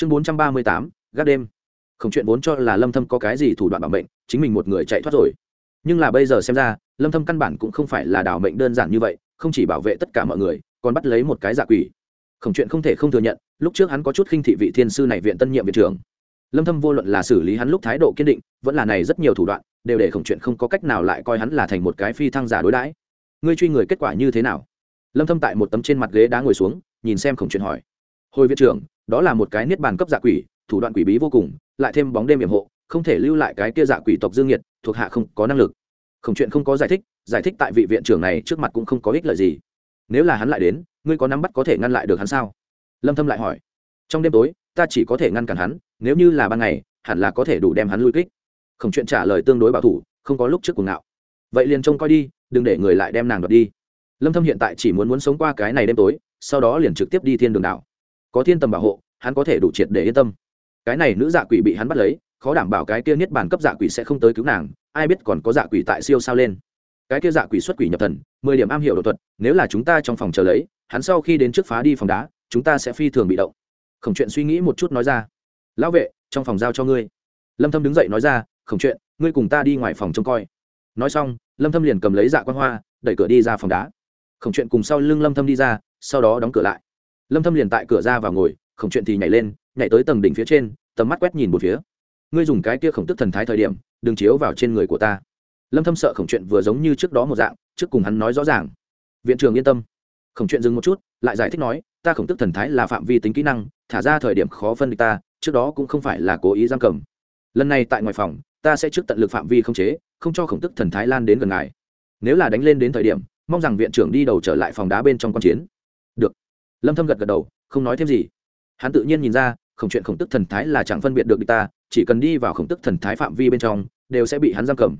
chương bốn trăm ba mươi tám, gác đêm. Không chuyện vốn cho là lâm thâm có cái gì thủ đoạn bảo mệnh, chính mình một người chạy thoát rồi. Nhưng là bây giờ xem ra, lâm thâm căn bản cũng không phải là đảo mệnh đơn giản như vậy, không chỉ bảo vệ tất cả mọi người, còn bắt lấy một cái giả quỷ. Khổng chuyện không thể không thừa nhận, lúc trước hắn có chút khinh thị vị thiên sư này viện tân nhiệm viện trưởng. Lâm thâm vô luận là xử lý hắn lúc thái độ kiên định, vẫn là này rất nhiều thủ đoạn, đều để khổng chuyện không có cách nào lại coi hắn là thành một cái phi thăng giả đối đãi. Ngươi truy người kết quả như thế nào? Lâm thâm tại một tấm trên mặt ghế đá ngồi xuống, nhìn xem khổng chuyện hỏi hồi viện trưởng, đó là một cái niết bàn cấp dạ quỷ, thủ đoạn quỷ bí vô cùng, lại thêm bóng đêm hiểm hộ, không thể lưu lại cái kia dạ quỷ tộc dương nhiệt, thuộc hạ không có năng lực. Không chuyện không có giải thích giải thích tại vị viện trưởng này trước mặt cũng không có ích lợi gì. Nếu là hắn lại đến, ngươi có nắm bắt có thể ngăn lại được hắn sao? Lâm thâm lại hỏi. Trong đêm tối, ta chỉ có thể ngăn cản hắn, nếu như là ban ngày, hẳn là có thể đủ đem hắn lui kích. Không chuyện trả lời tương đối bảo thủ, không có lúc trước cuồng ngạo. Vậy liền trông coi đi, đừng để người lại đem nàng đoạt đi. Lâm thâm hiện tại chỉ muốn muốn sống qua cái này đêm tối, sau đó liền trực tiếp đi thiên đường đảo có thiên tầm bảo hộ, hắn có thể đủ triệt để yên tâm. Cái này nữ dạ quỷ bị hắn bắt lấy, khó đảm bảo cái kia niết bàn cấp dạ quỷ sẽ không tới cứu nàng, ai biết còn có dạ quỷ tại siêu sao lên. Cái kia dạ quỷ xuất quỷ nhập thần, mười điểm am hiểu đột thuật, nếu là chúng ta trong phòng chờ lấy, hắn sau khi đến trước phá đi phòng đá, chúng ta sẽ phi thường bị động. Khổng chuyện suy nghĩ một chút nói ra. Lão vệ, trong phòng giao cho ngươi. Lâm thâm đứng dậy nói ra, khổng chuyện, ngươi cùng ta đi ngoài phòng trông coi. Nói xong, lâm thâm liền cầm lấy dạ quan hoa, đẩy cửa đi ra phòng đá. Khổng chuyện cùng sau lưng lâm thâm đi ra, sau đó đóng cửa lại lâm thâm liền tại cửa ra vào ngồi khổng chuyện thì nhảy lên, nhảy tới tầng đỉnh phía trên, tầm mắt quét nhìn một phía. Ngươi dùng cái kia khổng tức thần thái thời điểm, đừng chiếu vào trên người của ta. Lâm thâm sợ khổng chuyện vừa giống như trước đó một dạng, trước cùng hắn nói rõ ràng. Viện trưởng yên tâm. Khổng chuyện dừng một chút, lại giải thích nói, ta khổng tức thần thái là phạm vi tính kỹ năng, thả ra thời điểm khó phân địch ta, trước đó cũng không phải là cố ý giam cầm. Lần này tại ngoài phòng, ta sẽ trước tận lực phạm vi không chế, không cho khổng tức thần thái lan đến gần ngài. Nếu là đánh lên đến thời điểm, mong rằng viện trưởng đi đầu trở lại phòng đá bên trong q chiến lâm thâm gật gật đầu, không nói thêm gì. Hắn tự nhiên nhìn ra, khổng chuyện khổng tức thần thái là chẳng phân biệt được địch ta, chỉ cần đi vào khổng tức thần thái phạm vi bên trong, đều sẽ bị hắn giam cầm.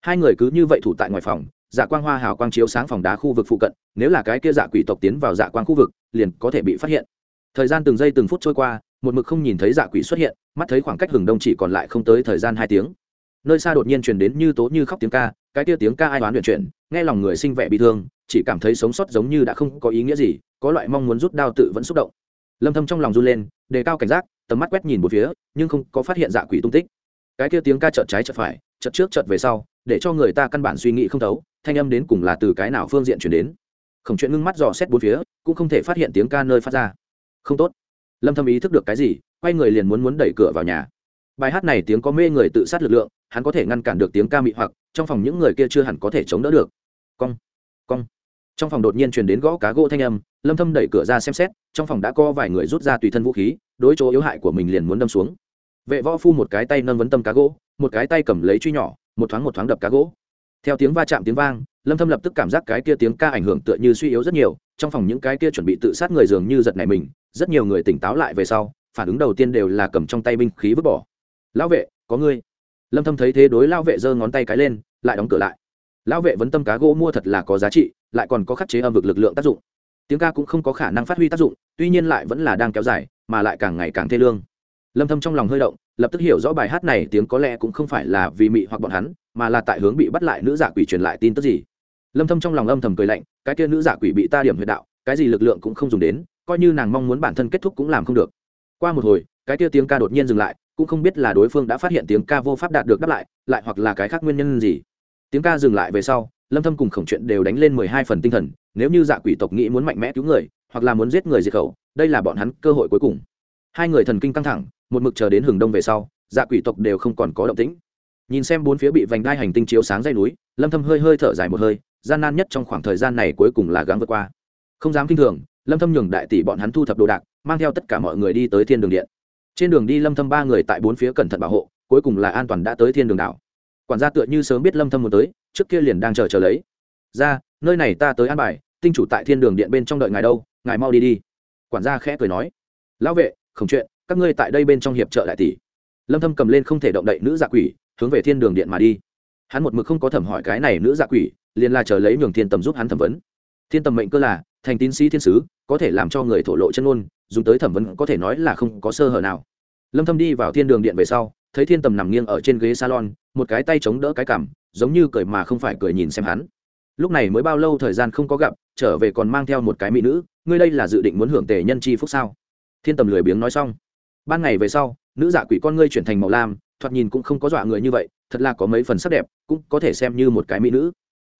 Hai người cứ như vậy thủ tại ngoài phòng dạ quang hoa hào quang chiếu sáng phòng đá khu vực phụ cận, nếu là cái kia dạ quỷ tộc tiến vào dạ quang khu vực, liền có thể bị phát hiện. Thời gian từng giây từng phút trôi qua, một mực không nhìn thấy dạ quỷ xuất hiện, mắt thấy khoảng cách hừng đông chỉ còn lại không tới thời gian hai tiếng. Nơi xa đột nhiên truyền đến như tố như khóc tiếng ca cái kia tiếng ca ai đoán luyện chuyển, nghe lòng người sinh vẻ bị thương, chỉ cảm thấy sống sót giống như đã không có ý nghĩa gì, có loại mong muốn rút đao tự vẫn xúc động. Lâm thâm trong lòng run lên, đề cao cảnh giác, tầm mắt quét nhìn một phía, nhưng không có phát hiện dạ quỷ tung tích. Cái kia tiếng ca chợt trái chợt phải, chợt trước chợt về sau, để cho người ta căn bản suy nghĩ không thấu, thanh âm đến cùng là từ cái nào phương diện chuyển đến. Khổng chuyện ngưng mắt dò xét bốn phía, cũng không thể phát hiện tiếng ca nơi phát ra. Không tốt. Lâm thâm ý thức được cái gì, quay người liền muốn muốn đẩy cửa vào nhà bài hát này tiếng có mê người tự sát lực lượng, hắn có thể ngăn cản được tiếng ca mị hoặc, trong phòng những người kia chưa hẳn có thể chống đỡ được. Cong cong. Trong phòng đột nhiên truyền đến gõ cá gỗ thanh âm, lâm thâm đẩy cửa ra xem xét, trong phòng đã có vài người rút ra tùy thân vũ khí, đối chỗ yếu hại của mình liền muốn đâm xuống. Vệ võ phu một cái tay nâng vấn tâm cá gỗ, một cái tay cầm lấy truy nhỏ, một thoáng một thoáng đập cá gỗ. Theo tiếng va chạm tiếng vang, lâm thâm lập tức cảm giác cái kia tiếng ca ảnh hưởng tựa như suy yếu rất nhiều, trong phòng những cái kia chuẩn bị tự sát người dường như giật nảy mình, rất nhiều người tỉnh táo lại về sau, phản ứng đầu tiên đều là cầm trong tay binh khí vứt bỏ lão vệ, có ngươi. Lâm thâm thấy thế đối lão vệ giơ ngón tay cái lên, lại đóng cửa lại. Lão vệ vấn tâm cá gỗ mua thật là có giá trị, lại còn có khắc chế âm vực lực lượng tác dụng. Tiếng ca cũng không có khả năng phát huy tác dụng, tuy nhiên lại vẫn là đang kéo dài, mà lại càng ngày càng thê lương. Lâm thâm trong lòng hơi động, lập tức hiểu rõ bài hát này tiếng có lẽ cũng không phải là vì mị hoặc bọn hắn, mà là tại hướng bị bắt lại nữ giả quỷ truyền lại tin tức gì. Lâm thâm trong lòng âm thầm cười lạnh, cái kia nữ giả quỷ bị ta điểm huyệt đạo, cái gì lực lượng cũng không dùng đến, coi như nàng mong muốn bản thân kết thúc cũng làm không được. Qua một hồi, cái kia tiếng ca đột nhiên dừng lại cũng không biết là đối phương đã phát hiện tiếng ca vô pháp đạt được đáp lại lại hoặc là cái khác nguyên nhân gì. Tiếng ca dừng lại về sau, lâm thâm cùng khổng chuyện đều đánh lên 12 phần tinh thần, nếu như dạ quỷ tộc nghĩ muốn mạnh mẽ cứu người, hoặc là muốn giết người diệt khẩu, đây là bọn hắn cơ hội cuối cùng. Hai người thần kinh căng thẳng, một mực chờ đến hừng đông về sau dạ quỷ tộc đều không còn có động tĩnh. Nhìn xem bốn phía bị vành đai hành tinh chiếu sáng dây núi, lâm thâm hơi hơi thở dài một hơi, gian nan nhất trong khoảng thời gian này cuối cùng là gắng vượt qua. Không dám kinh thường, lâm thâm nhường đại tỷ bọn hắn thu thập đồ đạc, mang theo tất cả mọi người đi tới thiên đường điện trên đường đi lâm thâm ba người tại bốn phía cẩn thận bảo hộ, cuối cùng là an toàn đã tới thiên đường đảo. Quản gia tựa như sớm biết lâm thâm muốn tới, trước kia liền đang chờ chờ lấy. Ra, nơi này ta tới an bài, tinh chủ tại thiên đường điện bên trong đợi ngài đâu, ngài mau đi đi. Quản gia khẽ cười nói. Lão vệ, không chuyện, các ngươi tại đây bên trong hiệp trợ đại tỷ. Lâm thâm cầm lên không thể động đậy nữ dạ quỷ, hướng về thiên đường điện mà đi. Hắn một mực không có thẩm hỏi cái này nữ dạ quỷ, liền là chờ lấy nhường thiên tầm giúp hắn thẩm vấn. Thiên tầm mệnh cơ là, thành tín sĩ thiên sứ, có thể làm cho người thổ lộ chân ngôn, dùng tới thẩm vấn có thể nói là không có sơ hở nào lâm thâm đi vào thiên đường điện về sau, thấy thiên tầm nằm nghiêng ở trên ghế salon, một cái tay chống đỡ cái cằm, giống như cười mà không phải cười nhìn xem hắn. Lúc này mới bao lâu thời gian không có gặp, trở về còn mang theo một cái mỹ nữ, ngươi đây là dự định muốn hưởng tề nhân chi phúc sao? Thiên tầm lười biếng nói xong. Ban ngày về sau, nữ dạ quỷ con ngươi chuyển thành màu lam, thoạt nhìn cũng không có dọa người như vậy, thật là có mấy phần sắc đẹp, cũng có thể xem như một cái mỹ nữ.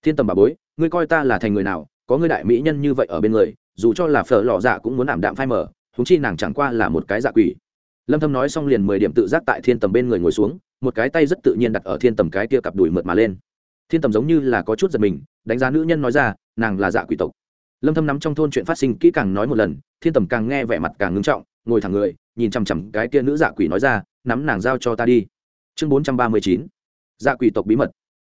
Thiên tầm bà bối, ngươi coi ta là thành người nào, có ngươi đại mỹ nhân như vậy ở bên người, dù cho là phở lò dạ cũng muốn ảm đạm phai mở húng chi nàng chẳng qua là một cái dạ quỷ lâm thâm nói xong liền mười điểm tự giác tại thiên tầm bên người ngồi xuống, một cái tay rất tự nhiên đặt ở thiên tầm cái kia cặp đùi mượt mà lên. Thiên tầm giống như là có chút giật mình, đánh giá nữ nhân nói ra, nàng là dạ quỷ tộc. Lâm thâm nắm trong thôn chuyện phát sinh kỹ càng nói một lần, thiên tầm càng nghe vẻ mặt càng ngưng trọng, ngồi thẳng người, nhìn chằm chằm cái kia nữ dạ quỷ nói ra, nắm nàng giao cho ta đi. Chương 439 dạ quỷ tộc bí mật.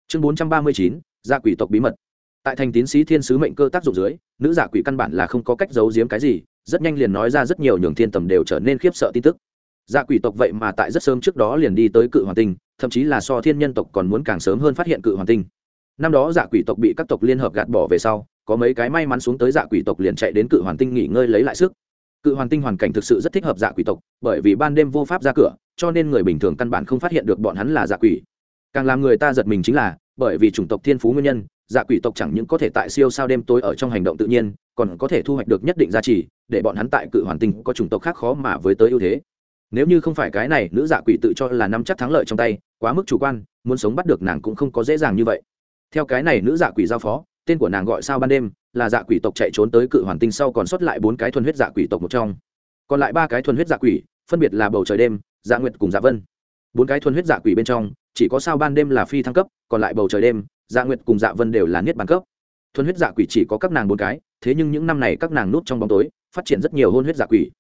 Chương 439 dạ quỷ tộc bí mật. Tại thành tín sĩ thiên sứ mệnh cơ tác dụng dưới, nữ dạ quỷ căn bản là không có cách giấu giếm cái gì, rất nhanh liền nói ra rất nhiều nhường thiên tầm đều trở nên khiếp sợ tin tức dạ quỷ tộc vậy mà tại rất sớm trước đó liền đi tới cự hoàng tinh, thậm chí là so thiên nhân tộc còn muốn càng sớm hơn phát hiện cự hoàng tinh. Năm đó dạ quỷ tộc bị các tộc liên hợp gạt bỏ về sau, có mấy cái may mắn xuống tới dạ quỷ tộc liền chạy đến cự hoàng tinh nghỉ ngơi lấy lại sức. Cự hoàng tinh hoàn cảnh thực sự rất thích hợp dạ quỷ tộc, bởi vì ban đêm vô pháp ra cửa, cho nên người bình thường căn bản không phát hiện được bọn hắn là dạ quỷ. Càng làm người ta giật mình chính là, bởi vì chủng tộc thiên phú nguyên nhân dạ quỷ tộc chẳng những có thể tại siêu sao đêm tối ở trong hành động tự nhiên, còn có thể thu hoạch được nhất định giá trị, để bọn hắn tại cự hoàn tinh có chủng tộc khác khó mà với tới ưu thế nếu như không phải cái này, nữ dạ quỷ tự cho là nắm chắc thắng lợi trong tay, quá mức chủ quan, muốn sống bắt được nàng cũng không có dễ dàng như vậy. Theo cái này, nữ dạ quỷ giao phó, tên của nàng gọi sao ban đêm, là dạ quỷ tộc chạy trốn tới cự hoàn tinh sau còn sót lại bốn cái thuần huyết dạ quỷ tộc một trong. Còn lại ba cái thuần huyết dạ quỷ, phân biệt là bầu trời đêm dạ nguyệt cùng dạ vân. Bốn cái thuần huyết dạ quỷ bên trong, chỉ có sao ban đêm là phi thăng cấp, còn lại bầu trời đêm dạ nguyệt cùng dạ vân đều là niết bàn cấp. Thuần huyết dạ quỷ chỉ có các nàng bốn cái, thế nhưng những năm này các nàng núp trong bóng tối, phát triển rất nhiều hôn huyết dạ quỷ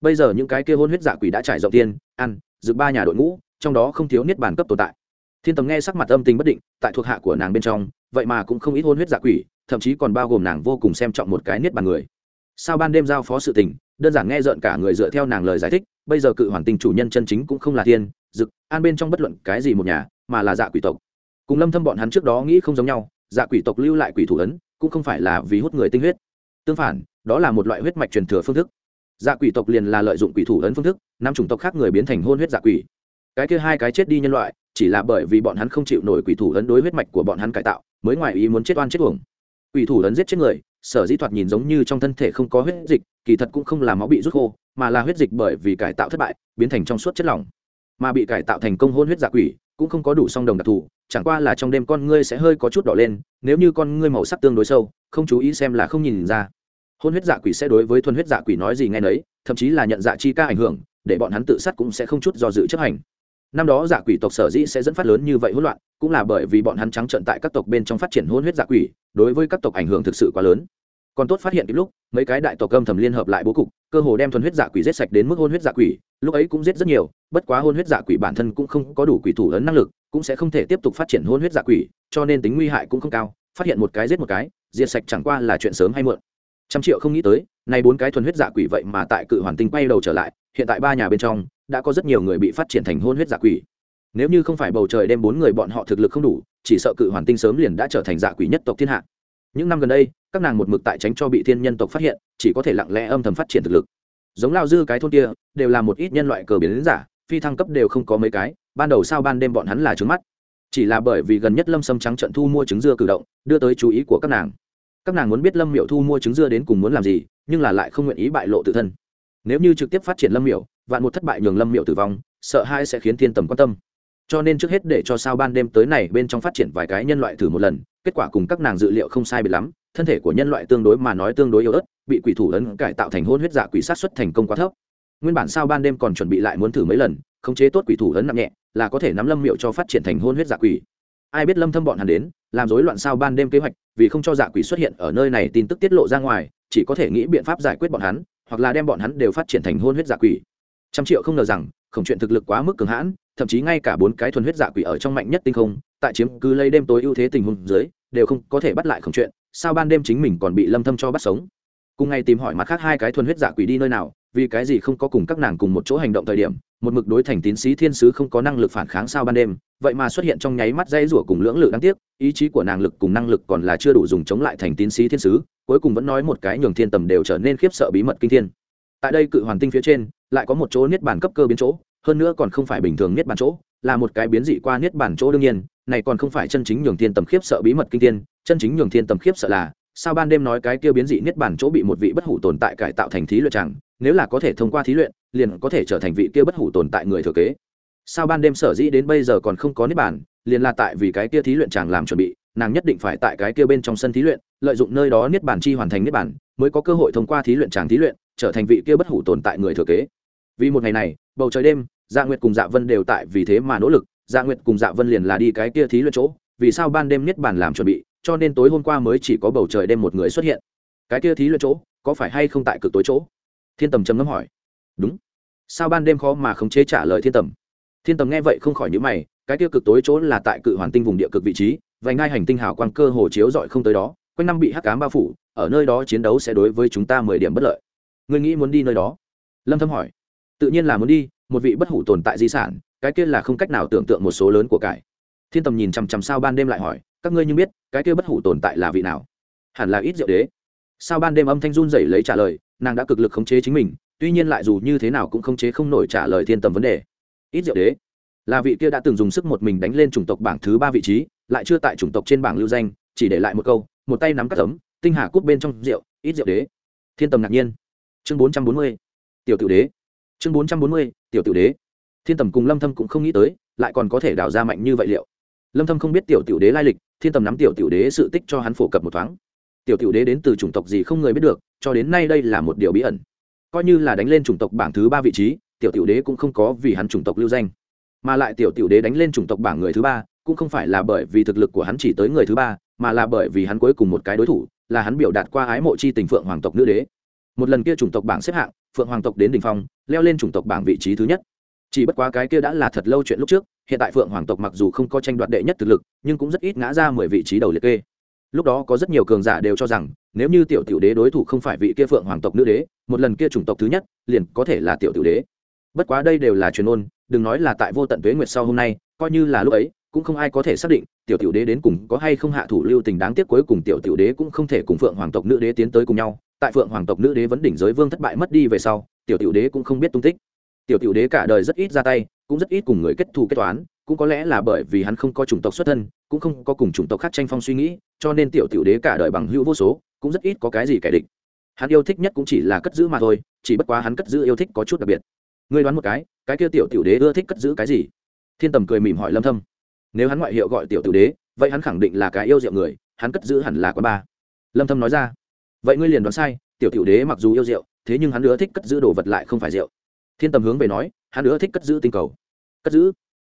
bây giờ những cái kia hôn huyết dạ quỷ đã trải rộng tiên, ăn dự ba nhà đội ngũ, trong đó không thiếu niết bàn cấp tồn tại. Thiên tầm nghe sắc mặt âm tình bất định, tại thuộc hạ của nàng bên trong, vậy mà cũng không ít hôn huyết dạ quỷ, thậm chí còn bao gồm nàng vô cùng xem trọng một cái niết bàn người. Sao ban đêm giao phó sự tình, đơn giản nghe rợn cả người dựa theo nàng lời giải thích, bây giờ cự hoàn tình chủ nhân chân chính cũng không là thiên dực an bên trong bất luận cái gì một nhà, mà là dạ quỷ tộc. Cùng lâm thâm bọn hắn trước đó nghĩ không giống nhau dạ quỷ tộc lưu lại quỷ thủ ấn, cũng không phải là vì hút người tinh huyết. Tương phản, đó là một loại huyết mạch truyền thừa phương thức dạ quỷ tộc liền là lợi dụng quỷ thủ ấn phương thức, năm chủng tộc khác người biến thành hôn huyết dạ quỷ. Cái kia hai cái chết đi nhân loại, chỉ là bởi vì bọn hắn không chịu nổi quỷ thủ ấn đối huyết mạch của bọn hắn cải tạo, mới ngoài ý muốn chết oan chết uổng. Quỷ thủ ấn giết chết người, sở dĩ thoạt nhìn giống như trong thân thể không có huyết dịch, kỳ thật cũng không là máu bị rút khô, mà là huyết dịch bởi vì cải tạo thất bại, biến thành trong suốt chất lỏng. Mà bị cải tạo thành công hôn huyết dạ quỷ, cũng không có đủ song đồng đặc thù, chẳng qua là trong đêm con ngươi sẽ hơi có chút đỏ lên, nếu như con ngươi màu sắc tương đối sâu, không chú ý xem là không nhìn ra hôn huyết dạ quỷ sẽ đối với thuần huyết dạ quỷ nói gì ngay nấy, thậm chí là nhận dạ chi ca ảnh hưởng, để bọn hắn tự sát cũng sẽ không chút do dự chấp hành. Năm đó dạ quỷ tộc sở dĩ sẽ dẫn phát lớn như vậy hỗn loạn, cũng là bởi vì bọn hắn trắng trợn tại các tộc bên trong phát triển hôn huyết dạ quỷ, đối với các tộc ảnh hưởng thực sự quá lớn. Còn tốt phát hiện kịp lúc, mấy cái đại tộc âm thầm liên hợp lại bố cục, cơ hồ đem thuần huyết dạ quỷ giết sạch đến mức hôn huyết dạ quỷ, lúc ấy cũng giết rất nhiều, bất quá hôn huyết dạ quỷ bản thân cũng không có đủ quỷ thủ ấn năng lực, cũng sẽ không thể tiếp tục phát triển hôn huyết dạ quỷ, cho nên tính nguy hại cũng không cao, phát hiện một cái giết một cái, diệt sạch chẳng qua là chuyện sớm hay muộn trăm triệu không nghĩ tới, nay bốn cái thuần huyết dạ quỷ vậy mà tại cự hoàn tinh quay đầu trở lại, hiện tại ba nhà bên trong, đã có rất nhiều người bị phát triển thành hôn huyết dạ quỷ. Nếu như không phải bầu trời đem bốn người bọn họ thực lực không đủ, chỉ sợ cự hoàn tinh sớm liền đã trở thành dạ quỷ nhất tộc thiên hạ. Những năm gần đây, các nàng một mực tại tránh cho bị thiên nhân tộc phát hiện, chỉ có thể lặng lẽ âm thầm phát triển thực lực. Giống lao dư cái thôn kia, đều là một ít nhân loại cờ biến giả, phi thăng cấp đều không có mấy cái, ban đầu sao ban đêm bọn hắn là trứng mắt. Chỉ là bởi vì gần nhất lâm sâm trắng trận thu mua trứng dưa cử động, đưa tới chú ý của các nàng các nàng muốn biết lâm miệu thu mua trứng dưa đến cùng muốn làm gì, nhưng là lại không nguyện ý bại lộ tự thân. Nếu như trực tiếp phát triển lâm miệu vạn một thất bại nhường lâm miệu tử vong, sợ hai sẽ khiến thiên tầm quan tâm. Cho nên trước hết để cho sao ban đêm tới này bên trong phát triển vài cái nhân loại thử một lần, kết quả cùng các nàng dự liệu không sai biệt lắm, thân thể của nhân loại tương đối mà nói tương đối yếu ớt, bị quỷ thủ ấn cải tạo thành hôn huyết dạ quỷ sát xuất thành công quá thấp. Nguyên bản sao ban đêm còn chuẩn bị lại muốn thử mấy lần, khống chế tốt quỷ thủ ấn nặng nhẹ, là có thể nắm lâm miệu cho phát triển thành hôn huyết dạ quỷ ai biết lâm thâm bọn hắn đến, làm rối loạn sao ban đêm kế hoạch, vì không cho dạ quỷ xuất hiện ở nơi này tin tức tiết lộ ra ngoài, chỉ có thể nghĩ biện pháp giải quyết bọn hắn, hoặc là đem bọn hắn đều phát triển thành hôn huyết dạ quỷ. Trăm triệu không ngờ rằng, khổng chuyện thực lực quá mức cường hãn, thậm chí ngay cả bốn cái thuần huyết dạ quỷ ở trong mạnh nhất tinh không, tại chiếm cứ lấy đêm tối ưu thế tình huống dưới, đều không có thể bắt lại khổng chuyện, sao ban đêm chính mình còn bị lâm thâm cho bắt sống? Cùng ngày tìm hỏi mặt khác hai cái thuần huyết dạ quỷ đi nơi nào, vì cái gì không có cùng các nàng cùng một chỗ hành động thời điểm một mực đối thành tín sĩ thiên sứ không có năng lực phản kháng sao ban đêm, vậy mà xuất hiện trong nháy mắt dây rủa cùng lưỡng lự đáng tiếc, ý chí của nàng lực cùng năng lực còn là chưa đủ dùng chống lại thành tín sĩ thiên sứ, cuối cùng vẫn nói một cái nhường thiên tầm đều trở nên khiếp sợ bí mật kinh thiên. Tại đây cự hoàn tinh phía trên, lại có một chỗ niết bàn cấp cơ biến chỗ, hơn nữa còn không phải bình thường niết bàn chỗ, là một cái biến dị qua niết bàn chỗ đương nhiên, này còn không phải chân chính nhường thiên tầm khiếp sợ bí mật kinh thiên, chân chính nhường thiên tầm khiếp sợ là sao ban đêm nói cái kia biến dị niết bản chỗ bị một vị bất hủ tồn tại cải tạo thành thí luyện chẳng? Nếu là có thể thông qua thí luyện, liền có thể trở thành vị kia bất hủ tồn tại người thừa kế. Sao ban đêm sở dĩ đến bây giờ còn không có niết bản liền là tại vì cái kia thí luyện chàng làm chuẩn bị, nàng nhất định phải tại cái kia bên trong sân thí luyện, lợi dụng nơi đó niết bản chi hoàn thành niết bản mới có cơ hội thông qua thí luyện chàng thí luyện, trở thành vị kia bất hủ tồn tại người thừa kế. Vì một ngày này, bầu trời đêm dạ nguyệt cùng dạ vân đều tại vì thế mà nỗ lực dạ nguyệt cùng dạ vân liền là đi cái kia thí luyện chỗ, vì sao ban đêm niết bản làm chuẩn bị cho nên tối hôm qua mới chỉ có bầu trời đêm một người xuất hiện. Cái kia thí luyện chỗ, có phải hay không tại cực tối chỗ? Thiên tầm trầm ngâm hỏi. Đúng. Sao ban đêm khó mà khống chế trả lời thiên tầm? Thiên tầm nghe vậy không khỏi nhữ mày, cái kia cực tối chỗ là tại cự hoàn tinh vùng địa cực vị trí và ngay hành tinh hào quang cơ hồ chiếu dọi không tới đó, quanh năm bị hắc cám bao phủ, ở nơi đó chiến đấu sẽ đối với chúng ta mười điểm bất lợi. Ngươi nghĩ muốn đi nơi đó? Lâm thâm hỏi. Tự nhiên là muốn đi, một vị bất hủ tồn tại di sản, cái kia là không cách nào tưởng tượng một số lớn của cải. Thiên tầm nhìn chằm chằm sao ban đêm lại hỏi các ngươi như biết, cái kia bất hủ tồn tại là vị nào? Hẳn là ít diệu đế. Sao ban đêm âm thanh run rẩy lấy trả lời, nàng đã cực lực khống chế chính mình, tuy nhiên lại dù như thế nào cũng khống chế không nổi trả lời thiên tầm vấn đề. Ít diệu đế. Là vị kia đã từng dùng sức một mình đánh lên chủng tộc bảng thứ ba vị trí, lại chưa tại chủng tộc trên bảng lưu danh, chỉ để lại một câu, một tay nắm các tấm, tinh hà cúp bên trong rượu, ít rượu đế. Thiên tầm ngạc nhiên. Chương bốn trăm bốn mươi, tiểu tiểu đế. Chương bốn trăm bốn mươi, tiểu tiểu đế. Thiên tầm cùng lâm thâm cũng không nghĩ tới, lại còn có thể đào ra mạnh như vậy liệu lâm thâm không biết tiểu tiểu đế lai lịch, thiên tầm nắm tiểu tiểu đế sự tích cho hắn phổ cập một thoáng. Tiểu tiểu đế đến từ chủng tộc gì không người biết được, cho đến nay đây là một điều bí ẩn. Coi như là đánh lên chủng tộc bảng thứ ba vị trí, tiểu tiểu đế cũng không có vì hắn chủng tộc lưu danh. Mà lại tiểu tiểu đế đánh lên chủng tộc bảng người thứ ba, cũng không phải là bởi vì thực lực của hắn chỉ tới người thứ ba, mà là bởi vì hắn cuối cùng một cái đối thủ, là hắn biểu đạt qua ái mộ chi tình phượng hoàng tộc nữ đế. Một lần kia chủng tộc bảng xếp hạng, phượng hoàng tộc đến đỉnh phong, leo lên chủng tộc bảng vị trí thứ nhất chỉ bất quá cái kia đã là thật lâu chuyện lúc trước, hiện tại phượng hoàng tộc mặc dù không có tranh đoạt đệ nhất thực lực, nhưng cũng rất ít ngã ra mười vị trí đầu liệt kê. Lúc đó có rất nhiều cường giả đều cho rằng, nếu như tiểu tiểu đế đối thủ không phải vị kia phượng hoàng tộc nữ đế, một lần kia chủng tộc thứ nhất, liền có thể là tiểu tiểu đế. Bất quá đây đều là truyền ôn đừng nói là tại vô tận tuế nguyệt sau hôm nay, coi như là lúc ấy, cũng không ai có thể xác định tiểu tiểu đế đến cùng có hay không hạ thủ lưu tình đáng tiếc cuối cùng tiểu tiểu đế cũng không thể cùng phượng hoàng tộc nữ đế tiến tới cùng nhau. Tại phượng hoàng tộc nữ đế vẫn đỉnh giới vương thất bại mất đi về sau, tiểu tiểu đế cũng không biết tung tích tiểu tiểu đế cả đời rất ít ra tay, cũng rất ít cùng người kết thù kết toán, cũng có lẽ là bởi vì hắn không có chủng tộc xuất thân, cũng không có cùng chủng tộc khác tranh phong suy nghĩ, cho nên tiểu tiểu đế cả đời bằng hữu vô số, cũng rất ít có cái gì kẻ địch. Hắn yêu thích nhất cũng chỉ là cất giữ mà thôi, chỉ bất quá hắn cất giữ yêu thích có chút đặc biệt. Ngươi đoán một cái cái kia tiểu tiểu đế ưa thích cất giữ cái gì? Thiên tầm cười mỉm hỏi lâm thâm. Nếu hắn ngoại hiệu gọi tiểu tiểu đế, vậy hắn khẳng định là cái yêu rượu người, hắn cất giữ hẳn là quán ba. Lâm thâm nói ra. Vậy ngươi liền đoán sai, tiểu tiểu đế mặc dù yêu rượu thế nhưng hắn ưa thích cất giữ đồ vật lại không phải rượu thiên tầm hướng về nói, hắn nữa thích cất giữ tinh cầu. Cất giữ?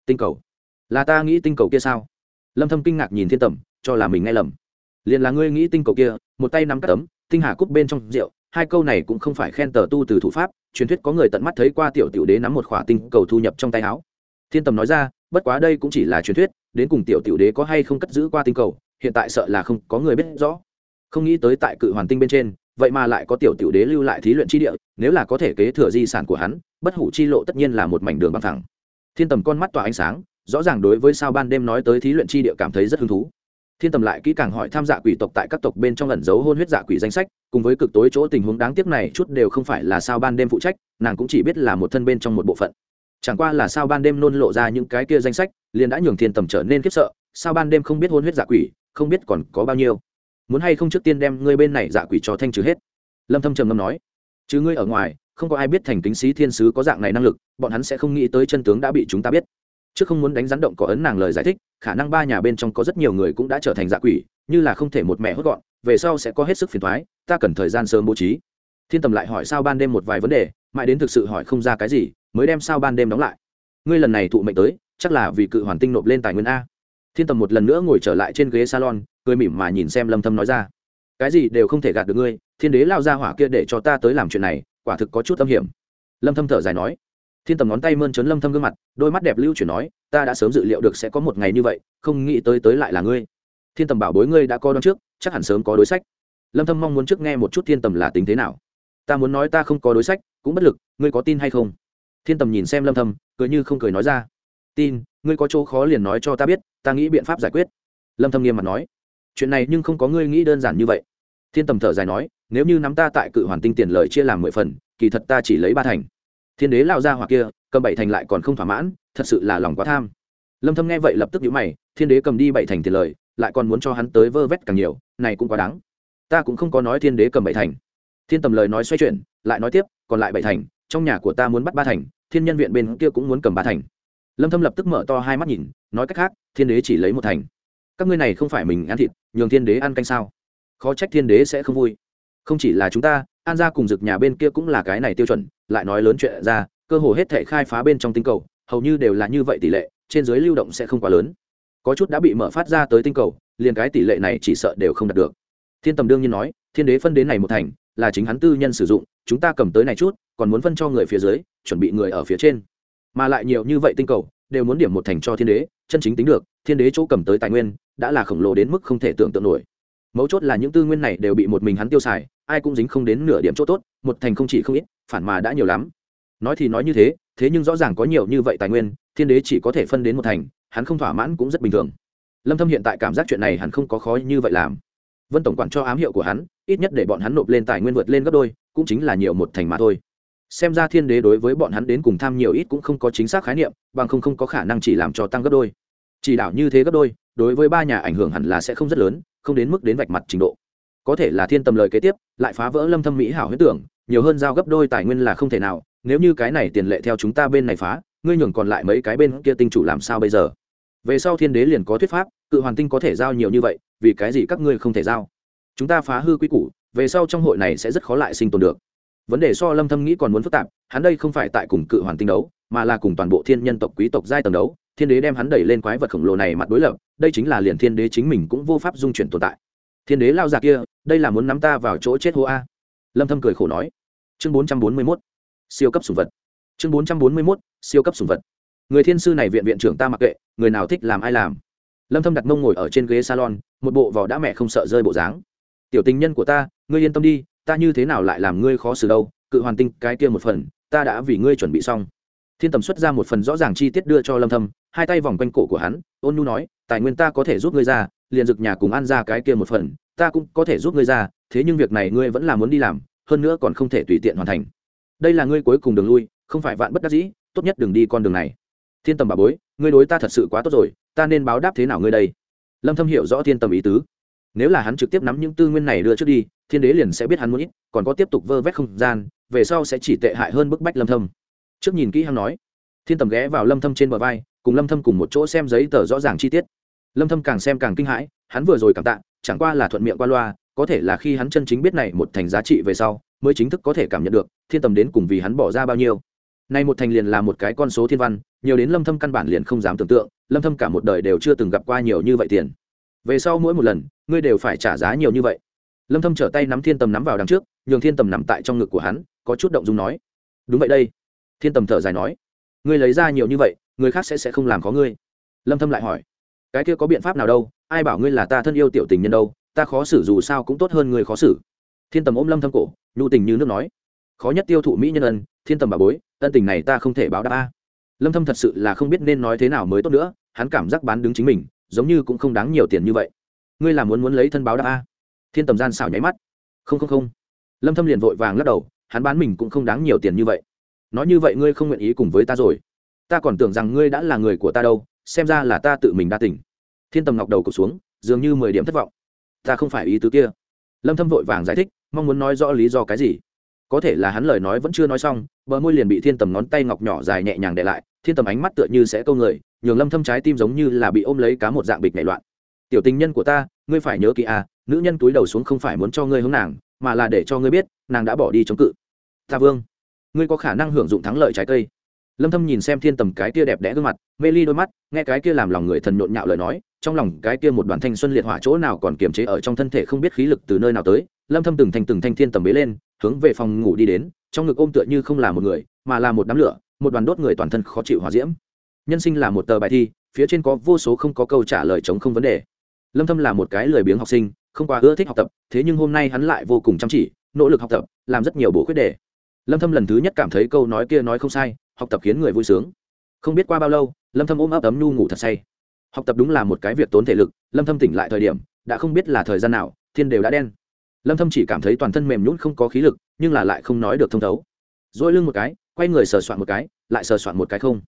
Tinh cầu? Là ta nghĩ tinh cầu kia sao? Lâm thâm kinh ngạc nhìn thiên tầm cho là mình nghe lầm. Liền là ngươi nghĩ tinh cầu kia, một tay nắm cắt tấm, tinh hà cúc bên trong rượu, hai câu này cũng không phải khen tờ tu từ thủ pháp, truyền thuyết có người tận mắt thấy qua tiểu tiểu đế nắm một khỏa tinh cầu thu nhập trong tay áo. Thiên tầm nói ra, bất quá đây cũng chỉ là truyền thuyết, đến cùng tiểu tiểu đế có hay không cất giữ qua tinh cầu, hiện tại sợ là không có người biết rõ. Không nghĩ tới tại cự hoàn tinh bên trên vậy mà lại có tiểu tiểu đế lưu lại thí luyện chi địa, nếu là có thể kế thừa di sản của hắn, bất hủ chi lộ tất nhiên là một mảnh đường băng thẳng thiên tầm con mắt tỏa ánh sáng, rõ ràng đối với sao ban đêm nói tới thí luyện chi địa cảm thấy rất hứng thú. Thiên tầm lại kỹ càng hỏi tham dạ quỷ tộc tại các tộc bên trong ẩn giấu hôn huyết dạ quỷ danh sách, cùng với cực tối chỗ tình huống đáng tiếc này chút đều không phải là sao ban đêm phụ trách, nàng cũng chỉ biết là một thân bên trong một bộ phận. Chẳng qua là sao ban đêm nôn lộ ra những cái kia danh sách, liền đã nhường thiên tầm trở nên khiếp sợ, sao ban đêm không biết hôn huyết dạ quỷ, không biết còn có bao nhiêu muốn hay không trước tiên đem ngươi bên này dạ quỷ cho thanh trừ hết? Lâm thâm trầm ngâm nói, chứ ngươi ở ngoài, không có ai biết thành kính sĩ thiên sứ có dạng này năng lực, bọn hắn sẽ không nghĩ tới chân tướng đã bị chúng ta biết. Trước không muốn đánh rắn động có ấn nàng lời giải thích, khả năng ba nhà bên trong có rất nhiều người cũng đã trở thành dạ quỷ, như là không thể một mẹ hốt gọn, về sau sẽ có hết sức phiền thoái ta cần thời gian sớm bố trí. Thiên tầm lại hỏi sao ban đêm một vài vấn đề, mãi đến thực sự hỏi không ra cái gì, mới đem sao ban đêm đóng lại. Ngươi lần này thụ mệnh tới, chắc là vì cự hoàn tinh nộp lên tài nguyên a. Thiên tầm một lần nữa ngồi trở lại trên ghế salon cười mỉm mà nhìn xem lâm thâm nói ra. Cái gì đều không thể gạt được ngươi, thiên đế lao ra hỏa kia để cho ta tới làm chuyện này, quả thực có chút âm hiểm. Lâm thâm thở dài nói. Thiên tầm ngón tay mơn trớn lâm thâm gương mặt, đôi mắt đẹp lưu chuyển nói, ta đã sớm dự liệu được sẽ có một ngày như vậy, không nghĩ tới tới lại là ngươi. Thiên tầm bảo bối ngươi đã có đoán trước, chắc hẳn sớm có đối sách. Lâm thâm mong muốn trước nghe một chút thiên tầm là tính thế nào. Ta muốn nói ta không có đối sách, cũng bất lực, ngươi có tin hay không? Thiên tầm nhìn xem lâm thâm, cười như không cười nói ra. Tin, ngươi có chỗ khó liền nói cho ta biết, ta nghĩ biện pháp giải quyết. Lâm thâm nghiêm mặt nói chuyện này nhưng không có ngươi nghĩ đơn giản như vậy. Thiên tầm thở dài nói, nếu như nắm ta tại cự hoàn tinh tiền lời chia làm mười phần, kỳ thật ta chỉ lấy ba thành. Thiên đế lao ra hoặc kia, cầm bảy thành lại còn không thỏa mãn, thật sự là lòng quá tham. Lâm thâm nghe vậy lập tức nhíu mày, thiên đế cầm đi bảy thành tiền lời, lại còn muốn cho hắn tới vơ vét càng nhiều, này cũng quá đáng. Ta cũng không có nói thiên đế cầm bảy thành. Thiên tầm lời nói xoay chuyển, lại nói tiếp, còn lại bảy thành, trong nhà của ta muốn bắt ba thành, thiên nhân viện bên kia cũng muốn cầm ba thành. Lâm thâm lập tức mở to hai mắt nhìn, nói cách khác, thiên đế chỉ lấy một thành các ngươi này không phải mình ăn thịt, nhường thiên đế ăn canh sao? Khó trách thiên đế sẽ không vui. Không chỉ là chúng ta, an gia cùng dực nhà bên kia cũng là cái này tiêu chuẩn, lại nói lớn chuyện ra, cơ hồ hết thể khai phá bên trong tinh cầu, hầu như đều là như vậy tỷ lệ, trên dưới lưu động sẽ không quá lớn. Có chút đã bị mở phát ra tới tinh cầu, liền cái tỷ lệ này chỉ sợ đều không đạt được. Thiên tầm đương nhiên nói, thiên đế phân đến này một thành, là chính hắn tư nhân sử dụng, chúng ta cầm tới này chút, còn muốn phân cho người phía dưới, chuẩn bị người ở phía trên. Mà lại nhiều như vậy tinh cầu, đều muốn điểm một thành cho thiên đế, chân chính tính được thiên đế chỗ cầm tới tài nguyên, đã là khổng lồ đến mức không thể tưởng tượng nổi. Mấu chốt là những tư nguyên này đều bị một mình hắn tiêu xài, ai cũng dính không đến nửa điểm chỗ tốt, một thành không chỉ không ít, phản mà đã nhiều lắm. Nói thì nói như thế thế nhưng rõ ràng có nhiều như vậy tài nguyên, thiên đế chỉ có thể phân đến một thành, hắn không thỏa mãn cũng rất bình thường. Lâm thâm hiện tại cảm giác chuyện này hắn không có khó như vậy làm. Vân tổng quản cho ám hiệu của hắn, ít nhất để bọn hắn nộp lên tài nguyên vượt lên gấp đôi, cũng chính là nhiều một thành mà thôi. Xem ra thiên đế đối với bọn hắn đến cùng tham nhiều ít cũng không có chính xác khái niệm, bằng không không có khả năng chỉ làm cho tăng gấp đôi chỉ đạo như thế gấp đôi, đối với ba nhà ảnh hưởng hẳn là sẽ không rất lớn, không đến mức đến vạch mặt trình độ. Có thể là thiên tầm lời kế tiếp, lại phá vỡ lâm thâm mỹ hảo huyết tưởng, nhiều hơn giao gấp đôi tài nguyên là không thể nào, nếu như cái này tiền lệ theo chúng ta bên này phá, ngươi nhường còn lại mấy cái bên kia tinh chủ làm sao bây giờ? Về sau thiên đế liền có thuyết pháp, cự hoàn tinh có thể giao nhiều như vậy, vì cái gì các ngươi không thể giao? Chúng ta phá hư quy củ, về sau trong hội này sẽ rất khó lại sinh tồn được. Vấn đề so lâm thâm nghĩ còn muốn phức tạp, hắn đây không phải tại cùng cự hoàn tinh đấu, mà là cùng toàn bộ thiên nhân tộc quý tộc giai tầng đấu thiên đế đem hắn đẩy lên quái vật khổng lồ này mặt đối lập, đây chính là liền thiên đế chính mình cũng vô pháp dung chuyển tồn tại. Thiên đế lao già kia, đây là muốn nắm ta vào chỗ chết hô a. Lâm thâm cười khổ nói. Chương 441 siêu cấp sủng vật. Chương 441 siêu cấp sủng vật. Người thiên sư này viện viện trưởng ta mặc kệ, người nào thích làm ai làm. Lâm thâm đặt mông ngồi ở trên ghế salon, một bộ vỏ đã mẹ không sợ rơi bộ dáng. Tiểu tình nhân của ta, ngươi yên tâm đi, ta như thế nào lại làm ngươi khó xử đâu, cự hoàn tinh cái kia một phần, ta đã vì ngươi chuẩn bị xong thiên tầm xuất ra một phần rõ ràng chi tiết đưa cho lâm thâm, hai tay vòng quanh cổ của hắn, ôn nhu nói, tài nguyên ta có thể giúp ngươi ra, liền dực nhà cùng ăn ra cái kia một phần, ta cũng có thể giúp ngươi ra, thế nhưng việc này ngươi vẫn là muốn đi làm, hơn nữa còn không thể tùy tiện hoàn thành. Đây là ngươi cuối cùng đường lui, không phải vạn bất đắc dĩ, tốt nhất đừng đi con đường này. Thiên tầm bà bối, ngươi đối ta thật sự quá tốt rồi, ta nên báo đáp thế nào ngươi đây? Lâm thâm hiểu rõ thiên tầm ý tứ. Nếu là hắn trực tiếp nắm những tư nguyên này đưa trước đi, thiên đế liền sẽ biết hắn muốn ít, còn có tiếp tục vơ vét không gian, về sau sẽ chỉ tệ hại hơn bức bách lâm thâm trước nhìn kỹ hắn nói, thiên tầm ghé vào lâm thâm trên bờ vai, cùng lâm thâm cùng một chỗ xem giấy tờ rõ ràng chi tiết. Lâm thâm càng xem càng kinh hãi, hắn vừa rồi cảm tạ, chẳng qua là thuận miệng qua loa, có thể là khi hắn chân chính biết này một thành giá trị về sau, mới chính thức có thể cảm nhận được, thiên tầm đến cùng vì hắn bỏ ra bao nhiêu. Nay một thành liền là một cái con số thiên văn, nhiều đến lâm thâm căn bản liền không dám tưởng tượng, lâm thâm cả một đời đều chưa từng gặp qua nhiều như vậy tiền. Về sau mỗi một lần, ngươi đều phải trả giá nhiều như vậy. Lâm thâm trở tay nắm thiên tầm nắm vào đằng trước, nhường thiên tầm nằm tại trong ngực của hắn, có chút động dung nói. Đúng vậy đây thiên tầm thở dài nói, ngươi lấy ra nhiều như vậy, người khác sẽ sẽ không làm có ngươi. Lâm thâm lại hỏi, cái kia có biện pháp nào đâu? Ai bảo ngươi là ta thân yêu tiểu tình nhân đâu? Ta khó xử dù sao cũng tốt hơn người khó xử. Thiên tầm ôm lâm thâm cổ, nhu tình như nước nói, khó nhất tiêu thụ mỹ nhân ân, thiên tầm bà bối, ân tình này ta không thể báo đáp a. Lâm thâm thật sự là không biết nên nói thế nào mới tốt nữa, hắn cảm giác bán đứng chính mình, giống như cũng không đáng nhiều tiền như vậy. Ngươi là muốn muốn lấy thân báo đáp a? Thiên tầm gian xảo nháy mắt, không không không. Lâm thâm liền vội vàng lắc đầu, hắn bán mình cũng không đáng nhiều tiền như vậy nói như vậy ngươi không nguyện ý cùng với ta rồi. Ta còn tưởng rằng ngươi đã là người của ta đâu, xem ra là ta tự mình đa tình. Thiên tầm ngọc đầu cụt xuống, dường như mười điểm thất vọng. Ta không phải ý tứ kia. Lâm thâm vội vàng giải thích, mong muốn nói rõ lý do cái gì. Có thể là hắn lời nói vẫn chưa nói xong, bờ môi liền bị thiên tầm ngón tay ngọc nhỏ dài nhẹ nhàng để lại, thiên tầm ánh mắt tựa như sẽ câu người, nhường lâm thâm trái tim giống như là bị ôm lấy cá một dạng bịch nảy loạn. Tiểu tình nhân của ta, ngươi phải nhớ kỹ à nữ nhân túi đầu xuống không phải muốn cho ngươi hướng nàng, mà là để cho ngươi biết, nàng đã bỏ đi chống cự. Ta vương ngươi có khả năng hưởng dụng thắng lợi trái cây. Lâm thâm nhìn xem thiên tầm cái kia đẹp đẽ gương mặt, mê ly đôi mắt, nghe cái kia làm lòng người thần nhộn nhạo lời nói, trong lòng cái kia một đoàn thanh xuân liệt hỏa chỗ nào còn kiềm chế ở trong thân thể không biết khí lực từ nơi nào tới, lâm thâm từng thành từng thanh thiên tầm bế lên, hướng về phòng ngủ đi đến, trong ngực ôm tựa như không là một người, mà là một đám lửa, một đoàn đốt người toàn thân khó chịu hỏa diễm. Nhân sinh là một tờ bài thi, phía trên có vô số không có câu trả lời chống không vấn đề. Lâm thâm là một cái lười biếng học sinh, không quá ưa thích học tập, thế nhưng hôm nay hắn lại vô cùng chăm chỉ, nỗ lực học tập, làm rất nhiều bộ khuyết đề lâm thâm lần thứ nhất cảm thấy câu nói kia nói không sai, học tập khiến người vui sướng. Không biết qua bao lâu, lâm thâm ôm ấp ấm nhu ngủ thật say. Học tập đúng là một cái việc tốn thể lực, lâm thâm tỉnh lại thời điểm, đã không biết là thời gian nào, thiên đều đã đen. Lâm thâm chỉ cảm thấy toàn thân mềm nhũn không có khí lực, nhưng là lại không nói được thông thấu. Duỗi lưng một cái, quay người sờ soạn một cái, lại sờ soạn một cái không.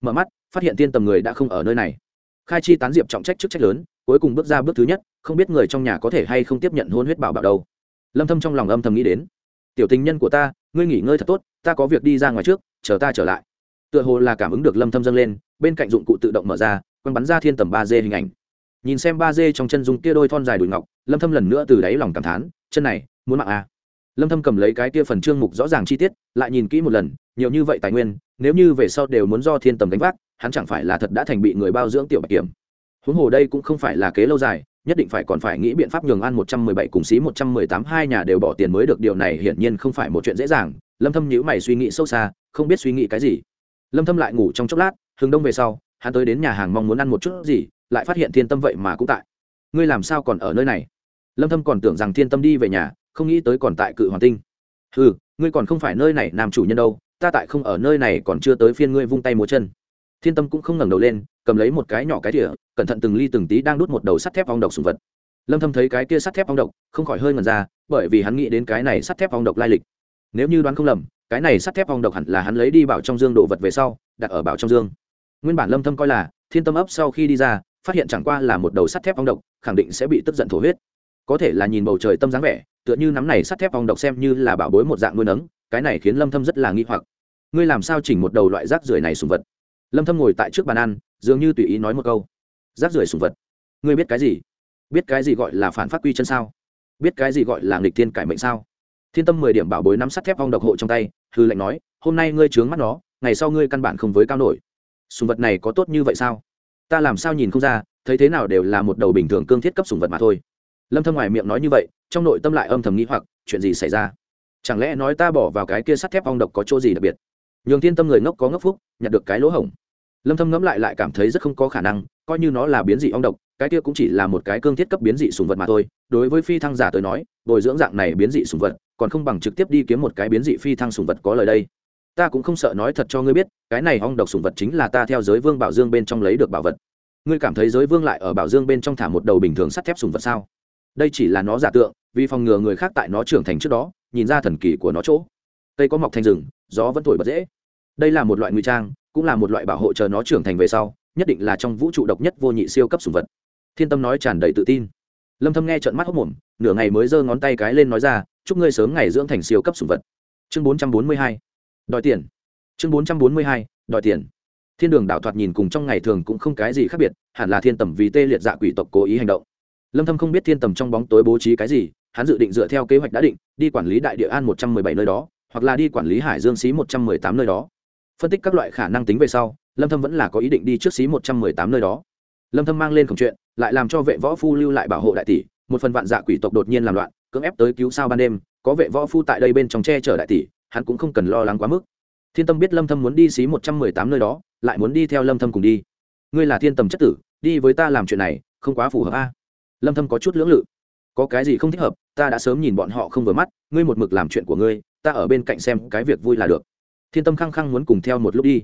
Mở mắt, phát hiện tiên tầm người đã không ở nơi này. Khai chi tán diệp trọng trách chức trách lớn, cuối cùng bước ra bước thứ nhất, không biết người trong nhà có thể hay không tiếp nhận hôn huyết bảo bảo đâu. Lâm thâm trong lòng âm thầm nghĩ đến tiểu tình nhân của ta, ngươi nghỉ ngơi thật tốt, ta có việc đi ra ngoài trước, chờ ta trở lại. Tựa hồ là cảm ứng được lâm thâm dâng lên, bên cạnh dụng cụ tự động mở ra, quăng bắn ra thiên tầm ba d hình ảnh. Nhìn xem ba d trong chân dung kia đôi thon dài đùi ngọc, lâm thâm lần nữa từ đáy lòng cảm thán, chân này, muốn mạng à? Lâm thâm cầm lấy cái kia phần trương mục rõ ràng chi tiết, lại nhìn kỹ một lần, nhiều như vậy tài nguyên, nếu như về sau đều muốn do thiên tầm đánh vác, hắn chẳng phải là thật đã thành bị người bao dưỡng tiểu bạch kiểm. Huống hồ đây cũng không phải là kế lâu dài nhất định phải còn phải nghĩ biện pháp nhường ăn 117 cùng xí 118 hai nhà đều bỏ tiền mới được điều này hiển nhiên không phải một chuyện dễ dàng. Lâm thâm nhíu mày suy nghĩ sâu xa không biết suy nghĩ cái gì. Lâm thâm lại ngủ trong chốc lát hướng đông về sau hắn tới đến nhà hàng mong muốn ăn một chút gì lại phát hiện thiên tâm vậy mà cũng tại. Ngươi làm sao còn ở nơi này? Lâm thâm còn tưởng rằng thiên tâm đi về nhà không nghĩ tới còn tại cự hoàn tinh. Hừ, ngươi còn không phải nơi này nam chủ nhân đâu ta tại không ở nơi này còn chưa tới phiên ngươi vung tay múa chân thiên tâm cũng không ngẩng đầu lên, cầm lấy một cái nhỏ cái thỉa cẩn thận từng ly từng tí đang đút một đầu sắt thép ong độc sùng vật. Lâm thâm thấy cái kia sắt thép ong độc, không khỏi hơi ngẩn ra, bởi vì hắn nghĩ đến cái này sắt thép ong độc lai lịch. Nếu như đoán không lầm, cái này sắt thép ong độc hẳn là hắn lấy đi bảo trong dương đồ vật về sau, đặt ở bảo trong dương. Nguyên bản lâm thâm coi là, thiên tâm ấp sau khi đi ra, phát hiện chẳng qua là một đầu sắt thép ong độc, khẳng định sẽ bị tức giận thổ huyết. Có thể là nhìn bầu trời tâm dáng vẻ, tựa như nắm này sắt thép ong độc xem như là bảo bối một dạng nuôi nấng, cái này khiến lâm thâm rất là nghi hoặc. Ngươi làm sao chỉnh một đầu loại rác rưởi này sùng vật? Lâm thâm ngồi tại trước bàn ăn, dường như tùy ý nói một câu. Rác rưởi sùng vật. Ngươi biết cái gì? Biết cái gì gọi là phản phát quy chân sao? Biết cái gì gọi là nghịch thiên cải mệnh sao? Thiên tâm mười điểm bảo bối nắm sắt thép ong độc hộ trong tay, hư lệnh nói, hôm nay ngươi trướng mắt nó, ngày sau ngươi căn bản không với cao nổi. Sùng vật này có tốt như vậy sao? Ta làm sao nhìn không ra, thấy thế nào đều là một đầu bình thường cương thiết cấp sùng vật mà thôi. Lâm thâm ngoài miệng nói như vậy, trong nội tâm lại âm thầm nghĩ hoặc, chuyện gì xảy ra? Chẳng lẽ nói ta bỏ vào cái kia sắt thép ong độc có chỗ gì đặc biệt? Nhường thiên tâm người ngốc có ngốc phúc, nhặt được cái lỗ hổng. Lâm thâm ngẫm lại lại cảm thấy rất không có khả năng, coi như nó là biến dị ong độc, cái kia cũng chỉ là một cái cương thiết cấp biến dị sùng vật mà thôi. Đối với phi thăng giả tới nói, bồi dưỡng dạng này biến dị sùng vật, còn không bằng trực tiếp đi kiếm một cái biến dị phi thăng sùng vật có lời đây. Ta cũng không sợ nói thật cho ngươi biết, cái này ong độc sùng vật chính là ta theo giới vương bảo dương bên trong lấy được bảo vật. Ngươi cảm thấy giới vương lại ở bảo dương bên trong thả một đầu bình thường sắt thép sùng vật sao? Đây chỉ là nó giả tượng, vì phòng ngừa người khác tại nó trưởng thành trước đó, nhìn ra thần kỳ của nó chỗ cây có mọc thành rừng, gió vẫn thổi bật dễ. Đây là một loại nguy trang, cũng là một loại bảo hộ chờ nó trưởng thành về sau, nhất định là trong vũ trụ độc nhất vô nhị siêu cấp sùng vật. Thiên tâm nói tràn đầy tự tin. Lâm thâm nghe trợn mắt hốc mồm, nửa ngày mới giơ ngón tay cái lên nói ra, chúc ngươi sớm ngày dưỡng thành siêu cấp sùng vật. Chương 442 đòi tiền. Chương 442 đòi tiền. Thiên đường đảo thoạt nhìn cùng trong ngày thường cũng không cái gì khác biệt, hẳn là thiên tầm vì tê liệt dạ quỷ tộc cố ý hành động. Lâm thâm không biết thiên tầm trong bóng tối bố trí cái gì, hắn dự định dựa theo kế hoạch đã định, đi quản lý đại địa an 117 nơi đó hoặc là đi quản lý hải dương xí 118 nơi đó. Phân tích các loại khả năng tính về sau, lâm thâm vẫn là có ý định đi trước xí 118 nơi đó. Lâm thâm mang lên cổng chuyện, lại làm cho vệ võ phu lưu lại bảo hộ đại tỷ, một phần vạn dạ quỷ tộc đột nhiên làm loạn, cưỡng ép tới cứu sao ban đêm, có vệ võ phu tại đây bên trong che chở đại tỷ, hắn cũng không cần lo lắng quá mức. Thiên tâm biết lâm thâm muốn đi xí 118 nơi đó, lại muốn đi theo lâm thâm cùng đi. Ngươi là thiên tầm chất tử, đi với ta làm chuyện này, không quá phù hợp a. Lâm thâm có chút lưỡng lự. Có cái gì không thích hợp, ta đã sớm nhìn bọn họ không vừa mắt, ngươi một mực làm chuyện của ngươi ta ở bên cạnh xem cái việc vui là được. Thiên tâm khăng khăng muốn cùng theo một lúc đi.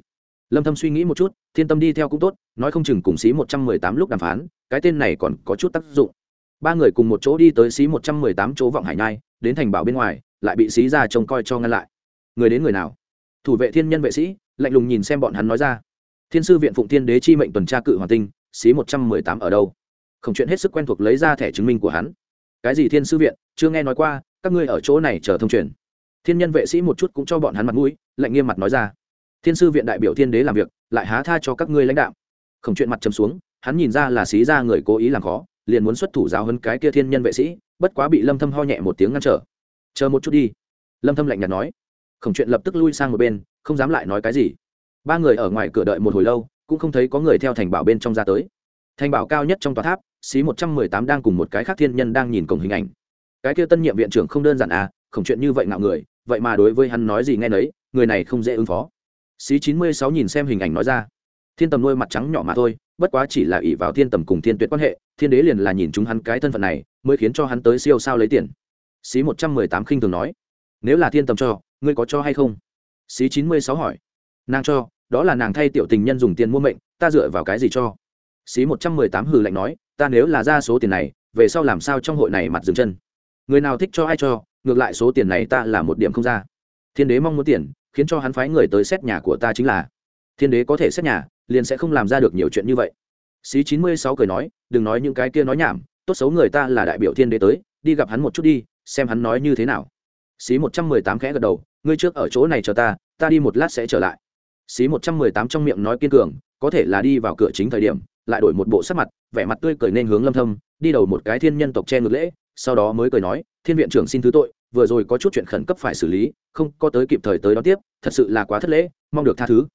Lâm thâm suy nghĩ một chút, thiên tâm đi theo cũng tốt, nói không chừng cùng xí 118 lúc đàm phán, cái tên này còn có chút tác dụng. Ba người cùng một chỗ đi tới xí 118 chỗ vọng hải nhai, đến thành bảo bên ngoài, lại bị xí ra trông coi cho ngăn lại. Người đến người nào? Thủ vệ thiên nhân vệ sĩ, lạnh lùng nhìn xem bọn hắn nói ra. Thiên sư viện phụng thiên đế chi mệnh tuần tra cự hoàng tinh, xí 118 ở đâu? Không chuyện hết sức quen thuộc lấy ra thẻ chứng minh của hắn. Cái gì thiên sư viện? Chưa nghe nói qua, các ngươi ở chỗ này chờ thông truyền thiên nhân vệ sĩ một chút cũng cho bọn hắn mặt mũi, lạnh nghiêm mặt nói ra. Thiên sư viện đại biểu thiên đế làm việc, lại há tha cho các ngươi lãnh đạo. Khổng chuyện mặt chấm xuống, hắn nhìn ra là xí ra người cố ý làm khó, liền muốn xuất thủ giáo hơn cái kia thiên nhân vệ sĩ, bất quá bị lâm thâm ho nhẹ một tiếng ngăn trở. Chờ một chút đi. Lâm thâm lạnh nhạt nói. Khổng chuyện lập tức lui sang một bên, không dám lại nói cái gì. Ba người ở ngoài cửa đợi một hồi lâu, cũng không thấy có người theo thành bảo bên trong ra tới. Thành bảo cao nhất trong tòa tháp, xí 118 đang cùng một cái khác thiên nhân đang nhìn cổng hình ảnh. Cái kia tân nhiệm viện trưởng không đơn giản à khổng chuyện như vậy ngạo người vậy mà đối với hắn nói gì nghe nấy, người này không dễ ứng phó. Xí 96 nhìn xem hình ảnh nói ra. Thiên tầm nuôi mặt trắng nhỏ mà thôi, bất quá chỉ là ỷ vào thiên tầm cùng thiên tuyệt quan hệ, thiên đế liền là nhìn chúng hắn cái thân phận này, mới khiến cho hắn tới siêu sao lấy tiền. Xí 118 khinh thường nói, nếu là thiên tầm cho, ngươi có cho hay không? Xí 96 hỏi, nàng cho, đó là nàng thay tiểu tình nhân dùng tiền mua mệnh, ta dựa vào cái gì cho? Xí 118 hừ lạnh nói, ta nếu là ra số tiền này, về sau làm sao trong hội này mặt dừng chân? Người nào thích cho ai cho ngược lại số tiền này ta là một điểm không ra. Thiên đế mong muốn tiền, khiến cho hắn phái người tới xét nhà của ta chính là. Thiên đế có thể xét nhà, liền sẽ không làm ra được nhiều chuyện như vậy. Xí chín mươi sáu cười nói, đừng nói những cái kia nói nhảm, tốt xấu người ta là đại biểu thiên đế tới, đi gặp hắn một chút đi, xem hắn nói như thế nào. Xí một trăm mười tám khẽ gật đầu, ngươi trước ở chỗ này chờ ta ta đi một lát sẽ trở lại. Xí một trăm mười tám trong miệng nói kiên cường, có thể là đi vào cửa chính thời điểm, lại đổi một bộ sắc mặt, vẻ mặt tươi cười nên hướng lâm thâm, đi đầu một cái thiên nhân tộc che ngược lễ sau đó mới cười nói, thiên viện trưởng xin thứ tội, vừa rồi có chút chuyện khẩn cấp phải xử lý, không có tới kịp thời tới đó tiếp, thật sự là quá thất lễ, mong được tha thứ.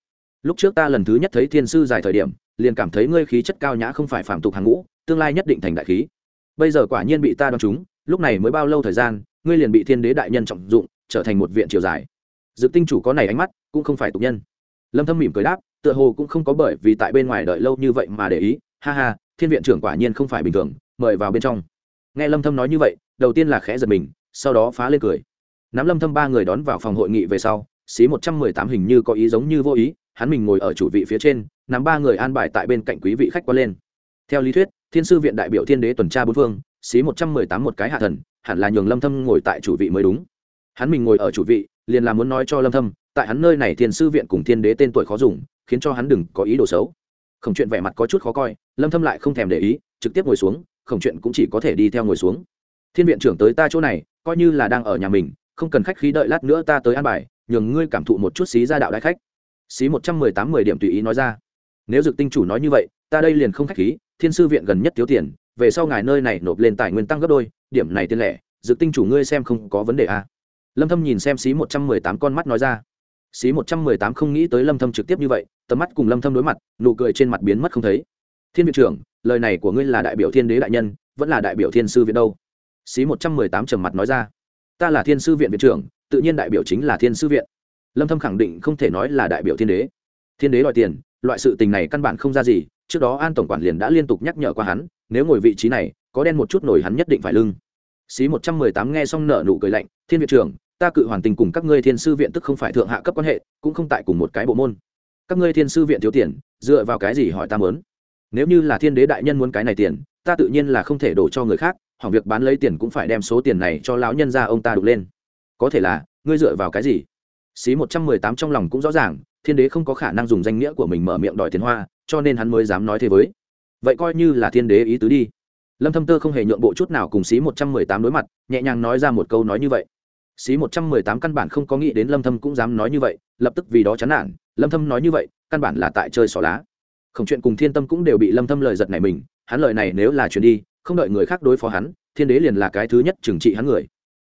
Lúc trước ta lần thứ nhất thấy thiên sư dài thời điểm, liền cảm thấy ngươi khí chất cao nhã không phải phạm tục hàng ngũ, tương lai nhất định thành đại khí. Bây giờ quả nhiên bị ta đoán trúng, lúc này mới bao lâu thời gian, ngươi liền bị thiên đế đại nhân trọng dụng, trở thành một viện triều dài dự tinh chủ có này ánh mắt, cũng không phải tục nhân. Lâm thâm mỉm cười đáp, tựa hồ cũng không có bởi vì tại bên ngoài đợi lâu như vậy mà để ý. Ha ha, thiên viện trưởng quả nhiên không phải bình thường, mời vào bên trong nghe lâm thâm nói như vậy, đầu tiên là khẽ giật mình, sau đó phá lên cười. Nắm lâm thâm ba người đón vào phòng hội nghị về sau, xí 118 hình như có ý giống như vô ý, hắn mình ngồi ở chủ vị phía trên, nắm ba người an bài tại bên cạnh quý vị khách qua lên. Theo lý thuyết, thiên sư viện đại biểu thiên đế tuần tra bốn phương, xí 118 một cái hạ thần, hẳn là nhường lâm thâm ngồi tại chủ vị mới đúng. Hắn mình ngồi ở chủ vị, liền là muốn nói cho lâm thâm, tại hắn nơi này thiên sư viện cùng thiên đế tên tuổi khó dùng, khiến cho hắn đừng có ý đồ xấu. Không chuyện vẻ mặt có chút khó coi, lâm thâm lại không thèm để ý, trực tiếp ngồi xuống khổng chuyện cũng chỉ có thể đi theo ngồi xuống. Thiên viện trưởng tới ta chỗ này, coi như là đang ở nhà mình, không cần khách khí đợi lát nữa ta tới an bài, nhường ngươi cảm thụ một chút xí ra đạo đại khách. Xí một trăm mười tám mười điểm tùy ý nói ra. Nếu dược tinh chủ nói như vậy, ta đây liền không khách khí, thiên sư viện gần nhất thiếu tiền, về sau ngài nơi này nộp lên tài nguyên tăng gấp đôi, điểm này tiền lẻ dược tinh chủ ngươi xem không có vấn đề à. lâm thâm nhìn xem xí một trăm mười tám con mắt nói ra. Xí một trăm mười tám không nghĩ tới lâm thâm trực tiếp như vậy, tầm mắt cùng lâm thâm đối mặt, nụ cười trên mặt biến mất không thấy thiên viện trưởng, lời này của ngươi là đại biểu thiên đế đại nhân, vẫn là đại biểu thiên sư viện đâu? Xí một trăm mười tám trầm mặt nói ra. Ta là thiên sư viện viện trưởng, tự nhiên đại biểu chính là thiên sư viện. Lâm thâm khẳng định không thể nói là đại biểu thiên đế. Thiên đế đòi tiền, loại sự tình này căn bản không ra gì, trước đó an tổng quản liền đã liên tục nhắc nhở qua hắn, nếu ngồi vị trí này, có đen một chút nổi hắn nhất định phải lưng. Xí một trăm mười tám nghe xong nở nụ cười lạnh, thiên viện trưởng, ta cự hoàn tình cùng các ngươi thiên sư viện tức không phải thượng hạ cấp quan hệ, cũng không tại cùng một cái bộ môn. Các ngươi thiên sư viện thiếu tiền, dựa vào cái gì hỏi ta mớn? Nếu như là thiên đế đại nhân muốn cái này tiền, ta tự nhiên là không thể đổ cho người khác, hỏng việc bán lấy tiền cũng phải đem số tiền này cho lão nhân ra ông ta đục lên. Có thể là, ngươi dựa vào cái gì? Xí một trăm mười tám trong lòng cũng rõ ràng, thiên đế không có khả năng dùng danh nghĩa của mình mở miệng đòi tiền hoa, cho nên hắn mới dám nói thế với. Vậy coi như là thiên đế ý tứ đi. Lâm thâm tơ không hề nhượng bộ chút nào cùng xí một trăm mười tám đối mặt, nhẹ nhàng nói ra một câu nói như vậy. Xí một trăm mười tám căn bản không có nghĩ đến lâm thâm cũng dám nói như vậy, lập tức vì đó chán nản, lâm thâm nói như vậy, căn bản là tại chơi xỏ lá không chuyện cùng thiên tâm cũng đều bị lâm thâm lời giật này mình, hắn lời này nếu là truyền đi, không đợi người khác đối phó hắn, thiên đế liền là cái thứ nhất trừng trị hắn người.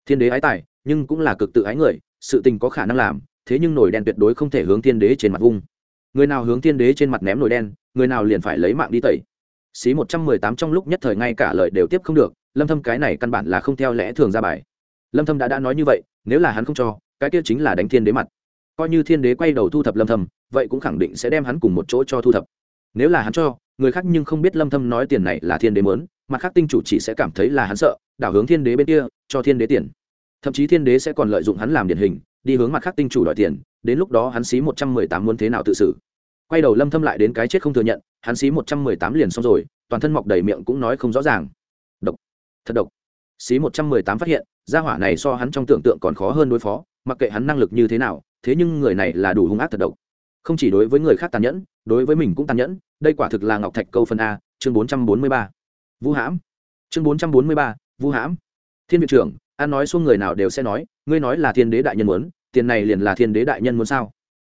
Thiên đế ái tài, nhưng cũng là cực tự ái người, sự tình có khả năng làm, thế nhưng nổi đen tuyệt đối không thể hướng thiên đế trên mặt vung. Người nào hướng thiên đế trên mặt ném nổi đen, người nào liền phải lấy mạng đi tẩy. Xí một trăm mười tám trong lúc nhất thời ngay cả lời đều tiếp không được, lâm thâm cái này căn bản là không theo lẽ thường ra bài. Lâm thâm đã đã nói như vậy, nếu là hắn không cho, cái kia chính là đánh thiên đế mặt. Coi như thiên đế quay đầu thu thập lâm thâm, vậy cũng khẳng định sẽ đem hắn cùng một chỗ cho thu thập nếu là hắn cho, người khác nhưng không biết lâm thâm nói tiền này là thiên đế mớn mặt khác tinh chủ chỉ sẽ cảm thấy là hắn sợ, đảo hướng thiên đế bên kia, cho thiên đế tiền. Thậm chí thiên đế sẽ còn lợi dụng hắn làm điển hình, đi hướng mặt khác tinh chủ đòi tiền, đến lúc đó hắn xí một trăm mười tám muốn thế nào tự xử. Quay đầu lâm thâm lại đến cái chết không thừa nhận, hắn xí một trăm mười tám liền xong rồi, toàn thân mọc đầy miệng cũng nói không rõ ràng. Độc. Thật độc. Xí một trăm mười tám phát hiện, gia hỏa này so hắn trong tưởng tượng còn khó hơn đối phó, mặc kệ hắn năng lực như thế nào, thế nhưng người này là đủ hung ác thật độc không chỉ đối với người khác tàn nhẫn, đối với mình cũng tàn nhẫn. Đây quả thực là ngọc thạch câu phần a, chương bốn trăm bốn mươi ba. Vũ hãm. Chương bốn trăm bốn mươi ba, vũ hãm. Thiên viện trưởng an nói xuống người nào đều sẽ nói, ngươi nói là thiên đế đại nhân muốn, tiền này liền là thiên đế đại nhân muốn sao?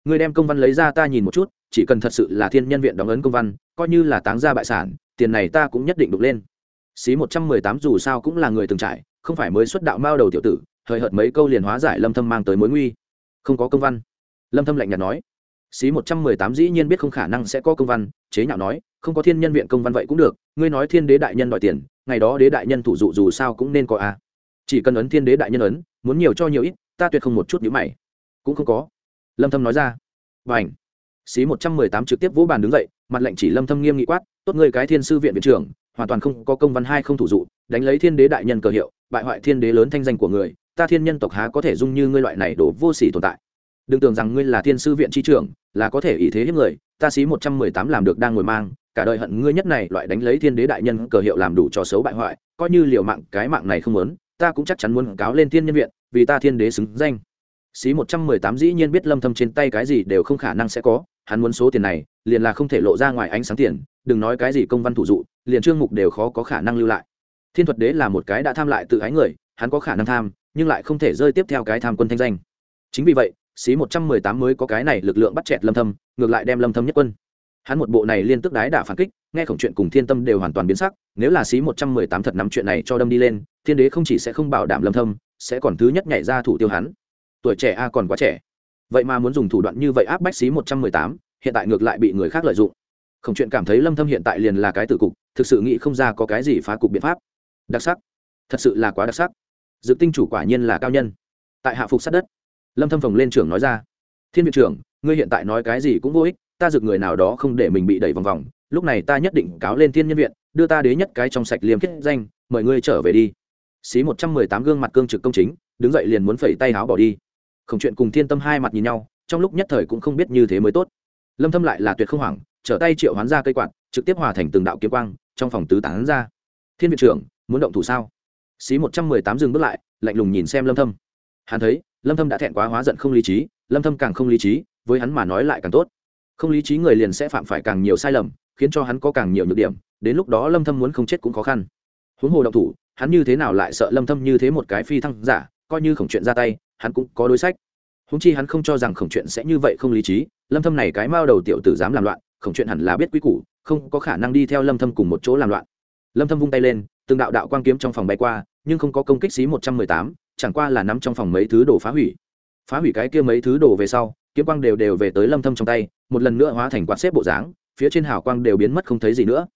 Ngươi đem công văn lấy ra ta nhìn một chút, chỉ cần thật sự là thiên nhân viện đóng ấn công văn, coi như là táng ra bại sản, tiền này ta cũng nhất định đục lên. Xí một trăm mười tám dù sao cũng là người từng trải, không phải mới xuất đạo mao đầu tiểu tử hời hợt mấy câu liền hóa giải lâm thâm mang tới mối nguy. Không có công văn. Lâm thâm lạnh nhạt nói xí một trăm mười tám dĩ nhiên biết không khả năng sẽ có công văn, chế nhạo nói, không có thiên nhân viện công văn vậy cũng được, ngươi nói thiên đế đại nhân đòi tiền, ngày đó đế đại nhân thủ dụ dù sao cũng nên có a chỉ cần ấn thiên đế đại nhân ấn, muốn nhiều cho nhiều ít, ta tuyệt không một chút nhữ mày. Cũng không có. Lâm thâm nói ra. Và ảnh xí một trăm mười tám trực tiếp vỗ bàn đứng dậy, mặt lệnh chỉ lâm thâm nghiêm nghị quát, tốt người cái thiên sư viện viện trưởng, hoàn toàn không có công văn hai không thủ dụ, đánh lấy thiên đế đại nhân cờ hiệu, bại hoại thiên đế lớn thanh danh của người, ta thiên nhân tộc há có thể dung như ngươi loại này đổ vô sỉ tồn tại đừng tưởng rằng ngươi là thiên sư viện tri trưởng, là có thể ý thế hiếp người, ta xí một trăm mười tám làm được đang ngồi mang, cả đời hận ngươi nhất này loại đánh lấy thiên đế đại nhân cờ hiệu làm đủ trò xấu bại hoại, coi như liều mạng, cái mạng này không muốn, ta cũng chắc chắn muốn cáo lên thiên nhân viện, vì ta thiên đế xứng danh. Xí một trăm mười tám dĩ nhiên biết lâm thâm trên tay cái gì đều không khả năng sẽ có, hắn muốn số tiền này, liền là không thể lộ ra ngoài ánh sáng tiền, đừng nói cái gì công văn thủ dụ, liền trương mục đều khó có khả năng lưu lại. Thiên thuật đế là một cái đã tham lại tự ái người, hắn có khả năng tham, nhưng lại không thể rơi tiếp theo cái tham quân thanh danh. Chính vì vậy xí một trăm mười tám mới có cái này lực lượng bắt chẹt lâm thâm, ngược lại đem lâm thâm nhất quân. Hắn một bộ này liên tức đái đả phản kích, nghe khổng chuyện cùng thiên tâm đều hoàn toàn biến sắc, nếu là xí một trăm mười tám thật nắm chuyện này cho đâm đi lên, thiên đế không chỉ sẽ không bảo đảm lâm thâm, sẽ còn thứ nhất nhảy ra thủ tiêu hắn. Tuổi trẻ a còn quá trẻ. Vậy mà muốn dùng thủ đoạn như vậy áp bách xí một trăm mười tám, hiện tại ngược lại bị người khác lợi dụng. Khổng chuyện cảm thấy lâm thâm hiện tại liền là cái tử cục, thực sự nghĩ không ra có cái gì phá cục biện pháp. Đặc sắc. Thật sự là quá đặc sắc. Dự tinh chủ quả nhiên là cao nhân. Tại hạ phục sát đất lâm thâm phồng lên trưởng nói ra, thiên viện trưởng, ngươi hiện tại nói cái gì cũng vô ích, ta dược người nào đó không để mình bị đẩy vòng vòng, lúc này ta nhất định cáo lên thiên nhân viện, đưa ta đế nhất cái trong sạch liêm kết danh, mời ngươi trở về đi. Xí một trăm mười tám gương mặt cương trực công chính, đứng dậy liền muốn phẩy tay háo bỏ đi. Không chuyện cùng thiên tâm hai mặt nhìn nhau, trong lúc nhất thời cũng không biết như thế mới tốt. Lâm thâm lại là tuyệt không hoảng, trở tay triệu hoán ra cây quạt, trực tiếp hòa thành từng đạo kiếm quang, trong phòng tứ tán ra. Thiên viện trưởng, muốn động thủ sao? Xí một trăm mười tám dừng bước lại, lạnh lùng nhìn xem lâm thâm. Hắn thấy lâm thâm đã thẹn quá hóa giận không lý trí lâm thâm càng không lý trí với hắn mà nói lại càng tốt. Không lý trí người liền sẽ phạm phải càng nhiều sai lầm khiến cho hắn có càng nhiều nhược điểm đến lúc đó lâm thâm muốn không chết cũng khó khăn. Huống hồ động thủ hắn như thế nào lại sợ lâm thâm như thế một cái phi thăng giả coi như khổng chuyện ra tay hắn cũng có đối sách. Huống chi hắn không cho rằng khổng chuyện sẽ như vậy không lý trí lâm thâm này cái mao đầu tiểu tử dám làm loạn khổng chuyện hẳn là biết quý củ không có khả năng đi theo lâm thâm cùng một chỗ làm loạn. Lâm thâm vung tay lên từng đạo đạo quang kiếm trong phòng bay qua nhưng không có công kích xí 118, chẳng qua là nắm trong phòng mấy thứ đồ phá hủy. Phá hủy cái kia mấy thứ đồ về sau, kiếm quang đều đều về tới lâm thâm trong tay, một lần nữa hóa thành quạt xếp bộ dáng, phía trên hào quang đều biến mất không thấy gì nữa.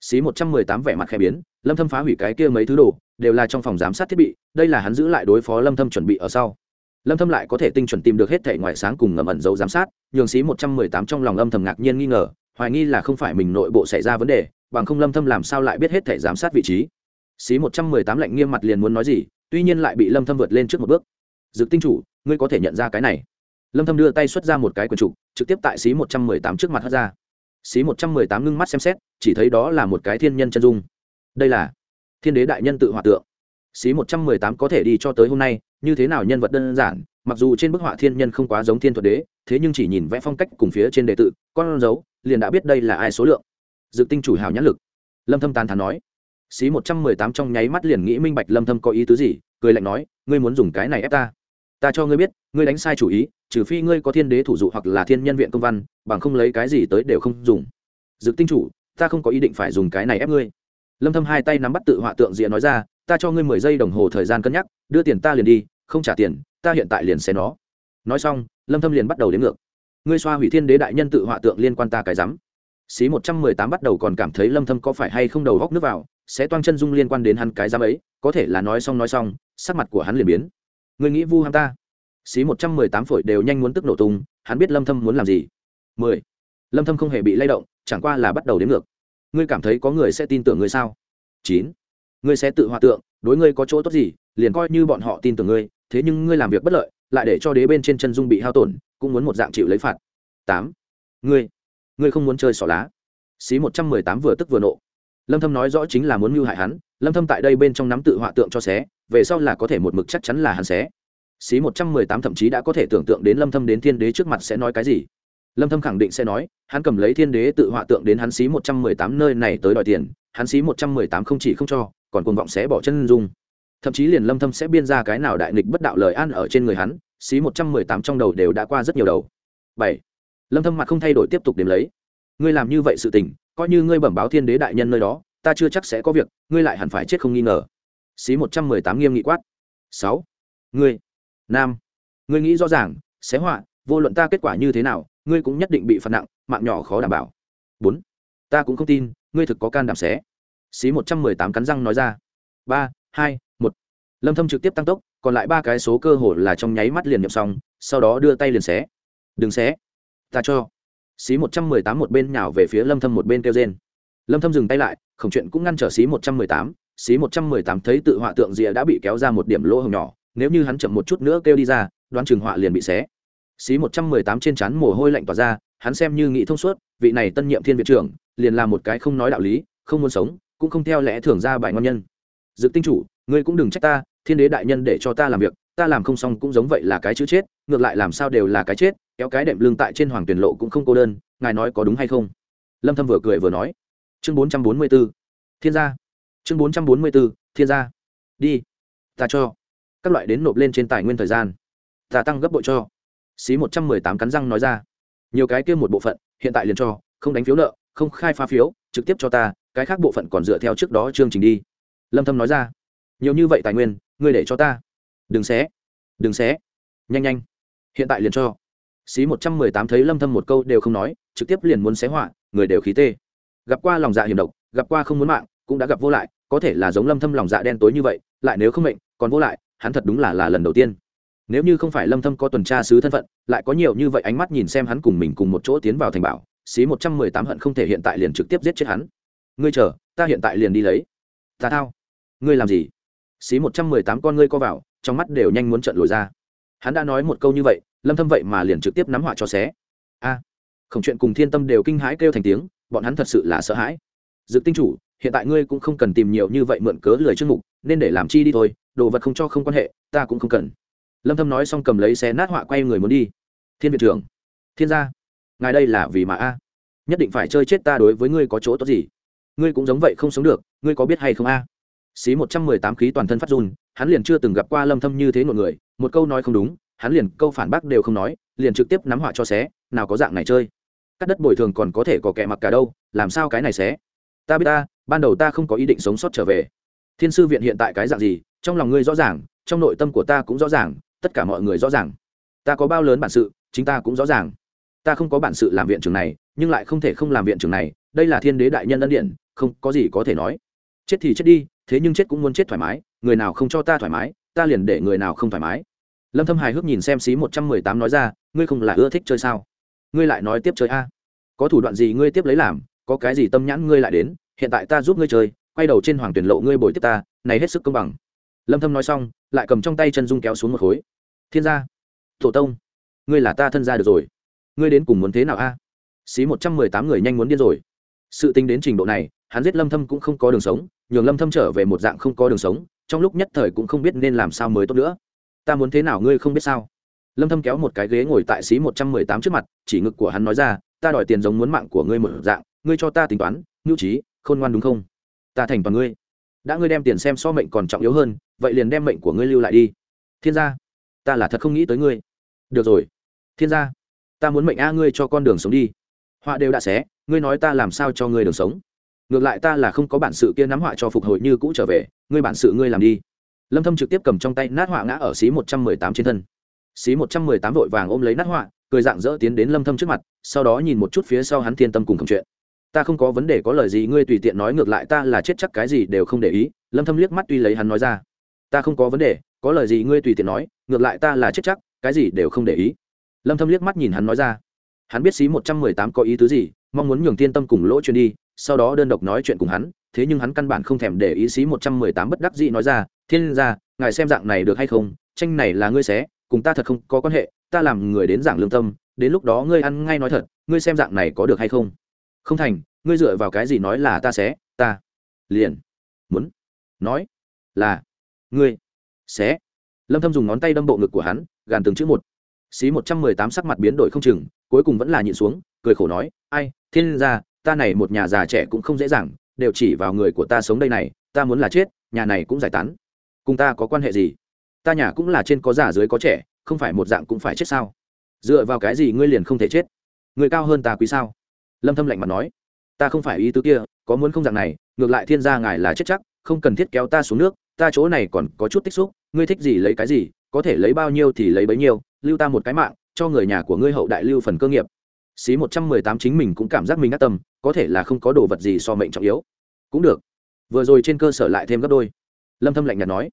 Xí 118 vẻ mặt khẽ biến, lâm thâm phá hủy cái kia mấy thứ đồ, đều là trong phòng giám sát thiết bị, đây là hắn giữ lại đối phó lâm thâm chuẩn bị ở sau. Lâm thâm lại có thể tinh chuẩn tìm được hết thể ngoại sáng cùng ngầm ẩn dấu giám sát, nhường xí 118 trong lòng âm thầm ngạc nhiên nghi ngờ, hoài nghi là không phải mình nội bộ xảy ra vấn đề, bằng không lâm thâm làm sao lại biết hết thể giám sát vị trí xí 118 lạnh nghiêm mặt liền muốn nói gì, tuy nhiên lại bị lâm thâm vượt lên trước một bước. Dực tinh chủ, ngươi có thể nhận ra cái này. Lâm thâm đưa tay xuất ra một cái quần trục, trực tiếp tại xí 118 trước mặt hất ra. Xí 118 ngưng mắt xem xét, chỉ thấy đó là một cái thiên nhân chân dung. Đây là thiên đế đại nhân tự họa tượng. Xí 118 có thể đi cho tới hôm nay, như thế nào nhân vật đơn giản, mặc dù trên bức họa thiên nhân không quá giống thiên thuật đế, thế nhưng chỉ nhìn vẽ phong cách cùng phía trên đề tự con dấu, liền đã biết đây là ai số lượng. Dự tinh chủ hào nhãn lực. Lâm thâm tán thán nói xí 118 trong nháy mắt liền nghĩ minh bạch lâm thâm có ý tứ gì, cười lạnh nói, ngươi muốn dùng cái này ép ta? Ta cho ngươi biết, ngươi đánh sai chủ ý, trừ phi ngươi có thiên đế thủ dụ hoặc là thiên nhân viện công văn, bằng không lấy cái gì tới đều không dùng. Dực tinh chủ, ta không có ý định phải dùng cái này ép ngươi. Lâm thâm hai tay nắm bắt tự họa tượng diện nói ra, ta cho ngươi mười giây đồng hồ thời gian cân nhắc, đưa tiền ta liền đi, không trả tiền, ta hiện tại liền xé nó. Nói xong, lâm thâm liền bắt đầu đến ngược. Ngươi xoa hủy thiên đế đại nhân tự họa tượng liên quan ta cái rắm. Xí 118 bắt đầu còn cảm thấy lâm thâm có phải hay không đầu góc nước vào sẽ toang chân dung liên quan đến hắn cái giám ấy, có thể là nói xong nói xong, sắc mặt của hắn liền biến. Ngươi nghĩ vu ham ta? Xí 118 phổi đều nhanh muốn tức nổ tung, hắn biết lâm thâm muốn làm gì. 10. lâm thâm không hề bị lay động, chẳng qua là bắt đầu đến ngược. Ngươi cảm thấy có người sẽ tin tưởng ngươi sao? Chín. ngươi sẽ tự hòa tượng, đối ngươi có chỗ tốt gì, liền coi như bọn họ tin tưởng ngươi, thế nhưng ngươi làm việc bất lợi, lại để cho đế bên trên chân dung bị hao tổn, cũng muốn một dạng chịu lấy phạt. Tám. Ngươi. Ngươi không muốn chơi xỏ lá. Xí một trăm mười tám vừa tức vừa nộ lâm thâm nói rõ chính là muốn mưu hại hắn, lâm thâm tại đây bên trong nắm tự họa tượng cho xé, về sau là có thể một mực chắc chắn là hắn xé. Xí một trăm mười tám thậm chí đã có thể tưởng tượng đến lâm thâm đến thiên đế trước mặt sẽ nói cái gì. Lâm thâm khẳng định sẽ nói, hắn cầm lấy thiên đế tự họa tượng đến hắn xí một trăm mười tám nơi này tới đòi tiền, hắn xí một trăm mười tám không chỉ không cho, còn cuồng vọng sẽ bỏ chân dung. Thậm chí liền lâm thâm sẽ biên ra cái nào đại nghịch bất đạo lời an ở trên người hắn, xí 118 trong đầu đều đã qua rất nhiều đầu. Bảy. Lâm thâm mặt không thay đổi tiếp tục điểm lấy ngươi làm như vậy sự tình, coi như ngươi bẩm báo thiên đế đại nhân nơi đó, ta chưa chắc sẽ có việc, ngươi lại hẳn phải chết không nghi ngờ. Xí 118 nghiêm nghị quát. 6. ngươi. Nam. Ngươi nghĩ rõ ràng, xé họa, vô luận ta kết quả như thế nào, ngươi cũng nhất định bị phạt nặng, mạng nhỏ khó đảm bảo. 4. ta cũng không tin, ngươi thực có can đảm xé. Xí 118 cắn răng nói ra. Ba, hai, một. Lâm thâm trực tiếp tăng tốc, còn lại ba cái số cơ hồ là trong nháy mắt liền nhập xong, sau đó đưa tay liền xé. Đừng xé. Ta cho xí 118 một bên nhào về phía lâm thâm một bên kêu rên. Lâm thâm dừng tay lại không chuyện cũng ngăn trở xí 118 xí 118 thấy tự họa tượng rìa đã bị kéo ra một điểm lỗ hồng nhỏ, nếu như hắn chậm một chút nữa kêu đi ra, đoán chừng họa liền bị xé. Xí 118 trên chán mồ hôi lạnh tỏa ra, hắn xem như nghĩ thông suốt, vị này tân nhiệm thiên viện trưởng, liền là một cái không nói đạo lý, không muốn sống, cũng không theo lẽ thường ra bài ngon nhân. Dự tinh chủ, ngươi cũng đừng trách ta, thiên đế đại nhân để cho ta làm việc, ta làm không xong cũng giống vậy là cái chữ chết, ngược lại làm sao đều là cái chết kéo cái đệm lưng tại trên hoàng tuyển lộ cũng không cô đơn, ngài nói có đúng hay không? Lâm thâm vừa cười vừa nói. Chương bốn trăm bốn mươi b ố thiên gia. Chương bốn trăm bốn mươi b ố thiên gia. Đi. Ta cho. Các loại đến nộp lên trên tài nguyên thời gian. Ta tăng gấp bội cho. Xí một trăm mười tám cắn răng nói ra. Nhiều cái kia một bộ phận, hiện tại liền cho, không đánh phiếu nợ, không khai phá phiếu, trực tiếp cho ta, cái khác bộ phận còn dựa theo trước đó chương trình đi. Lâm thâm nói ra. Nhiều như vậy tài nguyên, ngươi để cho ta. Đừng xé. Đừng xé. Nhanh nhanh. Hiện tại liền cho xí một trăm mười tám thấy lâm thâm một câu đều không nói, trực tiếp liền muốn xé họa, người đều khí tê. Gặp qua lòng dạ hiểm độc, gặp qua không muốn mạng, cũng đã gặp vô lại, có thể là giống lâm thâm lòng dạ đen tối như vậy, lại nếu không mệnh, còn vô lại, hắn thật đúng là là lần đầu tiên. Nếu như không phải lâm thâm có tuần tra sứ thân phận, lại có nhiều như vậy ánh mắt nhìn xem hắn cùng mình cùng một chỗ tiến vào thành bảo, xí một trăm mười tám hận không thể hiện tại liền trực tiếp giết chết hắn. Ngươi chờ, ta hiện tại liền đi lấy. Ta thao. Ngươi làm gì? Xí một trăm mười tám con ngươi co vào, trong mắt đều nhanh muốn trợn lồi ra hắn đã nói một câu như vậy lâm thâm vậy mà liền trực tiếp nắm họa cho xé. A à, không chuyện cùng thiên tâm đều kinh hãi kêu thành tiếng bọn hắn thật sự là sợ hãi. Dự tinh chủ hiện tại ngươi cũng không cần tìm nhiều như vậy mượn cớ lời chương mục nên để làm chi đi thôi đồ vật không cho không quan hệ ta cũng không cần. Lâm thâm nói xong cầm lấy xé nát họa quay người muốn đi. Thiên viện trưởng thiên gia ngài đây là vì mà a? Nhất định phải chơi chết ta đối với ngươi có chỗ tốt gì? Ngươi cũng giống vậy không sống được ngươi có biết hay không a? Xí một trăm mười tám khí toàn thân phát run hắn liền chưa từng gặp qua lâm thâm như thế một người một câu nói không đúng, hắn liền câu phản bác đều không nói, liền trực tiếp nắm họa cho xé, nào có dạng này chơi. Cắt đất bồi thường còn có thể có kẻ mặc cả đâu, làm sao cái này xé? Ta biết ta, ban đầu ta không có ý định sống sót trở về. Thiên sư viện hiện tại cái dạng gì, trong lòng ngươi rõ ràng, trong nội tâm của ta cũng rõ ràng, tất cả mọi người rõ ràng. Ta có bao lớn bản sự, chính ta cũng rõ ràng. Ta không có bản sự làm viện trưởng này, nhưng lại không thể không làm viện trưởng này, đây là thiên đế đại nhân ân điện không có gì có thể nói. Chết thì chết đi, thế nhưng chết cũng muốn chết thoải mái, người nào không cho ta thoải mái ta liền để người nào không thoải mái. Lâm thâm hài hước nhìn xem xí một trăm mười tám nói ra, ngươi không là ưa thích chơi sao? Ngươi lại nói tiếp chơi a. Có thủ đoạn gì ngươi tiếp lấy làm, có cái gì tâm nhãn ngươi lại đến, hiện tại ta giúp ngươi chơi, quay đầu trên hoàng tuyển lộ ngươi bồi tiếp ta, này hết sức công bằng. Lâm thâm nói xong, lại cầm trong tay chân dung kéo xuống một khối. Thiên gia thổ tông, ngươi là ta thân gia được rồi. Ngươi đến cùng muốn thế nào a? Xí một trăm mười tám người nhanh muốn điên rồi. Sự tính đến trình độ này, hắn giết lâm thâm cũng không có đường sống, nhường lâm thâm trở về một dạng không có đường sống trong lúc nhất thời cũng không biết nên làm sao mới tốt nữa. Ta muốn thế nào ngươi không biết sao? Lâm thâm kéo một cái ghế ngồi tại xí 118 trước mặt, chỉ ngực của hắn nói ra, ta đòi tiền giống muốn mạng của ngươi một dạng, ngươi cho ta tính toán, nhu trí, khôn ngoan đúng không? Ta thành toàn ngươi. Đã ngươi đem tiền xem so mệnh còn trọng yếu hơn, vậy liền đem mệnh của ngươi lưu lại đi. Thiên gia, ta là thật không nghĩ tới ngươi. Được rồi. Thiên gia, ta muốn mệnh a ngươi cho con đường sống đi. Họa đều đã xé, ngươi nói ta làm sao cho ngươi đường sống? Ngược lại ta là không có bản sự kia nắm họa cho phục hồi như cũ trở về, ngươi bản sự ngươi làm đi. Lâm thâm trực tiếp cầm trong tay nát họa ngã ở xí 118 trên thân. Xí 118 vội vàng ôm lấy nát họa, cười dạng dỡ tiến đến lâm thâm trước mặt, sau đó nhìn một chút phía sau hắn thiên tâm cùng cầm chuyện. Ta không có vấn đề có lời gì, ngươi tùy tiện nói, ngược lại ta là chết chắc cái gì đều không để ý, lâm thâm liếc mắt tuy lấy hắn nói ra. Ta không có vấn đề, có lời gì ngươi tùy tiện nói, ngược lại ta là chết chắc, cái gì đều không để ý. Lâm thâm liếc mắt nhìn hắn nói ra. Hắn biết xí 118 có ý tứ gì, mong muốn nhường thiên tâm cùng lỗ truyền đi sau đó đơn độc nói chuyện cùng hắn, thế nhưng hắn căn bản không thèm để ý xí 118 bất đắc dĩ nói ra, thiên gia, ngài xem dạng này được hay không? Tranh này là ngươi xé, cùng ta thật không có quan hệ, ta làm người đến giảng lương tâm, đến lúc đó ngươi ăn ngay nói thật, ngươi xem dạng này có được hay không? Không thành, ngươi dựa vào cái gì nói là ta xé, ta liền muốn nói là ngươi xé. Lâm thâm dùng ngón tay đâm bộ ngực của hắn, gàn từng chữ một. Xí 118 sắc mặt biến đổi không chừng, cuối cùng vẫn là nhịn xuống, cười khổ nói, ai, thiên gia ta này một nhà già trẻ cũng không dễ dàng, đều chỉ vào người của ta sống đây này, ta muốn là chết, nhà này cũng giải tán. Cùng ta có quan hệ gì? Ta nhà cũng là trên có già dưới có trẻ, không phải một dạng cũng phải chết sao? Dựa vào cái gì ngươi liền không thể chết? Người cao hơn ta quý sao? Lâm thâm lạnh mặt nói. Ta không phải ý tứ kia, có muốn không dạng này, ngược lại thiên gia ngài là chết chắc, không cần thiết kéo ta xuống nước, ta chỗ này còn có chút tích xúc, ngươi thích gì lấy cái gì, có thể lấy bao nhiêu thì lấy bấy nhiêu, lưu ta một cái mạng, cho người nhà của ngươi hậu đại lưu phần cơ nghiệp xí một trăm mười tám chính mình cũng cảm giác mình ác tâm, có thể là không có đồ vật gì so mệnh trọng yếu. Cũng được. Vừa rồi trên cơ sở lại thêm gấp đôi. Lâm thâm lạnh nhạt nói.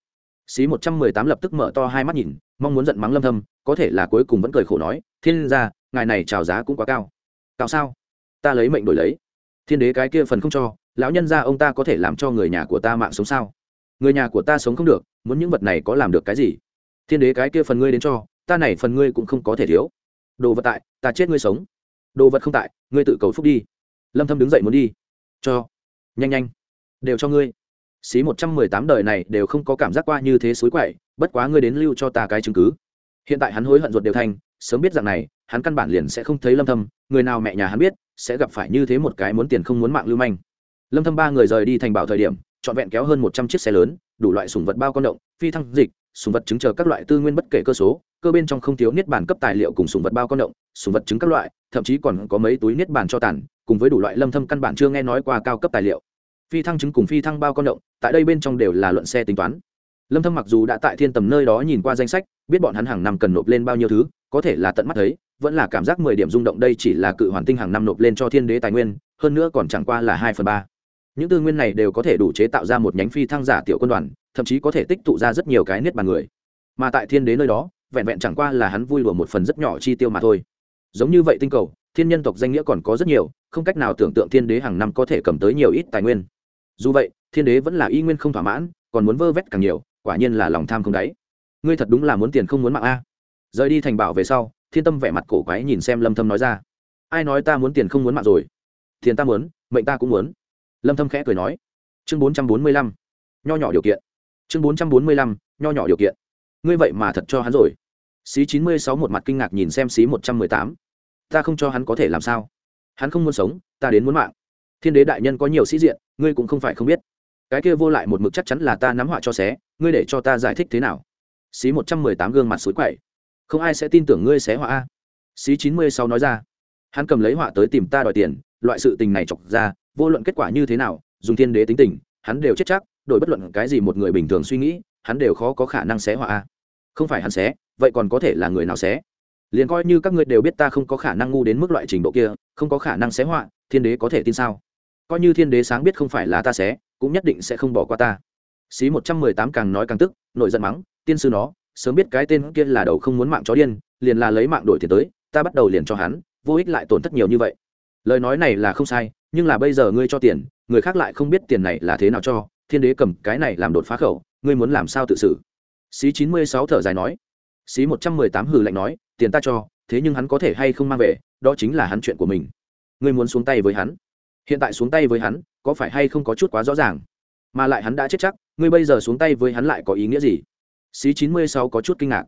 Xí một trăm mười tám lập tức mở to hai mắt nhìn, mong muốn giận mắng lâm thâm, có thể là cuối cùng vẫn cười khổ nói, thiên gia, ngài này chào giá cũng quá cao. Cao sao? Ta lấy mệnh đổi lấy. Thiên đế cái kia phần không cho, lão nhân gia ông ta có thể làm cho người nhà của ta mạng sống sao? Người nhà của ta sống không được, muốn những vật này có làm được cái gì? Thiên đế cái kia phần ngươi đến cho, ta này phần ngươi cũng không có thể thiếu. Đồ vật tại, ta chết ngươi sống đồ vật không tại, ngươi tự cầu phúc đi. Lâm thâm đứng dậy muốn đi. Cho. Nhanh nhanh. Đều cho ngươi. Xí một trăm mười tám đời này đều không có cảm giác qua như thế suối quậy, bất quá ngươi đến lưu cho ta cái chứng cứ. Hiện tại hắn hối hận ruột đều thành, sớm biết rằng này, hắn căn bản liền sẽ không thấy lâm thâm, người nào mẹ nhà hắn biết, sẽ gặp phải như thế một cái muốn tiền không muốn mạng lưu manh. Lâm thâm ba người rời đi thành bảo thời điểm, trọn vẹn kéo hơn 100 chiếc xe lớn, đủ loại sủng vật bao con động, phi thăng dịch sủng vật chứng chờ các loại tư nguyên bất kể cơ số, cơ bên trong không thiếu niết bàn cấp tài liệu cùng sủng vật bao con động sùng vật chứng các loại, thậm chí còn có mấy túi niết bàn cho tàn, cùng với đủ loại lâm thâm căn bản chưa nghe nói qua cao cấp tài liệu. Phi thăng chứng cùng phi thăng bao con động, tại đây bên trong đều là luận xe tính toán. Lâm thâm mặc dù đã tại thiên tầm nơi đó nhìn qua danh sách, biết bọn hắn hàng năm cần nộp lên bao nhiêu thứ, có thể là tận mắt thấy, vẫn là cảm giác 10 điểm rung động đây chỉ là cự hoàn tinh hàng năm nộp lên cho thiên đế tài nguyên, hơn nữa còn chẳng qua là 2 phần 3. những tư nguyên này đều có thể đủ chế tạo ra một nhánh phi thăng giả tiểu quân đoàn, thậm chí có thể tích tụ ra rất nhiều cái niết bàn người. Mà tại thiên đế nơi đó, vẹn vẹn chẳng qua là hắn vui lùa một phần rất nhỏ chi tiêu mà thôi giống như vậy tinh cầu, thiên nhân tộc danh nghĩa còn có rất nhiều, không cách nào tưởng tượng thiên đế hàng năm có thể cầm tới nhiều ít tài nguyên. Dù vậy, thiên đế vẫn là y nguyên không thỏa mãn, còn muốn vơ vét càng nhiều, quả nhiên là lòng tham không đáy. Ngươi thật đúng là muốn tiền không muốn mạng a. Rời đi thành bảo về sau, thiên tâm vẻ mặt cổ quái nhìn xem lâm thâm nói ra. Ai nói ta muốn tiền không muốn mạng rồi? Tiền ta muốn, mệnh ta cũng muốn. Lâm thâm khẽ cười nói. Chương 445 nho nhỏ điều kiện. Chương 445 nho nhỏ điều kiện. Ngươi vậy mà thật cho hắn rồi. Xí 96 một mặt kinh ngạc nhìn xem xí 118 ta không cho hắn có thể làm sao? Hắn không muốn sống, ta đến muốn mạng. Thiên đế đại nhân có nhiều sĩ diện, ngươi cũng không phải không biết. Cái kia vô lại một mực chắc chắn là ta nắm họa cho xé, ngươi để cho ta giải thích thế nào? Xí một trăm mười tám gương mặt suối quậy. Không ai sẽ tin tưởng ngươi xé họa a. Xí chín mươi sáu nói ra. Hắn cầm lấy họa tới tìm ta đòi tiền, loại sự tình này chọc ra, vô luận kết quả như thế nào, dùng thiên đế tính tình, hắn đều chết chắc, đổi bất luận cái gì một người bình thường suy nghĩ, hắn đều khó có khả năng xé họa a. Không phải hắn xé, vậy còn có thể là người nào xé? Liền coi như các ngươi đều biết ta không có khả năng ngu đến mức loại trình độ kia, không có khả năng xé họa, thiên đế có thể tin sao? Coi như thiên đế sáng biết không phải là ta xé, cũng nhất định sẽ không bỏ qua ta. Xí một trăm mười tám càng nói càng tức nội giận mắng, tiên sư nó, sớm biết cái tên kia là đầu không muốn mạng chó điên, liền là lấy mạng đổi tiền tới, ta bắt đầu liền cho hắn, vô ích lại tổn thất nhiều như vậy. Lời nói này là không sai, nhưng là bây giờ ngươi cho tiền, người khác lại không biết tiền này là thế nào cho, thiên đế cầm cái này làm đột phá khẩu, ngươi muốn làm sao tự xử? Xí chín mươi sáu thở dài nói. Xí một trăm mười tám hừ lạnh nói tiền ta cho, thế nhưng hắn có thể hay không mang về, đó chính là hắn chuyện của mình. Ngươi muốn xuống tay với hắn? Hiện tại xuống tay với hắn, có phải hay không có chút quá rõ ràng? Mà lại hắn đã chết chắc, ngươi bây giờ xuống tay với hắn lại có ý nghĩa gì? Xí chín mươi sáu có chút kinh ngạc.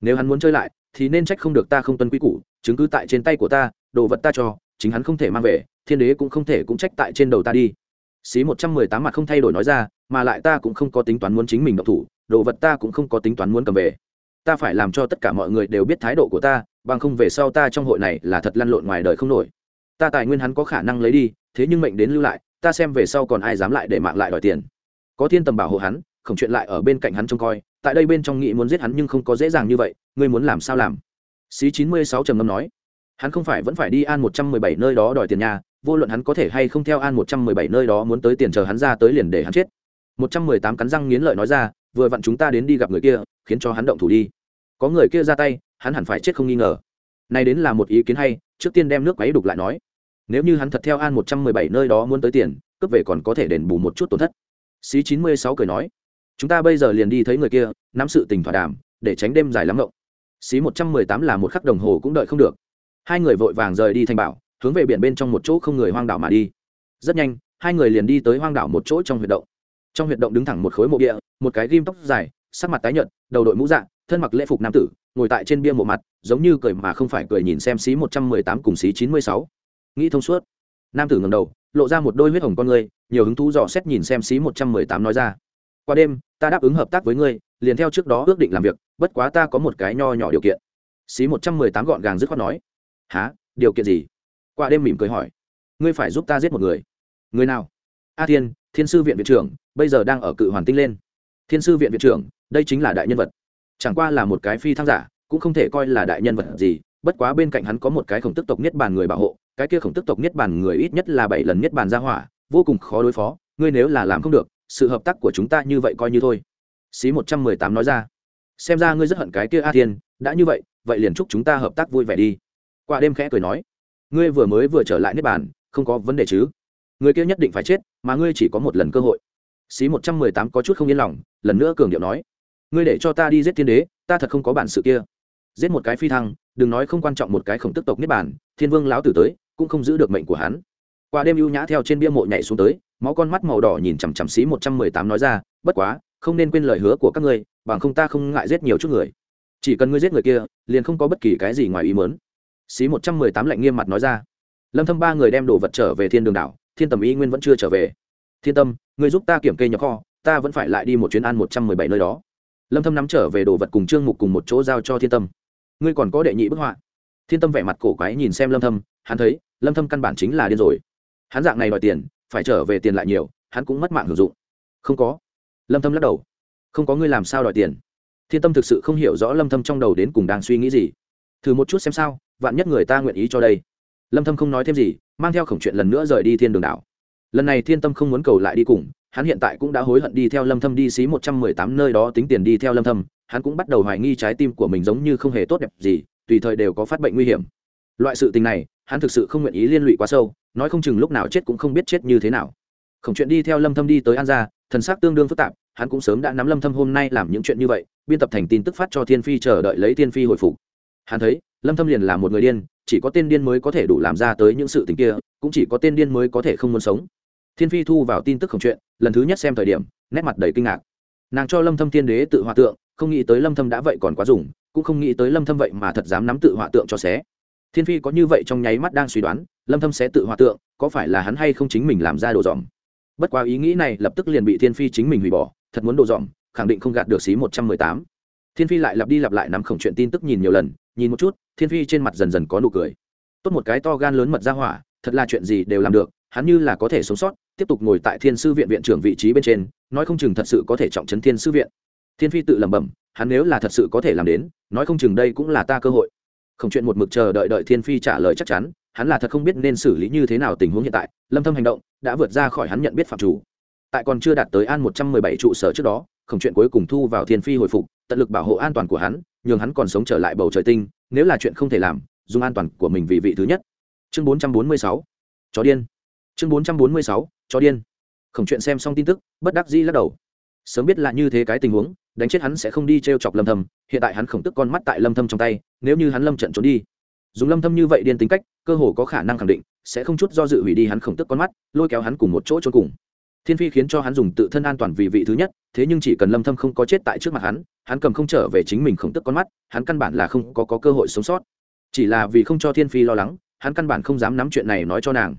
Nếu hắn muốn chơi lại, thì nên trách không được ta không tuân quy củ, chứng cứ tại trên tay của ta, đồ vật ta cho, chính hắn không thể mang về, thiên đế cũng không thể cũng trách tại trên đầu ta đi. Xí một trăm mười tám mặt không thay đổi nói ra, mà lại ta cũng không có tính toán muốn chính mình độc thủ, đồ vật ta cũng không có tính toán muốn cầm về ta phải làm cho tất cả mọi người đều biết thái độ của ta, bằng không về sau ta trong hội này là thật lăn lộn ngoài đời không nổi. Ta tài nguyên hắn có khả năng lấy đi, thế nhưng mệnh đến lưu lại, ta xem về sau còn ai dám lại để mạng lại đòi tiền. Có thiên tầm bảo hộ hắn, không chuyện lại ở bên cạnh hắn trông coi, tại đây bên trong nghị muốn giết hắn nhưng không có dễ dàng như vậy, ngươi muốn làm sao làm? Xí chín mươi sáu trầm ngâm nói, hắn không phải vẫn phải đi an một trăm mười bảy nơi đó đòi tiền nhà, vô luận hắn có thể hay không theo an một trăm mười bảy nơi đó muốn tới tiền chờ hắn ra tới liền để hắn chết. Một trăm mười tám cắn răng nghiến lợi nói ra, vừa vặn chúng ta đến đi gặp người kia, khiến cho hắn động thủ đi có người kia ra tay, hắn hẳn phải chết không nghi ngờ. Này đến là một ý kiến hay, trước tiên đem nước máy đục lại nói. Nếu như hắn thật theo an một trăm mười bảy nơi đó muốn tới tiền, cướp về còn có thể đền bù một chút tổn thất. Xí chín mươi sáu cười nói, chúng ta bây giờ liền đi thấy người kia, nắm sự tình thỏa đàm, để tránh đêm dài lắm ngộng. Xí một trăm mười tám là một khắc đồng hồ cũng đợi không được. Hai người vội vàng rời đi thành bảo, hướng về biển bên trong một chỗ không người hoang đảo mà đi. Rất nhanh, hai người liền đi tới hoang đảo một chỗ trong huyệt động. Trong huyệt động đứng thẳng một khối mộ địa, một cái ghim tóc dài, sắc mặt tái nhợt, đầu đội mũ dạng thân mặc lễ phục nam tử, ngồi tại trên bia mộ mặt, giống như cười mà không phải cười nhìn xem xí một trăm mười tám cùng xí chín mươi sáu. Nghĩ thông suốt. Nam tử ngầm đầu, lộ ra một đôi huyết hồng con người nhiều hứng thú dò xét nhìn xem xí một trăm mười tám nói ra. Qua đêm, ta đáp ứng hợp tác với ngươi, liền theo trước đó ước định làm việc, bất quá ta có một cái nho nhỏ điều kiện. Xí một trăm mười tám gọn gàng dứt khoát nói. Há điều kiện gì? Qua đêm mỉm cười hỏi. Ngươi phải giúp ta giết một người. Người nào? A thiên thiên sư viện viện trưởng, bây giờ đang ở cự hoàn tinh lên. Thiên sư viện viện trưởng, đây chính là đại nhân vật chẳng qua là một cái phi thăng giả, cũng không thể coi là đại nhân vật gì, bất quá bên cạnh hắn có một cái khổng tức tộc niết bàn người bảo hộ, cái kia khổng tức tộc niết bàn người ít nhất là bảy lần niết bàn ra hỏa, vô cùng khó đối phó, ngươi nếu là làm không được, sự hợp tác của chúng ta như vậy coi như thôi. Xí một trăm mười tám nói ra. Xem ra ngươi rất hận cái kia a thiên, đã như vậy vậy liền chúc chúng ta hợp tác vui vẻ đi. Qua đêm khẽ cười nói. Ngươi vừa mới vừa trở lại niết bàn, không có vấn đề chứ? Người kia nhất định phải chết, mà ngươi chỉ có một lần cơ hội. Xí một trăm mười tám có chút không yên lòng, lần nữa cường điệu nói ngươi để cho ta đi giết thiên đế, ta thật không có bản sự kia. Giết một cái phi thăng, đừng nói không quan trọng một cái khổng tức tộc niết bàn, thiên vương lão tử tới, cũng không giữ được mệnh của hắn. Qua đêm ưu nhã theo trên bia mộ nhảy xuống tới, máu con mắt màu đỏ nhìn chằm chằm xí một trăm mười tám nói ra, bất quá, không nên quên lời hứa của các ngươi, bằng không ta không ngại giết nhiều chút người. Chỉ cần ngươi giết người kia, liền không có bất kỳ cái gì ngoài ý mớn xí một trăm mười tám lạnh nghiêm mặt nói ra. Lâm thâm ba người đem đồ vật trở về thiên đường đảo, thiên tầm y nguyên vẫn chưa trở về. Thiên tâm người giúp ta kiểm kê nhập kho, ta vẫn phải lại đi một chuyến ăn một trăm mười bảy nơi đó lâm thâm nắm trở về đồ vật cùng trương mục cùng một chỗ giao cho thiên tâm. Ngươi còn có đệ nhị bức họa. Thiên tâm vẻ mặt cổ quái nhìn xem lâm thâm, hắn thấy, lâm thâm căn bản chính là điên rồi. Hắn dạng này đòi tiền, phải trở về tiền lại nhiều, hắn cũng mất mạng hưởng dụng. Không có. Lâm thâm lắc đầu. Không có ngươi làm sao đòi tiền. Thiên tâm thực sự không hiểu rõ lâm thâm trong đầu đến cùng đang suy nghĩ gì. Thử một chút xem sao, vạn nhất người ta nguyện ý cho đây. Lâm thâm không nói thêm gì, mang theo khổng chuyện lần nữa rời đi thiên đường đảo. Lần này thiên tâm không muốn cầu lại đi cùng hắn hiện tại cũng đã hối hận đi theo lâm thâm đi xí 118 nơi đó, tính tiền đi theo lâm thâm, hắn cũng bắt đầu hoài nghi trái tim của mình giống như không hề tốt đẹp gì, tùy thời đều có phát bệnh nguy hiểm. Loại sự tình này, hắn thực sự không nguyện ý liên lụy quá sâu, nói không chừng lúc nào chết cũng không biết chết như thế nào. Khổng chuyện đi theo lâm thâm đi tới an gia, thần sắc tương đương phức tạp, hắn cũng sớm đã nắm lâm thâm hôm nay làm những chuyện như vậy, biên tập thành tin tức phát cho thiên phi chờ đợi lấy thiên phi hồi phục. Hắn thấy, lâm thâm liền là một người điên, chỉ có tên điên mới có thể đủ làm ra tới những sự tình kia, cũng chỉ có tên điên mới có thể không muốn sống thiên phi thu vào tin tức khổng chuyện, lần thứ nhất xem thời điểm, nét mặt đầy kinh ngạc. Nàng cho lâm thâm thiên đế tự hòa tượng, không nghĩ tới lâm thâm đã vậy còn quá dùng, cũng không nghĩ tới lâm thâm vậy mà thật dám nắm tự hòa tượng cho xé. Thiên phi có như vậy trong nháy mắt đang suy đoán, lâm thâm sẽ tự hòa tượng, có phải là hắn hay không chính mình làm ra đồ dòm? Bất quá ý nghĩ này lập tức liền bị thiên phi chính mình hủy bỏ, thật muốn đồ dòm, khẳng định không gạt được xí 118. thiên phi lại lặp đi lặp lại nắm khổng chuyện tin tức nhìn nhiều lần, nhìn một chút, thiên phi trên mặt dần dần có nụ cười. Tốt một cái to gan lớn mật ra hỏa, thật là chuyện gì đều làm được hắn như là có thể sống sót, tiếp tục ngồi tại thiên sư viện viện trưởng vị trí bên trên, nói không chừng thật sự có thể trọng chấn thiên sư viện. Thiên phi tự lẩm bẩm, hắn nếu là thật sự có thể làm đến, nói không chừng đây cũng là ta cơ hội. Không chuyện một mực chờ đợi đợi thiên phi trả lời chắc chắn, hắn là thật không biết nên xử lý như thế nào tình huống hiện tại, lâm thâm hành động đã vượt ra khỏi hắn nhận biết phạm chủ. Tại còn chưa đạt tới an 117 trụ sở trước đó, không chuyện cuối cùng thu vào thiên phi hồi phục, tận lực bảo hộ an toàn của hắn, nhường hắn còn sống trở lại bầu trời tinh, nếu là chuyện không thể làm, dùng an toàn của mình vì vị thứ nhất. Chương 446 chó điên chương 446 chó điên. Khổng chuyện xem xong tin tức bất đắc dĩ lắc đầu. Sớm biết là như thế cái tình huống đánh chết hắn sẽ không đi t r e o chọc lâm thâm hiện tại hắn khổng tức con mắt tại lâm thâm trong tay nếu như hắn lâm trận trốn đi. Dùng lâm thâm như vậy điên tính cách cơ hồ có khả năng khẳng định sẽ không chút do dự hủy đi hắn khổng tức con mắt lôi kéo hắn cùng một chỗ trốn cùng. Thiên phi khiến cho hắn dùng tự thân an toàn vì vị thứ nhất thế nhưng chỉ cần lâm thâm không có chết tại trước mặt hắn hắn cầm không trở về chính mình khổng tức con mắt hắn căn bản là không có, có cơ hội sống sót. Chỉ là vì không cho thiên phi lo lắng hắn căn bản không dám nắm chuyện này nói cho nàng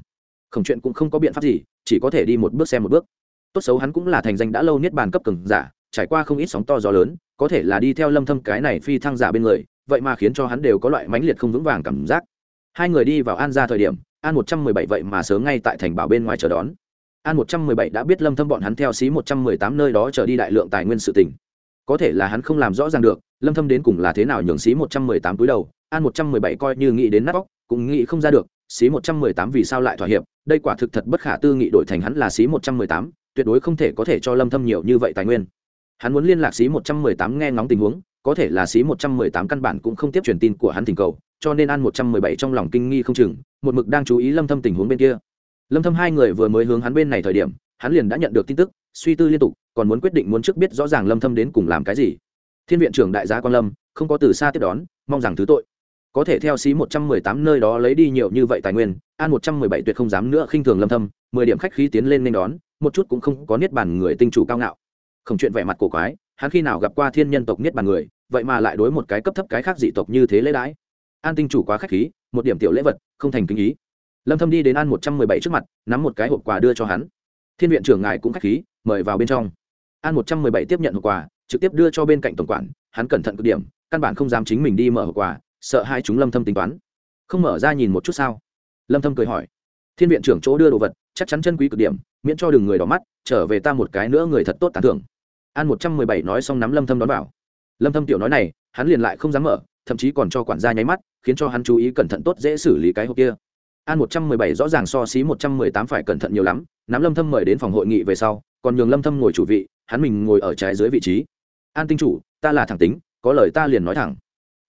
khổng chuyện cũng không có biện pháp gì, chỉ có thể đi một bước xem một bước. Tốt xấu hắn cũng là thành danh đã lâu niết bàn cấp cường giả, trải qua không ít sóng to gió lớn, có thể là đi theo lâm thâm cái này phi thăng giả bên người, vậy mà khiến cho hắn đều có loại mãnh liệt không vững vàng cảm giác. Hai người đi vào an ra thời điểm, an 117 vậy mà sớm ngay tại thành bảo bên ngoài chờ đón. An 117 đã biết lâm thâm bọn hắn theo xí 118 nơi đó trở đi đại lượng tài nguyên sự tình. Có thể là hắn không làm rõ ràng được, lâm thâm đến cùng là thế nào nhường xí 118 túi đầu, an 117 coi như nghĩ đến nát óc, cũng nghĩ không ra được xí 118 vì sao lại thỏa hiệp đây quả thực thật bất khả tư nghị đổi thành hắn là xí 118, tuyệt đối không thể có thể cho lâm thâm nhiều như vậy tài nguyên. Hắn muốn liên lạc xí 118 nghe ngóng tình huống có thể là xí 118 căn bản cũng không tiếp truyền tin của hắn tình cầu cho nên an 117 trong lòng kinh nghi không chừng một mực đang chú ý lâm thâm tình huống bên kia. Lâm thâm hai người vừa mới hướng hắn bên này thời điểm hắn liền đã nhận được tin tức suy tư liên tục còn muốn quyết định muốn trước biết rõ ràng lâm thâm đến cùng làm cái gì. Thiên viện trưởng đại gia quan lâm không có từ xa tiếp đón mong rằng thứ tội có thể theo xí 118 nơi đó lấy đi nhiều như vậy tài nguyên, an 117 tuyệt không dám nữa khinh thường lâm thâm, mười điểm khách khí tiến lên nên đón, một chút cũng không có niết bàn người tinh chủ cao ngạo. Không chuyện vẻ mặt cổ quái, hắn khi nào gặp qua thiên nhân tộc niết bàn người, vậy mà lại đối một cái cấp thấp cái khác dị tộc như thế lễ đãi. An tinh chủ quá khách khí, một điểm tiểu lễ vật, không thành kinh ý. Lâm thâm đi đến an 117 trước mặt, nắm một cái hộp quà đưa cho hắn. Thiên viện trưởng ngài cũng khách khí, mời vào bên trong. An 117 tiếp nhận hộp quà, trực tiếp đưa cho bên cạnh tổng quản, hắn cẩn thận cực điểm, căn bản không dám chính mình đi mở hộp quà sợ hai chúng lâm thâm tính toán. Không mở ra nhìn một chút sao? Lâm thâm cười hỏi. Thiên viện trưởng chỗ đưa đồ vật, chắc chắn chân quý cực điểm, miễn cho đừng người đỏ mắt, trở về ta một cái nữa người thật tốt tán thưởng. An 117 nói xong nắm lâm thâm đón vào. Lâm thâm tiểu nói này, hắn liền lại không dám mở, thậm chí còn cho quản gia nháy mắt, khiến cho hắn chú ý cẩn thận tốt dễ xử lý cái hộp kia. An 117 rõ ràng so xí 118 phải cẩn thận nhiều lắm, nắm lâm thâm mời đến phòng hội nghị về sau, còn nhường lâm thâm ngồi chủ vị, hắn mình ngồi ở trái dưới vị trí. An tinh chủ, ta là thẳng tính, có lời ta liền nói thẳng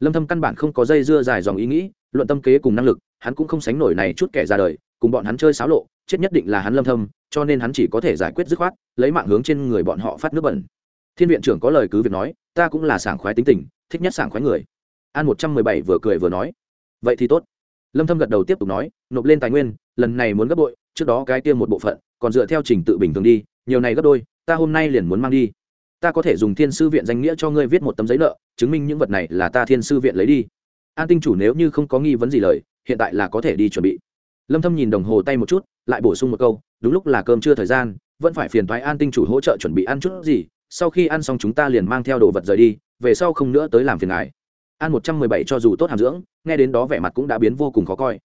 lâm thâm căn bản không có dây dưa dài dòng ý nghĩ, luận tâm kế cùng năng lực, hắn cũng không sánh nổi này chút kẻ ra đời, cùng bọn hắn chơi xáo lộ, chết nhất định là hắn lâm thâm, cho nên hắn chỉ có thể giải quyết dứt khoát, lấy mạng hướng trên người bọn họ phát nước bẩn. Thiên viện trưởng có lời cứ việc nói, ta cũng là sảng khoái tính tình, thích nhất sảng khoái người. An 117 vừa cười vừa nói. Vậy thì tốt. Lâm thâm gật đầu tiếp tục nói, nộp lên tài nguyên, lần này muốn gấp bội, trước đó cái kia một bộ phận, còn dựa theo trình tự bình thường đi, nhiều này gấp đôi, ta hôm nay liền muốn mang đi ta có thể dùng thiên sư viện danh nghĩa cho ngươi viết một tấm giấy nợ, chứng minh những vật này là ta thiên sư viện lấy đi. An tinh chủ nếu như không có nghi vấn gì lời, hiện tại là có thể đi chuẩn bị. Lâm thâm nhìn đồng hồ tay một chút, lại bổ sung một câu, đúng lúc là cơm trưa thời gian, vẫn phải phiền thoái an tinh chủ hỗ trợ chuẩn bị ăn chút gì, sau khi ăn xong chúng ta liền mang theo đồ vật rời đi, về sau không nữa tới làm phiền ngài. An một trăm mười bảy cho dù tốt hàm dưỡng, nghe đến đó vẻ mặt cũng đã biến vô cùng khó coi.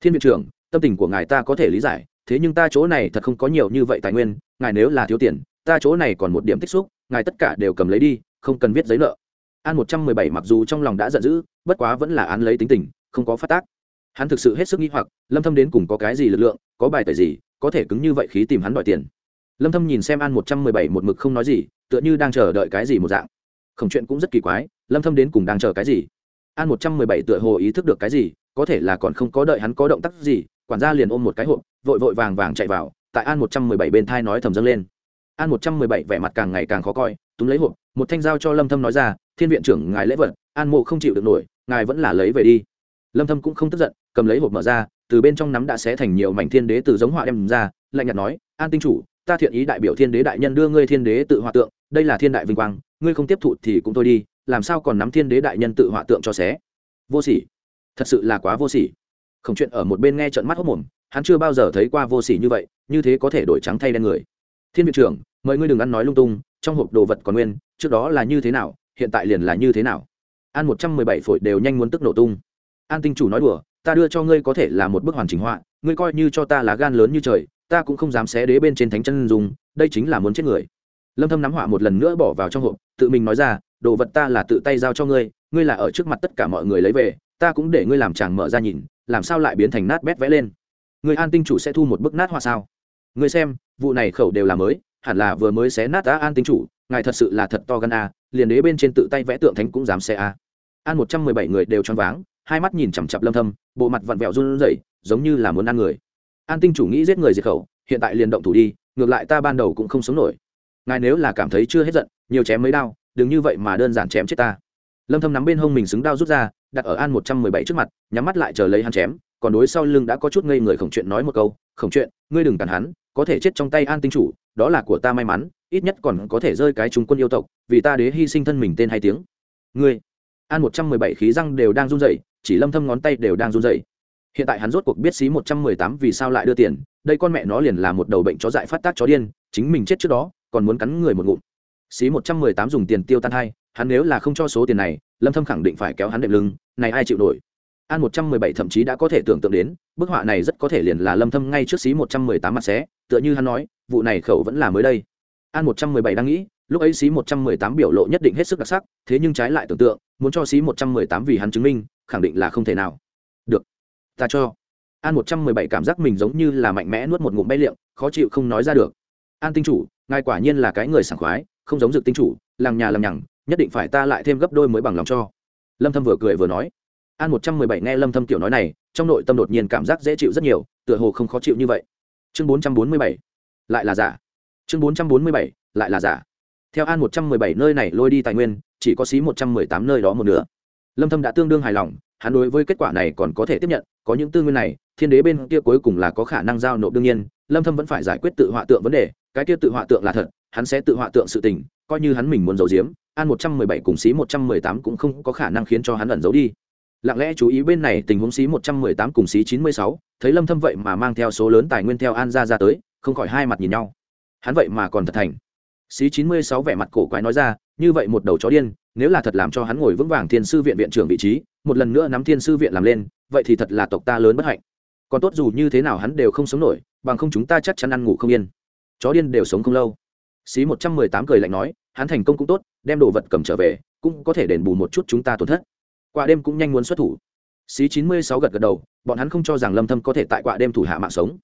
Thiên viện trưởng, tâm tình của ngài ta có thể lý giải, thế nhưng ta chỗ này thật không có nhiều như vậy tài nguyên, ngài nếu là thiếu tiền, ta chỗ này còn một điểm tích xúc ngài tất cả đều cầm lấy đi, không cần viết giấy nợ. An một trăm mười bảy mặc dù trong lòng đã giận dữ, bất quá vẫn là án lấy tính tình, không có phát tác. Hắn thực sự hết sức nghi hoặc, lâm thâm đến cùng có cái gì lực lượng, có bài tẩy gì, có thể cứng như vậy khí tìm hắn đòi tiền. Lâm thâm nhìn xem an một trăm mười bảy một mực không nói gì, tựa như đang chờ đợi cái gì một dạng. Khổng chuyện cũng rất kỳ quái, lâm thâm đến cùng đang chờ cái gì? An một trăm mười bảy tựa hồ ý thức được cái gì, có thể là còn không có đợi hắn có động tác gì, quản gia liền ôm một cái hộp, vội vội vàng vàng chạy vào, tại an một trăm mười bảy bên thai nói thầm dâng lên an một trăm mười bảy vẻ mặt càng ngày càng khó coi, túm lấy hộp, một thanh dao cho lâm thâm nói ra, thiên viện trưởng, ngài lễ vật. An mộ không chịu được nổi, ngài vẫn là lấy về đi. Lâm thâm cũng không tức giận, cầm lấy hộp mở ra, từ bên trong nắm đã xé thành nhiều mảnh thiên đế từ giống họa đem ra, lạnh nhạt nói, an tinh chủ, ta thiện ý đại biểu thiên đế đại nhân đưa ngươi thiên đế tự họa tượng, đây là thiên đại vinh quang, ngươi không tiếp thụ thì cũng thôi đi, làm sao còn nắm thiên đế đại nhân tự họa tượng cho xé? Vô sỉ. Thật sự là quá vô sỉ. Không chuyện ở một bên nghe trận mắt hốc mồm, hắn chưa bao giờ thấy qua vô sỉ như vậy, như thế có thể đổi trắng thay đen người thiên viện trưởng, mời ngươi đừng ăn nói lung tung, trong hộp đồ vật còn nguyên, trước đó là như thế nào, hiện tại liền là như thế nào. An một trăm mười bảy phổi đều nhanh muốn tức nổ tung. An tinh chủ nói đùa, ta đưa cho ngươi có thể là một bức hoàn chỉnh họa, ngươi coi như cho ta là gan lớn như trời, ta cũng không dám xé đế bên trên thánh chân dùng đây chính là muốn chết người. Lâm thâm nắm họa một lần nữa bỏ vào trong hộp, tự mình nói ra, đồ vật ta là tự tay giao cho ngươi ngươi là ở trước mặt tất cả mọi người lấy về, ta cũng để ngươi làm chàng mở ra nhìn, làm sao lại biến thành nát bét vẽ lên. Người an tinh chủ sẽ thu một bức nát họa sao? Ngươi xem, vụ này khẩu đều là mới, hẳn là vừa mới xé nát ta an tinh chủ, ngài thật sự là thật to gan a, liền đế bên trên tự tay vẽ tượng thánh cũng dám xé a. An một trăm mười bảy người đều choáng váng, hai mắt nhìn chằm chặp lâm thâm, bộ mặt vặn vẹo run rẩy, giống như là muốn ăn người. An tinh chủ nghĩ giết người diệt khẩu, hiện tại liền động thủ đi, ngược lại ta ban đầu cũng không sống nổi. Ngài nếu là cảm thấy chưa hết giận, nhiều chém mấy đao, đừng như vậy mà đơn giản chém chết ta. Lâm thâm nắm bên hông mình xứng đao rút ra, đặt ở an một trăm mười bảy trước mặt, nhắm mắt lại chờ lấy hắn chém, còn đối sau lưng đã có chút ngây người khổng chuyện nói một câu, khổng chuyện, ngươi đừng cản hắn có thể chết trong tay an tinh chủ, đó là của ta may mắn, ít nhất còn có thể rơi cái trung quân yêu tộc, vì ta đế hy sinh thân mình tên hai tiếng. Ngươi, an một trăm mười bảy khí răng đều đang run rẩy, chỉ lâm thâm ngón tay đều đang run rẩy. Hiện tại hắn rốt cuộc biết xí một trăm mười tám vì sao lại đưa tiền, đây con mẹ nó liền là một đầu bệnh chó dại phát tác chó điên, chính mình chết trước đó, còn muốn cắn người một ngụm. Xí một trăm mười tám dùng tiền tiêu tan hai, hắn nếu là không cho số tiền này, lâm thâm khẳng định phải kéo hắn đệm lưng, này ai chịu nổi? An một trăm mười bảy thậm chí đã có thể tưởng tượng đến, bức họa này rất có thể liền là lâm thâm ngay trước xí một trăm mười tám mặt xé, tựa như hắn nói, vụ này khẩu vẫn là mới đây. An một trăm mười bảy đang nghĩ, lúc ấy xí một trăm mười tám biểu lộ nhất định hết sức đặc sắc, thế nhưng trái lại tưởng tượng, muốn cho xí một trăm mười tám vì hắn chứng minh, khẳng định là không thể nào. Được, ta cho. An một trăm mười bảy cảm giác mình giống như là mạnh mẽ nuốt một ngụm bay liệng, khó chịu không nói ra được. An tinh chủ, ngài quả nhiên là cái người sảng khoái, không giống dược tinh chủ làng nhà làng nhằng, nhất định phải ta lại thêm gấp đôi mới bằng lòng cho. Lâm thâm vừa cười vừa nói an một trăm mười bảy nghe lâm thâm tiểu nói này, trong nội tâm đột nhiên cảm giác dễ chịu rất nhiều, tựa hồ không khó chịu như vậy. Chương bốn trăm bốn mươi bảy, lại là giả. Chương bốn trăm bốn mươi bảy, lại là giả. Theo an một trăm mười bảy nơi này lôi đi tài nguyên, chỉ có xí một trăm mười tám nơi đó một nửa. Lâm thâm đã tương đương hài lòng, hắn đối với kết quả này còn có thể tiếp nhận, có những tư nguyên này, thiên đế bên kia cuối cùng là có khả năng giao nộp đương nhiên, lâm thâm vẫn phải giải quyết tự họa tượng vấn đề, cái kia tự họa tượng là thật, hắn sẽ tự họa tượng sự tình, coi như hắn mình muốn giấu giếm, an một trăm mười bảy cùng xí một trăm mười tám cũng không có khả năng khiến cho hắn ẩn giấu đi lặng lẽ chú ý bên này tình huống xí một trăm mười tám cùng xí chín mươi sáu, thấy lâm thâm vậy mà mang theo số lớn tài nguyên theo an gia ra tới, không khỏi hai mặt nhìn nhau. Hắn vậy mà còn thật thành. Xí chín mươi sáu vẻ mặt cổ quái nói ra, như vậy một đầu chó điên, nếu là thật làm cho hắn ngồi vững vàng thiên sư viện viện trưởng vị trí, một lần nữa nắm thiên sư viện làm lên, vậy thì thật là tộc ta lớn bất hạnh. Còn tốt dù như thế nào hắn đều không sống nổi, bằng không chúng ta chắc chắn ăn ngủ không yên. Chó điên đều sống không lâu. Xí một trăm mười tám cười lạnh nói, hắn thành công cũng tốt, đem đồ vật cầm trở về, cũng có thể đền bù một chút chúng ta tổn thất quả đêm cũng nhanh muốn xuất thủ. Xí chín mươi sáu gật gật đầu, bọn hắn không cho rằng lâm thâm có thể tại quả đêm thủ hạ mạng sống.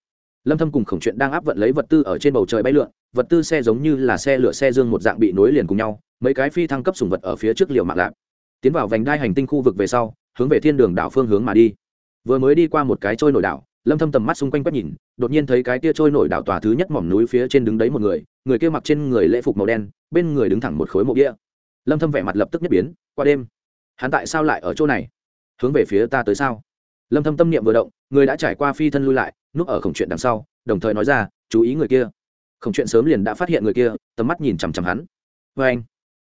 Lâm thâm cùng khổng chuyện đang áp vận lấy vật tư ở trên bầu trời bay lượn, vật tư xe giống như là xe lửa xe dương một dạng bị nối liền cùng nhau, mấy cái phi thăng cấp sùng vật ở phía trước liều mạng lạc tiến vào vành đai hành tinh khu vực về sau, hướng về thiên đường đảo phương hướng mà đi. Vừa mới đi qua một cái trôi nổi đảo, lâm thâm tầm mắt xung quanh quét nhìn, đột nhiên thấy cái kia trôi nổi đảo tòa thứ nhất mỏm núi phía trên đứng đấy một người người kia mặc trên người lễ phục màu đen, bên người đứng thẳng một khối mộ bia lâm thâm vẻ mặt lập tức nhất biến, qua đêm hắn tại sao lại ở chỗ này? Hướng về phía ta tới sao? Lâm thâm tâm niệm vừa động, người đã trải qua phi thân lui lại, núp ở khổng chuyện đằng sau, đồng thời nói ra, chú ý người kia. Khổng chuyện sớm liền đã phát hiện người kia, tầm mắt nhìn chằm chằm hắn. Với anh.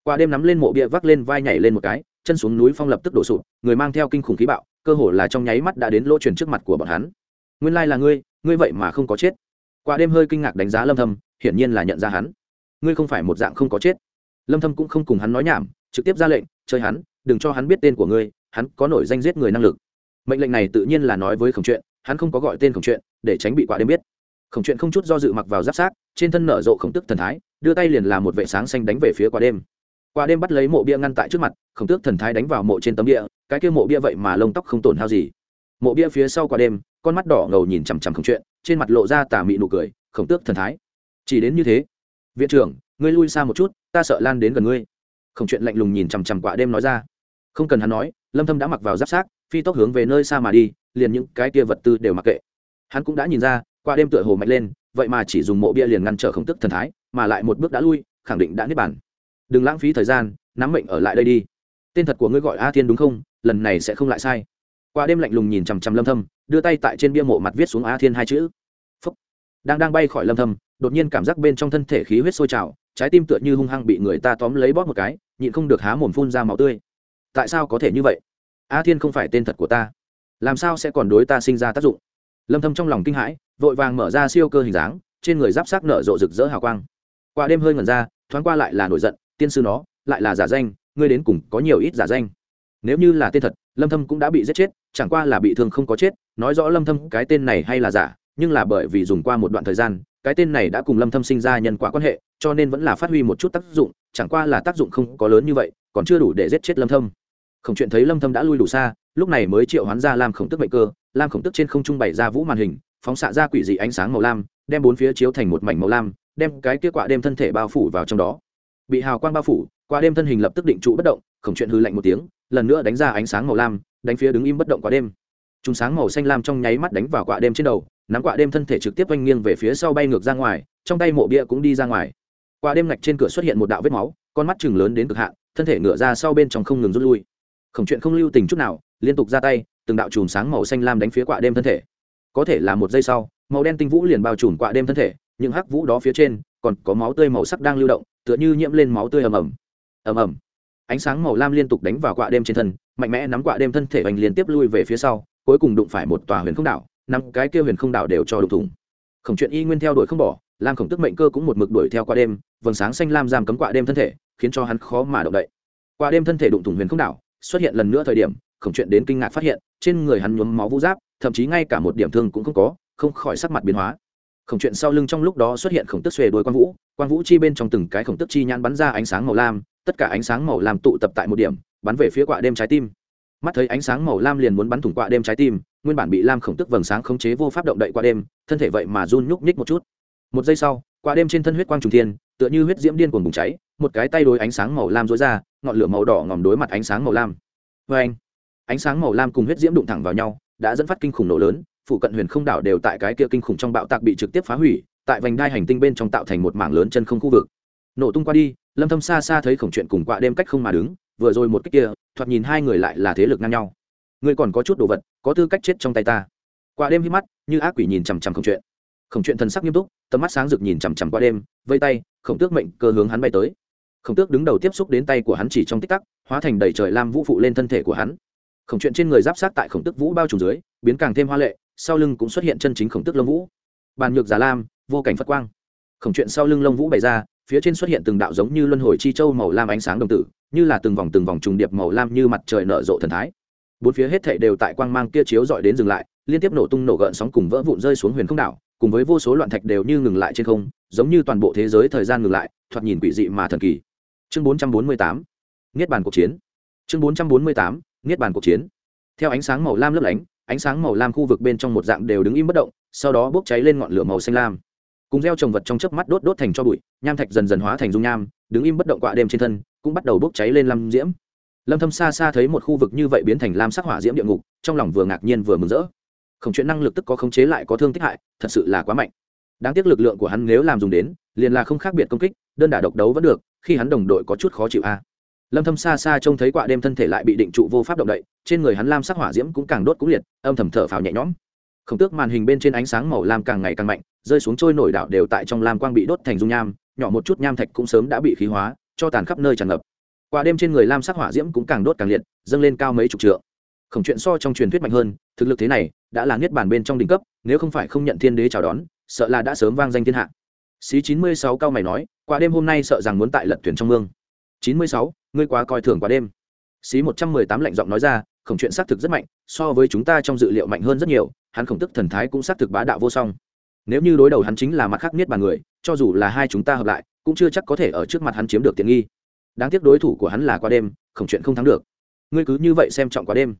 Qua đêm nắm lên mộ bia vác lên vai nhảy lên một cái, chân xuống núi phong lập tức đổ sụp, người mang theo kinh khủng khí bạo, cơ hồ là trong nháy mắt đã đến lỗ truyền trước mặt của bọn hắn. Nguyên lai là ngươi ngươi vậy mà không có chết. Qua đêm hơi kinh ngạc đánh giá lâm thâm, hiển nhiên là nhận ra hắn. Ngươi không phải một dạng không có chết. Lâm thâm cũng không cùng hắn nói nhảm trực tiếp ra lệnh chơi hắn đừng cho hắn biết tên của ngươi hắn có nổi danh giết người năng lực. Mệnh lệnh này tự nhiên là nói với khổng chuyện hắn không có gọi tên khổng chuyện để tránh bị quả đêm biết. Khổng chuyện không chút do dự mặc vào giáp sát trên thân nở rộ khổng tức thần thái đưa tay liền làm một vệ sáng xanh đánh về phía quả đêm. Quả đêm bắt lấy mộ bia ngăn tại trước mặt khổng tước thần thái đánh vào mộ trên tấm địa, cái kia mộ bia vậy mà lông tóc không tổn hao gì. Mộ bia phía sau quả đêm con mắt đỏ ngầu nhìn chằm chằm khổng chuyện trên mặt lộ ra tà mị nụ cười khổng tước thần thái chỉ đến như thế. Viện trưởng ngươi lui xa một chút ta sợ lan đến gần ngươi khổng chuyện lạnh lùng nhìn chằm chằm quả đêm nói ra. Không cần hắn nói, lâm thâm đã mặc vào giáp xác, phi tốc hướng về nơi xa mà đi, liền những cái kia vật tư đều mặc kệ. Hắn cũng đã nhìn ra qua đêm tựa hồ mạnh lên, vậy mà chỉ dùng mộ bia liền ngăn trở khổng tức thần thái, mà lại một bước đã lui, khẳng định đã niết bản đừng lãng phí thời gian, nắm mệnh ở lại đây đi. Tên thật của ngươi gọi a thiên đúng không? Lần này sẽ không lại sai. Qua đêm lạnh lùng nhìn chằm chằm lâm thâm, đưa tay tại trên bia mộ mặt viết xuống a thiên hai chữ. Phúc. đang đang bay khỏi lâm thâm đột nhiên cảm giác bên trong thân thể khí huyết sôi trào, trái tim tựa như hung hăng bị người ta tóm lấy bóp một cái, nhịn không được há mồm phun ra máu tươi. Tại sao có thể như vậy? A thiên không phải tên thật của ta. Làm sao sẽ còn đối ta sinh ra tác dụng? Lâm thâm trong lòng kinh hãi, vội vàng mở ra siêu cơ hình dáng, trên người giáp sắc nở rộ rực rỡ hào quang. Qua đêm hơi ngẩn ra, thoáng qua lại là nổi giận, tiên sư nó, lại là giả danh, ngươi đến cùng có nhiều ít giả danh. Nếu như là tên thật, lâm thâm cũng đã bị giết chết, chẳng qua là bị thương không có chết, nói rõ lâm thâm cái tên này hay là giả, nhưng là bởi vì dùng qua một đoạn thời gian cái tên này đã cùng lâm thâm sinh ra nhân quả quan hệ, cho nên vẫn là phát huy một chút tác dụng, chẳng qua là tác dụng không có lớn như vậy, còn chưa đủ để giết chết lâm thâm. Khổng chuyện thấy lâm thâm đã lui đủ xa, lúc này mới triệu hoán ra lam khổng tức mệnh cơ, lam khổng tức trên không trung bày ra vũ màn hình, phóng xạ ra quỷ dị ánh sáng màu lam, đem bốn phía chiếu thành một mảnh màu lam, đem cái kia quả đêm thân thể bao phủ vào trong đó. Bị hào quang bao phủ, quả đêm thân hình lập tức định trụ bất động, khổng chuyện hư lạnh một tiếng, lần nữa đánh ra ánh sáng màu lam, đánh phía đứng im bất động quả đêm. Chúng sáng màu xanh lam trong nháy mắt đánh vào quả đêm trên đầu nắm quả đêm thân thể trực tiếp oanh nghiêng về phía sau bay ngược ra ngoài, trong tay mộ bia cũng đi ra ngoài. Quả đêm ngạch trên cửa xuất hiện một đạo vết máu, con mắt chừng lớn đến cực hạn, thân thể ngựa ra sau bên trong không ngừng rút lui. Khổng chuyện không lưu tình chút nào, liên tục ra tay, từng đạo chùm sáng màu xanh lam đánh phía quạ đêm thân thể. Có thể là một giây sau, màu đen tinh vũ liền bao trùm quạ đêm thân thể, những hắc vũ đó phía trên, còn có máu tươi màu sắc đang lưu động, tựa như nhiễm lên máu tươi ầm ầm. Ầm ầm. Ánh sáng màu lam liên tục đánh vào quạ đêm trên thân, mạnh mẽ nắm quạ đêm thân thể bành liên tiếp lui về phía sau, cuối cùng đụng phải một tòa huyền không đảo năm cái kia huyền không đảo đều cho đục thủng. Khổng chuyện y nguyên theo đuổi không bỏ, lam khổng tức mệnh cơ cũng một mực đuổi theo qua đêm, vầng sáng xanh lam giam cấm quạ đêm thân thể, khiến cho hắn khó mà động đậy. Qua đêm thân thể đụng thủng huyền không đảo, xuất hiện lần nữa thời điểm, khổng chuyện đến kinh ngạc phát hiện, trên người hắn nhuốm máu vũ giáp, thậm chí ngay cả một điểm thương cũng không có, không khỏi sắc mặt biến hóa. Khổng chuyện sau lưng trong lúc đó xuất hiện khổng tức xuề đuôi quang vũ quang vũ chi bên trong từng cái khổng tức chi nhãn bắn ra ánh sáng màu lam, tất cả ánh sáng màu lam tụ tập tại một điểm, bắn về phía quạ đêm trái tim. Mắt thấy ánh sáng màu lam liền muốn bắn thủng quạ đêm trái tim nguyên bản bị lam khổng tức vầng sáng khống chế vô pháp động đậy qua đêm, thân thể vậy mà run nhúc nhích một chút. Một giây sau, qua đêm trên thân huyết quang trùng thiên, tựa như huyết diễm điên cuồng bùng cháy, một cái tay đối ánh sáng màu lam dối ra, ngọn lửa màu đỏ ngòm đối mặt ánh sáng màu lam. Vê anh ánh sáng màu lam cùng huyết diễm đụng thẳng vào nhau, đã dẫn phát kinh khủng nổ lớn phụ cận huyền không đảo đều tại cái kia kinh khủng trong bạo tạc bị trực tiếp phá hủy, tại vành đai hành tinh bên trong tạo thành một mảng lớn chân không khu vực. Nổ tung qua đi, lâm thâm xa xa thấy khổng chuyện cùng quạ đêm cách không mà đứng, vừa rồi một cách kia, thoạt nhìn hai người lại là thế lực ngang nhau. Ngươi còn có chút đồ vật có tư cách chết trong tay ta. Qua đêm hít mắt, như ác quỷ nhìn chằm chằm khổng chuyện. Khổng chuyện thần sắc nghiêm túc, tầm mắt sáng rực nhìn chằm chằm qua đêm, vây tay, khổng tước mệnh cơ hướng hắn bay tới. Khổng tước đứng đầu tiếp xúc đến tay của hắn chỉ trong tích tắc, hóa thành đầy trời lam vũ phụ lên thân thể của hắn. Khổng chuyện trên người giáp sát tại khổng tước vũ bao trùm dưới, biến càng thêm hoa lệ, sau lưng cũng xuất hiện chân chính khổng tước lông vũ. Bàn nhược giả lam, vô cảnh phất quang. Khổng chuyện sau lưng lông vũ bày ra, phía trên xuất hiện từng đạo giống như luân hồi chi châu màu lam ánh sáng đồng tử, như là từng vòng từng vòng trùng điệp màu lam như mặt trời nở rộ thần thái bốn phía hết thảy đều tại quang mang kia chiếu dọi đến dừng lại, liên tiếp nổ tung nổ gợn sóng cùng vỡ vụn rơi xuống huyền không đảo, cùng với vô số loạn thạch đều như ngừng lại trên không, giống như toàn bộ thế giới thời gian ngừng lại, thoạt nhìn quỷ dị mà thần kỳ. Chương 448 niết bàn cuộc chiến. Chương 448 niết bàn cuộc chiến. Theo ánh sáng màu lam lấp lánh, ánh sáng màu lam khu vực bên trong một dạng đều đứng im bất động, sau đó bốc cháy lên ngọn lửa màu xanh lam. Cùng gieo trồng vật trong chớp mắt đốt đốt thành cho bụi, nham thạch dần dần hóa thành dung nham, đứng im bất động quạ đêm trên thân, cũng bắt đầu bốc cháy lên lam diễm lâm thâm xa xa thấy một khu vực như vậy biến thành lam sắc hỏa diễm địa ngục, trong lòng vừa ngạc nhiên vừa mừng rỡ. Không, chuyện năng lực tức có khống chế lại có thương tích hại, thật sự là quá mạnh. Đáng tiếc lực lượng của hắn nếu làm dùng đến, liền là không khác biệt công kích, đơn đả độc đấu vẫn được, khi hắn đồng đội có chút khó chịu a. Lâm thâm xa xa trông thấy quạ đêm thân thể lại bị định trụ vô pháp động đậy, trên người hắn lam sắc hỏa diễm cũng càng đốt cũng liệt, âm thầm thở phào nhẹ nhõm. Không tước màn hình bên trên ánh sáng màu lam càng ngày càng mạnh, rơi xuống trôi nổi đảo đều tại trong lam quang bị đốt thành dung nham, nhỏ một chút nham thạch cũng sớm đã bị khí hóa, cho tàn khắp nơi tràn ngập qua đêm trên người lam sắc hỏa diễm cũng càng đốt càng liệt, dâng lên cao mấy chục trượng. Khổng chuyện so trong truyền thuyết mạnh hơn, thực lực thế này, đã là niết bàn bên trong đỉnh cấp, nếu không phải không nhận thiên đế chào đón, sợ là đã sớm vang danh thiên hạ. Xí chín mươi sáu cao mày nói qua đêm hôm nay sợ rằng muốn tại lật thuyền trong mương. chín mươi sáu, ngươi quá coi thường qua đêm. Xí một trăm mười tám lạnh giọng nói ra, khổng chuyện xác thực rất mạnh, so với chúng ta trong dự liệu mạnh hơn rất nhiều, hắn khổng tức thần thái cũng xác thực bá đạo vô song. Nếu như đối đầu hắn chính là mặt khác niết bàn người, cho dù là hai chúng ta hợp lại, cũng chưa chắc có thể ở trước mặt hắn chiếm được tiện nghi đáng tiếc đối thủ của hắn là qua đêm khổng chuyện không thắng được. Ngươi cứ như vậy xem trọng quá đêm.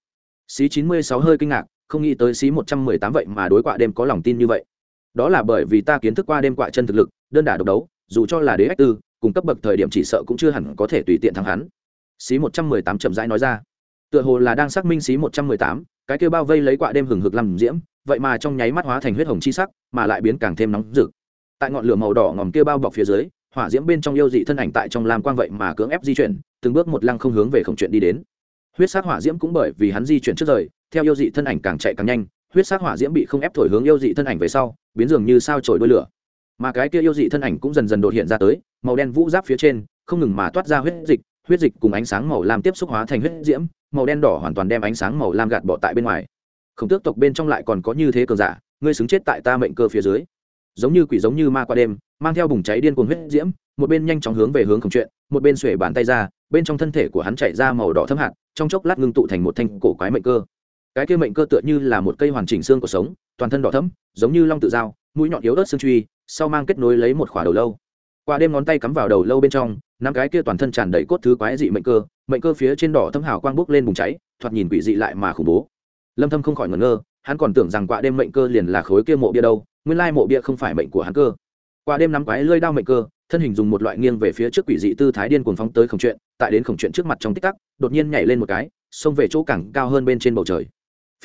Xí chín mươi sáu hơi kinh ngạc, không nghĩ tới xí một trăm mười tám vậy mà đối quạ đêm có lòng tin như vậy. Đó là bởi vì ta kiến thức qua đêm quạ chân thực lực, đơn đả độc đấu, dù cho là đế ách tư, cùng cấp bậc thời điểm chỉ sợ cũng chưa hẳn có thể tùy tiện thắng hắn. Xí một trăm mười tám chậm rãi nói ra. Tựa hồ là đang xác minh xí một trăm mười tám, cái kêu bao vây lấy quạ đêm hừng hực làm diễm, vậy mà trong nháy mắt hóa thành huyết hồng chi sắc, mà lại biến càng thêm nóng rực. Tại ngọn lửa màu đỏ ngòm kia bao bọc phía dưới hỏa diễm bên trong yêu dị thân ảnh tại trong lam quang vậy mà cưỡng ép di chuyển, từng bước một lăng không hướng về khổng chuyện đi đến. Huyết sát hỏa diễm cũng bởi vì hắn di chuyển trước rời, theo yêu dị thân ảnh càng chạy càng nhanh, huyết sát hỏa diễm bị không ép thổi hướng yêu dị thân ảnh về sau, biến dường như sao trổi đôi lửa. Mà cái kia yêu dị thân ảnh cũng dần dần đột hiện ra tới, màu đen vũ giáp phía trên, không ngừng mà toát ra huyết dịch huyết dịch cùng ánh sáng màu lam tiếp xúc hóa thành huyết diễm, màu đen đỏ hoàn toàn đem ánh sáng màu lam gạt bỏ tại bên ngoài. Không tước tộc bên trong lại còn có như thế cường giả, ngươi xứng chết tại ta mệnh cơ phía dưới giống như quỷ giống như ma qua đêm, mang theo bùng cháy điên cuồng huyết diễm, một bên nhanh chóng hướng về hướng khổng chuyện, một bên xuể bàn tay ra, bên trong thân thể của hắn chạy ra màu đỏ thâm hạt, trong chốc lát ngưng tụ thành một thanh cổ quái mệnh cơ. Cái kia mệnh cơ tựa như là một cây hoàn chỉnh xương của sống, toàn thân đỏ thẫm, giống như long tự dao, mũi nhọn yếu ớt xương truy, sau mang kết nối lấy một khỏa đầu lâu. Qua đêm ngón tay cắm vào đầu lâu bên trong, năm cái kia toàn thân tràn đầy cốt thứ quái dị mệnh cơ mệnh cơ phía trên đỏ thâm hào quang bốc lên bùng cháy, thoạt nhìn quỷ dị lại mà khủng bố. Lâm thâm không khỏi ngẩn ngơ, hắn còn tưởng rằng quạ đêm mệnh cơ liền là khối kia mộ bia đâu nguyên lai mộ bia không phải mệnh của hắn cơ. Qua đêm nắm quái lơi đao mệnh cơ, thân hình dùng một loại nghiêng về phía trước quỷ dị tư thái điên cuồng phóng tới khổng chuyện, tại đến khổng chuyện trước mặt trong tích tắc, đột nhiên nhảy lên một cái, xông về chỗ cảng cao hơn bên trên bầu trời.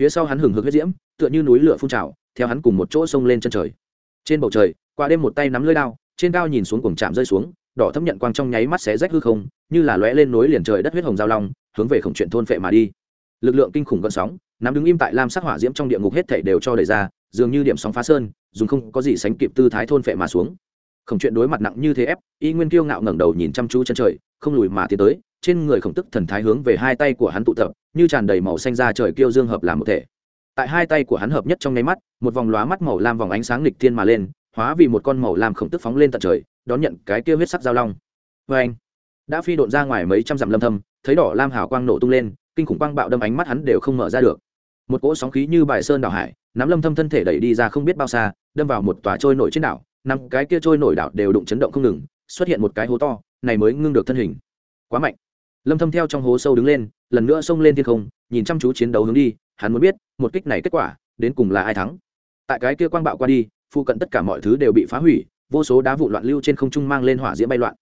Phía sau hắn hừng hực huyết diễm, tựa như núi lửa phun trào, theo hắn cùng một chỗ xông lên chân trời. Trên bầu trời, qua đêm một tay nắm lưỡi đao, trên cao nhìn xuống cuồng chạm rơi xuống, đỏ thấm nhận quang trong nháy mắt xé rách hư không, như là lóe lên núi liền trời đất huyết hồng giao long, hướng về khổng chuyện thôn phệ mà đi. Lực lượng kinh khủng gợn sóng, nắm đứng im tại lam sắc hỏa diễm trong địa ngục hết thảy đều cho đẩy ra, dường như điểm sóng phá sơn dùng không có gì sánh kịp tư thái thôn phệ mà xuống. Khổng chuyện đối mặt nặng như thế ép, y nguyên kiêu ngạo ngẩng đầu nhìn chăm chú chân trời, không lùi mà tiến tới, trên người khổng tức thần thái hướng về hai tay của hắn tụ tập, như tràn đầy màu xanh ra trời kiêu dương hợp làm một thể. Tại hai tay của hắn hợp nhất trong nháy mắt, một vòng lóa mắt màu lam vòng ánh sáng nghịch thiên mà lên, hóa vì một con màu lam khổng tức phóng lên tận trời, đón nhận cái kia huyết sắc giao long. Vê anh, đã phi độn ra ngoài mấy trăm dặm lâm thâm, thấy đỏ lam hào quang nổ tung lên, kinh khủng quang bạo đâm ánh mắt hắn đều không mở ra được một cỗ sóng khí như bài sơn đảo hải, nắm lâm thâm thân thể đẩy đi ra không biết bao xa, đâm vào một tòa trôi nổi trên đảo, năm cái kia trôi nổi đảo đều đụng chấn động không ngừng, xuất hiện một cái hố to, này mới ngưng được thân hình. Quá mạnh. Lâm thâm theo trong hố sâu đứng lên, lần nữa xông lên thiên không, nhìn chăm chú chiến đấu hướng đi, hắn muốn biết, một kích này kết quả, đến cùng là ai thắng. Tại cái kia quang bạo qua đi, phụ cận tất cả mọi thứ đều bị phá hủy, vô số đá vụ loạn lưu trên không trung mang lên hỏa diễm bay loạn.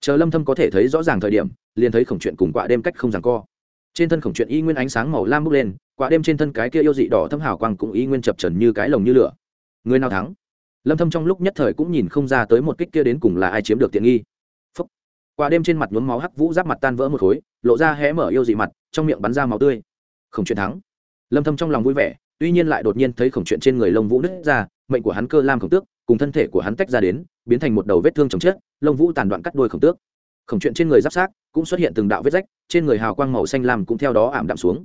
Chờ lâm thâm có thể thấy rõ ràng thời điểm, liền thấy khổng chuyện cùng quạ đêm cách không giằng co trên thân khổng chuyện y nguyên ánh sáng màu lam bốc lên, quả đêm trên thân cái kia yêu dị đỏ thâm hào quang cũng y nguyên chập trần như cái lồng như lửa. Người nào thắng? Lâm thâm trong lúc nhất thời cũng nhìn không ra tới một kích kia đến cùng là ai chiếm được tiện nghi. Phúc. quả đêm trên mặt nhuốm máu hắc vũ giáp mặt tan vỡ một khối, lộ ra hé mở yêu dị mặt, trong miệng bắn ra máu tươi. Khổng chuyện thắng. Lâm thâm trong lòng vui vẻ, tuy nhiên lại đột nhiên thấy khổng chuyện trên người lông vũ nứt ra, mệnh của hắn cơ lam khổng tước, cùng thân thể của hắn tách ra đến, biến thành một đầu vết thương chồng chết, lông vũ tàn đoạn cắt đuôi khổng tước khổng chuyện trên người giáp sát cũng xuất hiện từng đạo vết rách, trên người hào quang màu xanh lam cũng theo đó ảm đạm xuống.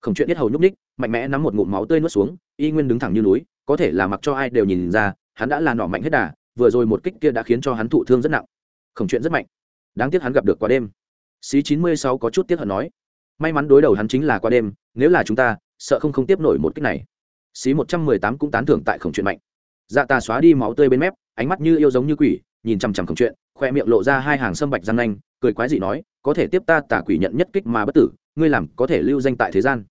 Khổng chuyện biết hầu nhúc ních mạnh mẽ nắm một ngụm máu tươi nuốt xuống, y nguyên đứng thẳng như núi, có thể là mặc cho ai đều nhìn ra, hắn đã là nọ mạnh hết đà, vừa rồi một kích kia đã khiến cho hắn thụ thương rất nặng. Khổng chuyện rất mạnh. Đáng tiếc hắn gặp được qua đêm. Xí chín mươi sáu có chút tiếc hận nói. May mắn đối đầu hắn chính là qua đêm, nếu là chúng ta, sợ không không tiếp nổi một kích này. Xí một trăm mười tám cũng tán thưởng tại khổng chuyện mạnh. Dạ ta xóa đi máu tươi bên mép, ánh mắt như yêu giống như quỷ, nhìn chằm chằm khổng chuyện khoe miệng lộ ra hai hàng sâm bạch răng nanh, cười quái dị nói, có thể tiếp ta tà quỷ nhận nhất kích mà bất tử, ngươi làm có thể lưu danh tại thế gian.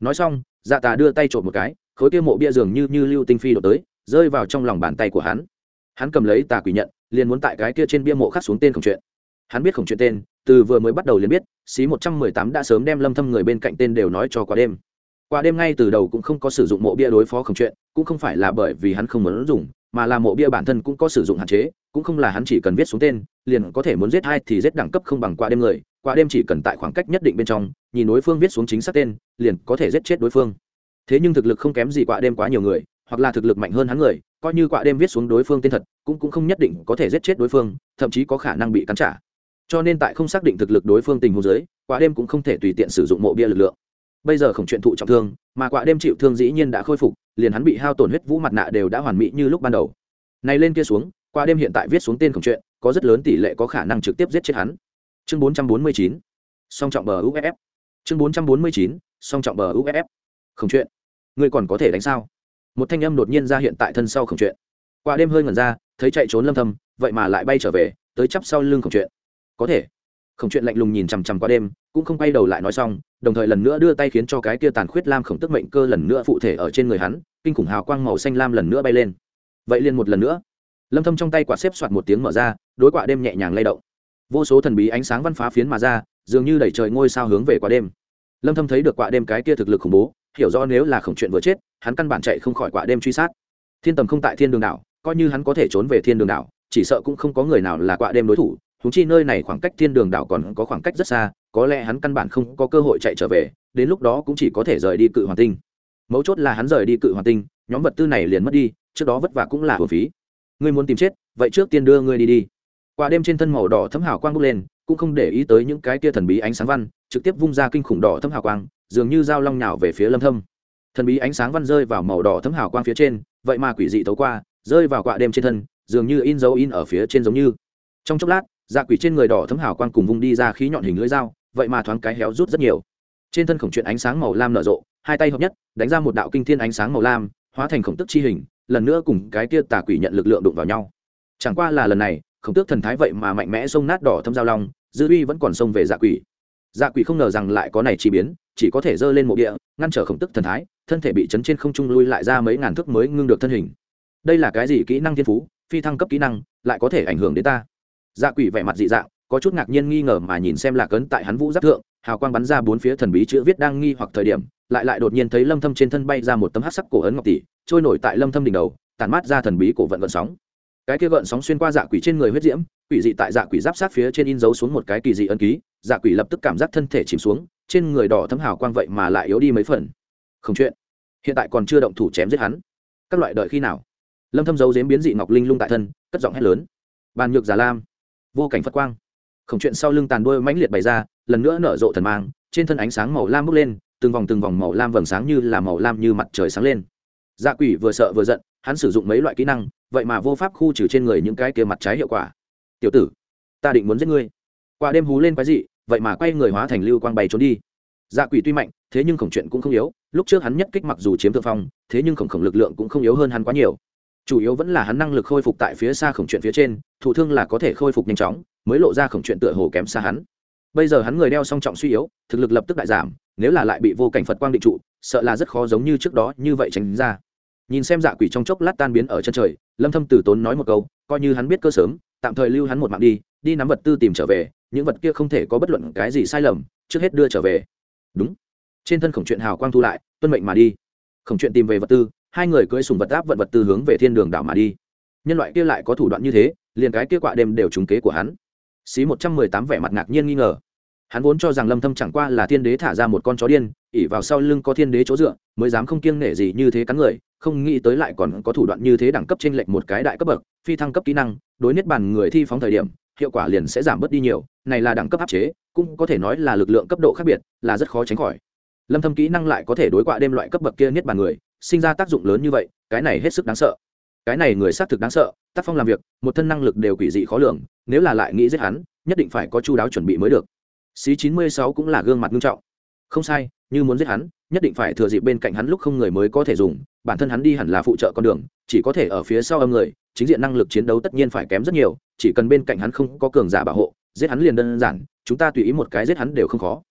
Nói xong dạ tà đưa tay trộm một cái, khối kia mộ bia dường như như lưu tinh phi đổ tới, rơi vào trong lòng bàn tay của hắn. Hắn cầm lấy tà quỷ nhận, liền muốn tại cái kia trên bia mộ khắc xuống tên khổng chuyện. Hắn biết khổng chuyện tên, từ vừa mới bắt đầu liền biết, xí một trăm mười tám đã sớm đem lâm thâm người bên cạnh tên đều nói cho qua đêm. Qua đêm ngay từ đầu cũng không có sử dụng mộ bia đối phó khổng chuyện, cũng không phải là bởi vì hắn không muốn dùng mà là mộ bia bản thân cũng có sử dụng hạn chế, cũng không là hắn chỉ cần viết xuống tên, liền có thể muốn giết hai thì giết đẳng cấp không bằng qua đêm người, qua đêm chỉ cần tại khoảng cách nhất định bên trong, nhìn đối phương viết xuống chính xác tên, liền có thể giết chết đối phương. Thế nhưng thực lực không kém gì qua đêm quá nhiều người, hoặc là thực lực mạnh hơn hắn người, coi như quả đêm viết xuống đối phương tên thật, cũng cũng không nhất định có thể giết chết đối phương, thậm chí có khả năng bị cắn trả. Cho nên tại không xác định thực lực đối phương tình huống giới quả đêm cũng không thể tùy tiện sử dụng mộ bia lực lượng. Bây giờ khổng chuyện thụ trọng thương, mà quả đêm chịu thương dĩ nhiên đã khôi phục liền hắn bị hao tổn huyết vũ mặt nạ đều đã hoàn mỹ như lúc ban đầu. Này lên kia xuống, qua đêm hiện tại viết xuống tên khổng chuyện, có rất lớn tỷ lệ có khả năng trực tiếp giết chết hắn. Chương 449 song trọng bờ uff chương 449 song trọng bờ uff khổng chuyện, ngươi còn có thể đánh sao? Một thanh âm đột nhiên ra hiện tại thân sau khổng chuyện. Qua đêm hơi ngẩn ra, thấy chạy trốn lâm thâm, vậy mà lại bay trở về, tới chắp sau lưng khổng chuyện. Có thể. Khổng chuyện lạnh lùng nhìn chằm chằm qua đêm cũng không quay đầu lại nói xong, đồng thời lần nữa đưa tay khiến cho cái kia tàn khuyết lam khổng tức mệnh cơ lần nữa phụ thể ở trên người hắn, kinh khủng hào quang màu xanh lam lần nữa bay lên. Vậy liền một lần nữa. Lâm thâm trong tay quả xếp soạt một tiếng mở ra, đối quả đêm nhẹ nhàng lay động. Vô số thần bí ánh sáng văn phá phiến mà ra, dường như đẩy trời ngôi sao hướng về quả đêm. Lâm thâm thấy được quả đêm cái kia thực lực khủng bố, hiểu rõ nếu là khổng chuyện vừa chết, hắn căn bản chạy không khỏi quả đêm truy sát. Thiên tầm không tại thiên đường đảo, coi như hắn có thể trốn về thiên đường đảo, chỉ sợ cũng không có người nào là quả đêm đối thủ chúng chi nơi này khoảng cách thiên đường đảo còn có khoảng cách rất xa, có lẽ hắn căn bản không có cơ hội chạy trở về, đến lúc đó cũng chỉ có thể rời đi cự hoàng tinh. Mấu chốt là hắn rời đi cự hoàng tinh, nhóm vật tư này liền mất đi, trước đó vất vả cũng là hồn phí. Ngươi muốn tìm chết, vậy trước tiên đưa ngươi đi đi. Qua đêm trên thân màu đỏ thấm hào quang bốc lên, cũng không để ý tới những cái tia thần bí ánh sáng văn, trực tiếp vung ra kinh khủng đỏ thấm hào quang, dường như dao long nhào về phía lâm thâm. Thần bí ánh sáng văn rơi vào màu đỏ thấm hào quang phía trên, vậy mà quỷ dị tấu qua, rơi vào quạ đêm trên thân, dường như in dấu in ở phía trên giống như. Trong chốc lát dạ quỷ trên người đỏ thấm hào quang cùng vung đi ra khí nhọn hình lưỡi dao, vậy mà thoáng cái héo rút rất nhiều. Trên thân khổng chuyện ánh sáng màu lam nở rộ, hai tay hợp nhất, đánh ra một đạo kinh thiên ánh sáng màu lam, hóa thành khổng tức chi hình, lần nữa cùng cái kia tà quỷ nhận lực lượng đụng vào nhau. Chẳng qua là lần này, khổng tước thần thái vậy mà mạnh mẽ xông nát đỏ thâm giao long, dư uy vẫn còn xông về dạ quỷ. Dạ quỷ không ngờ rằng lại có này chi biến, chỉ có thể giơ lên mộ địa, ngăn trở khổng tức thần thái, thân thể bị chấn trên không trung lui lại ra mấy ngàn thước mới ngưng được thân hình. Đây là cái gì kỹ năng thiên phú, phi thăng cấp kỹ năng, lại có thể ảnh hưởng đến ta? Dạ quỷ vẻ mặt dị dạng, có chút ngạc nhiên nghi ngờ mà nhìn xem lạc ấn tại hắn vũ giáp thượng, hào quang bắn ra bốn phía thần bí chữ viết đang nghi hoặc thời điểm, lại lại đột nhiên thấy lâm thâm trên thân bay ra một tấm hắc sắc cổ ấn ngọc tỷ, trôi nổi tại lâm thâm đỉnh đầu tàn mát ra thần bí cổ vận gợn sóng. Cái kia gợn sóng xuyên qua dạ quỷ trên người huyết diễm, quỷ dị tại dạ quỷ giáp sát phía trên in dấu xuống một cái kỳ dị ấn ký dạ quỷ lập tức cảm giác thân thể chìm xuống, trên người đỏ thấm hào quang vậy mà lại yếu đi mấy phần. Không chuyện. Hiện tại còn chưa động thủ chém giết hắn. Các loại đợi khi nào? Lâm thâm giấu giếm biến dị ngọc linh lung tại thân, cất giọng hét lớn. Bàn nhược giả lam vô cảnh phật quang. Khổng chuyện sau lưng tàn đuôi mãnh liệt bày ra, lần nữa nở rộ thần mang, trên thân ánh sáng màu lam bốc lên, từng vòng từng vòng màu lam vầng sáng như là màu lam như mặt trời sáng lên. Dạ quỷ vừa sợ vừa giận, hắn sử dụng mấy loại kỹ năng, vậy mà vô pháp khu trừ trên người những cái kia mặt trái hiệu quả. Tiểu tử, ta định muốn giết ngươi. Qua đêm hú lên quái dị, vậy mà quay người hóa thành lưu quang bay trốn đi. Dạ quỷ tuy mạnh, thế nhưng khổng chuyện cũng không yếu, lúc trước hắn nhất kích mặc dù chiếm thượng phong, thế nhưng khổng khổng lực lượng cũng không yếu hơn hắn quá nhiều chủ yếu vẫn là hắn năng lực khôi phục tại phía xa khổng chuyện phía trên, thụ thương là có thể khôi phục nhanh chóng, mới lộ ra khổng chuyện tựa hồ kém xa hắn. Bây giờ hắn người đeo song trọng suy yếu, thực lực lập tức đại giảm, nếu là lại bị vô cảnh phật quang định trụ, sợ là rất khó giống như trước đó như vậy tránh ra. Nhìn xem dạ quỷ trong chốc lát tan biến ở chân trời, lâm thâm tử tốn nói một câu, coi như hắn biết cơ sớm, tạm thời lưu hắn một mạng đi đi nắm vật tư tìm trở về, những vật kia không thể có bất luận cái gì sai lầm, trước hết đưa trở về. Đúng. Trên thân khổng chuyện hào quang thu lại, tuân mệnh mà đi. Khổng chuyện tìm về vật tư hai người cưỡi sùng vật áp vận vật tư hướng về thiên đường đảo mà đi. Nhân loại kia lại có thủ đoạn như thế, liền cái kia quạ đêm đều trúng kế của hắn. Xí một trăm mười tám vẻ mặt ngạc nhiên nghi ngờ. Hắn vốn cho rằng lâm thâm chẳng qua là thiên đế thả ra một con chó điên ỉ vào sau lưng có thiên đế chỗ dựa, mới dám không kiêng nể gì như thế cắn người, không nghĩ tới lại còn có thủ đoạn như thế đẳng cấp trên lệnh một cái đại cấp bậc, phi thăng cấp kỹ năng, đối niết bàn người thi phóng thời điểm, hiệu quả liền sẽ giảm bớt đi nhiều, này là đẳng cấp áp chế, cũng có thể nói là lực lượng cấp độ khác biệt, là rất khó tránh khỏi. Lâm thâm kỹ năng lại có thể đối quạ đêm loại cấp bậc kia niết bàn người sinh ra tác dụng lớn như vậy, cái này hết sức đáng sợ. Cái này người xác thực đáng sợ, tác phong làm việc, một thân năng lực đều quỷ dị khó lường, nếu là lại nghĩ giết hắn, nhất định phải có chu đáo chuẩn bị mới được. Xí chín mươi sáu cũng là gương mặt nghiêm trọng. Không sai, như muốn giết hắn, nhất định phải thừa dịp bên cạnh hắn lúc không người mới có thể dùng, bản thân hắn đi hẳn là phụ trợ con đường, chỉ có thể ở phía sau âm người, chính diện năng lực chiến đấu tất nhiên phải kém rất nhiều, chỉ cần bên cạnh hắn không có cường giả bảo hộ, giết hắn liền đơn giản, chúng ta tùy ý một cái giết hắn đều không khó.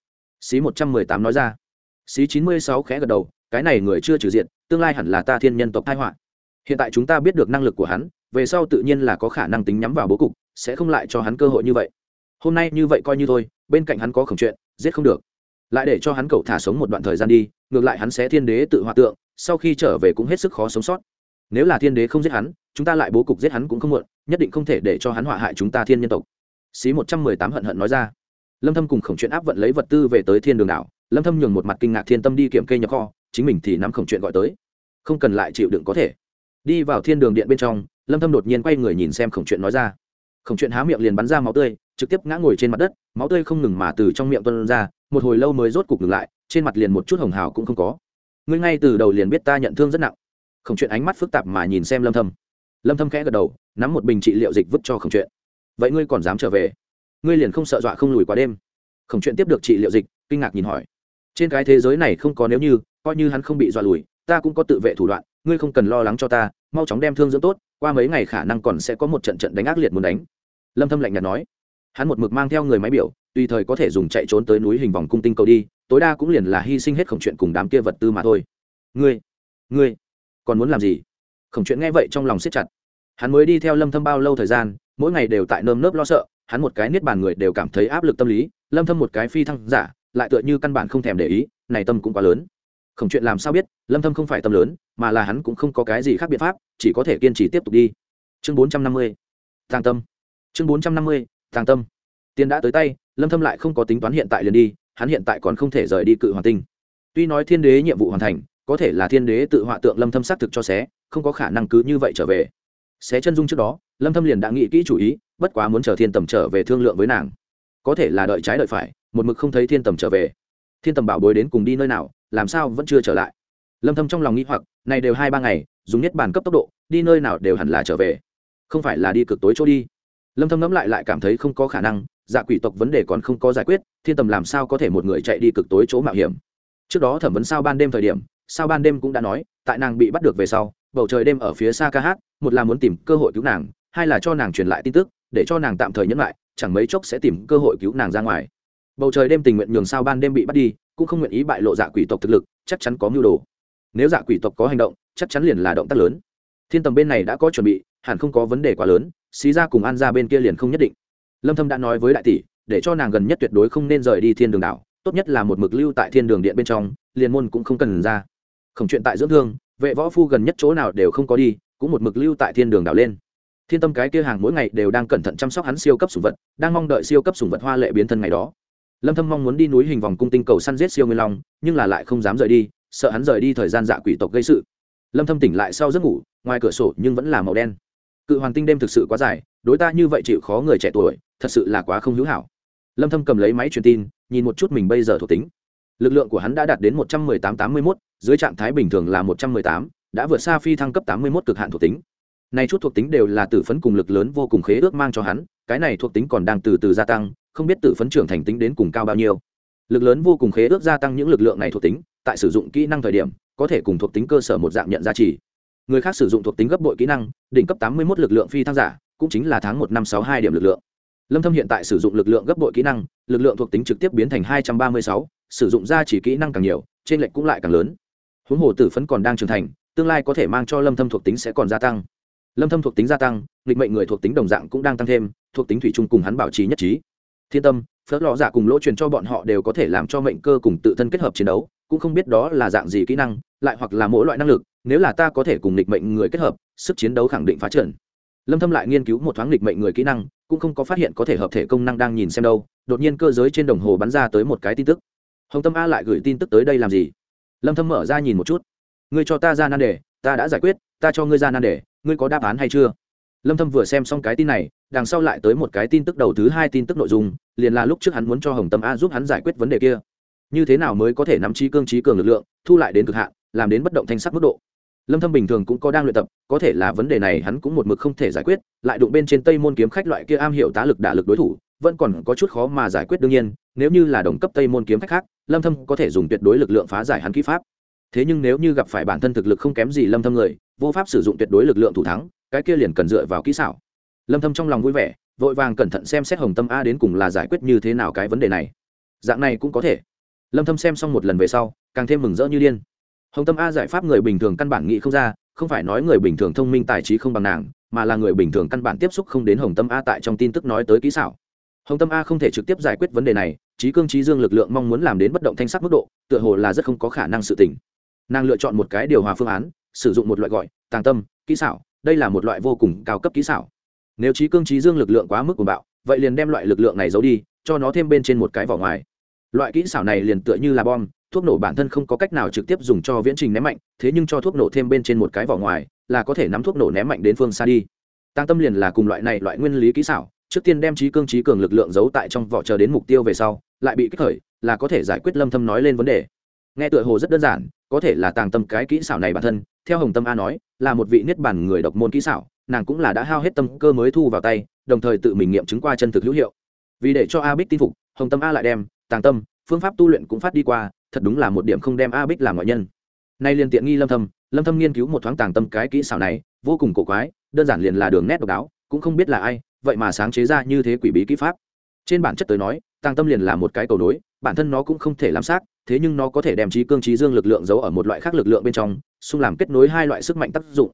Xí một trăm mười tám nói ra. Xí chín mươi sáu khẽ gật đầu, cái này người chưa trừ diện tương lai hẳn là ta thiên nhân tộc tai họa. Hiện tại chúng ta biết được năng lực của hắn, về sau tự nhiên là có khả năng tính nhắm vào bố cục, sẽ không lại cho hắn cơ hội như vậy. Hôm nay như vậy coi như thôi, bên cạnh hắn có khổng chuyện, giết không được. Lại để cho hắn cậu thả sống một đoạn thời gian đi, ngược lại hắn sẽ thiên đế tự hòa tượng, sau khi trở về cũng hết sức khó sống sót. Nếu là thiên đế không giết hắn, chúng ta lại bố cục giết hắn cũng không muộn, nhất định không thể để cho hắn họa hại chúng ta thiên nhân tộc. Xí một trăm mười tám hận hận nói ra. Lâm thâm cùng khổng chuyện áp vận lấy vật tư về tới thiên đường đảo lâm thâm nhường một mặt kinh ngạc thiên tâm đi kiểm kê nhập kho, chính mình thì nắm khổng chuyện gọi tới. Không cần lại chịu đựng có thể. Đi vào thiên đường điện bên trong, lâm thâm đột nhiên quay người nhìn xem khổng chuyện nói ra. Khổng chuyện há miệng liền bắn ra máu tươi, trực tiếp ngã ngồi trên mặt đất, máu tươi không ngừng mà từ trong miệng tuôn ra, một hồi lâu mới rốt cục ngừng lại, trên mặt liền một chút hồng hào cũng không có. Ngươi ngay từ đầu liền biết ta nhận thương rất nặng. Khổng chuyện ánh mắt phức tạp mà nhìn xem lâm thâm. Lâm thâm khẽ gật đầu, nắm một bình trị liệu dịch vứt cho khổng chuyện. Vậy ngươi còn dám trở về? Ngươi liền không sợ dọa không lùi qua đêm. Khổng chuyện tiếp được trị liệu dịch, kinh ngạc nhìn hỏi trên cái thế giới này không có nếu như, coi như hắn không bị dọa lùi, ta cũng có tự vệ thủ đoạn, ngươi không cần lo lắng cho ta, mau chóng đem thương dưỡng tốt, qua mấy ngày khả năng còn sẽ có một trận trận đánh ác liệt muốn đánh. Lâm thâm lạnh nhạt nói. Hắn một mực mang theo người máy biểu, tùy thời có thể dùng chạy trốn tới núi hình vòng cung tinh cầu đi, tối đa cũng liền là hy sinh hết khổng chuyện cùng đám kia vật tư mà thôi. Ngươi ngươi còn muốn làm gì? Khổng chuyện nghe vậy trong lòng siết chặt. Hắn mới đi theo lâm thâm bao lâu thời gian, mỗi ngày đều tại nơm nớp lo sợ, hắn một cái niết bàn người đều cảm thấy áp lực tâm lý, lâm thâm một cái phi thăng giả lại tựa như căn bản không thèm để ý, này tâm cũng quá lớn. Khổng chuyện làm sao biết, lâm thâm không phải tâm lớn, mà là hắn cũng không có cái gì khác biện pháp, chỉ có thể kiên trì tiếp tục đi. Chương 450 tàng tâm. Chương 450 tàng tâm. Tiền đã tới tay, lâm thâm lại không có tính toán hiện tại liền đi, hắn hiện tại còn không thể rời đi cự hoàng tinh. Tuy nói thiên đế nhiệm vụ hoàn thành, có thể là thiên đế tự họa tượng lâm thâm xác thực cho xé, không có khả năng cứ như vậy trở về. Xé chân dung trước đó, lâm thâm liền đã nghĩ kỹ chủ ý, bất quá muốn chờ thiên tầm trở về thương lượng với nàng. Có thể là đợi trái đợi phải một mực không thấy thiên tầm trở về. Thiên tầm bảo bối đến cùng đi nơi nào, làm sao vẫn chưa trở lại. Lâm thâm trong lòng nghĩ hoặc, này đều hai ba ngày, dùng nhất bản cấp tốc độ, đi nơi nào đều hẳn là trở về. Không phải là đi cực tối chỗ đi. Lâm thâm ngẫm lại lại cảm thấy không có khả năng dạ quỷ tộc vấn đề còn không có giải quyết, thiên tầm làm sao có thể một người chạy đi cực tối chỗ mạo hiểm. Trước đó thẩm vấn sao ban đêm thời điểm sao ban đêm cũng đã nói, tại nàng bị bắt được về sau, bầu trời đêm ở phía xa ca hát, một là muốn tìm cơ hội cứu nàng, hai là cho nàng truyền lại tin tức, để cho nàng tạm thời nhẫn lại, chẳng mấy chốc sẽ tìm cơ hội cứu nàng ra ngoài bầu trời đêm tình nguyện nhường sao ban đêm bị bắt đi, cũng không nguyện ý bại lộ dạ quỷ tộc thực lực, chắc chắn có mưu đồ. Nếu dạ quỷ tộc có hành động, chắc chắn liền là động tác lớn. Thiên tầm bên này đã có chuẩn bị, hẳn không có vấn đề quá lớn, xí ra cùng an ra bên kia liền không nhất định. Lâm thâm đã nói với đại tỷ, để cho nàng gần nhất tuyệt đối không nên rời đi thiên đường đảo, tốt nhất là một mực lưu tại thiên đường điện bên trong, liền môn cũng không cần ra. Không chuyện tại dưỡng thương, vệ võ phu gần nhất chỗ nào đều không có đi, cũng một mực lưu tại thiên đường đảo lên. Thiên tâm cái kia hàng mỗi ngày đều đang cẩn thận chăm sóc hắn siêu cấp sủng vật, đang mong đợi siêu cấp sủng vật hoa lệ biến thân ngày đó lâm thâm mong muốn đi núi hình vòng cung tinh cầu săn giết siêu nguyên long nhưng là lại không dám rời đi sợ hắn rời đi thời gian dạ quỷ tộc gây sự. Lâm thâm tỉnh lại sau giấc ngủ ngoài cửa sổ nhưng vẫn là màu đen. Cự hoàng tinh đêm thực sự quá dài đối ta như vậy chịu khó người trẻ tuổi thật sự là quá không hữu hảo. Lâm thâm cầm lấy máy truyền tin nhìn một chút mình bây giờ thuộc tính. Lực lượng của hắn đã đạt đến 118-81, dưới trạng thái bình thường là 118, đã vượt xa phi thăng cấp 81 cực hạn thuộc tính. Này chút thuộc tính đều là tử phấn cùng lực lớn vô cùng khế ước mang cho hắn cái này thuộc tính còn đang từ từ gia tăng không biết tử phấn trưởng thành tính đến cùng cao bao nhiêu. Lực lớn vô cùng khế ước gia tăng những lực lượng này thuộc tính tại sử dụng kỹ năng thời điểm có thể cùng thuộc tính cơ sở một dạng nhận giá trị. Người khác sử dụng thuộc tính gấp bội kỹ năng đỉnh cấp 81 lực lượng phi thăng giả cũng chính là tháng một năm sáu hai điểm lực lượng. Lâm thâm hiện tại sử dụng lực lượng gấp bội kỹ năng lực lượng thuộc tính trực tiếp biến thành 236, sử dụng ra chỉ kỹ năng càng nhiều trên lệnh cũng lại càng lớn. Huống hồ tử phấn còn đang trưởng thành tương lai có thể mang cho lâm thâm thuộc tính sẽ còn gia tăng. Lâm thâm thuộc tính gia tăng nghịch mệnh người thuộc tính đồng dạng cũng đang tăng thêm thuộc tính thủy chung cùng hắn bảo trì nhất trí thiên tâm, phớt lò giả cùng lỗ truyền cho bọn họ đều có thể làm cho mệnh cơ cùng tự thân kết hợp chiến đấu, cũng không biết đó là dạng gì kỹ năng, lại hoặc là mỗi loại năng lực, nếu là ta có thể cùng nghịch mệnh người kết hợp, sức chiến đấu khẳng định phá trận. Lâm thâm lại nghiên cứu một thoáng nghịch mệnh người kỹ năng, cũng không có phát hiện có thể hợp thể công năng đang nhìn xem đâu, đột nhiên cơ giới trên đồng hồ bắn ra tới một cái tin tức. Hồng tâm a lại gửi tin tức tới đây làm gì? Lâm thâm mở ra nhìn một chút. Ngươi cho ta ra nan đề, ta đã giải quyết, ta cho ngươi ra nan đề, ngươi có đáp án hay chưa? Lâm thâm vừa xem xong cái tin này, đằng sau lại tới một cái tin tức đầu thứ hai tin tức nội dung, liền là lúc trước hắn muốn cho hồng tâm a giúp hắn giải quyết vấn đề kia. Như thế nào mới có thể nắm trí cương trí cường lực lượng, thu lại đến cực hạn, làm đến bất động thanh sắc mức độ? Lâm thâm bình thường cũng có đang luyện tập, có thể là vấn đề này hắn cũng một mực không thể giải quyết, lại đụng bên trên tây môn kiếm khách loại kia am hiểu tá lực đả lực đối thủ, vẫn còn có chút khó mà giải quyết đương nhiên, nếu như là đồng cấp tây môn kiếm khách khác, lâm thâm có thể dùng tuyệt đối lực lượng phá giải hắn kỹ pháp. Thế nhưng nếu như gặp phải bản thân thực lực không kém gì lâm thâm người, vô pháp sử dụng tuyệt đối lực lượng thủ thắng cái kia liền cần dựa vào kỹ xảo. Lâm thâm trong lòng vui vẻ, vội vàng cẩn thận xem xét hồng tâm a đến cùng là giải quyết như thế nào cái vấn đề này. Dạng này cũng có thể. Lâm thâm xem xong một lần về sau, càng thêm mừng rỡ như điên. Hồng tâm a giải pháp người bình thường căn bản nghĩ không ra, không phải nói người bình thường thông minh tài trí không bằng nàng, mà là người bình thường căn bản tiếp xúc không đến hồng tâm a tại trong tin tức nói tới kỹ xảo. Hồng tâm a không thể trực tiếp giải quyết vấn đề này, trí cương trí dương lực lượng mong muốn làm đến bất động thanh sắc mức độ, tựa hồ là rất không có khả năng sự tình. Nàng lựa chọn một cái điều hòa phương án, sử dụng một loại gọi, tàng tâm, kỹ xảo đây là một loại vô cùng cao cấp kỹ xảo. Nếu trí cương trí dương lực lượng quá mức của bạo, vậy liền đem loại lực lượng này giấu đi, cho nó thêm bên trên một cái vỏ ngoài. Loại kỹ xảo này liền tựa như là bom, thuốc nổ bản thân không có cách nào trực tiếp dùng cho viễn trình ném mạnh, thế nhưng cho thuốc nổ thêm bên trên một cái vỏ ngoài, là có thể nắm thuốc nổ ném mạnh đến phương xa đi. Tăng tâm liền là cùng loại này loại nguyên lý kỹ xảo, trước tiên đem trí cương trí cường lực lượng giấu tại trong vỏ chờ đến mục tiêu về sau, lại bị kích khởi, là có thể giải quyết lâm thâm nói lên vấn đề. Nghe tựa hồ rất đơn giản, có thể là tàng tâm cái kỹ xảo này bản thân theo hồng tâm a nói là một vị niết bản người độc môn kỹ xảo nàng cũng là đã hao hết tâm cơ mới thu vào tay đồng thời tự mình nghiệm chứng qua chân thực hữu hiệu. Vì để cho a bích tin phục hồng tâm a lại đem tàng tâm phương pháp tu luyện cũng phát đi qua thật đúng là một điểm không đem a bích làm ngoại nhân. Nay liền tiện nghi lâm thâm lâm thâm nghiên cứu một thoáng tàng tâm cái kỹ xảo này vô cùng cổ quái đơn giản liền là đường nét độc đáo cũng không biết là ai vậy mà sáng chế ra như thế quỷ bí kỹ pháp. Trên bản chất tới nói tàng tâm liền là một cái cầu đối, bản thân nó cũng không thể làm xác thế nhưng nó có thể đem trí cương trí dương lực lượng giấu ở một loại khác lực lượng bên trong, xung làm kết nối hai loại sức mạnh tác dụng.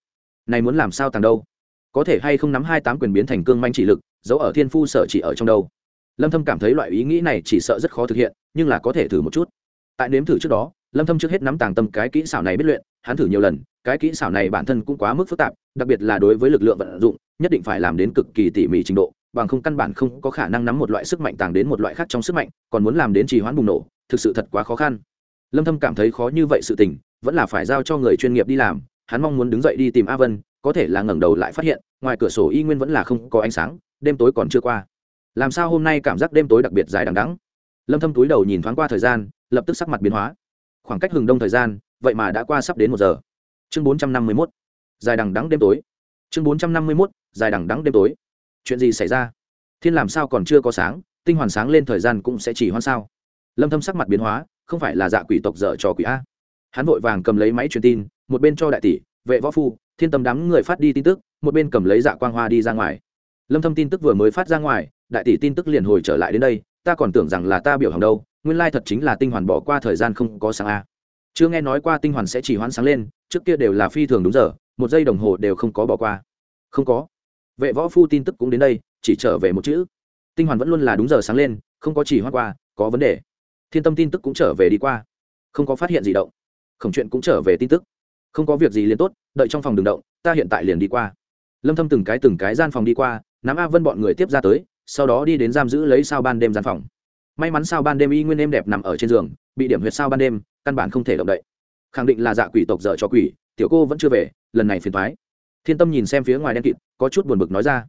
Này muốn làm sao tàng đâu? Có thể hay không nắm hai tám quyền biến thành cương manh chỉ lực, giấu ở thiên phu sở chỉ ở trong đâu? Lâm thâm cảm thấy loại ý nghĩ này chỉ sợ rất khó thực hiện, nhưng là có thể thử một chút. Tại nếm thử trước đó, lâm thâm trước hết nắm tàng tâm cái kỹ xảo này biết luyện, hắn thử nhiều lần, cái kỹ xảo này bản thân cũng quá mức phức tạp, đặc biệt là đối với lực lượng vận dụng, nhất định phải làm đến cực kỳ tỉ mỉ trình độ, bằng không căn bản không có khả năng nắm một loại sức mạnh tàng đến một loại khác trong sức mạnh, còn muốn làm đến trì hoãn bùng nổ thực sự thật quá khó khăn. Lâm thâm cảm thấy khó như vậy sự tình, vẫn là phải giao cho người chuyên nghiệp đi làm, hắn mong muốn đứng dậy đi tìm a vân, có thể là ngẩng đầu lại phát hiện, ngoài cửa sổ y nguyên vẫn là không có ánh sáng, đêm tối còn chưa qua. Làm sao hôm nay cảm giác đêm tối đặc biệt dài đằng đẵng? Lâm thâm túi đầu nhìn thoáng qua thời gian, lập tức sắc mặt biến hóa. Khoảng cách hừng đông thời gian, vậy mà đã qua sắp đến một giờ. Chương 451 dài đằng đẵng đêm tối. Chương 451 dài đằng đẵng đêm tối. Chuyện gì xảy ra? Thiên làm sao còn chưa có sáng, tinh hoàn sáng lên thời gian cũng sẽ chỉ hoan sao? Lâm thâm sắc mặt biến hóa, không phải là dạ quỷ tộc dở trò quỷ a. Hắn vội vàng cầm lấy máy truyền tin, một bên cho đại tỷ, vệ võ phu, thiên tâm đám người phát đi tin tức, một bên cầm lấy dạ quang hoa đi ra ngoài. Lâm thâm tin tức vừa mới phát ra ngoài, đại tỷ tin tức liền hồi trở lại đến đây, ta còn tưởng rằng là ta biểu hàng đâu, nguyên lai thật chính là tinh hoàn bỏ qua thời gian không có sáng a. Chưa nghe nói qua tinh hoàn sẽ chỉ hoãn sáng lên, trước kia đều là phi thường đúng giờ, một giây đồng hồ đều không có bỏ qua. Không có. Vệ võ phu tin tức cũng đến đây, chỉ trở về một chữ. Tinh hoàn vẫn luôn là đúng giờ sáng lên, không có chỉ hoãn qua, có vấn đề thiên tâm tin tức cũng trở về đi qua. Không có phát hiện gì động. Khổng chuyện cũng trở về tin tức. Không có việc gì liền tốt, đợi trong phòng đường động, ta hiện tại liền đi qua. Lâm thâm từng cái từng cái gian phòng đi qua, nắm a vân bọn người tiếp ra tới, sau đó đi đến giam giữ lấy sao ban đêm gian phòng. May mắn sao ban đêm y nguyên em đẹp nằm ở trên giường, bị điểm huyệt sao ban đêm, căn bản không thể động đậy. Khẳng định là dạ quỷ tộc dở cho quỷ, tiểu cô vẫn chưa về, lần này phiền thoái thiên tâm nhìn xem phía ngoài đen kịt, có chút buồn bực nói ra.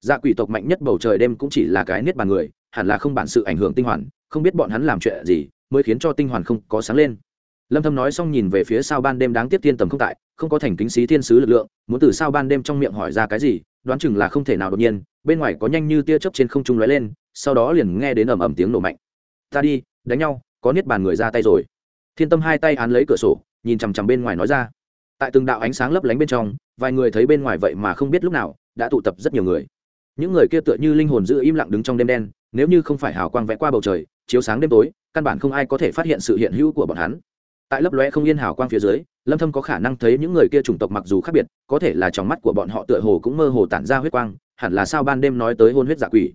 Dạ quỷ tộc mạnh nhất bầu trời đêm cũng chỉ là cái niết bàn người, hẳn là không bản sự ảnh hưởng tinh hoàn không biết bọn hắn làm chuyện gì, mới khiến cho tinh hoàn không có sáng lên. Lâm thâm nói xong nhìn về phía sao ban đêm đáng tiếc tiên tầm không tại, không có thành kính sĩ thiên sứ lực lượng, muốn từ sao ban đêm trong miệng hỏi ra cái gì, đoán chừng là không thể nào đột nhiên, bên ngoài có nhanh như tia chớp trên không trung lóe lên, sau đó liền nghe đến ầm ầm tiếng nổ mạnh. Ta đi, đánh nhau, có niết bàn người ra tay rồi. Thiên tâm hai tay án lấy cửa sổ, nhìn chằm chằm bên ngoài nói ra. Tại từng đạo ánh sáng lấp lánh bên trong, vài người thấy bên ngoài vậy mà không biết lúc nào, đã tụ tập rất nhiều người. Những người kia tựa như linh hồn giữ im lặng đứng trong đêm đen nếu như không phải hào quang vẽ qua bầu trời, chiếu sáng đêm tối, căn bản không ai có thể phát hiện sự hiện hữu của bọn hắn. Tại lấp lóe không yên hào quang phía dưới, lâm thâm có khả năng thấy những người kia chủng tộc mặc dù khác biệt, có thể là trong mắt của bọn họ tựa hồ cũng mơ hồ tản ra huyết quang, hẳn là sao ban đêm nói tới hôn huyết dạ quỷ.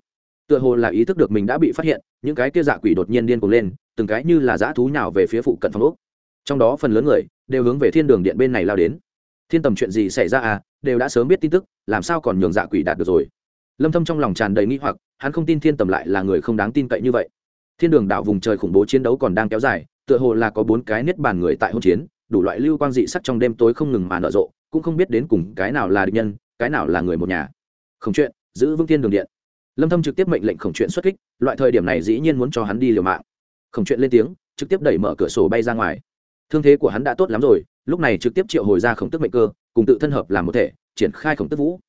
Tựa hồ là ý thức được mình đã bị phát hiện, những cái kia dạ quỷ đột nhiên điên cuồng lên, từng cái như là dã thú nhào về phía phụ cận phòng ốc. Trong đó phần lớn người đều hướng về thiên đường điện bên này lao đến. Thiên tầm chuyện gì xảy ra à đều đã sớm biết tin tức, làm sao còn nhường dạ quỷ đạt được rồi. Lâm thâm trong lòng tràn đầy nghi hoặc hắn không tin thiên tầm lại là người không đáng tin cậy như vậy. Thiên đường đảo vùng trời khủng bố chiến đấu còn đang kéo dài, tựa hồ là có bốn cái niết bàn người tại hôn chiến, đủ loại lưu quang dị sắc trong đêm tối không ngừng mà nở rộ, cũng không biết đến cùng cái nào là địch nhân, cái nào là người một nhà. Không chuyện, giữ vững thiên đường điện. Lâm thâm trực tiếp mệnh lệnh khổng chuyện xuất kích, loại thời điểm này dĩ nhiên muốn cho hắn đi liều mạng. Khổng chuyện lên tiếng, trực tiếp đẩy mở cửa sổ bay ra ngoài. Thương thế của hắn đã tốt lắm rồi, lúc này trực tiếp triệu hồi ra khổng tức mệnh cơ, cùng tự thân hợp làm một thể, triển khai khổng tức vũ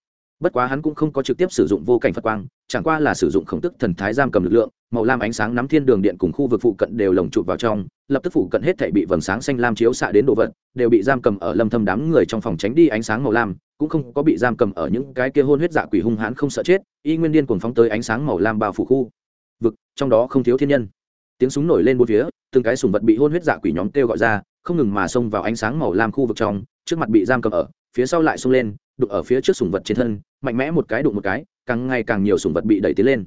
bất quá hắn cũng không có trực tiếp sử dụng vô cảnh phật quang, chẳng qua là sử dụng khổng tức thần thái giam cầm lực lượng, màu lam ánh sáng nắm thiên đường điện cùng khu vực phụ cận đều lồng chụp vào trong, lập tức phụ cận hết thể bị vầng sáng xanh lam chiếu xạ đến đồ vật, đều bị giam cầm ở lâm thâm đám người trong phòng tránh đi ánh sáng màu lam, cũng không có bị giam cầm ở những cái kia hôn huyết dạ quỷ hung hãn không sợ chết, y nguyên điên cuồng phóng tới ánh sáng màu lam bao phủ khu. Vực, trong đó không thiếu thiên nhân. Tiếng súng nổi lên bốn phía, từng cái sùng vật bị hôn huyết dạ quỷ nhóm kêu gọi ra, không ngừng mà xông vào ánh sáng màu lam khu vực trong, trước mặt bị giam cầm ở phía sau lại xông lên, đụng ở phía trước sùng vật trên thân, mạnh mẽ một cái đụng một cái, càng ngày càng nhiều sùng vật bị đẩy tiến lên.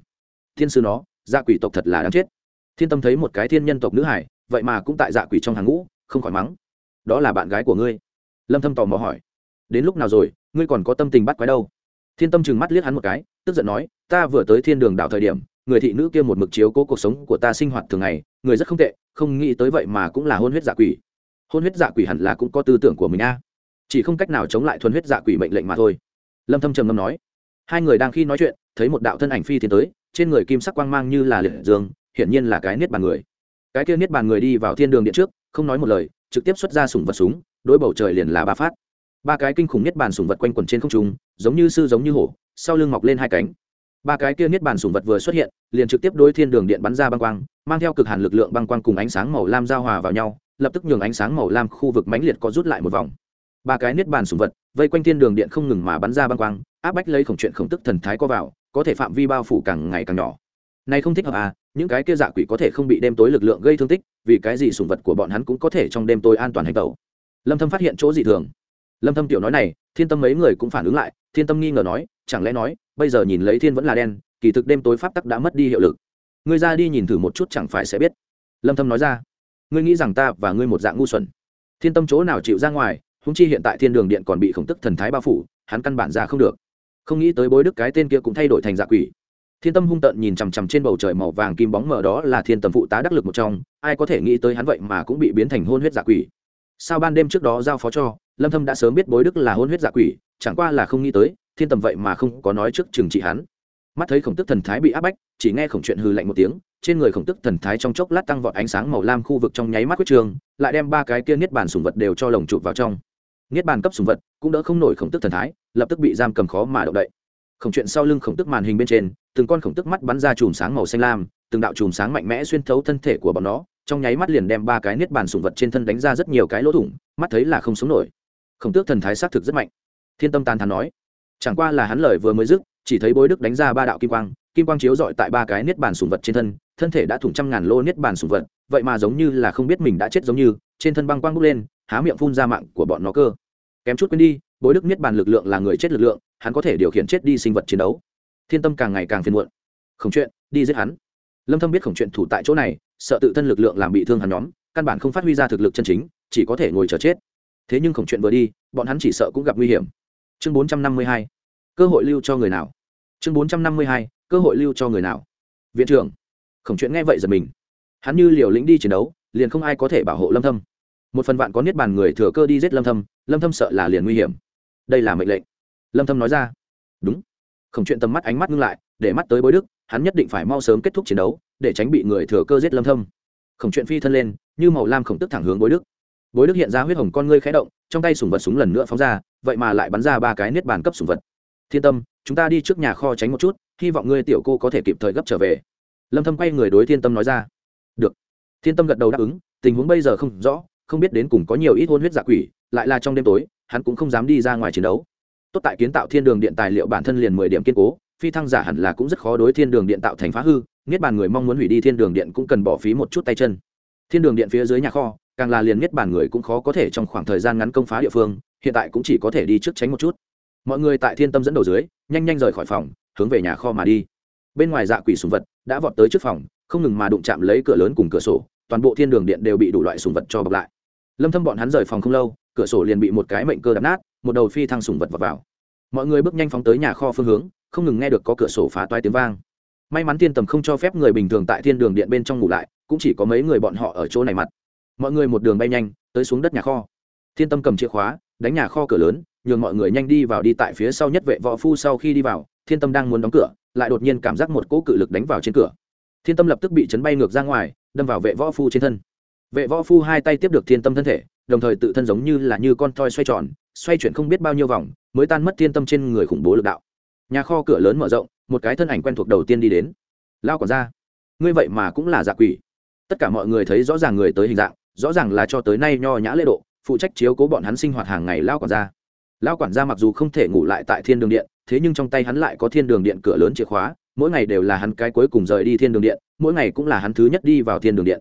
Thiên sư nó dạ quỷ tộc thật là đáng chết. Thiên tâm thấy một cái thiên nhân tộc nữ hải, vậy mà cũng tại dạ quỷ trong hàng ngũ, không khỏi mắng. Đó là bạn gái của ngươi. Lâm thâm tò mò hỏi. Đến lúc nào rồi, ngươi còn có tâm tình bắt quái đâu? Thiên tâm chừng mắt liếc hắn một cái, tức giận nói, ta vừa tới thiên đường đảo thời điểm, người thị nữ kia một mực chiếu cố cuộc sống của ta sinh hoạt thường ngày, người rất không tệ, không nghĩ tới vậy mà cũng là hôn huyết dạ quỷ. Hôn huyết dạ quỷ hẳn là cũng có tư tưởng của mình a chỉ không cách nào chống lại thuần huyết dạ quỷ mệnh lệnh mà thôi. Lâm thâm trầm ngâm nói, hai người đang khi nói chuyện, thấy một đạo thân ảnh phi tiến tới, trên người kim sắc quang mang như là liệt dương, hiển nhiên là cái niết bàn người. Cái kia niết bàn người đi vào thiên đường điện trước, không nói một lời, trực tiếp xuất ra sủng vật súng, đối bầu trời liền là ba phát. Ba cái kinh khủng niết bàn sùng vật quanh quẩn trên không trung, giống như sư giống như hổ, sau lưng mọc lên hai cánh. Ba cái kia niết bàn sùng vật vừa xuất hiện, liền trực tiếp đối thiên đường điện bắn ra băng quang, mang theo cực hàn lực lượng băng quang cùng ánh sáng màu lam giao hòa vào nhau, lập tức nhường ánh sáng màu lam khu vực mãnh liệt có rút lại một vòng ba cái niết bàn sùng vật, vây quanh thiên đường điện không ngừng mà bắn ra băng quang, áp bách lấy khổng chuyện khổng tức thần thái co vào, có thể phạm vi bao phủ càng ngày càng nhỏ. Này không thích hợp à những cái kia dạ quỷ có thể không bị đêm tối lực lượng gây thương tích, vì cái gì sùng vật của bọn hắn cũng có thể trong đêm tối an toàn hành tẩu? Lâm thâm phát hiện chỗ dị thường. Lâm thâm tiểu nói này, thiên tâm mấy người cũng phản ứng lại, thiên tâm nghi ngờ nói, chẳng lẽ nói, bây giờ nhìn lấy thiên vẫn là đen, kỳ thực đêm tối pháp tắc đã mất đi hiệu lực. Ngươi ra đi nhìn thử một chút chẳng phải sẽ biết. Lâm thâm nói ra, ngươi nghĩ rằng ta và ngươi một dạng ngu xuẩn. Thiên tâm chỗ nào chịu ra ngoài húng chi hiện tại thiên đường điện còn bị khổng tức thần thái bao phủ, hắn căn bản ra không được. Không nghĩ tới bối đức cái tên kia cũng thay đổi thành dạ quỷ. Thiên tâm hung tợn nhìn chằm chằm trên bầu trời màu vàng kim bóng mờ đó là thiên tầm phụ tá đắc lực một trong, ai có thể nghĩ tới hắn vậy mà cũng bị biến thành hôn huyết dạ quỷ. Sao ban đêm trước đó giao phó cho, lâm thâm đã sớm biết bối đức là hôn huyết dạ quỷ, chẳng qua là không nghĩ tới, thiên tầm vậy mà không có nói trước trừng trị hắn. Mắt thấy khổng tức thần thái bị áp bách, chỉ nghe khổng chuyện hừ lạnh một tiếng, trên người khổng tức thần thái trong chốc lát tăng vọt ánh sáng màu lam khu vực trong nháy mắt quyết trường, lại đem ba cái kia niết bàn sùng vật đều cho lồng chụp vào trong niết bàn cấp sùng vật cũng đỡ không nổi khổng tức thần thái, lập tức bị giam cầm khó mà động đậy. Khổng chuyện sau lưng khổng tức màn hình bên trên, từng con khổng tức mắt bắn ra chùm sáng màu xanh lam, từng đạo chùm sáng mạnh mẽ xuyên thấu thân thể của bọn nó, trong nháy mắt liền đem ba cái niết bàn sùng vật trên thân đánh ra rất nhiều cái lỗ thủng, mắt thấy là không sống nổi. Khổng tước thần thái xác thực rất mạnh. Thiên tâm tàn thắn nói, chẳng qua là hắn lời vừa mới dứt, chỉ thấy bối đức đánh ra ba đạo kim quang kim quang chiếu dọi tại ba cái niết bàn sùng vật trên thân thân thể đã thủng trăm ngàn lô niết bàn sùng vật, vậy mà giống như là không biết mình đã chết giống như, trên thân băng quang bốc lên há miệng phun ra mạng của bọn nó cơ. Kém chút quên đi, bối đức niết bàn lực lượng là người chết lực lượng, hắn có thể điều khiển chết đi sinh vật chiến đấu. Thiên tâm càng ngày càng phiền muộn. Khổng chuyện, đi giết hắn. Lâm thâm biết khổng chuyện thủ tại chỗ này, sợ tự thân lực lượng làm bị thương hắn nhóm, căn bản không phát huy ra thực lực chân chính, chỉ có thể ngồi chờ chết. Thế nhưng khổng chuyện vừa đi, bọn hắn chỉ sợ cũng gặp nguy hiểm. Chương 452 cơ hội lưu cho người nào? Chương 452 cơ hội lưu cho người nào? Viện trưởng, khổng chuyện nghe vậy giật mình. Hắn như liều lĩnh đi chiến đấu, liền không ai có thể bảo hộ lâm thâm một phần vạn có niết bàn người thừa cơ đi giết lâm thâm lâm thâm sợ là liền nguy hiểm. Đây là mệnh lệnh. Lâm thâm nói ra. Đúng. Khổng chuyện tầm mắt ánh mắt ngưng lại, để mắt tới bối đức, hắn nhất định phải mau sớm kết thúc chiến đấu, để tránh bị người thừa cơ giết lâm thâm. Khổng chuyện phi thân lên, như màu lam khổng tức thẳng hướng bối đức. Bối đức hiện ra huyết hồng con ngươi khẽ động, trong tay sùng vật súng lần nữa phóng ra, vậy mà lại bắn ra ba cái niết bàn cấp sùng vật. Thiên tâm, chúng ta đi trước nhà kho tránh một chút, hy vọng ngươi tiểu cô có thể kịp thời gấp trở về. Lâm thâm quay người đối thiên tâm nói ra. Được. Thiên tâm gật đầu đáp ứng, tình huống bây giờ không rõ không biết đến cùng có nhiều ít hôn huyết giả quỷ, lại là trong đêm tối, hắn cũng không dám đi ra ngoài chiến đấu. Tốt tại kiến tạo thiên đường điện tài liệu bản thân liền mười điểm kiên cố, phi thăng giả hẳn là cũng rất khó đối thiên đường điện tạo thành phá hư, niết bàn người mong muốn hủy đi thiên đường điện cũng cần bỏ phí một chút tay chân. Thiên đường điện phía dưới nhà kho, càng là liền niết bàn người cũng khó có thể trong khoảng thời gian ngắn công phá địa phương, hiện tại cũng chỉ có thể đi trước tránh một chút. Mọi người tại thiên tâm dẫn đầu dưới, nhanh nhanh rời khỏi phòng, hướng về nhà kho mà đi. Bên ngoài dạ quỷ sùng vật đã vọt tới trước phòng, không ngừng mà đụng chạm lấy cửa lớn cùng cửa sổ, toàn bộ thiên đường điện đều bị đủ loại sùng vật cho bọc lại lâm thâm bọn hắn rời phòng không lâu cửa sổ liền bị một cái mệnh cơ đập nát một đầu phi thăng sủng vật vào, vào. Mọi người bước nhanh phóng tới nhà kho phương hướng không ngừng nghe được có cửa sổ phá toái tiếng vang. May mắn thiên tầm không cho phép người bình thường tại thiên đường điện bên trong ngủ lại cũng chỉ có mấy người bọn họ ở chỗ này mặt. Mọi người một đường bay nhanh tới xuống đất nhà kho. Thiên tâm cầm chìa khóa đánh nhà kho cửa lớn nhường mọi người nhanh đi vào đi tại phía sau nhất vệ võ phu sau khi đi vào thiên tâm đang muốn đóng cửa lại đột nhiên cảm giác một cỗ cự lực đánh vào trên cửa. Thiên tâm lập tức bị chấn bay ngược ra ngoài đâm vào vệ võ phu trên thân vệ võ phu hai tay tiếp được thiên tâm thân thể, đồng thời tự thân giống như là như con toi xoay tròn, xoay chuyển không biết bao nhiêu vòng, mới tan mất thiên tâm trên người khủng bố lực đạo. Nhà kho cửa lớn mở rộng, một cái thân ảnh quen thuộc đầu tiên đi đến. Lao còn ra ngươi vậy mà cũng là dạ quỷ. Tất cả mọi người thấy rõ ràng người tới hình dạng, rõ ràng là cho tới nay nho nhã lễ độ, phụ trách chiếu cố bọn hắn sinh hoạt hàng ngày lao quản gia. Lao quản gia mặc dù không thể ngủ lại tại thiên đường điện, thế nhưng trong tay hắn lại có thiên đường điện cửa lớn chìa khóa, mỗi ngày đều là hắn cái cuối cùng rời đi thiên đường điện, mỗi ngày cũng là hắn thứ nhất đi vào thiên đường điện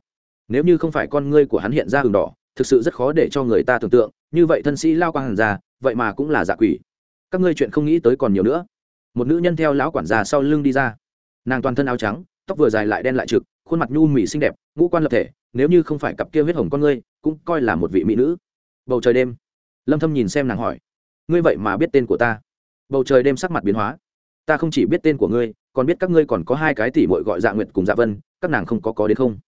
nếu như không phải con ngươi của hắn hiện ra hừng đỏ, thực sự rất khó để cho người ta tưởng tượng, như vậy thân sĩ lao quang hàn ra vậy mà cũng là dạ quỷ. Các ngươi chuyện không nghĩ tới còn nhiều nữa. Một nữ nhân theo lão quản gia sau lưng đi ra. Nàng toàn thân áo trắng, tóc vừa dài lại đen lại trực, khuôn mặt nhu mỹ xinh đẹp, ngũ quan lập thể, nếu như không phải cặp kia huyết hồng con ngươi, cũng coi là một vị mỹ nữ. Bầu trời đêm. Lâm thâm nhìn xem nàng hỏi, ngươi vậy mà biết tên của ta? Bầu trời đêm sắc mặt biến hóa, ta không chỉ biết tên của ngươi, còn biết các ngươi còn có hai cái tỷ muội gọi dạ nguyệt cùng dạ vân, các nàng không có có đến không?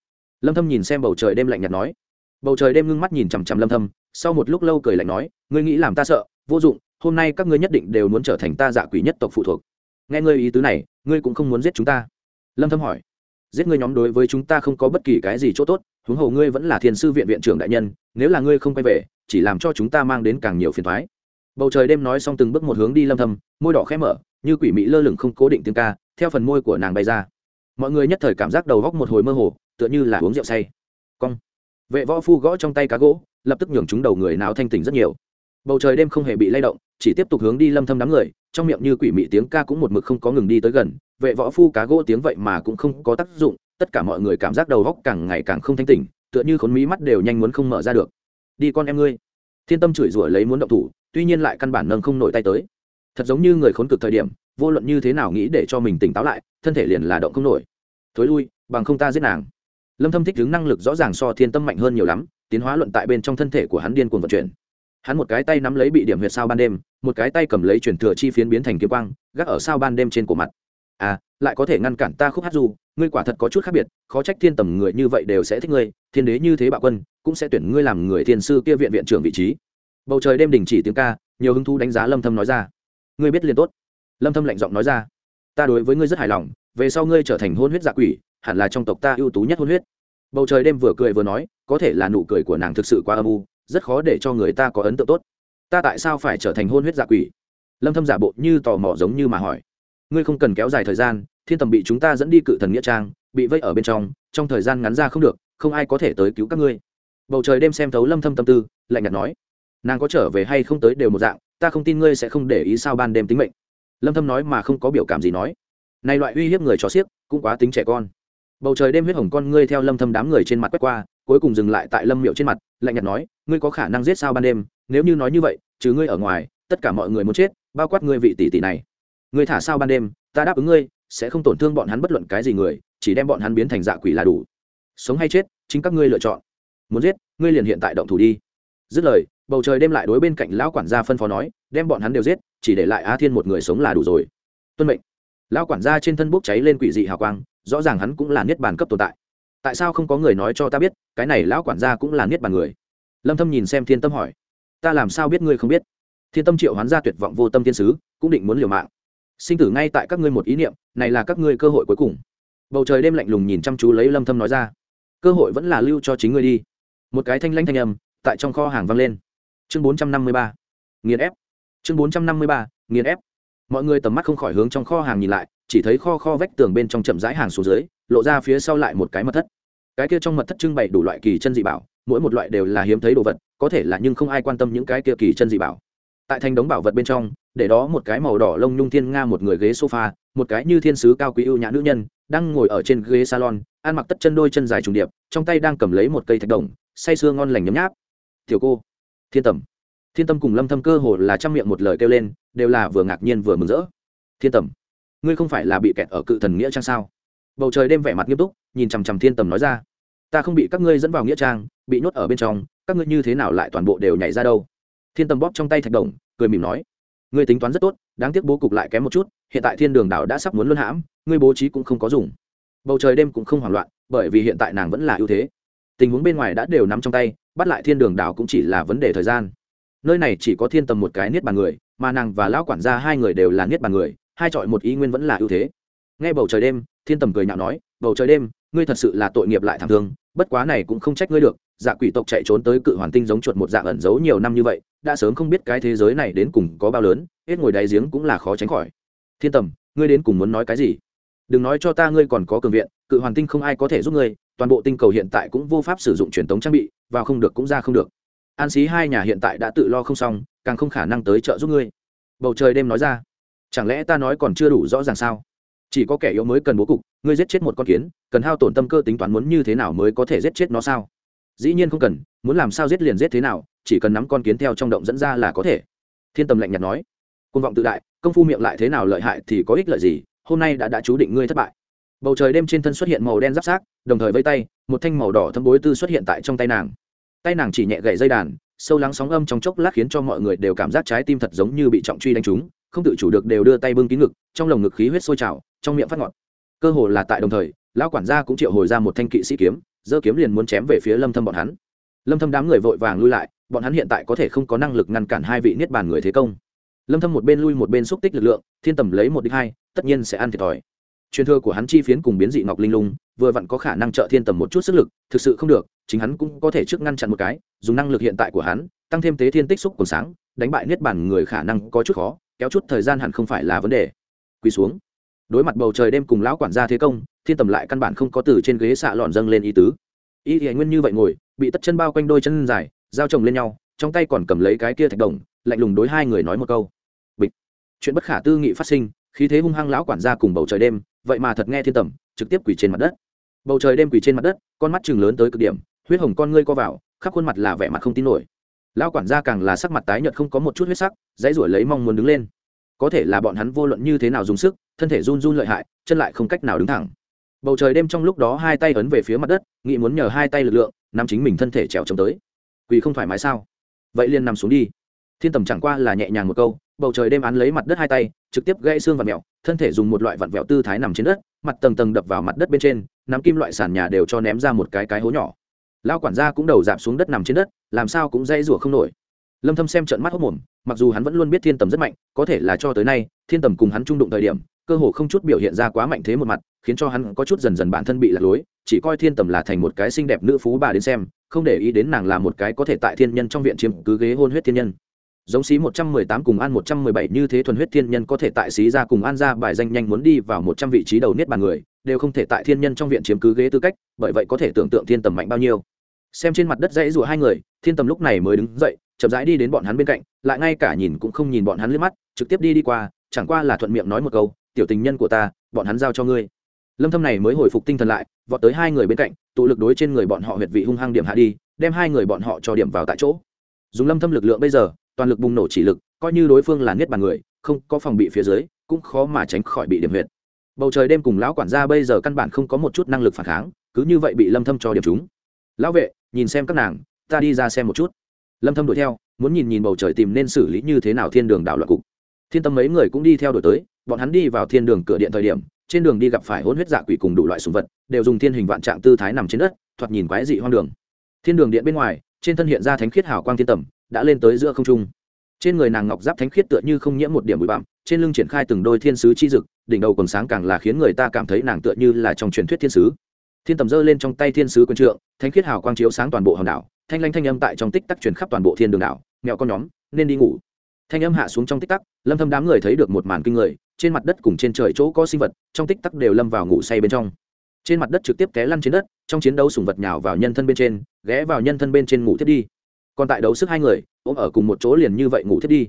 Lâm thâm nhìn xem bầu trời đêm lạnh nhạt nói. Bầu trời đêm ngưng mắt nhìn chằm chằm lâm thâm, sau một lúc lâu cười lạnh nói, ngươi nghĩ làm ta sợ? Vô dụng, hôm nay các ngươi nhất định đều muốn trở thành ta dạ quỷ nhất tộc phụ thuộc. Nghe ngươi ý tứ này, ngươi cũng không muốn giết chúng ta. Lâm thâm hỏi. Giết ngươi nhóm đối với chúng ta không có bất kỳ cái gì chỗ tốt, huống hồ ngươi vẫn là thiên sư viện viện trưởng đại nhân, nếu là ngươi không quay về, chỉ làm cho chúng ta mang đến càng nhiều phiền toái. bầu trời đêm nói xong từng bước một hướng đi lâm thâm, môi đỏ khẽ mở, như quỷ mỹ lơ lửng không cố định tiếng ca, theo phần môi của nàng bay ra. Mọi người nhất thời cảm giác đầu góc một hồi mơ hồ tựa như là uống rượu say. Cong. Vệ võ phu gõ trong tay cá gỗ, lập tức nhường chúng đầu người nào thanh tỉnh rất nhiều. Bầu trời đêm không hề bị lay động, chỉ tiếp tục hướng đi lâm thâm đám người, trong miệng như quỷ mị tiếng ca cũng một mực không có ngừng đi tới gần. Vệ võ phu cá gỗ tiếng vậy mà cũng không có tác dụng, tất cả mọi người cảm giác đầu góc càng ngày càng không thanh tỉnh, tựa như khốn mí mắt đều nhanh muốn không mở ra được. Đi con em ngươi. Thiên tâm chửi rủa lấy muốn động thủ, tuy nhiên lại căn bản nâng không nổi tay tới. Thật giống như người khốn cực thời điểm, vô luận như thế nào nghĩ để cho mình tỉnh táo lại, thân thể liền là động không nổi. Thối lui, bằng không ta giết nàng lâm thâm thích ứng năng lực rõ ràng so thiên tâm mạnh hơn nhiều lắm, tiến hóa luận tại bên trong thân thể của hắn điên cuồng vận chuyển. Hắn một cái tay nắm lấy bị điểm huyệt sao ban đêm, một cái tay cầm lấy chuyển thừa chi phiến biến thành kiếm quang, gác ở sao ban đêm trên cổ mặt. À lại có thể ngăn cản ta khúc hát du, ngươi quả thật có chút khác biệt, khó trách thiên tầm người như vậy đều sẽ thích ngươi, thiên đế như thế bạo quân, cũng sẽ tuyển ngươi làm người thiên sư kia viện viện trưởng vị trí. Bầu trời đêm đình chỉ tiếng ca, nhiều hứng thú đánh giá lâm thâm nói ra. Ngươi biết liền tốt. Lâm thâm lạnh giọng nói ra. Ta đối với ngươi rất hài lòng, về sau ngươi trở thành hôn huyết dạ quỷ hẳn là trong tộc ta ưu tú nhất hôn huyết. Bầu trời đêm vừa cười vừa nói, có thể là nụ cười của nàng thực sự quá âm u, rất khó để cho người ta có ấn tượng tốt. Ta tại sao phải trở thành hôn huyết giả quỷ? Lâm thâm giả bộ như tò mò giống như mà hỏi. Ngươi không cần kéo dài thời gian, thiên tầm bị chúng ta dẫn đi cự thần nghĩa trang, bị vây ở bên trong trong thời gian ngắn ra không được, không ai có thể tới cứu các ngươi. Bầu trời đêm xem thấu lâm thâm tâm tư, lạnh nhạt nói. Nàng có trở về hay không tới đều một dạng, ta không tin ngươi sẽ không để ý sao ban đêm tính mệnh. Lâm thâm nói mà không có biểu cảm gì nói. Này loại uy hiếp người cho xiếc, cũng quá tính trẻ con bầu trời đêm huyết hồng con ngươi theo lâm thâm đám người trên mặt quét qua, cuối cùng dừng lại tại lâm miệu trên mặt, lạnh nhạt nói, ngươi có khả năng giết sao ban đêm? Nếu như nói như vậy chứ ngươi ở ngoài, tất cả mọi người muốn chết, bao quát ngươi vị tỷ tỷ này. Ngươi thả sao ban đêm, ta đáp ứng ngươi, sẽ không tổn thương bọn hắn bất luận cái gì người, chỉ đem bọn hắn biến thành dạ quỷ là đủ. Sống hay chết, chính các ngươi lựa chọn. Muốn giết, ngươi liền hiện tại động thủ đi. Dứt lời, bầu trời đêm lại đối bên cạnh lão quản gia phân phó nói, đem bọn hắn đều giết, chỉ để lại á thiên một người sống là đủ rồi. Tuân mệnh lão quản gia trên thân bốc cháy lên quỷ dị hào quang, rõ ràng hắn cũng là niết bàn cấp tồn tại. Tại sao không có người nói cho ta biết, cái này lão quản gia cũng là niết bàn người? Lâm thâm nhìn xem thiên tâm hỏi. Ta làm sao biết ngươi không biết? Thiên tâm triệu hoán ra tuyệt vọng vô tâm thiên sứ, cũng định muốn liều mạng. Sinh tử ngay tại các ngươi một ý niệm, này là các ngươi cơ hội cuối cùng. Bầu trời đêm lạnh lùng nhìn chăm chú lấy lâm thâm nói ra. Cơ hội vẫn là lưu cho chính ngươi đi. Một cái thanh lãnh thanh âm, tại trong kho hàng vang lên. Chương 453 nghiền ép. Chương 453 nghiền ép mọi người tầm mắt không khỏi hướng trong kho hàng nhìn lại, chỉ thấy kho kho vách tường bên trong chậm rãi hàng xuống dưới, lộ ra phía sau lại một cái mật thất. Cái kia trong mật thất trưng bày đủ loại kỳ chân dị bảo, mỗi một loại đều là hiếm thấy đồ vật, có thể là nhưng không ai quan tâm những cái kia kỳ chân dị bảo. Tại thành đống bảo vật bên trong, để đó một cái màu đỏ lông nhung thiên nga một người ghế sofa, một cái như thiên sứ cao quý ưu nhã nữ nhân, đang ngồi ở trên ghế salon, ăn mặc tất chân đôi chân dài trùng điệp, trong tay đang cầm lấy một cây thạch đồng, say sưa ngon lành nhấm nháp. Tiểu cô, thiên tầm thiên tâm cùng lâm thâm cơ hồ là trăm miệng một lời kêu lên đều là vừa ngạc nhiên vừa mừng rỡ. Thiên tầm, ngươi không phải là bị kẹt ở cự thần nghĩa trang sao? Bầu trời đêm vẻ mặt nghiêm túc, nhìn chằm chằm thiên tầm nói ra. Ta không bị các ngươi dẫn vào nghĩa trang, bị nhốt ở bên trong, các ngươi như thế nào lại toàn bộ đều nhảy ra đâu? Thiên tầm bóp trong tay thạch đồng, cười mỉm nói. Ngươi tính toán rất tốt, đáng tiếc bố cục lại kém một chút, hiện tại thiên đường đảo đã sắp muốn luân hãm, ngươi bố trí cũng không có dùng. Bầu trời đêm cũng không hoảng loạn, bởi vì hiện tại nàng vẫn là ưu thế. Tình huống bên ngoài đã đều nắm trong tay, bắt lại thiên đường đảo cũng chỉ là vấn đề thời gian. Nơi này chỉ có thiên tầm một cái niết bàn người mà nàng và lão quản gia hai người đều là niết bàn người, hai chọi một ý nguyên vẫn là ưu thế. Nghe bầu trời đêm, thiên tầm cười nhạo nói, bầu trời đêm, ngươi thật sự là tội nghiệp lại thảm thương, bất quá này cũng không trách ngươi được dạ quỷ tộc chạy trốn tới cự hoàn tinh giống chuột một dạng ẩn giấu nhiều năm như vậy, đã sớm không biết cái thế giới này đến cùng có bao lớn, hết ngồi đáy giếng cũng là khó tránh khỏi. Thiên tầm, ngươi đến cùng muốn nói cái gì? Đừng nói cho ta ngươi còn có cường viện, cự hoàn tinh không ai có thể giúp ngươi, toàn bộ tinh cầu hiện tại cũng vô pháp sử dụng truyền thống trang bị, vào không được cũng ra không được. An xí hai nhà hiện tại đã tự lo không xong càng không khả năng tới trợ giúp ngươi. Bầu trời đêm nói ra. Chẳng lẽ ta nói còn chưa đủ rõ ràng sao? Chỉ có kẻ yếu mới cần bố cục, ngươi giết chết một con kiến, cần hao tổn tâm cơ tính toán muốn như thế nào mới có thể giết chết nó sao? Dĩ nhiên không cần, muốn làm sao giết liền giết thế nào, chỉ cần nắm con kiến theo trong động dẫn ra là có thể. Thiên tầm lạnh nhạt nói. Côn vọng tự đại, công phu miệng lại thế nào lợi hại thì có ích lợi gì, hôm nay đã đã chú định ngươi thất bại. Bầu trời đêm trên thân xuất hiện màu đen giáp sát đồng thời vây tay, một thanh màu đỏ thâm bối tư xuất hiện tại trong tay nàng. Tay nàng chỉ nhẹ gậy dây đàn sâu lắng sóng âm trong chốc lát khiến cho mọi người đều cảm giác trái tim thật giống như bị trọng truy đánh trúng, không tự chủ được đều đưa tay bưng kín ngực, trong lồng ngực khí huyết sôi trào, trong miệng phát ngọt. Cơ hồ là tại đồng thời, lão quản gia cũng triệu hồi ra một thanh kỵ sĩ kiếm, giơ kiếm liền muốn chém về phía lâm thâm bọn hắn. Lâm thâm đám người vội vàng lui lại, bọn hắn hiện tại có thể không có năng lực ngăn cản hai vị niết bàn người thế công. Lâm thâm một bên lui một bên xúc tích lực lượng, thiên tầm lấy một đích hai, tất nhiên sẽ ăn thiệt thòi. Truyền thừa của hắn chi phiến cùng biến dị ngọc linh lung, vừa vặn có khả năng trợ thiên tầm một chút sức lực, thực sự không được chính hắn cũng có thể trước ngăn chặn một cái, dùng năng lực hiện tại của hắn, tăng thêm tế thiên tích xúc còn sáng, đánh bại niết bàn người khả năng có chút khó, kéo chút thời gian hẳn không phải là vấn đề. Quỳ xuống. Đối mặt bầu trời đêm cùng lão quản gia thế công, thiên tầm lại căn bản không có từ trên ghế xạ lọn dâng lên ý tứ. Y thì nguyên như vậy ngồi, bị tất chân bao quanh đôi chân dài, giao chồng lên nhau, trong tay còn cầm lấy cái kia thạch đồng, lạnh lùng đối hai người nói một câu. Bịch. Chuyện bất khả tư nghị phát sinh, khí thế hung hăng lão quản gia cùng bầu trời đêm, vậy mà thật nghe thiên tầm, trực tiếp quỳ trên mặt đất. Bầu trời đêm quỳ trên mặt đất, con mắt chừng lớn tới cực điểm huyết hồng con ngươi co vào, khắp khuôn mặt là vẻ mặt không tin nổi. Lão quản gia càng là sắc mặt tái nhợt không có một chút huyết sắc, dãy ruổi lấy mong muốn đứng lên. Có thể là bọn hắn vô luận như thế nào dùng sức, thân thể run run lợi hại, chân lại không cách nào đứng thẳng. Bầu trời đêm trong lúc đó hai tay ấn về phía mặt đất, nghĩ muốn nhờ hai tay lực lượng, nắm chính mình thân thể trèo trống tới. Quỳ không thoải mái sao? Vậy liền nằm xuống đi. Thiên tầm chẳng qua là nhẹ nhàng một câu, bầu trời đêm án lấy mặt đất hai tay, trực tiếp gãy xương vặn vẹo thân thể dùng một loại vặn vẹo tư thái nằm trên đất, mặt tầng tầng đập vào mặt đất bên trên, nắm kim loại sàn nhà đều cho ném ra một cái cái hố nhỏ lao quản gia cũng đầu dạp xuống đất nằm trên đất, làm sao cũng dây rủa không nổi. Lâm thâm xem trận mắt hốc mồm, mặc dù hắn vẫn luôn biết thiên tầm rất mạnh, có thể là cho tới nay, thiên tầm cùng hắn trung đụng thời điểm, cơ hồ không chút biểu hiện ra quá mạnh thế một mặt, khiến cho hắn có chút dần dần bản thân bị lạc lối, chỉ coi thiên tầm là thành một cái xinh đẹp nữ phú bà đến xem, không để ý đến nàng là một cái có thể tại thiên nhân trong viện chiếm cứ ghế hôn huyết thiên nhân giống xí một trăm mười tám cùng an một trăm mười bảy như thế thuần huyết thiên nhân có thể tại xí ra cùng an ra bài danh nhanh muốn đi vào một trăm vị trí đầu niết bàn người, đều không thể tại thiên nhân trong viện chiếm cứ ghế tư cách, bởi vậy có thể tưởng tượng thiên tầm mạnh bao nhiêu. Xem trên mặt đất dãy rủa hai người, thiên tầm lúc này mới đứng dậy, chậm rãi đi đến bọn hắn bên cạnh, lại ngay cả nhìn cũng không nhìn bọn hắn liếc mắt, trực tiếp đi đi qua, chẳng qua là thuận miệng nói một câu, tiểu tình nhân của ta, bọn hắn giao cho ngươi. Lâm thâm này mới hồi phục tinh thần lại, vọt tới hai người bên cạnh, tụ lực đối trên người bọn họ huyệt vị hung hăng điểm hạ đi, đem hai người bọn họ cho điểm vào tại chỗ. Dùng lâm thâm lực lượng bây giờ toàn lực bùng nổ chỉ lực, coi như đối phương là niết bàn người, không có phòng bị phía dưới, cũng khó mà tránh khỏi bị điểm huyệt. Bầu trời đêm cùng lão quản gia bây giờ căn bản không có một chút năng lực phản kháng, cứ như vậy bị lâm thâm cho điểm chúng lão vệ, nhìn xem các nàng, ta đi ra xem một chút. Lâm thâm đuổi theo, muốn nhìn nhìn bầu trời tìm nên xử lý như thế nào thiên đường đảo loạn cục. Thiên tâm mấy người cũng đi theo đuổi tới, bọn hắn đi vào thiên đường cửa điện thời điểm, trên đường đi gặp phải hỗn huyết dạ quỷ cùng đủ loại sùng vật, đều dùng thiên hình vạn trạng tư thái nằm trên đất, thoạt nhìn quái dị hoang đường. Thiên đường điện bên ngoài, trên thân hiện ra thánh khiết hào quang thiên tầm đã lên tới giữa không trung. Trên người nàng ngọc giáp thánh khiết tựa như không nhiễm một điểm bụi bặm, trên lưng triển khai từng đôi thiên sứ chi dực, đỉnh đầu còn sáng càng là khiến người ta cảm thấy nàng tựa như là trong truyền thuyết thiên sứ. Thiên tầm giơ lên trong tay thiên sứ quân trượng, thánh khiết hào quang chiếu sáng toàn bộ hòn đảo, thanh lanh thanh âm tại trong tích tắc truyền khắp toàn bộ thiên đường đảo, mẹo con nhóm, nên đi ngủ. Thanh âm hạ xuống trong tích tắc, lâm thâm đám người thấy được một màn kinh người, trên mặt đất cùng trên trời chỗ có sinh vật, trong tích tắc đều lâm vào ngủ say bên trong. Trên mặt đất trực tiếp té lăn trên đất, trong chiến đấu sùng vật nhào vào nhân thân bên trên, ghé vào nhân thân bên trên ngủ thiết đi còn tại đấu sức hai người, ôm ở cùng một chỗ liền như vậy ngủ thiết đi.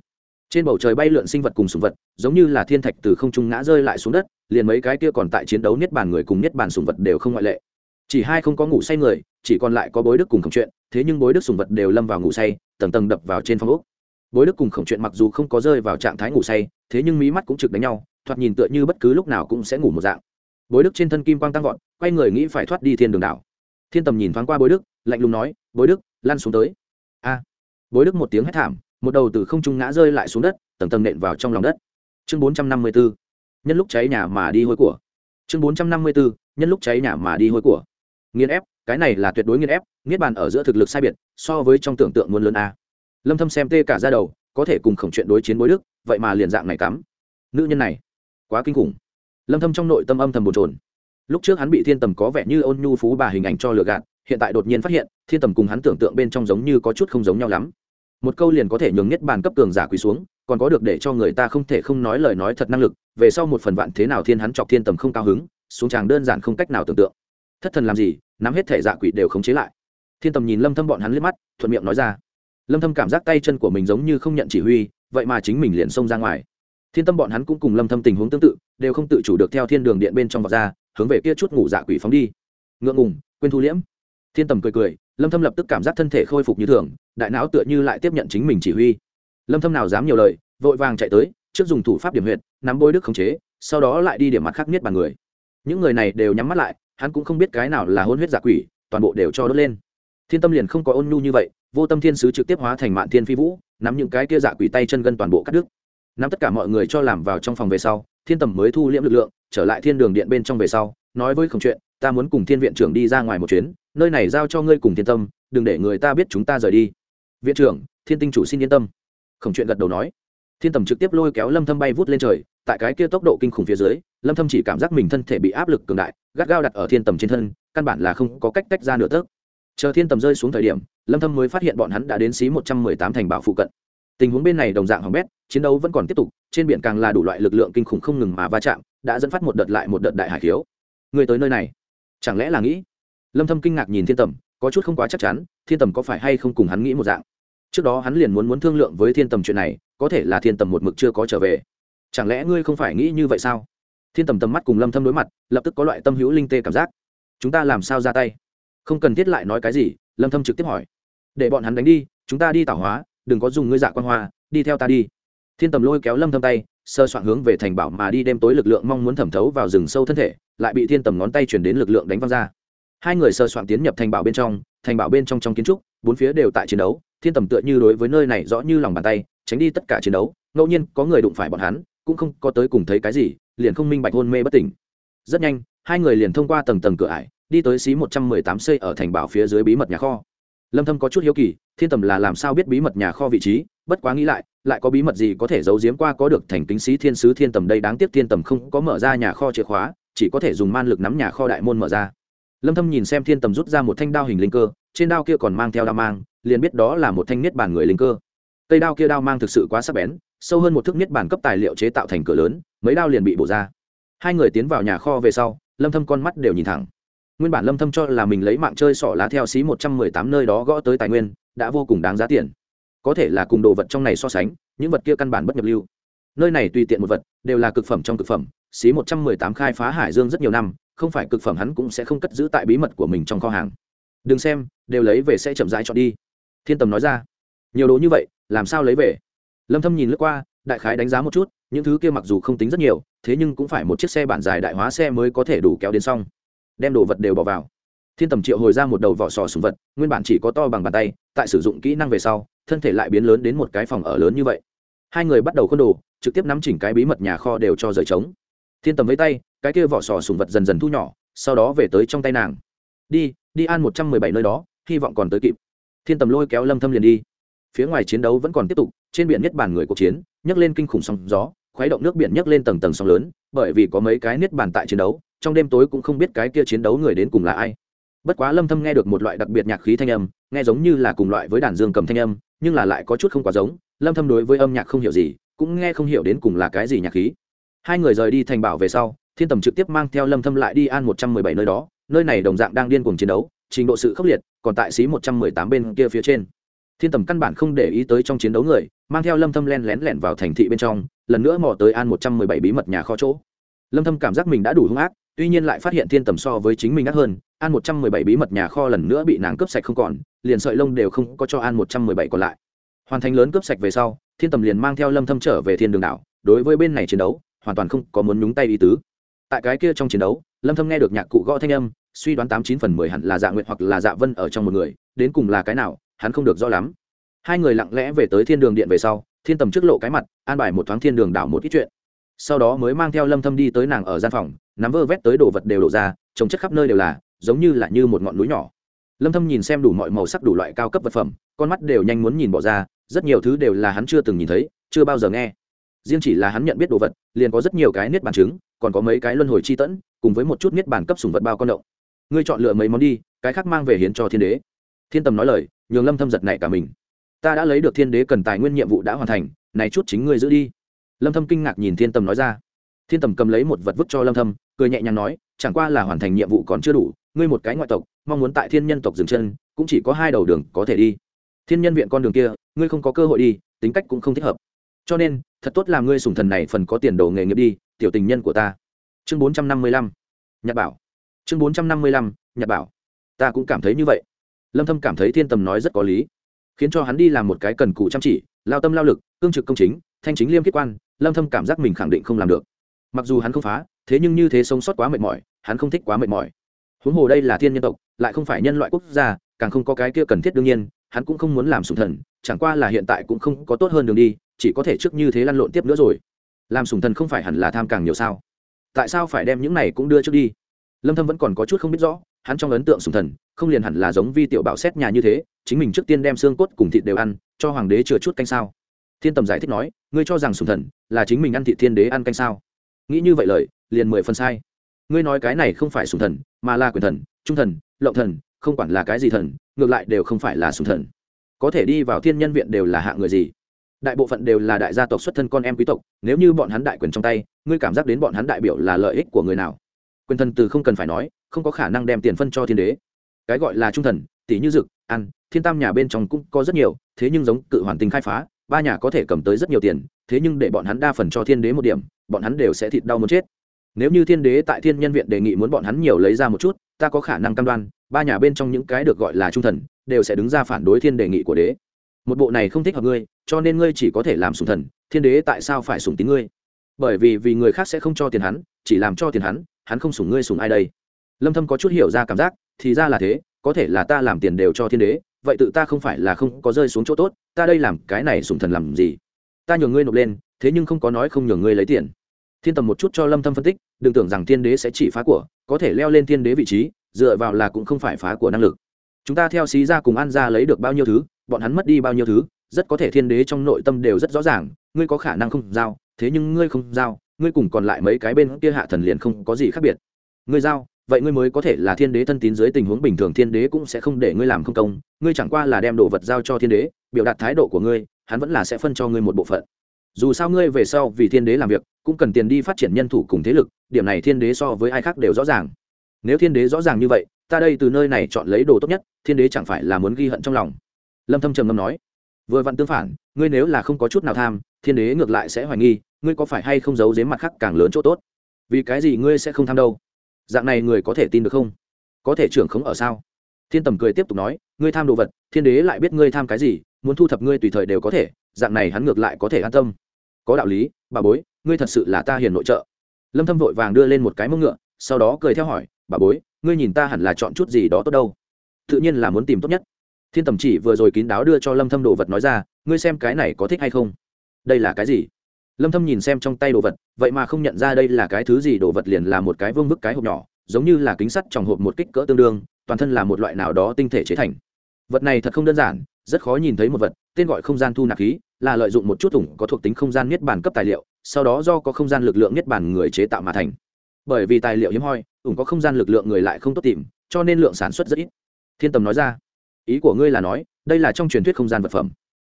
Trên bầu trời bay lượn sinh vật cùng sùng vật, giống như là thiên thạch từ không trung ngã rơi lại xuống đất, liền mấy cái kia còn tại chiến đấu niết bàn người cùng niết bàn sùng vật đều không ngoại lệ. Chỉ hai không có ngủ say người, chỉ còn lại có bối đức cùng khổng chuyện, thế nhưng bối đức sùng vật đều lâm vào ngủ say, tầng tầng đập vào trên phong ốc. Bối đức cùng khổng chuyện mặc dù không có rơi vào trạng thái ngủ say, thế nhưng mí mắt cũng trực đánh nhau, thoạt nhìn tựa như bất cứ lúc nào cũng sẽ ngủ một dạng. Bối đức trên thân kim quang tăng vọt, quay người nghĩ phải thoát đi thiên đường đảo. Thiên tầm nhìn thoáng qua bối đức, lạnh lùng nói, bối đức lan xuống tới a. Bối đức một tiếng hét thảm, một đầu từ không trung ngã rơi lại xuống đất, tầng tầng nện vào trong lòng đất. Chương bốn trăm năm mươi bốn nhân lúc cháy nhà mà đi hôi của. Chương bốn trăm năm mươi bốn nhân lúc cháy nhà mà đi hôi của. Nghiên ép, cái này là tuyệt đối nghiên ép, niết bàn ở giữa thực lực sai biệt, so với trong tưởng tượng muôn lớn a. Lâm thâm xem tê cả ra đầu, có thể cùng khổng chuyện đối chiến bối đức, vậy mà liền dạng này cắm. Nữ nhân này, quá kinh khủng. Lâm thâm trong nội tâm âm thầm bồn chồn. Lúc trước hắn bị thiên tầm có vẻ như ôn nhu phú bà hình ảnh cho lừa gạt, hiện tại đột nhiên phát hiện thiên tầm cùng hắn tưởng tượng bên trong giống như có chút không giống nhau lắm. Một câu liền có thể nhường nhất bàn cấp cường giả quỳ xuống, còn có được để cho người ta không thể không nói lời nói thật năng lực, về sau một phần vạn thế nào thiên hắn chọc thiên tầm không cao hứng, xuống tràng đơn giản không cách nào tưởng tượng. Thất thần làm gì, nắm hết thể dạ quỷ đều khống chế lại. Thiên tầm nhìn lâm thâm bọn hắn liếc mắt, thuận miệng nói ra. Lâm thâm cảm giác tay chân của mình giống như không nhận chỉ huy, vậy mà chính mình liền xông ra ngoài. Thiên tâm bọn hắn cũng cùng lâm thâm tình huống tương tự, đều không tự chủ được theo thiên đường điện bên trong vào ra, hướng về kia chút ngủ dạ quỷ phóng đi. Ngượng ngùng, quên thu liễm. Thiên tầm cười cười lâm thâm lập tức cảm giác thân thể khôi phục như thường, đại não tựa như lại tiếp nhận chính mình chỉ huy. Lâm thâm nào dám nhiều lời, vội vàng chạy tới, trước dùng thủ pháp điểm huyệt, nắm bôi đức khống chế, sau đó lại đi điểm mặt khác nhất bằng người. Những người này đều nhắm mắt lại, hắn cũng không biết cái nào là hôn huyết giả quỷ, toàn bộ đều cho đốt lên. Thiên tâm liền không có ôn nhu như vậy, vô tâm thiên sứ trực tiếp hóa thành mạn thiên phi vũ, nắm những cái kia giả quỷ tay chân gân toàn bộ cắt đứt. Nắm tất cả mọi người cho làm vào trong phòng về sau, thiên tầm mới thu liễm lực lượng, trở lại thiên đường điện bên trong về sau, nói với khổng chuyện ta muốn cùng thiên viện trưởng đi ra ngoài một chuyến, nơi này giao cho ngươi cùng thiên tâm, đừng để người ta biết chúng ta rời đi. Viện trưởng, thiên tinh chủ xin yên tâm. Khổng chuyện gật đầu nói. Thiên tầm trực tiếp lôi kéo lâm thâm bay vút lên trời, tại cái kia tốc độ kinh khủng phía dưới, lâm thâm chỉ cảm giác mình thân thể bị áp lực cường đại, gắt gao đặt ở thiên tầm trên thân, căn bản là không có cách tách ra nửa tấc. Chờ thiên tầm rơi xuống thời điểm, lâm thâm mới phát hiện bọn hắn đã đến xí 118 thành bảo phụ cận. Tình huống bên này đồng dạng hỏng bét, chiến đấu vẫn còn tiếp tục, trên biển càng là đủ loại lực lượng kinh khủng không ngừng mà va chạm, đã dẫn phát một đợt lại một đợt đại hải khiếu người tới nơi này chẳng lẽ là nghĩ? Lâm thâm kinh ngạc nhìn thiên tầm, có chút không quá chắc chắn, thiên tầm có phải hay không cùng hắn nghĩ một dạng? Trước đó hắn liền muốn muốn thương lượng với thiên tầm chuyện này, có thể là thiên tầm một mực chưa có trở về. Chẳng lẽ ngươi không phải nghĩ như vậy sao? Thiên tầm tầm mắt cùng lâm thâm đối mặt, lập tức có loại tâm hữu linh tê cảm giác. Chúng ta làm sao ra tay? Không cần thiết lại nói cái gì, lâm thâm trực tiếp hỏi. Để bọn hắn đánh đi, chúng ta đi tảo hóa, đừng có dùng ngươi dạ quan hoa, đi theo ta đi. Thiên tầm lôi kéo lâm thâm tay sơ soạn hướng về thành bảo mà đi đêm tối lực lượng mong muốn thẩm thấu vào rừng sâu thân thể, lại bị thiên tầm ngón tay chuyển đến lực lượng đánh văng ra. Hai người sơ soạn tiến nhập thành bảo bên trong, thành bảo bên trong trong kiến trúc, bốn phía đều tại chiến đấu, thiên tầm tựa như đối với nơi này rõ như lòng bàn tay, tránh đi tất cả chiến đấu, ngẫu nhiên có người đụng phải bọn hắn, cũng không có tới cùng thấy cái gì, liền không minh bạch hôn mê bất tỉnh. Rất nhanh, hai người liền thông qua tầng tầng cửa ải, đi tới xí một trăm mười tám c ở thành bảo phía dưới bí mật nhà kho. Lâm thâm có chút hiếu kỳ, thiên tầm là làm sao biết bí mật nhà kho vị trí, bất quá nghĩ lại lại có bí mật gì có thể giấu giếm qua có được thành kính sĩ thiên sứ thiên tầm đây đáng tiếc thiên tầm không có mở ra nhà kho chìa khóa, chỉ có thể dùng man lực nắm nhà kho đại môn mở ra. Lâm thâm nhìn xem thiên tầm rút ra một thanh đao hình linh cơ, trên đao kia còn mang theo đao mang, liền biết đó là một thanh niết bàn người linh cơ. Cây đao kia đao mang thực sự quá sắc bén, sâu hơn một thước niết bàn cấp tài liệu chế tạo thành cửa lớn, mấy đao liền bị bổ ra. Hai người tiến vào nhà kho về sau, lâm thâm con mắt đều nhìn thẳng. Nguyên bản lâm thâm cho là mình lấy mạng chơi sỏ lá theo xí 118 nơi đó gõ tới tài nguyên, đã vô cùng đáng giá tiền có thể là cùng đồ vật trong này so sánh, những vật kia căn bản bất nhập lưu. Nơi này tùy tiện một vật, đều là cực phẩm trong cực phẩm, xí 118 khai phá hải dương rất nhiều năm, không phải cực phẩm hắn cũng sẽ không cất giữ tại bí mật của mình trong kho hàng. Đừng xem, đều lấy về sẽ chậm rãi chọn đi. Thiên tầm nói ra. Nhiều đồ như vậy, làm sao lấy về? Lâm thâm nhìn lướt qua, đại khái đánh giá một chút, những thứ kia mặc dù không tính rất nhiều, thế nhưng cũng phải một chiếc xe bản dài đại hóa xe mới có thể đủ kéo đến xong. Đem đồ vật đều bỏ vào. Thiên tầm triệu hồi ra một đầu vỏ sò sùng vật, nguyên bản chỉ có to bằng bàn tay, tại sử dụng kỹ năng về sau thân thể lại biến lớn đến một cái phòng ở lớn như vậy. Hai người bắt đầu khuôn đồ, trực tiếp nắm chỉnh cái bí mật nhà kho đều cho rời trống. Thiên tầm với tay, cái kia vỏ sò sùng vật dần dần thu nhỏ, sau đó về tới trong tay nàng. Đi đi an một trăm mười bảy nơi đó, hy vọng còn tới kịp. Thiên tầm lôi kéo lâm thâm liền đi. Phía ngoài chiến đấu vẫn còn tiếp tục, trên biển nhất bản người cuộc chiến, nhấc lên kinh khủng sóng gió, khuấy động nước biển nhấc lên tầng tầng sóng lớn, bởi vì có mấy cái niết bàn tại chiến đấu, trong đêm tối cũng không biết cái kia chiến đấu người đến cùng là ai. Bất quá lâm thâm nghe được một loại đặc biệt nhạc khí thanh âm, nghe giống như là cùng loại với đàn dương cầm thanh âm nhưng là lại có chút không quá giống, lâm thâm đối với âm nhạc không hiểu gì, cũng nghe không hiểu đến cùng là cái gì nhạc khí. Hai người rời đi thành bảo về sau, thiên tầm trực tiếp mang theo lâm thâm lại đi an 117 nơi đó, nơi này đồng dạng đang điên cuồng chiến đấu, trình độ sự khốc liệt, còn tại xí 118 bên kia phía trên. Thiên tầm căn bản không để ý tới trong chiến đấu người, mang theo lâm thâm len lén lẻn vào thành thị bên trong, lần nữa mò tới an 117 bí mật nhà kho chỗ. Lâm thâm cảm giác mình đã đủ hung ác tuy nhiên lại phát hiện thiên tầm so với chính mình ác hơn, an 117 bí mật nhà kho lần nữa bị nàng cướp sạch không còn, liền sợi lông đều không có cho an 117 còn lại. Hoàn thành lớn cướp sạch về sau, thiên tầm liền mang theo lâm thâm trở về thiên đường đảo, đối với bên này chiến đấu, hoàn toàn không có muốn nhúng tay ý tứ. Tại cái kia trong chiến đấu, lâm thâm nghe được nhạc cụ gõ thanh âm, suy đoán tám chín phần mười hẳn là dạ nguyện hoặc là dạ vân ở trong một người, đến cùng là cái nào, hắn không được rõ lắm. Hai người lặng lẽ về tới thiên đường điện về sau, thiên tầm trước lộ cái mặt, an bài một thoáng thiên đường đảo một ít chuyện. Sau đó mới mang theo lâm thâm đi tới nàng ở gian phòng nắm vơ vét tới đồ vật đều đổ ra, trồng chất khắp nơi đều là, giống như là như một ngọn núi nhỏ. Lâm thâm nhìn xem đủ mọi màu sắc đủ loại cao cấp vật phẩm, con mắt đều nhanh muốn nhìn bỏ ra, rất nhiều thứ đều là hắn chưa từng nhìn thấy, chưa bao giờ nghe. Riêng chỉ là hắn nhận biết đồ vật, liền có rất nhiều cái niết bàn trứng, còn có mấy cái luân hồi chi tẫn, cùng với một chút niết bàn cấp sủng vật bao con động. Ngươi chọn lựa mấy món đi, cái khác mang về hiến cho thiên đế. Thiên tầm nói lời, nhường lâm thâm giật nảy cả mình. Ta đã lấy được thiên đế cần tài nguyên nhiệm vụ đã hoàn thành, này chút chính ngươi giữ đi. Lâm thâm kinh ngạc nhìn thiên tầm nói ra thiên tầm cầm lấy một vật vứt cho lâm thâm, cười nhẹ nhàng nói, chẳng qua là hoàn thành nhiệm vụ còn chưa đủ, ngươi một cái ngoại tộc, mong muốn tại thiên nhân tộc dừng chân, cũng chỉ có hai đầu đường có thể đi. Thiên nhân viện con đường kia, ngươi không có cơ hội đi, tính cách cũng không thích hợp. Cho nên, thật tốt làm ngươi sùng thần này phần có tiền đồ nghề nghiệp đi, tiểu tình nhân của ta. Chương 455 nhạc bảo. Chương 455 nhạc bảo. Ta cũng cảm thấy như vậy. Lâm thâm cảm thấy thiên tầm nói rất có lý, khiến cho hắn đi làm một cái cần cù chăm chỉ, lao tâm lao lực, cương trực công chính, thanh chính liêm kết quan, lâm thâm cảm giác mình khẳng định không làm được mặc dù hắn không phá, thế nhưng như thế sống sót quá mệt mỏi, hắn không thích quá mệt mỏi. Huống hồ đây là thiên nhân tộc, lại không phải nhân loại quốc gia, càng không có cái kia cần thiết đương nhiên, hắn cũng không muốn làm sùng thần, chẳng qua là hiện tại cũng không có tốt hơn đường đi, chỉ có thể trước như thế lăn lộn tiếp nữa rồi. Làm sùng thần không phải hẳn là tham càng nhiều sao? Tại sao phải đem những này cũng đưa trước đi? Lâm thâm vẫn còn có chút không biết rõ, hắn trong ấn tượng sùng thần, không liền hẳn là giống vi tiểu bảo xét nhà như thế, chính mình trước tiên đem xương cốt cùng thịt đều ăn, cho hoàng đế chừa chút canh sao? Thiên tầm giải thích nói, ngươi cho rằng sùng thần là chính mình ăn thịt thiên đế ăn canh sao? Nghĩ như vậy lời, liền mười phần sai. Ngươi nói cái này không phải sùng thần, mà là quyền thần, trung thần, lộng thần, không quản là cái gì thần, ngược lại đều không phải là sùng thần. Có thể đi vào thiên nhân viện đều là hạ người gì? Đại bộ phận đều là đại gia tộc xuất thân con em quý tộc, nếu như bọn hắn đại quyền trong tay, ngươi cảm giác đến bọn hắn đại biểu là lợi ích của người nào? Quyền thần từ không cần phải nói, không có khả năng đem tiền phân cho thiên đế. Cái gọi là trung thần tỷ như dực ăn, thiên tam nhà bên trong cũng có rất nhiều, thế nhưng giống cự hoàn tinh khai phá, ba nhà có thể cầm tới rất nhiều tiền thế nhưng để bọn hắn đa phần cho thiên đế một điểm, bọn hắn đều sẽ thịt đau muốn chết. Nếu như thiên đế tại thiên nhân viện đề nghị muốn bọn hắn nhiều lấy ra một chút, ta có khả năng cam đoan, ba nhà bên trong những cái được gọi là trung thần, đều sẽ đứng ra phản đối thiên đề nghị của đế. Một bộ này không thích hợp ngươi, cho nên ngươi chỉ có thể làm sùng thần, thiên đế tại sao phải sùng tín ngươi? Bởi vì vì người khác sẽ không cho tiền hắn, chỉ làm cho tiền hắn hắn không sùng ngươi sùng ai đây? Lâm thâm có chút hiểu ra cảm giác, thì ra là thế, có thể là ta làm tiền đều cho thiên đế, vậy tự ta không phải là không có rơi xuống chỗ tốt, ta đây làm cái này sùng thần làm gì? Ta nhường ngươi nộp lên, thế nhưng không có nói không nhường ngươi lấy tiền. Thiên tầm một chút cho lâm thâm phân tích, đừng tưởng rằng thiên đế sẽ chỉ phá của, có thể leo lên thiên đế vị trí, dựa vào là cũng không phải phá của năng lực. Chúng ta theo xí ra cùng ăn ra lấy được bao nhiêu thứ, bọn hắn mất đi bao nhiêu thứ, rất có thể thiên đế trong nội tâm đều rất rõ ràng, ngươi có khả năng không giao, thế nhưng ngươi không giao, ngươi cùng còn lại mấy cái bên kia hạ thần liền không có gì khác biệt. Ngươi giao, vậy ngươi mới có thể là thiên đế thân tín dưới tình huống bình thường, thiên đế cũng sẽ không để ngươi làm không công, ngươi chẳng qua là đem đồ vật giao cho thiên đế, biểu đạt thái độ của ngươi hắn vẫn là sẽ phân cho ngươi một bộ phận. Dù sao ngươi về sau vì thiên đế làm việc, cũng cần tiền đi phát triển nhân thủ cùng thế lực, điểm này thiên đế so với ai khác đều rõ ràng. Nếu thiên đế rõ ràng như vậy, ta đây từ nơi này chọn lấy đồ tốt nhất, thiên đế chẳng phải là muốn ghi hận trong lòng. Lâm thâm trầm ngâm nói. Vừa vặn tương phản, ngươi nếu là không có chút nào tham, thiên đế ngược lại sẽ hoài nghi, ngươi có phải hay không giấu giếm mặt khác càng lớn chỗ tốt? Vì cái gì ngươi sẽ không tham đâu? Dạng này người có thể tin được không? Có thể trưởng khống ở sao? Thiên tầm cười tiếp tục nói. Ngươi tham đồ vật, thiên đế lại biết ngươi tham cái gì muốn thu thập ngươi tùy thời đều có thể, dạng này hắn ngược lại có thể an tâm. Có đạo lý, bà bối, ngươi thật sự là ta hiền nội trợ. Lâm thâm vội vàng đưa lên một cái mông ngựa, sau đó cười theo hỏi, bà bối, ngươi nhìn ta hẳn là chọn chút gì đó tốt đâu? Tự nhiên là muốn tìm tốt nhất. Thiên tầm chỉ vừa rồi kín đáo đưa cho lâm thâm đồ vật nói ra, ngươi xem cái này có thích hay không? Đây là cái gì? Lâm thâm nhìn xem trong tay đồ vật, vậy mà không nhận ra đây là cái thứ gì, đồ vật liền là một cái vương bức cái hộp nhỏ, giống như là kính sắt trong hộp một kích cỡ tương đương, toàn thân là một loại nào đó tinh thể chế thành. Vật này thật không đơn giản rất khó nhìn thấy một vật, tên gọi không gian thu nạp khí, là lợi dụng một chút thủng có thuộc tính không gian niết bàn cấp tài liệu, sau đó do có không gian lực lượng niết bàn người chế tạo mà thành. Bởi vì tài liệu hiếm hoi ủng có không gian lực lượng người lại không tốt tìm, cho nên lượng sản xuất rất ít. Thiên tầm nói ra, ý của ngươi là nói, đây là trong truyền thuyết không gian vật phẩm.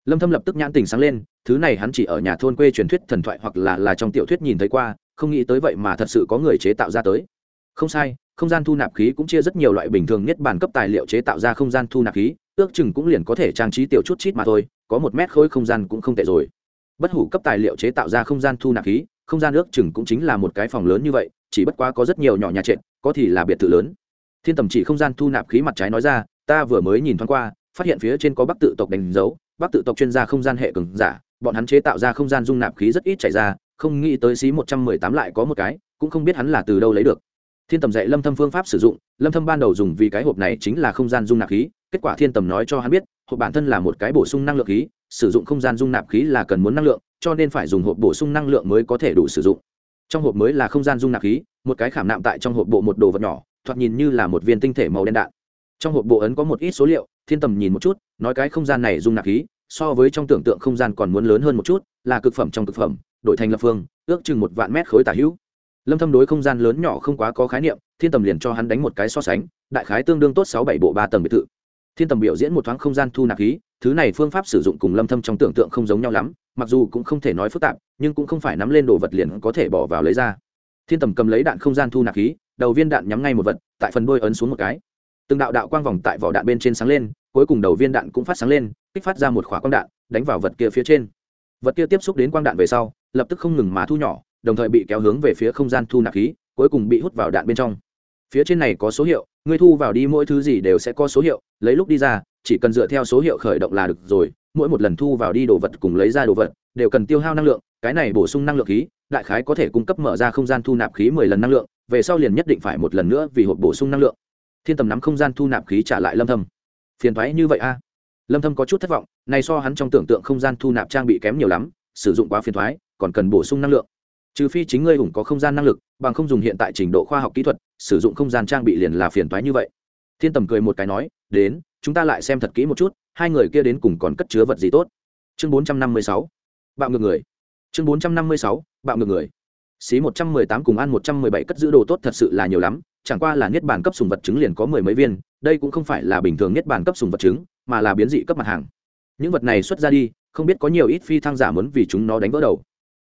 Lâm thâm lập tức nhãn tình sáng lên, thứ này hắn chỉ ở nhà thôn quê truyền thuyết thần thoại hoặc là là trong tiểu thuyết nhìn thấy qua, không nghĩ tới vậy mà thật sự có người chế tạo ra tới. Không sai, không gian thu nạp khí cũng chia rất nhiều loại bình thường nhất bản cấp tài liệu chế tạo ra không gian thu nạp khí ước chừng cũng liền có thể trang trí tiểu chút chít mà thôi, có một mét khối không gian cũng không tệ rồi. Bất hủ cấp tài liệu chế tạo ra không gian thu nạp khí, không gian ước chừng cũng chính là một cái phòng lớn như vậy, chỉ bất quá có rất nhiều nhỏ nhà trệt, có thì là biệt thự lớn. Thiên tầm chỉ không gian thu nạp khí mặt trái nói ra, ta vừa mới nhìn thoáng qua, phát hiện phía trên có bắc tự tộc đánh dấu, bắc tự tộc chuyên gia không gian hệ cường giả, bọn hắn chế tạo ra không gian dung nạp khí rất ít chảy ra, không nghĩ tới xí một trăm mười tám lại có một cái, cũng không biết hắn là từ đâu lấy được. Thiên tầm dạy lâm thâm phương pháp sử dụng, lâm thâm ban đầu dùng vì cái hộp này chính là không gian dung nạp khí kết quả thiên tầm nói cho hắn biết, hộp bản thân là một cái bổ sung năng lượng khí, sử dụng không gian dung nạp khí là cần muốn năng lượng, cho nên phải dùng hộp bổ sung năng lượng mới có thể đủ sử dụng. Trong hộp mới là không gian dung nạp khí, một cái khảm nạm tại trong hộp bộ một đồ vật nhỏ, thoạt nhìn như là một viên tinh thể màu đen đạn. Trong hộp bộ ấn có một ít số liệu, thiên tầm nhìn một chút, nói cái không gian này dung nạp khí, so với trong tưởng tượng không gian còn muốn lớn hơn một chút, là cực phẩm trong cực phẩm, đổi thành lập phương, ước chừng một vạn mét khối tả hữu. Lâm thâm đối không gian lớn nhỏ không quá có khái niệm, thiên tầm liền cho hắn đánh một cái so sánh, đại khái tương đương tốt sáu bảy bộ ba tầng biệt thự thiên tầm biểu diễn một thoáng không gian thu nạp khí, thứ này phương pháp sử dụng cùng lâm thâm trong tưởng tượng không giống nhau lắm, mặc dù cũng không thể nói phức tạp, nhưng cũng không phải nắm lên đồ vật liền có thể bỏ vào lấy ra. Thiên tầm cầm lấy đạn không gian thu nạp khí, đầu viên đạn nhắm ngay một vật, tại phần đuôi ấn xuống một cái. Từng đạo đạo quang vòng tại vỏ đạn bên trên sáng lên, cuối cùng đầu viên đạn cũng phát sáng lên, kích phát ra một khỏa quang đạn, đánh vào vật kia phía trên. Vật kia tiếp xúc đến quang đạn về sau, lập tức không ngừng mà thu nhỏ, đồng thời bị kéo hướng về phía không gian thu nạp khí, cuối cùng bị hút vào đạn bên trong. Phía trên này có số hiệu ngươi thu vào đi mỗi thứ gì đều sẽ có số hiệu, lấy lúc đi ra, chỉ cần dựa theo số hiệu khởi động là được rồi, mỗi một lần thu vào đi đồ vật cùng lấy ra đồ vật, đều cần tiêu hao năng lượng, cái này bổ sung năng lượng khí, đại khái có thể cung cấp mở ra không gian thu nạp khí mười lần năng lượng, về sau liền nhất định phải một lần nữa vì hộp bổ sung năng lượng. Thiên tầm nắm không gian thu nạp khí trả lại lâm thâm. Phiền thoái như vậy a. Lâm thâm có chút thất vọng, này so hắn trong tưởng tượng không gian thu nạp trang bị kém nhiều lắm, sử dụng quá phiền thoái còn cần bổ sung năng lượng. Trừ phi chính ngươi hùng có không gian năng lực, bằng không dùng hiện tại trình độ khoa học kỹ thuật sử dụng không gian trang bị liền là phiền toái như vậy. Thiên tầm cười một cái nói, đến, chúng ta lại xem thật kỹ một chút, hai người kia đến cùng còn cất chứa vật gì tốt? Chương 456 bạo ngược người. Chương 456 bạo ngược người. Xí 118 cùng ăn 117 cất giữ đồ tốt thật sự là nhiều lắm, chẳng qua là niết bàn cấp sùng vật trứng liền có mười mấy viên, đây cũng không phải là bình thường niết bàn cấp sùng vật trứng mà là biến dị cấp mặt hàng. Những vật này xuất ra đi, không biết có nhiều ít phi thăng giả muốn vì chúng nó đánh vỡ đầu.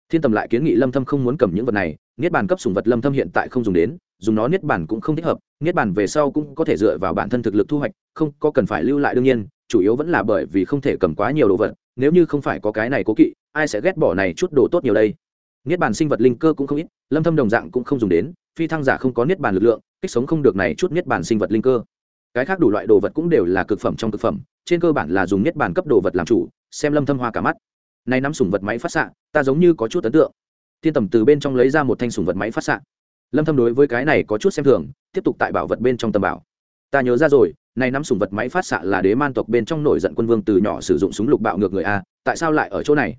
Thiên tầm lại kiến nghị lâm thâm không muốn cầm những vật này niết bàn cấp sùng vật lâm thâm hiện tại không dùng đến, dùng nó niết bàn cũng không thích hợp, niết bàn về sau cũng có thể dựa vào bản thân thực lực thu hoạch, không có cần phải lưu lại đương nhiên, chủ yếu vẫn là bởi vì không thể cầm quá nhiều đồ vật, nếu như không phải có cái này cố kỵ, ai sẽ ghét bỏ này chút đồ tốt nhiều đây? Niết bàn sinh vật linh cơ cũng không ít, lâm thâm đồng dạng cũng không dùng đến, phi thăng giả không có niết bàn lực lượng, kích sống không được này chút niết bàn sinh vật linh cơ. Cái khác đủ loại đồ vật cũng đều là cực phẩm trong cực phẩm, trên cơ bản là dùng niết bàn cấp đồ vật làm chủ, xem lâm thâm hoa cả mắt. Nay nắm sủng vật máy phát xạ, ta giống như có chút ấn tượng thiên tầm từ bên trong lấy ra một thanh sùng vật máy phát xạ lâm thâm đối với cái này có chút xem thường tiếp tục tại bảo vật bên trong tầm bảo ta nhớ ra rồi này nắm sùng vật máy phát xạ là đế man tộc bên trong nổi giận quân vương từ nhỏ sử dụng súng lục bạo ngược người a tại sao lại ở chỗ này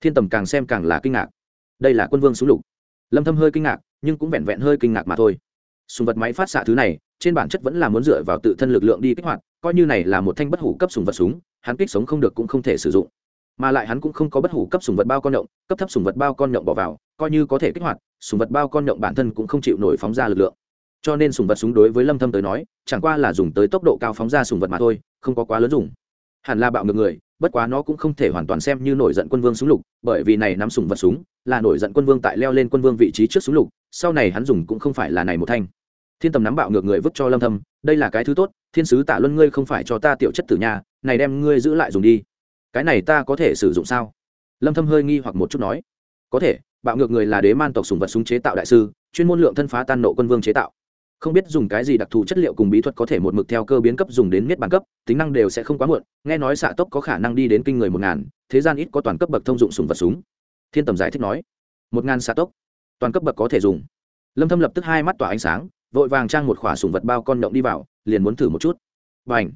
thiên tầm càng xem càng là kinh ngạc đây là quân vương súng lục lâm thâm hơi kinh ngạc nhưng cũng vẹn vẹn hơi kinh ngạc mà thôi súng vật máy phát xạ thứ này trên bản chất vẫn là muốn dựa vào tự thân lực lượng đi kích hoạt coi như này là một thanh bất hủ cấp súng vật súng hắn kích sống không được cũng không thể sử dụng mà lại hắn cũng không có bất hủ cấp sùng vật bao con nhộng, cấp thấp sùng vật bao con nhộng bỏ vào, coi như có thể kích hoạt, sùng vật bao con nhộng bản thân cũng không chịu nổi phóng ra lực lượng. Cho nên sùng vật súng đối với lâm thâm tới nói, chẳng qua là dùng tới tốc độ cao phóng ra sùng vật mà thôi, không có quá lớn dùng. Hẳn là bạo ngược người, bất quá nó cũng không thể hoàn toàn xem như nổi giận quân vương súng lục, bởi vì này nắm sùng vật súng, là nổi giận quân vương tại leo lên quân vương vị trí trước súng lục, sau này hắn dùng cũng không phải là này một thanh. Thiên tầm nắm bạo ngược người vứt cho lâm thâm, đây là cái thứ tốt, thiên sứ tạ luân ngươi không phải cho ta tiểu chất tử nhà này đem ngươi giữ lại dùng đi cái này ta có thể sử dụng sao? Lâm thâm hơi nghi hoặc một chút nói. Có thể, bạo ngược người là đế man tộc sùng vật súng chế tạo đại sư, chuyên môn lượng thân phá tan nộ quân vương chế tạo. Không biết dùng cái gì đặc thù chất liệu cùng bí thuật có thể một mực theo cơ biến cấp dùng đến miết bản cấp, tính năng đều sẽ không quá muộn, nghe nói xạ tốc có khả năng đi đến kinh người một ngàn, thế gian ít có toàn cấp bậc thông dụng sùng vật súng. Thiên tầm giải thích nói. Một ngàn xạ tốc, toàn cấp bậc có thể dùng. Lâm thâm lập tức hai mắt tỏa ánh sáng, vội vàng trang một khỏa sùng vật bao con động đi vào, liền muốn thử một chút. Bảnh.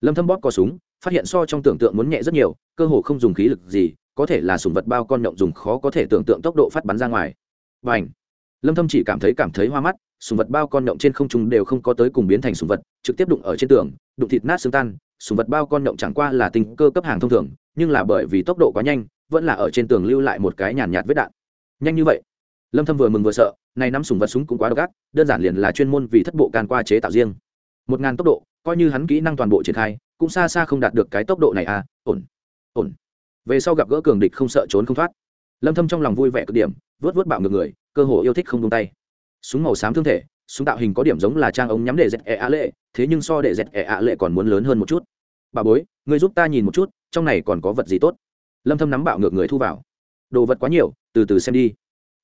lâm thâm bóp cò súng phát hiện so trong tưởng tượng muốn nhẹ rất nhiều, cơ hồ không dùng khí lực gì, có thể là sùng vật bao con nhộng dùng khó có thể tưởng tượng tốc độ phát bắn ra ngoài. Và ảnh lâm thâm chỉ cảm thấy cảm thấy hoa mắt, sùng vật bao con nhộng trên không trung đều không có tới cùng biến thành sùng vật, trực tiếp đụng ở trên tường, đụng thịt nát xương tan, sùng vật bao con nhộng chẳng qua là tình cơ cấp hàng thông thường, nhưng là bởi vì tốc độ quá nhanh, vẫn là ở trên tường lưu lại một cái nhàn nhạt vết đạn. Nhanh như vậy? Lâm thâm vừa mừng vừa sợ, này nắm sùng vật súng cũng quá độc ác, đơn giản liền là chuyên môn vì thất bộ can qua chế tạo riêng. Một ngàn tốc độ, coi như hắn kỹ năng toàn bộ triển khai cũng xa xa không đạt được cái tốc độ này à ổn ổn. Về sau gặp gỡ cường địch không sợ trốn không thoát. Lâm thâm trong lòng vui vẻ cực điểm, vớt vớt bạo ngược người, cơ hồ yêu thích không buông tay. Súng màu xám thương thể, súng tạo hình có điểm giống là trang ống nhắm để dẹt ẹ ạ lệ, thế nhưng so để dẹt ẹ ạ lệ còn muốn lớn hơn một chút. Bà bối, ngươi giúp ta nhìn một chút, trong này còn có vật gì tốt? Lâm thâm nắm bạo ngược người thu vào. Đồ vật quá nhiều, từ từ xem đi.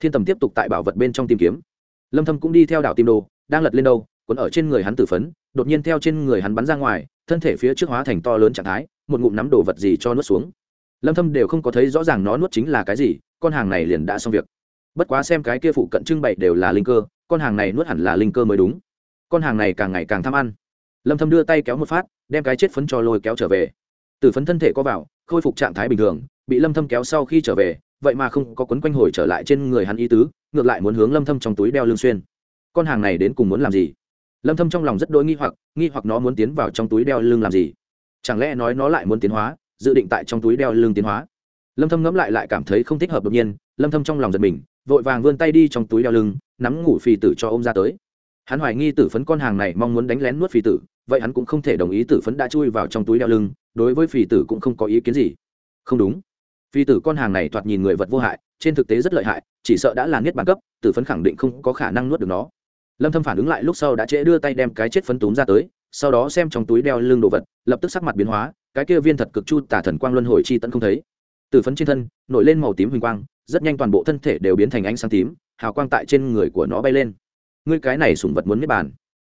Thiên tầm tiếp tục tại bảo vật bên trong tìm kiếm. Lâm thâm cũng đi theo đảo tìm đồ, đang lật lên đâu, cuốn ở trên người hắn tử phấn, đột nhiên theo trên người hắn bắn ra ngoài thân thể phía trước hóa thành to lớn trạng thái, một ngụm nắm đồ vật gì cho nuốt xuống. Lâm thâm đều không có thấy rõ ràng nó nuốt chính là cái gì, con hàng này liền đã xong việc. Bất quá xem cái kia phụ cận trưng bày đều là linh cơ, con hàng này nuốt hẳn là linh cơ mới đúng. Con hàng này càng ngày càng tham ăn. Lâm thâm đưa tay kéo một phát, đem cái chết phấn cho lôi kéo trở về. Từ phấn thân thể có vào, khôi phục trạng thái bình thường, bị lâm thâm kéo sau khi trở về, vậy mà không có quấn quanh hồi trở lại trên người hắn ý tứ, ngược lại muốn hướng lâm thâm trong túi đeo lương xuyên. Con hàng này đến cùng muốn làm gì? Lâm thâm trong lòng rất đôi nghi hoặc nghi hoặc nó muốn tiến vào trong túi đeo lưng làm gì? Chẳng lẽ nói nó lại muốn tiến hóa, dự định tại trong túi đeo lưng tiến hóa? Lâm thâm ngẫm lại lại cảm thấy không thích hợp đột nhiên, lâm thâm trong lòng giật mình, vội vàng vươn tay đi trong túi đeo lưng, nắm ngủ phì tử cho ôm ra tới. Hắn hoài nghi tử phấn con hàng này mong muốn đánh lén nuốt phì tử, vậy hắn cũng không thể đồng ý tử phấn đã chui vào trong túi đeo lưng, đối với phì tử cũng không có ý kiến gì. Không đúng. Phì tử con hàng này thoạt nhìn người vật vô hại, trên thực tế rất lợi hại, chỉ sợ đã là niết bàn cấp, tử phấn khẳng định không có khả năng nuốt được nó lâm thâm phản ứng lại lúc sau đã trễ đưa tay đem cái chết phấn túm ra tới, sau đó xem trong túi đeo lưng đồ vật, lập tức sắc mặt biến hóa, cái kia viên thật cực chu tả thần quang luân hồi chi tận không thấy. Từ phấn trên thân, nổi lên màu tím huỳnh quang, rất nhanh toàn bộ thân thể đều biến thành ánh sáng tím, hào quang tại trên người của nó bay lên. Ngươi cái này sủng vật muốn miết bàn.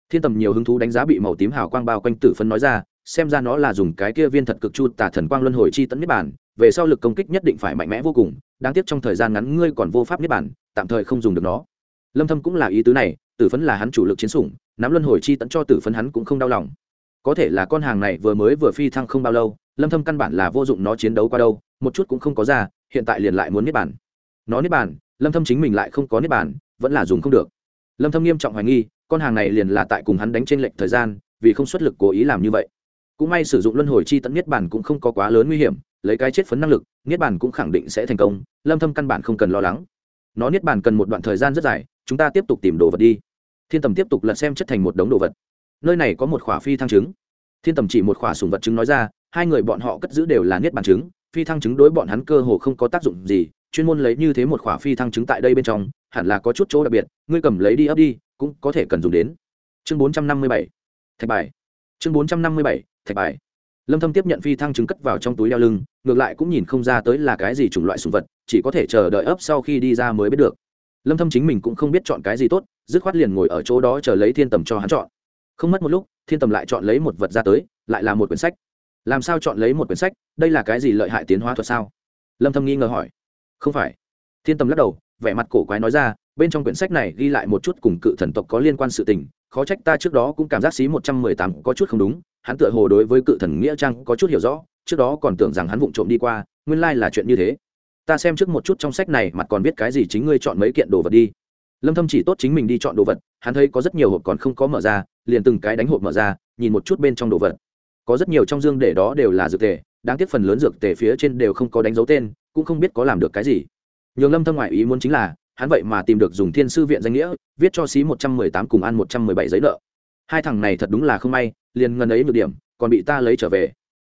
Thiên tầm nhiều hứng thú đánh giá bị màu tím hào quang bao quanh tử phấn nói ra, xem ra nó là dùng cái kia viên thật cực chu tả thần quang luân hồi chi tận miết bàn, về sau lực công kích nhất định phải mạnh mẽ vô cùng, đáng tiếc trong thời gian ngắn ngươi còn vô pháp miết bàn, tạm thời không dùng được nó. Lâm thâm cũng là ý tứ này tử phấn là hắn chủ lực chiến sủng, nắm luân hồi chi tận cho tử phấn hắn cũng không đau lòng. Có thể là con hàng này vừa mới vừa phi thăng không bao lâu, lâm thâm căn bản là vô dụng nó chiến đấu qua đâu, một chút cũng không có ra, hiện tại liền lại muốn niết bàn. Nó niết bàn, lâm thâm chính mình lại không có niết bàn, vẫn là dùng không được. Lâm thâm nghiêm trọng hoài nghi, con hàng này liền là tại cùng hắn đánh trên lệnh thời gian, vì không xuất lực cố ý làm như vậy. Cũng may sử dụng luân hồi chi tận niết bàn cũng không có quá lớn nguy hiểm, lấy cái chết phấn năng lực, niết bàn cũng khẳng định sẽ thành công, lâm thâm căn bản không cần lo lắng. Nó niết bàn cần một đoạn thời gian rất dài, chúng ta tiếp tục tìm đồ vật đi thiên tầm tiếp tục lật xem chất thành một đống đồ vật. Nơi này có một khỏa phi thăng trứng. Thiên tầm chỉ một khỏa sùng vật trứng nói ra, hai người bọn họ cất giữ đều là niết bàn trứng, phi thăng trứng đối bọn hắn cơ hồ không có tác dụng gì, chuyên môn lấy như thế một khỏa phi thăng trứng tại đây bên trong, hẳn là có chút chỗ đặc biệt, ngươi cầm lấy đi ấp đi, cũng có thể cần dùng đến. Chương bốn trăm năm mươi bảy, thạch bài. Chương bốn trăm năm mươi bảy, thạch bài. Lâm thâm tiếp nhận phi thăng trứng cất vào trong túi đeo lưng, ngược lại cũng nhìn không ra tới là cái gì chủng loại sùng vật, chỉ có thể chờ đợi ấp sau khi đi ra mới biết được. Lâm thâm chính mình cũng không biết chọn cái gì tốt dứt khoát liền ngồi ở chỗ đó chờ lấy thiên tầm cho hắn chọn. Không mất một lúc, thiên tầm lại chọn lấy một vật ra tới, lại là một quyển sách. Làm sao chọn lấy một quyển sách? Đây là cái gì lợi hại tiến hóa thuật sao? Lâm thâm nghi ngờ hỏi. Không phải. Thiên tầm lắc đầu, vẻ mặt cổ quái nói ra, bên trong quyển sách này ghi lại một chút cùng cự thần tộc có liên quan sự tình, khó trách ta trước đó cũng cảm giác xí 118 có chút không đúng, hắn tựa hồ đối với cự thần nghĩa trang có chút hiểu rõ, trước đó còn tưởng rằng hắn vụng trộm đi qua, nguyên lai là chuyện như thế. Ta xem trước một chút trong sách này, mặt còn biết cái gì chính ngươi chọn mấy kiện đồ vật đi lâm thâm chỉ tốt chính mình đi chọn đồ vật, hắn thấy có rất nhiều hộp còn không có mở ra, liền từng cái đánh hộp mở ra, nhìn một chút bên trong đồ vật. Có rất nhiều trong dương để đó đều là dược tề, đáng tiếc phần lớn dược tề phía trên đều không có đánh dấu tên, cũng không biết có làm được cái gì. Nhường lâm thâm ngoại ý muốn chính là, hắn vậy mà tìm được dùng thiên sư viện danh nghĩa, viết cho xí 118 cùng ăn 117 giấy nợ. Hai thằng này thật đúng là không may, liền ngần ấy nhược điểm, còn bị ta lấy trở về.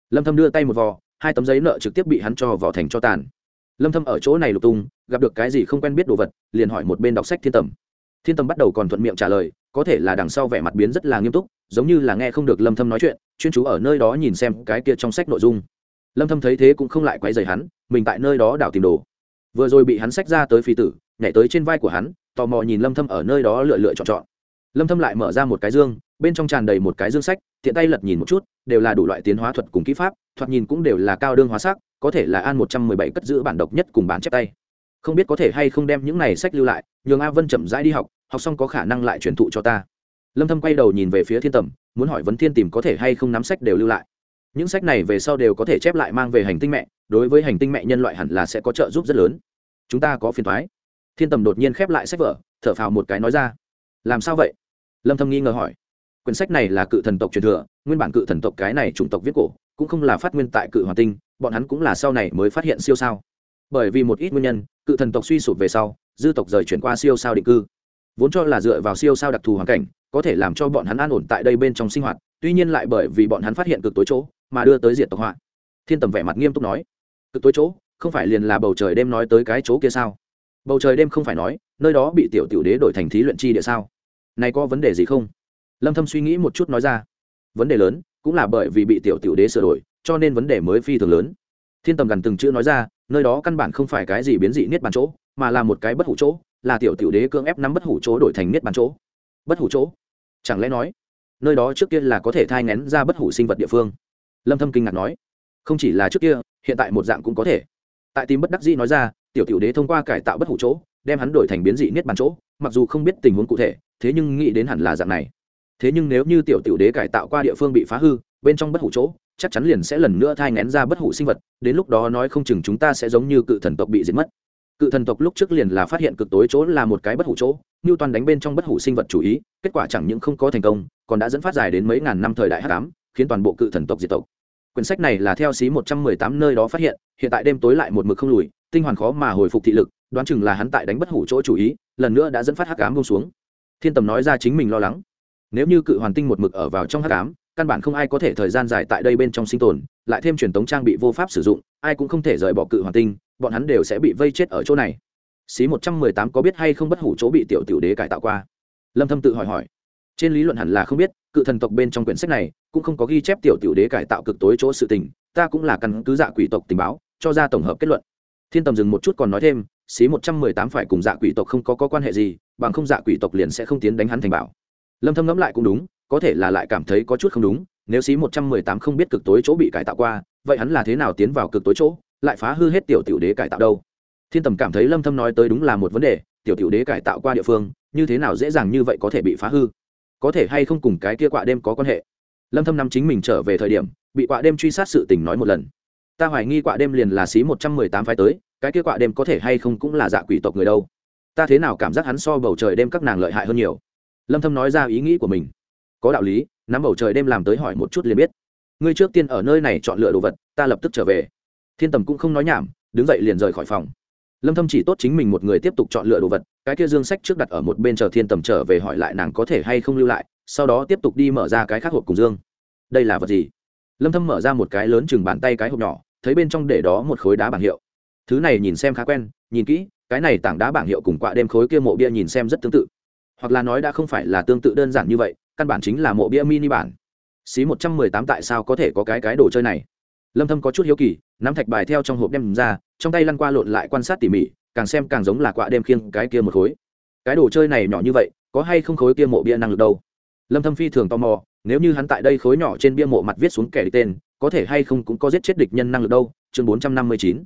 Lâm thâm đưa tay một vò, hai tấm giấy nợ trực tiếp bị hắn cho vò thành cho tàn lâm thâm ở chỗ này lục tung, gặp được cái gì không quen biết đồ vật, liền hỏi một bên đọc sách thiên tầm. Thiên tầm bắt đầu còn thuận miệng trả lời, có thể là đằng sau vẻ mặt biến rất là nghiêm túc, giống như là nghe không được lâm thâm nói chuyện, chuyên chú ở nơi đó nhìn xem cái kia trong sách nội dung. Lâm thâm thấy thế cũng không lại quay rầy hắn, mình tại nơi đó đảo tìm đồ. Vừa rồi bị hắn sách ra tới phi tử, nhảy tới trên vai của hắn, tò mò nhìn lâm thâm ở nơi đó lựa lựa chọn chọn. Lâm thâm lại mở ra một cái dương, bên trong tràn đầy một cái dương sách, tiện tay lật nhìn một chút, đều là đủ loại tiến hóa thuật cùng kỹ pháp, thoạt nhìn cũng đều là cao đương hóa sắc có thể là an 117 cất giữ bản độc nhất cùng bản chép tay. Không biết có thể hay không đem những này sách lưu lại, nhường a vân chậm rãi đi học học xong có khả năng lại truyền thụ cho ta. Lâm thâm quay đầu nhìn về phía thiên tầm, muốn hỏi vấn thiên tìm có thể hay không nắm sách đều lưu lại. Những sách này về sau đều có thể chép lại mang về hành tinh mẹ, đối với hành tinh mẹ nhân loại hẳn là sẽ có trợ giúp rất lớn. Chúng ta có phiền toái. Thiên tầm đột nhiên khép lại sách vở, thở phào một cái nói ra. Làm sao vậy? Lâm thâm nghi ngờ hỏi. Quyển sách này là cự thần tộc truyền thừa, nguyên bản cự thần tộc cái này chủng tộc viết cổ, cũng không là phát nguyên tại cự hoàng tinh bọn hắn cũng là sau này mới phát hiện siêu sao. Bởi vì một ít nguyên nhân, cự thần tộc suy sụp về sau, dư tộc rời chuyển qua siêu sao định cư. Vốn cho là dựa vào siêu sao đặc thù hoàn cảnh, có thể làm cho bọn hắn an ổn tại đây bên trong sinh hoạt, tuy nhiên lại bởi vì bọn hắn phát hiện cực tối chỗ, mà đưa tới diệt tộc họa. Thiên tầm vẻ mặt nghiêm túc nói, cực tối chỗ, không phải liền là bầu trời đêm nói tới cái chỗ kia sao? Bầu trời đêm không phải nói, nơi đó bị tiểu tiểu đế đổi thành thí luyện chi địa sao? Này có vấn đề gì không? Lâm thâm suy nghĩ một chút nói ra, vấn đề lớn cũng là bởi vì bị tiểu tiểu đế sửa đổi cho nên vấn đề mới phi thường lớn. Thiên tầm gần từng chữ nói ra, nơi đó căn bản không phải cái gì biến dị niết bàn chỗ, mà là một cái bất hủ chỗ, là tiểu tiểu đế cưỡng ép nắm bất hủ chỗ đổi thành niết bàn chỗ. Bất hủ chỗ? Chẳng lẽ nói, nơi đó trước kia là có thể thai ngén ra bất hủ sinh vật địa phương? Lâm thâm kinh ngạc nói, không chỉ là trước kia, hiện tại một dạng cũng có thể. Tại tìm bất đắc dĩ nói ra, tiểu tiểu đế thông qua cải tạo bất hủ chỗ, đem hắn đổi thành biến dị niết bàn chỗ, mặc dù không biết tình huống cụ thể, thế nhưng nghĩ đến hẳn là dạng này. Thế nhưng nếu như tiểu tiểu đế cải tạo qua địa phương bị phá hư, bên trong bất hủ chỗ chắc chắn liền sẽ lần nữa thai ngén ra bất hủ sinh vật, đến lúc đó nói không chừng chúng ta sẽ giống như cự thần tộc bị diệt mất. Cự thần tộc lúc trước liền là phát hiện cực tối chỗ là một cái bất hủ chỗ như toàn đánh bên trong bất hủ sinh vật chủ ý, kết quả chẳng những không có thành công, còn đã dẫn phát dài đến mấy ngàn năm thời đại hắc ám, khiến toàn bộ cự thần tộc diệt tộc. Quyển sách này là theo xí một trăm mười tám nơi đó phát hiện hiện tại đêm tối lại một mực không lùi, tinh hoàn khó mà hồi phục thị lực, đoán chừng là hắn tại đánh bất hủ chỗ chủ ý, lần nữa đã dẫn phát hắc ám bông xuống. Thiên tầm nói ra chính mình lo lắng. Nếu như cự hoàn tinh một mực ở vào trong hắc ám căn bản không ai có thể thời gian dài tại đây bên trong sinh tồn lại thêm truyền tống trang bị vô pháp sử dụng ai cũng không thể rời bỏ cự hoàn tinh bọn hắn đều sẽ bị vây chết ở chỗ này. Xí một trăm mười tám có biết hay không bất hủ chỗ bị tiểu tiểu đế cải tạo qua? Lâm thâm tự hỏi hỏi. Trên lý luận hẳn là không biết cự thần tộc bên trong quyển sách này cũng không có ghi chép tiểu tiểu đế cải tạo cực tối chỗ sự tình ta cũng là căn cứ dạ quỷ tộc tình báo cho ra tổng hợp kết luận. Thiên tầm dừng một chút còn nói thêm xí một trăm mười tám phải cùng dạ quỷ tộc không có, có quan hệ gì bằng không dạ quỷ tộc liền sẽ không tiến đánh hắn thành bảo. Lâm thâm ngẫm lại cũng đúng có thể là lại cảm thấy có chút không đúng, nếu xí một trăm mười tám không biết cực tối chỗ bị cải tạo qua, vậy hắn là thế nào tiến vào cực tối chỗ, lại phá hư hết tiểu tiểu đế cải tạo đâu? Thiên tầm cảm thấy lâm thâm nói tới đúng là một vấn đề, tiểu tiểu đế cải tạo qua địa phương, như thế nào dễ dàng như vậy có thể bị phá hư? Có thể hay không cùng cái kia quạ đêm có quan hệ? Lâm thâm năm chính mình trở về thời điểm, bị quạ đêm truy sát sự tình nói một lần. Ta hoài nghi quạ đêm liền là xí 118 phái tới, cái kia quạ đêm có thể hay không cũng là dạ quỷ tộc người đâu? Ta thế nào cảm giác hắn so bầu trời đêm các nàng lợi hại hơn nhiều? Lâm thâm nói ra ý nghĩ của mình có đạo lý, nắm bầu trời đêm làm tới hỏi một chút liền biết. Ngươi trước tiên ở nơi này chọn lựa đồ vật, ta lập tức trở về. Thiên tầm cũng không nói nhảm, đứng dậy liền rời khỏi phòng. Lâm thâm chỉ tốt chính mình một người tiếp tục chọn lựa đồ vật, cái kia dương sách trước đặt ở một bên chờ thiên tầm trở về hỏi lại nàng có thể hay không lưu lại, sau đó tiếp tục đi mở ra cái khác hộp cùng dương. Đây là vật gì? Lâm thâm mở ra một cái lớn chừng bàn tay cái hộp nhỏ, thấy bên trong để đó một khối đá bảng hiệu. Thứ này nhìn xem khá quen, nhìn kỹ, cái này tảng đá bảng hiệu cùng quạ đêm khối kia mộ bia nhìn xem rất tương tự. Hoặc là nói đã không phải là tương tự đơn giản như vậy căn bản chính là mộ bia mini bản. Xí 118 tại sao có thể có cái cái đồ chơi này? Lâm thâm có chút hiếu kỳ, nắm thạch bài theo trong hộp đem ra, trong tay lăn qua lộn lại quan sát tỉ mỉ, càng xem càng giống là quạ đêm khiêng cái kia một khối. Cái đồ chơi này nhỏ như vậy, có hay không khối kia mộ bia năng lực đâu? Lâm thâm phi thường tò mò, nếu như hắn tại đây khối nhỏ trên bia mộ mặt viết xuống kẻ địch tên, có thể hay không cũng có giết chết địch nhân năng lực đâu? Chương 459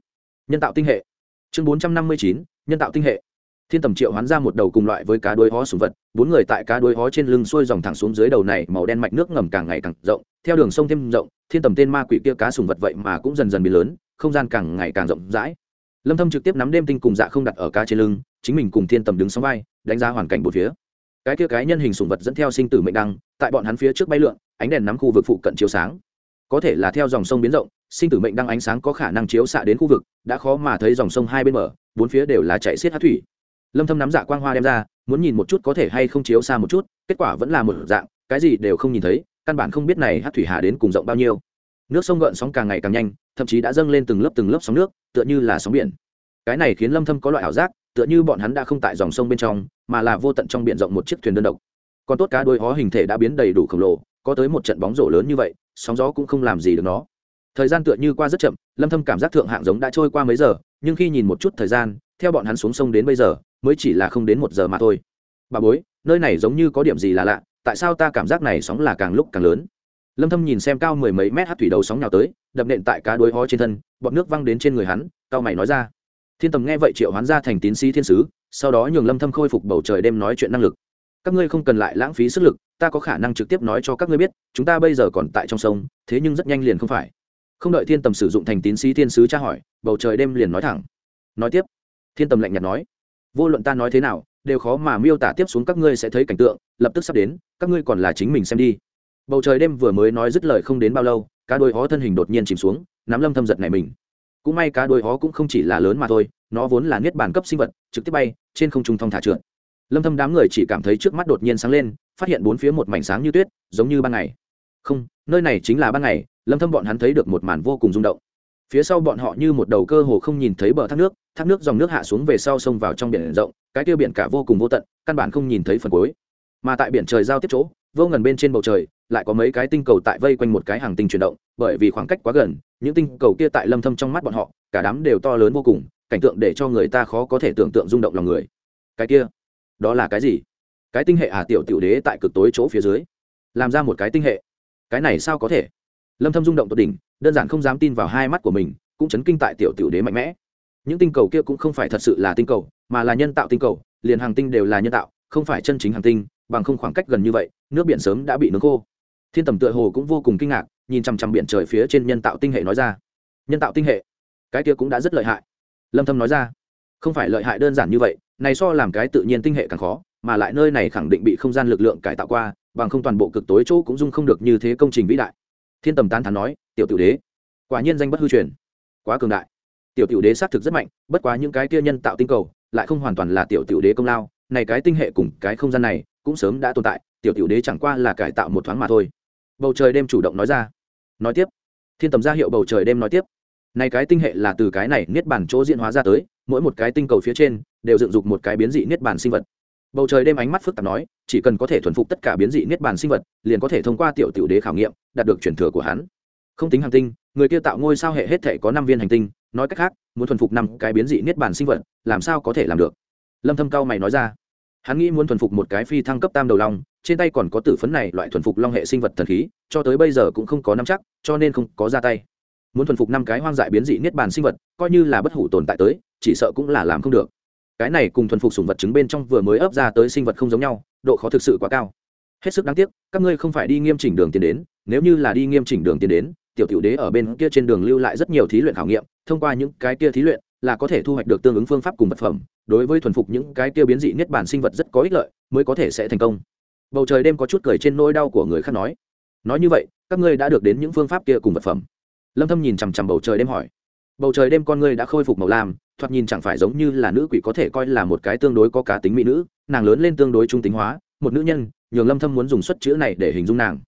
nhân tạo tinh hệ. Chương 459 nhân tạo tinh hệ thiên tầm triệu hoán ra một đầu cùng loại với cá đuôi hó sùng vật, bốn người tại cá đuôi hó trên lưng xuôi dòng thẳng xuống dưới đầu này, màu đen mạch nước ngầm càng ngày càng rộng, theo đường sông thêm rộng, thiên tầm tên ma quỷ kia cá sùng vật vậy mà cũng dần dần biến lớn, không gian càng ngày càng rộng rãi. Lâm thâm trực tiếp nắm đêm tinh cùng dạ không đặt ở cá trên lưng, chính mình cùng thiên tầm đứng song vai, đánh giá hoàn cảnh bốn phía. Cái kia cái nhân hình sùng vật dẫn theo sinh tử mệnh đăng, tại bọn hắn phía trước bay lượn, ánh đèn nắm khu vực phụ cận chiếu sáng. Có thể là theo dòng sông biến rộng, sinh tử mệnh đăng ánh sáng có khả năng chiếu xạ đến khu vực, đã khó mà thấy dòng sông hai bên mở bốn phía đều là chảy xiết hát thủy lâm thâm nắm dạ quang hoa đem ra, muốn nhìn một chút có thể hay không chiếu xa một chút, kết quả vẫn là một dạng, cái gì đều không nhìn thấy, căn bản không biết này hát thủy hà đến cùng rộng bao nhiêu. Nước sông gợn sóng càng ngày càng nhanh, thậm chí đã dâng lên từng lớp từng lớp sóng nước, tựa như là sóng biển. Cái này khiến lâm thâm có loại ảo giác, tựa như bọn hắn đã không tại dòng sông bên trong, mà là vô tận trong biển rộng một chiếc thuyền đơn độc. Còn tốt cá đôi hó hình thể đã biến đầy đủ khổng lồ, có tới một trận bóng rổ lớn như vậy, sóng gió cũng không làm gì được nó. Thời gian tựa như qua rất chậm, lâm thâm cảm giác thượng hạng giống đã trôi qua mấy giờ, nhưng khi nhìn một chút thời gian, theo bọn hắn xuống sông đến bây giờ mới chỉ là không đến một giờ mà thôi. Bà bối, nơi này giống như có điểm gì là lạ, tại sao ta cảm giác này sóng là càng lúc càng lớn? Lâm thâm nhìn xem cao mười mấy mét hát thủy đầu sóng nhào tới, đập nện tại cá đuôi hó trên thân, bọt nước văng đến trên người hắn, cao mày nói ra. Thiên tầm nghe vậy triệu hoán ra thành tín sĩ thiên sứ, sau đó nhường lâm thâm khôi phục bầu trời đêm nói chuyện năng lực. Các ngươi không cần lại lãng phí sức lực, ta có khả năng trực tiếp nói cho các ngươi biết, chúng ta bây giờ còn tại trong sông, thế nhưng rất nhanh liền không phải. Không đợi thiên tầm sử dụng thành tín sĩ thiên sứ tra hỏi, bầu trời đêm liền nói thẳng. Nói tiếp, thiên tầm lạnh nhạt nói vô luận ta nói thế nào, đều khó mà miêu tả tiếp xuống các ngươi sẽ thấy cảnh tượng, lập tức sắp đến, các ngươi còn là chính mình xem đi. Bầu trời đêm vừa mới nói dứt lời không đến bao lâu, cá đôi hó thân hình đột nhiên chìm xuống, nắm lâm thâm giật này mình. Cũng may cá đôi hó cũng không chỉ là lớn mà thôi, nó vốn là niết bàn cấp sinh vật, trực tiếp bay, trên không trung thong thả trượt. Lâm thâm đám người chỉ cảm thấy trước mắt đột nhiên sáng lên, phát hiện bốn phía một mảnh sáng như tuyết, giống như ban ngày. Không, nơi này chính là ban ngày, lâm thâm bọn hắn thấy được một màn vô cùng rung động phía sau bọn họ như một đầu cơ hồ không nhìn thấy bờ thác nước thác nước dòng nước hạ xuống về sau sông vào trong biển rộng, cái tiêu biển cả vô cùng vô tận, căn bản không nhìn thấy phần cuối. Mà tại biển trời giao tiếp chỗ, vô ngần bên trên bầu trời, lại có mấy cái tinh cầu tại vây quanh một cái hàng tinh chuyển động, bởi vì khoảng cách quá gần, những tinh cầu kia tại lâm thâm trong mắt bọn họ, cả đám đều to lớn vô cùng, cảnh tượng để cho người ta khó có thể tưởng tượng rung động lòng người. Cái kia, đó là cái gì? Cái tinh hệ à tiểu tiểu đế tại cực tối chỗ phía dưới. Làm ra một cái tinh hệ. Cái này sao có thể? Lâm thâm rung động tột đỉnh đơn giản không dám tin vào hai mắt của mình, cũng chấn kinh tại tiểu tiểu đế mạnh mẽ. Những tinh cầu kia cũng không phải thật sự là tinh cầu, mà là nhân tạo tinh cầu, liền hàng tinh đều là nhân tạo, không phải chân chính hàng tinh, bằng không khoảng cách gần như vậy, nước biển sớm đã bị nướng khô. Thiên tầm tựa hồ cũng vô cùng kinh ngạc, nhìn chằm chằm biển trời phía trên nhân tạo tinh hệ nói ra. Nhân tạo tinh hệ? Cái kia cũng đã rất lợi hại. Lâm thâm nói ra. Không phải lợi hại đơn giản như vậy, này so làm cái tự nhiên tinh hệ càng khó, mà lại nơi này khẳng định bị không gian lực lượng cải tạo qua, bằng không toàn bộ cực tối chỗ cũng dung không được như thế công trình vĩ đại. Thiên tầm tán thán nói tiểu tiểu đế. Quả nhiên danh bất hư truyền. Quá cường đại. Tiểu tiểu đế xác thực rất mạnh, bất quá những cái kia nhân tạo tinh cầu lại không hoàn toàn là tiểu tiểu đế công lao, này cái tinh hệ cùng cái không gian này cũng sớm đã tồn tại, tiểu tiểu đế chẳng qua là cải tạo một thoáng mà thôi. Bầu trời đêm chủ động nói ra. Nói tiếp. Thiên tầm ra hiệu bầu trời đêm nói tiếp. Này cái tinh hệ là từ cái này niết bản chỗ diễn hóa ra tới, mỗi một cái tinh cầu phía trên đều dựng dục một cái biến dị niết bản sinh vật. Bầu trời đêm ánh mắt phức tạp nói, chỉ cần có thể thuần phục tất cả biến dị niết bản sinh vật, liền có thể thông qua tiểu tiểu đế khảo nghiệm, đạt được truyền thừa của hắn không tính hành tinh, người kia tạo ngôi sao hệ hết thể có năm viên hành tinh, nói cách khác, muốn thuần phục năm cái biến dị niết bản sinh vật, làm sao có thể làm được? Lâm thâm cao mày nói ra. Hắn nghĩ muốn thuần phục một cái phi thăng cấp tam đầu long, trên tay còn có tử phấn này loại thuần phục long hệ sinh vật thần khí, cho tới bây giờ cũng không có nắm chắc, cho nên không có ra tay. Muốn thuần phục năm cái hoang dại biến dị niết bàn sinh vật, coi như là bất hủ tồn tại tới, chỉ sợ cũng là làm không được. Cái này cùng thuần phục sùng vật trứng bên trong vừa mới ấp ra tới sinh vật không giống nhau, độ khó thực sự quá cao. Hết sức đáng tiếc, các ngươi không phải đi nghiêm chỉnh đường tiến đến, nếu như là đi nghiêm chỉnh đường tiến đến tiểu tiểu đế ở bên kia trên đường lưu lại rất nhiều thí luyện khảo nghiệm, thông qua những cái kia thí luyện là có thể thu hoạch được tương ứng phương pháp cùng vật phẩm. Đối với thuần phục những cái kia biến dị niết bản sinh vật rất có ích lợi, mới có thể sẽ thành công. Bầu trời đêm có chút cười trên nỗi đau của người khác nói nói như vậy, các ngươi đã được đến những phương pháp kia cùng vật phẩm? Lâm thâm nhìn chằm chằm bầu trời đêm hỏi. Bầu trời đêm con ngươi đã khôi phục màu lam, thoạt nhìn chẳng phải giống như là nữ quỷ có thể coi là một cái tương đối có cá tính mỹ nữ, nàng lớn lên tương đối trung tính hóa, một nữ nhân, nhường lâm thâm muốn dùng xuất chữ này để hình dung nàng.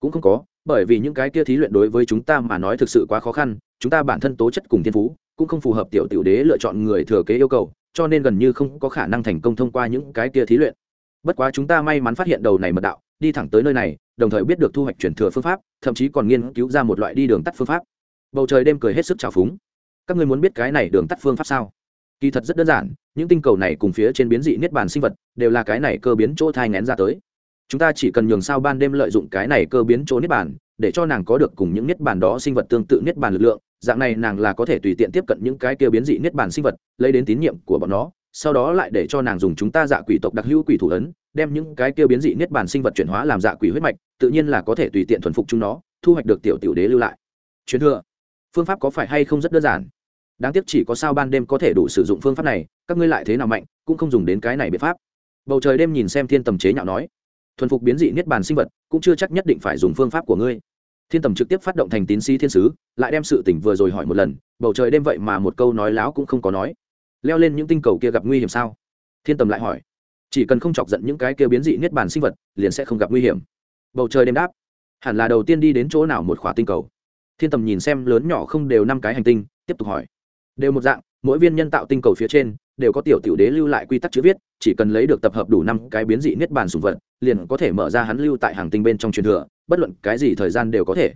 Cũng không có bởi vì những cái kia thí luyện đối với chúng ta mà nói thực sự quá khó khăn, chúng ta bản thân tố chất cùng thiên phú cũng không phù hợp tiểu tiểu đế lựa chọn người thừa kế yêu cầu, cho nên gần như không có khả năng thành công thông qua những cái kia thí luyện. Bất quá chúng ta may mắn phát hiện đầu này mật đạo, đi thẳng tới nơi này, đồng thời biết được thu hoạch chuyển thừa phương pháp, thậm chí còn nghiên cứu ra một loại đi đường tắt phương pháp. Bầu trời đêm cười hết sức trào phúng. Các ngươi muốn biết cái này đường tắt phương pháp sao? Kỳ thật rất đơn giản, những tinh cầu này cùng phía trên biến dị niết bàn sinh vật, đều là cái này cơ biến chỗ thai ngén ra tới chúng ta chỉ cần nhường sao ban đêm lợi dụng cái này cơ biến chỗ niết bàn, để cho nàng có được cùng những niết bàn đó sinh vật tương tự niết bàn lực lượng. Dạng này nàng là có thể tùy tiện tiếp cận những cái kia biến dị niết bàn sinh vật, lấy đến tín nhiệm của bọn nó. Sau đó lại để cho nàng dùng chúng ta dạ quỷ tộc đặc hữu quỷ thủ ấn, đem những cái kia biến dị niết bàn sinh vật chuyển hóa làm dạ quỷ huyết mạch, tự nhiên là có thể tùy tiện thuần phục chúng nó, thu hoạch được tiểu tiểu đế lưu lại. Truyền thừa. Phương pháp có phải hay không rất đơn giản? Đáng tiếc chỉ có sao ban đêm có thể đủ sử dụng phương pháp này, các ngươi lại thế nào mạnh, cũng không dùng đến cái này biện pháp. Bầu trời đêm nhìn xem thiên tầm chế nhạo nói thuần phục biến dị niết bàn sinh vật, cũng chưa chắc nhất định phải dùng phương pháp của ngươi. Thiên tầm trực tiếp phát động thành tín sĩ thiên sứ, lại đem sự tỉnh vừa rồi hỏi một lần, bầu trời đêm vậy mà một câu nói láo cũng không có nói. Leo lên những tinh cầu kia gặp nguy hiểm sao? Thiên tầm lại hỏi. Chỉ cần không chọc giận những cái kia biến dị niết bàn sinh vật, liền sẽ không gặp nguy hiểm. Bầu trời đêm đáp. Hẳn là đầu tiên đi đến chỗ nào một khỏa tinh cầu. Thiên tầm nhìn xem lớn nhỏ không đều năm cái hành tinh, tiếp tục hỏi. Đều một dạng, mỗi viên nhân tạo tinh cầu phía trên đều có tiểu tiểu đế lưu lại quy tắc chữ viết, chỉ cần lấy được tập hợp đủ năm cái biến dị niết bàn sùng vật, liền có thể mở ra hắn lưu tại hàng tinh bên trong truyền thừa, bất luận cái gì thời gian đều có thể.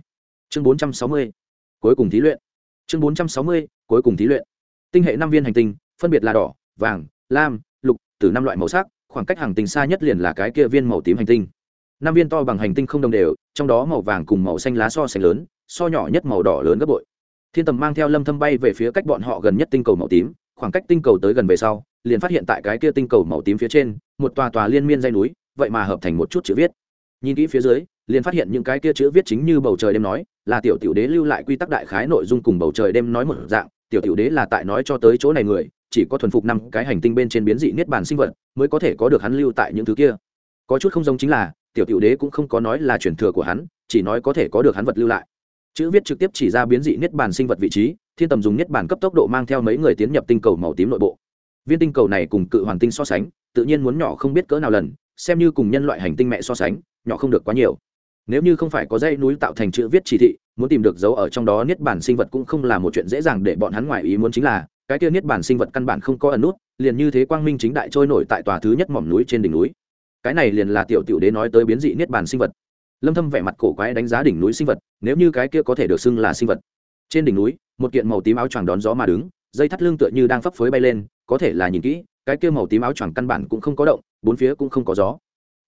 Chương 460 cuối cùng thí luyện. Chương 460 cuối cùng thí luyện. Tinh hệ năm viên hành tinh, phân biệt là đỏ, vàng, lam, lục, từ năm loại màu sắc, khoảng cách hàng tinh xa nhất liền là cái kia viên màu tím hành tinh. Năm viên to bằng hành tinh không đồng đều, trong đó màu vàng cùng màu xanh lá so sánh lớn, so nhỏ nhất màu đỏ lớn gấp bội. Thiên tầm mang theo lâm thâm bay về phía cách bọn họ gần nhất tinh cầu màu tím khoảng cách tinh cầu tới gần về sau, liền phát hiện tại cái kia tinh cầu màu tím phía trên, một tòa tòa liên miên dây núi, vậy mà hợp thành một chút chữ viết. Nhìn kỹ phía dưới, liền phát hiện những cái kia chữ viết chính như bầu trời đêm nói, là tiểu tiểu đế lưu lại quy tắc đại khái nội dung cùng bầu trời đêm nói một dạng, tiểu tiểu đế là tại nói cho tới chỗ này người, chỉ có thuần phục năm cái hành tinh bên trên biến dị niết bàn sinh vật, mới có thể có được hắn lưu tại những thứ kia. Có chút không giống chính là, tiểu tiểu đế cũng không có nói là truyền thừa của hắn, chỉ nói có thể có được hắn vật lưu lại. Chữ viết trực tiếp chỉ ra biến dị niết bàn sinh vật vị trí thiên tầm dùng nhất bản cấp tốc độ mang theo mấy người tiến nhập tinh cầu màu tím nội bộ. Viên tinh cầu này cùng cự hoàn tinh so sánh, tự nhiên muốn nhỏ không biết cỡ nào lần, xem như cùng nhân loại hành tinh mẹ so sánh, nhỏ không được quá nhiều. Nếu như không phải có dây núi tạo thành chữ viết chỉ thị, muốn tìm được dấu ở trong đó niết bản sinh vật cũng không là một chuyện dễ dàng để bọn hắn ngoài ý muốn chính là, cái kia niết bản sinh vật căn bản không có ẩn nút, liền như thế quang minh chính đại trôi nổi tại tòa thứ nhất mỏm núi trên đỉnh núi. Cái này liền là tiểu tiểu đế nói tới biến dị niết bản sinh vật. Lâm thâm vẻ mặt cổ quái đánh giá đỉnh núi sinh vật, nếu như cái kia có thể được xưng là sinh vật trên đỉnh núi, một kiện màu tím áo choàng đón gió mà đứng, dây thắt lưng tựa như đang phấp phới bay lên, có thể là nhìn kỹ, cái kia màu tím áo choàng căn bản cũng không có động, bốn phía cũng không có gió.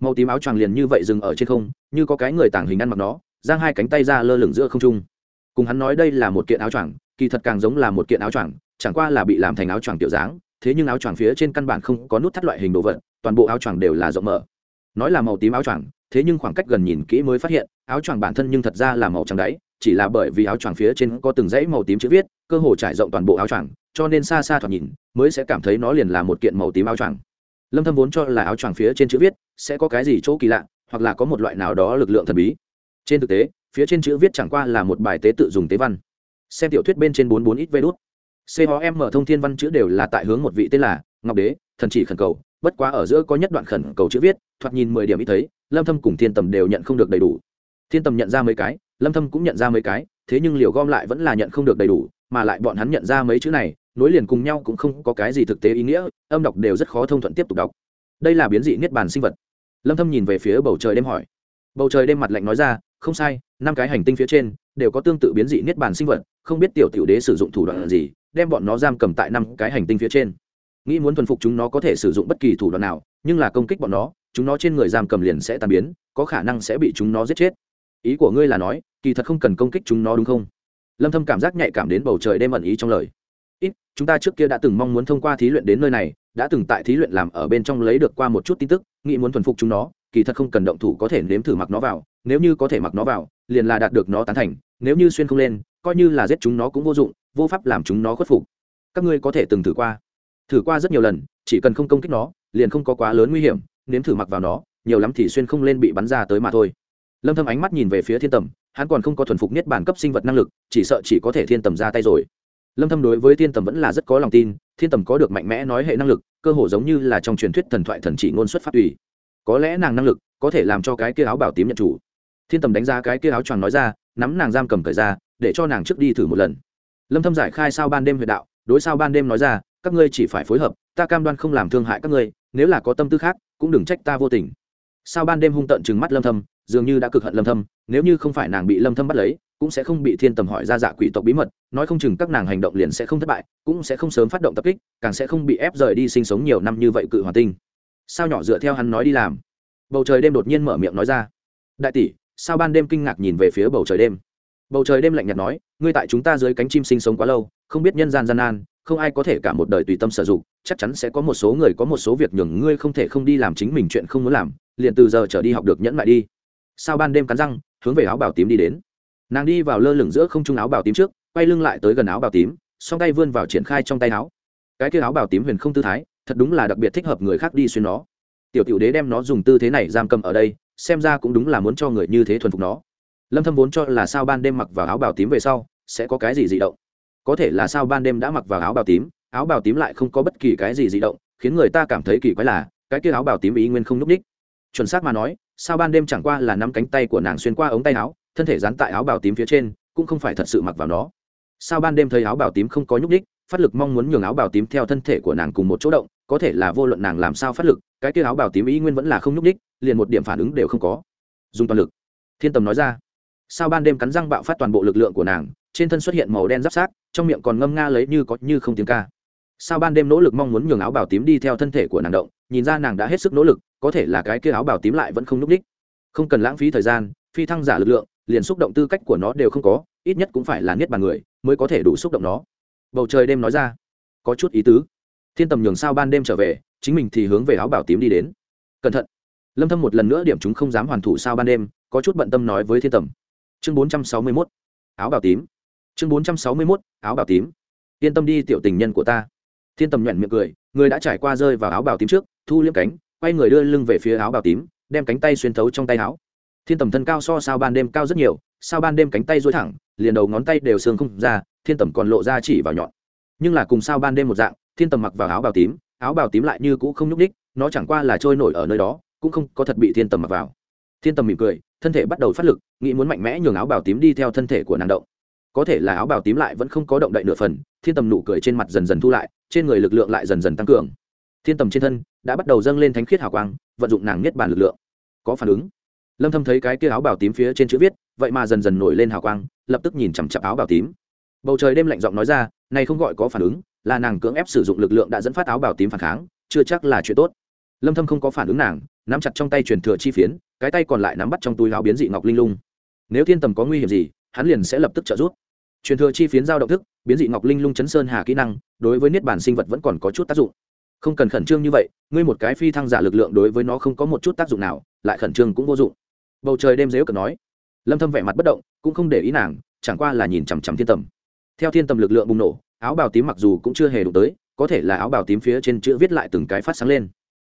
Màu tím áo choàng liền như vậy dừng ở trên không, như có cái người tàng hình ăn mặc nó, giang hai cánh tay ra lơ lửng giữa không trung. Cùng hắn nói đây là một kiện áo choàng, kỳ thật càng giống là một kiện áo choàng, chẳng qua là bị làm thành áo choàng tiểu dáng, thế nhưng áo choàng phía trên căn bản không có nút thắt loại hình đồ vật, toàn bộ áo choàng đều là rộng mở. Nói là màu tím áo choàng, thế nhưng khoảng cách gần nhìn kỹ mới phát hiện, áo choàng bản thân nhưng thật ra là màu trắng đáy chỉ là bởi vì áo choàng phía trên có từng dãy màu tím chữ viết, cơ hồ trải rộng toàn bộ áo choàng, cho nên xa xa thoạt nhìn, mới sẽ cảm thấy nó liền là một kiện màu tím áo choàng. Lâm thâm vốn cho là áo choàng phía trên chữ viết sẽ có cái gì chỗ kỳ lạ, hoặc là có một loại nào đó lực lượng thần bí. Trên thực tế, phía trên chữ viết chẳng qua là một bài tế tự dùng tế văn. Xem tiểu thuyết bên trên bốn bốn ít vê đốt m thông thiên văn chữ đều là tại hướng một vị tên là ngọc đế, thần chỉ khẩn cầu, bất quá ở giữa có nhất đoạn khẩn cầu chữ viết, thoạt nhìn mười điểm ít thấy, lâm thâm cùng thiên tầm đều nhận không được đầy đủ. Thiên tầm nhận ra mấy cái lâm thâm cũng nhận ra mấy cái, thế nhưng liều gom lại vẫn là nhận không được đầy đủ, mà lại bọn hắn nhận ra mấy chữ này, nối liền cùng nhau cũng không có cái gì thực tế ý nghĩa, âm đọc đều rất khó thông thuận tiếp tục đọc. Đây là biến dị niết bàn sinh vật. Lâm thâm nhìn về phía bầu trời đêm hỏi. Bầu trời đêm mặt lạnh nói ra, không sai, năm cái hành tinh phía trên, đều có tương tự biến dị niết bàn sinh vật, không biết tiểu tiểu đế sử dụng thủ đoạn gì, đem bọn nó giam cầm tại năm cái hành tinh phía trên. Nghĩ muốn thuần phục chúng nó có thể sử dụng bất kỳ thủ đoạn nào, nhưng là công kích bọn nó, chúng nó trên người giam cầm liền sẽ tan biến, có khả năng sẽ bị chúng nó giết chết ý của ngươi là nói, kỳ thật không cần công kích chúng nó đúng không? Lâm thâm cảm giác nhạy cảm đến bầu trời đêm ẩn ý trong lời. Ít, chúng ta trước kia đã từng mong muốn thông qua thí luyện đến nơi này, đã từng tại thí luyện làm ở bên trong lấy được qua một chút tin tức, nghĩ muốn thuần phục chúng nó, kỳ thật không cần động thủ có thể nếm thử mặc nó vào, nếu như có thể mặc nó vào, liền là đạt được nó tán thành, nếu như xuyên không lên, coi như là giết chúng nó cũng vô dụng, vô pháp làm chúng nó khuất phục. Các ngươi có thể từng thử qua. Thử qua rất nhiều lần, chỉ cần không công kích nó, liền không có quá lớn nguy hiểm, nếm thử mặc vào nó, nhiều lắm thì xuyên không lên bị bắn ra tới mà thôi lâm thâm ánh mắt nhìn về phía thiên tầm, hắn còn không có thuần phục niết bản cấp sinh vật năng lực, chỉ sợ chỉ có thể thiên tầm ra tay rồi. Lâm thâm đối với thiên tầm vẫn là rất có lòng tin, thiên tầm có được mạnh mẽ nói hệ năng lực, cơ hồ giống như là trong truyền thuyết thần thoại thần chỉ ngôn xuất phát ủy. có lẽ nàng năng lực, có thể làm cho cái kia áo bảo tím nhận chủ. Thiên tầm đánh giá cái kia áo choàng nói ra, nắm nàng giam cầm cởi ra, để cho nàng trước đi thử một lần. Lâm thâm giải khai sao ban đêm huyệt đạo, đối sao ban đêm nói ra, các ngươi chỉ phải phối hợp, ta cam đoan không làm thương hại các ngươi, nếu là có tâm tư khác, cũng đừng trách ta vô tình. Sao ban đêm hung tận trừng mắt lâm thâm dường như đã cực hận lâm thâm, nếu như không phải nàng bị lâm thâm bắt lấy, cũng sẽ không bị thiên tầm hỏi ra dạ quỷ tộc bí mật, nói không chừng các nàng hành động liền sẽ không thất bại, cũng sẽ không sớm phát động tập kích, càng sẽ không bị ép rời đi sinh sống nhiều năm như vậy cự hỏa tinh. Sao nhỏ dựa theo hắn nói đi làm? Bầu trời đêm đột nhiên mở miệng nói ra. Đại tỷ, sao ban đêm kinh ngạc nhìn về phía bầu trời đêm? Bầu trời đêm lạnh nhạt nói, ngươi tại chúng ta dưới cánh chim sinh sống quá lâu, không biết nhân gian gian nan, không ai có thể cả một đời tùy tâm sử dụng, chắc chắn sẽ có một số người có một số việc nhường ngươi không thể không đi làm chính mình chuyện không muốn làm, liền từ giờ trở đi học được nhẫn lại đi sao ban đêm cắn răng, hướng về áo bào tím đi đến. Nàng đi vào lơ lửng giữa không trung áo bào tím trước, quay lưng lại tới gần áo bào tím, song tay vươn vào triển khai trong tay áo. Cái kia áo bào tím huyền không tư thái, thật đúng là đặc biệt thích hợp người khác đi xuyên nó. Tiểu tiểu đế đem nó dùng tư thế này giam cầm ở đây, xem ra cũng đúng là muốn cho người như thế thuần phục nó. Lâm thâm vốn cho là sao ban đêm mặc vào áo bào tím về sau, sẽ có cái gì dị động. Có thể là sao ban đêm đã mặc vào áo bào tím, áo bào tím lại không có bất kỳ cái gì dị động, khiến người ta cảm thấy kỳ quái là, cái kia áo bào tím ý nguyên không núp đích chuẩn xác mà nói sao ban đêm chẳng qua là nắm cánh tay của nàng xuyên qua ống tay áo, thân thể dán tại áo bào tím phía trên, cũng không phải thật sự mặc vào nó. Sao ban đêm thấy áo bào tím không có nhúc đích phát lực mong muốn nhường áo bào tím theo thân thể của nàng cùng một chỗ động, có thể là vô luận nàng làm sao phát lực, cái kia áo bào tím ý nguyên vẫn là không nhúc đích liền một điểm phản ứng đều không có. Dùng toàn lực. Thiên tầm nói ra. Sao ban đêm cắn răng bạo phát toàn bộ lực lượng của nàng, trên thân xuất hiện màu đen giáp sát, trong miệng còn ngâm nga lấy như có như không tiếng ca sao ban đêm nỗ lực mong muốn nhường áo bào tím đi theo thân thể của nàng động, nhìn ra nàng đã hết sức nỗ lực, có thể là cái kia áo bào tím lại vẫn không núp đích. Không cần lãng phí thời gian, phi thăng giả lực lượng, liền xúc động tư cách của nó đều không có, ít nhất cũng phải là niết bàn người, mới có thể đủ xúc động nó. Bầu trời đêm nói ra, có chút ý tứ. Thiên tầm nhường sao ban đêm trở về, chính mình thì hướng về áo bảo tím đi đến. Cẩn thận. Lâm thâm một lần nữa điểm chúng không dám hoàn thủ sao ban đêm, có chút bận tâm nói với thiên tầm. Chương 461 áo bảo tím. Chương 461 áo bảo tím. Yên tâm đi tiểu tình nhân của ta thiên tầm nhuận miệng cười, người đã trải qua rơi vào áo bào tím trước, thu liếm cánh, quay người đưa lưng về phía áo bào tím, đem cánh tay xuyên thấu trong tay áo. Thiên tầm thân cao so sao ban đêm cao rất nhiều, sao ban đêm cánh tay dối thẳng, liền đầu ngón tay đều xương không ra, thiên tầm còn lộ ra chỉ vào nhọn. Nhưng là cùng sao ban đêm một dạng, thiên tầm mặc vào áo bào tím, áo bào tím lại như cũ không nhúc ních nó chẳng qua là trôi nổi ở nơi đó, cũng không có thật bị thiên tầm mặc vào. Thiên tầm mỉm cười, thân thể bắt đầu phát lực, nghĩ muốn mạnh mẽ nhường áo bào tím đi theo thân thể của nàng động. Có thể là áo bào tím lại vẫn không có động đậy nửa phần, thiên tầm nụ cười trên mặt dần dần thu lại trên người lực lượng lại dần dần tăng cường. Thiên tầm trên thân đã bắt đầu dâng lên thánh khiết hào quang, vận dụng nàng nhất bản lực lượng. Có phản ứng. Lâm thâm thấy cái kia áo bào tím phía trên chữ viết, vậy mà dần dần nổi lên hào quang, lập tức nhìn chằm chặp áo bào tím. Bầu trời đêm lạnh giọng nói ra, này không gọi có phản ứng, là nàng cưỡng ép sử dụng lực lượng đã dẫn phát áo bào tím phản kháng, chưa chắc là chuyện tốt. Lâm thâm không có phản ứng nàng, nắm chặt trong tay truyền thừa chi phiến, cái tay còn lại nắm bắt trong túi áo biến dị ngọc linh lung. Nếu thiên tầm có nguy hiểm gì, hắn liền sẽ lập tức trợ giúp truyền thừa chi phiến giao động thức, biến dị ngọc linh lung chấn sơn hà kỹ năng, đối với niết bản sinh vật vẫn còn có chút tác dụng. Không cần khẩn trương như vậy, ngươi một cái phi thăng giả lực lượng đối với nó không có một chút tác dụng nào, lại khẩn trương cũng vô dụng. Bầu trời đêm dếu cần nói. Lâm thâm vẻ mặt bất động, cũng không để ý nàng, chẳng qua là nhìn chằm chằm thiên tầm. Theo thiên tầm lực lượng bùng nổ, áo bào tím mặc dù cũng chưa hề đụng tới, có thể là áo bào tím phía trên chữ viết lại từng cái phát sáng lên.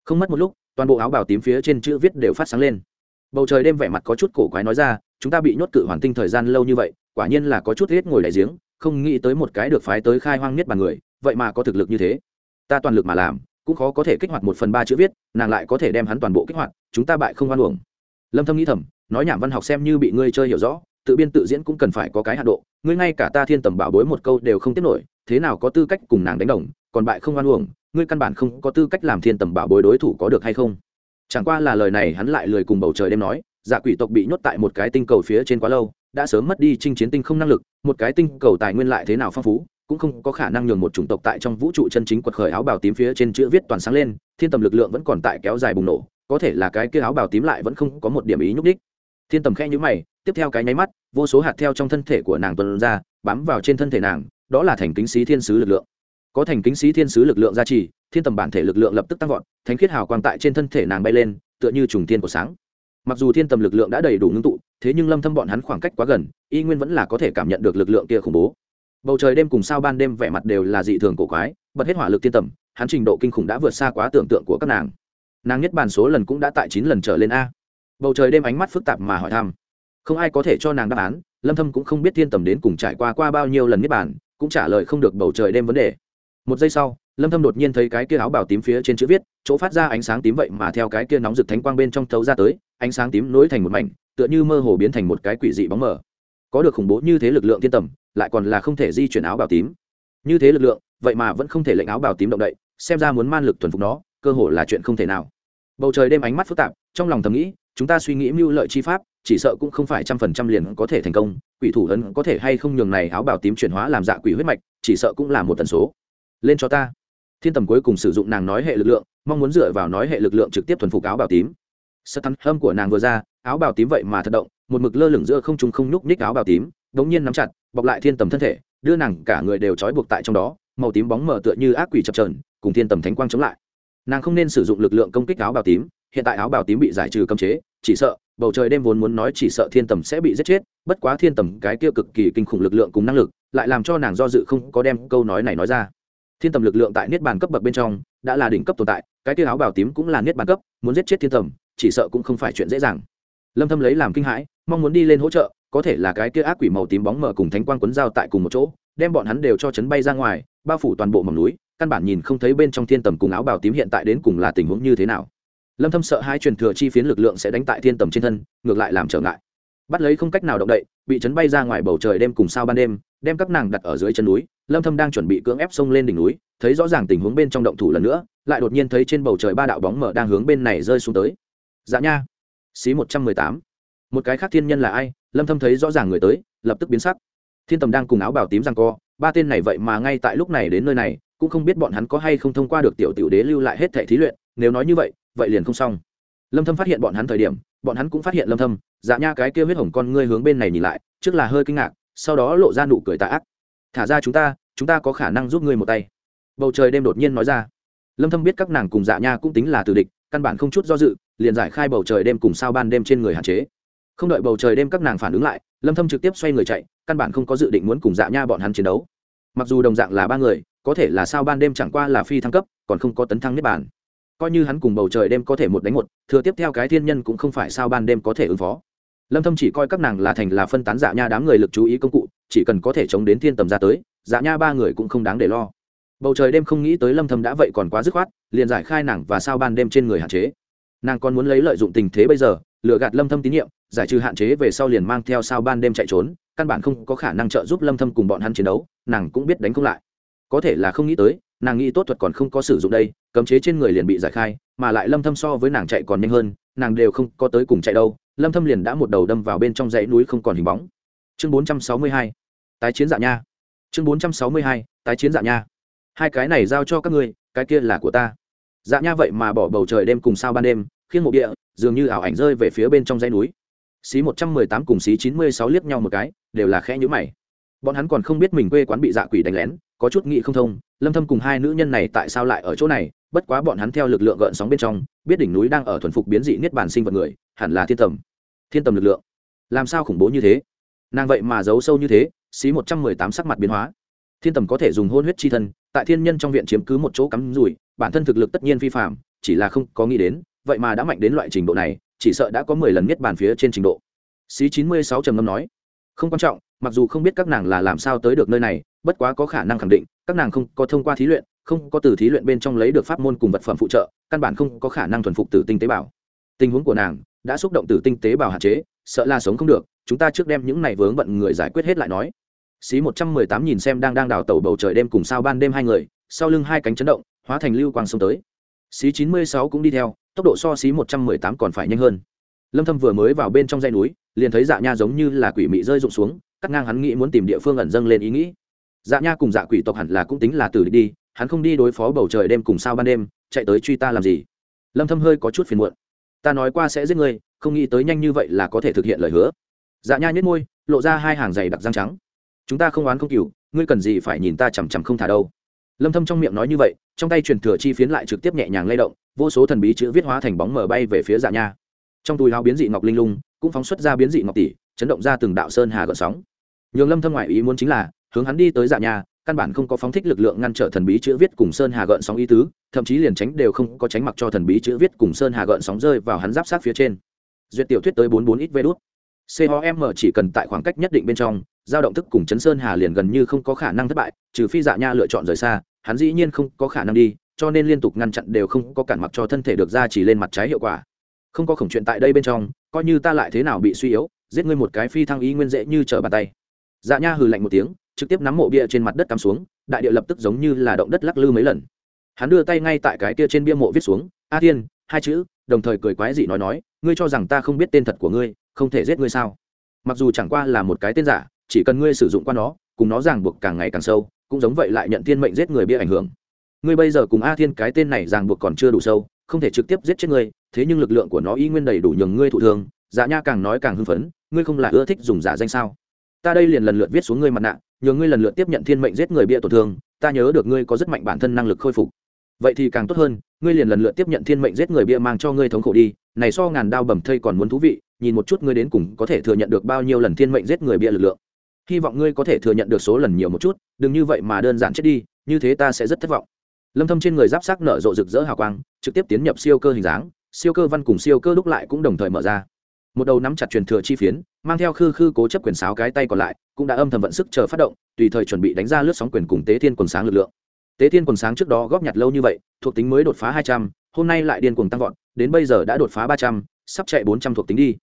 Không mất một lúc, toàn bộ áo bào tím phía trên chữ viết đều phát sáng lên. Bầu trời đêm vẻ mặt có chút cổ quái nói ra, chúng ta bị nhốt cự hoàn tinh thời gian lâu như vậy quả nhiên là có chút hết ngồi đại giếng, không nghĩ tới một cái được phái tới khai hoang nhất bàn người, vậy mà có thực lực như thế. Ta toàn lực mà làm, cũng khó có thể kích hoạt một phần ba chữ viết, nàng lại có thể đem hắn toàn bộ kích hoạt, chúng ta bại không hoan uổng. Lâm thâm nghĩ thầm, nói nhảm văn học xem như bị ngươi chơi hiểu rõ, tự biên tự diễn cũng cần phải có cái hạ độ, ngươi ngay cả ta thiên tầm bảo bối một câu đều không tiếp nổi, thế nào có tư cách cùng nàng đánh đồng, còn bại không hoan uổng, ngươi căn bản không có tư cách làm thiên tầm bảo bối đối thủ có được hay không? Chẳng qua là lời này hắn lại lười cùng bầu trời đêm nói dạ quỷ tộc bị nhốt tại một cái tinh cầu phía trên quá lâu, đã sớm mất đi chinh chiến tinh không năng lực, một cái tinh cầu tài nguyên lại thế nào phong phú, cũng không có khả năng nhường một chủng tộc tại trong vũ trụ chân chính quật khởi áo bào tím phía trên chữ viết toàn sáng lên, thiên tầm lực lượng vẫn còn tại kéo dài bùng nổ, có thể là cái kia áo bào tím lại vẫn không có một điểm ý nhúc đích thiên tầm khẽ nhữ mày, tiếp theo cái nháy mắt, vô số hạt theo trong thân thể của nàng tuần ra, bám vào trên thân thể nàng, đó là thành kính sĩ thiên sứ lực lượng. Có thành kính sĩ thiên sứ lực lượng gia trì, thiên tầm bản thể lực lượng lập tức tăng vọt, thánh khiết hào quang tại trên thân thể nàng bay lên, tựa như trùng thiên của sáng mặc dù thiên tầm lực lượng đã đầy đủ ngưng tụ, thế nhưng lâm thâm bọn hắn khoảng cách quá gần, y nguyên vẫn là có thể cảm nhận được lực lượng kia khủng bố. Bầu trời đêm cùng sao ban đêm vẻ mặt đều là dị thường cổ quái, bật hết hỏa lực thiên tầm, hắn trình độ kinh khủng đã vượt xa quá tưởng tượng của các nàng. Nàng nhất bàn số lần cũng đã tại chín lần trở lên a. Bầu trời đêm ánh mắt phức tạp mà hỏi thăm. Không ai có thể cho nàng đáp án, lâm thâm cũng không biết thiên tầm đến cùng trải qua qua bao nhiêu lần nhất bàn, cũng trả lời không được bầu trời đêm vấn đề một giây sau, lâm thâm đột nhiên thấy cái kia áo bào tím phía trên chữ viết, chỗ phát ra ánh sáng tím vậy mà theo cái kia nóng rực thánh quang bên trong thấu ra tới, ánh sáng tím nối thành một mảnh, tựa như mơ hồ biến thành một cái quỷ dị bóng mờ. Có được khủng bố như thế lực lượng thiên tầm, lại còn là không thể di chuyển áo bào tím. Như thế lực lượng, vậy mà vẫn không thể lệnh áo bào tím động đậy, xem ra muốn man lực thuần phục nó, cơ hồ là chuyện không thể nào. Bầu trời đêm ánh mắt phức tạp, trong lòng thầm nghĩ, chúng ta suy nghĩ mưu lợi chi pháp, chỉ sợ cũng không phải trăm phần trăm liền có thể thành công, quỷ thủ ấn có thể hay không nhường này áo bào tím chuyển hóa làm dạ quỷ huyết mạch, chỉ sợ cũng là một tần số lên cho ta. Thiên tầm cuối cùng sử dụng nàng nói hệ lực lượng, mong muốn dựa vào nói hệ lực lượng trực tiếp thuần phục áo bào tím. Sơ thắn hâm của nàng vừa ra, áo bào tím vậy mà thật động, một mực lơ lửng giữa không trung không nhúc nhích áo bào tím, đống nhiên nắm chặt, bọc lại thiên tầm thân thể, đưa nàng cả người đều trói buộc tại trong đó, màu tím bóng mờ tựa như ác quỷ chập trờn cùng thiên tầm thánh quang chống lại. Nàng không nên sử dụng lực lượng công kích áo bào tím, hiện tại áo bào tím bị giải trừ cấm chế, chỉ sợ, bầu trời đêm vốn muốn nói chỉ sợ thiên tầm sẽ bị giết chết, bất quá thiên tầm cái kia cực kỳ kinh khủng lực lượng cùng năng lực, lại làm cho nàng do dự không có đem câu nói này nói ra thiên tầm lực lượng tại niết bàn cấp bậc bên trong, đã là đỉnh cấp tồn tại, cái kia áo bào tím cũng là niết bàn cấp, muốn giết chết thiên tầm, chỉ sợ cũng không phải chuyện dễ dàng. Lâm thâm lấy làm kinh hãi, mong muốn đi lên hỗ trợ, có thể là cái kia ác quỷ màu tím bóng mờ cùng thánh quang quấn dao tại cùng một chỗ, đem bọn hắn đều cho chấn bay ra ngoài, bao phủ toàn bộ mỏm núi, căn bản nhìn không thấy bên trong thiên tầm cùng áo bào tím hiện tại đến cùng là tình huống như thế nào. Lâm thâm sợ hai truyền thừa chi phiến lực lượng sẽ đánh tại thiên tầm trên thân, ngược lại làm trở ngại. Bắt lấy không cách nào động đậy, bị chấn bay ra ngoài bầu trời đêm cùng sao ban đêm, đem các nàng đặt ở dưới chân núi lâm thâm đang chuẩn bị cưỡng ép xông lên đỉnh núi, thấy rõ ràng tình huống bên trong động thủ lần nữa, lại đột nhiên thấy trên bầu trời ba đạo bóng mờ đang hướng bên này rơi xuống tới. Dạ nha. Xí 118 một cái khác thiên nhân là ai? Lâm thâm thấy rõ ràng người tới, lập tức biến sắc. Thiên tầm đang cùng áo bào tím giằng co, ba tên này vậy mà ngay tại lúc này đến nơi này, cũng không biết bọn hắn có hay không thông qua được tiểu tiểu đế lưu lại hết thể thí luyện, nếu nói như vậy vậy liền không xong. Lâm thâm phát hiện bọn hắn thời điểm, bọn hắn cũng phát hiện lâm thâm dạ nha cái kia huyết hồng con ngươi hướng bên này nhìn lại, trước là hơi kinh ngạc, sau đó lộ ra nụ cười tà ác. Thả ra chúng ta chúng ta có khả năng giúp ngươi một tay bầu trời đêm đột nhiên nói ra lâm thâm biết các nàng cùng dạ nha cũng tính là từ địch căn bản không chút do dự liền giải khai bầu trời đêm cùng sao ban đêm trên người hạn chế không đợi bầu trời đêm các nàng phản ứng lại lâm thâm trực tiếp xoay người chạy căn bản không có dự định muốn cùng dạ nha bọn hắn chiến đấu mặc dù đồng dạng là ba người có thể là sao ban đêm chẳng qua là phi thăng cấp còn không có tấn thăng niết bàn coi như hắn cùng bầu trời đêm có thể một đánh một thừa tiếp theo cái thiên nhân cũng không phải sao ban đêm có thể ứng phó lâm thâm chỉ coi các nàng là thành là phân tán dạ nha đám người lực chú ý công cụ chỉ cần có thể chống đến thiên tầm ra tới dạ nha ba người cũng không đáng để lo. Bầu trời đêm không nghĩ tới lâm thâm đã vậy còn quá dứt khoát, liền giải khai nàng và sao ban đêm trên người hạn chế. Nàng còn muốn lấy lợi dụng tình thế bây giờ, lừa gạt lâm thâm tín nhiệm, giải trừ hạn chế về sau liền mang theo sao ban đêm chạy trốn, căn bản không có khả năng trợ giúp lâm thâm cùng bọn hắn chiến đấu, nàng cũng biết đánh không lại. Có thể là không nghĩ tới, nàng nghĩ tốt thuật còn không có sử dụng đây, cấm chế trên người liền bị giải khai, mà lại lâm thâm so với nàng chạy còn nhanh hơn, nàng đều không có tới cùng chạy đâu, lâm thâm liền đã một đầu đâm vào bên trong dãy núi không còn hình bóng. Chương 462 tái chiến dạ nha. Chương 462 tái chiến dạ nha. Hai cái này giao cho các ngươi, cái kia là của ta. Dạ nha vậy mà bỏ bầu trời đêm cùng sao ban đêm khiến một địa, dường như ảo ảnh rơi về phía bên trong dãy núi. Xí 118 cùng xí 96 liếc nhau một cái, đều là khẽ nhíu mày. Bọn hắn còn không biết mình quê quán bị dạ quỷ đánh lén, có chút nghị không thông, lâm thâm cùng hai nữ nhân này tại sao lại ở chỗ này, bất quá bọn hắn theo lực lượng gợn sóng bên trong, biết đỉnh núi đang ở thuần phục biến dị niết bàn sinh vật người, hẳn là thiên tầm. Thiên tầm lực lượng. Làm sao khủng bố như thế? Nàng vậy mà giấu sâu như thế xí 118 sắc mặt biến hóa. Thiên tầm có thể dùng hôn huyết chi thân, tại thiên nhân trong viện chiếm cứ một chỗ cắm rủi, bản thân thực lực tất nhiên phi phạm chỉ là không có nghĩ đến, vậy mà đã mạnh đến loại trình độ này, chỉ sợ đã có mười lần miết bàn phía trên trình độ. Xí 96 trầm ngâm nói, không quan trọng, mặc dù không biết các nàng là làm sao tới được nơi này, bất quá có khả năng khẳng định, các nàng không có thông qua thí luyện, không có từ thí luyện bên trong lấy được pháp môn cùng vật phẩm phụ trợ, căn bản không có khả năng thuần phục tử tinh tế bào. Tình huống của nàng đã xúc động tử tinh tế bào hạn chế, sợ là sống không được, chúng ta trước đem những này vướng bận người giải quyết hết lại nói xí một trăm mười tám nhìn xem đang đang đào tàu bầu trời đêm cùng sao ban đêm hai người sau lưng hai cánh chấn động hóa thành lưu quang sông tới. Xí chín mươi sáu cũng đi theo tốc độ so xí một trăm mười tám còn phải nhanh hơn. Lâm thâm vừa mới vào bên trong dãy núi liền thấy dạ nha giống như là quỷ mị rơi rụng xuống cắt ngang hắn nghĩ muốn tìm địa phương ẩn dâng lên ý nghĩ. Dạ nha cùng dạ quỷ tộc hẳn là cũng tính là từ đi, đi hắn không đi đối phó bầu trời đêm cùng sao ban đêm chạy tới truy ta làm gì? Lâm thâm hơi có chút phiền muộn. Ta nói qua sẽ giết ngươi không nghĩ tới nhanh như vậy là có thể thực hiện lời hứa. Dạ nha nhếch môi lộ ra hai hàng giày đặc răng trắng chúng ta không oán không cừu ngươi cần gì phải nhìn ta chằm chằm không thả đâu. Lâm thâm trong miệng nói như vậy trong tay truyền thừa chi phiến lại trực tiếp nhẹ nhàng lay động vô số thần bí chữ viết hóa thành bóng mờ bay về phía dạ nha. Trong túi áo biến dị ngọc linh lung cũng phóng xuất ra biến dị ngọc tỷ chấn động ra từng đạo sơn hà gợn sóng. Nhường lâm thâm ngoại ý muốn chính là hướng hắn đi tới dạ Nha, căn bản không có phóng thích lực lượng ngăn trở thần bí chữ viết cùng sơn hà gợn sóng ý tứ thậm chí liền tránh đều không có tránh mặc cho thần bí chữ viết cùng sơn hà gợn sóng rơi vào hắn giáp sát phía trên. Duyệt tiểu thuyết tới bốn bốn ít vê đút com chỉ cần tại khoảng cách nhất định bên trong, giao động thức cùng chấn sơn hà liền gần như không có khả năng thất bại, trừ phi dạ nha lựa chọn rời xa, hắn dĩ nhiên không có khả năng đi, cho nên liên tục ngăn chặn đều không có cản mặc cho thân thể được ra chỉ lên mặt trái hiệu quả. Không có khổng chuyện tại đây bên trong, coi như ta lại thế nào bị suy yếu, giết ngươi một cái phi thăng ý nguyên dễ như trở bàn tay. Dạ nha hừ lạnh một tiếng, trực tiếp nắm mộ bia trên mặt đất cắm xuống, đại địa lập tức giống như là động đất lắc lư mấy lần. Hắn đưa tay ngay tại cái kia trên bia mộ viết xuống, a thiên, hai chữ, đồng thời cười quái dị nói nói, ngươi cho rằng ta không biết tên thật của ngươi không thể giết ngươi sao? Mặc dù chẳng qua là một cái tên giả, chỉ cần ngươi sử dụng qua nó, cùng nó ràng buộc càng ngày càng sâu, cũng giống vậy lại nhận thiên mệnh giết người bia ảnh hưởng. Ngươi bây giờ cùng a thiên cái tên này ràng buộc còn chưa đủ sâu, không thể trực tiếp giết chết ngươi, thế nhưng lực lượng của nó y nguyên đầy đủ nhường ngươi thụ thương dạ nha càng nói càng hưng phấn, ngươi không là ưa thích dùng giả danh sao? Ta đây liền lần lượt viết xuống ngươi mặt nạ, nhường ngươi lần lượt tiếp nhận thiên mệnh giết người bia tổn thương, ta nhớ được ngươi có rất mạnh bản thân năng lực khôi phục. Vậy thì càng tốt hơn, ngươi liền lần lượt tiếp nhận thiên mệnh giết người bia mang cho ngươi thống khổ đi, này so ngàn đao bầm thây còn muốn thú vị nhìn một chút ngươi đến cùng có thể thừa nhận được bao nhiêu lần thiên mệnh giết người bịa lực lượng. Hy vọng ngươi có thể thừa nhận được số lần nhiều một chút, đừng như vậy mà đơn giản chết đi, như thế ta sẽ rất thất vọng. Lâm thâm trên người giáp sắc nở rộ rực rỡ hào quang, trực tiếp tiến nhập siêu cơ hình dáng, siêu cơ văn cùng siêu cơ lúc lại cũng đồng thời mở ra. Một đầu nắm chặt truyền thừa chi phiến, mang theo khư khư cố chấp quyền sáo cái tay còn lại, cũng đã âm thầm vận sức chờ phát động, tùy thời chuẩn bị đánh ra lướt sóng quyền cùng tế thiên quần sáng lực lượng. Tế thiên quần sáng trước đó góp nhặt lâu như vậy, thuộc tính mới đột phá hai trăm, hôm nay lại điên cuồng tăng vọt, đến bây giờ đã đột phá ba trăm, sắp chạy bốn trăm thuộc tính đi.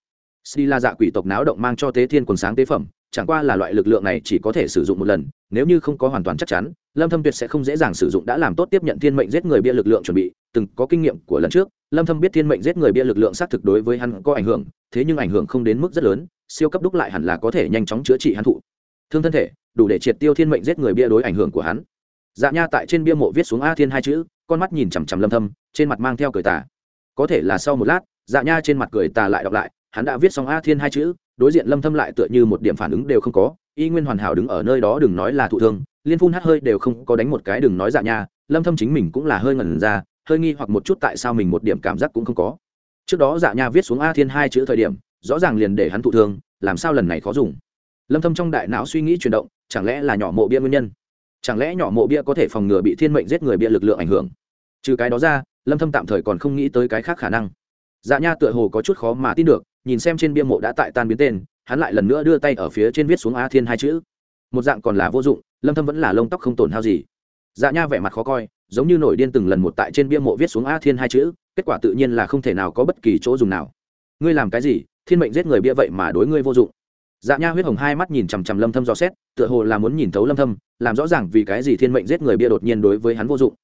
Sri La dạ quỷ tộc náo động mang cho Tế Thiên quần sáng tế phẩm, chẳng qua là loại lực lượng này chỉ có thể sử dụng một lần, nếu như không có hoàn toàn chắc chắn, Lâm Thâm tuyệt sẽ không dễ dàng sử dụng đã làm tốt tiếp nhận thiên mệnh giết người bia lực lượng chuẩn bị, từng có kinh nghiệm của lần trước, Lâm Thâm biết thiên mệnh giết người bia lực lượng xác thực đối với hắn có ảnh hưởng, thế nhưng ảnh hưởng không đến mức rất lớn, siêu cấp đúc lại hẳn là có thể nhanh chóng chữa trị hắn thụ. Thương thân thể, đủ để triệt tiêu thiên mệnh giết người bia đối ảnh hưởng của hắn. Dạ Nha tại trên bia mộ viết xuống A Thiên hai chữ, con mắt nhìn chằm chằm Lâm Thâm, trên mặt mang theo cười tà. Có thể là sau một lát, Dạ Nha trên mặt cười tà lại đọc lại, hắn đã viết xong a thiên hai chữ, đối diện lâm thâm lại tựa như một điểm phản ứng đều không có, y nguyên hoàn hảo đứng ở nơi đó đừng nói là thụ thương, liên phun hát hơi đều không có đánh một cái đừng nói dạ nha, lâm thâm chính mình cũng là hơi ngẩn ra, hơi nghi hoặc một chút tại sao mình một điểm cảm giác cũng không có. Trước đó dạ nha viết xuống a thiên hai chữ thời điểm, rõ ràng liền để hắn thụ thương, làm sao lần này khó dùng. Lâm thâm trong đại não suy nghĩ chuyển động, chẳng lẽ là nhỏ mộ bia nguyên nhân? Chẳng lẽ nhỏ mộ bia có thể phòng ngừa bị thiên mệnh giết người bia lực lượng ảnh hưởng? Trừ cái đó ra, lâm thâm tạm thời còn không nghĩ tới cái khác khả năng. Dạ nha tựa hồ có chút khó mà tin được nhìn xem trên bia mộ đã tại tan biến tên, hắn lại lần nữa đưa tay ở phía trên viết xuống a thiên hai chữ. Một dạng còn là vô dụng, lâm thâm vẫn là lông tóc không tổn hao gì. Dạ nha vẻ mặt khó coi, giống như nổi điên từng lần một tại trên bia mộ viết xuống a thiên hai chữ, kết quả tự nhiên là không thể nào có bất kỳ chỗ dùng nào. Ngươi làm cái gì? Thiên mệnh giết người bia vậy mà đối ngươi vô dụng. Dạ nha huyết hồng hai mắt nhìn chằm chằm lâm thâm dò xét, tựa hồ là muốn nhìn thấu lâm thâm, làm rõ ràng vì cái gì thiên mệnh giết người bia đột nhiên đối với hắn vô dụng.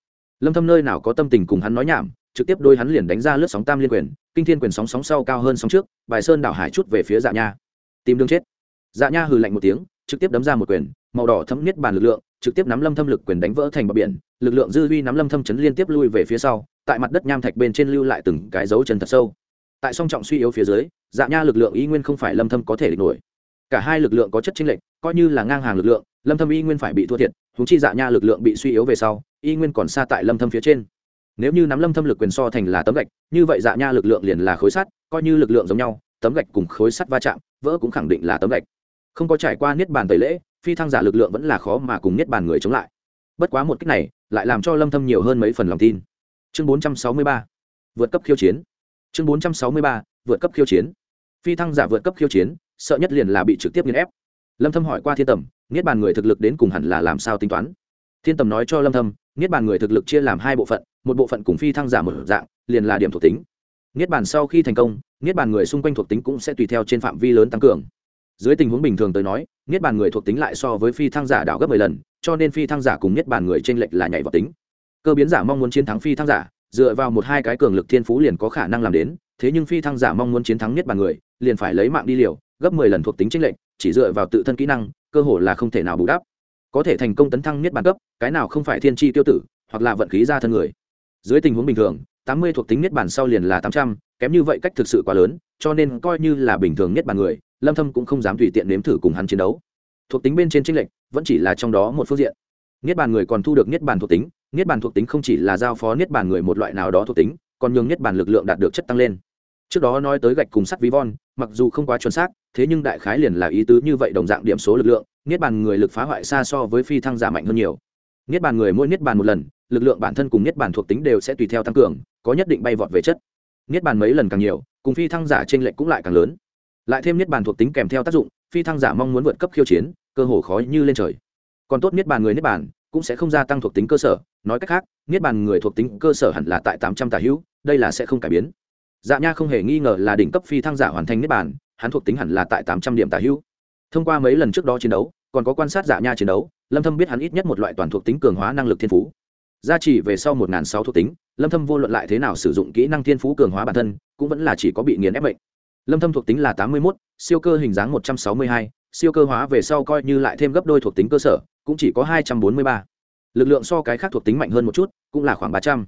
Lâm thâm nơi nào có tâm tình cùng hắn nói nhảm, trực tiếp đôi hắn liền đánh ra lướt sóng tam liên quyền kinh thiên quyền sóng sóng sau cao hơn sóng trước, bài sơn đảo hải chút về phía dạ nha. Tìm đường chết. Dạ nha hừ lạnh một tiếng, trực tiếp đấm ra một quyền, màu đỏ thấm niết bàn lực lượng, trực tiếp nắm lâm thâm lực quyền đánh vỡ thành bờ biển, lực lượng dư huy nắm lâm thâm chấn liên tiếp lui về phía sau, tại mặt đất nham thạch bên trên lưu lại từng cái dấu chân thật sâu. Tại song trọng suy yếu phía dưới dạ nha lực lượng y nguyên không phải lâm thâm có thể địch nổi. Cả hai lực lượng có chất chênh lệch, coi như là ngang hàng lực lượng, lâm thâm y nguyên phải bị thua thiệt chúng chi dạ nha lực lượng bị suy yếu về sau, y nguyên còn xa tại lâm thâm phía trên nếu như nắm lâm thâm lực quyền so thành là tấm gạch, như vậy dạ nha lực lượng liền là khối sắt, coi như lực lượng giống nhau, tấm gạch cùng khối sắt va chạm, vỡ cũng khẳng định là tấm gạch. Không có trải qua niết bàn tẩy lễ, phi thăng giả lực lượng vẫn là khó mà cùng niết bàn người chống lại. Bất quá một cách này, lại làm cho lâm thâm nhiều hơn mấy phần lòng tin. Chương 463 vượt cấp khiêu chiến. Chương 463 vượt cấp khiêu chiến. Phi thăng giả vượt cấp khiêu chiến, sợ nhất liền là bị trực tiếp nghiền ép. Lâm thâm hỏi qua thiên tầm, niết bàn người thực lực đến cùng hẳn là làm sao tính toán? Thiên tầm nói cho lâm thâm, niết bàn người thực lực chia làm hai bộ phận một bộ phận cùng phi thăng giả một dạng, liền là điểm thuộc tính. Niết bàn sau khi thành công, niết bàn người xung quanh thuộc tính cũng sẽ tùy theo trên phạm vi lớn tăng cường. Dưới tình huống bình thường tới nói, niết bàn người thuộc tính lại so với phi thăng giả đảo gấp 10 lần, cho nên phi thăng giả cùng niết bàn người trên lệch là nhảy vào tính. Cơ biến giả mong muốn chiến thắng phi thăng giả, dựa vào một hai cái cường lực thiên phú liền có khả năng làm đến, thế nhưng phi thăng giả mong muốn chiến thắng niết bàn người, liền phải lấy mạng đi liều, gấp 10 lần thuộc tính chênh lệch, chỉ dựa vào tự thân kỹ năng, cơ hội là không thể nào bù đắp. Có thể thành công tấn thăng niết bàn cấp, cái nào không phải thiên chi tiêu tử, hoặc là vận khí ra thân người dưới tình huống bình thường tám mươi thuộc tính niết bàn sau liền là tám trăm kém như vậy cách thực sự quá lớn cho nên coi như là bình thường niết bàn người lâm thâm cũng không dám tùy tiện nếm thử cùng hắn chiến đấu thuộc tính bên trên trinh lệch vẫn chỉ là trong đó một phương diện niết bàn người còn thu được niết bàn thuộc tính niết bàn thuộc tính không chỉ là giao phó niết bàn người một loại nào đó thuộc tính còn nhường niết bàn lực lượng đạt được chất tăng lên trước đó nói tới gạch cùng sắt ví von mặc dù không quá chuẩn xác thế nhưng đại khái liền là ý tứ như vậy đồng dạng điểm số lực lượng niết bàn người lực phá hoại xa so với phi thăng giả mạnh hơn nhiều niết bàn người mỗi niết bàn một lần lực lượng bản thân cùng niết bàn thuộc tính đều sẽ tùy theo tăng cường, có nhất định bay vọt về chất. Niết bàn mấy lần càng nhiều, cùng phi thăng giả trên lệnh cũng lại càng lớn. Lại thêm niết bàn thuộc tính kèm theo tác dụng, phi thăng giả mong muốn vượt cấp khiêu chiến, cơ hồ khó như lên trời. Còn tốt niết bàn người niết bàn cũng sẽ không gia tăng thuộc tính cơ sở, nói cách khác, niết bàn người thuộc tính cơ sở hẳn là tại tám trăm tà hữu, đây là sẽ không cải biến. Dạ nha không hề nghi ngờ là đỉnh cấp phi thăng giả hoàn thành niết bàn, hắn thuộc tính hẳn là tại tám trăm điểm tà hữu. Thông qua mấy lần trước đó chiến đấu, còn có quan sát dạ nha chiến đấu, lâm thâm biết hắn ít nhất một loại toàn thuộc tính cường hóa năng lực thiên phú gia trì về sau một ngàn sáu thuộc tính lâm thâm vô luận lại thế nào sử dụng kỹ năng thiên phú cường hóa bản thân cũng vẫn là chỉ có bị nghiền ép bệnh lâm thâm thuộc tính là tám mươi 81, siêu cơ hình dáng một trăm sáu mươi hai, siêu cơ hóa về sau coi như lại thêm gấp đôi thuộc tính cơ sở cũng chỉ có hai trăm bốn mươi ba. lực lượng so cái khác thuộc tính mạnh hơn một chút cũng là khoảng ba trăm.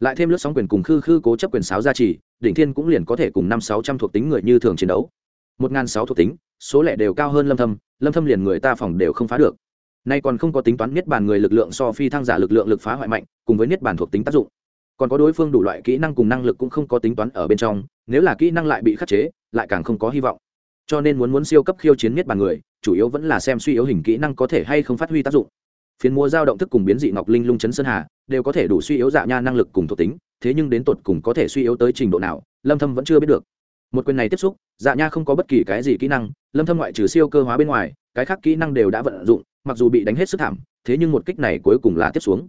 lại thêm lướt sóng quyền cùng khư khư cố chấp quyền sáo gia trì đỉnh thiên cũng liền có thể cùng năm sáu trăm thuộc tính người như thường chiến đấu một ngàn sáu thuộc tính số lẻ đều cao hơn lâm thâm lâm thâm liền người ta phòng đều không phá được nay còn không có tính toán niết bàn người lực lượng so phi thăng giả lực lượng lực phá hoại mạnh, cùng với niết bàn thuộc tính tác dụng. Còn có đối phương đủ loại kỹ năng cùng năng lực cũng không có tính toán ở bên trong, nếu là kỹ năng lại bị khắc chế, lại càng không có hy vọng. Cho nên muốn muốn siêu cấp khiêu chiến niết bàn người, chủ yếu vẫn là xem suy yếu hình kỹ năng có thể hay không phát huy tác dụng. Phiến mua giao động thức cùng biến dị ngọc linh lung chấn sơn hà, đều có thể đủ suy yếu dạ nha năng lực cùng thuộc tính, thế nhưng đến tột cùng có thể suy yếu tới trình độ nào, lâm thâm vẫn chưa biết được. Một quyền này tiếp xúc dạ nha không có bất kỳ cái gì kỹ năng, lâm thâm ngoại trừ siêu cơ hóa bên ngoài, cái khác kỹ năng đều đã vận dụng mặc dù bị đánh hết sức thảm, thế nhưng một kích này cuối cùng là tiếp xuống.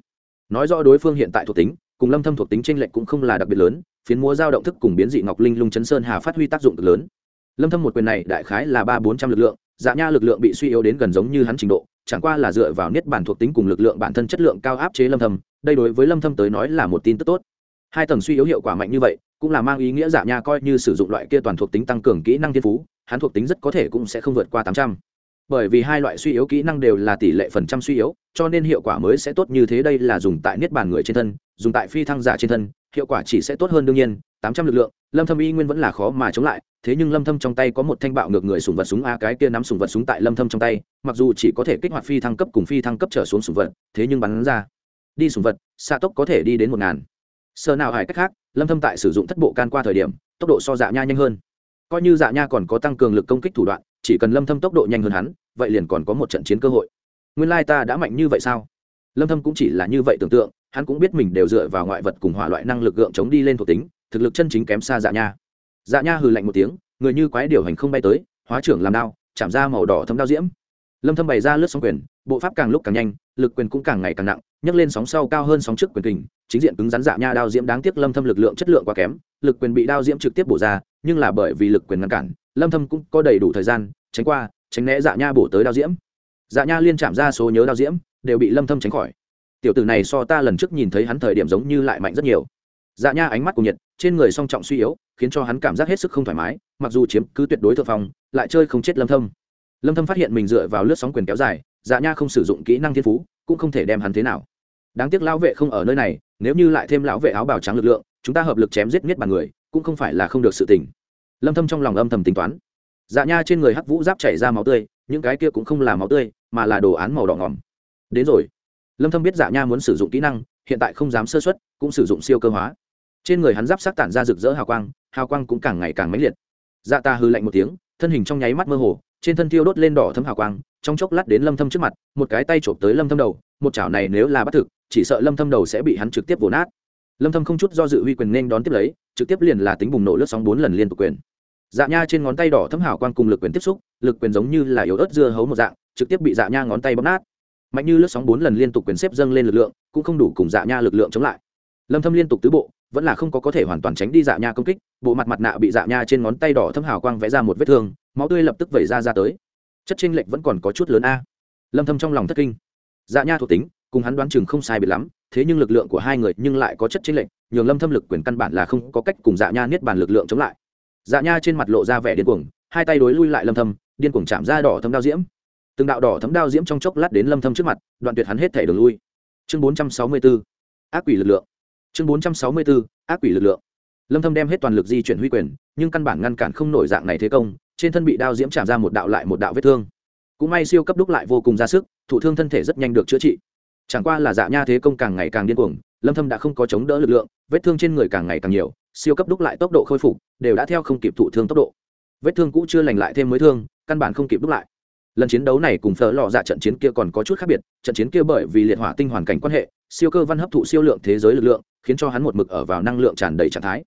Nói rõ đối phương hiện tại thuộc tính, cùng lâm thâm thuộc tính trên lệnh cũng không là đặc biệt lớn, phiến múa giao động thức cùng biến dị ngọc linh lung chấn sơn hà phát huy tác dụng cực lớn. Lâm thâm một quyền này đại khái là ba bốn trăm lực lượng dạ nha lực lượng bị suy yếu đến gần giống như hắn trình độ, chẳng qua là dựa vào niết bản thuộc tính cùng lực lượng bản thân chất lượng cao áp chế lâm thâm, đây đối với lâm thâm tới nói là một tin tức tốt. Hai tầng suy yếu hiệu quả mạnh như vậy, cũng là mang ý nghĩa dạ nha coi như sử dụng loại kia toàn thuộc tính tăng cường kỹ năng thiên phú, hắn thuộc tính rất có thể cũng sẽ không vượt qua 800 bởi vì hai loại suy yếu kỹ năng đều là tỷ lệ phần trăm suy yếu, cho nên hiệu quả mới sẽ tốt như thế. Đây là dùng tại niết bàn người trên thân, dùng tại phi thăng giả trên thân, hiệu quả chỉ sẽ tốt hơn đương nhiên. Tám trăm lực lượng, lâm thâm y nguyên vẫn là khó mà chống lại, thế nhưng lâm thâm trong tay có một thanh bạo ngược người sùng vật súng a, cái kia nắm sùng vật súng tại lâm thâm trong tay, mặc dù chỉ có thể kích hoạt phi thăng cấp cùng phi thăng cấp trở xuống sùng vật, thế nhưng bắn ra. Đi sùng vật xa tốc có thể đi đến một ngàn. Sơ nào hải cách khác, lâm thâm tại sử dụng thất bộ can qua thời điểm, tốc độ so dạ nha nhanh hơn. Coi như dạ nha còn có tăng cường lực công kích thủ đoạn chỉ cần lâm thâm tốc độ nhanh hơn hắn, vậy liền còn có một trận chiến cơ hội. Nguyên lai ta đã mạnh như vậy sao? Lâm thâm cũng chỉ là như vậy tưởng tượng, hắn cũng biết mình đều dựa vào ngoại vật cùng hỏa loại năng lực gượng chống đi lên thuộc tính, thực lực chân chính kém xa dạ nha. Dạ nha hừ lạnh một tiếng, người như quái điều hành không bay tới, hóa trưởng làm đao, chạm ra màu đỏ thấm đao diễm. Lâm thâm bày ra lướt sóng quyền, bộ pháp càng lúc càng nhanh, lực quyền cũng càng ngày càng nặng, nhấc lên sóng sau cao hơn sóng trước quyền kình, chính diện cứng rắn dạ nha đao diễm đáng tiếc lâm thâm lực lượng chất lượng quá kém, lực quyền bị đao diễm trực tiếp bổ ra, nhưng là bởi vì lực quyền ngăn cản lâm thâm cũng có đầy đủ thời gian tránh qua tránh né dạ nha bổ tới đao diễm. Dạ nha liên chạm ra số nhớ đao diễm đều bị lâm thâm tránh khỏi. Tiểu tử này so ta lần trước nhìn thấy hắn thời điểm giống như lại mạnh rất nhiều. Dạ nha ánh mắt cùng nhiệt trên người song trọng suy yếu khiến cho hắn cảm giác hết sức không thoải mái mặc dù chiếm cứ tuyệt đối thượng phòng, lại chơi không chết lâm thâm. Lâm thâm phát hiện mình dựa vào lướt sóng quyền kéo dài dạ nha không sử dụng kỹ năng thiên phú cũng không thể đem hắn thế nào. Đáng tiếc lão vệ không ở nơi này nếu như lại thêm lão vệ áo bào trắng lực lượng chúng ta hợp lực chém giết miết bàn người cũng không phải là không được sự tình lâm thâm trong lòng âm thầm tính toán. Dạ nha trên người hắc vũ giáp chảy ra máu tươi, những cái kia cũng không là máu tươi, mà là đồ án màu đỏ ngỏm. Đến rồi. Lâm thâm biết dạ nha muốn sử dụng kỹ năng, hiện tại không dám sơ suất, cũng sử dụng siêu cơ hóa. Trên người hắn giáp sắc tản ra rực rỡ hào quang hào quang cũng càng ngày càng mãnh liệt. Dạ ta hư lạnh một tiếng, thân hình trong nháy mắt mơ hồ, trên thân thiêu đốt lên đỏ thấm hào quang, trong chốc lát đến lâm thâm trước mặt, một cái tay chộp tới lâm thâm đầu, một chảo này nếu là bắt thực, chỉ sợ lâm thâm đầu sẽ bị hắn trực tiếp vồ nát. Lâm thâm không chút do dự uy quyền nên đón tiếp lấy, trực tiếp liền là tính bùng nổ lướt sóng bốn lần liên tục quyền dạ nha trên ngón tay đỏ thấm hào quang cùng lực quyền tiếp xúc, lực quyền giống như là yếu ớt dưa hấu một dạng, trực tiếp bị dạ nha ngón tay bóp nát. Mạnh như lướt sóng bốn lần liên tục quyền xếp dâng lên lực lượng, cũng không đủ cùng dạ nha lực lượng chống lại. Lâm thâm liên tục tứ bộ, vẫn là không có có thể hoàn toàn tránh đi dạ nha công kích, bộ mặt mặt nạ bị dạ nha trên ngón tay đỏ thâm hào quang vẽ ra một vết thương, máu tươi lập tức vẩy ra ra tới. Chất trinh lệch vẫn còn có chút lớn a. Lâm thâm trong lòng thất kinh. Dạ nha thuộc tính, cùng hắn đoán chừng không sai biệt lắm, thế nhưng lực lượng của hai người nhưng lại có chất trinh lệch, nhường lâm thâm lực quyền căn bản là không có cách cùng dạ nha niết bàn lực lượng chống lại dạ nha trên mặt lộ ra vẻ điên cuồng, hai tay đối lui lại lâm thâm, điên cuồng chạm ra đỏ thấm đao diễm. Từng đạo đỏ thấm đao diễm trong chốc lát đến lâm thâm trước mặt, đoạn tuyệt hắn hết thể đường lui. Chương 464 ác quỷ lực lượng. Chương 464 ác quỷ lực lượng. Lâm thâm đem hết toàn lực di chuyển huy quyền, nhưng căn bản ngăn cản không nổi dạng này thế công, trên thân bị đao diễm chạm ra một đạo lại một đạo vết thương. Cũng may siêu cấp đúc lại vô cùng ra sức thủ thương thân thể rất nhanh được chữa trị. Chẳng qua là dạ nha thế công càng ngày càng điên cuồng, lâm thâm đã không có chống đỡ lực lượng, vết thương trên người càng ngày càng nhiều siêu cấp đúc lại tốc độ khôi phục, đều đã theo không kịp thụ thương tốc độ. Vết thương cũ chưa lành lại thêm mới thương, căn bản không kịp đúc lại. Lần chiến đấu này cùng phở lò dạ trận chiến kia còn có chút khác biệt, trận chiến kia bởi vì liệt hỏa tinh hoàn cảnh quan hệ, siêu cơ văn hấp thụ siêu lượng thế giới lực lượng, khiến cho hắn một mực ở vào năng lượng tràn đầy trạng thái.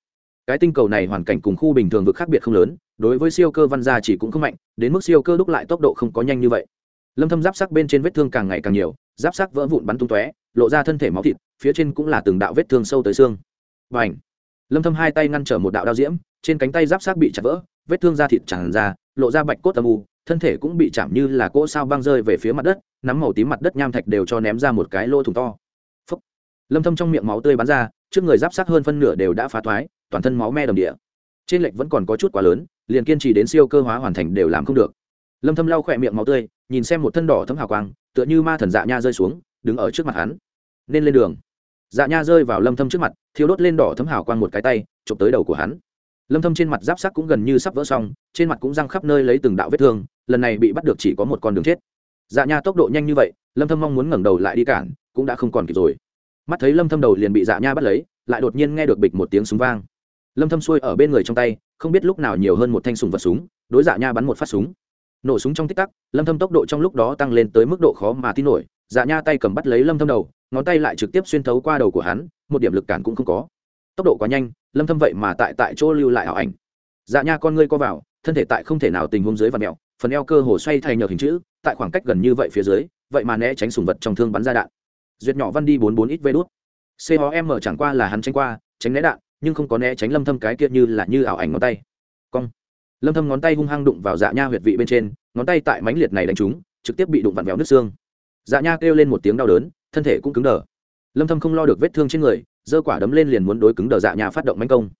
Cái tinh cầu này hoàn cảnh cùng khu bình thường vực khác biệt không lớn, đối với siêu cơ văn gia chỉ cũng không mạnh, đến mức siêu cơ đúc lại tốc độ không có nhanh như vậy. Lâm thâm giáp sắc bên trên vết thương càng ngày càng nhiều, giáp sắc vỡ vụn bắn tung tóe, lộ ra thân thể máu thịt, phía trên cũng là từng đạo vết thương sâu tới xương. Bảnh lâm thâm hai tay ngăn trở một đạo đao diễm, trên cánh tay giáp xác bị chặt vỡ, vết thương da thịt tràn ra, lộ ra bạch cốt âm u, thân thể cũng bị chạm như là cỗ sao băng rơi về phía mặt đất, nắm màu tím mặt đất nham thạch đều cho ném ra một cái lỗ thủng to. Phúc. lâm thâm trong miệng máu tươi bắn ra, trước người giáp xác hơn phân nửa đều đã phá thoái, toàn thân máu me đầm địa. Trên lệch vẫn còn có chút quá lớn, liền kiên trì đến siêu cơ hóa hoàn thành đều làm không được. Lâm thâm lau khỏe miệng máu tươi, nhìn xem một thân đỏ thấm hào quang, tựa như ma thần dạ nha rơi xuống, đứng ở trước mặt hắn. Nên lên đường dạ nha rơi vào lâm thâm trước mặt thiếu đốt lên đỏ thấm hào quang một cái tay, chụp tới đầu của hắn. Lâm thâm trên mặt giáp sắc cũng gần như sắp vỡ xong, trên mặt cũng răng khắp nơi lấy từng đạo vết thương, lần này bị bắt được chỉ có một con đường chết. Dạ nha tốc độ nhanh như vậy, lâm thâm mong muốn ngẩng đầu lại đi cản, cũng đã không còn kịp rồi. Mắt thấy lâm thâm đầu liền bị dạ nha bắt lấy, lại đột nhiên nghe được bịch một tiếng súng vang. Lâm thâm xuôi ở bên người trong tay, không biết lúc nào nhiều hơn một thanh súng vật súng, đối dạ nha bắn một phát súng nổ súng trong tích tắc, lâm thâm tốc độ trong lúc đó tăng lên tới mức độ khó mà tin nổi. Dạ nha tay cầm bắt lấy lâm thâm đầu, ngón tay lại trực tiếp xuyên thấu qua đầu của hắn, một điểm lực cản cũng không có. Tốc độ quá nhanh, lâm thâm vậy mà tại tại chỗ lưu lại ảo ảnh. Dạ nha con ngươi co vào, thân thể tại không thể nào tình huống dưới và mèo phần eo cơ hồ xoay thay nhờ hình chữ, tại khoảng cách gần như vậy phía dưới, vậy mà né tránh sùng vật trong thương bắn ra đạn. Duyệt nhỏ văn đi bốn bốn ít vê đốt com chẳng qua là hắn tránh qua, tránh né đạn, nhưng không có né tránh lâm thâm cái kia như là như ảo ảnh ngón tay. Cong lâm thâm ngón tay hung hăng đụng vào dạ nha huyệt vị bên trên, ngón tay tại mánh liệt này đánh trúng, trực tiếp bị đụng vặn vẹo nứt xương. Dạ nha kêu lên một tiếng đau đớn, thân thể cũng cứng đờ. Lâm thâm không lo được vết thương trên người, giơ quả đấm lên liền muốn đối cứng đờ dạ nha phát động manh công.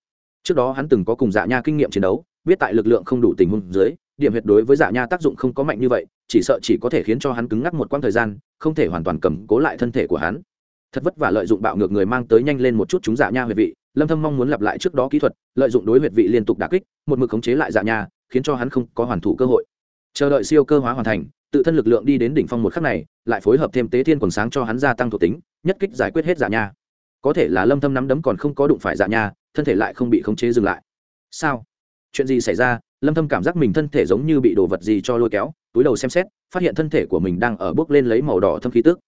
Trước đó hắn từng có cùng dạ nha kinh nghiệm chiến đấu, biết tại lực lượng không đủ tình huống dưới, điểm huyệt đối với dạ nha tác dụng không có mạnh như vậy, chỉ sợ chỉ có thể khiến cho hắn cứng ngắc một quãng thời gian, không thể hoàn toàn cầm cố lại thân thể của hắn thật vất vả lợi dụng bạo ngược người mang tới nhanh lên một chút chúng dạ nha huyệt vị, lâm thâm mong muốn lặp lại trước đó kỹ thuật, lợi dụng đối huyệt vị liên tục đả kích, một mực khống chế lại dạ nha, khiến cho hắn không có hoàn thủ cơ hội. Chờ đợi siêu cơ hóa hoàn thành, tự thân lực lượng đi đến đỉnh phong một khắc này, lại phối hợp thêm tế thiên quần sáng cho hắn gia tăng thuộc tính, nhất kích giải quyết hết dạ nha. Có thể là lâm thâm nắm đấm còn không có đụng phải dạ nha, thân thể lại không bị khống chế dừng lại. Sao? Chuyện gì xảy ra? Lâm thâm cảm giác mình thân thể giống như bị đồ vật gì cho lôi kéo, túi đầu xem xét, phát hiện thân thể của mình đang ở bước lên lấy màu đỏ thâm khí tức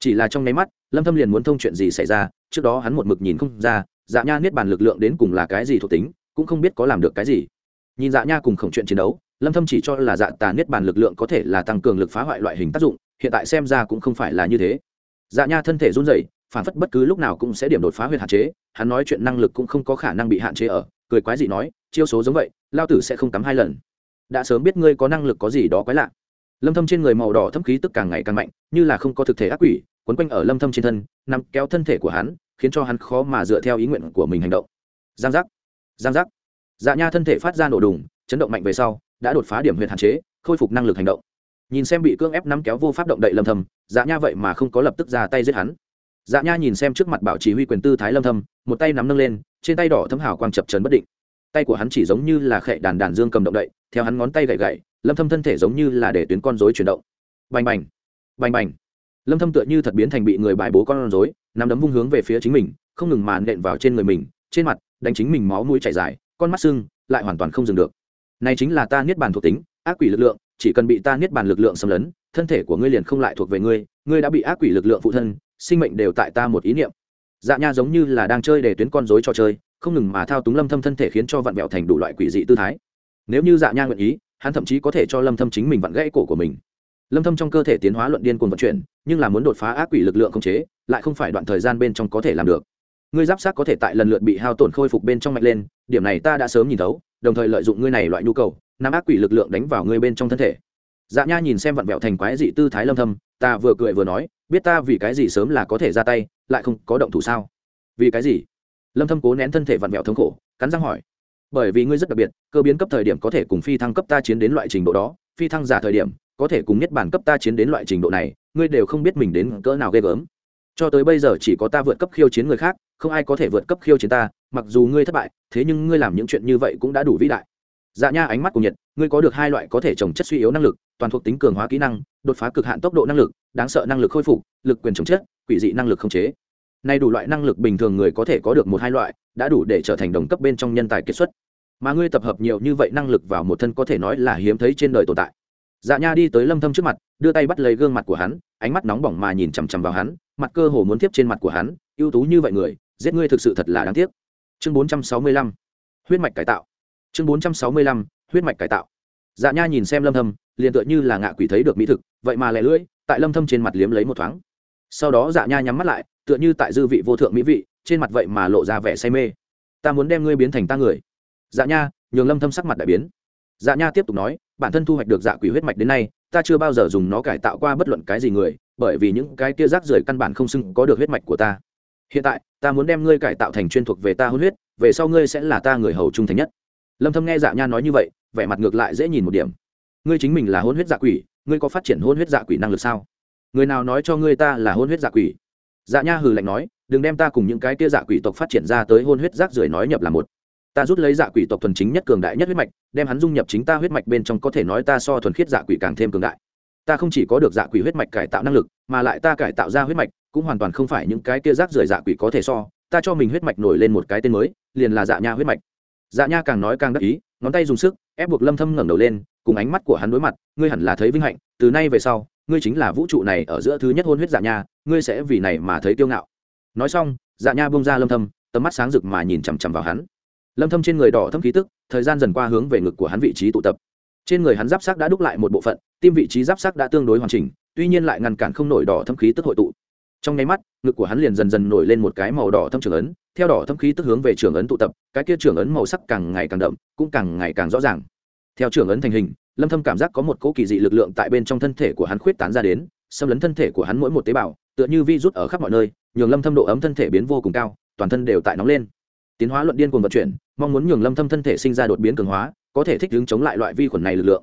chỉ là trong nháy mắt, lâm thâm liền muốn thông chuyện gì xảy ra, trước đó hắn một mực nhìn không ra dạ nha niết bàn lực lượng đến cùng là cái gì thuộc tính, cũng không biết có làm được cái gì. Nhìn dạ nha cùng khổng chuyện chiến đấu, lâm thâm chỉ cho là dạ tà niết bàn lực lượng có thể là tăng cường lực phá hoại loại hình tác dụng, hiện tại xem ra cũng không phải là như thế. Dạ nha thân thể run rẩy, phản phất bất cứ lúc nào cũng sẽ điểm đột phá huyệt hạn chế, hắn nói chuyện năng lực cũng không có khả năng bị hạn chế ở, cười quái gì nói, chiêu số giống vậy, lao tử sẽ không tắm hai lần. Đã sớm biết ngươi có năng lực có gì đó quái lạ. Lâm thâm trên người màu đỏ thâm khí tức càng ngày càng mạnh, như là không có thực thể ác quỷ quấn quanh ở lâm thâm trên thân nằm kéo thân thể của hắn, khiến cho hắn khó mà dựa theo ý nguyện của mình hành động. Giang giác giang giác. Dạ nha thân thể phát ra nổ đùng, chấn động mạnh về sau, đã đột phá điểm huyệt hạn chế, khôi phục năng lực hành động. Nhìn xem bị cưỡng ép nắm kéo vô pháp động đậy lâm thâm dạ nha vậy mà không có lập tức ra tay giết hắn. Dạ nha nhìn xem trước mặt bảo chỉ huy quyền tư thái lâm thâm, một tay nắm nâng lên, trên tay đỏ thấm hào quang chập chấn bất định. Tay của hắn chỉ giống như là khệ đàn đàn dương cầm động đậy, theo hắn ngón tay gậy gậy, lâm thâm thân thể giống như là để tuyến con rối chuyển động. Bành bành bành bành lâm thâm tựa như thật biến thành bị người bài bố con rối, nắm đấm vung hướng về phía chính mình, không ngừng màn nện vào trên người mình, trên mặt, đánh chính mình máu mũi chảy dài, con mắt sưng, lại hoàn toàn không dừng được. Này chính là ta niết bàn thuộc tính, ác quỷ lực lượng, chỉ cần bị ta niết bàn lực lượng xâm lấn, thân thể của ngươi liền không lại thuộc về ngươi ngươi đã bị ác quỷ lực lượng phụ thân, sinh mệnh đều tại ta một ý niệm. Dạ nha giống như là đang chơi để tuyến con rối cho chơi, không ngừng mà thao túng lâm thâm thân thể khiến cho vặn vẹo thành đủ loại quỷ dị tư thái. Nếu như dạ nha nguyện ý, hắn thậm chí có thể cho lâm thâm chính mình vặn gãy cổ của mình lâm thâm trong cơ thể tiến hóa luận điên cuồng vận chuyển, nhưng là muốn đột phá ác quỷ lực lượng không chế, lại không phải đoạn thời gian bên trong có thể làm được. Ngươi giáp sát có thể tại lần lượt bị hao tổn khôi phục bên trong mạnh lên, điểm này ta đã sớm nhìn thấu, đồng thời lợi dụng ngươi này loại nhu cầu, nắm ác quỷ lực lượng đánh vào ngươi bên trong thân thể. Dạ nha nhìn xem vặn vẹo thành quái dị tư thái lâm thâm, ta vừa cười vừa nói, biết ta vì cái gì sớm là có thể ra tay, lại không có động thủ sao? Vì cái gì? Lâm thâm cố nén thân thể vặn vẹo thống khổ, cắn răng hỏi. Bởi vì ngươi rất đặc biệt, cơ biến cấp thời điểm có thể cùng phi thăng cấp ta chiến đến loại trình độ đó, phi thăng giả thời điểm có thể cùng nhất bản cấp ta chiến đến loại trình độ này, ngươi đều không biết mình đến cỡ nào ghê gớm. Cho tới bây giờ chỉ có ta vượt cấp khiêu chiến người khác, không ai có thể vượt cấp khiêu chiến ta, mặc dù ngươi thất bại, thế nhưng ngươi làm những chuyện như vậy cũng đã đủ vĩ đại. Dạ nha ánh mắt của nhiệt ngươi có được hai loại có thể trồng chất suy yếu năng lực, toàn thuộc tính cường hóa kỹ năng, đột phá cực hạn tốc độ năng lực, đáng sợ năng lực khôi phục, lực quyền trồng chất, quỷ dị năng lực không chế. Nay đủ loại năng lực bình thường người có thể có được một hai loại, đã đủ để trở thành đồng cấp bên trong nhân tài kiệt xuất. Mà ngươi tập hợp nhiều như vậy năng lực vào một thân có thể nói là hiếm thấy trên đời tồn tại dạ nha đi tới lâm thâm trước mặt, đưa tay bắt lấy gương mặt của hắn, ánh mắt nóng bỏng mà nhìn chằm chằm vào hắn, mặt cơ hồ muốn tiếp trên mặt của hắn, ưu tú như vậy người, giết ngươi thực sự thật là đáng tiếc. Chương 465 huyết mạch cải tạo. Chương 465 huyết mạch cải tạo. Dạ nha nhìn xem lâm thâm, liền tựa như là ngạ quỷ thấy được mỹ thực, vậy mà lẻ lưỡi, tại lâm thâm trên mặt liếm lấy một thoáng. Sau đó dạ nha nhắm mắt lại, tựa như tại dư vị vô thượng mỹ vị, trên mặt vậy mà lộ ra vẻ say mê. Ta muốn đem ngươi biến thành ta người. Dạ nha nhường lâm thâm sắc mặt đại biến dạ nha tiếp tục nói, bản thân thu hoạch được dạ quỷ huyết mạch đến nay, ta chưa bao giờ dùng nó cải tạo qua bất luận cái gì người, bởi vì những cái kia rác rưởi căn bản không xưng có được huyết mạch của ta. Hiện tại, ta muốn đem ngươi cải tạo thành chuyên thuộc về ta hôn huyết, về sau ngươi sẽ là ta người hầu trung thành nhất. Lâm thâm nghe dạ nha nói như vậy, vẻ mặt ngược lại dễ nhìn một điểm. Ngươi chính mình là hôn huyết dạ quỷ, ngươi có phát triển hôn huyết dạ quỷ năng lực sao? Người nào nói cho ngươi ta là hôn huyết dạ quỷ? Dạ nha hừ lạnh nói, đừng đem ta cùng những cái kia dạ quỷ tộc phát triển ra tới hôn huyết rác rưởi nói nhập là một ta rút lấy dạ quỷ tộc thuần chính nhất cường đại nhất huyết mạch, đem hắn dung nhập chính ta huyết mạch bên trong có thể nói ta so thuần khiết dạ quỷ càng thêm cường đại. Ta không chỉ có được dạ quỷ huyết mạch cải tạo năng lực, mà lại ta cải tạo ra huyết mạch, cũng hoàn toàn không phải những cái kia rác rưởi dạ quỷ có thể so. Ta cho mình huyết mạch nổi lên một cái tên mới, liền là dạ nha huyết mạch. Dạ nha càng nói càng đắc ý, ngón tay dùng sức, ép buộc lâm thâm ngẩng đầu lên, cùng ánh mắt của hắn đối mặt, ngươi hẳn là thấy vinh hạnh, từ nay về sau, ngươi chính là vũ trụ này ở giữa thứ nhất hôn huyết dạ nha, ngươi sẽ vì này mà thấy kiêu ngạo. Nói xong dạ nha bông ra lâm thâm, tầm mắt sáng rực mà nhìn chằm chằm vào hắn lâm thâm trên người đỏ thâm khí tức, thời gian dần qua hướng về ngực của hắn vị trí tụ tập. Trên người hắn giáp sắc đã đúc lại một bộ phận, tim vị trí giáp sắc đã tương đối hoàn chỉnh, tuy nhiên lại ngăn cản không nổi đỏ thâm khí tức hội tụ. Trong nháy mắt, ngực của hắn liền dần dần nổi lên một cái màu đỏ thâm trường ấn, theo đỏ thâm khí tức hướng về trường ấn tụ tập, cái kia trường ấn màu sắc càng ngày càng đậm, cũng càng ngày càng rõ ràng. Theo trường ấn thành hình, lâm thâm cảm giác có một cỗ kỳ dị lực lượng tại bên trong thân thể của hắn khuyết tán ra đến, xâm lấn thân thể của hắn mỗi một tế bào, tựa như vi rút ở khắp mọi nơi, nhường lâm thâm độ ấm thân thể biến vô cùng cao, toàn thân đều tại nóng lên tiến hóa luận điên cuồng vận chuyển, mong muốn nhường lâm thâm thân thể sinh ra đột biến cường hóa, có thể thích ứng chống lại loại vi khuẩn này lực lượng.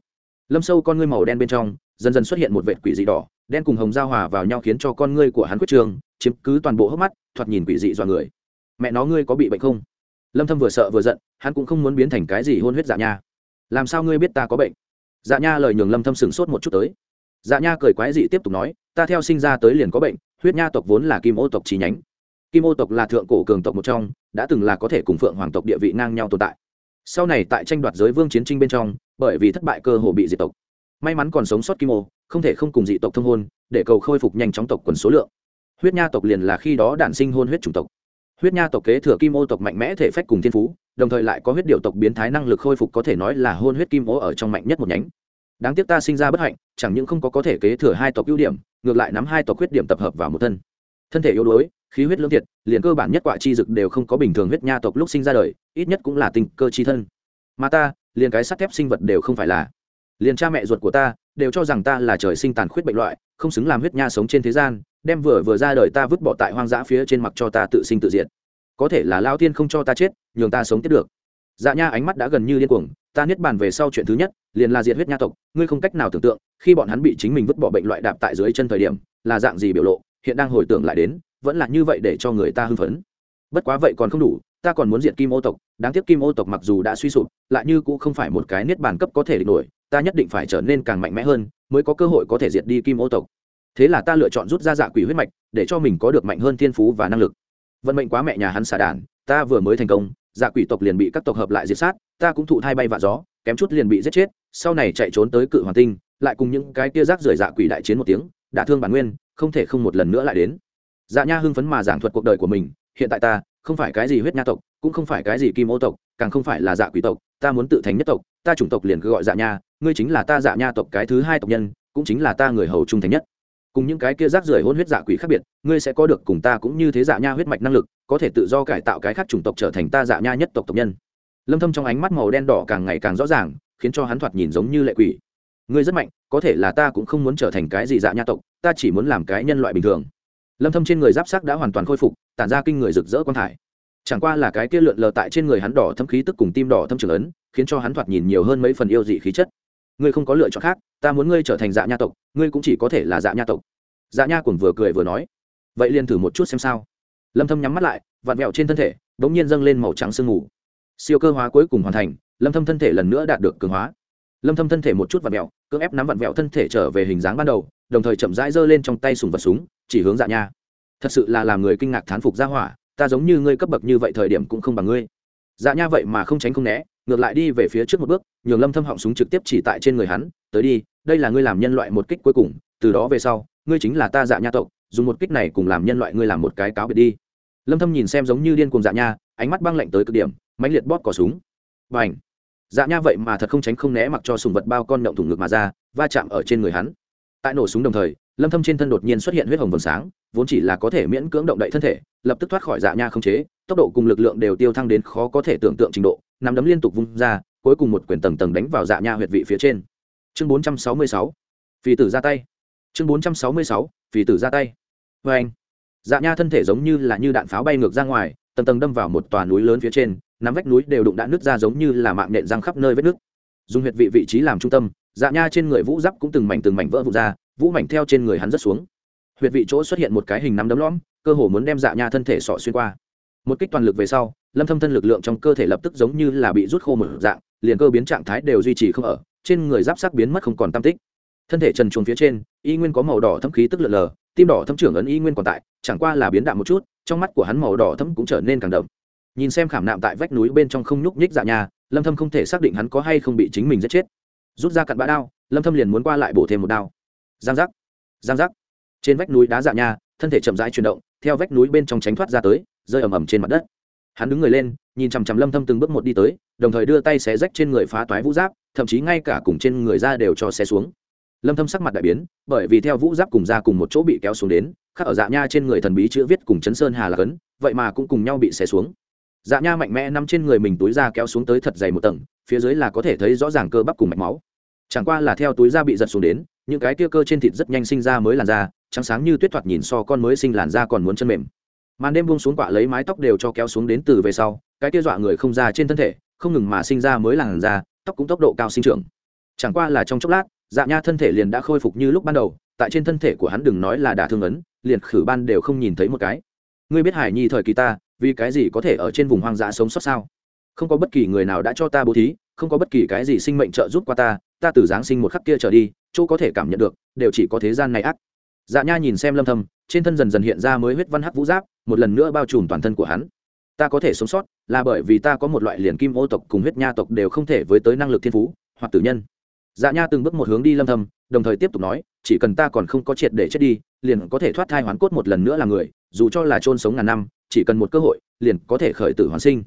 Lâm sâu con ngươi màu đen bên trong, dần dần xuất hiện một vệt quỷ dị đỏ, đen cùng hồng giao hòa vào nhau khiến cho con ngươi của hắn quyết trường chiếm cứ toàn bộ hốc mắt, thoạt nhìn quỷ dị dọa người. Mẹ nó, ngươi có bị bệnh không? Lâm thâm vừa sợ vừa giận, hắn cũng không muốn biến thành cái gì hôn huyết dạ nha. Làm sao ngươi biết ta có bệnh? Dạ nha lời nhường lâm thâm sừng sốt một chút tới. Dạ nha cười quái dị tiếp tục nói, ta theo sinh ra tới liền có bệnh, huyết nha tộc vốn là kim ô tộc chi nhánh kim ô tộc là thượng cổ cường tộc một trong, đã từng là có thể cùng phượng hoàng tộc địa vị ngang nhau tồn tại. Sau này tại tranh đoạt giới vương chiến tranh bên trong, bởi vì thất bại cơ hồ bị diệt tộc. May mắn còn sống sót kim ô, không thể không cùng dị tộc thông hôn, để cầu khôi phục nhanh chóng tộc quần số lượng. Huyết nha tộc liền là khi đó đản sinh hôn huyết chủng tộc. Huyết nha tộc kế thừa kim ô tộc mạnh mẽ thể phách cùng thiên phú, đồng thời lại có huyết điệu tộc biến thái năng lực khôi phục có thể nói là hôn huyết kim ô ở trong mạnh nhất một nhánh. Đáng tiếc ta sinh ra bất hạnh, chẳng những không có có thể kế thừa hai tộc ưu điểm, ngược lại nắm hai tộc khuyết điểm tập hợp vào một thân thân thể yếu đuối, khí huyết lương thiệt liền cơ bản nhất quả chi dực đều không có bình thường huyết nha tộc lúc sinh ra đời, ít nhất cũng là tình cơ chi thân. Mà ta, liền cái sắt thép sinh vật đều không phải là. Liền cha mẹ ruột của ta, đều cho rằng ta là trời sinh tàn khuyết bệnh loại, không xứng làm huyết nha sống trên thế gian, đem vừa vừa ra đời ta vứt bỏ tại hoang dã phía trên mặt cho ta tự sinh tự diệt. Có thể là lao tiên không cho ta chết, nhường ta sống tiếp được. Dạ nha ánh mắt đã gần như điên cuồng, ta niết bàn về sau chuyện thứ nhất, liền là diệt huyết nha tộc, ngươi không cách nào tưởng tượng, khi bọn hắn bị chính mình vứt bỏ bệnh loại đạp tại dưới chân thời điểm, là dạng gì biểu lộ? Hiện đang hồi tưởng lại đến, vẫn là như vậy để cho người ta hưng phấn. Bất quá vậy còn không đủ, ta còn muốn diệt kim ô tộc, đáng tiếc kim ô tộc mặc dù đã suy sụp, lại như cũng không phải một cái niết bàn cấp có thể địch nổi, ta nhất định phải trở nên càng mạnh mẽ hơn, mới có cơ hội có thể diệt đi kim ô tộc. Thế là ta lựa chọn rút ra dạ quỷ huyết mạch, để cho mình có được mạnh hơn thiên phú và năng lực. Vận mệnh quá mẹ nhà hắn xả đàn, ta vừa mới thành công dạ quỷ tộc liền bị các tộc hợp lại diệt sát, ta cũng thụ thai bay vạ gió, kém chút liền bị giết chết, sau này chạy trốn tới cự hoàng tinh, lại cùng những cái tia rác rưởi dạ quỷ đại chiến một tiếng đã thương bản nguyên không thể không một lần nữa lại đến. Dạ nha hưng phấn mà giảng thuật cuộc đời của mình, hiện tại ta, không phải cái gì huyết nha tộc, cũng không phải cái gì kim ô tộc, càng không phải là dạ quỷ tộc, ta muốn tự thành nhất tộc, ta chủng tộc liền cứ gọi dạ nha, ngươi chính là ta dạ nha tộc cái thứ hai tộc nhân, cũng chính là ta người hầu trung thành nhất. Cùng những cái kia rác rưởi hôn huyết dạ quỷ khác biệt, ngươi sẽ có được cùng ta cũng như thế dạ nha huyết mạch năng lực, có thể tự do cải tạo cái khác chủng tộc trở thành ta dạ nha nhất tộc tộc nhân. Lâm thâm trong ánh mắt màu đen đỏ càng ngày càng rõ ràng, khiến cho hắn thoạt nhìn giống như lệ quỷ. Ngươi rất mạnh có thể là ta cũng không muốn trở thành cái gì dạ nha tộc, ta chỉ muốn làm cái nhân loại bình thường. Lâm thâm trên người giáp sắc đã hoàn toàn khôi phục, tản ra kinh người rực rỡ quan thải. Chẳng qua là cái kia lượn lờ tại trên người hắn đỏ thâm khí tức cùng tim đỏ thâm trưởng ấn, khiến cho hắn thoạt nhìn nhiều hơn mấy phần yêu dị khí chất. Ngươi không có lựa chọn khác, ta muốn ngươi trở thành dạ nha tộc, ngươi cũng chỉ có thể là dạ nha tộc. Dạ nha cùng vừa cười vừa nói. Vậy liền thử một chút xem sao. Lâm thâm nhắm mắt lại, vặn vẹo trên thân thể, đống nhiên dâng lên màu trắng sương mù. Siêu cơ hóa cuối cùng hoàn thành, lâm thâm thân thể lần nữa đạt được cường hóa lâm thâm thân thể một chút vặn vẹo, cưỡng ép nắm vặn vẹo thân thể trở về hình dáng ban đầu, đồng thời chậm rãi giơ lên trong tay sùng vật súng, chỉ hướng dạ nha. Thật sự là làm người kinh ngạc thán phục ra hỏa, ta giống như ngươi cấp bậc như vậy thời điểm cũng không bằng ngươi. Dạ nha vậy mà không tránh không né, ngược lại đi về phía trước một bước, nhường lâm thâm họng súng trực tiếp chỉ tại trên người hắn, tới đi, đây là ngươi làm nhân loại một kích cuối cùng, từ đó về sau, ngươi chính là ta dạ nha tộc, dùng một kích này cùng làm nhân loại ngươi làm một cái cáo biệt đi. Lâm thâm nhìn xem giống như điên cuồng dạ nha, ánh mắt băng lạnh tới cực điểm, mãnh liệt bóp cò súng. Bành! Dạ nha vậy mà thật không tránh không né mặc cho sùng vật bao con động thủng ngực mà ra, va chạm ở trên người hắn. Tại nổ súng đồng thời, lâm thâm trên thân đột nhiên xuất hiện huyết hồng vầng sáng, vốn chỉ là có thể miễn cưỡng động đậy thân thể, lập tức thoát khỏi dạ nha không chế, tốc độ cùng lực lượng đều tiêu thăng đến khó có thể tưởng tượng trình độ, nắm đấm liên tục vung ra, cuối cùng một quyền tầng tầng đánh vào dạ nha huyệt vị phía trên. Chương 466 phi tử ra tay. Chương 466 phi tử ra tay. Với anh dạ nha thân thể giống như là như đạn pháo bay ngược ra ngoài, tầng tầng đâm vào một tòa núi lớn phía trên nắm vách núi đều đụng đã nứt ra giống như là mạng nện răng khắp nơi vết nước dùng huyệt vị vị trí làm trung tâm dạ nha trên người vũ giáp cũng từng mảnh từng mảnh vỡ vụn ra, vũ mảnh theo trên người hắn rất xuống. Huyệt vị chỗ xuất hiện một cái hình nắm đấm lõm, cơ hồ muốn đem dạ nha thân thể sọ xuyên qua. Một kích toàn lực về sau, lâm thâm thân lực lượng trong cơ thể lập tức giống như là bị rút khô một dạng, liền cơ biến trạng thái đều duy trì không ở, trên người giáp sắc biến mất không còn tam tích. Thân thể trần truồng phía trên, y nguyên có màu đỏ thâm khí tức lượn lờ, tim đỏ thâm trưởng ấn y nguyên còn tại, chẳng qua là biến đạm một chút, trong mắt của hắn màu đỏ thâm cũng trở nên càng đậm nhìn xem khảm nạm tại vách núi bên trong không nhúc nhích dạ nhà lâm thâm không thể xác định hắn có hay không bị chính mình giết chết. Rút ra cặn bã đao lâm thâm liền muốn qua lại bổ thêm một đao. Giang giác giang giác. Trên vách núi đá dạ nhà, thân thể chậm rãi chuyển động theo vách núi bên trong tránh thoát ra tới rơi ầm ầm trên mặt đất. Hắn đứng người lên nhìn chằm chằm lâm thâm từng bước một đi tới đồng thời đưa tay xé rách trên người phá toái vũ giáp thậm chí ngay cả cùng trên người ra đều cho xé xuống. Lâm thâm sắc mặt đại biến bởi vì theo vũ giáp cùng ra cùng một chỗ bị kéo xuống đến khắc ở dạ nha trên người thần bí chữ viết cùng chấn sơn hà là cấn vậy mà cũng cùng nhau bị xé xuống dạ nha mạnh mẽ nằm trên người mình túi ra kéo xuống tới thật dày một tầng, phía dưới là có thể thấy rõ ràng cơ bắp cùng mạch máu. Chẳng qua là theo túi da bị giật xuống đến, những cái tia cơ trên thịt rất nhanh sinh ra mới làn da, trắng sáng như tuyết thoạt nhìn so con mới sinh làn da còn muốn chân mềm. Màn đêm buông xuống quạ lấy mái tóc đều cho kéo xuống đến từ về sau, cái tia dọa người không ra trên thân thể, không ngừng mà sinh ra mới làn da, tóc cũng tốc độ cao sinh trưởng. Chẳng qua là trong chốc lát dạ nha thân thể liền đã khôi phục như lúc ban đầu, tại trên thân thể của hắn đừng nói là đả thương ấn, liền khử ban đều không nhìn thấy một cái. Ngươi biết hải nhi thời kỳ ta vì cái gì có thể ở trên vùng hoang dã sống sót sao? Không có bất kỳ người nào đã cho ta bố thí, không có bất kỳ cái gì sinh mệnh trợ giúp qua ta ta từ giáng sinh một khắc kia trở đi, chỗ có thể cảm nhận được, đều chỉ có thế gian này ác. Dạ nha nhìn xem lâm thâm, trên thân dần dần hiện ra mới huyết văn hắc vũ giáp, một lần nữa bao trùm toàn thân của hắn. Ta có thể sống sót là bởi vì ta có một loại liền kim ô tộc cùng huyết nha tộc đều không thể với tới năng lực thiên phú hoặc tử nhân. Dạ nha từng bước một hướng đi lâm thâm, đồng thời tiếp tục nói, chỉ cần ta còn không có triệt để chết đi, liền có thể thoát thai hoán cốt một lần nữa là người, dù cho là chôn sống ngàn năm chỉ cần một cơ hội, liền có thể khởi tử hoàn sinh.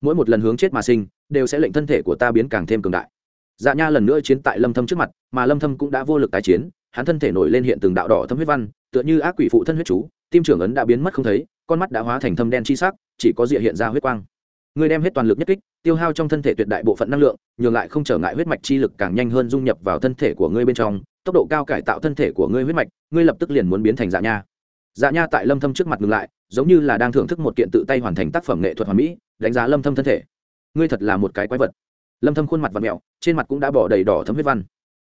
Mỗi một lần hướng chết mà sinh, đều sẽ lệnh thân thể của ta biến càng thêm cường đại. Dạ nha lần nữa chiến tại lâm thâm trước mặt, mà lâm thâm cũng đã vô lực tái chiến, hắn thân thể nổi lên hiện từng đạo đỏ thâm huyết văn, tựa như ác quỷ phụ thân huyết chú, tim trưởng ấn đã biến mất không thấy, con mắt đã hóa thành thâm đen chi sắc, chỉ có diện hiện ra huyết quang. Người đem hết toàn lực nhất kích, tiêu hao trong thân thể tuyệt đại bộ phận năng lượng, nhường lại không trở ngại huyết mạch chi lực càng nhanh hơn dung nhập vào thân thể của ngươi bên trong, tốc độ cao cải tạo thân thể của ngươi huyết mạch, ngươi lập tức liền muốn biến thành dạ nha. Dạ nha tại lâm thâm trước mặt ngừng lại giống như là đang thưởng thức một kiện tự tay hoàn thành tác phẩm nghệ thuật hoàn mỹ, đánh giá lâm thâm thân thể. Ngươi thật là một cái quái vật. Lâm thâm khuôn mặt và mẹo, trên mặt cũng đã bỏ đầy đỏ thấm huyết văn.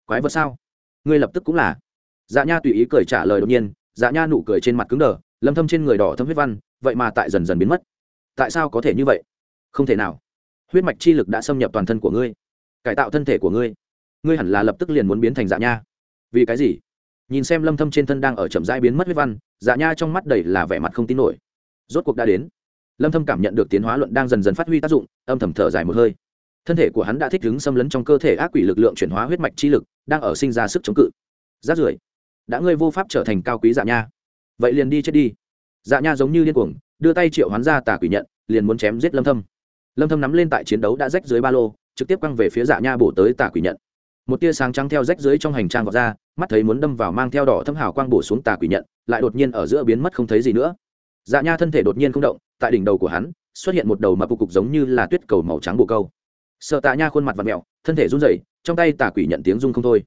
Quái vật sao? Ngươi lập tức cũng là. Dạ nha tùy ý cười trả lời đột nhiên dạ nha nụ cười trên mặt cứng đờ, lâm thâm trên người đỏ thấm huyết văn, vậy mà tại dần dần biến mất. Tại sao có thể như vậy? Không thể nào. Huyết mạch chi lực đã xâm nhập toàn thân của ngươi. Cải tạo thân thể của ngươi. Ngươi hẳn là lập tức liền muốn biến thành dạ nha. Vì cái gì? Nhìn xem lâm thâm trên thân đang ở chậm rãi biến mất huyết văn dạ nha trong mắt đầy là vẻ mặt không tin nổi. Rốt cuộc đã đến. Lâm thâm cảm nhận được tiến hóa luận đang dần dần phát huy tác dụng, âm thầm thở dài một hơi. Thân thể của hắn đã thích ứng xâm lấn trong cơ thể ác quỷ lực lượng chuyển hóa huyết mạch chi lực, đang ở sinh ra sức chống cự. Rát rưởi, đã ngươi vô pháp trở thành cao quý dạ nha. Vậy liền đi chết đi. Dạ nha giống như điên cuồng, đưa tay triệu hoán ra tà quỷ nhận, liền muốn chém giết lâm thâm. Lâm thâm nắm lên tại chiến đấu đã rách dưới ba lô, trực tiếp quăng về phía dạ nha bổ tới tà quỷ nhận. Một tia sáng trắng theo rách dưới trong hành trang vọt ra, mắt thấy muốn đâm vào mang theo đỏ thâm hào quang bổ xuống tà quỷ nhận lại đột nhiên ở giữa biến mất không thấy gì nữa. Dạ nha thân thể đột nhiên không động, tại đỉnh đầu của hắn, xuất hiện một đầu mập cục giống như là tuyết cầu màu trắng bồ câu. Sợ tạ nha khuôn mặt và mẹo thân thể run rẩy, trong tay tà quỷ nhận tiếng rung không thôi.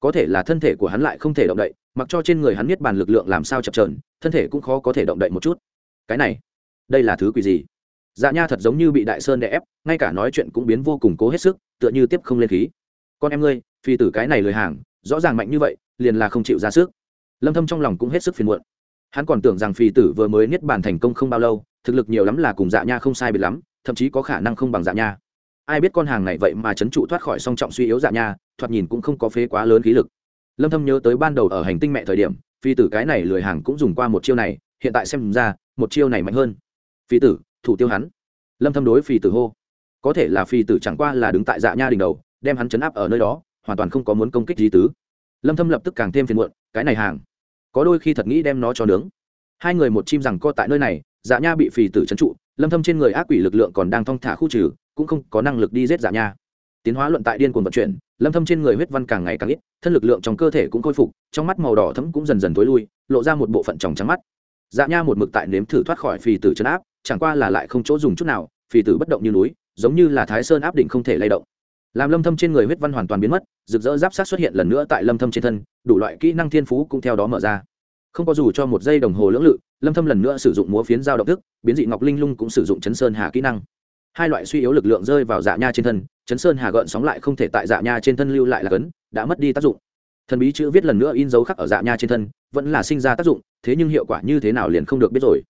Có thể là thân thể của hắn lại không thể động đậy, mặc cho trên người hắn biết bàn lực lượng làm sao chập trờn thân thể cũng khó có thể động đậy một chút. Cái này, đây là thứ quỷ gì? Dạ nha thật giống như bị đại sơn đè ép, ngay cả nói chuyện cũng biến vô cùng cố hết sức, tựa như tiếp không lên khí. Con em ngươi, phi tử cái này lười hàng, rõ ràng mạnh như vậy, liền là không chịu ra sức lâm thâm trong lòng cũng hết sức phiền muộn. Hắn còn tưởng rằng phi tử vừa mới niết bàn thành công không bao lâu, thực lực nhiều lắm là cùng dạ nha không sai biệt lắm, thậm chí có khả năng không bằng dạ nha. Ai biết con hàng này vậy mà chấn trụ thoát khỏi song trọng suy yếu dạ nha, thoạt nhìn cũng không có phế quá lớn khí lực. Lâm thâm nhớ tới ban đầu ở hành tinh mẹ thời điểm phi tử cái này lười hàng cũng dùng qua một chiêu này, hiện tại xem ra, một chiêu này mạnh hơn. Phi tử, thủ tiêu hắn. Lâm thâm đối phi tử hô. Có thể là phi tử chẳng qua là đứng tại dạ nha đỉnh đầu, đem hắn chấn áp ở nơi đó, hoàn toàn không có muốn công kích gì tứ. Lâm thâm lập tức càng thêm phiền muộn, cái này hàng có đôi khi thật nghĩ đem nó cho nướng. Hai người một chim rằng co tại nơi này dạ nha bị phì tử trấn trụ, lâm thâm trên người ác quỷ lực lượng còn đang thong thả khu trừ, cũng không có năng lực đi giết dạ nha. Tiến hóa luận tại điên cuồng vận chuyển, lâm thâm trên người huyết văn càng ngày càng ít, thân lực lượng trong cơ thể cũng khôi phục, trong mắt màu đỏ thẫm cũng dần dần tối lui, lộ ra một bộ phận tròng trắng mắt. Dạ nha một mực tại nếm thử thoát khỏi phì tử chấn áp, chẳng qua là lại không chỗ dùng chút nào, phì tử bất động như núi, giống như là thái sơn áp đỉnh không thể lay động làm lâm thâm trên người huyết văn hoàn toàn biến mất, rực rỡ giáp sát xuất hiện lần nữa tại lâm thâm trên thân, đủ loại kỹ năng thiên phú cũng theo đó mở ra. Không có dù cho một giây đồng hồ lưỡng lự, lâm thâm lần nữa sử dụng múa phiến giao động thức, biến dị ngọc linh lung cũng sử dụng chấn sơn hà kỹ năng. Hai loại suy yếu lực lượng rơi vào dạ nha trên thân, chấn sơn hà gợn sóng lại không thể tại dạ nha trên thân lưu lại là cấn, đã mất đi tác dụng. Thần bí chữ viết lần nữa in dấu khắc ở dạ nha trên thân, vẫn là sinh ra tác dụng, thế nhưng hiệu quả như thế nào liền không được biết rồi.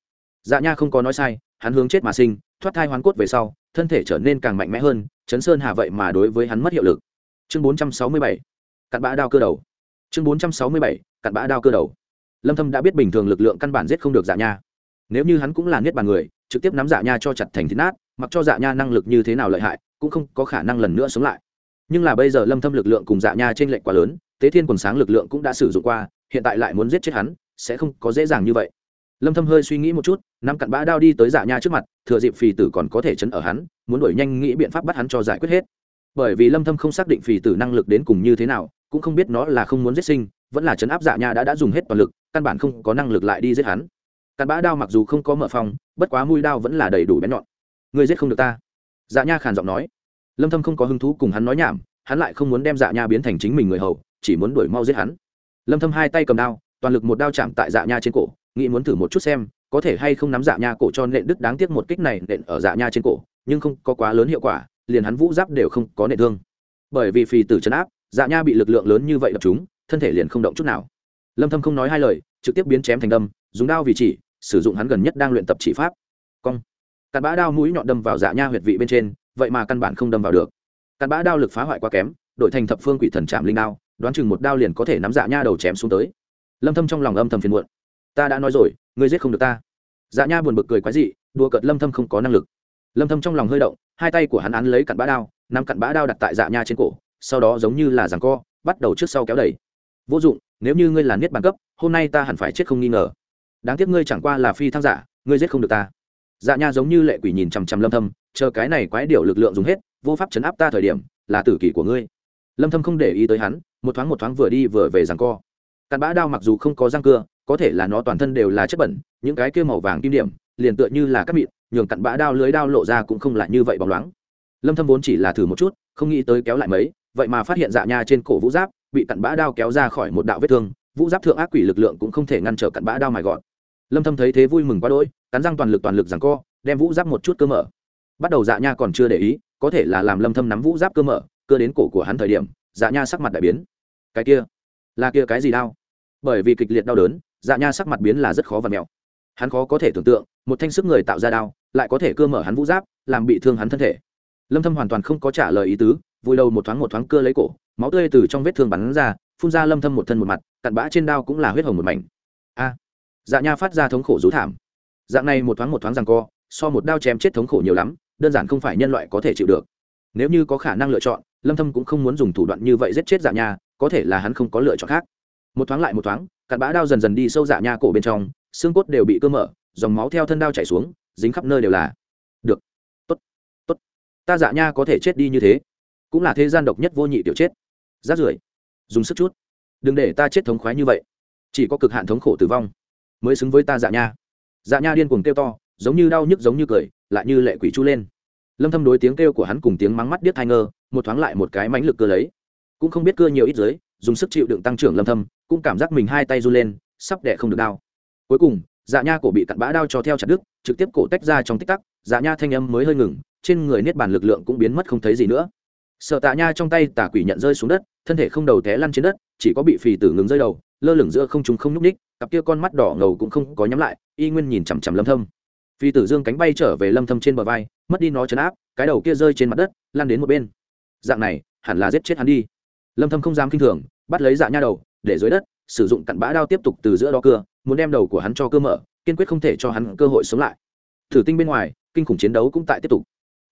Dạ nha không có nói sai, hắn hướng chết mà sinh thoát thai hoán cốt về sau, thân thể trở nên càng mạnh mẽ hơn chấn sơn hà vậy mà đối với hắn mất hiệu lực. Chương 467 cặn bã đao cơ đầu. Chương 467 cặn bã đao cơ đầu. Lâm thâm đã biết bình thường lực lượng căn bản giết không được dạ nha. Nếu như hắn cũng là niết bàn người, trực tiếp nắm dạ nha cho chặt thành thịt nát, mặc cho dạ nha năng lực như thế nào lợi hại, cũng không có khả năng lần nữa sống lại. Nhưng là bây giờ lâm thâm lực lượng cùng dạ nha trên lệnh quá lớn, tế thiên quần sáng lực lượng cũng đã sử dụng qua, hiện tại lại muốn giết chết hắn, sẽ không có dễ dàng như vậy lâm thâm hơi suy nghĩ một chút, nắm cặn bã đao đi tới dạ nha trước mặt, thừa dịp phì tử còn có thể chấn ở hắn, muốn đuổi nhanh nghĩ biện pháp bắt hắn cho giải quyết hết. Bởi vì lâm thâm không xác định phì tử năng lực đến cùng như thế nào, cũng không biết nó là không muốn giết sinh, vẫn là chấn áp dạ nha đã đã dùng hết toàn lực, căn bản không có năng lực lại đi giết hắn. Cặn bã đao mặc dù không có mở phòng, bất quá mũi đao vẫn là đầy đủ bén nhọn. Người giết không được ta. Dạ nha khàn giọng nói. Lâm thâm không có hứng thú cùng hắn nói nhảm, hắn lại không muốn đem dạ nha biến thành chính mình người hầu, chỉ muốn đuổi mau giết hắn. Lâm thâm hai tay cầm đao, toàn lực một đao chạm tại dạ nha trên cổ nghĩ muốn thử một chút xem, có thể hay không nắm dạ nha cổ cho nện đức đáng tiếc một kích này nện ở dạ nha trên cổ, nhưng không có quá lớn hiệu quả, liền hắn vũ giáp đều không có nện thương. Bởi vì phì tử chấn áp dạ nha bị lực lượng lớn như vậy đập chúng thân thể liền không động chút nào. Lâm thâm không nói hai lời, trực tiếp biến chém thành đâm, dùng đao vì chỉ, sử dụng hắn gần nhất đang luyện tập chỉ pháp. Cong. Cặn bã đao mũi nhọn đâm vào dạ nha huyệt vị bên trên, vậy mà căn bản không đâm vào được. Cặn bã đao lực phá hoại quá kém đổi thành thập phương quỷ thần chạm linh đao, đoán chừng một đao liền có thể nắm dạ nha đầu chém xuống tới. Lâm thâm trong lòng âm thầm phiền muộn ta đã nói rồi, ngươi giết không được ta. Dạ nha buồn bực cười quái dị, đùa cợt lâm thâm không có năng lực. Lâm thâm trong lòng hơi động, hai tay của hắn án lấy cặn bã đao, nắm cặn bã đao đặt tại dạ nha trên cổ, sau đó giống như là giằng co, bắt đầu trước sau kéo đẩy. Vô dụng, nếu như ngươi là niết bàn cấp, hôm nay ta hẳn phải chết không nghi ngờ. Đáng tiếc ngươi chẳng qua là phi thăng giả, ngươi giết không được ta. Dạ nha giống như lệ quỷ nhìn chằm chằm lâm thâm, chờ cái này quái điều lực lượng dùng hết, vô pháp chấn áp ta thời điểm, là tử kỷ của ngươi. Lâm thâm không để ý tới hắn, một thoáng một thoáng vừa đi vừa về giằng co cặn bã đao mặc dù không có răng cưa, có thể là nó toàn thân đều là chất bẩn, những cái kia màu vàng kim điểm, liền tựa như là cắt mịn, nhường cặn bã đao lưới đao lộ ra cũng không lại như vậy bóng loáng. Lâm thâm vốn chỉ là thử một chút, không nghĩ tới kéo lại mấy, vậy mà phát hiện dạ nha trên cổ vũ giáp bị cặn bã đao kéo ra khỏi một đạo vết thương, vũ giáp thượng ác quỷ lực lượng cũng không thể ngăn trở cặn bã đao mài gọn. Lâm thâm thấy thế vui mừng quá đỗi, cắn răng toàn lực toàn lực giằng co, đem vũ giáp một chút cơ mở. Bắt đầu dạ nha còn chưa để ý, có thể là làm lâm thâm nắm vũ giáp cơ mở, cơ đến cổ của hắn thời điểm dạ nha sắc mặt đại biến. Cái kia, là kia cái gì đau bởi vì kịch liệt đau đớn dạ nha sắc mặt biến là rất khó và mèo hắn khó có thể tưởng tượng, một thanh sức người tạo ra đau lại có thể cơ mở hắn vũ giáp, làm bị thương hắn thân thể. Lâm thâm hoàn toàn không có trả lời ý tứ vui đầu một thoáng một thoáng cưa lấy cổ, máu tươi từ trong vết thương bắn ra, phun ra lâm thâm một thân một mặt, cặn bã trên đao cũng là huyết hồng một mảnh. A! Dạ nha phát ra thống khổ rú thảm. Dạng này một thoáng một thoáng rằng co, so một đao chém chết thống khổ nhiều lắm, đơn giản không phải nhân loại có thể chịu được. Nếu như có khả năng lựa chọn, lâm thâm cũng không muốn dùng thủ đoạn như vậy giết chết dạ nha, có thể là hắn không có lựa chọn khác một thoáng lại một thoáng, cặn bã đao dần dần đi sâu dạ nha cổ bên trong, xương cốt đều bị cơ mở, dòng máu theo thân đao chảy xuống, dính khắp nơi đều là. Được. Tốt. Tốt. Ta dạ nha có thể chết đi như thế. Cũng là thế gian độc nhất vô nhị tiểu chết. Rát rưởi. Dùng sức chút. Đừng để ta chết thống khoái như vậy. Chỉ có cực hạn thống khổ tử vong mới xứng với ta dạ nha. Dạ nha điên cuồng kêu to, giống như đau nhức giống như cười, lại như lệ quỷ chu lên. Lâm thâm đối tiếng kêu của hắn cùng tiếng mắng mắt điếc thai ngơ, một thoáng lại một cái mánh lực cơ lấy. Cũng không biết cưa nhiều ít giới dùng sức chịu đựng tăng trưởng lâm thâm, cũng cảm giác mình hai tay du lên, sắp đẻ không được đau. Cuối cùng dạ nha cổ bị cặn bã đao cho theo chặt đứt, trực tiếp cổ tách ra trong tích tắc dạ nha thanh âm mới hơi ngừng, trên người niết bàn lực lượng cũng biến mất không thấy gì nữa. Sợ tạ nha trong tay tà quỷ nhận rơi xuống đất, thân thể không đầu té lăn trên đất, chỉ có bị phì tử ngừng rơi đầu, lơ lửng giữa không trung không nhúc ních cặp kia con mắt đỏ ngầu cũng không có nhắm lại, y nguyên nhìn chằm chằm lâm thâm. Phi tử dương cánh bay trở về lâm thâm trên bờ vai, mất đi nó chấn áp, cái đầu kia rơi trên mặt đất, lăn đến một bên. Dạng này, hẳn là giết chết hắn đi lâm thâm không dám kinh thường, bắt lấy dạ nha đầu, để dưới đất, sử dụng cặn bã đao tiếp tục từ giữa đó cưa, muốn đem đầu của hắn cho cơ mở, kiên quyết không thể cho hắn cơ hội sống lại. Thử tinh bên ngoài, kinh khủng chiến đấu cũng tại tiếp tục.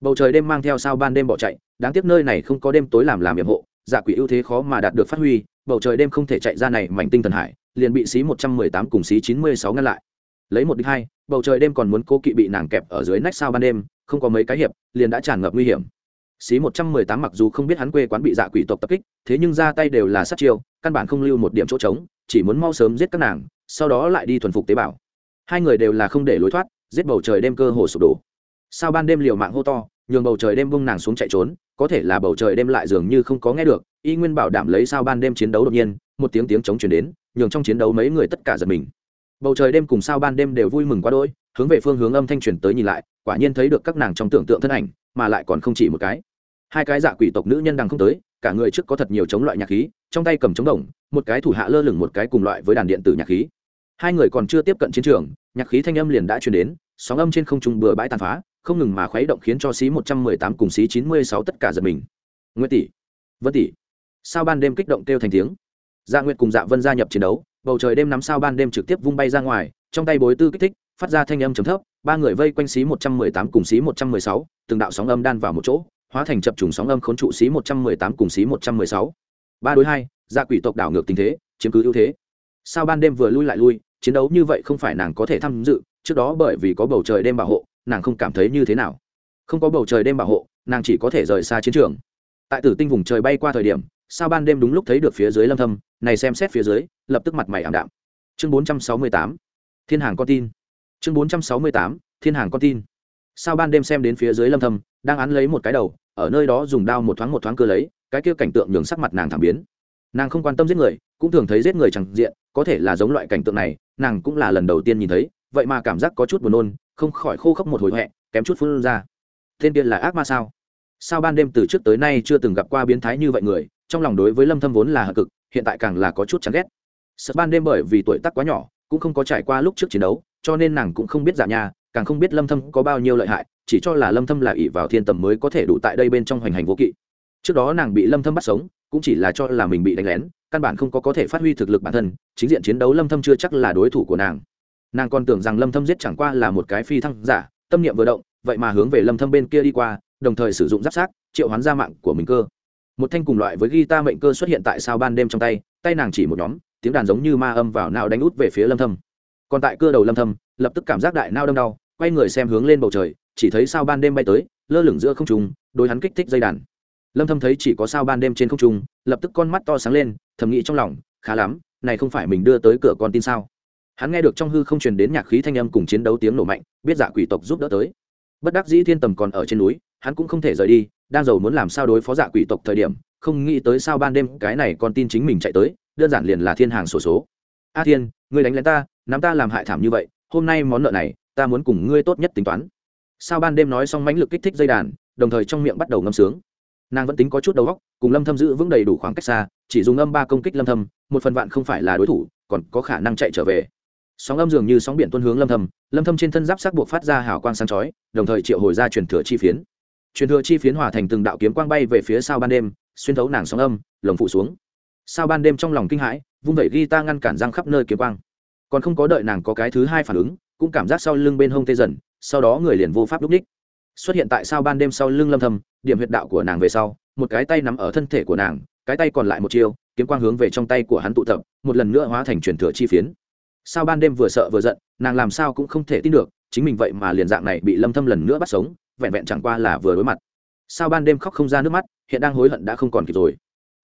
Bầu trời đêm mang theo sao ban đêm bỏ chạy, đáng tiếc nơi này không có đêm tối làm làm nhiệm hộ dạ quỷ ưu thế khó mà đạt được phát huy, bầu trời đêm không thể chạy ra này mảnh tinh thần hải, liền bị xí một trăm mười tám cùng xí chín mươi sáu ngăn lại. Lấy một đích hai, bầu trời đêm còn muốn cố kỵ bị nàng kẹp ở dưới nách sao ban đêm, không có mấy cái hiệp, liền đã tràn ngập nguy hiểm xí một trăm mười tám mặc dù không biết hắn quê quán bị dạ quỷ tộc tập kích, thế nhưng ra tay đều là sát chiêu, căn bản không lưu một điểm chỗ trống, chỉ muốn mau sớm giết các nàng, sau đó lại đi thuần phục tế bào. Hai người đều là không để lối thoát, giết bầu trời đêm cơ hồ sụp đổ. Sao ban đêm liều mạng hô to, nhường bầu trời đêm vung nàng xuống chạy trốn, có thể là bầu trời đêm lại dường như không có nghe được, y nguyên bảo đảm lấy sao ban đêm chiến đấu đột nhiên, một tiếng tiếng chống chuyển đến, nhường trong chiến đấu mấy người tất cả giật mình. Bầu trời đêm cùng sao ban đêm đều vui mừng quá đỗi, hướng về phương hướng âm thanh truyền tới nhìn lại, quả nhiên thấy được các nàng trong tưởng tượng thân ảnh mà lại còn không chỉ một cái. Hai cái dạ quỷ tộc nữ nhân đang không tới, cả người trước có thật nhiều chống loại nhạc khí, trong tay cầm chống đồng, một cái thủ hạ lơ lửng một cái cùng loại với đàn điện tử nhạc khí. Hai người còn chưa tiếp cận chiến trường, nhạc khí thanh âm liền đã truyền đến, sóng âm trên không trung bừa bãi tàn phá, không ngừng mà khuấy động khiến cho xí một trăm mười tám cùng xí chín mươi sáu tất cả giật mình. Nguyễn tỷ, vân tỷ, sao ban đêm kích động kêu thành tiếng? Dạ nguyệt cùng dạ vân gia nhập chiến đấu, bầu trời đêm nắm sao ban đêm trực tiếp vung bay ra ngoài, trong tay bối tư kích thích phát ra thanh âm chấm thấp, ba người vây quanh xí một trăm mười tám cùng xí một trăm mười sáu, từng đạo sóng âm đan vào một chỗ, hóa thành chập trùng sóng âm khốn trụ xí một trăm mười tám cùng xí một trăm mười sáu. Ba đối hai dạ quỷ tộc đảo ngược tình thế, chiếm cứ ưu thế. Sao ban đêm vừa lui lại lui, chiến đấu như vậy không phải nàng có thể tham dự, trước đó bởi vì có bầu trời đêm bảo hộ, nàng không cảm thấy như thế nào. Không có bầu trời đêm bảo hộ, nàng chỉ có thể rời xa chiến trường. Tại tử tinh vùng trời bay qua thời điểm, sao ban đêm đúng lúc thấy được phía dưới lâm thâm, này xem xét phía dưới, lập tức mặt mày ảm đạm. Chương 468 thiên hàng con tin chương 468 thiên hàng con tin. Sao ban đêm xem đến phía dưới lâm thâm, đang án lấy một cái đầu, ở nơi đó dùng đao một thoáng một thoáng cơ lấy, cái kia cảnh tượng nhường sắc mặt nàng thảm biến. Nàng không quan tâm giết người, cũng thường thấy giết người chẳng diện, có thể là giống loại cảnh tượng này, nàng cũng là lần đầu tiên nhìn thấy, vậy mà cảm giác có chút buồn nôn, không khỏi khô khốc một hồi huệ kém chút phun ra. Tên kia là ác ma sao? Sao ban đêm từ trước tới nay chưa từng gặp qua biến thái như vậy người, trong lòng đối với lâm thâm vốn là hận cực, hiện tại càng là có chút chán ghét. Sợ ban đêm bởi vì tuổi tác quá nhỏ, cũng không có trải qua lúc trước chiến đấu cho nên nàng cũng không biết giả nha càng không biết lâm thâm có bao nhiêu lợi hại, chỉ cho là lâm thâm là ỷ vào thiên tầm mới có thể đủ tại đây bên trong hoành hành vô kỵ. Trước đó nàng bị lâm thâm bắt sống, cũng chỉ là cho là mình bị đánh lén, căn bản không có có thể phát huy thực lực bản thân, chính diện chiến đấu lâm thâm chưa chắc là đối thủ của nàng. Nàng còn tưởng rằng lâm thâm giết chẳng qua là một cái phi thăng giả, tâm niệm vừa động, vậy mà hướng về lâm thâm bên kia đi qua, đồng thời sử dụng giáp sát, triệu hoán ra mạng của mình cơ. Một thanh cùng loại với guitar mệnh cơ xuất hiện tại sao ban đêm trong tay tay nàng chỉ một nhóm, tiếng đàn giống như ma âm vào nào đánh út về phía lâm thâm còn tại cưa đầu lâm thâm, lập tức cảm giác đại nao đâm đau, quay người xem hướng lên bầu trời, chỉ thấy sao ban đêm bay tới, lơ lửng giữa không trung, đối hắn kích thích dây đàn. Lâm thâm thấy chỉ có sao ban đêm trên không trung, lập tức con mắt to sáng lên, thầm nghĩ trong lòng, khá lắm, này không phải mình đưa tới cửa con tin sao? Hắn nghe được trong hư không truyền đến nhạc khí thanh âm cùng chiến đấu tiếng nổ mạnh, biết giả quỷ tộc giúp đỡ tới. Bất đắc dĩ thiên tầm còn ở trên núi, hắn cũng không thể rời đi, đang giàu muốn làm sao đối phó giả quỷ tộc thời điểm, không nghĩ tới sao ban đêm cái này con tin chính mình chạy tới, đơn giản liền là thiên hàng sổ số. A thiên, ngươi đánh lén ta nắm ta làm hại thảm như vậy hôm nay món nợ này ta muốn cùng ngươi tốt nhất tính toán. Sao ban đêm nói xong mãnh lực kích thích dây đàn đồng thời trong miệng bắt đầu ngâm sướng. Nàng vẫn tính có chút đầu góc, cùng lâm thâm giữ vững đầy đủ khoảng cách xa chỉ dùng âm ba công kích lâm thâm một phần vạn không phải là đối thủ còn có khả năng chạy trở về. Sóng âm dường như sóng biển tuôn hướng lâm thâm lâm thâm trên thân giáp sắc buộc phát ra hào quang sáng chói đồng thời triệu hồi ra truyền thừa chi phiến. Truyền thừa chi phiến hòa thành từng đạo kiếm quang bay về phía sao ban đêm xuyên thấu nàng sóng âm lồng phụ xuống. Sao ban đêm trong lòng kinh hãi vung vẩy ghi ta ngăn cản răng khắp nơi kiếm quang còn không có đợi nàng có cái thứ hai phản ứng, cũng cảm giác sau lưng bên hông tê dần, sau đó người liền vô pháp lúc ních xuất hiện tại sao ban đêm sau lưng lâm thâm, điểm huyệt đạo của nàng về sau, một cái tay nắm ở thân thể của nàng, cái tay còn lại một chiêu, kiếm quang hướng về trong tay của hắn tụ tập, một lần nữa hóa thành truyền thừa chi phiến. Sao ban đêm vừa sợ vừa giận, nàng làm sao cũng không thể tin được, chính mình vậy mà liền dạng này bị lâm thâm lần nữa bắt sống, vẹn vẹn chẳng qua là vừa đối mặt. Sao ban đêm khóc không ra nước mắt, hiện đang hối hận đã không còn kịp rồi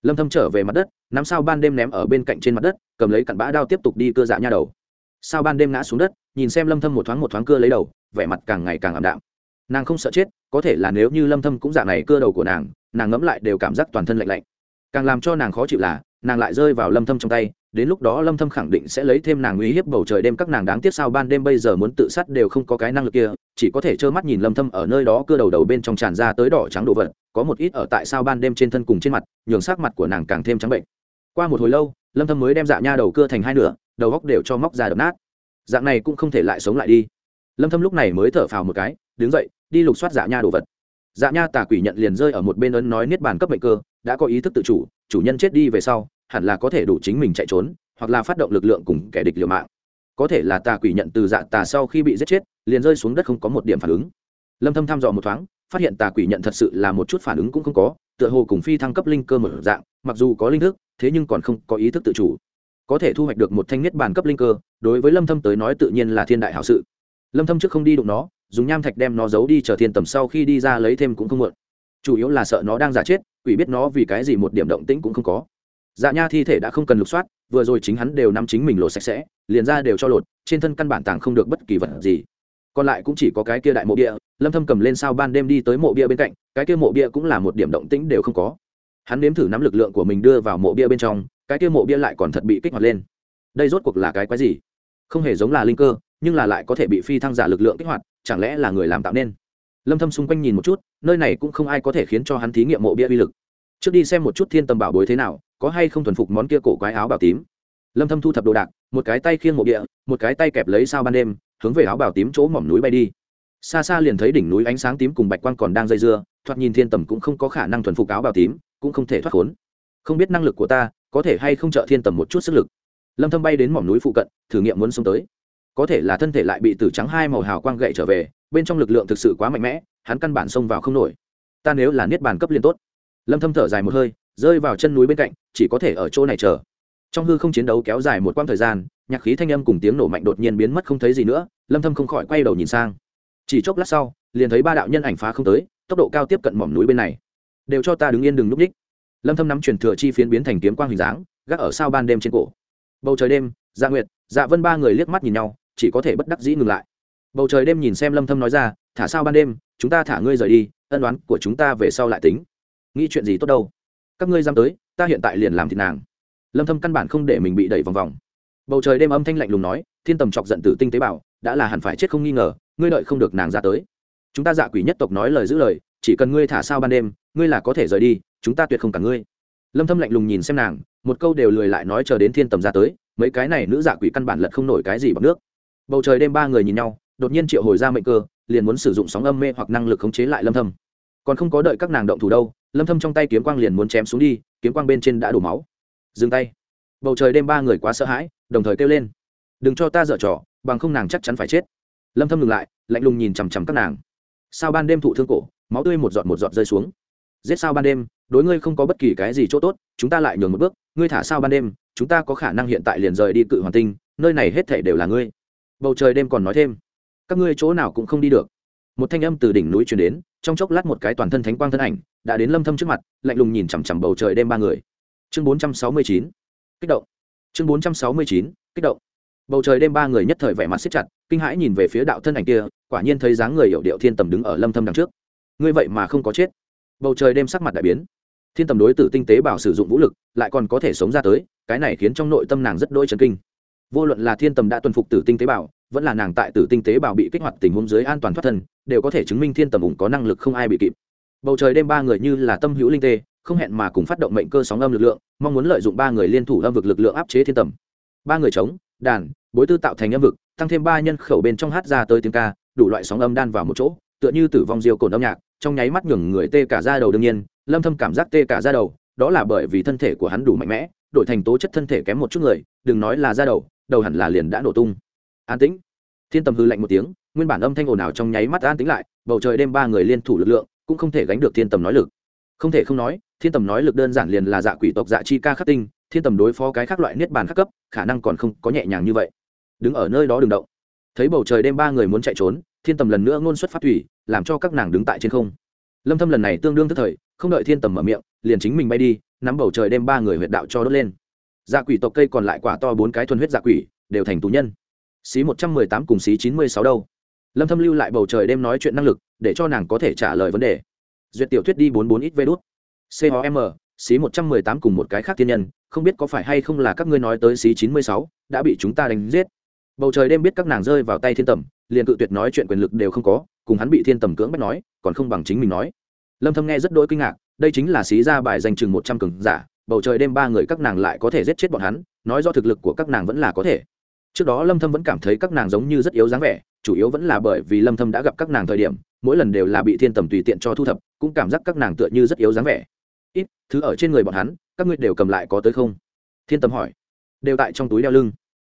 lâm thâm trở về mặt đất, nắm sao ban đêm ném ở bên cạnh trên mặt đất, cầm lấy cặn bã đao tiếp tục đi cưa dạ nha đầu. Sao ban đêm ngã xuống đất, nhìn xem lâm thâm một thoáng một thoáng cưa lấy đầu, vẻ mặt càng ngày càng ảm đạm. Nàng không sợ chết, có thể là nếu như lâm thâm cũng dạng này cưa đầu của nàng nàng ngẫm lại đều cảm giác toàn thân lạnh lạnh. Càng làm cho nàng khó chịu là, nàng lại rơi vào lâm thâm trong tay, đến lúc đó lâm thâm khẳng định sẽ lấy thêm nàng uy hiếp bầu trời đêm các nàng đáng tiếc sao ban đêm bây giờ muốn tự sát đều không có cái năng lực kia chỉ có thể trơ mắt nhìn lâm thâm ở nơi đó cưa đầu đầu bên trong tràn ra tới đỏ trắng đồ vật, có một ít ở tại sao ban đêm trên thân cùng trên mặt, nhường sắc mặt của nàng càng thêm trắng bệnh. Qua một hồi lâu, lâm thâm mới đem dạ nha đầu cưa thành hai nửa, đầu góc đều cho móc ra đập nát. Dạng này cũng không thể lại sống lại đi. Lâm thâm lúc này mới thở phào một cái, đứng dậy, đi lục soát dạ nha đồ vật. Dạ nha tà quỷ nhận liền rơi ở một bên ấn nói niết bàn cấp mệnh cơ, đã có ý thức tự chủ chủ nhân chết đi về sau, hẳn là có thể đủ chính mình chạy trốn, hoặc là phát động lực lượng cùng kẻ địch liều mạng. Có thể là tà quỷ nhận từ dạ tà sau khi bị giết chết liền rơi xuống đất không có một điểm phản ứng. Lâm thâm thăm dò một thoáng, phát hiện tà quỷ nhận thật sự là một chút phản ứng cũng không có, tựa hồ cùng phi thăng cấp linh cơ một dạng, mặc dù có linh thức, thế nhưng còn không có ý thức tự chủ. Có thể thu hoạch được một thanh niết bàn cấp linh cơ, đối với lâm thâm tới nói tự nhiên là thiên đại hảo sự. Lâm thâm trước không đi đụng nó, dùng nham thạch đem nó giấu đi chờ thiên tầm sau khi đi ra lấy thêm cũng không muộn. Chủ yếu là sợ nó đang giả chết, quỷ biết nó vì cái gì một điểm động tĩnh cũng không có. Dạ nha thi thể đã không cần lục soát, vừa rồi chính hắn đều nắm chính mình lột sạch sẽ, liền ra đều cho lột, trên thân căn bản tàng không được bất kỳ vật gì còn lại cũng chỉ có cái kia đại mộ bia, lâm thâm cầm lên sao ban đêm đi tới mộ bia bên cạnh, cái kia mộ bia cũng là một điểm động tĩnh đều không có. Hắn nếm thử nắm lực lượng của mình đưa vào mộ bia bên trong, cái kia mộ bia lại còn thật bị kích hoạt lên. Đây rốt cuộc là cái quái gì? Không hề giống là linh cơ, nhưng là lại có thể bị phi thăng giả lực lượng kích hoạt, chẳng lẽ là người làm tạo nên? Lâm thâm xung quanh nhìn một chút, nơi này cũng không ai có thể khiến cho hắn thí nghiệm mộ bia uy lực. Trước đi xem một chút thiên tầm bảo bối thế nào, có hay không thuần phục món kia cổ quái áo bảo tím. Lâm thâm thu thập đồ đạc, một cái tay khiêng mộ bia, một cái tay kẹp lấy sao ban đêm hướng về áo bào tím chỗ mỏm núi bay đi. Xa xa liền thấy đỉnh núi ánh sáng tím cùng bạch quang còn đang dây dưa, thoạt nhìn thiên tầm cũng không có khả năng thuần phục áo bào tím, cũng không thể thoát khốn. Không biết năng lực của ta có thể hay không trợ thiên tầm một chút sức lực. Lâm thâm bay đến mỏm núi phụ cận, thử nghiệm muốn xuống tới. Có thể là thân thể lại bị tử trắng hai màu hào quang gậy trở về, bên trong lực lượng thực sự quá mạnh mẽ, hắn căn bản xông vào không nổi. Ta nếu là niết bàn cấp liên tốt. Lâm thâm thở dài một hơi, rơi vào chân núi bên cạnh, chỉ có thể ở chỗ này chờ. Trong hư không chiến đấu kéo dài một quãng thời gian nhạc khí thanh âm cùng tiếng nổ mạnh đột nhiên biến mất không thấy gì nữa, lâm thâm không khỏi quay đầu nhìn sang. Chỉ chốc lát sau, liền thấy ba đạo nhân ảnh phá không tới, tốc độ cao tiếp cận mỏm núi bên này. Đều cho ta đứng yên đừng núp ních lâm thâm nắm truyền thừa chi phiến biến thành kiếm quang hình dáng, gác ở sao ban đêm trên cổ. Bầu trời đêm dạ nguyệt dạ vân ba người liếc mắt nhìn nhau, chỉ có thể bất đắc dĩ ngừng lại. Bầu trời đêm nhìn xem lâm thâm nói ra, thả sao ban đêm, chúng ta thả ngươi rời đi, ân đoán của chúng ta về sau lại tính. Nghĩ chuyện gì tốt đâu? Các ngươi dám tới, ta hiện tại liền làm thịt nàng. Lâm thâm căn bản không để mình bị đẩy vòng vòng bầu trời đêm âm thanh lạnh lùng nói, thiên tầm chọc giận tử tinh tế bảo đã là hẳn phải chết không nghi ngờ, ngươi đợi không được nàng ra tới. Chúng ta dạ quỷ nhất tộc nói lời giữ lời, chỉ cần ngươi thả sao ban đêm, ngươi là có thể rời đi, chúng ta tuyệt không cả ngươi. Lâm thâm lạnh lùng nhìn xem nàng, một câu đều lười lại nói chờ đến thiên tầm ra tới, mấy cái này nữ dạ quỷ căn bản lật không nổi cái gì bằng nước. Bầu trời đêm ba người nhìn nhau, đột nhiên triệu hồi ra mệnh cơ, liền muốn sử dụng sóng âm mê hoặc năng lực khống chế lại lâm thâm. Còn không có đợi các nàng động thủ đâu, lâm thâm trong tay kiếm quang liền muốn chém xuống đi, kiếm quang bên trên đã đổ máu. Dừng tay bầu trời đêm ba người quá sợ hãi, đồng thời kêu lên. Đừng cho ta dở trò, bằng không nàng chắc chắn phải chết. Lâm thâm ngừng lại, lạnh lùng nhìn chằm chằm các nàng. Sao ban đêm thụ thương cổ, máu tươi một giọt một giọt rơi xuống? Giết sao ban đêm, đối ngươi không có bất kỳ cái gì chỗ tốt, chúng ta lại nhường một bước, ngươi thả sao ban đêm, chúng ta có khả năng hiện tại liền rời đi cự hoàn tinh, nơi này hết thảy đều là ngươi. Bầu trời đêm còn nói thêm. Các ngươi chỗ nào cũng không đi được. Một thanh âm từ đỉnh núi truyền đến, trong chốc lát một cái toàn thân thánh quang thân ảnh, đã đến lâm thâm trước mặt, lạnh lùng nhìn chằm chằm bầu trời đêm ba người. Chương 469 kích động. Chương 469 kích động. Bầu trời đêm ba người nhất thời vẻ mặt xích chặt, kinh hãi nhìn về phía đạo thân ảnh kia, quả nhiên thấy dáng người hiểu điệu thiên tầm đứng ở lâm thâm đằng trước. Ngươi vậy mà không có chết. Bầu trời đêm sắc mặt đại biến. Thiên tầm đối tử tinh tế bảo sử dụng vũ lực, lại còn có thể sống ra tới, cái này khiến trong nội tâm nàng rất đỗi chấn kinh. Vô luận là thiên tầm đã tuân phục tử tinh tế bảo, vẫn là nàng tại tử tinh tế bảo bị kích hoạt tình huống dưới an toàn thoát thân, đều có thể chứng minh thiên tầm ủng có năng lực không ai bị kịp. Bầu trời đêm ba người như là tâm hữu linh tê không hẹn mà cùng phát động mệnh cơ sóng âm lực lượng, mong muốn lợi dụng ba người liên thủ âm vực lực lượng áp chế thiên tầm. Ba người chống, đàn, bối tư tạo thành âm vực, tăng thêm ba nhân khẩu bên trong hát ra tới tiếng ca, đủ loại sóng âm đan vào một chỗ, tựa như tử vong diêu cồn âm nhạc, trong nháy mắt nhường người tê cả ra đầu đương nhiên, lâm thâm cảm giác tê cả ra đầu, đó là bởi vì thân thể của hắn đủ mạnh mẽ, đổi thành tố chất thân thể kém một chút người, đừng nói là ra đầu đầu hẳn là liền đã nổ tung. An tĩnh. Thiên tầm hư lạnh một tiếng, nguyên bản âm thanh ồn ào trong nháy mắt an tĩnh lại, bầu trời đêm ba người liên thủ lực lượng, cũng không thể gánh được thiên tầm nói lực. Không thể không nói thiên tầm nói lực đơn giản liền là dạ quỷ tộc dạ chi ca khắc tinh, thiên tầm đối phó cái khác loại niết bàn khắc cấp, khả năng còn không có nhẹ nhàng như vậy. Đứng ở nơi đó đừng động. Thấy bầu trời đêm ba người muốn chạy trốn, thiên tầm lần nữa ngôn xuất phát thủy, làm cho các nàng đứng tại trên không. Lâm thâm lần này tương đương tức thời, không đợi thiên tầm mở miệng, liền chính mình bay đi, nắm bầu trời đêm ba người huyệt đạo cho đốt lên. Dạ quỷ tộc cây còn lại quả to bốn cái thuần huyết dạ quỷ, đều thành tù nhân. Xí một trăm mười tám cùng xí chín mươi sáu đâu? Lâm thâm lưu lại bầu trời đêm nói chuyện năng lực, để cho nàng có thể trả lời vấn đề. Duyệt tiểu thuyết đi bốn bốn ít vê đút com xí một trăm mười tám cùng một cái khác thiên nhân, không biết có phải hay không là các ngươi nói tới xí chín mươi sáu, đã bị chúng ta đánh giết. Bầu trời đêm biết các nàng rơi vào tay thiên tầm, liền cự tuyệt nói chuyện quyền lực đều không có, cùng hắn bị thiên tầm cưỡng bắt nói, còn không bằng chính mình nói. Lâm thâm nghe rất đỗi kinh ngạc, đây chính là xí ra bài dành chừng một trăm cường giả, bầu trời đêm ba người các nàng lại có thể giết chết bọn hắn, nói do thực lực của các nàng vẫn là có thể. Trước đó lâm thâm vẫn cảm thấy các nàng giống như rất yếu dáng vẻ, chủ yếu vẫn là bởi vì lâm thâm đã gặp các nàng thời điểm, mỗi lần đều là bị thiên tầm tùy tiện cho thu thập, cũng cảm giác các nàng tựa như rất yếu dáng vẻ ít, thứ ở trên người bọn hắn, các ngươi đều cầm lại có tới không? Thiên Tâm hỏi. Đều tại trong túi đeo lưng.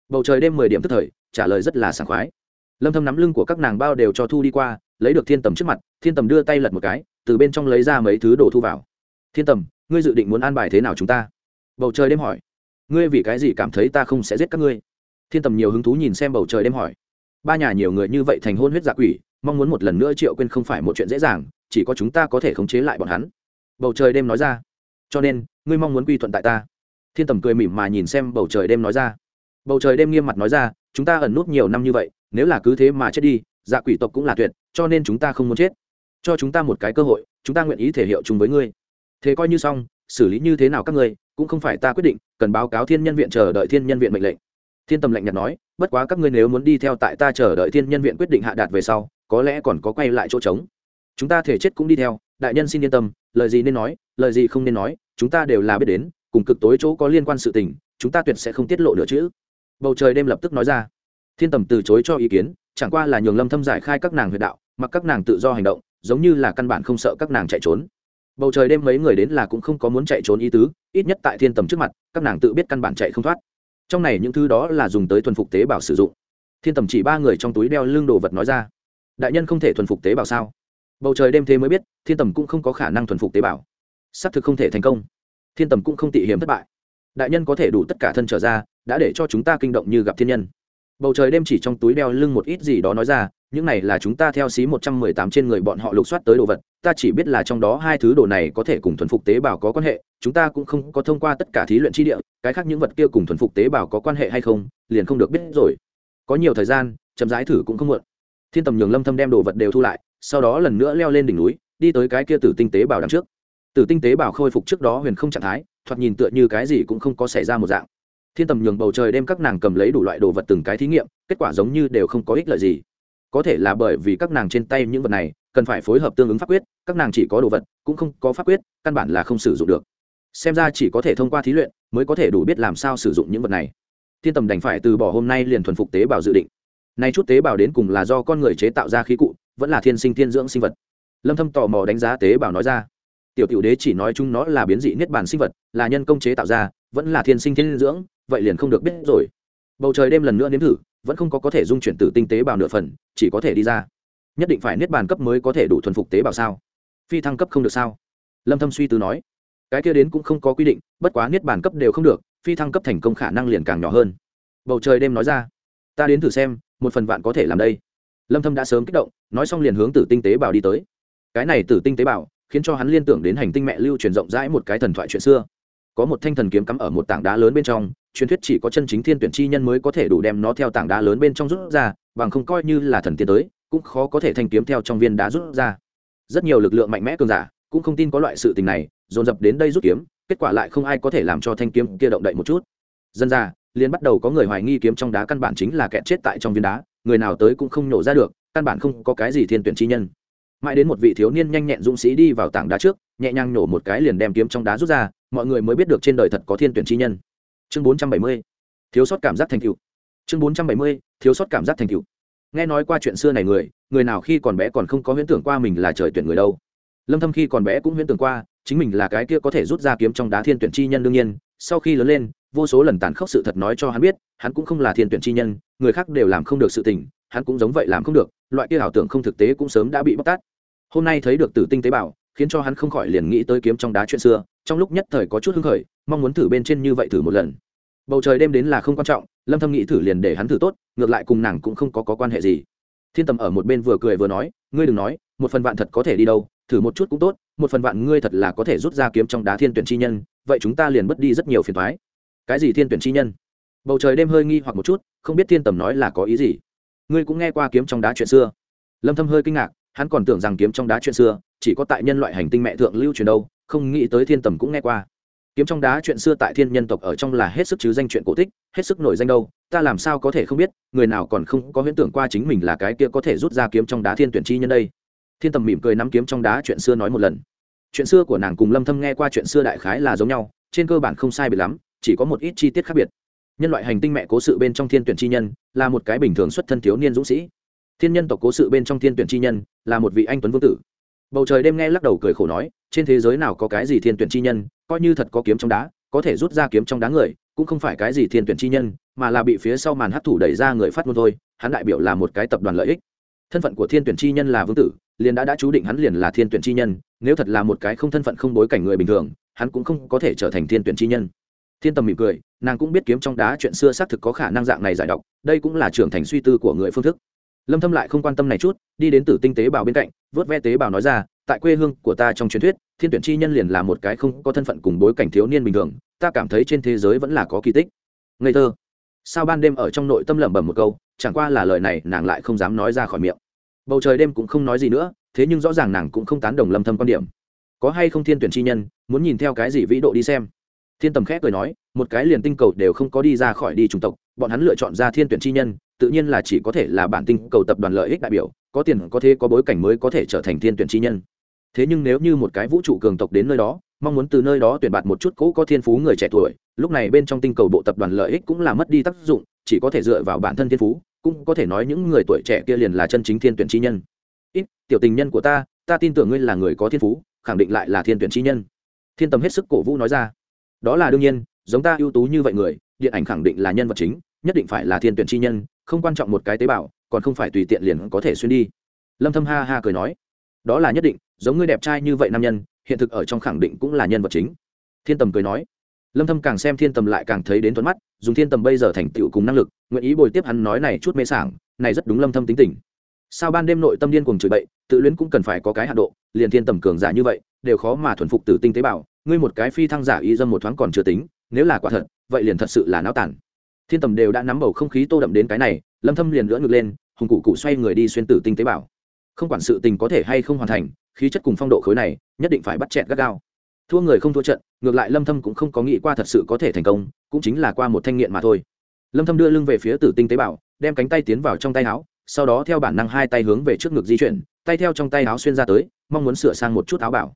Bầu trời đêm 10 điểm tức thời, trả lời rất là sảng khoái. Lâm thâm nắm lưng của các nàng bao đều cho thu đi qua, lấy được thiên tầm trước mặt, thiên tầm đưa tay lật một cái, từ bên trong lấy ra mấy thứ đồ thu vào. Thiên tầm ngươi dự định muốn an bài thế nào chúng ta? Bầu trời đêm hỏi. Ngươi vì cái gì cảm thấy ta không sẽ giết các ngươi? Thiên tầm nhiều hứng thú nhìn xem bầu trời đêm hỏi. Ba nhà nhiều người như vậy thành hôn huyết giả quỷ, mong muốn một lần nữa triệu quên không phải một chuyện dễ dàng, chỉ có chúng ta có thể khống chế lại bọn hắn bầu trời đêm nói ra. Cho nên, ngươi mong muốn quy thuận tại ta. Thiên tầm cười mỉm mà nhìn xem bầu trời đêm nói ra. Bầu trời đêm nghiêm mặt nói ra, chúng ta ẩn nút nhiều năm như vậy, nếu là cứ thế mà chết đi dạ quỷ tộc cũng là tuyệt, cho nên chúng ta không muốn chết. Cho chúng ta một cái cơ hội, chúng ta nguyện ý thể hiệu chung với ngươi. Thế coi như xong, xử lý như thế nào các ngươi, cũng không phải ta quyết định, cần báo cáo thiên nhân viện chờ đợi thiên nhân viện mệnh lệnh. Thiên tầm lạnh nhạt nói, bất quá các ngươi nếu muốn đi theo tại ta chờ đợi thiên nhân viện quyết định hạ đạt về sau, có lẽ còn có quay lại chỗ trống. Chúng ta thể chết cũng đi theo đại nhân xin yên tâm, lời gì nên nói, lời gì không nên nói, chúng ta đều là biết đến, cùng cực tối chỗ có liên quan sự tình, chúng ta tuyệt sẽ không tiết lộ nữa chứ. Bầu trời đêm lập tức nói ra. Thiên tầm từ chối cho ý kiến, chẳng qua là nhường lâm thâm giải khai các nàng huyệt đạo, mặc các nàng tự do hành động, giống như là căn bản không sợ các nàng chạy trốn. Bầu trời đêm mấy người đến là cũng không có muốn chạy trốn ý tứ, ít nhất tại thiên tầm trước mặt, các nàng tự biết căn bản chạy không thoát. Trong này những thứ đó là dùng tới thuần phục tế bào sử dụng. Thiên tầm chỉ ba người trong túi đeo lưng đồ vật nói ra. Đại nhân không thể thuần phục tế bào sao? Bầu trời đêm thế mới biết, thiên tầm cũng không có khả năng thuần phục tế bào. Xác thực không thể thành công. Thiên tầm cũng không tị hiểm thất bại. Đại nhân có thể đủ tất cả thân trở ra, đã để cho chúng ta kinh động như gặp thiên nhân. Bầu trời đêm chỉ trong túi đeo lưng một ít gì đó nói ra, những này là chúng ta theo xí một trăm mười tám trên người bọn họ lục soát tới đồ vật, ta chỉ biết là trong đó hai thứ đồ này có thể cùng thuần phục tế bào có quan hệ, chúng ta cũng không có thông qua tất cả thí luyện chi địa, cái khác những vật kia cùng thuần phục tế bào có quan hệ hay không, liền không được biết rồi. Có nhiều thời gian, chậm rãi thử cũng không muộn. Thiên tầm nhường lâm thâm đem đồ vật đều thu lại sau đó lần nữa leo lên đỉnh núi, đi tới cái kia tử tinh tế bào đằng trước. Tử tinh tế bào khôi phục trước đó huyền không trạng thái, thoạt nhìn tựa như cái gì cũng không có xảy ra một dạng. Thiên tầm nhường bầu trời đem các nàng cầm lấy đủ loại đồ vật từng cái thí nghiệm, kết quả giống như đều không có ích lợi gì. Có thể là bởi vì các nàng trên tay những vật này, cần phải phối hợp tương ứng pháp quyết, các nàng chỉ có đồ vật, cũng không có pháp quyết, căn bản là không sử dụng được. Xem ra chỉ có thể thông qua thí luyện, mới có thể đủ biết làm sao sử dụng những vật này. Thiên tầm đành phải từ bỏ hôm nay liền thuần phục tế bào dự định. Nay chút tế bào đến cùng là do con người chế tạo ra khí cụ vẫn là thiên sinh thiên dưỡng sinh vật. Lâm thâm tò mò đánh giá tế bào nói ra. Tiểu tiểu đế chỉ nói chúng nó là biến dị niết bàn sinh vật, là nhân công chế tạo ra, vẫn là thiên sinh thiên dưỡng, vậy liền không được biết rồi. Bầu trời đêm lần nữa nếm thử, vẫn không có có thể dung chuyển từ tinh tế bào nửa phần, chỉ có thể đi ra. Nhất định phải niết bàn cấp mới có thể đủ thuần phục tế bào sao? Phi thăng cấp không được sao? Lâm thâm suy tư nói. Cái kia đến cũng không có quy định, bất quá niết bàn cấp đều không được, phi thăng cấp thành công khả năng liền càng nhỏ hơn. Bầu trời đêm nói ra. Ta đến thử xem, một phần vạn có thể làm đây lâm thâm đã sớm kích động, nói xong liền hướng tử tinh tế bào đi tới. Cái này tử tinh tế bào khiến cho hắn liên tưởng đến hành tinh mẹ lưu truyền rộng rãi một cái thần thoại chuyện xưa. Có một thanh thần kiếm cắm ở một tảng đá lớn bên trong, truyền thuyết chỉ có chân chính thiên tuyển chi nhân mới có thể đủ đem nó theo tảng đá lớn bên trong rút ra, bằng không coi như là thần tiên tới, cũng khó có thể thanh kiếm theo trong viên đá rút ra. Rất nhiều lực lượng mạnh mẽ cường giả cũng không tin có loại sự tình này, dồn dập đến đây rút kiếm, kết quả lại không ai có thể làm cho thanh kiếm kia động đậy một chút. Dân ra liền bắt đầu có người hoài nghi kiếm trong đá căn bản chính là kẹt chết tại trong viên đá người nào tới cũng không nổ ra được, căn bản không có cái gì thiên tuyển chi nhân. Mãi đến một vị thiếu niên nhanh nhẹn dũng sĩ đi vào tảng đá trước, nhẹ nhàng nổ một cái liền đem kiếm trong đá rút ra, mọi người mới biết được trên đời thật có thiên tuyển chi nhân. Chương bốn trăm bảy mươi, thiếu sót cảm giác thành cựu chương bốn trăm bảy mươi, thiếu sót cảm giác thành cựu nghe nói qua chuyện xưa này người người nào khi còn bé còn không có huyễn tưởng qua mình là trời tuyển người đâu. Lâm thâm khi còn bé cũng huyễn tưởng qua, chính mình là cái kia có thể rút ra kiếm trong đá thiên tuyển chi nhân đương nhiên, sau khi lớn lên vô số lần tàn khốc sự thật nói cho hắn biết hắn cũng không là thiên tuyển chi nhân người khác đều làm không được sự tình hắn cũng giống vậy làm không được loại kia ảo tưởng không thực tế cũng sớm đã bị bóc tát. Hôm nay thấy được tử tinh tế bào khiến cho hắn không khỏi liền nghĩ tới kiếm trong đá chuyện xưa trong lúc nhất thời có chút hứng khởi mong muốn thử bên trên như vậy thử một lần. Bầu trời đêm đến là không quan trọng lâm thâm nghĩ thử liền để hắn thử tốt ngược lại cùng nàng cũng không có, có quan hệ gì. Thiên tầm ở một bên vừa cười vừa nói ngươi đừng nói một phần vạn thật có thể đi đâu thử một chút cũng tốt một phần vạn ngươi thật là có thể rút ra kiếm trong đá thiên tuyển chi nhân vậy chúng ta liền mất đi rất nhiều phiền toái cái gì thiên tuyển chi nhân? Bầu trời đêm hơi nghi hoặc một chút, không biết thiên tầm nói là có ý gì. Ngươi cũng nghe qua kiếm trong đá chuyện xưa. Lâm thâm hơi kinh ngạc, hắn còn tưởng rằng kiếm trong đá chuyện xưa, chỉ có tại nhân loại hành tinh mẹ thượng lưu truyền đâu, không nghĩ tới thiên tầm cũng nghe qua. Kiếm trong đá chuyện xưa tại thiên nhân tộc ở trong là hết sức chứ danh chuyện cổ tích, hết sức nổi danh đâu, ta làm sao có thể không biết, người nào còn không có huyễn tưởng qua chính mình là cái kia có thể rút ra kiếm trong đá thiên tuyển chi nhân đây. Thiên tầm mỉm cười nắm kiếm trong đá chuyện xưa nói một lần. Chuyện xưa của nàng cùng lâm thâm nghe qua chuyện xưa đại khái là giống nhau, trên cơ bản không sai biệt lắm chỉ có một ít chi tiết khác biệt. Nhân loại hành tinh mẹ cố sự bên trong thiên tuyển chi nhân là một cái bình thường xuất thân thiếu niên dũng sĩ. Thiên nhân tộc cố sự bên trong thiên tuyển chi nhân là một vị anh tuấn vương tử. Bầu trời đêm nghe lắc đầu cười khổ nói, trên thế giới nào có cái gì thiên tuyển chi nhân, coi như thật có kiếm trong đá, có thể rút ra kiếm trong đá người, cũng không phải cái gì thiên tuyển chi nhân, mà là bị phía sau màn hấp thủ đẩy ra người phát ngôn thôi, hắn đại biểu là một cái tập đoàn lợi ích. Thân phận của thiên tuyển chi nhân là vương tử, liền đã đã chú định hắn liền là thiên tuyển chi nhân, nếu thật là một cái không thân phận không bối cảnh người bình thường, hắn cũng không có thể trở thành thiên tuyển chi nhân thiên tầm mỉm cười, nàng cũng biết kiếm trong đá chuyện xưa xác thực có khả năng dạng này giải độc, đây cũng là trưởng thành suy tư của người phương thức. Lâm thâm lại không quan tâm này chút, đi đến tử tinh tế bào bên cạnh, vớt ve tế bào nói ra, tại quê hương của ta trong truyền thuyết, thiên tuyển chi nhân liền là một cái không có thân phận cùng bối cảnh thiếu niên bình thường, ta cảm thấy trên thế giới vẫn là có kỳ tích. Ngây thơ. Sao ban đêm ở trong nội tâm lẩm bẩm một câu, chẳng qua là lời này nàng lại không dám nói ra khỏi miệng. Bầu trời đêm cũng không nói gì nữa, thế nhưng rõ ràng nàng cũng không tán đồng lâm thâm quan điểm. Có hay không thiên tuyển chi nhân, muốn nhìn theo cái gì vĩ độ đi xem? Thiên tầm khẽ cười nói, một cái liền tinh cầu đều không có đi ra khỏi đi chủng tộc, bọn hắn lựa chọn ra thiên tuyển chi nhân, tự nhiên là chỉ có thể là bản tinh cầu tập đoàn lợi ích đại biểu, có tiền có thế có bối cảnh mới có thể trở thành thiên tuyển chi nhân. Thế nhưng nếu như một cái vũ trụ cường tộc đến nơi đó, mong muốn từ nơi đó tuyển bạt một chút cũ có thiên phú người trẻ tuổi, lúc này bên trong tinh cầu bộ tập đoàn lợi ích cũng là mất đi tác dụng, chỉ có thể dựa vào bản thân thiên phú, cũng có thể nói những người tuổi trẻ kia liền là chân chính thiên tuyển chi nhân. Ít, tiểu tình nhân của ta ta tin tưởng ngươi là người có thiên phú, khẳng định lại là thiên tuyển chi nhân. Thiên tầm hết sức cổ vũ nói ra đó là đương nhiên, giống ta ưu tú như vậy người, điện ảnh khẳng định là nhân vật chính, nhất định phải là thiên tuyển chi nhân, không quan trọng một cái tế bào, còn không phải tùy tiện liền có thể xuyên đi. Lâm thâm ha ha cười nói. Đó là nhất định, giống ngươi đẹp trai như vậy nam nhân, hiện thực ở trong khẳng định cũng là nhân vật chính. Thiên tầm cười nói. Lâm thâm càng xem thiên tầm lại càng thấy đến thuận mắt, dùng thiên tầm bây giờ thành tựu cùng năng lực, nguyện ý bồi tiếp hắn nói này chút mê sảng, này rất đúng lâm thâm tính tình sao ban đêm nội tâm điên cuồng chửi bậy, tự luyến cũng cần phải có cái hạ độ, liền thiên tầm cường giả như vậy, đều khó mà thuần phục tử tinh tế bào. Ngươi một cái phi thăng giả y dâm một thoáng còn chưa tính, nếu là quả thật, vậy liền thật sự là náo tản thiên tầm đều đã nắm bầu không khí tô đậm đến cái này, lâm thâm liền lưỡn ngược lên, hùng cụ cụ xoay người đi xuyên tử tinh tế bào. Không quản sự tình có thể hay không hoàn thành, khí chất cùng phong độ khối này, nhất định phải bắt chẹt gắt gao. Thua người không thua trận, ngược lại lâm thâm cũng không có nghĩ qua thật sự có thể thành công, cũng chính là qua một thanh nghiện mà thôi. Lâm thâm đưa lưng về phía tử tinh tế bào, đem cánh tay tiến vào trong tay áo sau đó theo bản năng hai tay hướng về trước ngực di chuyển, tay theo trong tay áo xuyên ra tới, mong muốn sửa sang một chút áo bảo.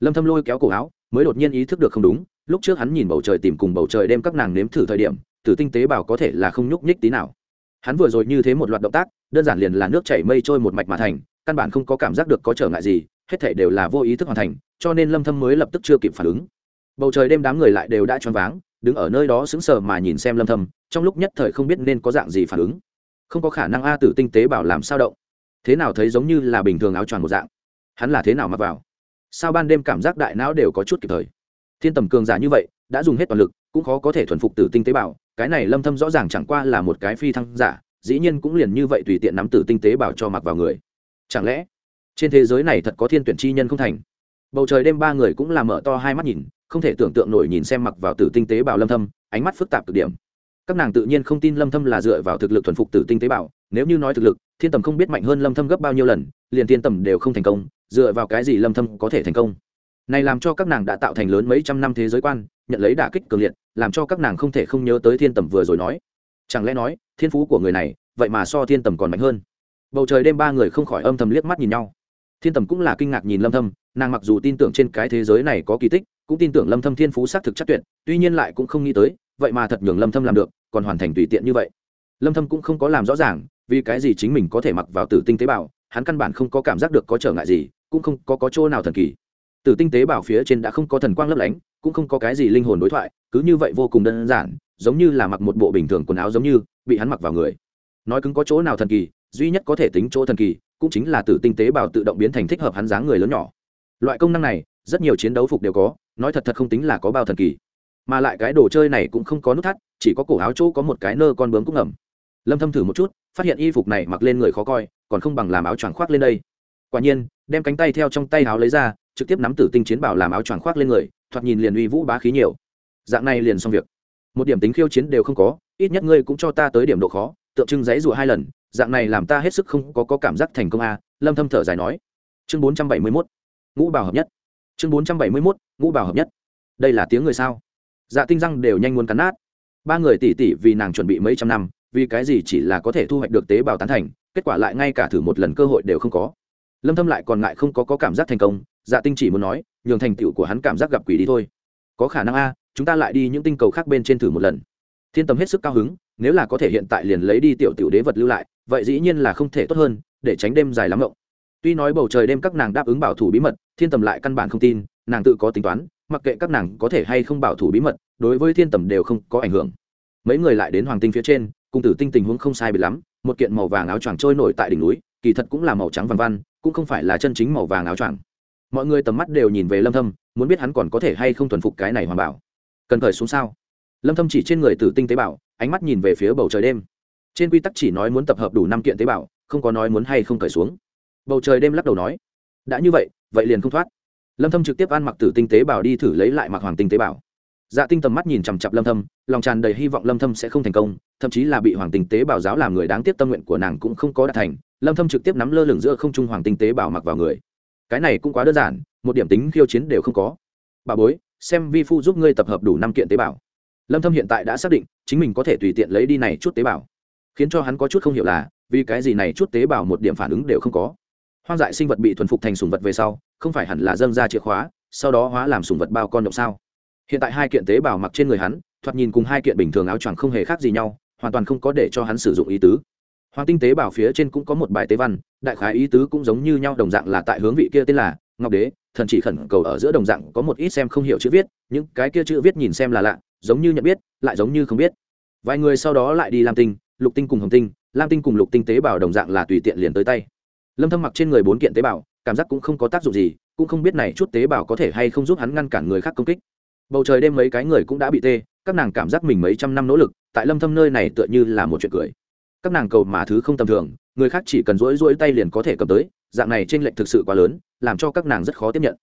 Lâm thâm lôi kéo cổ áo, mới đột nhiên ý thức được không đúng, lúc trước hắn nhìn bầu trời tìm cùng bầu trời đem các nàng nếm thử thời điểm, tử tinh tế bào có thể là không nhúc nhích tí nào. Hắn vừa rồi như thế một loạt động tác, đơn giản liền là nước chảy mây trôi một mạch mà thành, căn bản không có cảm giác được có trở ngại gì, hết thảy đều là vô ý thức hoàn thành, cho nên lâm thâm mới lập tức chưa kịp phản ứng. Bầu trời đêm đám người lại đều đã choáng váng, đứng ở nơi đó sững sờ mà nhìn xem lâm thâm, trong lúc nhất thời không biết nên có dạng gì phản ứng không có khả năng a tử tinh tế bảo làm sao động. Thế nào thấy giống như là bình thường áo choàng một dạng? Hắn là thế nào mặc vào? Sao ban đêm cảm giác đại não đều có chút kịp thời? Thiên tầm cường giả như vậy, đã dùng hết toàn lực, cũng khó có thể thuần phục tử tinh tế bảo, cái này lâm thâm rõ ràng chẳng qua là một cái phi thăng giả, dĩ nhiên cũng liền như vậy tùy tiện nắm tử tinh tế bảo cho mặc vào người. Chẳng lẽ, trên thế giới này thật có thiên tuyển chi nhân không thành? Bầu trời đêm ba người cũng là mở to hai mắt nhìn, không thể tưởng tượng nổi nhìn xem mặc vào tử tinh tế bào lâm thâm, ánh mắt phức tạp cực điểm các nàng tự nhiên không tin lâm thâm là dựa vào thực lực thuần phục tử tinh tế bào. Nếu như nói thực lực, thiên tầm không biết mạnh hơn lâm thâm gấp bao nhiêu lần, liền thiên tầm đều không thành công, dựa vào cái gì lâm thâm có thể thành công. Này làm cho các nàng đã tạo thành lớn mấy trăm năm thế giới quan, nhận lấy đả kích cường liệt, làm cho các nàng không thể không nhớ tới thiên tầm vừa rồi nói. Chẳng lẽ nói, thiên phú của người này, vậy mà so thiên tầm còn mạnh hơn? Bầu trời đêm ba người không khỏi âm thầm liếc mắt nhìn nhau. Thiên tầm cũng là kinh ngạc nhìn lâm thâm, nàng mặc dù tin tưởng trên cái thế giới này có kỳ tích, cũng tin tưởng lâm thâm thiên phú xác thực chắc tuyệt, tuy nhiên lại cũng không nghĩ tới, vậy mà thật nhường lâm thâm làm được còn hoàn thành tùy tiện như vậy. Lâm thâm cũng không có làm rõ ràng, vì cái gì chính mình có thể mặc vào tử tinh tế bào, hắn căn bản không có cảm giác được có trở ngại gì, cũng không có có chỗ nào thần kỳ. Tử tinh tế bào phía trên đã không có thần quang lấp lánh, cũng không có cái gì linh hồn đối thoại, cứ như vậy vô cùng đơn giản, giống như là mặc một bộ bình thường quần áo giống như, bị hắn mặc vào người. Nói cứng có chỗ nào thần kỳ, duy nhất có thể tính chỗ thần kỳ, cũng chính là tử tinh tế bào tự động biến thành thích hợp hắn dáng người lớn nhỏ. Loại công năng này, rất nhiều chiến đấu phục đều có, nói thật thật không tính là có bao thần kỳ. Mà lại cái đồ chơi này cũng không có nút thắt chỉ có cổ áo chỗ có một cái nơ con bướm cũng ngầm. Lâm thâm thử một chút phát hiện y phục này mặc lên người khó coi còn không bằng làm áo choàng khoác lên đây. Quả nhiên đem cánh tay theo trong tay áo lấy ra trực tiếp nắm tử tinh chiến bảo làm áo choàng khoác lên người thoạt nhìn liền uy vũ bá khí nhiều. Dạng này liền xong việc. Một điểm tính khiêu chiến đều không có ít nhất ngươi cũng cho ta tới điểm độ khó tượng trưng giấy rùa hai lần dạng này làm ta hết sức không có, có cảm giác thành công a lâm thâm thở dài nói. Chương 471 ngũ bảo hợp nhất. Chương 471 ngũ bảo hợp nhất. Đây là tiếng người sao? Dạ tinh răng đều nhanh muốn cắn nát ba người tỷ tỷ vì nàng chuẩn bị mấy trăm năm vì cái gì chỉ là có thể thu hoạch được tế bào tán thành kết quả lại ngay cả thử một lần cơ hội đều không có. Lâm thâm lại còn ngại không có, có cảm giác thành công dạ tinh chỉ muốn nói nhường thành tựu của hắn cảm giác gặp quỷ đi thôi. Có khả năng a chúng ta lại đi những tinh cầu khác bên trên thử một lần. Thiên tâm hết sức cao hứng nếu là có thể hiện tại liền lấy đi tiểu tiểu đế vật lưu lại vậy dĩ nhiên là không thể tốt hơn để tránh đêm dài lắm ngộng tuy nói bầu trời đêm các nàng đáp ứng bảo thủ bí mật thiên tầm lại căn bản không tin nàng tự có tính toán mặc kệ các nàng có thể hay không bảo thủ bí mật, đối với thiên tầm đều không có ảnh hưởng. Mấy người lại đến hoàng tinh phía trên, cùng tử tinh tình huống không sai bị lắm, một kiện màu vàng áo choàng trôi nổi tại đỉnh núi, kỳ thật cũng là màu trắng vàng văn cũng không phải là chân chính màu vàng áo choàng. Mọi người tầm mắt đều nhìn về lâm thâm, muốn biết hắn còn có thể hay không thuần phục cái này hoàng bảo. Cần cởi xuống sao? Lâm thâm chỉ trên người tử tinh tế bảo ánh mắt nhìn về phía bầu trời đêm. Trên quy tắc chỉ nói muốn tập hợp đủ năm kiện tế bào, không có nói muốn hay không cởi xuống. Bầu trời đêm lắc đầu nói, đã như vậy vậy liền không thoát lâm thâm trực tiếp ăn mặc tử tinh tế bảo đi thử lấy lại mặc hoàng tinh tế bảo dạ tinh tầm mắt nhìn chằm chặp lâm thâm, lòng tràn đầy hy vọng lâm thâm sẽ không thành công, thậm chí là bị hoàng tinh tế bảo giáo làm người đáng tiếc tâm nguyện của nàng cũng không có đạt thành. Lâm thâm trực tiếp nắm lơ lửng giữa không trung hoàng tinh tế bảo mặc vào người. Cái này cũng quá đơn giản, một điểm tính khiêu chiến đều không có. Bà bối, xem vi phu giúp ngươi tập hợp đủ năm kiện tế bào. Lâm thâm hiện tại đã xác định, chính mình có thể tùy tiện lấy đi này chút tế bào. Khiến cho hắn có chút không hiểu là, vì cái gì này chút tế bào một điểm phản ứng đều không có. Hoang dại sinh vật bị thuần phục thành sùng vật về sau không phải hẳn là dâng ra chìa khóa, sau đó hóa làm sùng vật bao con động sao? Hiện tại hai kiện tế bào mặc trên người hắn, thoạt nhìn cùng hai kiện bình thường áo choàng không hề khác gì nhau, hoàn toàn không có để cho hắn sử dụng ý tứ. Hoàng tinh tế bào phía trên cũng có một bài tế văn, đại khái ý tứ cũng giống như nhau đồng dạng là tại hướng vị kia tên là ngọc đế, thần chỉ khẩn cầu ở giữa đồng dạng có một ít xem không hiểu chữ viết, những cái kia chữ viết nhìn xem là lạ, giống như nhận biết, lại giống như không biết. Vài người sau đó lại đi lam tinh, lục tinh cùng hồng tinh, lam tinh cùng lục tinh tế bào đồng dạng là tùy tiện liền tới tay. Lâm thâm mặc trên người bốn kiện tế bào cảm giác cũng không có tác dụng gì, cũng không biết này chút tế bào có thể hay không giúp hắn ngăn cản người khác công kích. Bầu trời đêm mấy cái người cũng đã bị tê, các nàng cảm giác mình mấy trăm năm nỗ lực, tại lâm thâm nơi này tựa như là một chuyện cười. Các nàng cầu mà thứ không tầm thường, người khác chỉ cần rỗi rỗi tay liền có thể cầm tới, dạng này trên lệnh thực sự quá lớn, làm cho các nàng rất khó tiếp nhận.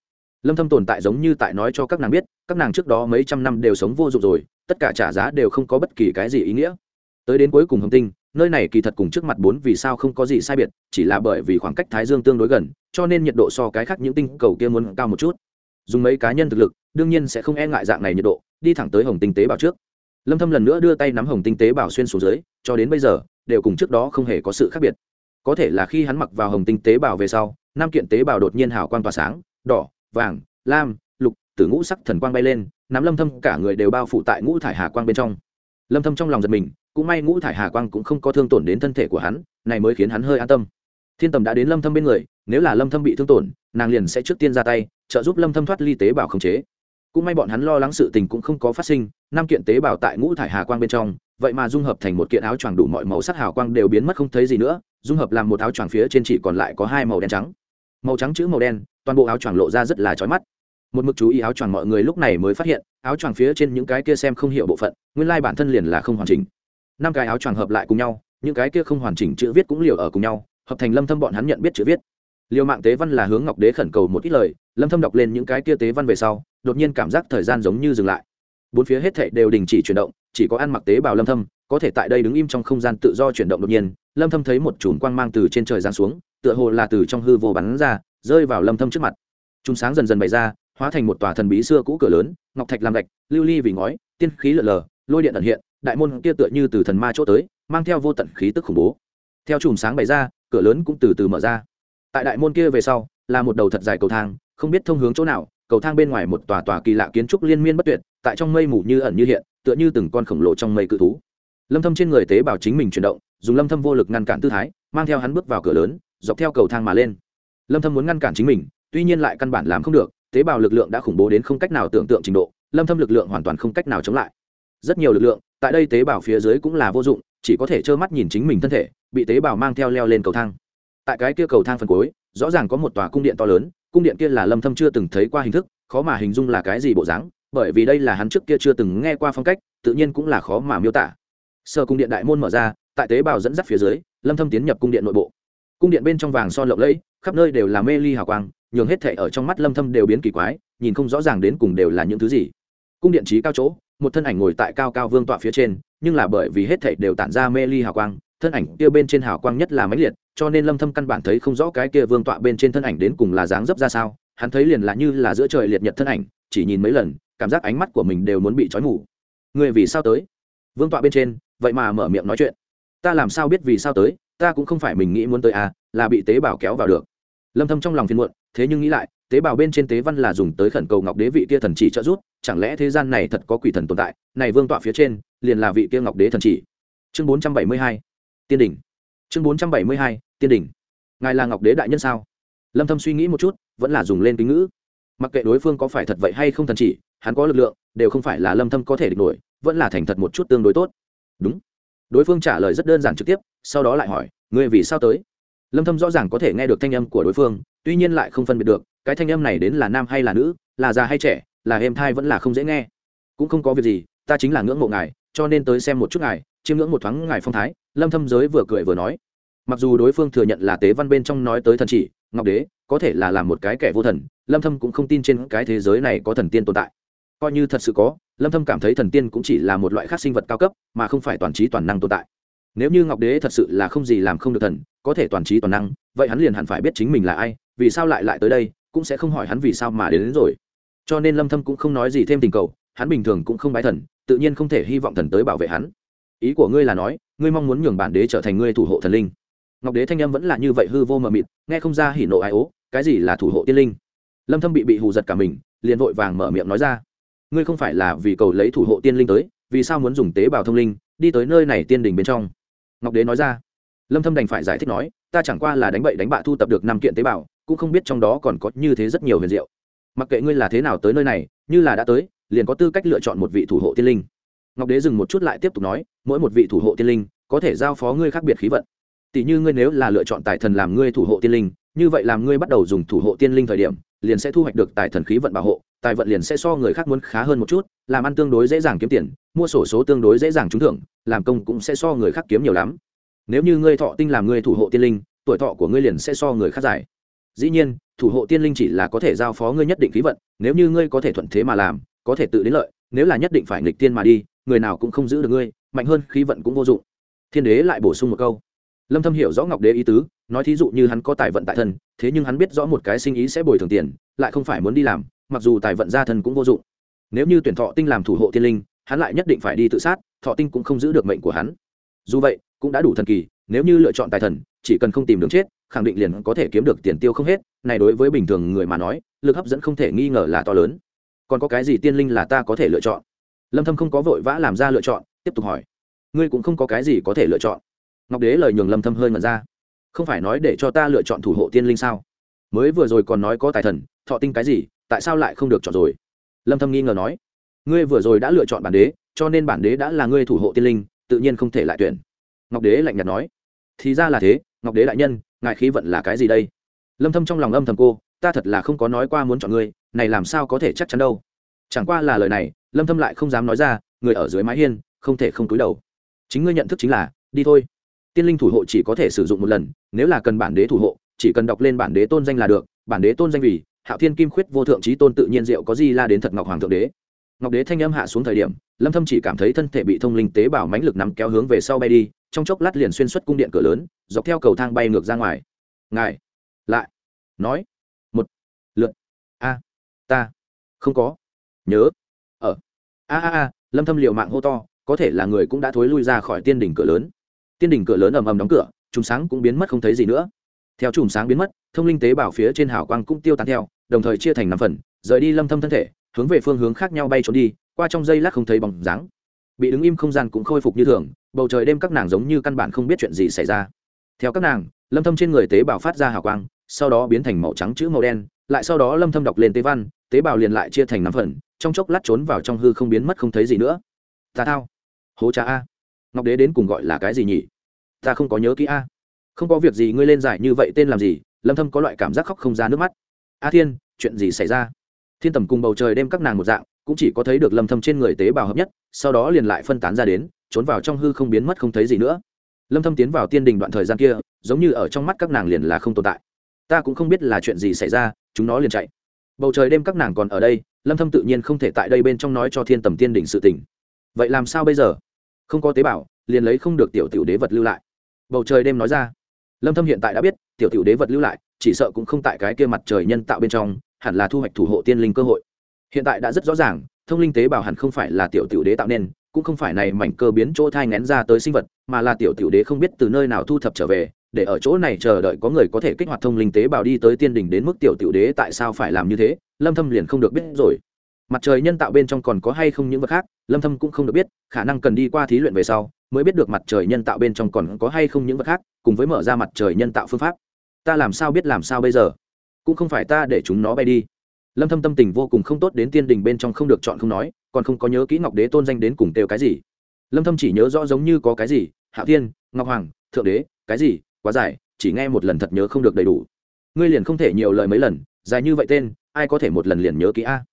Lâm thâm tồn tại giống như tại nói cho các nàng biết, các nàng trước đó mấy trăm năm đều sống vô dụng rồi, tất cả trả giá đều không có bất kỳ cái gì ý nghĩa. Tới đến cuối cùng hồng tinh nơi này kỳ thật cùng trước mặt bốn vì sao không có gì sai biệt, chỉ là bởi vì khoảng cách thái dương tương đối gần, cho nên nhiệt độ so cái khác những tinh cầu kia muốn cao một chút. Dùng mấy cá nhân thực lực, đương nhiên sẽ không e ngại dạng này nhiệt độ, đi thẳng tới hồng tinh tế bào trước. Lâm thâm lần nữa đưa tay nắm hồng tinh tế bào xuyên xuống dưới, cho đến bây giờ, đều cùng trước đó không hề có sự khác biệt. Có thể là khi hắn mặc vào hồng tinh tế bào về sau nam kiện tế bào đột nhiên hào quang tỏa sáng, đỏ, vàng, lam, lục tử ngũ sắc thần quang bay lên, nắm lâm thâm cả người đều bao phủ tại ngũ thải hà quang bên trong lâm thâm trong lòng giật mình, cũng may ngũ thải hà quang cũng không có thương tổn đến thân thể của hắn, này mới khiến hắn hơi an tâm. Thiên tầm đã đến lâm thâm bên người, nếu là lâm thâm bị thương tổn, nàng liền sẽ trước tiên ra tay, trợ giúp lâm thâm thoát ly tế bào khống chế. Cũng may bọn hắn lo lắng sự tình cũng không có phát sinh, năm kiện tế bào tại ngũ thải hà quang bên trong, vậy mà dung hợp thành một kiện áo choàng đủ mọi màu sắc hào quang đều biến mất không thấy gì nữa, dung hợp làm một áo choàng phía trên chỉ còn lại có hai màu đen trắng. Màu trắng chữ màu đen, toàn bộ áo choàng lộ ra rất là chói mắt một mực chú ý áo choàng mọi người lúc này mới phát hiện, áo choàng phía trên những cái kia xem không hiểu bộ phận, nguyên lai bản thân liền là không hoàn chỉnh. Năm cái áo choàng hợp lại cùng nhau, những cái kia không hoàn chỉnh chữ viết cũng liều ở cùng nhau, hợp thành lâm thâm bọn hắn nhận biết chữ viết. Liều mạng tế văn là hướng ngọc đế khẩn cầu một ít lời, lâm thâm đọc lên những cái kia tế văn về sau, đột nhiên cảm giác thời gian giống như dừng lại. Bốn phía hết thảy đều đình chỉ chuyển động, chỉ có ăn mặc tế bào lâm thâm, có thể tại đây đứng im trong không gian tự do chuyển động đột nhiên, lâm thâm thấy một chùm quang mang từ trên trời giáng xuống, tựa hồ là từ trong hư vô bắn ra, rơi vào lâm thâm trước mặt. Chùm sáng dần dần bày ra hóa thành một tòa thần bí xưa cũ cửa lớn, ngọc thạch làm gạch, lưu ly vì ngói, tiên khí lở lờ, lôi điện ẩn hiện, đại môn kia tựa như từ thần ma chỗ tới, mang theo vô tận khí tức khủng bố. Theo chùm sáng bày ra, cửa lớn cũng từ từ mở ra. Tại đại môn kia về sau, là một đầu thật dài cầu thang, không biết thông hướng chỗ nào, cầu thang bên ngoài một tòa tòa kỳ lạ kiến trúc liên miên bất tuyệt, tại trong mây mù như ẩn như hiện, tựa như từng con khổng lồ trong mây cự thú. Lâm thâm trên người tế bào chính mình chuyển động, dùng lâm thâm vô lực ngăn cản tư thái, mang theo hắn bước vào cửa lớn, dọc theo cầu thang mà lên. Lâm thâm muốn ngăn cản chính mình, tuy nhiên lại căn bản làm không được tế bào lực lượng đã khủng bố đến không cách nào tưởng tượng trình độ, lâm thâm lực lượng hoàn toàn không cách nào chống lại. Rất nhiều lực lượng, tại đây tế bào phía dưới cũng là vô dụng, chỉ có thể trơ mắt nhìn chính mình thân thể, bị tế bào mang theo leo lên cầu thang. Tại cái kia cầu thang phần cuối, rõ ràng có một tòa cung điện to lớn, cung điện kia là lâm thâm chưa từng thấy qua hình thức, khó mà hình dung là cái gì bộ dáng, bởi vì đây là hắn trước kia chưa từng nghe qua phong cách, tự nhiên cũng là khó mà miêu tả. Sơ cung điện đại môn mở ra, tại tế bào dẫn dắt phía dưới, lâm thâm tiến nhập cung điện nội bộ. Cung điện bên trong vàng son lộng lẫy, khắp nơi đều là mê ly hào quang nhường hết thể ở trong mắt lâm thâm đều biến kỳ quái, nhìn không rõ ràng đến cùng đều là những thứ gì. Cung điện trí cao chỗ, một thân ảnh ngồi tại cao cao vương tọa phía trên, nhưng là bởi vì hết thảy đều tản ra mê ly hào quang, thân ảnh kia bên trên hào quang nhất là mãnh liệt, cho nên lâm thâm căn bản thấy không rõ cái kia vương tọa bên trên thân ảnh đến cùng là dáng dấp ra sao, hắn thấy liền là như là giữa trời liệt nhật thân ảnh, chỉ nhìn mấy lần, cảm giác ánh mắt của mình đều muốn bị trói mù. Người vì sao tới? Vương tọa bên trên, vậy mà mở miệng nói chuyện. Ta làm sao biết vì sao tới, ta cũng không phải mình nghĩ muốn tới à là bị tế bào kéo vào được. Lâm thâm trong lòng phiền muộn thế nhưng nghĩ lại, tế bào bên trên tế văn là dùng tới khẩn cầu ngọc đế vị kia thần chỉ trợ giúp, chẳng lẽ thế gian này thật có quỷ thần tồn tại, này vương tọa phía trên, liền là vị kia ngọc đế thần chỉ. Chương 472 tiên đỉnh. Chương 472 tiên đỉnh. Ngài là ngọc đế đại nhân sao? Lâm thâm suy nghĩ một chút, vẫn là dùng lên kính ngữ. Mặc kệ đối phương có phải thật vậy hay không thần chỉ, hắn có lực lượng, đều không phải là lâm thâm có thể địch nổi, vẫn là thành thật một chút tương đối tốt. Đúng. Đối phương trả lời rất đơn giản trực tiếp, sau đó lại hỏi, ngươi vì sao tới? Lâm thâm rõ ràng có thể nghe được thanh âm của đối phương tuy nhiên lại không phân biệt được, cái thanh âm này đến là nam hay là nữ, là già hay trẻ, là êm thai vẫn là không dễ nghe. Cũng không có việc gì, ta chính là ngưỡng mộ ngài, cho nên tới xem một chút ngài, chiêm ngưỡng một thoáng ngài phong thái. Lâm thâm giới vừa cười vừa nói. Mặc dù đối phương thừa nhận là tế văn bên trong nói tới thần chỉ, ngọc đế, có thể là làm một cái kẻ vô thần, lâm thâm cũng không tin trên cái thế giới này có thần tiên tồn tại. Coi như thật sự có, lâm thâm cảm thấy thần tiên cũng chỉ là một loại khác sinh vật cao cấp, mà không phải toàn trí toàn năng tồn tại. Nếu như ngọc đế thật sự là không gì làm không được thần, có thể toàn trí toàn năng, vậy hắn liền hẳn phải biết chính mình là ai vì sao lại lại tới đây cũng sẽ không hỏi hắn vì sao mà đến, đến rồi. Cho nên lâm thâm cũng không nói gì thêm tình cầu hắn bình thường cũng không bái thần tự nhiên không thể hy vọng thần tới bảo vệ hắn. Ý của ngươi là nói ngươi mong muốn nhường bản đế trở thành ngươi thủ hộ thần linh. Ngọc đế thanh âm vẫn là như vậy hư vô mờ mịt nghe không ra hỉ nộ ai ố cái gì là thủ hộ tiên linh? Lâm thâm bị bị hù giật cả mình liền vội vàng mở miệng nói ra. Ngươi không phải là vì cầu lấy thủ hộ tiên linh tới vì sao muốn dùng tế bào thông linh đi tới nơi này tiên đình bên trong? Ngọc đế nói ra lâm thâm đành phải giải thích nói, ta chẳng qua là đánh bậy đánh bạ thu tập được năm kiện tế bào, cũng không biết trong đó còn có như thế rất nhiều huyền diệu. Mặc kệ ngươi là thế nào tới nơi này, như là đã tới, liền có tư cách lựa chọn một vị thủ hộ tiên linh. Ngọc đế dừng một chút lại tiếp tục nói, mỗi một vị thủ hộ tiên linh, có thể giao phó ngươi khác biệt khí vận. Tỷ như ngươi nếu là lựa chọn tài thần làm ngươi thủ hộ tiên linh, như vậy làm ngươi bắt đầu dùng thủ hộ tiên linh thời điểm, liền sẽ thu hoạch được tài thần khí vận bảo hộ, tài vận liền sẽ so người khác muốn khá hơn một chút, làm ăn tương đối dễ dàng kiếm tiền, mua sổ số tương đối dễ dàng trúng thưởng, làm công cũng sẽ so người khác kiếm nhiều lắm nếu như ngươi thọ tinh làm ngươi thủ hộ tiên linh, tuổi thọ của ngươi liền sẽ so người khác dài. Dĩ nhiên, thủ hộ tiên linh chỉ là có thể giao phó ngươi nhất định khí vận, nếu như ngươi có thể thuận thế mà làm, có thể tự đến lợi, nếu là nhất định phải nghịch tiên mà đi, người nào cũng không giữ được ngươi, mạnh hơn khí vận cũng vô dụng. Thiên đế lại bổ sung một câu. Lâm thâm hiểu rõ ngọc đế ý tứ, nói thí dụ như hắn có tài vận tại thân, thế nhưng hắn biết rõ một cái sinh ý sẽ bồi thường tiền, lại không phải muốn đi làm, mặc dù tài vận ra thân cũng vô dụng. Nếu như tuyển thọ tinh làm thủ hộ tiên linh, hắn lại nhất định phải đi tự sát, thọ tinh cũng không giữ được mệnh của hắn dù vậy, cũng đã đủ thần kỳ, nếu như lựa chọn tài thần, chỉ cần không tìm đường chết, khẳng định liền có thể kiếm được tiền tiêu không hết, này đối với bình thường người mà nói, lực hấp dẫn không thể nghi ngờ là to lớn. Còn có cái gì tiên linh là ta có thể lựa chọn? Lâm thâm không có vội vã làm ra lựa chọn, tiếp tục hỏi. Ngươi cũng không có cái gì có thể lựa chọn. Ngọc đế lời nhường lâm thâm hơi ngẩn ra. Không phải nói để cho ta lựa chọn thủ hộ tiên linh sao? Mới vừa rồi còn nói có tài thần, thọ tinh cái gì, tại sao lại không được chọn rồi? Lâm thâm nghi ngờ nói. Ngươi vừa rồi đã lựa chọn bản đế, cho nên bản đế đã là ngươi thủ hộ tiên linh tự nhiên không thể lại tuyển. Ngọc đế lạnh nhạt nói. Thì ra là thế, ngọc đế đại nhân, ngài khí vận là cái gì đây? Lâm thâm trong lòng âm thầm cô, ta thật là không có nói qua muốn chọn ngươi, này làm sao có thể chắc chắn đâu? Chẳng qua là lời này, lâm thâm lại không dám nói ra, người ở dưới mái hiên, không thể không cúi đầu. Chính ngươi nhận thức chính là, đi thôi. Tiên linh thủ hộ chỉ có thể sử dụng một lần, nếu là cần bản đế thủ hộ, chỉ cần đọc lên bản đế tôn danh là được, bản đế tôn danh vì hạo thiên kim khuyết vô thượng trí tôn tự nhiên diệu có gì la đến thật ngọc hoàng thượng đế. Ngọc đế thanh âm hạ xuống thời điểm lâm thâm chỉ cảm thấy thân thể bị thông linh tế bào mãnh lực nắm kéo hướng về sau bay đi, trong chốc lát liền xuyên xuất cung điện cửa lớn, dọc theo cầu thang bay ngược ra ngoài. Ngài, lại, nói, một lượt a, ta, không có, nhớ, ở, a a a. Lâm thâm liều mạng hô to, có thể là người cũng đã thối lui ra khỏi tiên đỉnh cửa lớn. Tiên đỉnh cửa lớn ầm ầm đóng cửa, chùm sáng cũng biến mất không thấy gì nữa. Theo chùm sáng biến mất, thông linh tế bào phía trên hào quang cũng tiêu tán theo, đồng thời chia thành năm phần, rời đi lâm thâm thân thể, hướng về phương hướng khác nhau bay trốn đi qua trong giây lát không thấy bóng dáng. Bị đứng im không gian cũng khôi phục như thường, bầu trời đêm các nàng giống như căn bản không biết chuyện gì xảy ra. Theo các nàng, lâm thâm trên người tế bào phát ra hào quang, sau đó biến thành màu trắng chữ màu đen, lại sau đó lâm thâm đọc lên tế văn, tế bào liền lại chia thành năm phần, trong chốc lát trốn vào trong hư không biến mất không thấy gì nữa. Ta thao. Hố cha a. Ngọc đế đến cùng gọi là cái gì nhỉ? Ta không có nhớ kỹ a. Không có việc gì, ngươi lên giải như vậy tên làm gì? Lâm thâm có loại cảm giác khóc không ra nước mắt. A thiên, chuyện gì xảy ra? Thiên tầm cùng bầu trời đêm các nàng một dạng cũng chỉ có thấy được lâm thâm trên người tế bào hợp nhất, sau đó liền lại phân tán ra đến, trốn vào trong hư không biến mất không thấy gì nữa. Lâm thâm tiến vào tiên đình đoạn thời gian kia, giống như ở trong mắt các nàng liền là không tồn tại. Ta cũng không biết là chuyện gì xảy ra, chúng nó liền chạy. Bầu trời đêm các nàng còn ở đây, lâm thâm tự nhiên không thể tại đây bên trong nói cho thiên tầm tiên đỉnh sự tình. Vậy làm sao bây giờ? Không có tế bào, liền lấy không được tiểu tiểu đế vật lưu lại. Bầu trời đêm nói ra. Lâm thâm hiện tại đã biết, tiểu tiểu đế vật lưu lại, chỉ sợ cũng không tại cái kia mặt trời nhân tạo bên trong, hẳn là thu hoạch thủ hộ tiên linh cơ hội hiện tại đã rất rõ ràng, thông linh tế bào hẳn không phải là tiểu tiểu đế tạo nên, cũng không phải này mảnh cơ biến chỗ thai ngén ra tới sinh vật, mà là tiểu tiểu đế không biết từ nơi nào thu thập trở về, để ở chỗ này chờ đợi có người có thể kích hoạt thông linh tế bào đi tới tiên đỉnh đến mức tiểu tiểu đế tại sao phải làm như thế, lâm thâm liền không được biết rồi. Mặt trời nhân tạo bên trong còn có hay không những vật khác, lâm thâm cũng không được biết, khả năng cần đi qua thí luyện về sau, mới biết được mặt trời nhân tạo bên trong còn có hay không những vật khác, cùng với mở ra mặt trời nhân tạo phương pháp. Ta làm sao biết làm sao bây giờ? Cũng không phải ta để chúng nó bay đi lâm thâm tâm tình vô cùng không tốt đến tiên đình bên trong không được chọn không nói, còn không có nhớ kỹ ngọc đế tôn danh đến cùng kêu cái gì. Lâm thâm chỉ nhớ rõ giống như có cái gì, hạ thiên, ngọc hoàng, thượng đế, cái gì, quá dài, chỉ nghe một lần thật nhớ không được đầy đủ. Ngươi liền không thể nhiều lời mấy lần, dài như vậy tên, ai có thể một lần liền nhớ kỹ a?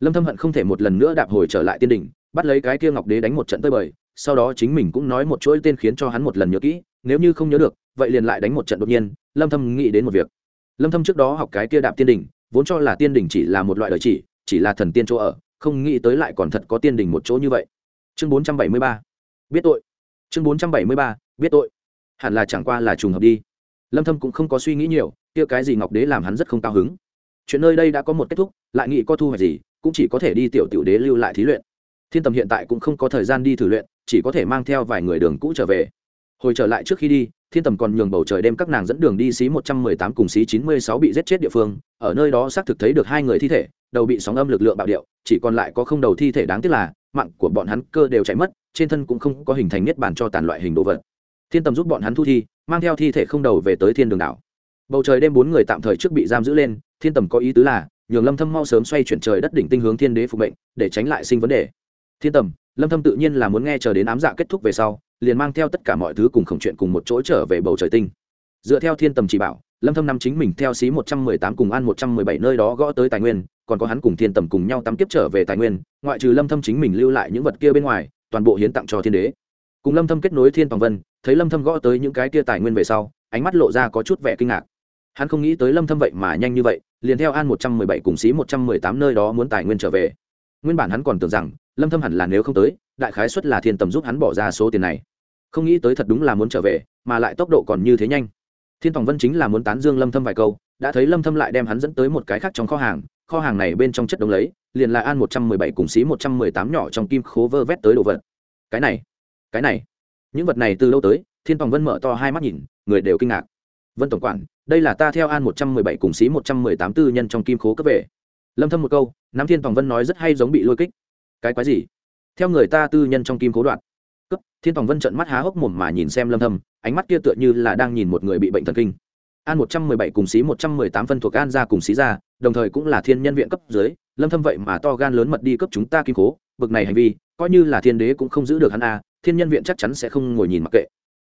Lâm thâm hận không thể một lần nữa đạp hồi trở lại tiên đình, bắt lấy cái kia ngọc đế đánh một trận tơi bời, sau đó chính mình cũng nói một chuỗi tên khiến cho hắn một lần nhớ kỹ, nếu như không nhớ được, vậy liền lại đánh một trận đột nhiên, lâm thâm nghĩ đến một việc. Lâm thâm trước đó học cái kia đạp tiên đỉnh vốn cho là tiên đình chỉ là một loại đời chỉ chỉ là thần tiên chỗ ở, không nghĩ tới lại còn thật có tiên đình một chỗ như vậy. Chương 473 biết tội. Chương 473 biết tội. Hẳn là chẳng qua là trùng hợp đi. Lâm thâm cũng không có suy nghĩ nhiều, kia cái gì ngọc đế làm hắn rất không cao hứng. Chuyện nơi đây đã có một kết thúc, lại nghĩ có thu hoạch gì, cũng chỉ có thể đi tiểu tiểu đế lưu lại thí luyện. Thiên tầm hiện tại cũng không có thời gian đi thử luyện, chỉ có thể mang theo vài người đường cũ trở về. Hồi trở lại trước khi đi thiên tầm còn nhường bầu trời đêm các nàng dẫn đường đi xí một trăm mười tám cùng xí chín mươi sáu bị giết chết địa phương. Ở nơi đó xác thực thấy được hai người thi thể, đầu bị sóng âm lực lượng bạo điệu, chỉ còn lại có không đầu thi thể đáng tiếc là, mạng của bọn hắn cơ đều chạy mất, trên thân cũng không có hình thành niết bàn cho tàn loại hình đồ vật. Thiên tầm giúp bọn hắn thu thi, mang theo thi thể không đầu về tới thiên đường đảo. Bầu trời đêm bốn người tạm thời trước bị giam giữ lên, thiên tầm có ý tứ là, nhường lâm thâm mau sớm xoay chuyển trời đất đỉnh tinh hướng thiên đế phục mệnh, để tránh lại sinh vấn đề. Thiên tầm, lâm thâm tự nhiên là muốn nghe chờ đến ám dạ kết thúc về sau liền mang theo tất cả mọi thứ cùng khổng chuyện cùng một chỗ trở về bầu trời tinh. Dựa theo thiên tầm chỉ bảo, lâm thâm năm chính mình theo xí 118 cùng an 117 nơi đó gõ tới tài nguyên, còn có hắn cùng thiên tầm cùng nhau tắm kiếp trở về tài nguyên, ngoại trừ lâm thâm chính mình lưu lại những vật kia bên ngoài, toàn bộ hiến tặng cho thiên đế. Cùng lâm thâm kết nối thiên tòng vân, thấy lâm thâm gõ tới những cái kia tài nguyên về sau, ánh mắt lộ ra có chút vẻ kinh ngạc. Hắn không nghĩ tới lâm thâm vậy mà nhanh như vậy, liền theo an 117 cùng xí 118 nơi đó muốn tài nguyên trở về. Nguyên bản hắn còn tưởng rằng, lâm thâm hẳn là nếu không tới, đại khái suất là thiên tầm giúp hắn bỏ ra số tiền này không nghĩ tới thật đúng là muốn trở về, mà lại tốc độ còn như thế nhanh. Thiên tòng vân chính là muốn tán dương lâm thâm vài câu, đã thấy lâm thâm lại đem hắn dẫn tới một cái khác trong kho hàng kho hàng này bên trong chất đống lấy, liền là an 117 cùng xí 118 nhỏ trong kim khố vơ vét tới đồ vật. Cái này cái này. Những vật này từ lâu tới, thiên tòng vân mở to hai mắt nhìn, người đều kinh ngạc. Vân tổng quản, đây là ta theo an 117 cùng xí 118 tư nhân trong kim khố cấp về. Lâm thâm một câu, nắm thiên tòng vân nói rất hay giống bị lôi kích. Cái quái gì? Theo người ta tư nhân trong kim khố đoạn cấp thiên tòng vân trận mắt há hốc mồm mà nhìn xem lâm thâm, ánh mắt kia tựa như là đang nhìn một người bị bệnh thần kinh. An một trăm mười bảy cùng xí một trăm mười tám phân thuộc an gia cùng xí gia, đồng thời cũng là thiên nhân viện cấp dưới, lâm thâm vậy mà to gan lớn mật đi cấp chúng ta kim cố bực này hành vi, coi như là thiên đế cũng không giữ được hắn a, thiên nhân viện chắc chắn sẽ không ngồi nhìn mặc kệ.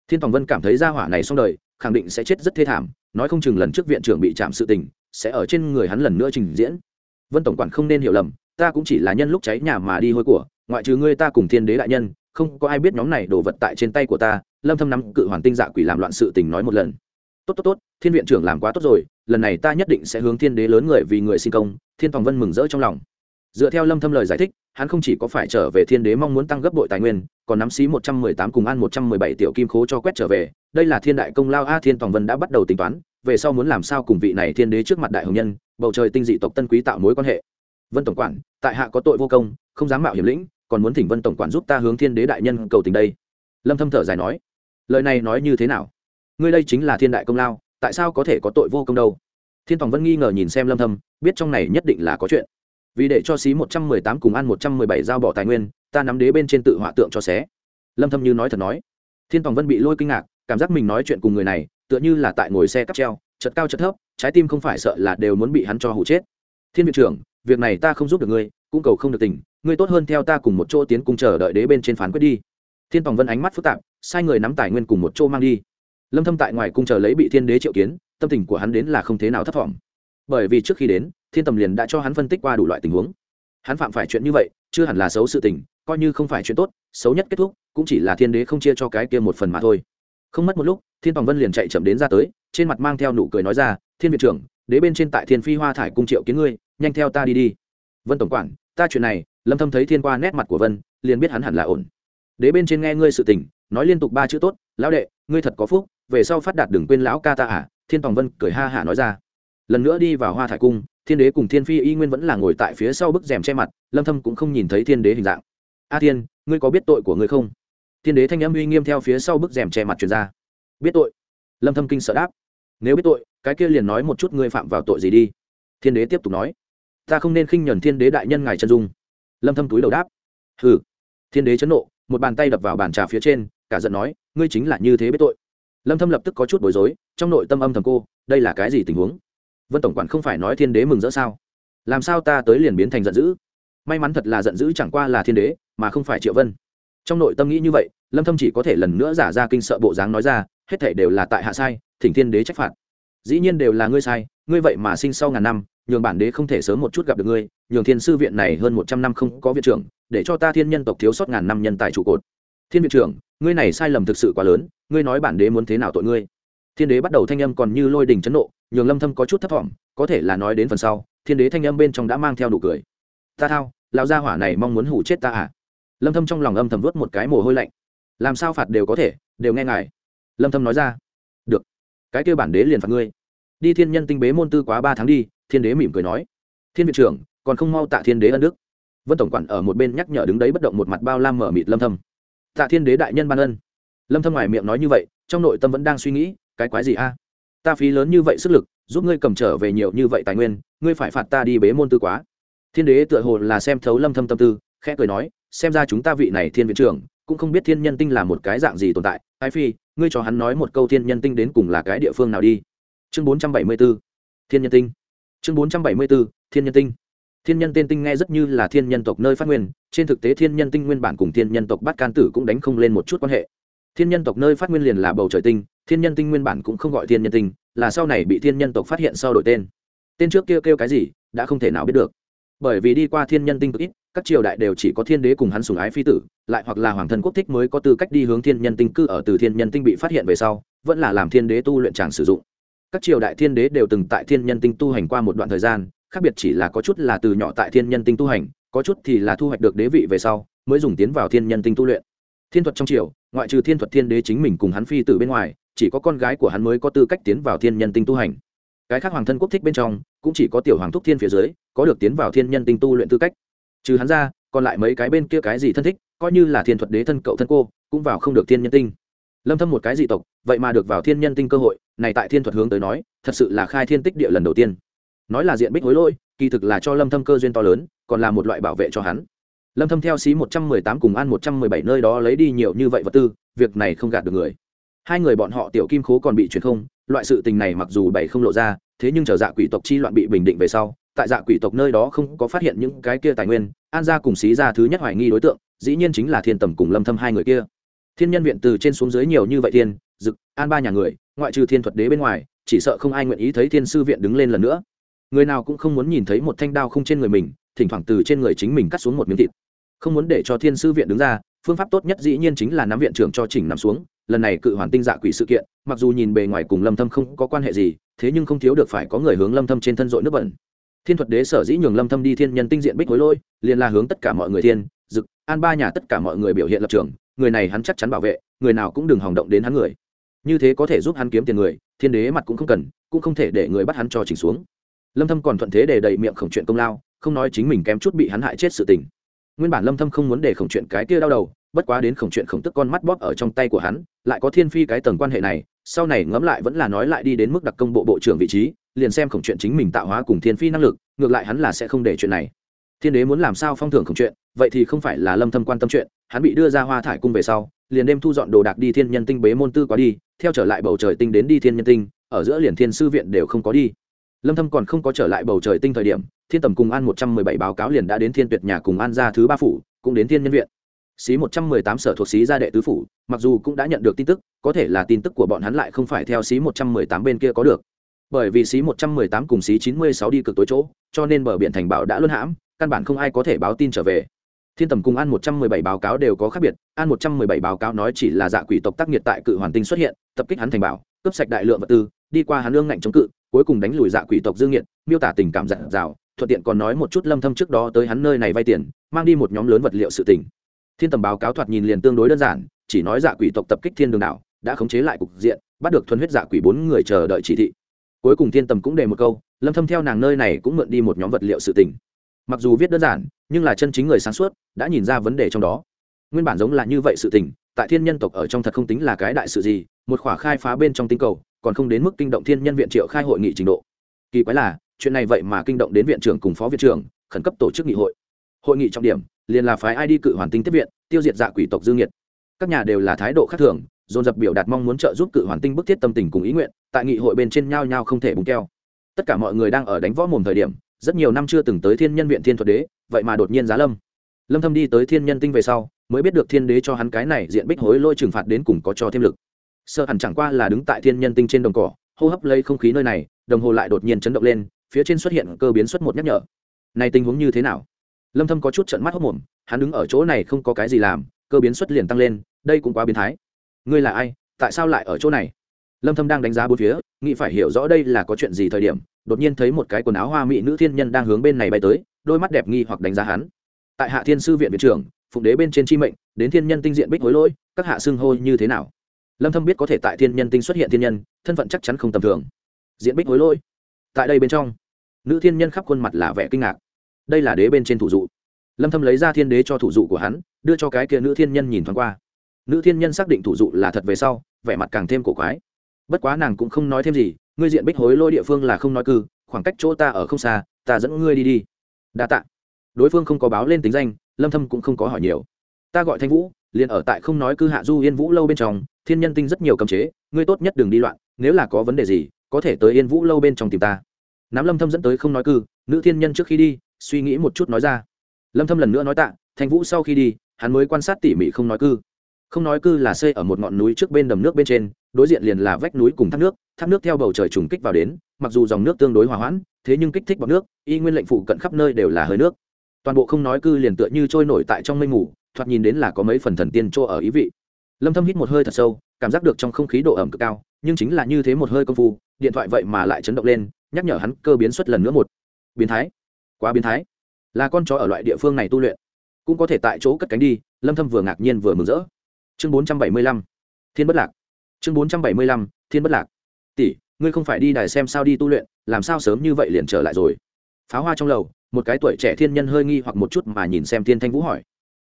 Thiên tòng vân cảm thấy gia hỏa này xong đời, khẳng định sẽ chết rất thê thảm, nói không chừng lần trước viện trưởng bị chạm sự tình, sẽ ở trên người hắn lần nữa trình diễn. Vân tổng quản không nên hiểu lầm, ta cũng chỉ là nhân lúc cháy nhà mà đi hôi của, ngoại trừ ngươi ta cùng thiên đế đại nhân không có ai biết nhóm này đồ vật tại trên tay của ta, lâm thâm nắm cự hoàn tinh dạ quỷ làm loạn sự tình nói một lần. Tốt tốt tốt, thiên viện trưởng làm quá tốt rồi, lần này ta nhất định sẽ hướng thiên đế lớn người vì người sinh công, thiên tòng vân mừng rỡ trong lòng. Dựa theo lâm thâm lời giải thích, hắn không chỉ có phải trở về thiên đế mong muốn tăng gấp bội tài nguyên, còn nắm xí 118 cùng ăn 117 tiểu kim khố cho quét trở về. Đây là thiên đại công lao a, thiên tòng vân đã bắt đầu tính toán, về sau muốn làm sao cùng vị này thiên đế trước mặt đại hồng nhân, bầu trời tinh dị tộc tân quý tạo mối quan hệ. Vân tổng quản, tại hạ có tội vô công, không dám mạo hiểm lĩnh còn muốn thỉnh vân tổng quản giúp ta hướng thiên đế đại nhân cầu tình đây. Lâm thâm thở dài nói, lời này nói như thế nào? Ngươi đây chính là thiên đại công lao, tại sao có thể có tội vô công đâu? Thiên tòng vân nghi ngờ nhìn xem lâm thâm, biết trong này nhất định là có chuyện. Vì để cho xí 118 cùng ăn 117 giao bỏ tài nguyên, ta nắm đế bên trên tự họa tượng cho xé. Lâm thâm như nói thật nói. Thiên tòng vân bị lôi kinh ngạc, cảm giác mình nói chuyện cùng người này, tựa như là tại ngồi xe cắp treo, chật cao chật thấp, trái tim không phải sợ là đều muốn bị hắn cho hụ chết. Thiên viện trưởng, việc này ta không giúp được ngươi, cũng cầu không được tình ngươi tốt hơn theo ta cùng một chỗ tiến cung chờ đợi đế bên trên phán quyết đi. Thiên tòng vân ánh mắt phức tạp, sai người nắm tài nguyên cùng một chỗ mang đi. Lâm thâm tại ngoài cung chờ lấy bị thiên đế triệu kiến, tâm tình của hắn đến là không thế nào thất vọng bởi vì trước khi đến, thiên tầm liền đã cho hắn phân tích qua đủ loại tình huống. Hắn phạm phải chuyện như vậy, chưa hẳn là xấu sự tình, coi như không phải chuyện tốt, xấu nhất kết thúc, cũng chỉ là thiên đế không chia cho cái kia một phần mà thôi. Không mất một lúc, thiên tòng vân liền chạy chậm đến ra tới, trên mặt mang theo nụ cười nói ra, thiên viện trưởng, đế bên trên tại thiên phi hoa thải cung triệu kiến ngươi, nhanh theo ta đi đi. Vân tổng quản, ta chuyện này lâm thâm thấy thiên qua nét mặt của vân liền biết hắn hẳn là ổn đế bên trên nghe ngươi sự tình nói liên tục ba chữ tốt lão đệ ngươi thật có phúc về sau phát đạt đừng quên lão ca ta à thiên tòng vân cười ha hả nói ra lần nữa đi vào hoa thải cung thiên đế cùng thiên phi y nguyên vẫn là ngồi tại phía sau bức rèm che mặt lâm thâm cũng không nhìn thấy thiên đế hình dạng a thiên ngươi có biết tội của ngươi không thiên đế thanh âm uy nghiêm theo phía sau bức rèm che mặt truyền ra biết tội lâm thâm kinh sợ đáp nếu biết tội cái kia liền nói một chút ngươi phạm vào tội gì đi thiên đế tiếp tục nói ta không nên khinh nhẫn thiên đế đại nhân ngài chân dung lâm thâm túi đầu đáp. Hừ. Thiên đế chấn nộ, một bàn tay đập vào bàn trà phía trên, cả giận nói, ngươi chính là như thế biết tội. Lâm thâm lập tức có chút bối rối, trong nội tâm âm thầm cô, đây là cái gì tình huống? Vân tổng quản không phải nói thiên đế mừng rỡ sao? Làm sao ta tới liền biến thành giận dữ? May mắn thật là giận dữ chẳng qua là thiên đế, mà không phải triệu vân. Trong nội tâm nghĩ như vậy, lâm thâm chỉ có thể lần nữa giả ra kinh sợ bộ dáng nói ra, hết thảy đều là tại hạ sai, thỉnh thiên đế trách phạt. Dĩ nhiên đều là ngươi sai, ngươi vậy mà sinh sau ngàn năm nhường bản đế không thể sớm một chút gặp được ngươi, nhường thiên sư viện này hơn một trăm năm không có viện trưởng, để cho ta thiên nhân tộc thiếu sót ngàn năm nhân tài trụ cột. Thiên viện trưởng, ngươi này sai lầm thực sự quá lớn, ngươi nói bản đế muốn thế nào tội ngươi. Thiên đế bắt đầu thanh âm còn như lôi đình chấn nộ, nhường lâm thâm có chút thấp thỏm, có thể là nói đến phần sau, thiên đế thanh âm bên trong đã mang theo đủ cười. Ta thao, lão gia hỏa này mong muốn hủ chết ta à? Lâm thâm trong lòng âm thầm vớt một cái mồ hôi lạnh. Làm sao phạt đều có thể, đều nghe ngài. Lâm thâm nói ra. Được, cái kêu bản đế liền phạt ngươi. Đi thiên nhân tinh bế môn tư quá ba tháng đi thiên đế mỉm cười nói, thiên viện trưởng, còn không mau tạ thiên đế ân đức. Vân tổng quản ở một bên nhắc nhở đứng đấy bất động một mặt bao lam mở mịt lâm thâm. Tạ thiên đế đại nhân ban ân. Lâm thâm ngoài miệng nói như vậy, trong nội tâm vẫn đang suy nghĩ, cái quái gì a? Ta phí lớn như vậy sức lực, giúp ngươi cầm trở về nhiều như vậy tài nguyên, ngươi phải phạt ta đi bế môn tư quá. Thiên đế tựa hồ là xem thấu lâm thâm tâm tư, khẽ cười nói, xem ra chúng ta vị này thiên viện trưởng, cũng không biết thiên nhân tinh là một cái dạng gì tồn tại. Ái phi, ngươi cho hắn nói một câu thiên nhân tinh đến cùng là cái địa phương nào đi. Chương 474 thiên nhân tinh chương 474 thiên nhân tinh. Thiên nhân tên tinh nghe rất như là thiên nhân tộc nơi phát nguyên trên thực tế thiên nhân tinh nguyên bản cùng thiên nhân tộc bát can tử cũng đánh không lên một chút quan hệ. Thiên nhân tộc nơi phát nguyên liền là bầu trời tinh thiên nhân tinh nguyên bản cũng không gọi thiên nhân tinh là sau này bị thiên nhân tộc phát hiện sau đổi tên. Tên trước kia kêu, kêu cái gì đã không thể nào biết được. Bởi vì đi qua thiên nhân tinh cực ít các triều đại đều chỉ có thiên đế cùng hắn sùng ái phi tử lại hoặc là hoàng thân quốc thích mới có tư cách đi hướng thiên nhân tinh cư ở từ thiên nhân tinh bị phát hiện về sau vẫn là làm thiên đế tu luyện tràng sử dụng các triều đại thiên đế đều từng tại thiên nhân tinh tu hành qua một đoạn thời gian, khác biệt chỉ là có chút là từ nhỏ tại thiên nhân tinh tu hành, có chút thì là thu hoạch được đế vị về sau, mới dùng tiến vào thiên nhân tinh tu luyện. Thiên thuật trong triều, ngoại trừ thiên thuật thiên đế chính mình cùng hắn phi tử bên ngoài, chỉ có con gái của hắn mới có tư cách tiến vào thiên nhân tinh tu hành. Cái khác hoàng thân quốc thích bên trong, cũng chỉ có tiểu hoàng thúc thiên phía dưới, có được tiến vào thiên nhân tinh tu luyện tư cách. Trừ hắn ra, còn lại mấy cái bên kia cái gì thân thích, coi như là thiên thuật đế thân cậu thân cô, cũng vào không được thiên nhân tinh. Lâm thâm một cái dị tộc, vậy mà được vào thiên nhân tinh cơ hội này tại thiên thuật hướng tới nói, thật sự là khai thiên tích địa lần đầu tiên. Nói là diện bích hối lỗi, kỳ thực là cho lâm thâm cơ duyên to lớn, còn là một loại bảo vệ cho hắn. Lâm thâm theo xí 118 cùng an 117 nơi đó lấy đi nhiều như vậy vật tư, việc này không gạt được người. Hai người bọn họ tiểu kim khố còn bị truyền không, loại sự tình này mặc dù bảy không lộ ra, thế nhưng chờ dạ quỷ tộc chi loạn bị bình định về sau, tại dạ quỷ tộc nơi đó không có phát hiện những cái kia tài nguyên, an gia cùng xí gia thứ nhất hoài nghi đối tượng, dĩ nhiên chính là thiên tầm cùng lâm thâm hai người kia. Thiên nhân viện từ trên xuống dưới nhiều như vậy thiên dực, an ba nhà người, ngoại trừ thiên thuật đế bên ngoài, chỉ sợ không ai nguyện ý thấy thiên sư viện đứng lên lần nữa. Người nào cũng không muốn nhìn thấy một thanh đao không trên người mình, thỉnh thoảng từ trên người chính mình cắt xuống một miếng thịt. Không muốn để cho thiên sư viện đứng ra, phương pháp tốt nhất dĩ nhiên chính là nắm viện trưởng cho chỉnh nằm xuống, lần này cự hoàn tinh dạ quỷ sự kiện, mặc dù nhìn bề ngoài cùng lâm thâm không có quan hệ gì, thế nhưng không thiếu được phải có người hướng lâm thâm trên thân dội nước bẩn. Thiên thuật đế sở dĩ nhường lâm thâm đi thiên nhân tinh diện bích hối lôi, liền là hướng tất cả mọi người thiên, dực, an ba nhà tất cả mọi người biểu hiện lập trường, người này hắn chắc chắn bảo vệ, người nào cũng đừng hòng động đến hắn người như thế có thể giúp hắn kiếm tiền người, thiên đế mặt cũng không cần, cũng không thể để người bắt hắn cho chỉnh xuống. Lâm thâm còn thuận thế để đầy miệng khổng chuyện công lao, không nói chính mình kém chút bị hắn hại chết sự tình. Nguyên bản lâm thâm không muốn để khổng chuyện cái kia đau đầu, bất quá đến khổng chuyện khổng tức con mắt bóp ở trong tay của hắn, lại có thiên phi cái tầng quan hệ này, sau này ngẫm lại vẫn là nói lại đi đến mức đặc công bộ bộ trưởng vị trí, liền xem khổng chuyện chính mình tạo hóa cùng thiên phi năng lực, ngược lại hắn là sẽ không để chuyện này. Thiên đế muốn làm sao phong thưởng khổng chuyện, vậy thì không phải là lâm thâm quan tâm chuyện, hắn bị đưa ra hoa thải cung về sau, liền đêm thu dọn đồ đạc đi thiên nhân tinh bế môn tư quá đi theo trở lại bầu trời tinh đến đi thiên nhân tinh, ở giữa liền thiên sư viện đều không có đi. Lâm thâm còn không có trở lại bầu trời tinh thời điểm, thiên tầm cùng an 117 báo cáo liền đã đến thiên tuyệt nhà cùng an gia thứ ba phủ, cũng đến thiên nhân viện. Xí 118 sở thuộc xí gia đệ tứ phủ, mặc dù cũng đã nhận được tin tức, có thể là tin tức của bọn hắn lại không phải theo xí 118 bên kia có được. Bởi vì xí 118 cùng xí 96 đi cực tối chỗ, cho nên bờ biển thành bảo đã luôn hãm, căn bản không ai có thể báo tin trở về thiên tầm cùng an 117 báo cáo đều có khác biệt, an 117 báo cáo nói chỉ là dạ quỷ tộc tác nghiệt tại cự hoàn tinh xuất hiện, tập kích hắn thành bảo, cướp sạch đại lượng vật tư, đi qua hắn lương ngạnh chống cự, cuối cùng đánh lùi dạ quỷ tộc dương nghiệt, miêu tả tình cảm dặn dào, thuận tiện còn nói một chút lâm thâm trước đó tới hắn nơi này vay tiền, mang đi một nhóm lớn vật liệu sự tình. Thiên tầm báo cáo thoạt nhìn liền tương đối đơn giản, chỉ nói dạ quỷ tộc tập kích thiên đường đảo, đã khống chế lại cục diện, bắt được thuần huyết dạ quỷ bốn người chờ đợi chỉ thị. Cuối cùng thiên tầm cũng đề một câu, lâm thâm theo nàng nơi này cũng mượn đi một nhóm vật liệu sự tình mặc dù viết đơn giản, nhưng là chân chính người sáng suốt đã nhìn ra vấn đề trong đó. Nguyên bản giống là như vậy sự tình, tại thiên nhân tộc ở trong thật không tính là cái đại sự gì, một khỏa khai phá bên trong tinh cầu, còn không đến mức kinh động thiên nhân viện triệu khai hội nghị trình độ. Kỳ quái là, chuyện này vậy mà kinh động đến viện trưởng cùng phó viện trưởng, khẩn cấp tổ chức nghị hội. Hội nghị trọng điểm, liền là phái ai đi cự hoàn tinh tiếp viện, tiêu diệt dạ quỷ tộc dương nhiệt các nhà đều là thái độ khác thường, dồn dập biểu đạt mong muốn trợ giúp cự hoàn tinh bức thiết tâm tình cùng ý nguyện, tại nghị hội bên trên nhao nhao không thể bùng keo. Tất cả mọi người đang ở đánh võ mồm thời điểm rất nhiều năm chưa từng tới thiên nhân viện thiên thuật đế, vậy mà đột nhiên giá lâm. Lâm thâm đi tới thiên nhân tinh về sau, mới biết được thiên đế cho hắn cái này diện bích hối lôi trừng phạt đến cùng có cho thêm lực. Sơ hẳn chẳng qua là đứng tại thiên nhân tinh trên đồng cỏ, hô hấp lấy không khí nơi này, đồng hồ lại đột nhiên chấn động lên, phía trên xuất hiện cơ biến xuất một nhắc nhở. Này tình huống như thế nào? Lâm thâm có chút trợn mắt hốc mồm hắn đứng ở chỗ này không có cái gì làm, cơ biến xuất liền tăng lên, đây cũng quá biến thái. Ngươi là ai? Tại sao lại ở chỗ này? Lâm thâm đang đánh giá bốn phía, nghĩ phải hiểu rõ đây là có chuyện gì thời điểm đột nhiên thấy một cái quần áo hoa mỹ nữ thiên nhân đang hướng bên này bay tới, đôi mắt đẹp nghi hoặc đánh giá hắn. Tại hạ thiên sư viện viện trưởng, phụng đế bên trên chi mệnh, đến thiên nhân tinh diện bích hối lỗi, các hạ xưng hô như thế nào? Lâm thâm biết có thể tại thiên nhân tinh xuất hiện thiên nhân, thân phận chắc chắn không tầm thường. Diện bích hối lỗi. Tại đây bên trong, nữ thiên nhân khắp khuôn mặt là vẻ kinh ngạc. Đây là đế bên trên thủ dụ. Lâm thâm lấy ra thiên đế cho thủ dụ của hắn, đưa cho cái kia nữ thiên nhân nhìn thoáng qua. Nữ thiên nhân xác định thủ dụ là thật về sau, vẻ mặt càng thêm cổ quái. Bất quá nàng cũng không nói thêm gì ngươi diện bích hối lôi địa phương là không nói cư, khoảng cách chỗ ta ở không xa, ta dẫn ngươi đi đi. Đa tạ. Đối phương không có báo lên tính danh, lâm thâm cũng không có hỏi nhiều. Ta gọi thanh vũ, liền ở tại không nói cư hạ du yên vũ lâu bên trong, thiên nhân tinh rất nhiều cấm chế, ngươi tốt nhất đừng đi loạn, nếu là có vấn đề gì, có thể tới yên vũ lâu bên trong tìm ta. Nắm lâm thâm dẫn tới không nói cư, nữ thiên nhân trước khi đi, suy nghĩ một chút nói ra. Lâm thâm lần nữa nói tạ, thanh vũ sau khi đi, hắn mới quan sát tỉ mỉ không nói cư không nói cư là xây ở một ngọn núi trước bên đầm nước bên trên, đối diện liền là vách núi cùng thác nước thác nước theo bầu trời trùng kích vào đến, mặc dù dòng nước tương đối hòa hoãn, thế nhưng kích thích bọc nước, y nguyên lệnh phụ cận khắp nơi đều là hơi nước. Toàn bộ không nói cư liền tựa như trôi nổi tại trong mây mù, thoạt nhìn đến là có mấy phần thần tiên chỗ ở ý vị. Lâm thâm hít một hơi thật sâu, cảm giác được trong không khí độ ẩm cực cao, nhưng chính là như thế một hơi công phu, điện thoại vậy mà lại chấn động lên, nhắc nhở hắn cơ biến xuất lần nữa một. Biến thái. Quá biến thái. Là con chó ở loại địa phương này tu luyện. Cũng có thể tại chỗ cất cánh đi, lâm thâm vừa ngạc nhiên vừa mừng rỡ chương 475 thiên bất lạc. Chương 475 thiên bất lạc. Tỷ, ngươi không phải đi đài xem sao đi tu luyện, làm sao sớm như vậy liền trở lại rồi? Pháo hoa trong lầu, một cái tuổi trẻ thiên nhân hơi nghi hoặc một chút mà nhìn xem thiên thanh vũ hỏi.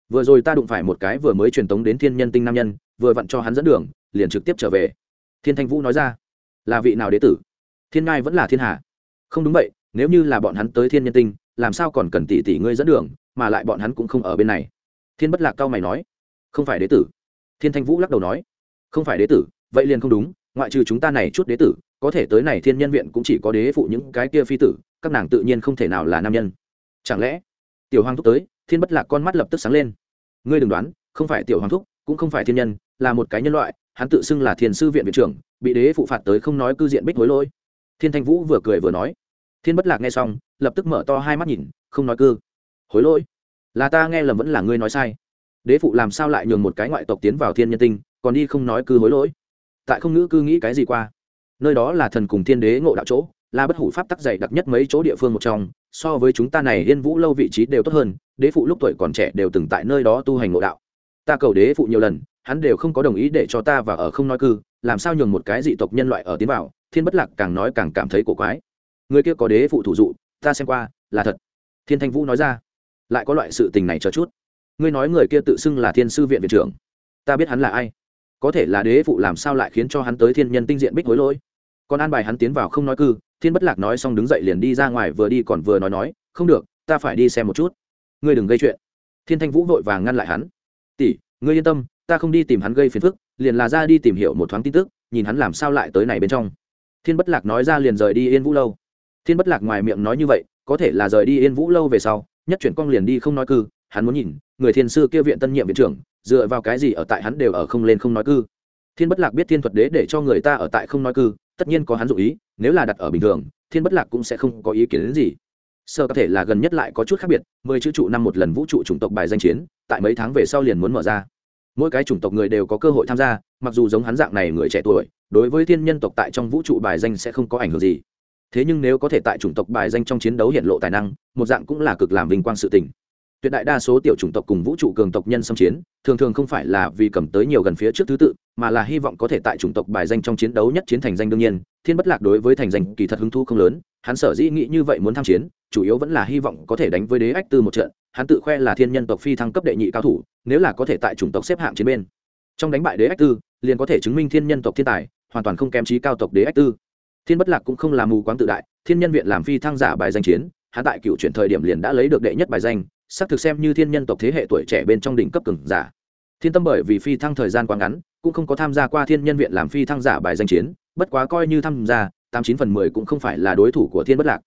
Vừa rồi ta đụng phải một cái vừa mới truyền tống đến thiên nhân tinh nam nhân, vừa vặn cho hắn dẫn đường, liền trực tiếp trở về. Thiên thanh vũ nói ra. Là vị nào đế tử? Thiên ngai vẫn là thiên hạ. Không đúng vậy, nếu như là bọn hắn tới thiên nhân tinh, làm sao còn cần tỷ tỷ ngươi dẫn đường, mà lại bọn hắn cũng không ở bên này. Thiên bất lạc cao mày nói. Không phải đế tử thiên thanh vũ lắc đầu nói, không phải đế tử, vậy liền không đúng, ngoại trừ chúng ta này chút đế tử, có thể tới này thiên nhân viện cũng chỉ có đế phụ những cái kia phi tử, các nàng tự nhiên không thể nào là nam nhân. Chẳng lẽ, tiểu hoàng thúc tới, thiên bất lạc con mắt lập tức sáng lên. Ngươi đừng đoán, không phải tiểu hoàng thúc, cũng không phải thiên nhân, là một cái nhân loại, hắn tự xưng là thiền sư viện viện trưởng, bị đế phụ phạt tới không nói cư diện bích hối lỗi. Thiên thanh vũ vừa cười vừa nói. Thiên bất lạc nghe xong, lập tức mở to hai mắt nhìn, không nói cư. Hối lỗi? Là ta nghe lầm vẫn là ngươi nói sai đế phụ làm sao lại nhường một cái ngoại tộc tiến vào thiên nhân tinh, còn đi không nói cư hối lỗi. Tại không ngữ cư nghĩ cái gì qua. Nơi đó là thần cùng thiên đế ngộ đạo chỗ, là bất hủ pháp tắc dày đặc nhất mấy chỗ địa phương một trong, so với chúng ta này yên vũ lâu vị trí đều tốt hơn, đế phụ lúc tuổi còn trẻ đều từng tại nơi đó tu hành ngộ đạo. Ta cầu đế phụ nhiều lần, hắn đều không có đồng ý để cho ta và ở không nói cư làm sao nhường một cái dị tộc nhân loại ở tiến vào, thiên bất lạc càng nói càng cảm thấy cổ quái. Người kia có đế phụ thủ dụ, ta xem qua, là thật. Thiên thanh vũ nói ra. Lại có loại sự tình này cho chút ngươi nói người kia tự xưng là thiên sư viện viện trưởng. Ta biết hắn là ai. Có thể là đế phụ làm sao lại khiến cho hắn tới thiên nhân tinh diện bích hối lỗi. Còn an bài hắn tiến vào không nói cư, thiên bất lạc nói xong đứng dậy liền đi ra ngoài vừa đi còn vừa nói nói, không được, ta phải đi xem một chút. Ngươi đừng gây chuyện. Thiên thanh vũ vội vàng ngăn lại hắn. Tỷ, ngươi yên tâm, ta không đi tìm hắn gây phiền phức, liền là ra đi tìm hiểu một thoáng tin tức, nhìn hắn làm sao lại tới này bên trong. Thiên bất lạc nói ra liền rời đi yên vũ lâu. Thiên bất lạc ngoài miệng nói như vậy, có thể là rời đi yên vũ lâu về sau, nhất chuyển cong liền đi không nói cư, hắn muốn nhìn người thiên sư kia viện tân nhiệm viện trưởng, dựa vào cái gì ở tại hắn đều ở không lên không nói cư. Thiên bất lạc biết thiên thuật đế để cho người ta ở tại không nói cư, tất nhiên có hắn dụ ý, nếu là đặt ở bình thường, thiên bất lạc cũng sẽ không có ý kiến đến gì. Sơ có thể là gần nhất lại có chút khác biệt, mười chữ trụ năm một lần vũ trụ chủng tộc bài danh chiến, tại mấy tháng về sau liền muốn mở ra. Mỗi cái chủng tộc người đều có cơ hội tham gia, mặc dù giống hắn dạng này người trẻ tuổi, đối với thiên nhân tộc tại trong vũ trụ bài danh sẽ không có ảnh hưởng gì. Thế nhưng nếu có thể tại chủng tộc bài danh trong chiến đấu hiện lộ tài năng, một dạng cũng là cực làm vinh quang sự tình tuyệt đại đa số tiểu chủng tộc cùng vũ trụ cường tộc nhân xâm chiến, thường thường không phải là vì cầm tới nhiều gần phía trước thứ tự, mà là hy vọng có thể tại chủng tộc bài danh trong chiến đấu nhất chiến thành danh đương nhiên. Thiên bất lạc đối với thành danh kỳ thật hứng thu không lớn, hắn sở dĩ nghĩ như vậy muốn tham chiến, chủ yếu vẫn là hy vọng có thể đánh với đế ách tư một trận, hắn tự khoe là thiên nhân tộc phi thăng cấp đệ nhị cao thủ, nếu là có thể tại chủng tộc xếp hạng chiến bên. Trong đánh bại đế ách tư, liền có thể chứng minh thiên nhân tộc thiên tài, hoàn toàn không kém trí cao tộc đế ách tư. Thiên bất lạc cũng không là mù quáng tự đại, thiên nhân viện làm phi thăng giả bài danh chiến, hắn tại cựu chuyển thời điểm liền đã lấy được đệ nhất bài danh xác thực xem như thiên nhân tộc thế hệ tuổi trẻ bên trong đỉnh cấp cường giả. Thiên tâm bởi vì phi thăng thời gian quá ngắn, cũng không có tham gia qua thiên nhân viện làm phi thăng giả bài danh chiến, bất quá coi như tham gia, tám chín phần mười cũng không phải là đối thủ của thiên bất lạc.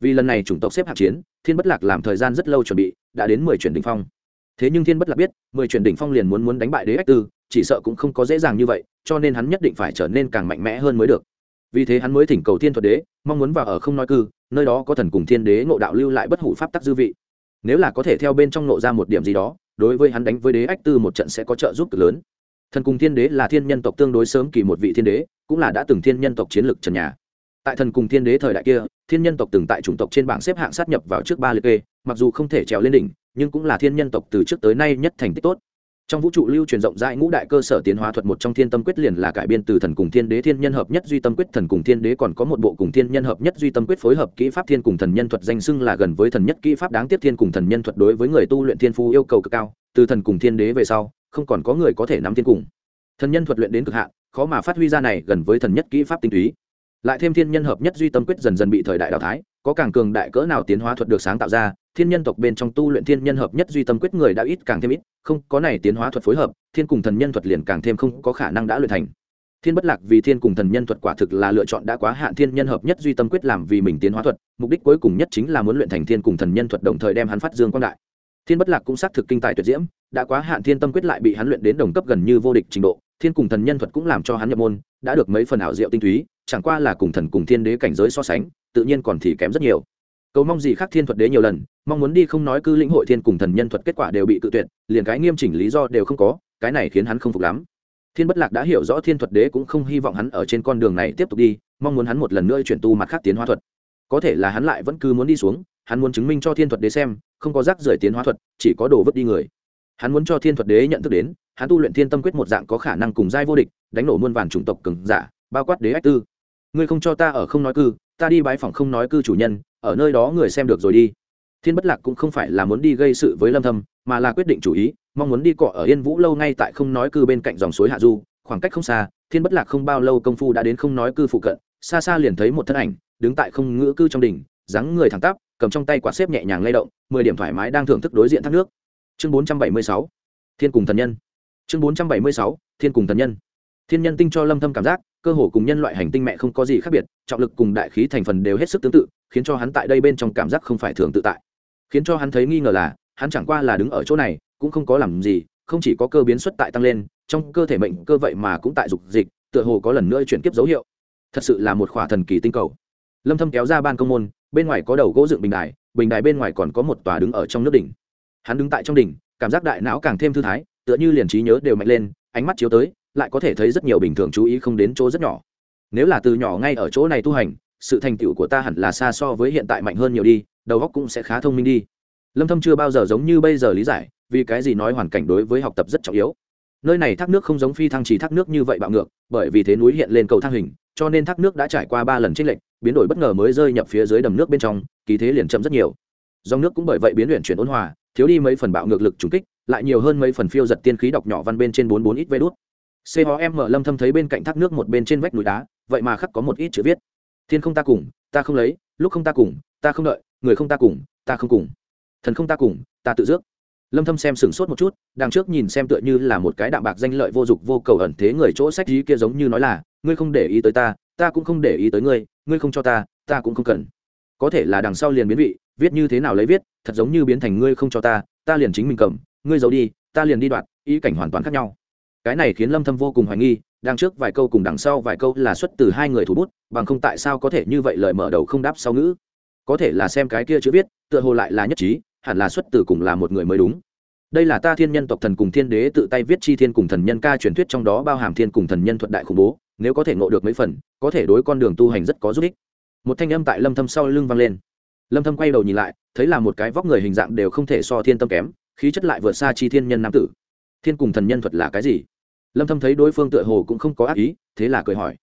Vì lần này chủng tộc xếp hạng chiến, thiên bất lạc làm thời gian rất lâu chuẩn bị, đã đến mười chuyển đỉnh phong. Thế nhưng thiên bất lạc biết, mười chuyển đỉnh phong liền muốn muốn đánh bại đế ách tư, chỉ sợ cũng không có dễ dàng như vậy, cho nên hắn nhất định phải trở nên càng mạnh mẽ hơn mới được. Vì thế hắn mới thỉnh cầu thiên thuật đế, mong muốn vào ở không nói cư, nơi đó có thần cùng thiên đế ngộ đạo lưu lại bất hủ pháp tắc dư vị nếu là có thể theo bên trong nộ ra một điểm gì đó, đối với hắn đánh với đế ách tư một trận sẽ có trợ giúp cực lớn. Thần cùng thiên đế là thiên nhân tộc tương đối sớm kỳ một vị thiên đế, cũng là đã từng thiên nhân tộc chiến lược trần nhà. Tại thần cùng thiên đế thời đại kia, thiên nhân tộc từng tại chủng tộc trên bảng xếp hạng sát nhập vào trước ba liệt kê, mặc dù không thể trèo lên đỉnh, nhưng cũng là thiên nhân tộc từ trước tới nay nhất thành tích tốt trong vũ trụ lưu truyền rộng rãi ngũ đại cơ sở tiến hóa thuật một trong thiên tâm quyết liền là cải biên từ thần cùng thiên đế, thiên nhân hợp nhất duy tâm quyết, thần cùng thiên đế còn có một bộ cùng thiên nhân hợp nhất duy tâm quyết phối hợp kỹ pháp thiên cùng thần nhân thuật danh xưng là gần với thần nhất kỹ pháp đáng tiếp thiên cùng thần nhân thuật đối với người tu luyện thiên phu yêu cầu cực cao, từ thần cùng thiên đế về sau, không còn có người có thể nắm thiên cùng. Thần nhân thuật luyện đến cực hạn, khó mà phát huy ra này gần với thần nhất kỹ pháp tinh túy. Lại thêm thiên nhân hợp nhất duy tâm quyết dần dần bị thời đại đào thái có càng cường đại cỡ nào tiến hóa thuật được sáng tạo ra, thiên nhân tộc bên trong tu luyện thiên nhân hợp nhất duy tâm quyết người đã ít càng thêm ít, không, có này tiến hóa thuật phối hợp, thiên cùng thần nhân thuật liền càng thêm không có khả năng đã luyện thành. Thiên bất lạc vì thiên cùng thần nhân thuật quả thực là lựa chọn đã quá hạn, thiên nhân hợp nhất duy tâm quyết làm vì mình tiến hóa thuật, mục đích cuối cùng nhất chính là muốn luyện thành thiên cùng thần nhân thuật đồng thời đem hắn phát dương quang đại. Thiên bất lạc cũng xác thực kinh tài tuyệt diễm, đã quá hạn thiên tâm quyết lại bị hắn luyện đến đồng cấp gần như vô địch trình độ, thiên cùng thần nhân thuật cũng làm cho hắn nhập môn, đã được mấy phần ảo diệu tinh túy, chẳng qua là cùng thần cùng thiên đế cảnh giới so sánh tự nhiên còn thì kém rất nhiều. Cầu mong gì khác thiên thuật đế nhiều lần, mong muốn đi không nói cư lĩnh hội thiên cùng thần nhân thuật kết quả đều bị cự tuyệt, liền cái nghiêm chỉnh lý do đều không có, cái này khiến hắn không phục lắm. Thiên bất lạc đã hiểu rõ thiên thuật đế cũng không hy vọng hắn ở trên con đường này tiếp tục đi, mong muốn hắn một lần nữa chuyển tu mặt khác tiến hóa thuật. Có thể là hắn lại vẫn cứ muốn đi xuống, hắn muốn chứng minh cho thiên thuật đế xem, không có rác rưởi tiến hóa thuật, chỉ có đồ vứt đi người. Hắn muốn cho thiên thuật đế nhận thức đến, hắn tu luyện thiên tâm quyết một dạng có khả năng cùng giai vô địch, đánh nổ muôn vàn chủng tộc cường giả, bao quát đế ách tư. Ngươi không cho ta ở không nói cư ta đi bái phòng không nói cư chủ nhân, ở nơi đó người xem được rồi đi. Thiên bất lạc cũng không phải là muốn đi gây sự với lâm thâm, mà là quyết định chủ ý, mong muốn đi cọ ở yên vũ lâu ngay tại không nói cư bên cạnh dòng suối hạ du, khoảng cách không xa, thiên bất lạc không bao lâu công phu đã đến không nói cư phụ cận, xa xa liền thấy một thân ảnh, đứng tại không ngữ cư trong đỉnh, dáng người thẳng tắp, cầm trong tay quạt xếp nhẹ nhàng lay động, mười điểm thoải mái đang thưởng thức đối diện thác nước. Chương 476 thiên cùng thần nhân. Chương 476 thiên cùng thần nhân. Thiên nhân tinh cho lâm thâm cảm giác cơ hồ cùng nhân loại hành tinh mẹ không có gì khác biệt, trọng lực cùng đại khí thành phần đều hết sức tương tự, khiến cho hắn tại đây bên trong cảm giác không phải thường tự tại. Khiến cho hắn thấy nghi ngờ là, hắn chẳng qua là đứng ở chỗ này, cũng không có làm gì, không chỉ có cơ biến xuất tại tăng lên, trong cơ thể mệnh cơ vậy mà cũng tại dục dịch, tựa hồ có lần nữa chuyển kiếp dấu hiệu. Thật sự là một khỏa thần kỳ tinh cầu. Lâm thâm kéo ra ban công môn, bên ngoài có đầu gỗ dựng bình đài bình đài bên ngoài còn có một tòa đứng ở trong nước đỉnh. Hắn đứng tại trong đỉnh, cảm giác đại não càng thêm thư thái, tựa như liền trí nhớ đều mạnh lên, ánh mắt chiếu tới lại có thể thấy rất nhiều bình thường chú ý không đến chỗ rất nhỏ. Nếu là từ nhỏ ngay ở chỗ này tu hành, sự thành tựu của ta hẳn là xa so với hiện tại mạnh hơn nhiều đi, đầu óc cũng sẽ khá thông minh đi. Lâm thâm chưa bao giờ giống như bây giờ lý giải, vì cái gì nói hoàn cảnh đối với học tập rất trọng yếu. Nơi này thác nước không giống phi thăng chỉ thác nước như vậy bạo ngược, bởi vì thế núi hiện lên cầu thang hình, cho nên thác nước đã trải qua ba lần chênh lệch, biến đổi bất ngờ mới rơi nhập phía dưới đầm nước bên trong, kỳ thế liền chậm rất nhiều. Dòng nước cũng bởi vậy biến luyện chuyển ôn hòa, thiếu đi mấy phần bạo ngược lực trùng kích, lại nhiều hơn mấy phần phiêu giật tiên khí đọc nhỏ văn bên trên bốn bốn ít vê đốt COM lâm thâm thấy bên cạnh thác nước một bên trên vách núi đá, vậy mà khắc có một ít chữ viết. Thiên không ta cùng, ta không lấy, lúc không ta cùng, ta không đợi, người không ta cùng, ta không cùng. Thần không ta cùng, ta tự dước. Lâm Thâm xem sửng sốt một chút, đằng trước nhìn xem tựa như là một cái đạm bạc danh lợi vô dục vô cầu ẩn thế người chỗ sách ý kia giống như nói là, ngươi không để ý tới ta, ta cũng không để ý tới ngươi, ngươi không cho ta, ta cũng không cần. Có thể là đằng sau liền biến vị, viết như thế nào lấy viết, thật giống như biến thành ngươi không cho ta, ta liền chính mình cầm, ngươi giấu đi, ta liền đi đoạt, ý cảnh hoàn toàn khác nhau cái này khiến lâm thâm vô cùng hoài nghi đang trước vài câu cùng đằng sau vài câu là xuất từ hai người thủ bút, bằng không tại sao có thể như vậy lời mở đầu không đáp sau ngữ. Có thể là xem cái kia chữ viết, tựa hồ lại là nhất trí, hẳn là xuất từ cùng là một người mới đúng. Đây là ta thiên nhân tộc thần cùng thiên đế tự tay viết chi thiên cùng thần nhân ca truyền thuyết trong đó bao hàm thiên cùng thần nhân thuật đại khủng bố, nếu có thể ngộ được mấy phần, có thể đối con đường tu hành rất có giúp ích. Một thanh âm tại lâm thâm sau lưng vang lên. Lâm thâm quay đầu nhìn lại, thấy là một cái vóc người hình dạng đều không thể so thiên tâm kém, khí chất lại vượt xa chi thiên nhân nam tử. Thiên cùng thần nhân thuật là cái gì? Lâm thâm thấy đối phương tựa hồ cũng không có ác ý, thế là cười hỏi.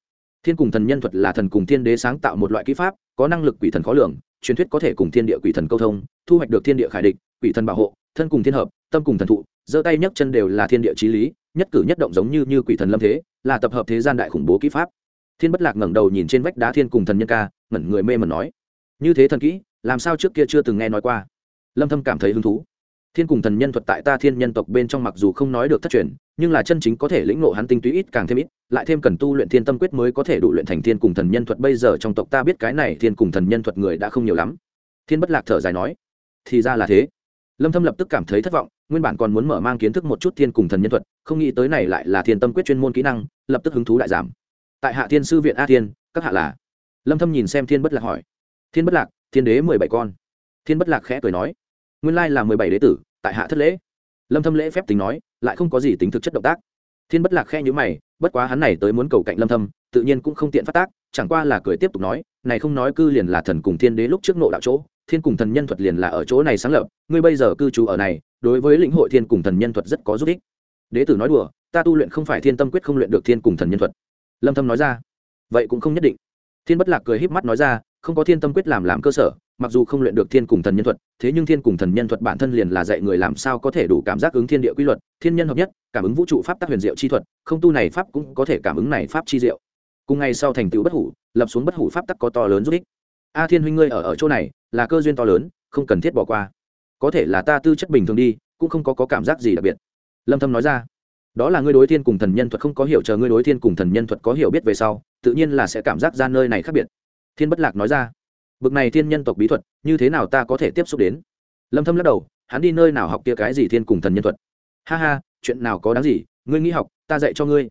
Thiên cùng thần nhân thuật là thần cùng thiên đế sáng tạo một loại kỹ pháp, có năng lực quỷ thần khó lường, truyền thuyết có thể cùng thiên địa quỷ thần câu thông, thu hoạch được thiên địa khải địch, quỷ thần bảo hộ, thân cùng thiên hợp, tâm cùng thần thụ, giơ tay nhấc chân đều là thiên địa trí lý, nhất cử nhất động giống như như quỷ thần lâm thế, là tập hợp thế gian đại khủng bố kỹ pháp. Thiên bất lạc ngẩng đầu nhìn trên vách đá thiên cùng thần nhân ca, ngẩn người mê mẩn nói, như thế thần kỹ, làm sao trước kia chưa từng nghe nói qua? Lâm thâm cảm thấy hứng thú. Thiên cùng thần nhân thuật tại ta thiên nhân tộc bên trong mặc dù không nói được thất truyền nhưng là chân chính có thể lĩnh ngộ hắn tinh túy ít càng thêm ít, lại thêm cần tu luyện thiên tâm quyết mới có thể đủ luyện thành thiên cùng thần nhân thuật. Bây giờ trong tộc ta biết cái này thiên cùng thần nhân thuật người đã không nhiều lắm. Thiên bất lạc thở dài nói, thì ra là thế. Lâm thâm lập tức cảm thấy thất vọng, nguyên bản còn muốn mở mang kiến thức một chút thiên cùng thần nhân thuật, không nghĩ tới này lại là thiên tâm quyết chuyên môn kỹ năng, lập tức hứng thú đại giảm. Tại hạ thiên sư viện a thiên, các hạ là? Lâm thâm nhìn xem thiên bất lạc hỏi. Thiên bất lạc, thiên đế mười bảy con. Thiên bất lạc khẽ cười nói, nguyên lai là mười bảy đế tử, tại hạ thất lễ lâm thâm lễ phép tính nói, lại không có gì tính thực chất động tác. Thiên bất lạc khe nhíu mày, bất quá hắn này tới muốn cầu cạnh lâm thâm, tự nhiên cũng không tiện phát tác, chẳng qua là cười tiếp tục nói, này không nói cư liền là thần cùng thiên đế lúc trước nộ đạo chỗ, thiên cùng thần nhân thuật liền là ở chỗ này sáng lập, ngươi bây giờ cư trú ở này, đối với lĩnh hội thiên cùng thần nhân thuật rất có giúp ích. Đế tử nói đùa, ta tu luyện không phải thiên tâm quyết không luyện được thiên cùng thần nhân thuật. Lâm thâm nói ra, vậy cũng không nhất định. Thiên bất lạc cười híp mắt nói ra, không có thiên tâm quyết làm làm cơ sở mặc dù không luyện được thiên cùng thần nhân thuật thế nhưng thiên cùng thần nhân thuật bản thân liền là dạy người làm sao có thể đủ cảm giác ứng thiên địa quy luật thiên nhân hợp nhất cảm ứng vũ trụ pháp tác huyền diệu chi thuật không tu này pháp cũng có thể cảm ứng này pháp chi diệu. Cùng ngày sau thành tựu bất hủ lập xuống bất hủ pháp tắc có to lớn giúp ích. A thiên huynh ngươi ở ở chỗ này là cơ duyên to lớn không cần thiết bỏ qua. Có thể là ta tư chất bình thường đi cũng không có, có cảm giác gì đặc biệt. Lâm thâm nói ra đó là ngươi đối thiên cùng thần nhân thuật không có hiểu chờ ngươi đối thiên cùng thần nhân thuật có hiểu biết về sau tự nhiên là sẽ cảm giác ra nơi này khác biệt. Thiên bất lạc nói ra bực này thiên nhân tộc bí thuật, như thế nào ta có thể tiếp xúc đến? Lâm thâm lắc đầu, hắn đi nơi nào học kia cái gì thiên cùng thần nhân thuật? Ha ha, chuyện nào có đáng gì, ngươi nghĩ học, ta dạy cho ngươi.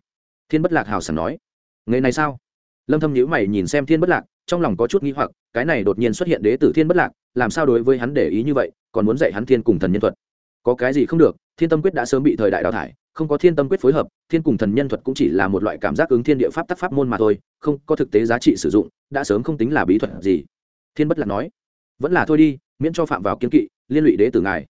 Thiên bất lạc hào sảng nói. Ngày này sao? Lâm thâm nhíu mày nhìn xem thiên bất lạc, trong lòng có chút nghi hoặc, cái này đột nhiên xuất hiện đế tử thiên bất lạc, làm sao đối với hắn để ý như vậy, còn muốn dạy hắn thiên cùng thần nhân thuật? Có cái gì không được, thiên tâm quyết đã sớm bị thời đại đào thải, không có thiên tâm quyết phối hợp, thiên cùng thần nhân thuật cũng chỉ là một loại cảm giác ứng thiên địa pháp tác pháp môn mà thôi, không có thực tế giá trị sử dụng, đã sớm không tính là bí thuật gì thiên bất lạc nói, vẫn là thôi đi, miễn cho phạm vào kiến kỵ, liên lụy đế tử ngài.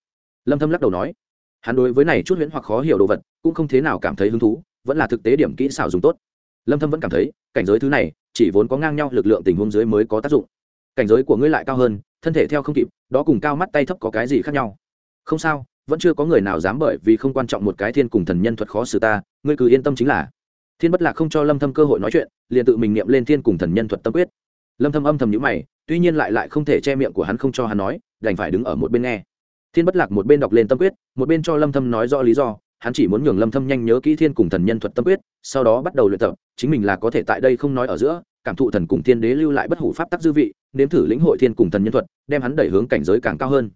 Lâm thâm lắc đầu nói, hắn đối với này chút huyễn hoặc khó hiểu đồ vật, cũng không thế nào cảm thấy hứng thú, vẫn là thực tế điểm kỹ xảo dùng tốt. Lâm thâm vẫn cảm thấy, cảnh giới thứ này, chỉ vốn có ngang nhau lực lượng tình huống dưới mới có tác dụng. Cảnh giới của ngươi lại cao hơn, thân thể theo không kịp, đó cùng cao mắt tay thấp có cái gì khác nhau? Không sao, vẫn chưa có người nào dám bởi vì không quan trọng một cái thiên cùng thần nhân thuật khó xử ta, ngươi cứ yên tâm chính là. Thiên bất lạc không cho lâm thâm cơ hội nói chuyện, liền tự mình niệm lên thiên cùng thần nhân thuật tâm quyết. Lâm thâm âm thầm nhíu mày tuy nhiên lại lại không thể che miệng của hắn không cho hắn nói, đành phải đứng ở một bên nghe. Thiên bất lạc một bên đọc lên tâm quyết, một bên cho lâm thâm nói rõ lý do, hắn chỉ muốn nhường lâm thâm nhanh nhớ kỹ thiên cùng thần nhân thuật tâm quyết, sau đó bắt đầu luyện tập, chính mình là có thể tại đây không nói ở giữa, cảm thụ thần cùng thiên đế lưu lại bất hủ pháp tắc dư vị, nếm thử lĩnh hội thiên cùng thần nhân thuật, đem hắn đẩy hướng cảnh giới càng cao hơn.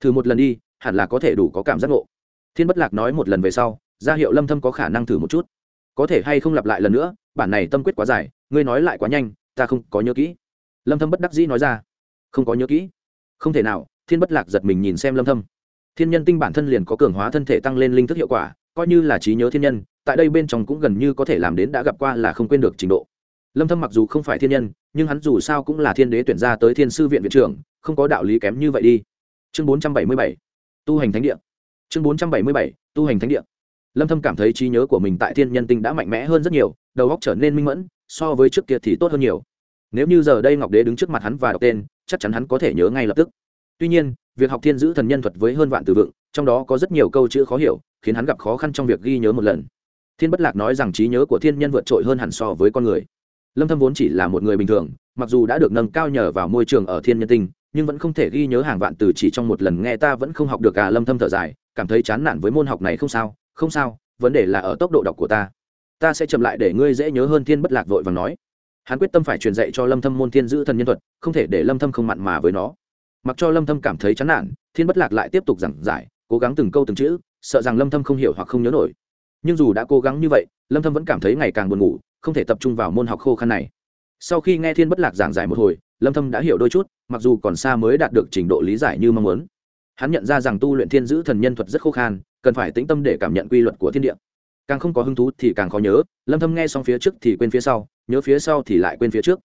Thử một lần đi, hẳn là có thể đủ có cảm giác ngộ. Thiên bất lạc nói một lần về sau, ra hiệu lâm thâm có khả năng thử một chút. Có thể hay không lặp lại lần nữa, bản này tâm quyết quá dài, ngươi nói lại quá nhanh, ta không có nhớ kỹ lâm thâm bất đắc dĩ nói ra. Không có nhớ kỹ. Không thể nào, thiên bất lạc giật mình nhìn xem lâm thâm. Thiên nhân tinh bản thân liền có cường hóa thân thể tăng lên linh thức hiệu quả, coi như là trí nhớ thiên nhân, tại đây bên trong cũng gần như có thể làm đến đã gặp qua là không quên được trình độ. Lâm thâm mặc dù không phải thiên nhân, nhưng hắn dù sao cũng là thiên đế tuyển ra tới thiên sư viện viện trưởng, không có đạo lý kém như vậy đi. Chương 477 tu hành thánh địa. Chương 477 tu hành thánh địa. Lâm thâm cảm thấy trí nhớ của mình tại thiên nhân tinh đã mạnh mẽ hơn rất nhiều, đầu óc trở nên minh mẫn, so với trước kia thì tốt hơn nhiều nếu như giờ đây ngọc đế đứng trước mặt hắn và đọc tên, chắc chắn hắn có thể nhớ ngay lập tức. Tuy nhiên, việc học thiên giữ thần nhân thuật với hơn vạn từ vựng, trong đó có rất nhiều câu chữ khó hiểu, khiến hắn gặp khó khăn trong việc ghi nhớ một lần. Thiên bất lạc nói rằng trí nhớ của thiên nhân vượt trội hơn hẳn so với con người. Lâm thâm vốn chỉ là một người bình thường, mặc dù đã được nâng cao nhờ vào môi trường ở thiên nhân tinh, nhưng vẫn không thể ghi nhớ hàng vạn từ chỉ trong một lần nghe ta vẫn không học được à lâm thâm thở dài, cảm thấy chán nản với môn học này không sao không sao, vấn đề là ở tốc độ đọc của ta. Ta sẽ chậm lại để ngươi dễ nhớ hơn thiên bất lạc vội vàng nói hắn quyết tâm phải truyền dạy cho lâm thâm môn thiên giữ thần nhân thuật, không thể để lâm thâm không mặn mà với nó. Mặc cho lâm thâm cảm thấy chán nản, thiên bất lạc lại tiếp tục giảng giải, cố gắng từng câu từng chữ, sợ rằng lâm thâm không hiểu hoặc không nhớ nổi. Nhưng dù đã cố gắng như vậy, lâm thâm vẫn cảm thấy ngày càng buồn ngủ, không thể tập trung vào môn học khô khăn này. Sau khi nghe thiên bất lạc giảng giải một hồi, lâm thâm đã hiểu đôi chút, mặc dù còn xa mới đạt được trình độ lý giải như mong muốn. Hắn nhận ra rằng tu luyện thiên giữ thần nhân thuật rất khô khan, cần phải tĩnh tâm để cảm nhận quy luật của thiên địa. Càng không có hứng thú thì càng khó nhớ, lâm thâm nghe xong phía trước thì quên phía sau nhớ phía sau thì lại quên phía trước.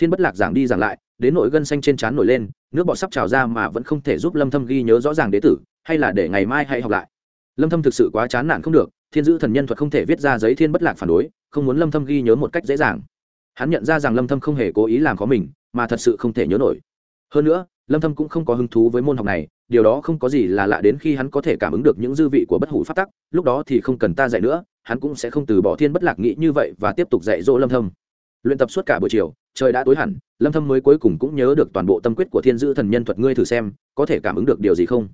Thiên bất lạc giảng đi giảng lại, đến nỗi gân xanh trên trán nổi lên, nước bọt sắp trào ra mà vẫn không thể giúp lâm thâm ghi nhớ rõ ràng đế tử, hay là để ngày mai hay học lại. Lâm thâm thực sự quá chán nản không được, thiên giữ thần nhân thuật không thể viết ra giấy thiên bất lạc phản đối, không muốn lâm thâm ghi nhớ một cách dễ dàng. Hắn nhận ra rằng lâm thâm không hề cố ý làm khó mình, mà thật sự không thể nhớ nổi. Hơn nữa, lâm thâm cũng không có hứng thú với môn học này, điều đó không có gì là lạ đến khi hắn có thể cảm ứng được những dư vị của bất hủ pháp tắc, lúc đó thì không cần ta dạy nữa, hắn cũng sẽ không từ bỏ thiên bất lạc nghĩ như vậy và tiếp tục dạy dỗ lâm thâm luyện tập suốt cả buổi chiều, trời đã tối hẳn, lâm thâm mới cuối cùng cũng nhớ được toàn bộ tâm quyết của thiên dữ thần nhân thuật ngươi thử xem, có thể cảm ứng được điều gì không?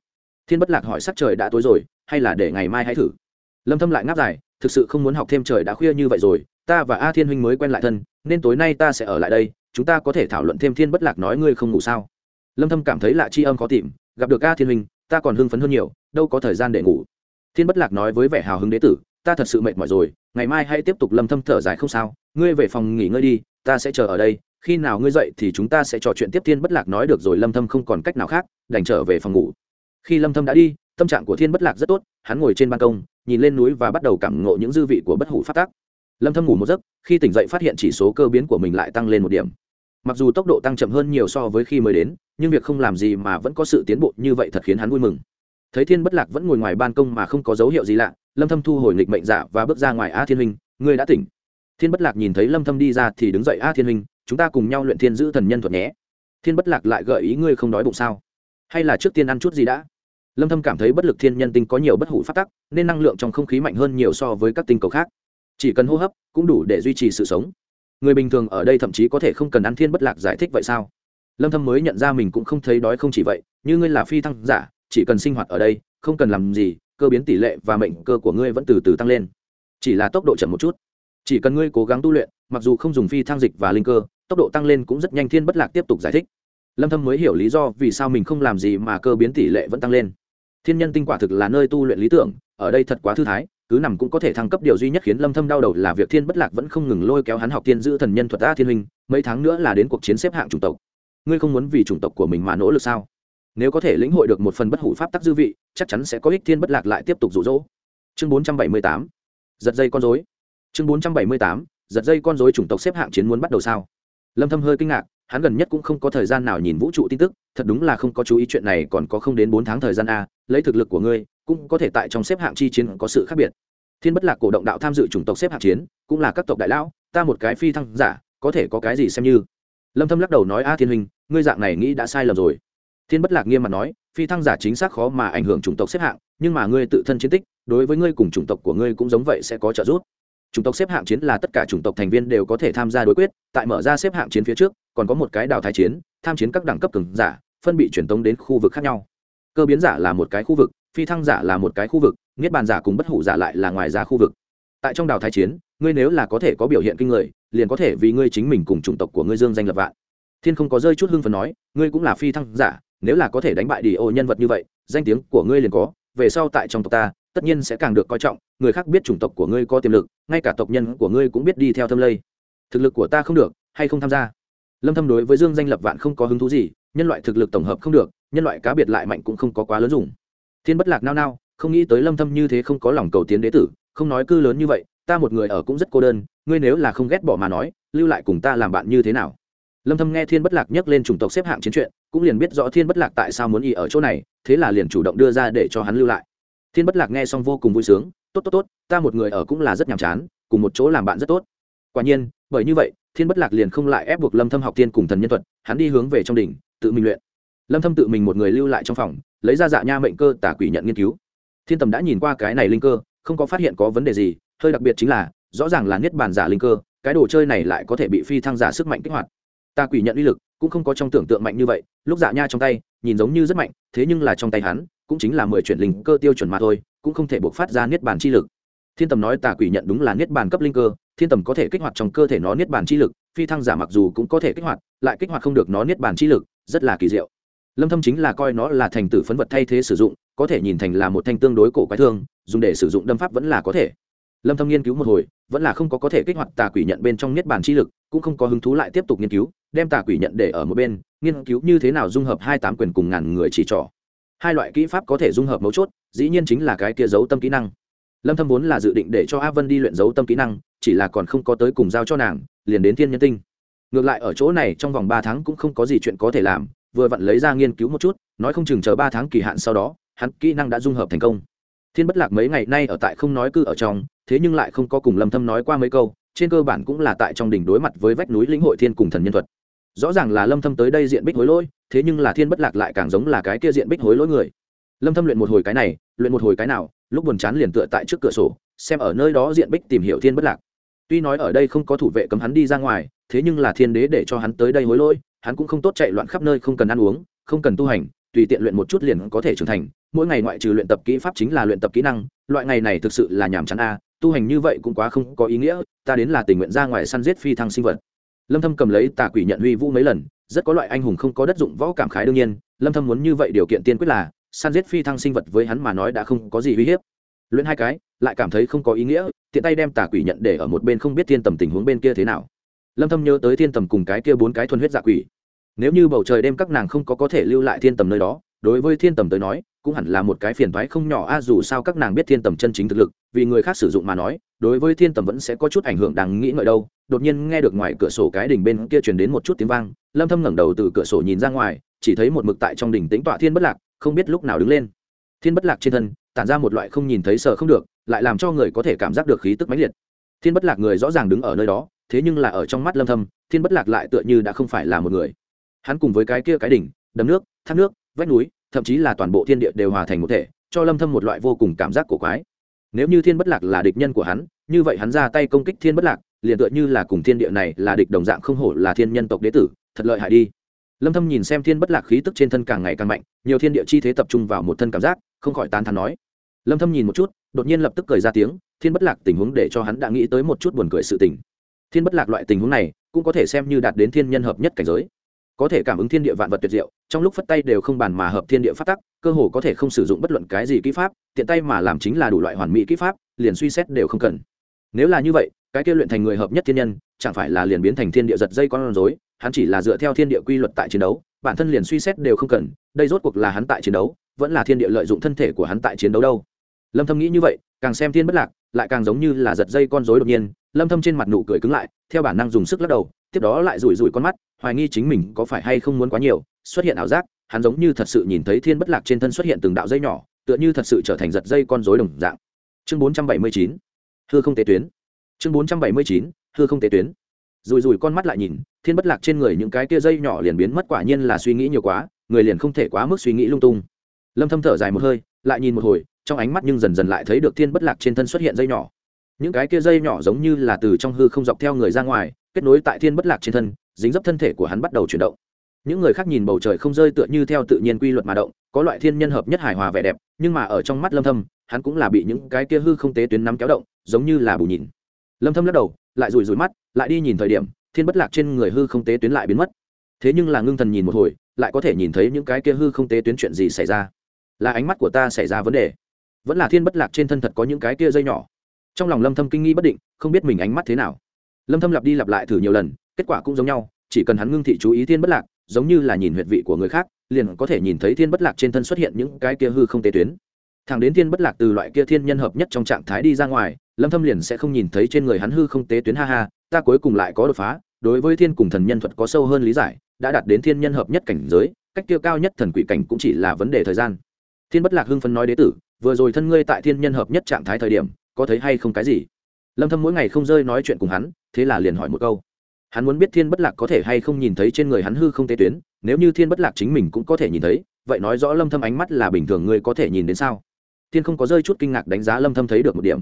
Thiên bất lạc hỏi sắc trời đã tối rồi, hay là để ngày mai hãy thử? Lâm thâm lại ngáp dài, thực sự không muốn học thêm trời đã khuya như vậy rồi, ta và a thiên huynh mới quen lại thân, nên tối nay ta sẽ ở lại đây, chúng ta có thể thảo luận thêm thiên bất lạc nói ngươi không ngủ sao? Lâm thâm cảm thấy lạ chi âm khó tìm, gặp được a thiên huynh, ta còn hưng phấn hơn nhiều, đâu có thời gian để ngủ. Thiên bất lạc nói với vẻ hào hứng đế tử, ta thật sự mệt mỏi rồi, ngày mai hãy tiếp tục lâm thâm thở dài không sao ngươi về phòng nghỉ ngơi đi, ta sẽ chờ ở đây, khi nào ngươi dậy thì chúng ta sẽ trò chuyện tiếp thiên bất lạc nói được rồi, lâm thâm không còn cách nào khác, đành trở về phòng ngủ. Khi lâm thâm đã đi, tâm trạng của thiên bất lạc rất tốt, hắn ngồi trên ban công, nhìn lên núi và bắt đầu cảm ngộ những dư vị của bất hủ phát tác lâm thâm ngủ một giấc, khi tỉnh dậy phát hiện chỉ số cơ biến của mình lại tăng lên một điểm. Mặc dù tốc độ tăng chậm hơn nhiều so với khi mới đến, nhưng việc không làm gì mà vẫn có sự tiến bộ như vậy thật khiến hắn vui mừng. Thấy thiên bất lạc vẫn ngồi ngoài ban công mà không có dấu hiệu gì lạ, lâm thâm thu hồi nghịch mệnh giả và bước ra ngoài. A thiên huynh, ngươi đã tỉnh thiên bất lạc nhìn thấy lâm thâm đi ra thì đứng dậy, a thiên huynh, chúng ta cùng nhau luyện thiên giữ thần nhân thuật nhé. Thiên bất lạc lại gợi ý, ngươi không đói bụng sao? Hay là trước tiên ăn chút gì đã? Lâm thâm cảm thấy bất lực thiên nhân tinh có nhiều bất hủ phát tắc, nên năng lượng trong không khí mạnh hơn nhiều so với các tinh cầu khác. Chỉ cần hô hấp cũng đủ để duy trì sự sống. Người bình thường ở đây thậm chí có thể không cần ăn thiên bất lạc giải thích vậy sao? Lâm thâm mới nhận ra mình cũng không thấy đói không chỉ vậy, như ngươi là phi thăng giả, chỉ cần sinh hoạt ở đây, không cần làm gì, cơ biến tỷ lệ và mệnh cơ của ngươi vẫn từ từ tăng lên. Chỉ là tốc độ chậm một chút chỉ cần ngươi cố gắng tu luyện, mặc dù không dùng phi thang dịch và linh cơ, tốc độ tăng lên cũng rất nhanh thiên bất lạc tiếp tục giải thích. Lâm thâm mới hiểu lý do vì sao mình không làm gì mà cơ biến tỷ lệ vẫn tăng lên. Thiên nhân tinh quả thực là nơi tu luyện lý tưởng, ở đây thật quá thư thái, cứ nằm cũng có thể thăng cấp điều duy nhất khiến lâm thâm đau đầu là việc thiên bất lạc vẫn không ngừng lôi kéo hắn học tiên giữ thần nhân thuật a thiên huynh, mấy tháng nữa là đến cuộc chiến xếp hạng chủng tộc. Ngươi không muốn vì chủng tộc của mình mà nỗ lực sao? Nếu có thể lĩnh hội được một phần bất hủ pháp tắc dư vị, chắc chắn sẽ có ích thiên bất lạc lại tiếp tục rụ rỗ chương 478 giật dây con rối chương 478 giật dây con rối chủng tộc xếp hạng chiến muốn bắt đầu sao? Lâm thâm hơi kinh ngạc, hắn gần nhất cũng không có thời gian nào nhìn vũ trụ tin tức, thật đúng là không có chú ý chuyện này còn có không đến bốn tháng thời gian a, lấy thực lực của ngươi, cũng có thể tại trong xếp hạng chi chiến có sự khác biệt. Thiên bất lạc cổ động đạo tham dự chủng tộc xếp hạng chiến, cũng là các tộc đại lão, ta một cái phi thăng giả, có thể có cái gì xem như? Lâm thâm lắc đầu nói, a thiên huynh, ngươi dạng này nghĩ đã sai lầm rồi. Thiên bất lạc nghiêm mặt nói, phi thăng giả chính xác khó mà ảnh hưởng chủng tộc xếp hạng, nhưng mà ngươi tự thân chiến tích, đối với ngươi cùng chủng tộc của ngươi cũng giống vậy sẽ có trợ giúp chủng tộc xếp hạng chiến là tất cả chủng tộc thành viên đều có thể tham gia đối quyết, tại mở ra xếp hạng chiến phía trước, còn có một cái đào thái chiến, tham chiến các đẳng cấp cường giả, phân bị truyền tống đến khu vực khác nhau. Cơ biến giả là một cái khu vực, phi thăng giả là một cái khu vực, niết bàn giả cùng bất hủ giả lại là ngoài ra khu vực. Tại trong đào thái chiến, ngươi nếu là có thể có biểu hiện kinh người, liền có thể vì ngươi chính mình cùng chủng tộc của ngươi dương danh lập vạn. Thiên không có rơi chút hưng phần nói, ngươi cũng là phi thăng giả, nếu là có thể đánh bại đi ô nhân vật như vậy, danh tiếng của ngươi liền có, về sau tại trong tộc ta, tất nhiên sẽ càng được coi trọng người khác biết chủng tộc của ngươi có tiềm lực, ngay cả tộc nhân của ngươi cũng biết đi theo thâm lây. Thực lực của ta không được, hay không tham gia? Lâm thâm đối với dương danh lập vạn không có hứng thú gì, nhân loại thực lực tổng hợp không được, nhân loại cá biệt lại mạnh cũng không có quá lớn dùng. Thiên bất lạc nao nao, không nghĩ tới lâm thâm như thế không có lòng cầu tiến đế tử, không nói cư lớn như vậy, ta một người ở cũng rất cô đơn, ngươi nếu là không ghét bỏ mà nói, lưu lại cùng ta làm bạn như thế nào? Lâm thâm nghe thiên bất lạc nhắc lên chủng tộc xếp hạng chiến chuyện, cũng liền biết rõ thiên bất lạc tại sao muốn y ở chỗ này, thế là liền chủ động đưa ra để cho hắn lưu lại thiên bất lạc nghe xong vô cùng vui sướng, tốt tốt tốt, ta một người ở cũng là rất nhàm chán, cùng một chỗ làm bạn rất tốt. Quả nhiên, bởi như vậy, thiên bất lạc liền không lại ép buộc lâm thâm học tiên cùng thần nhân thuật, hắn đi hướng về trong đỉnh, tự mình luyện. Lâm thâm tự mình một người lưu lại trong phòng, lấy ra dạ nha mệnh cơ tả quỷ nhận nghiên cứu. Thiên tầm đã nhìn qua cái này linh cơ, không có phát hiện có vấn đề gì, hơi đặc biệt chính là, rõ ràng là niết bàn giả linh cơ, cái đồ chơi này lại có thể bị phi thăng giả sức mạnh kích hoạt. Tà quỷ nhận uy lực cũng không có trong tưởng tượng mạnh như vậy, lúc dạ nha trong tay, nhìn giống như rất mạnh, thế nhưng là trong tay hắn cũng chính là mười chuyển linh cơ tiêu chuẩn mà thôi, cũng không thể buộc phát ra niết bàn chi lực. Thiên tầm nói tà quỷ nhận đúng là niết bàn cấp linh cơ, thiên tầm có thể kích hoạt trong cơ thể nó niết bàn chi lực, phi thăng giả mặc dù cũng có thể kích hoạt, lại kích hoạt không được nó niết bàn chi lực, rất là kỳ diệu. Lâm thâm chính là coi nó là thành tử phấn vật thay thế sử dụng, có thể nhìn thành là một thanh tương đối cổ quái thương, dùng để sử dụng đâm pháp vẫn là có thể. Lâm thâm nghiên cứu một hồi, vẫn là không có có thể kích hoạt tà quỷ nhận bên trong niết bàn chi lực, cũng không có hứng thú lại tiếp tục nghiên cứu, đem tà quỷ nhận để ở một bên, nghiên cứu như thế nào dung hợp hai tám quyền cùng ngàn người chỉ trỏ hai loại kỹ pháp có thể dung hợp mấu chốt, dĩ nhiên chính là cái kia giấu tâm kỹ năng. Lâm thâm vốn là dự định để cho a vân đi luyện giấu tâm kỹ năng, chỉ là còn không có tới cùng giao cho nàng, liền đến thiên nhân tinh. Ngược lại ở chỗ này trong vòng 3 tháng cũng không có gì chuyện có thể làm, vừa vặn lấy ra nghiên cứu một chút, nói không chừng chờ 3 tháng kỳ hạn sau đó, hắn kỹ năng đã dung hợp thành công. Thiên bất lạc mấy ngày nay ở tại không nói cư ở trong, thế nhưng lại không có cùng lâm thâm nói qua mấy câu, trên cơ bản cũng là tại trong đỉnh đối mặt với vách núi lĩnh hội thiên cùng thần nhân thuật. Rõ ràng là lâm thâm tới đây diện bích hối lỗi thế nhưng là thiên bất lạc lại càng giống là cái kia diện bích hối lỗi người. Lâm thâm luyện một hồi cái này, luyện một hồi cái nào, lúc buồn chán liền tựa tại trước cửa sổ, xem ở nơi đó diện bích tìm hiểu thiên bất lạc. Tuy nói ở đây không có thủ vệ cấm hắn đi ra ngoài, thế nhưng là thiên đế để cho hắn tới đây hối lỗi, hắn cũng không tốt chạy loạn khắp nơi không cần ăn uống, không cần tu hành, tùy tiện luyện một chút liền có thể trưởng thành, mỗi ngày ngoại trừ luyện tập kỹ pháp chính là luyện tập kỹ năng, loại ngày này thực sự là nhàm chán a, tu hành như vậy cũng quá không có ý nghĩa, ta đến là tình nguyện ra ngoài săn giết phi thăng sinh vật. Lâm thâm cầm lấy tà quỷ nhận huy vũ mấy lần rất có loại anh hùng không có đất dụng võ cảm khái đương nhiên, lâm thâm muốn như vậy điều kiện tiên quyết là săn giết phi thăng sinh vật với hắn mà nói đã không có gì uy hiếp. Luyện hai cái, lại cảm thấy không có ý nghĩa, tiện tay đem tà quỷ nhận để ở một bên không biết thiên tầm tình huống bên kia thế nào. Lâm thâm nhớ tới thiên tầm cùng cái kia bốn cái thuần huyết dạ quỷ. Nếu như bầu trời đêm các nàng không có có thể lưu lại thiên tầm nơi đó, đối với thiên tầm tới nói, cũng hẳn là một cái phiền toái không nhỏ a, dù sao các nàng biết thiên tầm chân chính thực lực, vì người khác sử dụng mà nói, đối với thiên tầm vẫn sẽ có chút ảnh hưởng đáng nghĩ ngợi đâu. Đột nhiên nghe được ngoài cửa sổ cái đỉnh bên kia truyền đến một chút tiếng vang lâm thâm ngẩng đầu từ cửa sổ nhìn ra ngoài, chỉ thấy một mực tại trong đỉnh tĩnh tọa thiên bất lạc, không biết lúc nào đứng lên. Thiên bất lạc trên thân, tản ra một loại không nhìn thấy sợ không được, lại làm cho người có thể cảm giác được khí tức mãnh liệt. Thiên bất lạc người rõ ràng đứng ở nơi đó, thế nhưng là ở trong mắt lâm thâm, thiên bất lạc lại tựa như đã không phải là một người. Hắn cùng với cái kia cái đỉnh, đầm nước, thác nước, vách núi, thậm chí là toàn bộ thiên địa đều hòa thành một thể, cho lâm thâm một loại vô cùng cảm giác cổ quái. Nếu như thiên bất lạc là địch nhân của hắn, như vậy hắn ra tay công kích thiên bất lạc, liền tựa như là cùng thiên địa này là địch đồng dạng không hổ là thiên nhân tộc đế tử thật lợi hại đi. Lâm thâm nhìn xem thiên bất lạc khí tức trên thân càng ngày càng mạnh, nhiều thiên địa chi thế tập trung vào một thân cảm giác, không khỏi tán thán nói. Lâm thâm nhìn một chút, đột nhiên lập tức cười ra tiếng, thiên bất lạc tình huống để cho hắn đã nghĩ tới một chút buồn cười sự tình. Thiên bất lạc loại tình huống này, cũng có thể xem như đạt đến thiên nhân hợp nhất cảnh giới. Có thể cảm ứng thiên địa vạn vật tuyệt diệu, trong lúc phất tay đều không bàn mà hợp thiên địa phát tắc, cơ hồ có thể không sử dụng bất luận cái gì kỹ pháp, tiện tay mà làm chính là đủ loại hoàn mỹ kỹ pháp, liền suy xét đều không cần. Nếu là như vậy, cái kia luyện thành người hợp nhất thiên nhân chẳng phải là liền biến thành thiên địa giật dây con rối, hắn chỉ là dựa theo thiên địa quy luật tại chiến đấu, bản thân liền suy xét đều không cần, đây rốt cuộc là hắn tại chiến đấu, vẫn là thiên địa lợi dụng thân thể của hắn tại chiến đấu đâu. Lâm thâm nghĩ như vậy, càng xem thiên bất lạc, lại càng giống như là giật dây con rối đột nhiên, lâm thâm trên mặt nụ cười cứng lại, theo bản năng dùng sức lắc đầu, tiếp đó lại rủi rủi con mắt, hoài nghi chính mình có phải hay không muốn quá nhiều, xuất hiện ảo giác, hắn giống như thật sự nhìn thấy thiên bất lạc trên thân xuất hiện từng đạo dây nhỏ, tựa như thật sự trở thành giật dây con rối đồng dạng. Chương 479 hư không tế tuyến. Chương 479 hư không tế tuyến. Rùi rùi con mắt lại nhìn, thiên bất lạc trên người những cái kia dây nhỏ liền biến mất quả nhiên là suy nghĩ nhiều quá, người liền không thể quá mức suy nghĩ lung tung. Lâm thâm thở dài một hơi, lại nhìn một hồi, trong ánh mắt nhưng dần dần lại thấy được thiên bất lạc trên thân xuất hiện dây nhỏ. Những cái kia dây nhỏ giống như là từ trong hư không dọc theo người ra ngoài, kết nối tại thiên bất lạc trên thân, dính dấp thân thể của hắn bắt đầu chuyển động. Những người khác nhìn bầu trời không rơi tựa như theo tự nhiên quy luật mà động, có loại thiên nhân hợp nhất hài hòa vẻ đẹp, nhưng mà ở trong mắt lâm thâm, hắn cũng là bị những cái kia hư không tế tuyến nắm kéo động, giống như là bù nhìn lâm thâm lắc đầu, lại rủi rủi mắt, lại đi nhìn thời điểm, thiên bất lạc trên người hư không tế tuyến lại biến mất. Thế nhưng là ngưng thần nhìn một hồi, lại có thể nhìn thấy những cái kia hư không tế tuyến chuyện gì xảy ra. Là ánh mắt của ta xảy ra vấn đề. Vẫn là thiên bất lạc trên thân thật có những cái kia dây nhỏ. Trong lòng lâm thâm kinh nghi bất định, không biết mình ánh mắt thế nào. Lâm thâm lặp đi lặp lại thử nhiều lần, kết quả cũng giống nhau, chỉ cần hắn ngưng thị chú ý thiên bất lạc, giống như là nhìn huyệt vị của người khác, liền có thể nhìn thấy thiên bất lạc trên thân xuất hiện những cái kia hư không tế tuyến thẳng đến thiên bất lạc từ loại kia thiên nhân hợp nhất trong trạng thái đi ra ngoài, lâm thâm liền sẽ không nhìn thấy trên người hắn hư không tế tuyến ha ha, ta cuối cùng lại có đột phá, đối với thiên cùng thần nhân thuật có sâu hơn lý giải, đã đạt đến thiên nhân hợp nhất cảnh giới, cách kia cao nhất thần quỷ cảnh cũng chỉ là vấn đề thời gian. Thiên bất lạc hưng phấn nói đế tử, vừa rồi thân ngươi tại thiên nhân hợp nhất trạng thái thời điểm, có thấy hay không cái gì? Lâm thâm mỗi ngày không rơi nói chuyện cùng hắn, thế là liền hỏi một câu. Hắn muốn biết thiên bất lạc có thể hay không nhìn thấy trên người hắn hư không tế tuyến, nếu như thiên bất lạc chính mình cũng có thể nhìn thấy, vậy nói rõ lâm thâm ánh mắt là bình thường, ngươi có thể nhìn đến sao? Thiên không có rơi chút kinh ngạc đánh giá lâm thâm thấy được một điểm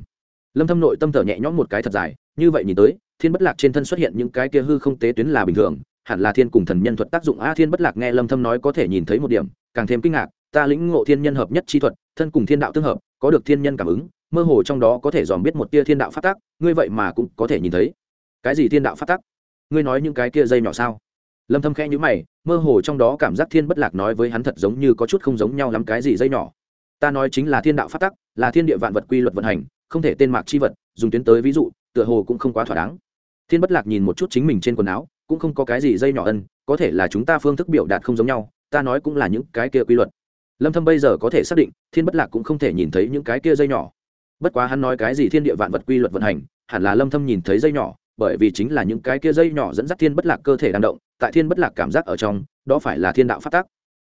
lâm thâm nội tâm thở nhẹ nhõm một cái thật dài như vậy nhìn tới thiên bất lạc trên thân xuất hiện những cái kia hư không tế tuyến là bình thường hẳn là thiên cùng thần nhân thuật tác dụng a thiên bất lạc nghe lâm thâm nói có thể nhìn thấy một điểm càng thêm kinh ngạc ta lĩnh ngộ thiên nhân hợp nhất chi thuật thân cùng thiên đạo tương hợp có được thiên nhân cảm ứng mơ hồ trong đó có thể dòm biết một tia thiên đạo phát tác ngươi vậy mà cũng có thể nhìn thấy cái gì thiên đạo phát tác ngươi nói những cái kia dây nhỏ sao lâm thâm khẽ nhíu mày mơ hồ trong đó cảm giác thiên bất lạc nói với hắn thật giống như có chút không giống nhau lắm cái gì dây nhỏ ta nói chính là thiên đạo phát tắc, là thiên địa vạn vật quy luật vận hành, không thể tên mạc chi vật, dùng tuyến tới ví dụ, tựa hồ cũng không quá thỏa đáng. Thiên bất lạc nhìn một chút chính mình trên quần áo, cũng không có cái gì dây nhỏ ân, có thể là chúng ta phương thức biểu đạt không giống nhau, ta nói cũng là những cái kia quy luật. Lâm thâm bây giờ có thể xác định, thiên bất lạc cũng không thể nhìn thấy những cái kia dây nhỏ. Bất quá hắn nói cái gì thiên địa vạn vật quy luật vận hành, hẳn là lâm thâm nhìn thấy dây nhỏ, bởi vì chính là những cái kia dây nhỏ dẫn dắt thiên bất lạc cơ thể đang động, tại thiên bất lạc cảm giác ở trong, đó phải là thiên đạo phát tác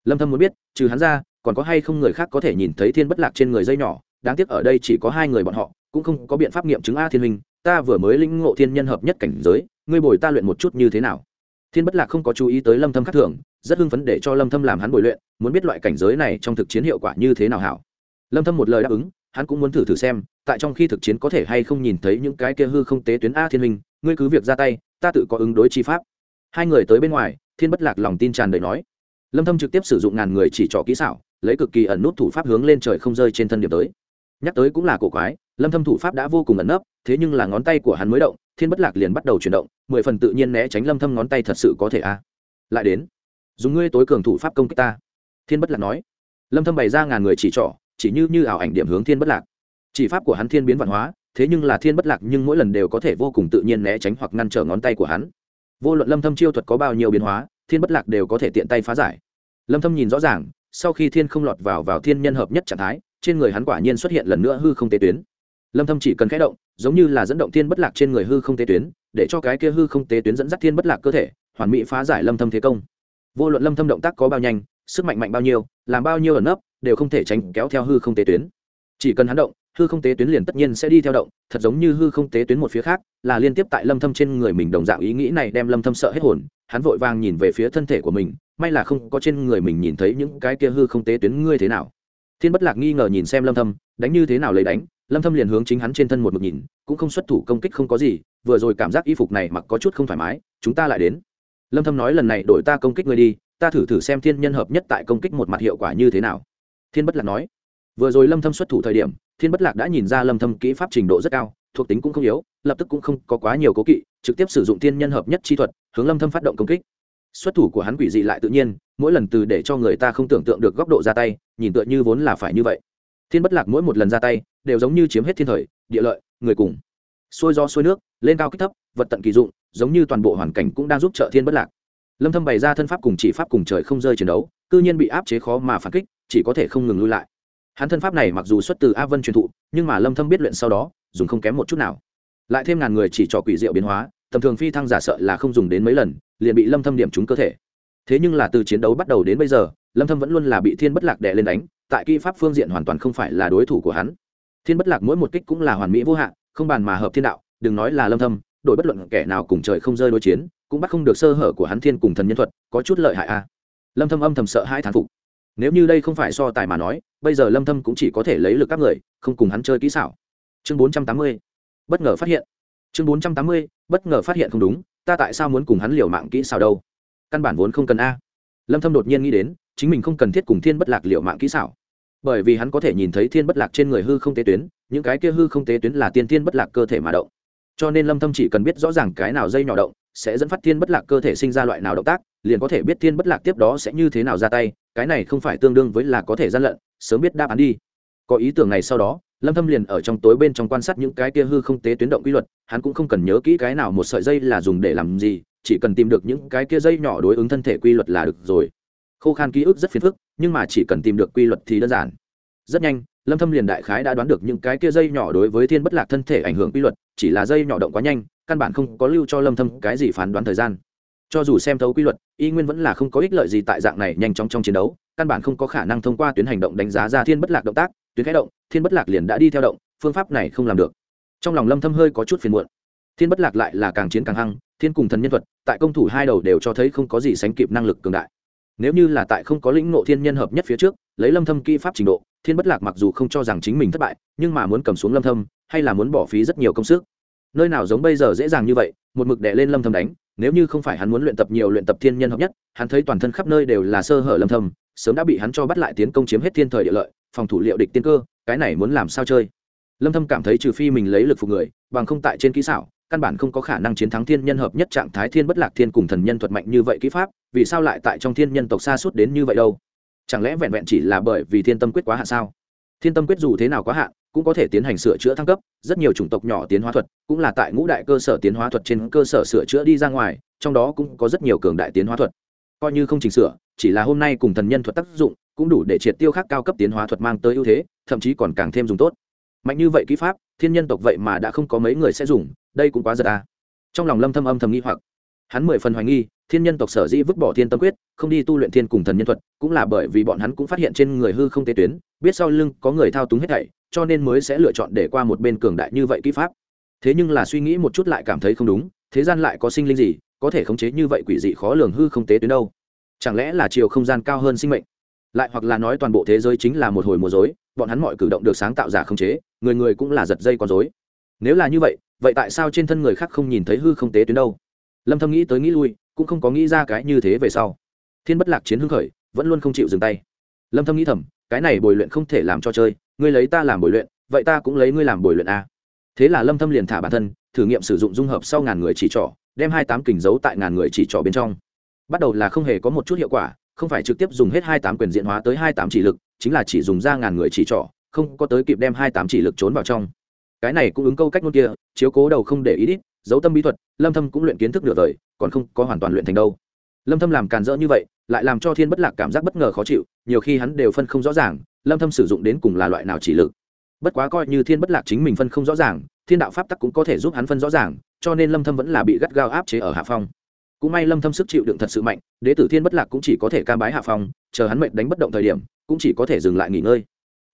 lâm thâm muốn biết, trừ hắn ra còn có hay không người khác có thể nhìn thấy thiên bất lạc trên người dây nhỏ, đáng tiếc ở đây chỉ có hai người bọn họ, cũng không có biện pháp nghiệm chứng a thiên minh ta vừa mới lĩnh ngộ thiên nhân hợp nhất cảnh giới, ngươi bồi ta luyện một chút như thế nào? Thiên bất lạc không có chú ý tới lâm thâm khác thường, rất hưng phấn để cho lâm thâm làm hắn bồi luyện, muốn biết loại cảnh giới này trong thực chiến hiệu quả như thế nào hảo. Lâm thâm một lời đáp ứng, hắn cũng muốn thử thử xem, tại trong khi thực chiến có thể hay không nhìn thấy những cái kia hư không tế tuyến a thiên minh ngươi cứ việc ra tay, ta tự có ứng đối chi pháp. Hai người tới bên ngoài, thiên bất lạc lòng tin tràn đầy nói. Lâm thâm trực tiếp sử dụng ngàn người chỉ trỏ kỹ xảo lấy cực kỳ ẩn nút thủ pháp hướng lên trời không rơi trên thân điểm tới. Nhắc tới cũng là cổ quái, lâm thâm thủ pháp đã vô cùng ẩn nấp, thế nhưng là ngón tay của hắn mới động, thiên bất lạc liền bắt đầu chuyển động, mười phần tự nhiên né tránh lâm thâm ngón tay thật sự có thể a. Lại đến, dùng ngươi tối cường thủ pháp công kích ta. Thiên bất lạc nói. Lâm thâm bày ra ngàn người chỉ trỏ, chỉ như như ảo ảnh điểm hướng thiên bất lạc. Chỉ pháp của hắn thiên biến văn hóa, thế nhưng là thiên bất lạc nhưng mỗi lần đều có thể vô cùng tự nhiên né tránh hoặc ngăn trở ngón tay của hắn. Vô luận lâm thâm chiêu thuật có bao nhiêu biến hóa, thiên bất lạc đều có thể tiện tay phá giải. Lâm thâm nhìn rõ ràng sau khi thiên không lọt vào vào thiên nhân hợp nhất trạng thái, trên người hắn quả nhiên xuất hiện lần nữa hư không tế tuyến. Lâm thâm chỉ cần khẽ động, giống như là dẫn động thiên bất lạc trên người hư không tế tuyến, để cho cái kia hư không tế tuyến dẫn dắt thiên bất lạc cơ thể, hoàn mỹ phá giải lâm thâm thế công. Vô luận lâm thâm động tác có bao nhanh, sức mạnh mạnh bao nhiêu, làm bao nhiêu ẩn nấp, đều không thể tránh kéo theo hư không tế tuyến. Chỉ cần hắn động, hư không tế tuyến liền tất nhiên sẽ đi theo động, thật giống như hư không tế tuyến một phía khác, là liên tiếp tại lâm thâm trên người mình đồng dạng ý nghĩ này đem lâm thâm sợ hết hồn hắn vội vàng nhìn về phía thân thể của mình, may là không có trên người mình nhìn thấy những cái kia hư không tế tuyến ngươi thế nào. Thiên bất lạc nghi ngờ nhìn xem lâm thâm, đánh như thế nào lấy đánh, lâm thâm liền hướng chính hắn trên thân một mực nhìn, cũng không xuất thủ công kích không có gì, vừa rồi cảm giác y phục này mặc có chút không thoải mái, chúng ta lại đến. Lâm thâm nói lần này đổi ta công kích ngươi đi, ta thử thử xem thiên nhân hợp nhất tại công kích một mặt hiệu quả như thế nào. Thiên bất lạc nói, vừa rồi lâm thâm xuất thủ thời điểm, thiên bất lạc đã nhìn ra lâm thâm kỹ pháp trình độ rất cao, thuộc tính cũng không yếu lập tức cũng không có quá nhiều cố kỵ, trực tiếp sử dụng thiên nhân hợp nhất chi thuật, hướng lâm thâm phát động công kích. Xuất thủ của hắn quỷ dị lại tự nhiên, mỗi lần từ để cho người ta không tưởng tượng được góc độ ra tay, nhìn tựa như vốn là phải như vậy. Thiên bất lạc mỗi một lần ra tay, đều giống như chiếm hết thiên thời, địa lợi, người cùng. Xuôi do xuôi nước, lên cao kích thấp, vật tận kỳ dụng, giống như toàn bộ hoàn cảnh cũng đang giúp trợ thiên bất lạc. Lâm thâm bày ra thân pháp cùng chỉ pháp cùng trời không rơi chiến đấu, cư nhiên bị áp chế khó mà phản kích, chỉ có thể không ngừng lui lại. Hắn thân pháp này mặc dù xuất từ a vân truyền thụ, nhưng mà lâm thâm biết luyện sau đó, dùng không kém một chút nào lại thêm ngàn người chỉ trò quỷ diệu biến hóa, tầm thường phi thăng giả sợ là không dùng đến mấy lần, liền bị lâm thâm điểm trúng cơ thể. Thế nhưng là từ chiến đấu bắt đầu đến bây giờ, lâm thâm vẫn luôn là bị thiên bất lạc đè lên đánh, tại kỹ pháp phương diện hoàn toàn không phải là đối thủ của hắn. Thiên bất lạc mỗi một kích cũng là hoàn mỹ vô hạn, không bàn mà hợp thiên đạo, đừng nói là lâm thâm đội bất luận kẻ nào cùng trời không rơi đối chiến, cũng bắt không được sơ hở của hắn thiên cùng thần nhân thuật, có chút lợi hại a lâm thâm âm thầm sợ hai thán phục. Nếu như đây không phải so tài mà nói, bây giờ lâm thâm cũng chỉ có thể lấy lực các người, không cùng hắn chơi kỹ xảo. Chương 480 bất ngờ phát hiện. Chương 480 bất ngờ phát hiện không đúng, ta tại sao muốn cùng hắn liều mạng kỹ xảo đâu? Căn bản vốn không cần a. Lâm thâm đột nhiên nghĩ đến, chính mình không cần thiết cùng thiên bất lạc liều mạng kỹ xảo. Bởi vì hắn có thể nhìn thấy thiên bất lạc trên người hư không tế tuyến, những cái kia hư không tế tuyến là tiên thiên bất lạc cơ thể mà động. Cho nên lâm thâm chỉ cần biết rõ ràng cái nào dây nhỏ động, sẽ dẫn phát thiên bất lạc cơ thể sinh ra loại nào động tác, liền có thể biết thiên bất lạc tiếp đó sẽ như thế nào ra tay, cái này không phải tương đương với là có thể gian lận, sớm biết đáp án đi. Có ý tưởng này sau đó lâm thâm liền ở trong tối bên trong quan sát những cái kia hư không tế tuyến động quy luật, hắn cũng không cần nhớ kỹ cái nào một sợi dây là dùng để làm gì, chỉ cần tìm được những cái kia dây nhỏ đối ứng thân thể quy luật là được rồi. Khô khan ký ức rất phiền phức, nhưng mà chỉ cần tìm được quy luật thì đơn giản. Rất nhanh, lâm thâm liền đại khái đã đoán được những cái kia dây nhỏ đối với thiên bất lạc thân thể ảnh hưởng quy luật, chỉ là dây nhỏ động quá nhanh, căn bản không có lưu cho lâm thâm cái gì phán đoán thời gian. Cho dù xem thấu quy luật, y nguyên vẫn là không có ích lợi gì tại dạng này nhanh chóng trong chiến đấu, căn bản không có khả năng thông qua tuyến hành động đánh giá ra thiên bất lạc động tác tuyến khẽ động, thiên bất lạc liền đã đi theo động, phương pháp này không làm được. Trong lòng lâm thâm hơi có chút phiền muộn. Thiên bất lạc lại là càng chiến càng hăng, thiên cùng thần nhân thuật, tại công thủ hai đầu đều cho thấy không có gì sánh kịp năng lực cường đại. Nếu như là tại không có lĩnh ngộ thiên nhân hợp nhất phía trước, lấy lâm thâm kỹ pháp trình độ, thiên bất lạc mặc dù không cho rằng chính mình thất bại, nhưng mà muốn cầm xuống lâm thâm, hay là muốn bỏ phí rất nhiều công sức. Nơi nào giống bây giờ dễ dàng như vậy, một mực đè lên lâm thâm đánh, nếu như không phải hắn muốn luyện tập nhiều luyện tập thiên nhân hợp nhất, hắn thấy toàn thân khắp nơi đều là sơ hở lâm thâm, sớm đã bị hắn cho bắt lại tiến công chiếm hết thiên thời địa lợi phòng thủ liệu địch tiên cơ, cái này muốn làm sao chơi? Lâm thâm cảm thấy trừ phi mình lấy lực phục người, bằng không tại trên kỹ xảo, căn bản không có khả năng chiến thắng thiên nhân hợp nhất trạng thái thiên bất lạc thiên cùng thần nhân thuật mạnh như vậy kỹ pháp, vì sao lại tại trong thiên nhân tộc xa suốt đến như vậy đâu? Chẳng lẽ vẹn vẹn chỉ là bởi vì thiên tâm quyết quá hạ sao? Thiên tâm quyết dù thế nào quá hạn, cũng có thể tiến hành sửa chữa thăng cấp, rất nhiều chủng tộc nhỏ tiến hóa thuật, cũng là tại ngũ đại cơ sở tiến hóa thuật trên cơ sở sửa chữa đi ra ngoài, trong đó cũng có rất nhiều cường đại tiến hóa thuật. Coi như không chỉnh sửa, chỉ là hôm nay cùng thần nhân thuật tác dụng cũng đủ để triệt tiêu khác cao cấp tiến hóa thuật mang tới ưu thế, thậm chí còn càng thêm dùng tốt. Mạnh như vậy kỹ pháp, thiên nhân tộc vậy mà đã không có mấy người sẽ dùng, đây cũng quá giật à. trong lòng lâm thâm âm thầm nghi hoặc. Hắn mười phần hoài nghi, thiên nhân tộc sở dĩ vứt bỏ thiên tâm quyết, không đi tu luyện thiên cùng thần nhân thuật, cũng là bởi vì bọn hắn cũng phát hiện trên người hư không tế tuyến, biết sau lưng có người thao túng hết thảy, cho nên mới sẽ lựa chọn để qua một bên cường đại như vậy kỹ pháp. Thế nhưng là suy nghĩ một chút lại cảm thấy không đúng, thế gian lại có sinh linh gì, có thể khống chế như vậy quỷ dị khó lường hư không tế tuyến đâu? Chẳng lẽ là chiều không gian cao hơn sinh mệnh? Lại hoặc là nói toàn bộ thế giới chính là một hồi mùa dối bọn hắn mọi cử động được sáng tạo giả không chế, người người cũng là giật dây con dối nếu là như vậy vậy tại sao trên thân người khác không nhìn thấy hư không tế tuyến đâu? Lâm thâm nghĩ tới nghĩ lui, cũng không có nghĩ ra cái như thế về sau. Thiên bất lạc chiến hưng khởi, vẫn luôn không chịu dừng tay. Lâm thâm nghĩ thầm, cái này bồi luyện không thể làm cho chơi, ngươi lấy ta làm bồi luyện, vậy ta cũng lấy ngươi làm bồi luyện a thế là lâm thâm liền thả bản thân, thử nghiệm sử dụng dung hợp sau ngàn người chỉ trỏ, đem hai tám kình giấu tại ngàn người chỉ trỏ bên trong. Bắt đầu là không hề có một chút hiệu quả không phải trực tiếp dùng hết hai tám quyền diện hóa tới hai tám chỉ lực, chính là chỉ dùng ra ngàn người chỉ trỏ, không có tới kịp đem hai tám chỉ lực trốn vào trong. Cái này cũng ứng câu cách ngôn kia, chiếu cố đầu không để ý đít dấu tâm bí thuật, lâm thâm cũng luyện kiến thức nửa đời, còn không có hoàn toàn luyện thành đâu. Lâm thâm làm càn rỡ như vậy, lại làm cho thiên bất lạc cảm giác bất ngờ khó chịu, nhiều khi hắn đều phân không rõ ràng, lâm thâm sử dụng đến cùng là loại nào chỉ lực. Bất quá coi như thiên bất lạc chính mình phân không rõ ràng, thiên đạo pháp tắc cũng có thể giúp hắn phân rõ ràng, cho nên lâm thâm vẫn là bị gắt gao áp chế ở hạ phong cũng may lâm thâm sức chịu đựng thật sự mạnh, đế tử thiên bất lạc cũng chỉ có thể cam bái hạ phong, chờ hắn mệnh đánh bất động thời điểm, cũng chỉ có thể dừng lại nghỉ ngơi.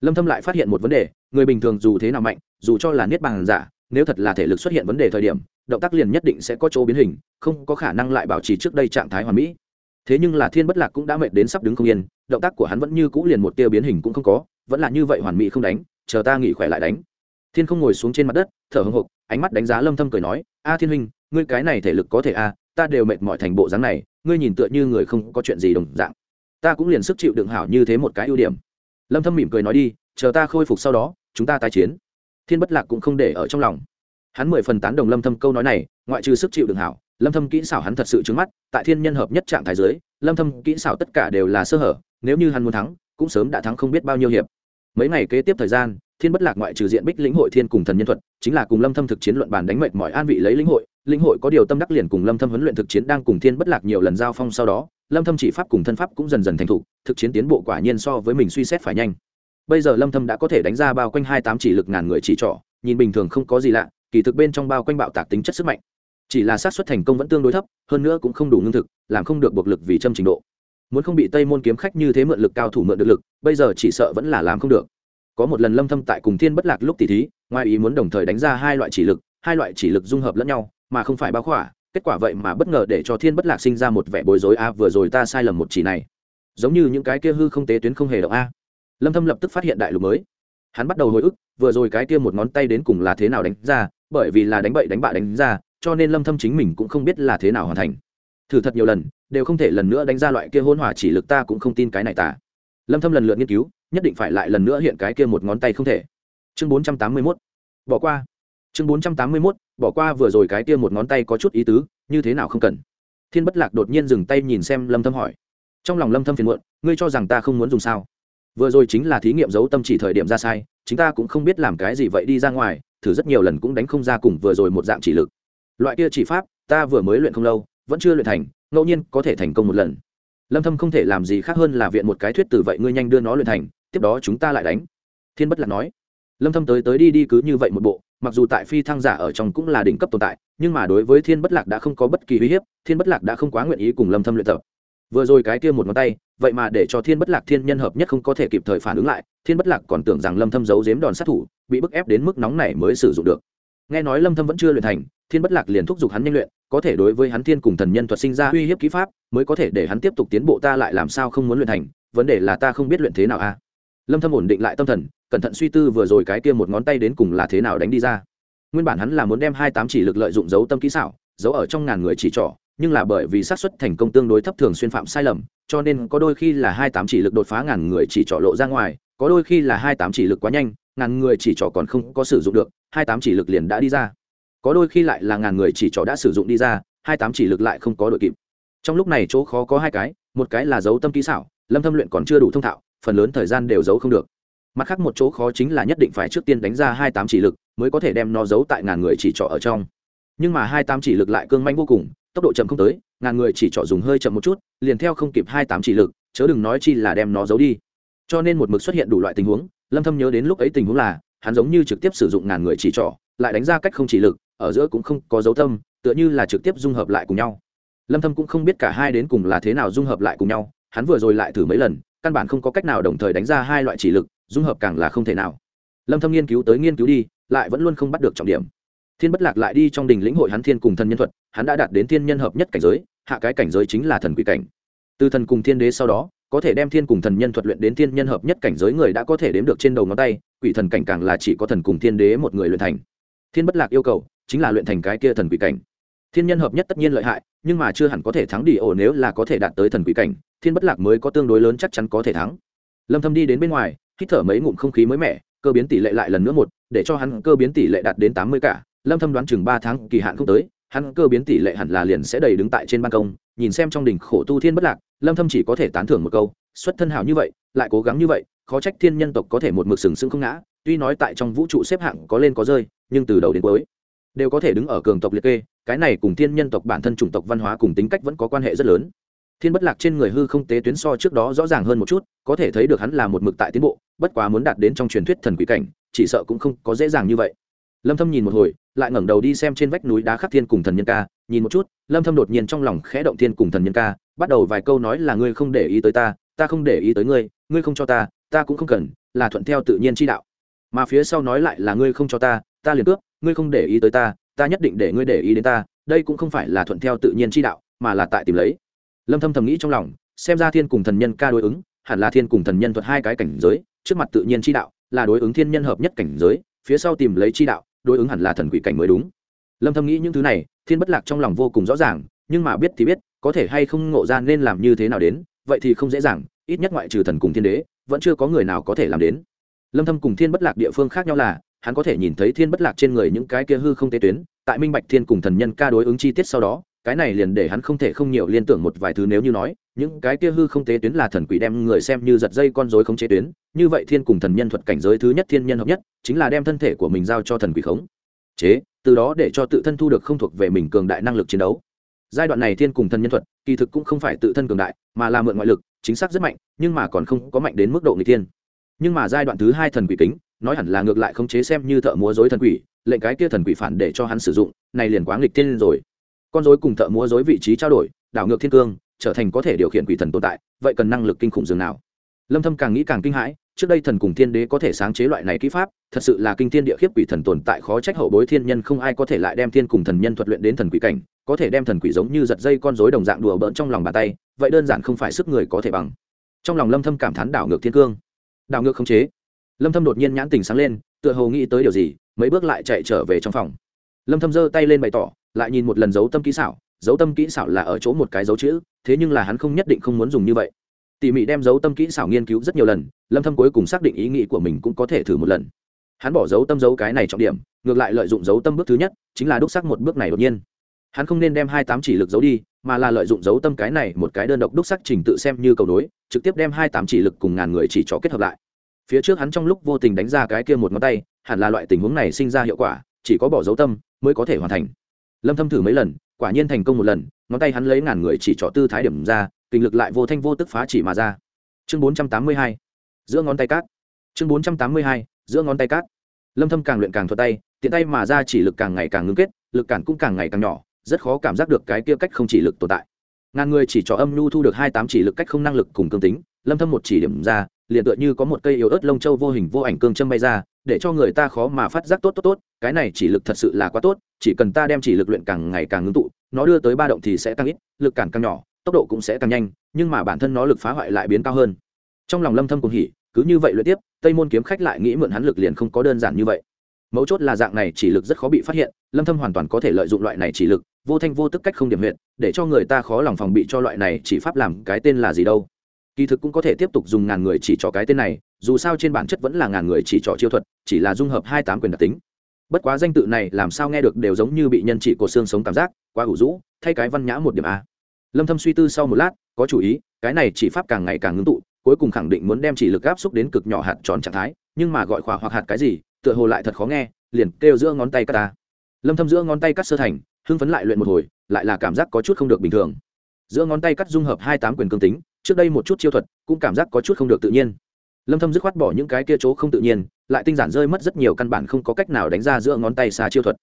Lâm thâm lại phát hiện một vấn đề, người bình thường dù thế nào mạnh, dù cho là niết bàn giả, nếu thật là thể lực xuất hiện vấn đề thời điểm, động tác liền nhất định sẽ có chỗ biến hình, không có khả năng lại bảo trì trước đây trạng thái hoàn mỹ. Thế nhưng là thiên bất lạc cũng đã mệt đến sắp đứng không yên, động tác của hắn vẫn như cũ liền một tia biến hình cũng không có, vẫn là như vậy hoàn mỹ không đánh, chờ ta nghỉ khỏe lại đánh. Thiên không ngồi xuống trên mặt đất, thở hồng hộc, ánh mắt đánh giá lâm thâm cười nói, a thiên huynh, ngươi cái này thể lực có thể a ta đều mệt mỏi thành bộ dáng này, ngươi nhìn tựa như người không có chuyện gì đồng dạng. Ta cũng liền sức chịu đựng hảo như thế một cái ưu điểm. Lâm thâm mỉm cười nói đi, chờ ta khôi phục sau đó, chúng ta tái chiến. Thiên bất lạc cũng không để ở trong lòng. Hắn mười phần tán đồng lâm thâm câu nói này, ngoại trừ sức chịu đựng hảo, lâm thâm kỹ xảo hắn thật sự trứng mắt, tại thiên nhân hợp nhất trạng thái dưới, lâm thâm kỹ xảo tất cả đều là sơ hở, nếu như hắn muốn thắng, cũng sớm đã thắng không biết bao nhiêu hiệp. Mấy ngày kế tiếp thời gian thiên bất lạc ngoại trừ diện bích lĩnh hội thiên cùng thần nhân thuật, chính là cùng lâm thâm thực chiến luận bàn đánh mệt mỏi an vị lấy lĩnh hội lĩnh hội có điều tâm đắc liền cùng lâm thâm huấn luyện thực chiến đang cùng thiên bất lạc nhiều lần giao phong sau đó, lâm thâm chỉ pháp cùng thân pháp cũng dần dần thành thục, thực chiến tiến bộ quả nhiên so với mình suy xét phải nhanh. Bây giờ lâm thâm đã có thể đánh ra bao quanh hai tám chỉ lực ngàn người chỉ trỏ, nhìn bình thường không có gì lạ, kỳ thực bên trong bao quanh bạo tạc tính chất sức mạnh. Chỉ là xác suất thành công vẫn tương đối thấp, hơn nữa cũng không đủ lương thực, làm không được buộc lực vì châm trình độ. Muốn không bị tây môn kiếm khách như thế mượn lực cao thủ mượn được lực, bây giờ chỉ sợ vẫn là làm không được có một lần lâm thâm tại cùng thiên bất lạc lúc tỷ thí, ngoài ý muốn đồng thời đánh ra hai loại chỉ lực, hai loại chỉ lực dung hợp lẫn nhau, mà không phải bao khỏa. Kết quả vậy mà bất ngờ để cho thiên bất lạc sinh ra một vẻ bối rối. A, vừa rồi ta sai lầm một chỉ này. Giống như những cái kia hư không tế tuyến không hề động a. Lâm thâm lập tức phát hiện đại lục mới. Hắn bắt đầu hồi ức, vừa rồi cái kia một ngón tay đến cùng là thế nào đánh ra, bởi vì là đánh bậy đánh bạ đánh ra, cho nên lâm thâm chính mình cũng không biết là thế nào hoàn thành. Thử thật nhiều lần, đều không thể lần nữa đánh ra loại kia hỗn hòa chỉ lực, ta cũng không tin cái này ta lâm thâm lần lượt nghiên cứu, nhất định phải lại lần nữa hiện cái kia một ngón tay không thể. Chương 481 bỏ qua. Chương 481 bỏ qua vừa rồi cái kia một ngón tay có chút ý tứ, như thế nào không cần. Thiên bất lạc đột nhiên dừng tay nhìn xem lâm thâm hỏi. Trong lòng lâm thâm phiền muộn, ngươi cho rằng ta không muốn dùng sao? Vừa rồi chính là thí nghiệm giấu tâm chỉ thời điểm ra sai chúng ta cũng không biết làm cái gì vậy đi ra ngoài, thử rất nhiều lần cũng đánh không ra cùng vừa rồi một dạng chỉ lực. Loại kia chỉ pháp, ta vừa mới luyện không lâu, vẫn chưa luyện thành, ngẫu nhiên có thể thành công một lần lâm thâm không thể làm gì khác hơn là viện một cái thuyết từ vậy ngươi nhanh đưa nó luyện thành, tiếp đó chúng ta lại đánh. Thiên bất lạc nói. Lâm thâm tới tới đi đi cứ như vậy một bộ, mặc dù tại phi thăng giả ở trong cũng là đỉnh cấp tồn tại, nhưng mà đối với thiên bất lạc đã không có bất kỳ uy hiếp, thiên bất lạc đã không quá nguyện ý cùng lâm thâm luyện tập. Vừa rồi cái kia một ngón tay, vậy mà để cho thiên bất lạc thiên nhân hợp nhất không có thể kịp thời phản ứng lại, thiên bất lạc còn tưởng rằng lâm thâm giấu giếm đòn sát thủ, bị bức ép đến mức nóng này mới sử dụng được. Nghe nói lâm thâm vẫn chưa luyện thành thiên bất lạc liền thúc giục hắn nhanh luyện, có thể đối với hắn thiên cùng thần nhân thuật sinh ra uy hiếp ký pháp, mới có thể để hắn tiếp tục tiến bộ ta lại làm sao không muốn luyện thành, vấn đề là ta không biết luyện thế nào a. Lâm thâm ổn định lại tâm thần, cẩn thận suy tư vừa rồi cái kia một ngón tay đến cùng là thế nào đánh đi ra. Nguyên bản hắn là muốn đem hai tám chỉ lực lợi dụng giấu tâm kỹ xảo giấu ở trong ngàn người chỉ trỏ, nhưng là bởi vì xác suất thành công tương đối thấp thường xuyên phạm sai lầm, cho nên có đôi khi là hai tám chỉ lực đột phá ngàn người chỉ trỏ lộ ra ngoài, có đôi khi là hai tám chỉ lực quá nhanh, ngàn người chỉ trỏ còn không có sử dụng được, hai tám chỉ lực liền đã đi ra có đôi khi lại là ngàn người chỉ trỏ đã sử dụng đi ra, hai tám chỉ lực lại không có đội kịp. Trong lúc này chỗ khó có hai cái, một cái là giấu tâm kỹ xảo, lâm thâm luyện còn chưa đủ thông thạo, phần lớn thời gian đều giấu không được. Mặt khác một chỗ khó chính là nhất định phải trước tiên đánh ra hai tám chỉ lực, mới có thể đem nó giấu tại ngàn người chỉ trỏ ở trong. Nhưng mà hai tám chỉ lực lại cương manh vô cùng, tốc độ chậm không tới, ngàn người chỉ trỏ dùng hơi chậm một chút, liền theo không kịp hai tám chỉ lực, chớ đừng nói chi là đem nó giấu đi. Cho nên một mực xuất hiện đủ loại tình huống, lâm thâm nhớ đến lúc ấy tình huống là, hắn giống như trực tiếp sử dụng ngàn người chỉ trỏ, lại đánh ra cách không chỉ lực ở giữa cũng không có dấu tâm, tựa như là trực tiếp dung hợp lại cùng nhau. Lâm thâm cũng không biết cả hai đến cùng là thế nào dung hợp lại cùng nhau, hắn vừa rồi lại thử mấy lần, căn bản không có cách nào đồng thời đánh ra hai loại chỉ lực, dung hợp càng là không thể nào. Lâm thâm nghiên cứu tới nghiên cứu đi, lại vẫn luôn không bắt được trọng điểm. Thiên bất lạc lại đi trong đình lĩnh hội hắn thiên cùng thần nhân thuật, hắn đã đạt đến thiên nhân hợp nhất cảnh giới, hạ cái cảnh giới chính là thần quỷ cảnh. Từ thần cùng thiên đế sau đó, có thể đem thiên cùng thần nhân thuật luyện đến thiên nhân hợp nhất cảnh giới người đã có thể đếm được trên đầu ngón tay, quỷ thần cảnh càng là chỉ có thần cùng thiên đế một người luyện thành. Thiên bất lạc yêu cầu chính là luyện thành cái kia thần quỷ cảnh. Thiên nhân hợp nhất tất nhiên lợi hại, nhưng mà chưa hẳn có thể thắng đi ổ nếu là có thể đạt tới thần quỷ cảnh, thiên bất lạc mới có tương đối lớn chắc chắn có thể thắng. Lâm thâm đi đến bên ngoài, hít thở mấy ngụm không khí mới mẻ, cơ biến tỷ lệ lại lần nữa một, để cho hắn cơ biến tỷ lệ đạt đến 80 cả. Lâm thâm đoán chừng 3 tháng kỳ hạn không tới, hắn cơ biến tỷ lệ hẳn là liền sẽ đầy đứng tại trên ban công, nhìn xem trong đỉnh khổ tu thiên bất lạc, lâm thâm chỉ có thể tán thưởng một câu, xuất thân hảo như vậy, lại cố gắng như vậy, khó trách thiên nhân tộc có thể một mực sừng sững không ngã, tuy nói tại trong vũ trụ xếp hạng có lên có rơi, nhưng từ đầu đến cuối đều có thể đứng ở cường tộc liệt kê, cái này cùng thiên nhân tộc bản thân chủng tộc văn hóa cùng tính cách vẫn có quan hệ rất lớn. Thiên bất lạc trên người hư không tế tuyến so trước đó rõ ràng hơn một chút, có thể thấy được hắn là một mực tại tiến bộ, bất quá muốn đạt đến trong truyền thuyết thần quỷ cảnh, chỉ sợ cũng không có dễ dàng như vậy. Lâm thâm nhìn một hồi, lại ngẩng đầu đi xem trên vách núi đá khắc thiên cùng thần nhân ca, nhìn một chút, lâm thâm đột nhiên trong lòng khẽ động thiên cùng thần nhân ca, bắt đầu vài câu nói là ngươi không để ý tới ta ta không để ý tới ngươi ngươi không cho ta ta cũng không cần, là thuận theo tự nhiên chi đạo. Mà phía sau nói lại là ngươi không cho ta ta liền cướp ngươi không để ý tới ta ta nhất định để ngươi để ý đến ta, đây cũng không phải là thuận theo tự nhiên chi đạo, mà là tại tìm lấy. Lâm thâm thầm nghĩ trong lòng, xem ra thiên cùng thần nhân ca đối ứng, hẳn là thiên cùng thần nhân thuật hai cái cảnh giới, trước mặt tự nhiên chi đạo, là đối ứng thiên nhân hợp nhất cảnh giới, phía sau tìm lấy chi đạo, đối ứng hẳn là thần quỷ cảnh mới đúng. Lâm thâm nghĩ những thứ này, thiên bất lạc trong lòng vô cùng rõ ràng, nhưng mà biết thì biết, có thể hay không ngộ ra nên làm như thế nào đến, vậy thì không dễ dàng, ít nhất ngoại trừ thần cùng thiên đế, vẫn chưa có người nào có thể làm đến. Lâm thâm cùng thiên bất lạc địa phương khác nhau là hắn có thể nhìn thấy thiên bất lạc trên người những cái kia hư không tế tuyến, tại minh bạch thiên cùng thần nhân ca đối ứng chi tiết sau đó, cái này liền để hắn không thể không nhiều liên tưởng một vài thứ nếu như nói, những cái kia hư không tế tuyến là thần quỷ đem người xem như giật dây con rối không chế tuyến, như vậy thiên cùng thần nhân thuật cảnh giới thứ nhất thiên nhân hợp nhất, chính là đem thân thể của mình giao cho thần quỷ khống. Chế, từ đó để cho tự thân thu được không thuộc về mình cường đại năng lực chiến đấu. Giai đoạn này thiên cùng thần nhân thuật, kỳ thực cũng không phải tự thân cường đại, mà là mượn ngoại lực, chính xác rất mạnh, nhưng mà còn không có mạnh đến mức độ người thiên. Nhưng mà giai đoạn thứ hai thần quỷ kính nói hẳn là ngược lại khống chế xem như thợ múa dối thần quỷ, lệnh cái kia thần quỷ phản để cho hắn sử dụng, này liền quá nghịch thiên rồi. Con dối cùng thợ múa dối vị trí trao đổi, đảo ngược thiên cương, trở thành có thể điều khiển quỷ thần tồn tại, vậy cần năng lực kinh khủng dường nào? Lâm thâm càng nghĩ càng kinh hãi, trước đây thần cùng thiên đế có thể sáng chế loại này kỹ pháp, thật sự là kinh thiên địa khiếp quỷ thần tồn tại khó trách hậu bối thiên nhân không ai có thể lại đem thiên cùng thần nhân thuật luyện đến thần quỷ cảnh, có thể đem thần quỷ giống như giật dây con rối đồng dạng đùa bỡn trong lòng bàn tay, vậy đơn giản không phải sức người có thể bằng. Trong lòng lâm thâm cảm thán đảo ngược thiên cương. Đảo ngược khống chế lâm thâm đột nhiên nhãn tình sáng lên, tựa hồ nghĩ tới điều gì, mấy bước lại chạy trở về trong phòng. Lâm thâm giơ tay lên bày tỏ, lại nhìn một lần dấu tâm kỹ xảo, dấu tâm kỹ xảo là ở chỗ một cái dấu chữ, thế nhưng là hắn không nhất định không muốn dùng như vậy. Tỉ mỉ đem dấu tâm kỹ xảo nghiên cứu rất nhiều lần, lâm thâm cuối cùng xác định ý nghĩ của mình cũng có thể thử một lần. Hắn bỏ dấu tâm dấu cái này trọng điểm, ngược lại lợi dụng dấu tâm bước thứ nhất, chính là đúc sắc một bước này đột nhiên. Hắn không nên đem hai tám chỉ lực giấu đi, mà là lợi dụng dấu tâm cái này một cái đơn độc đúc sắc trình tự xem như cầu nối, trực tiếp đem hai tám chỉ lực cùng ngàn người chỉ cho kết hợp lại phía trước hắn trong lúc vô tình đánh ra cái kia một ngón tay, hẳn là loại tình huống này sinh ra hiệu quả, chỉ có bỏ dấu tâm mới có thể hoàn thành. Lâm thâm thử mấy lần, quả nhiên thành công một lần, ngón tay hắn lấy ngàn người chỉ trỏ tư thái điểm ra, kinh lực lại vô thanh vô tức phá chỉ mà ra. Chương 482 giữa ngón tay cát. Chương 482 giữa ngón tay cát. Lâm thâm càng luyện càng thuận tay, tiện tay mà ra chỉ lực càng ngày càng ngưng kết, lực cản cũng càng ngày càng nhỏ, rất khó cảm giác được cái kia cách không chỉ lực tồn tại ngàn người chỉ cho âm nhu thu được hai tám chỉ lực cách không năng lực cùng cương tính, lâm thâm một chỉ điểm ra, liền tựa như có một cây yếu ớt lông châu vô hình vô ảnh cương châm bay ra, để cho người ta khó mà phát giác tốt tốt tốt, cái này chỉ lực thật sự là quá tốt, chỉ cần ta đem chỉ lực luyện càng ngày càng ngưng tụ, nó đưa tới ba động thì sẽ tăng ít, lực càng càng nhỏ, tốc độ cũng sẽ càng nhanh, nhưng mà bản thân nó lực phá hoại lại biến cao hơn. Trong lòng lâm thâm cùng hỉ, cứ như vậy luyện tiếp, tây môn kiếm khách lại nghĩ mượn hắn lực liền không có đơn giản như vậy. Mấu chốt là dạng này chỉ lực rất khó bị phát hiện, lâm thâm hoàn toàn có thể lợi dụng loại này chỉ lực vô thanh vô tức cách không điểm huyệt, để cho người ta khó lòng phòng bị cho loại này chỉ pháp làm cái tên là gì đâu. Kỳ thực cũng có thể tiếp tục dùng ngàn người chỉ trỏ cái tên này, dù sao trên bản chất vẫn là ngàn người chỉ trỏ chiêu thuật, chỉ là dung hợp hai tám quyền đặc tính. Bất quá danh tự này làm sao nghe được đều giống như bị nhân trị cột xương sống cảm giác, quá ủ rũ, thay cái văn nhã một điểm a. Lâm thâm suy tư sau một lát, có chủ ý, cái này chỉ pháp càng ngày càng ngưng tụ, cuối cùng khẳng định muốn đem chỉ lực áp xúc đến cực nhỏ hạt tròn trạng thái, nhưng mà gọi khỏa hoặc hạt cái gì, tựa hồ lại thật khó nghe, liền kêu giữa ngón tay cắt ta. Lâm thâm giữa ngón tay cắt sơ thành hưng phấn lại luyện một hồi, lại là cảm giác có chút không được bình thường. Giữa ngón tay cắt dung hợp hai tám quyền cương tính, trước đây một chút chiêu thuật, cũng cảm giác có chút không được tự nhiên. Lâm thâm dứt khoát bỏ những cái kia chỗ không tự nhiên, lại tinh giản rơi mất rất nhiều căn bản không có cách nào đánh ra giữa ngón tay xa chiêu thuật.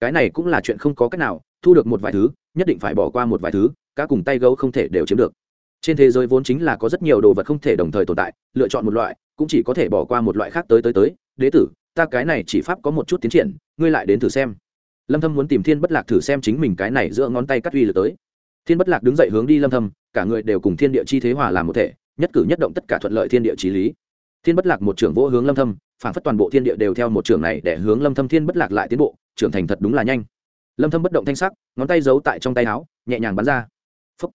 Cái này cũng là chuyện không có cách nào, thu được một vài thứ, nhất định phải bỏ qua một vài thứ, cá cùng tay gấu không thể đều chiếm được. Trên thế giới vốn chính là có rất nhiều đồ vật không thể đồng thời tồn tại, lựa chọn một loại, cũng chỉ có thể bỏ qua một loại khác tới tới tới. Đế tử, ta cái này chỉ pháp có một chút tiến triển, ngươi lại đến thử xem lâm thâm muốn tìm thiên bất lạc thử xem chính mình cái này giữa ngón tay cắt uy lực tới. Thiên bất lạc đứng dậy hướng đi lâm thâm, cả người đều cùng thiên địa chi thế hòa làm một thể, nhất cử nhất động tất cả thuận lợi thiên địa chí lý. Thiên bất lạc một trưởng vỗ hướng lâm thâm, phản phất toàn bộ thiên địa đều theo một trưởng này để hướng lâm thâm thiên bất lạc lại tiến bộ, trưởng thành thật đúng là nhanh. Lâm thâm bất động thanh sắc, ngón tay giấu tại trong tay áo, nhẹ nhàng bắn ra. Phúc.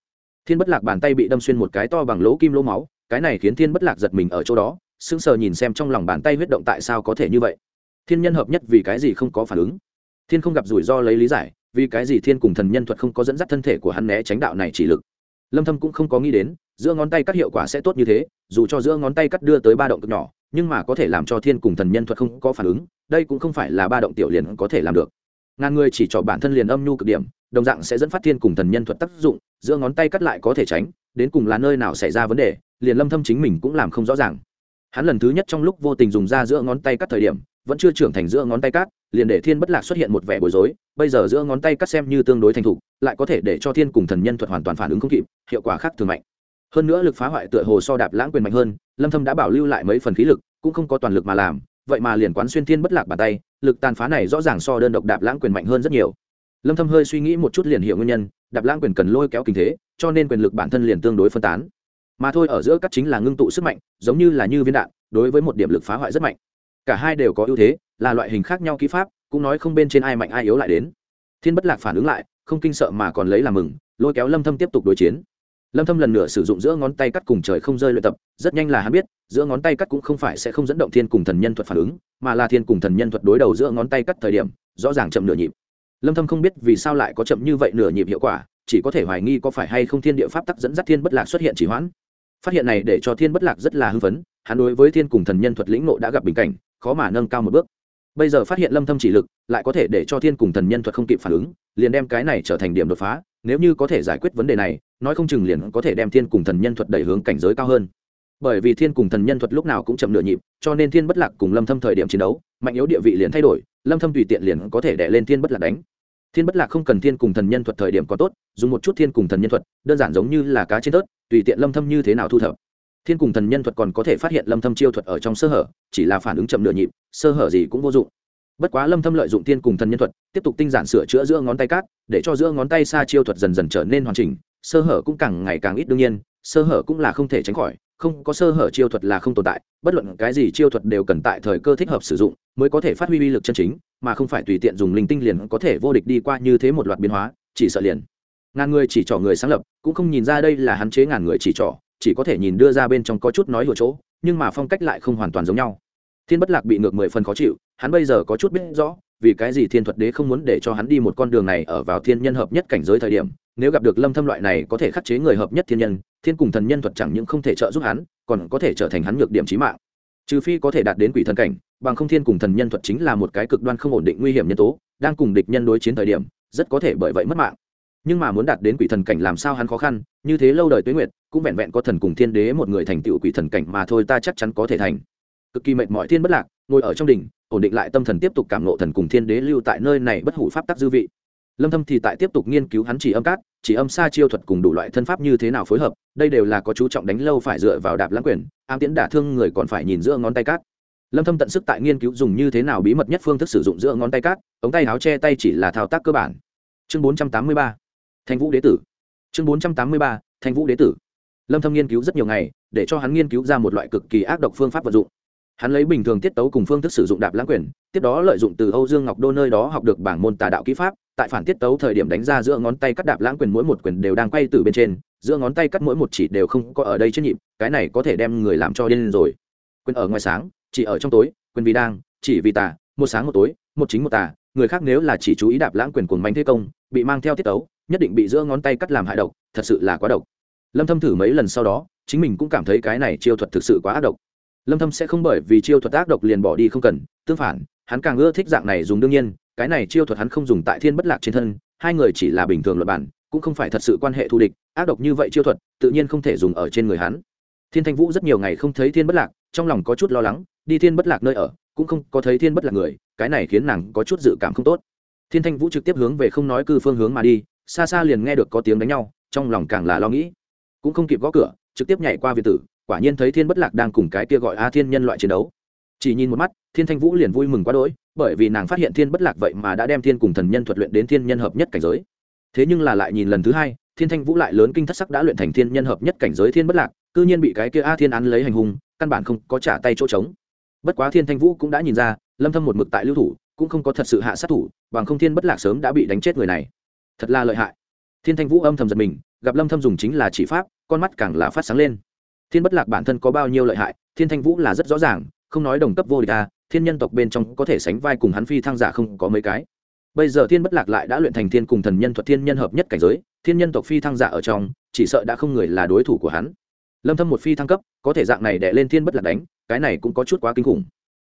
thiên bất lạc bàn tay bị đâm xuyên một cái to bằng lỗ kim lỗ máu, cái này khiến thiên bất lạc giật mình ở chỗ đó, sững sờ nhìn xem trong lòng bàn tay huyết động tại sao có thể như vậy. Thiên nhân hợp nhất vì cái gì không có phản ứng? Thiên không gặp rủi ro lấy lý giải, vì cái gì thiên cùng thần nhân thuật không có dẫn dắt thân thể của hắn né tránh đạo này chỉ lực. Lâm thâm cũng không có nghĩ đến, giữa ngón tay cắt hiệu quả sẽ tốt như thế, dù cho giữa ngón tay cắt đưa tới ba động cực nhỏ, nhưng mà có thể làm cho thiên cùng thần nhân thuật không có phản ứng, đây cũng không phải là ba động tiểu liền có thể làm được. Ngàn người chỉ cho bản thân liền âm nhu cực điểm, đồng dạng sẽ dẫn phát thiên cùng thần nhân thuật tác dụng, giữa ngón tay cắt lại có thể tránh, đến cùng là nơi nào xảy ra vấn đề, liền lâm thâm chính mình cũng làm không rõ ràng hắn lần thứ nhất trong lúc vô tình dùng ra giữa ngón tay cắt thời điểm, vẫn chưa trưởng thành giữa ngón tay cắt, liền để thiên bất lạc xuất hiện một vẻ bối rối, bây giờ giữa ngón tay cắt xem như tương đối thành thục, lại có thể để cho thiên cùng thần nhân thuật hoàn toàn phản ứng không kịp, hiệu quả khác thường mạnh. Hơn nữa lực phá hoại tựa hồ so đạp lãng quyền mạnh hơn, lâm thâm đã bảo lưu lại mấy phần khí lực, cũng không có toàn lực mà làm, vậy mà liền quán xuyên thiên bất lạc bàn tay, lực tàn phá này rõ ràng so đơn độc đạp lãng quyền mạnh hơn rất nhiều. Lâm thâm hơi suy nghĩ một chút liền hiểu nguyên nhân, đạp lãng quyền cần lôi kéo kinh thế, cho nên quyền lực bản thân liền tương đối phân tán mà thôi ở giữa các chính là ngưng tụ sức mạnh, giống như là như viên đạn, đối với một điểm lực phá hoại rất mạnh. Cả hai đều có ưu thế, là loại hình khác nhau kỹ pháp, cũng nói không bên trên ai mạnh ai yếu lại đến. Thiên bất lạc phản ứng lại, không kinh sợ mà còn lấy làm mừng, lôi kéo lâm thâm tiếp tục đối chiến. Lâm thâm lần nữa sử dụng giữa ngón tay cắt cùng trời không rơi luyện tập, rất nhanh là hắn biết, giữa ngón tay cắt cũng không phải sẽ không dẫn động thiên cùng thần nhân thuật phản ứng, mà là thiên cùng thần nhân thuật đối đầu giữa ngón tay cắt thời điểm, rõ ràng chậm nửa nhịp. Lâm thâm không biết vì sao lại có chậm như vậy nửa nhịp hiệu quả, chỉ có thể hoài nghi có phải hay không thiên địa pháp tắc dẫn dắt thiên bất lạc xuất hiện chỉ hoãn phát hiện này để cho thiên bất lạc rất là hưng phấn, hắn đối với thiên cùng thần nhân thuật lĩnh nộ đã gặp bình cảnh, khó mà nâng cao một bước. Bây giờ phát hiện lâm thâm chỉ lực, lại có thể để cho thiên cùng thần nhân thuật không kịp phản ứng, liền đem cái này trở thành điểm đột phá, nếu như có thể giải quyết vấn đề này, nói không chừng liền có thể đem thiên cùng thần nhân thuật đẩy hướng cảnh giới cao hơn. Bởi vì thiên cùng thần nhân thuật lúc nào cũng chậm nửa nhịp, cho nên thiên bất lạc cùng lâm thâm thời điểm chiến đấu, mạnh yếu địa vị liền thay đổi, lâm thâm tùy tiện liền có thể đè lên thiên bất lạc đánh thiên bất lạc không cần thiên cùng thần nhân thuật thời điểm có tốt, dùng một chút thiên cùng thần nhân thuật, đơn giản giống như là cá trên tớt, tùy tiện lâm thâm như thế nào thu thập. Thiên cùng thần nhân thuật còn có thể phát hiện lâm thâm chiêu thuật ở trong sơ hở, chỉ là phản ứng chậm nửa nhịp, sơ hở gì cũng vô dụng. Bất quá lâm thâm lợi dụng thiên cùng thần nhân thuật, tiếp tục tinh giản sửa chữa giữa ngón tay cát, để cho giữa ngón tay xa chiêu thuật dần dần trở nên hoàn chỉnh, sơ hở cũng càng ngày càng ít đương nhiên, sơ hở cũng là không thể tránh khỏi không có sơ hở chiêu thuật là không tồn tại, bất luận cái gì chiêu thuật đều cần tại thời cơ thích hợp sử dụng mới có thể phát huy uy lực chân chính, mà không phải tùy tiện dùng linh tinh liền có thể vô địch đi qua như thế một loạt biến hóa, chỉ sợ liền. Ngàn người chỉ trỏ người sáng lập, cũng không nhìn ra đây là hắn chế ngàn người chỉ trỏ, chỉ có thể nhìn đưa ra bên trong có chút nói lùa chỗ, nhưng mà phong cách lại không hoàn toàn giống nhau. Thiên bất lạc bị ngược mười phần khó chịu, hắn bây giờ có chút biết rõ, vì cái gì thiên thuật đế không muốn để cho hắn đi một con đường này ở vào thiên nhân hợp nhất cảnh giới thời điểm, nếu gặp được lâm thâm loại này có thể khắc chế người hợp nhất thiên nhân thiên cùng thần nhân thuật chẳng những không thể trợ giúp hắn, còn có thể trở thành hắn nhược điểm chí mạng. Trừ phi có thể đạt đến quỷ thần cảnh, bằng không thiên cùng thần nhân thuật chính là một cái cực đoan không ổn định nguy hiểm nhân tố, đang cùng địch nhân đối chiến thời điểm, rất có thể bởi vậy mất mạng. Nhưng mà muốn đạt đến quỷ thần cảnh làm sao hắn khó khăn, như thế lâu đời tuế nguyệt, cũng vẹn vẹn có thần cùng thiên đế một người thành tựu quỷ thần cảnh mà thôi, ta chắc chắn có thể thành. Cực kỳ mệt mỏi thiên bất lạc, ngồi ở trong đỉnh, ổn định lại tâm thần tiếp tục cảm nộ thần cùng thiên đế lưu tại nơi này bất hủ pháp tắc dư vị lâm thâm thì tại tiếp tục nghiên cứu hắn chỉ âm cát, chỉ âm xa chiêu thuật cùng đủ loại thân pháp như thế nào phối hợp, đây đều là có chú trọng đánh lâu phải dựa vào đạp lãng quyền, ám tiễn đả thương người còn phải nhìn giữa ngón tay cát. Lâm thâm tận sức tại nghiên cứu dùng như thế nào bí mật nhất phương thức sử dụng giữa ngón tay cát, ống tay áo che tay chỉ là thao tác cơ bản. Chương 483 thanh vũ đế tử. Chương 483 thanh vũ đế tử. Lâm thâm nghiên cứu rất nhiều ngày, để cho hắn nghiên cứu ra một loại cực kỳ ác độc phương pháp vận dụng hắn lấy bình thường tiết tấu cùng phương thức sử dụng đạp lãng quyền, tiếp đó lợi dụng từ âu dương ngọc đô nơi đó học được bảng môn tà đạo kỹ pháp, tại phản tiết tấu thời điểm đánh ra giữa ngón tay cắt đạp lãng quyền mỗi một quyền đều đang quay từ bên trên, giữa ngón tay cắt mỗi một chỉ đều không có ở đây trên nhịp, cái này có thể đem người làm cho điên rồi. Quyền ở ngoài sáng, chỉ ở trong tối, quyền vì đang, chỉ vì tà, một sáng một tối, một chính một tà, người khác nếu là chỉ chú ý đạp lãng quyền cuồng bánh thế công, bị mang theo tiết tấu, nhất định bị giữa ngón tay cắt làm hại độc, thật sự là quá độc. Lâm thâm thử mấy lần sau đó, chính mình cũng cảm thấy cái này chiêu thuật thực sự quá ác độc lâm thâm sẽ không bởi vì chiêu thuật ác độc liền bỏ đi không cần, tương phản, hắn càng ưa thích dạng này dùng đương nhiên, cái này chiêu thuật hắn không dùng tại thiên bất lạc trên thân, hai người chỉ là bình thường luật bản, cũng không phải thật sự quan hệ thù địch, ác độc như vậy chiêu thuật, tự nhiên không thể dùng ở trên người hắn. Thiên thanh vũ rất nhiều ngày không thấy thiên bất lạc, trong lòng có chút lo lắng, đi thiên bất lạc nơi ở, cũng không có thấy thiên bất lạc người, cái này khiến nàng có chút dự cảm không tốt. Thiên thanh vũ trực tiếp hướng về không nói cư phương hướng mà đi, xa xa liền nghe được có tiếng đánh nhau, trong lòng càng là lo nghĩ. Cũng không kịp gõ cửa, trực tiếp nhảy qua việt tử quả nhiên thấy thiên bất lạc đang cùng cái kia gọi a thiên nhân loại chiến đấu. Chỉ nhìn một mắt, thiên thanh vũ liền vui mừng quá đỗi, bởi vì nàng phát hiện thiên bất lạc vậy mà đã đem thiên cùng thần nhân thuật luyện đến thiên nhân hợp nhất cảnh giới. Thế nhưng là lại nhìn lần thứ hai, thiên thanh vũ lại lớn kinh thất sắc đã luyện thành thiên nhân hợp nhất cảnh giới thiên bất lạc, cư nhiên bị cái kia a thiên án lấy hành hung, căn bản không có trả tay chỗ trống. Bất quá thiên thanh vũ cũng đã nhìn ra, lâm thâm một mực tại lưu thủ, cũng không có thật sự hạ sát thủ, bằng không thiên bất lạc sớm đã bị đánh chết người này. Thật là lợi hại. Thiên thanh vũ âm thầm giật mình, gặp lâm thâm dùng chính là chỉ pháp, con mắt càng là phát sáng lên thiên bất lạc bản thân có bao nhiêu lợi hại, thiên thanh vũ là rất rõ ràng, không nói đồng cấp vô địch ta thiên nhân tộc bên trong có thể sánh vai cùng hắn phi thăng giả không có mấy cái. Bây giờ thiên bất lạc lại đã luyện thành thiên cùng thần nhân thuật thiên nhân hợp nhất cảnh giới, thiên nhân tộc phi thăng giả ở trong, chỉ sợ đã không người là đối thủ của hắn. Lâm thâm một phi thăng cấp, có thể dạng này đè lên thiên bất lạc đánh, cái này cũng có chút quá kinh khủng.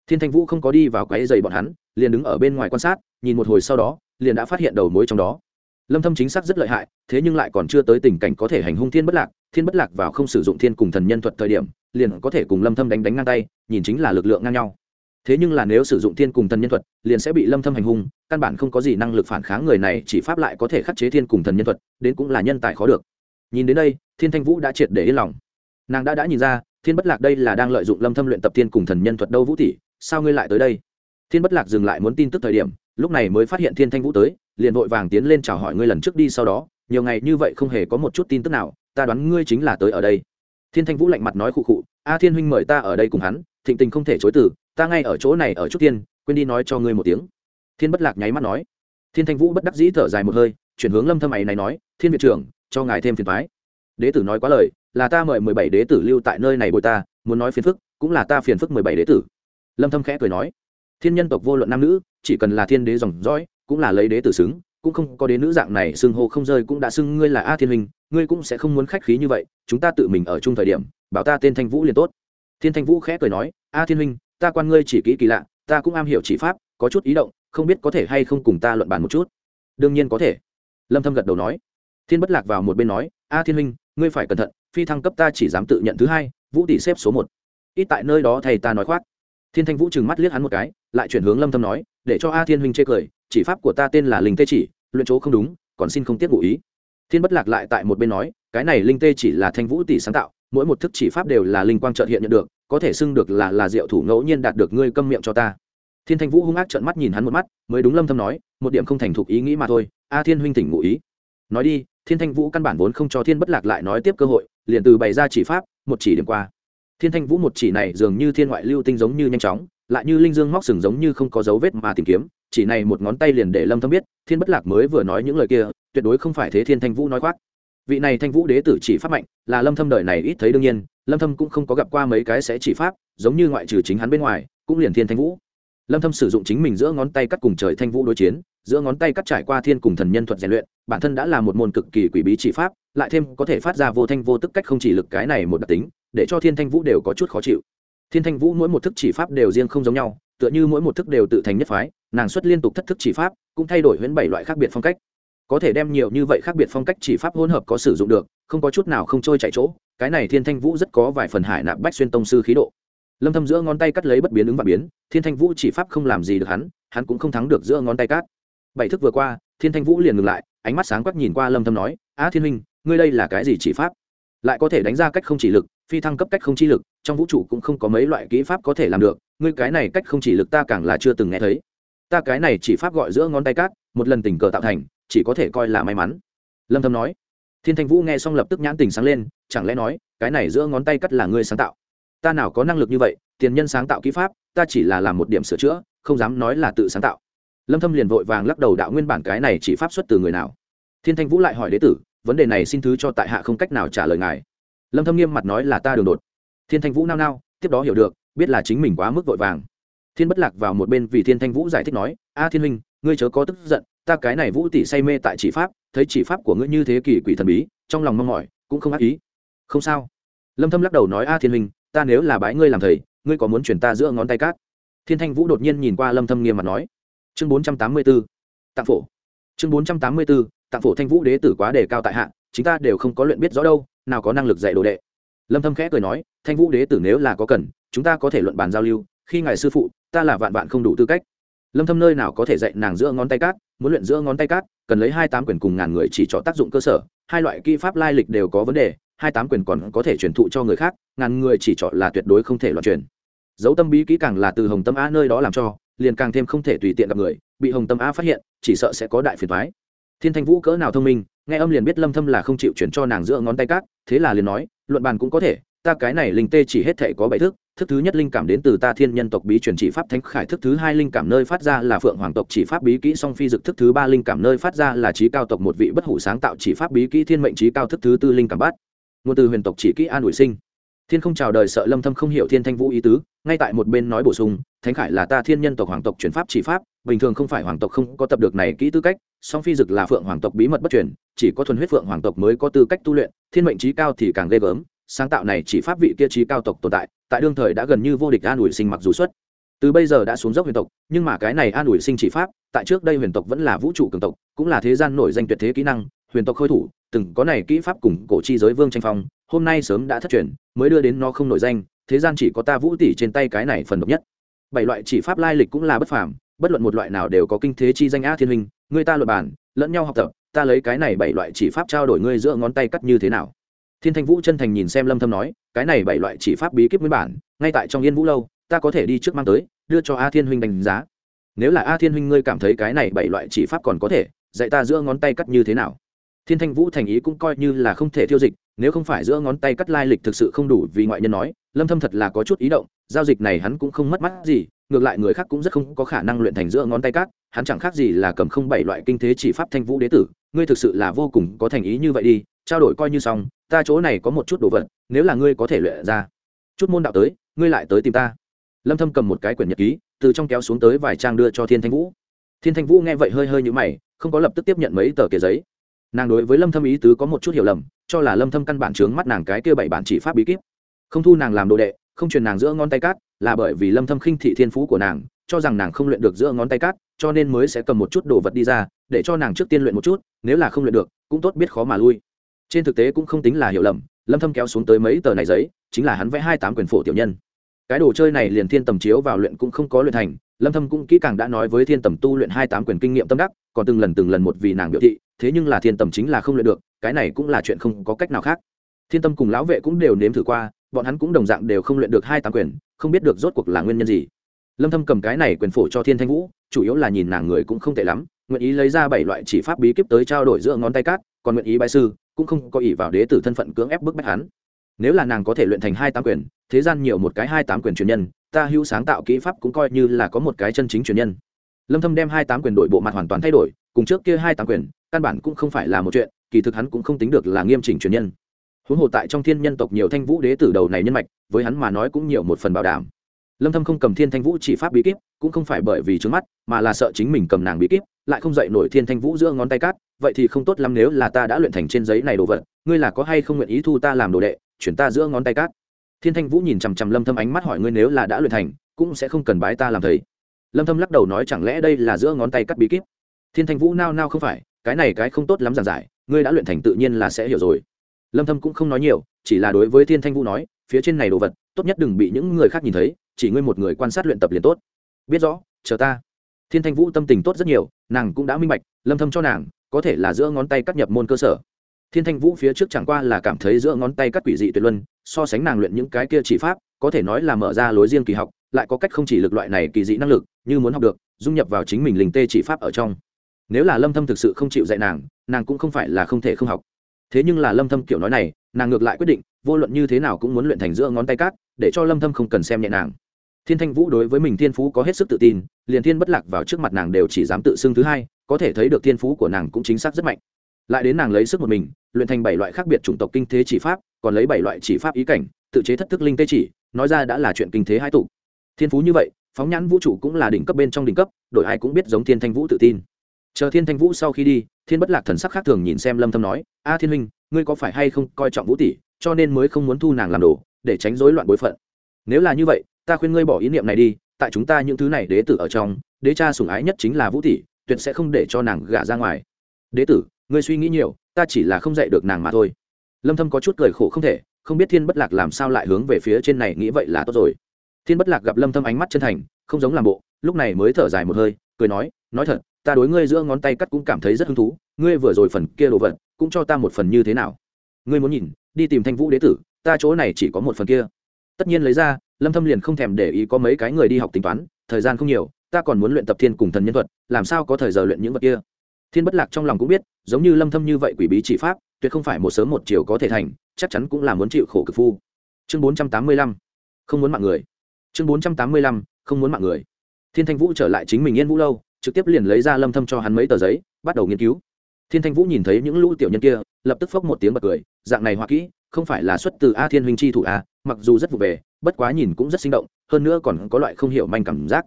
Thiên thanh vũ không có đi vào quấy giày bọn hắn, liền đứng ở bên ngoài quan sát, nhìn một hồi sau đó, liền đã phát hiện đầu mối trong đó lâm thâm chính xác rất lợi hại, thế nhưng lại còn chưa tới tình cảnh có thể hành hung thiên bất lạc. Thiên bất lạc vào không sử dụng thiên cùng thần nhân thuật thời điểm, liền có thể cùng lâm thâm đánh đánh ngang tay, nhìn chính là lực lượng ngang nhau. Thế nhưng là nếu sử dụng thiên cùng thần nhân thuật, liền sẽ bị lâm thâm hành hung, căn bản không có gì năng lực phản kháng người này, chỉ pháp lại có thể khắc chế thiên cùng thần nhân thuật, đến cũng là nhân tài khó được. Nhìn đến đây, thiên thanh vũ đã triệt để yên lòng. Nàng đã đã nhìn ra, thiên bất lạc đây là đang lợi dụng lâm thâm luyện tập thiên cùng thần nhân thuật đâu vũ tỷ, sao ngươi lại tới đây? Thiên bất lạc dừng lại muốn tin tức thời điểm, lúc này mới phát hiện thiên thanh vũ tới liền vội vàng tiến lên chào hỏi ngươi lần trước đi sau đó, nhiều ngày như vậy không hề có một chút tin tức nào, ta đoán ngươi chính là tới ở đây. Thiên thanh vũ lạnh mặt nói khụ khụ, a thiên huynh mời ta ở đây cùng hắn, thịnh tình không thể chối từ, ta ngay ở chỗ này ở chút tiên, quên đi nói cho ngươi một tiếng. Thiên bất lạc nháy mắt nói. Thiên thanh vũ bất đắc dĩ thở dài một hơi, chuyển hướng lâm thâm ấy này nói, thiên viện trưởng, cho ngài thêm phiền phái đế tử nói quá lời, là ta mời mười bảy đế tử lưu tại nơi này bồi ta, muốn nói phiền phức, cũng là ta phiền phức mười bảy đế tử. Lâm thâm khẽ cười nói, thiên nhân tộc vô luận nam nữ, chỉ cần là thiên đế dòng dõi cũng là lấy đế tử xứng, cũng không có đế nữ dạng này, xưng hô không rơi cũng đã xưng ngươi là a thiên huynh ngươi cũng sẽ không muốn khách khí như vậy, chúng ta tự mình ở chung thời điểm, bảo ta tên thanh vũ liền tốt. Thiên thanh vũ khẽ cười nói, a thiên huynh ta quan ngươi chỉ kỹ kỳ lạ, ta cũng am hiểu chỉ pháp, có chút ý động, không biết có thể hay không cùng ta luận bàn một chút. Đương nhiên có thể. Lâm thâm gật đầu nói. Thiên bất lạc vào một bên nói, a thiên huynh ngươi phải cẩn thận, phi thăng cấp ta chỉ dám tự nhận thứ hai, vũ tỷ xếp số một. Ít tại nơi đó thầy ta nói khoác thiên thanh vũ trừng mắt liếc hắn một cái, lại chuyển hướng lâm thâm nói, để cho a thiên huynh chê cười, chỉ pháp của ta tên là linh tê chỉ, luyện chỗ không đúng, còn xin không tiếp ngụ ý. Thiên bất lạc lại tại một bên nói, cái này linh tê chỉ là thanh vũ tỷ sáng tạo, mỗi một thức chỉ pháp đều là linh quang trợ hiện nhận được, có thể xưng được là là diệu thủ ngẫu nhiên đạt được ngươi câm miệng cho ta. Thiên thanh vũ hung ác trợn mắt nhìn hắn một mắt, mới đúng lâm thâm nói, một điểm không thành thục ý nghĩ mà thôi, a thiên huynh tỉnh ngụ ý. Nói đi, thiên thanh vũ căn bản vốn không cho thiên bất lạc lại nói tiếp cơ hội, liền từ bày ra chỉ pháp, một chỉ điểm qua thiên thanh vũ một chỉ này dường như thiên ngoại lưu tinh giống như nhanh chóng, lại như linh dương móc sừng giống như không có dấu vết mà tìm kiếm, chỉ này một ngón tay liền để lâm thâm biết, thiên bất lạc mới vừa nói những lời kia, tuyệt đối không phải thế thiên thanh vũ nói khoác. Vị này thanh vũ đế tử chỉ pháp mạnh, là lâm thâm đời này ít thấy đương nhiên, lâm thâm cũng không có gặp qua mấy cái sẽ chỉ pháp, giống như ngoại trừ chính hắn bên ngoài, cũng liền thiên thanh vũ. Lâm thâm sử dụng chính mình giữa ngón tay cắt cùng trời thanh vũ đối chiến, giữa ngón tay cắt trải qua thiên cùng thần nhân thuật rèn luyện, bản thân đã là một môn cực kỳ quỷ bí chỉ pháp, lại thêm có thể phát ra vô thanh vô tức cách không chỉ lực cái này một đặc tính để cho thiên thanh vũ đều có chút khó chịu. Thiên thanh vũ mỗi một thức chỉ pháp đều riêng không giống nhau, tựa như mỗi một thức đều tự thành nhất phái, nàng xuất liên tục thất thức chỉ pháp, cũng thay đổi huyễn bảy loại khác biệt phong cách. Có thể đem nhiều như vậy khác biệt phong cách chỉ pháp hỗn hợp có sử dụng được, không có chút nào không trôi chạy chỗ, cái này thiên thanh vũ rất có vài phần hải nạp bách xuyên tông sư khí độ. Lâm thâm giữa ngón tay cắt lấy bất biến ứng và biến, thiên thanh vũ chỉ pháp không làm gì được hắn hắn cũng không thắng được giữa ngón tay cắt. Bảy thức vừa qua, thiên thanh vũ liền ngừng lại, ánh mắt sáng quắc nhìn qua lâm thâm nói, á thiên huynh, ngươi đây là cái gì chỉ pháp? Lại có thể đánh ra cách không chỉ lực phi thăng cấp cách không chi lực, trong vũ trụ cũng không có mấy loại kỹ pháp có thể làm được, ngươi cái này cách không chỉ lực ta càng là chưa từng nghe thấy. Ta cái này chỉ pháp gọi giữa ngón tay cát, một lần tình cờ tạo thành, chỉ có thể coi là may mắn. Lâm thâm nói. Thiên thanh vũ nghe xong lập tức nhãn tình sáng lên, chẳng lẽ nói, cái này giữa ngón tay cắt là ngươi sáng tạo? Ta nào có năng lực như vậy, tiền nhân sáng tạo kỹ pháp, ta chỉ là làm một điểm sửa chữa, không dám nói là tự sáng tạo. Lâm thâm liền vội vàng lắc đầu đạo nguyên bản cái này chỉ pháp xuất từ người nào. Thiên thanh vũ lại hỏi đế tử, vấn đề này xin thứ cho tại hạ không cách nào trả lời ngài lâm thâm nghiêm mặt nói là ta đường đột. Thiên thanh vũ nao nao, tiếp đó hiểu được, biết là chính mình quá mức vội vàng. Thiên bất lạc vào một bên vì thiên thanh vũ giải thích nói, a thiên huynh, ngươi chớ có tức giận, ta cái này vũ tỷ say mê tại chỉ pháp, thấy chỉ pháp của ngươi như thế kỳ quỷ thần bí, trong lòng mong mỏi, cũng không ác ý. Không sao. Lâm thâm lắc đầu nói, a thiên huynh, ta nếu là bái ngươi làm thầy, ngươi có muốn chuyển ta giữa ngón tay cát? Thiên thanh vũ đột nhiên nhìn qua lâm thâm nghiêm mặt nói, chương 484 tạng phổ. Chương 484 tạng phổ thanh vũ đế tử quá đề cao tại hạ chúng ta đều không có luyện biết rõ đâu nào có năng lực dạy đồ đệ. Lâm thâm khẽ cười nói, thanh vũ đế tử nếu là có cần, chúng ta có thể luận bàn giao lưu, khi ngài sư phụ, ta là vạn vạn không đủ tư cách. Lâm thâm nơi nào có thể dạy nàng giữa ngón tay cát, muốn luyện giữa ngón tay cát, cần lấy hai tám quyền cùng ngàn người chỉ cho tác dụng cơ sở, hai loại kỹ pháp lai lịch đều có vấn đề, hai tám quyền còn có thể truyền thụ cho người khác, ngàn người chỉ chọn là tuyệt đối không thể loạn truyền. Dấu tâm bí kỹ càng là từ hồng tâm a nơi đó làm cho, liền càng thêm không thể tùy tiện gặp người, bị hồng tâm a phát hiện, chỉ sợ sẽ có đại phiền toái thiên thanh vũ cỡ nào thông minh, nghe âm liền biết lâm thâm là không chịu chuyển cho nàng giữa ngón tay cát, thế là liền nói, luận bàn cũng có thể, ta cái này linh tê chỉ hết thể có bảy thức thức thứ nhất linh cảm đến từ ta thiên nhân tộc bí truyền chỉ pháp thánh khải, thức thứ hai linh cảm nơi phát ra là phượng hoàng tộc chỉ pháp bí kỹ, song phi dực thức thứ ba linh cảm nơi phát ra là trí cao tộc một vị bất hủ sáng tạo chỉ pháp bí kỹ, thiên mệnh trí cao thức thứ tư linh cảm bát. Nguồn từ huyền tộc chỉ kỹ an ủi sinh. Thiên không chào đời sợ lâm thâm không hiểu thiên thanh vũ ý tứ, ngay tại một bên nói bổ sung, thánh khải là ta thiên nhân tộc hoàng tộc chuyển pháp chỉ pháp bình thường không phải hoàng tộc không có tập được này kỹ tư cách, song phi dực là phượng hoàng tộc bí mật bất truyền, chỉ có thuần huyết phượng hoàng tộc mới có tư cách tu luyện, thiên mệnh trí cao thì càng ghê gớm, sáng tạo này chỉ pháp vị kia trí cao tộc tồn tại tại đương thời đã gần như vô địch an ủi sinh mặc dù xuất. Từ bây giờ đã xuống dốc huyền tộc, nhưng mà cái này an ủi sinh chỉ pháp, tại trước đây huyền tộc vẫn là vũ trụ cường tộc, cũng là thế gian nổi danh tuyệt thế kỹ năng, huyền tộc khôi thủ, từng có này kỹ pháp cùng cổ chi giới vương tranh phong, hôm nay sớm đã thất truyền, mới đưa đến nó không nổi danh, thế gian chỉ có ta vũ tỷ trên tay cái này phần độc nhất. Bảy loại chỉ pháp lai lịch cũng là bất phàm bất luận một loại nào đều có kinh thế chi danh a thiên huynh, người ta luật bản lẫn nhau học tập, ta lấy cái này bảy loại chỉ pháp trao đổi ngươi giữa ngón tay cắt như thế nào? Thiên thanh vũ chân thành nhìn xem lâm thâm nói, cái này bảy loại chỉ pháp bí kíp nguyên bản, ngay tại trong yên vũ lâu, ta có thể đi trước mang tới, đưa cho a thiên huynh đánh giá. Nếu là a thiên huynh ngươi cảm thấy cái này bảy loại chỉ pháp còn có thể, dạy ta giữa ngón tay cắt như thế nào? Thiên thanh vũ thành ý cũng coi như là không thể thiêu dịch, nếu không phải giữa ngón tay cắt lai lịch thực sự không đủ, vì ngoại nhân nói, lâm thâm thật là có chút ý động, giao dịch này hắn cũng không mất mắt gì ngược lại người khác cũng rất không có khả năng luyện thành giữa ngón tay cát, hắn chẳng khác gì là cầm không bảy loại kinh thế chỉ pháp thanh vũ đế tử. Ngươi thực sự là vô cùng có thành ý như vậy đi, trao đổi coi như xong, ta chỗ này có một chút đồ vật, nếu là ngươi có thể luyện ra. Chút môn đạo tới, ngươi lại tới tìm ta. Lâm thâm cầm một cái quyển nhật ký, từ trong kéo xuống tới vài trang đưa cho thiên thanh vũ. Thiên thanh vũ nghe vậy hơi hơi như mày, không có lập tức tiếp nhận mấy tờ kia giấy. Nàng đối với lâm thâm ý tứ có một chút hiểu lầm, cho là lâm thâm căn bản trướng mắt nàng cái kia bảy bản chỉ pháp bí kíp. Không thu nàng làm đồ đệ không truyền nàng giữa ngón tay cát, là bởi vì lâm thâm khinh thị thiên phú của nàng, cho rằng nàng không luyện được giữa ngón tay cát, cho nên mới sẽ cầm một chút đồ vật đi ra, để cho nàng trước tiên luyện một chút, nếu là không luyện được, cũng tốt biết khó mà lui. Trên thực tế cũng không tính là hiểu lầm, lâm thâm kéo xuống tới mấy tờ này giấy, chính là hắn vẽ hai tám quyền phổ tiểu nhân. Cái đồ chơi này liền thiên tầm chiếu vào luyện cũng không có luyện thành, lâm thâm cũng kỹ càng đã nói với thiên tầm tu luyện hai tám quyền kinh nghiệm tâm đắc, còn từng lần từng lần một vì nàng biểu thị, thế nhưng là thiên tầm chính là không luyện được, cái này cũng là chuyện không có cách nào khác. Thiên tâm cùng lão vệ cũng đều nếm thử qua bọn hắn cũng đồng dạng đều không luyện được hai tám quyền, không biết được rốt cuộc là nguyên nhân gì. Lâm thâm cầm cái này quyền phổ cho thiên thanh vũ, chủ yếu là nhìn nàng người cũng không tệ lắm, nguyện ý lấy ra bảy loại chỉ pháp bí kíp tới trao đổi giữa ngón tay cát, còn nguyện ý bái sư, cũng không có ý vào đế tử thân phận cưỡng ép bức bách hắn. Nếu là nàng có thể luyện thành hai tám quyền, thế gian nhiều một cái hai tám quyền truyền nhân, ta hữu sáng tạo kỹ pháp cũng coi như là có một cái chân chính truyền nhân. Lâm thâm đem hai tám quyền đổi bộ mặt hoàn toàn thay đổi, cùng trước kia hai tám quyền, căn bản cũng không phải là một chuyện, kỳ thực hắn cũng không tính được là nghiêm chỉnh truyền nhân huống hồ tại trong thiên nhân tộc nhiều thanh vũ đế tử đầu này nhân mạch, với hắn mà nói cũng nhiều một phần bảo đảm. Lâm thâm không cầm thiên thanh vũ chỉ pháp bí kíp, cũng không phải bởi vì trướng mắt, mà là sợ chính mình cầm nàng bí kíp, lại không dậy nổi thiên thanh vũ giữa ngón tay cát, vậy thì không tốt lắm nếu là ta đã luyện thành trên giấy này đồ vật, ngươi là có hay không nguyện ý thu ta làm đồ đệ, chuyển ta giữa ngón tay cát? Thiên thanh vũ nhìn chằm chằm lâm thâm ánh mắt hỏi ngươi nếu là đã luyện thành, cũng sẽ không cần bái ta làm thầy. Lâm thâm lắc đầu nói chẳng lẽ đây là giữa ngón tay cắt bí kíp? Thiên thanh vũ nao nao không phải, cái này cái không tốt lắm giảng giải, ngươi đã luyện thành tự nhiên là sẽ hiểu rồi lâm thâm cũng không nói nhiều, chỉ là đối với thiên thanh vũ nói, phía trên này đồ vật, tốt nhất đừng bị những người khác nhìn thấy, chỉ ngươi một người quan sát luyện tập liền tốt. Biết rõ, chờ ta. Thiên thanh vũ tâm tình tốt rất nhiều, nàng cũng đã minh bạch, lâm thâm cho nàng, có thể là giữa ngón tay cắt nhập môn cơ sở. Thiên thanh vũ phía trước chẳng qua là cảm thấy giữa ngón tay cắt quỷ dị tuyệt luân, so sánh nàng luyện những cái kia chỉ pháp, có thể nói là mở ra lối riêng kỳ học, lại có cách không chỉ lực loại này kỳ dị năng lực, như muốn học được, dung nhập vào chính mình linh tê chỉ pháp ở trong. Nếu là lâm thâm thực sự không chịu dạy nàng nàng cũng không phải là không thể không học thế nhưng là lâm thâm kiểu nói này, nàng ngược lại quyết định, vô luận như thế nào cũng muốn luyện thành giữa ngón tay cát, để cho lâm thâm không cần xem nhẹ nàng. Thiên thanh vũ đối với mình thiên phú có hết sức tự tin, liền thiên bất lạc vào trước mặt nàng đều chỉ dám tự xưng thứ hai, có thể thấy được thiên phú của nàng cũng chính xác rất mạnh. Lại đến nàng lấy sức một mình, luyện thành bảy loại khác biệt chủng tộc kinh thế chỉ pháp, còn lấy bảy loại chỉ pháp ý cảnh, tự chế thất thức linh tê chỉ, nói ra đã là chuyện kinh thế hai tụ. Thiên phú như vậy, phóng nhãn vũ trụ cũng là đỉnh cấp bên trong đỉnh cấp, đổi ai cũng biết giống thiên thanh vũ tự tin chờ thiên thanh vũ sau khi đi, thiên bất lạc thần sắc khác thường nhìn xem lâm thâm nói, a thiên huynh ngươi có phải hay không coi trọng vũ tỷ, cho nên mới không muốn thu nàng làm đồ, để tránh rối loạn bối phận. Nếu là như vậy, ta khuyên ngươi bỏ ý niệm này đi, tại chúng ta những thứ này đế tử ở trong, đế cha sủng ái nhất chính là vũ tỷ, tuyệt sẽ không để cho nàng gả ra ngoài. Đế tử, ngươi suy nghĩ nhiều, ta chỉ là không dạy được nàng mà thôi. Lâm thâm có chút cười khổ không thể, không biết thiên bất lạc làm sao lại hướng về phía trên này nghĩ vậy là tốt rồi. Thiên bất lạc gặp lâm thâm ánh mắt chân thành, không giống làm bộ, lúc này mới thở dài một hơi, cười nói nói thật ta đối ngươi giữa ngón tay cắt cũng cảm thấy rất hứng thú, ngươi vừa rồi phần kia đồ vật, cũng cho ta một phần như thế nào? Ngươi muốn nhìn, đi tìm thanh vũ đế tử, ta chỗ này chỉ có một phần kia. Tất nhiên lấy ra, lâm thâm liền không thèm để ý có mấy cái người đi học tính toán, thời gian không nhiều, ta còn muốn luyện tập thiên cùng thần nhân thuật, làm sao có thời giờ luyện những vật kia? Thiên bất lạc trong lòng cũng biết, giống như lâm thâm như vậy quỷ bí chỉ pháp, tuyệt không phải một sớm một chiều có thể thành, chắc chắn cũng là muốn chịu khổ cực phu. Chương 485 không muốn mạng người. Chương 485 không muốn mạng người. Thiên thanh vũ trở lại chính mình yên vũ lâu trực tiếp liền lấy ra lâm thâm cho hắn mấy tờ giấy, bắt đầu nghiên cứu. Thiên thanh vũ nhìn thấy những lũ tiểu nhân kia, lập tức phốc một tiếng bật cười, dạng này hoa kỹ, không phải là xuất từ a thiên huynh chi thủ a, mặc dù rất vụ về, bất quá nhìn cũng rất sinh động, hơn nữa còn có loại không hiểu manh cảm giác.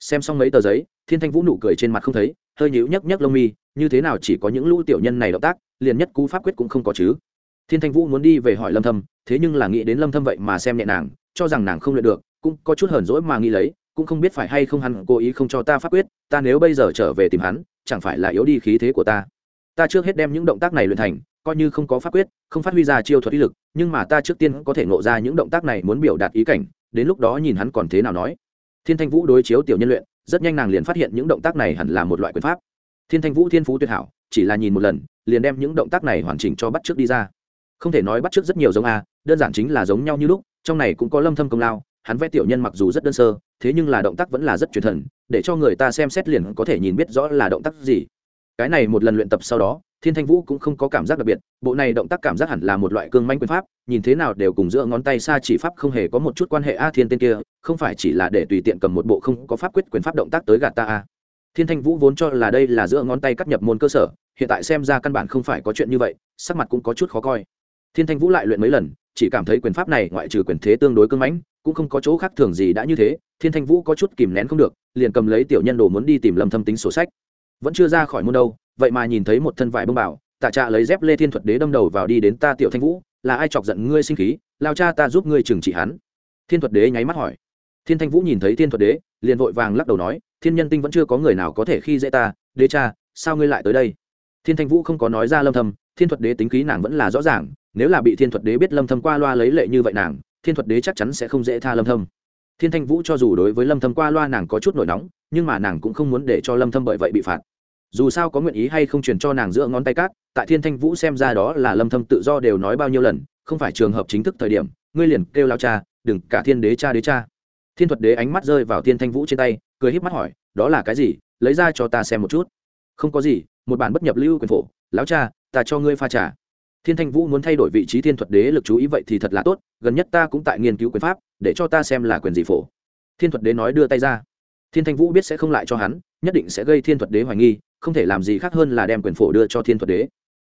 Xem xong mấy tờ giấy, thiên thanh vũ nụ cười trên mặt không thấy, hơi nhíu nhấc nhấc lông mi, như thế nào chỉ có những lũ tiểu nhân này động tác, liền nhất cú pháp quyết cũng không có chứ. Thiên thanh vũ muốn đi về hỏi lâm thâm, thế nhưng là nghĩ đến lâm thâm vậy mà xem nhẹ nàng, cho rằng nàng không luyện được, cũng có chút hờn dỗi mà nghĩ lấy cũng không biết phải hay không hắn cố ý không cho ta pháp quyết, ta nếu bây giờ trở về tìm hắn, chẳng phải là yếu đi khí thế của ta. Ta trước hết đem những động tác này luyện thành, coi như không có pháp quyết, không phát huy ra chiêu thuật ý lực, nhưng mà ta trước tiên có thể ngộ ra những động tác này muốn biểu đạt ý cảnh, đến lúc đó nhìn hắn còn thế nào nói. Thiên thanh vũ đối chiếu tiểu nhân luyện, rất nhanh nàng liền phát hiện những động tác này hẳn là một loại quyền pháp. Thiên thanh vũ thiên phú tuyệt hảo, chỉ là nhìn một lần, liền đem những động tác này hoàn chỉnh cho bắt trước đi ra. Không thể nói bắt trước rất nhiều giống a, đơn giản chính là giống nhau như lúc, trong này cũng có lâm thâm công lao, hắn vẽ tiểu nhân mặc dù rất đơn sơ thế nhưng là động tác vẫn là rất truyền thần, để cho người ta xem xét liền có thể nhìn biết rõ là động tác gì. Cái này một lần luyện tập sau đó, thiên thanh vũ cũng không có cảm giác đặc biệt, bộ này động tác cảm giác hẳn là một loại cương manh quyền pháp, nhìn thế nào đều cùng giữa ngón tay xa chỉ pháp không hề có một chút quan hệ. A thiên tên kia, không phải chỉ là để tùy tiện cầm một bộ không có pháp quyết quyền pháp động tác tới gạt ta a. Thiên thanh vũ vốn cho là đây là giữa ngón tay cắt nhập môn cơ sở, hiện tại xem ra căn bản không phải có chuyện như vậy, sắc mặt cũng có chút khó coi. Thiên thanh vũ lại luyện mấy lần, chỉ cảm thấy quyền pháp này ngoại trừ quyền thế tương đối cưng mãnh, cũng không có chỗ khác thường gì đã như thế thiên thanh vũ có chút kìm nén không được, liền cầm lấy tiểu nhân đồ muốn đi tìm lâm thâm tính sổ sách. Vẫn chưa ra khỏi môn đâu, vậy mà nhìn thấy một thân vải bông bảo, tạ trạ lấy dép lê thiên thuật đế đâm đầu vào đi đến ta tiểu thanh vũ, là ai chọc giận ngươi sinh khí, lao cha ta giúp ngươi trừng trị hắn. Thiên thuật đế nháy mắt hỏi. Thiên thanh vũ nhìn thấy thiên thuật đế, liền vội vàng lắc đầu nói, thiên nhân tinh vẫn chưa có người nào có thể khi dễ ta, đế cha, sao ngươi lại tới đây? Thiên thanh vũ không có nói ra lâm thâm, thiên thuật đế tính khí nàng vẫn là rõ ràng, nếu là bị thiên thuật đế biết lâm thâm qua loa lấy lệ như vậy nàng, thiên thuật đế chắc chắn sẽ không dễ tha lâm thâm thiên thanh vũ cho dù đối với lâm thâm qua loa nàng có chút nổi nóng, nhưng mà nàng cũng không muốn để cho lâm thâm bởi vậy bị phạt. Dù sao có nguyện ý hay không truyền cho nàng giữa ngón tay cát, tại thiên thanh vũ xem ra đó là lâm thâm tự do đều nói bao nhiêu lần, không phải trường hợp chính thức thời điểm, ngươi liền kêu lao cha, đừng cả thiên đế cha đế cha. Thiên thuật đế ánh mắt rơi vào thiên thanh vũ trên tay, cười híp mắt hỏi, đó là cái gì, lấy ra cho ta xem một chút. Không có gì, một bản bất nhập lưu quyền phổ, lão cha, ta cho ngươi pha trà thiên thanh vũ muốn thay đổi vị trí thiên thuật đế lực chú ý vậy thì thật là tốt, gần nhất ta cũng tại nghiên cứu quyền pháp, để cho ta xem là quyền gì phổ. Thiên thuật đế nói đưa tay ra. Thiên thanh vũ biết sẽ không lại cho hắn, nhất định sẽ gây thiên thuật đế hoài nghi, không thể làm gì khác hơn là đem quyền phổ đưa cho thiên thuật đế.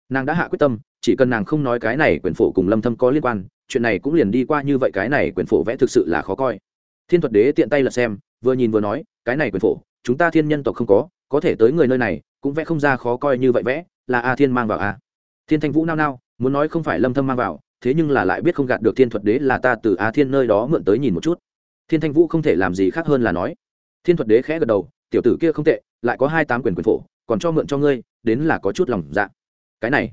Nàng đã hạ quyết tâm, chỉ cần nàng không nói cái này quyền phổ cùng lâm thâm có liên quan, chuyện này cũng liền đi qua như vậy cái này quyền phổ vẽ thực sự là khó coi. Thiên thuật đế tiện tay lật xem, vừa nhìn vừa nói, cái này quyền phổ, chúng ta thiên nhân tộc không có có thể tới người nơi này, cũng vẽ không ra khó coi như vậy vẽ, là a thiên mang vào a thiên thanh vũ nao nao, muốn nói không phải lâm thâm mang vào, thế nhưng là lại biết không gạt được thiên thuật đế là ta từ a thiên nơi đó mượn tới nhìn một chút. Thiên thanh vũ không thể làm gì khác hơn là nói. Thiên thuật đế khẽ gật đầu, tiểu tử kia không tệ, lại có hai tám quyền quyền phổ, còn cho mượn cho ngươi, đến là có chút lòng dạ. Cái này,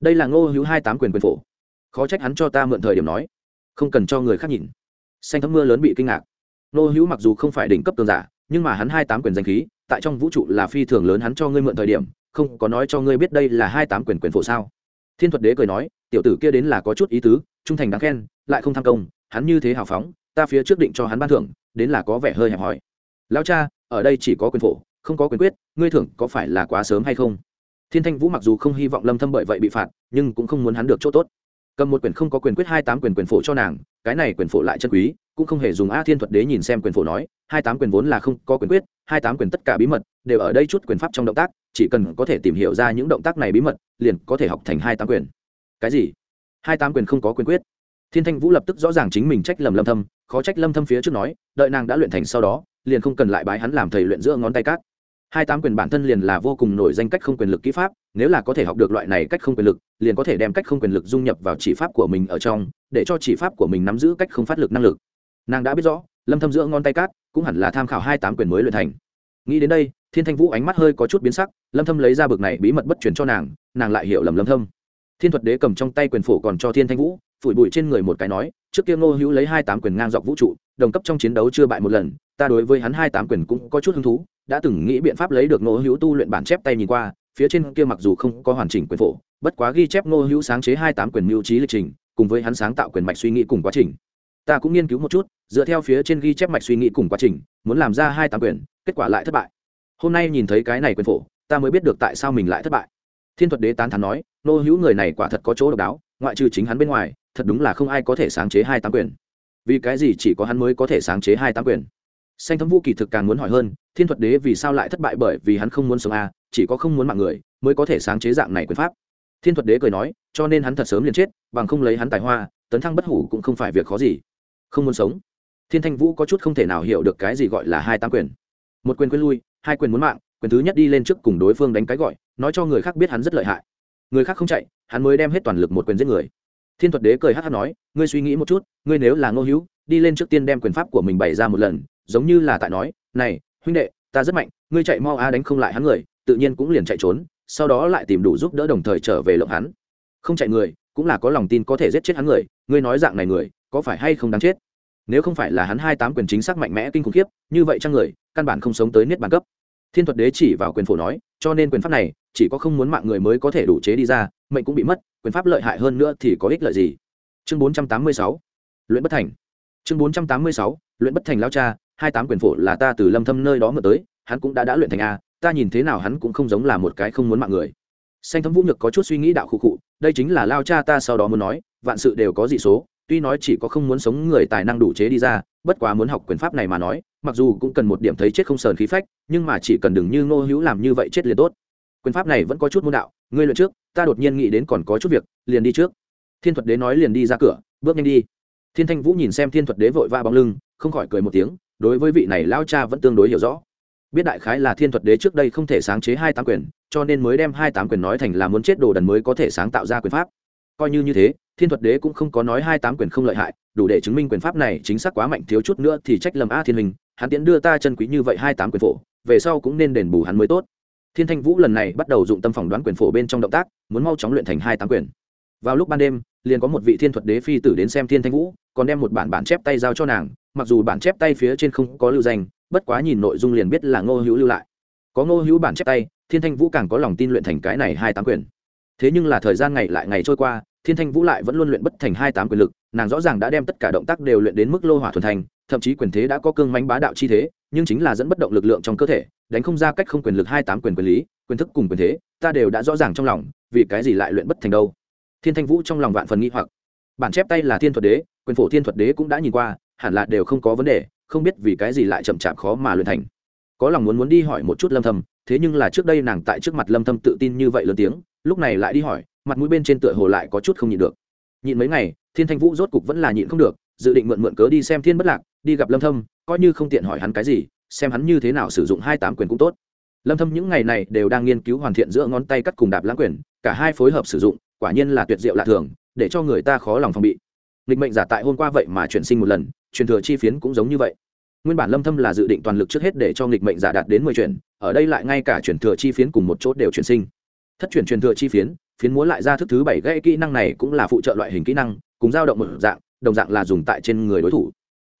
đây là ngô hữu hai tám quyền quyền phổ. Khó trách hắn cho ta mượn thời điểm nói. Không cần cho người khác nhìn. Xanh thấm mưa lớn bị kinh ngạc. Ngô hữu mặc dù không phải đỉnh cấp cường giả, nhưng mà hắn hai tám quyền danh khí, tại trong vũ trụ là phi thường lớn, hắn cho ngươi mượn thời điểm, không có nói cho ngươi biết đây là hai tám quyền quyền phổ sao? Thiên thuật đế cười nói, tiểu tử kia đến là có chút ý tứ, trung thành đáng khen, lại không tham công, hắn như thế hào phóng, ta phía trước định cho hắn ban thưởng, đến là có vẻ hơi hẹp hòi. Lao cha, ở đây chỉ có quyền phổ, không có quyền quyết, ngươi thưởng có phải là quá sớm hay không? Thiên thanh vũ mặc dù không hy vọng lâm thâm bởi vậy bị phạt, nhưng cũng không muốn hắn được chỗ tốt. Cầm một quyền không có quyền quyết hai tám quyền quyền phổ cho nàng, cái này quyền phổ lại chân quý, cũng không hề dùng a thiên thuật đế nhìn xem quyền phổ nói hai tám quyền vốn là không có quyền quyết, hai tám quyền tất cả bí mật đều ở đây chút quyền pháp trong động tác, chỉ cần có thể tìm hiểu ra những động tác này bí mật, liền có thể học thành hai tám quyền. Cái gì? Hai tám quyền không có quyền quyết. Thiên thanh vũ lập tức rõ ràng chính mình trách lầm lâm thâm, khó trách lâm thâm phía trước nói, đợi nàng đã luyện thành sau đó, liền không cần lại bái hắn làm thầy luyện giữa ngón tay cát. Hai tám quyền bản thân liền là vô cùng nổi danh cách không quyền lực kỹ pháp, nếu là có thể học được loại này cách không quyền lực, liền có thể đem cách không quyền lực dung nhập vào chỉ pháp của mình ở trong, để cho chỉ pháp của mình nắm giữ cách không phát lực năng lực. Nàng đã biết rõ, lâm thâm giữa ngón tay cát cũng hẳn là tham khảo hai tám quyền mới luyện thành. Nghĩ đến đây, thiên thanh vũ ánh mắt hơi có chút biến sắc, lâm thâm lấy ra bực này bí mật bất truyền cho nàng nàng lại hiểu lầm lâm thâm. Thiên thuật đế cầm trong tay quyền phổ còn cho thiên thanh vũ, phủi bụi trên người một cái nói, trước kia ngô hữu lấy hai tám quyền ngang dọc vũ trụ, đồng cấp trong chiến đấu chưa bại một lần, ta đối với hắn hai tám quyền cũng có chút hứng thú, đã từng nghĩ biện pháp lấy được ngô hữu tu luyện bản chép tay nhìn qua, phía trên kia mặc dù không có hoàn chỉnh quyền phổ, bất quá ghi chép ngô hữu sáng chế hai tám quyền mưu trí lịch trình, cùng với hắn sáng tạo quyền mạch suy nghĩ cùng quá trình ta cũng nghiên cứu một chút dựa theo phía trên ghi chép mạch suy nghĩ cùng quá trình muốn làm ra hai tám quyền kết quả lại thất bại. Hôm nay nhìn thấy cái này quyền phổ ta mới biết được tại sao mình lại thất bại. Thiên thuật đế tán thắn nói nô hữu người này quả thật có chỗ độc đáo ngoại trừ chính hắn bên ngoài thật đúng là không ai có thể sáng chế hai tám quyền. Vì cái gì chỉ có hắn mới có thể sáng chế hai tám quyền? Xanh thấm vũ kỳ thực càng muốn hỏi hơn thiên thuật đế vì sao lại thất bại bởi vì hắn không muốn sống a à, chỉ có không muốn mạng người mới có thể sáng chế dạng này quyền pháp? Thiên thuật đế cười nói cho nên hắn thật sớm liền chết bằng không lấy hắn tài hoa tấn thăng bất hủ cũng không phải việc khó gì không muốn sống. Thiên thanh vũ có chút không thể nào hiểu được cái gì gọi là hai tam quyền. Một quyền quên lui, hai quyền muốn mạng, quyền thứ nhất đi lên trước cùng đối phương đánh cái gọi, nói cho người khác biết hắn rất lợi hại. Người khác không chạy, hắn mới đem hết toàn lực một quyền giết người. Thiên thuật đế cười hát hát nói, ngươi suy nghĩ một chút, ngươi nếu là ngô hữu, đi lên trước tiên đem quyền pháp của mình bày ra một lần, giống như là tại nói, này, huynh đệ, ta rất mạnh, ngươi chạy mau a đánh không lại hắn người, tự nhiên cũng liền chạy trốn, sau đó lại tìm đủ giúp đỡ đồng thời trở về lộng hắn. Không chạy người, cũng là có lòng tin có thể giết chết hắn người, ngươi nói dạng này người có phải hay không đáng chết? Nếu không phải là hắn hai tám quyền chính xác mạnh mẽ kinh khủng khiếp, như vậy trang người, căn bản không sống tới niết bàn cấp. Thiên thuật đế chỉ vào quyền phổ nói, cho nên quyền pháp này, chỉ có không muốn mạng người mới có thể đủ chế đi ra, mệnh cũng bị mất, quyền pháp lợi hại hơn nữa thì có ích lợi gì? Chương bốn trăm tám mươi sáu, luyện bất thành. Chương bốn trăm tám mươi sáu, luyện bất thành lao cha, hai tám quyền phổ là ta từ lâm thâm nơi đó mở tới, hắn cũng đã đã luyện thành a, ta nhìn thế nào hắn cũng không giống là một cái không muốn mạng người. Xanh thấm vũ nhược có chút suy nghĩ đạo khu cụ đây chính là lao cha ta sau đó muốn nói, vạn sự đều có dị số tuy nói chỉ có không muốn sống người tài năng đủ chế đi ra, bất quá muốn học quyền pháp này mà nói, mặc dù cũng cần một điểm thấy chết không sờn khí phách, nhưng mà chỉ cần đừng như ngô hữu làm như vậy chết liền tốt. Quyền pháp này vẫn có chút môn đạo, ngươi luyện trước, ta đột nhiên nghĩ đến còn có chút việc, liền đi trước. Thiên thuật đế nói liền đi ra cửa, bước nhanh đi. Thiên thanh vũ nhìn xem thiên thuật đế vội va bóng lưng, không khỏi cười một tiếng, đối với vị này lao cha vẫn tương đối hiểu rõ. Biết đại khái là thiên thuật đế trước đây không thể sáng chế hai tám quyền, cho nên mới đem hai tám quyền nói thành là muốn chết đồ đần mới có thể sáng tạo ra quyền pháp. Coi như như thế thiên thuật đế cũng không có nói hai tám quyền không lợi hại, đủ để chứng minh quyền pháp này chính xác quá mạnh, thiếu chút nữa thì trách lầm a thiên hình hắn tiễn đưa ta chân quý như vậy hai tám quyền phổ, về sau cũng nên đền bù hắn mới tốt. Thiên thanh vũ lần này bắt đầu dụng tâm phỏng đoán quyền phổ bên trong động tác, muốn mau chóng luyện thành hai tám quyền. Vào lúc ban đêm, liền có một vị thiên thuật đế phi tử đến xem thiên thanh vũ, còn đem một bản bản chép tay giao cho nàng, mặc dù bản chép tay phía trên không có lưu danh, bất quá nhìn nội dung liền biết là ngô hữu lưu lại. Có ngô hữu bản chép tay, thiên thanh vũ càng có lòng tin luyện thành cái này hai tám quyền. Thế nhưng là thời gian ngày lại ngày trôi qua thiên thanh vũ lại vẫn luôn luyện bất thành hai tám quyền lực nàng rõ ràng đã đem tất cả động tác đều luyện đến mức lô hỏa thuần thành thậm chí quyền thế đã có cương mánh bá đạo chi thế nhưng chính là dẫn bất động lực lượng trong cơ thể đánh không ra cách không quyền lực hai tám quyền quyền lý quyền thức cùng quyền thế ta đều đã rõ ràng trong lòng vì cái gì lại luyện bất thành đâu. Thiên thanh vũ trong lòng vạn phần nghĩ hoặc. Bản chép tay là thiên thuật đế quyền phổ thiên thuật đế cũng đã nhìn qua hẳn là đều không có vấn đề không biết vì cái gì lại chậm chạp khó mà luyện thành. Có lòng muốn muốn đi hỏi một chút lâm Thầm, thế nhưng là trước đây nàng tại trước mặt lâm thâm tự tin như vậy lớn tiếng lúc này lại đi hỏi, mặt mũi bên trên tựa hồ lại có chút không nhịn được. Nhịn mấy ngày, thiên thanh vũ rốt cục vẫn là nhịn không được, dự định mượn mượn cớ đi xem thiên bất lạc, đi gặp lâm thâm, coi như không tiện hỏi hắn cái gì, xem hắn như thế nào sử dụng hai tám quyền cũng tốt. Lâm thâm những ngày này đều đang nghiên cứu hoàn thiện giữa ngón tay cắt cùng đạp lãng quyền, cả hai phối hợp sử dụng, quả nhiên là tuyệt diệu lạ thường, để cho người ta khó lòng phòng bị. Lịch mệnh giả tại hôm qua vậy mà chuyển sinh một lần, truyền thừa chi phiến cũng giống như vậy. Nguyên bản lâm thâm là dự định toàn lực trước hết để cho nghịch mệnh giả đạt đến 10 chuyển, ở đây lại ngay cả truyền thừa chi phiến cùng một chốt đều chuyển sinh thất truyền truyền thừa chi phiến phiến múa lại ra thức thứ bảy gây kỹ năng này cũng là phụ trợ loại hình kỹ năng, cùng dao động một dạng, đồng dạng là dùng tại trên người đối thủ.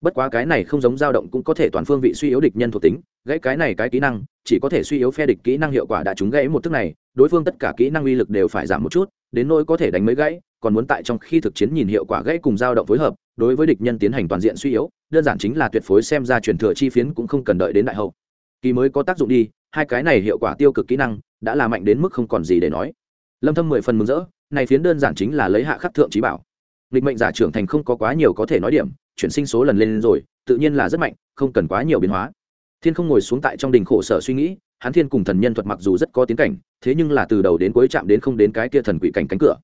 Bất quá cái này không giống dao động cũng có thể toàn phương vị suy yếu địch nhân thuộc tính, gãy cái này cái kỹ năng, chỉ có thể suy yếu phe địch kỹ năng hiệu quả đã trúng gãy một thức này, đối phương tất cả kỹ năng uy lực đều phải giảm một chút, đến nỗi có thể đánh mấy gãy, còn muốn tại trong khi thực chiến nhìn hiệu quả gãy cùng dao động phối hợp, đối với địch nhân tiến hành toàn diện suy yếu, đơn giản chính là tuyệt phối xem ra truyền thừa chi phiến cũng không cần đợi đến đại hậu. Kỳ mới có tác dụng đi, hai cái này hiệu quả tiêu cực kỹ năng đã là mạnh đến mức không còn gì để nói. Lâm thâm mười phần mừng rỡ, này phiến đơn giản chính là lấy hạ khắc thượng trí bảo. Lịch mệnh giả trưởng thành không có quá nhiều có thể nói điểm, chuyển sinh số lần lên rồi, tự nhiên là rất mạnh, không cần quá nhiều biến hóa. Thiên không ngồi xuống tại trong đình khổ sở suy nghĩ, hắn thiên cùng thần nhân thuật mặc dù rất có tiến cảnh, thế nhưng là từ đầu đến cuối chạm đến không đến cái kia thần quỷ cảnh cánh cửa.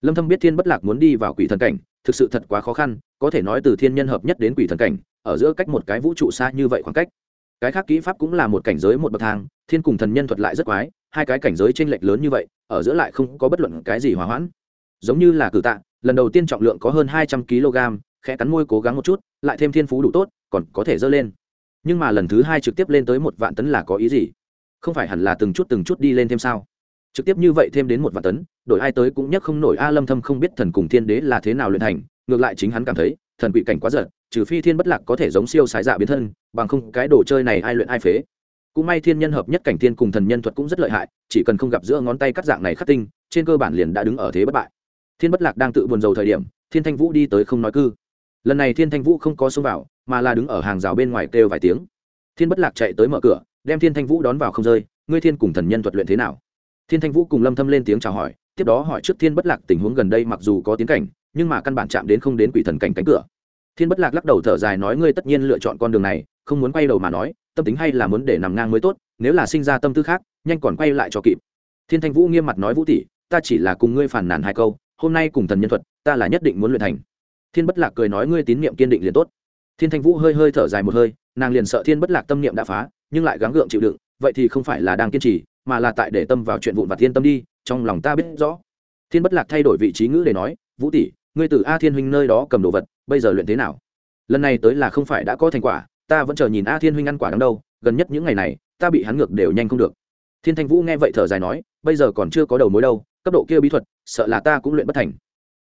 Lâm thâm biết thiên bất lạc muốn đi vào quỷ thần cảnh, thực sự thật quá khó khăn, có thể nói từ thiên nhân hợp nhất đến quỷ thần cảnh, ở giữa cách một cái vũ trụ xa như vậy khoảng cách. Cái khác kỹ pháp cũng là một cảnh giới một bậc thang, thiên cùng thần nhân thuật lại rất quái hai cái cảnh giới chênh lệch lớn như vậy, ở giữa lại không có bất luận cái gì hòa hoãn. Giống như là cử tạ, lần đầu tiên trọng lượng có hơn hai trăm kg, khẽ cắn môi cố gắng một chút, lại thêm thiên phú đủ tốt, còn có thể dơ lên. Nhưng mà lần thứ hai trực tiếp lên tới một vạn tấn là có ý gì? Không phải hẳn là từng chút từng chút đi lên thêm sao? Trực tiếp như vậy thêm đến một vạn tấn, đổi ai tới cũng nhắc không nổi a lâm thâm không biết thần cùng thiên đế là thế nào luyện thành, ngược lại chính hắn cảm thấy, thần quỷ cảnh quá giật, trừ phi thiên bất lạc có thể giống siêu sái dạ biến thân, bằng không cái đồ chơi này ai luyện ai phế cũng may thiên nhân hợp nhất cảnh thiên cùng thần nhân thuật cũng rất lợi hại, chỉ cần không gặp giữa ngón tay cắt dạng này khắc tinh, trên cơ bản liền đã đứng ở thế bất bại. Thiên bất lạc đang tự buồn rầu thời điểm, thiên thanh vũ đi tới không nói cư. Lần này thiên thanh vũ không có xông vào, mà là đứng ở hàng rào bên ngoài kêu vài tiếng. Thiên bất lạc chạy tới mở cửa, đem thiên thanh vũ đón vào không rơi, ngươi thiên cùng thần nhân thuật luyện thế nào? Thiên thanh vũ cùng lâm thâm lên tiếng chào hỏi, tiếp đó hỏi trước thiên bất lạc tình huống gần đây mặc dù có tiến cảnh, nhưng mà căn bản chạm đến không đến quỷ thần cảnh cánh cửa. Thiên bất lạc lắc đầu thở dài nói, ngươi tất nhiên lựa chọn con đường này, không muốn quay đầu mà nói tâm tính hay là muốn để nằm ngang mới tốt, nếu là sinh ra tâm tư khác, nhanh còn quay lại cho kịp. Thiên thanh vũ nghiêm mặt nói vũ tỷ, ta chỉ là cùng ngươi phản nàn hai câu, hôm nay cùng thần nhân thuật, ta là nhất định muốn luyện thành. Thiên bất lạc cười nói ngươi tín niệm kiên định liền tốt. Thiên thanh vũ hơi hơi thở dài một hơi, nàng liền sợ thiên bất lạc tâm niệm đã phá, nhưng lại gắng gượng chịu đựng, vậy thì không phải là đang kiên trì, mà là tại để tâm vào chuyện vụn vặt thiên tâm đi, trong lòng ta biết rõ. Thiên bất lạc thay đổi vị trí ngữ để nói, vũ tỷ, ngươi từ a thiên huynh nơi đó cầm đồ vật, bây giờ luyện thế nào? Lần này tới là không phải đã có thành quả ta vẫn chờ nhìn a thiên huynh ăn quả đắng đâu, gần nhất những ngày này, ta bị hắn ngược đều nhanh không được. Thiên thanh vũ nghe vậy thở dài nói, bây giờ còn chưa có đầu mối đâu, cấp độ kia bí thuật, sợ là ta cũng luyện bất thành.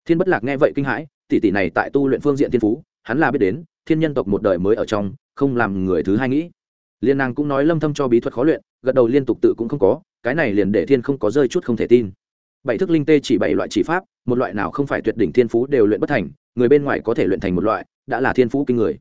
Thiên bất lạc nghe vậy kinh hãi, tỷ tỷ này tại tu luyện phương diện thiên phú, hắn là biết đến, thiên nhân tộc một đời mới ở trong, không làm người thứ hai nghĩ. Liên nàng cũng nói lâm thâm cho bí thuật khó luyện, gật đầu liên tục tự cũng không có, cái này liền để thiên không có rơi chút không thể tin. Bảy thức linh tê chỉ bảy loại chỉ pháp, một loại nào không phải tuyệt đỉnh thiên phú đều luyện bất thành, người bên ngoài có thể luyện thành một loại, đã là thiên phú kinh người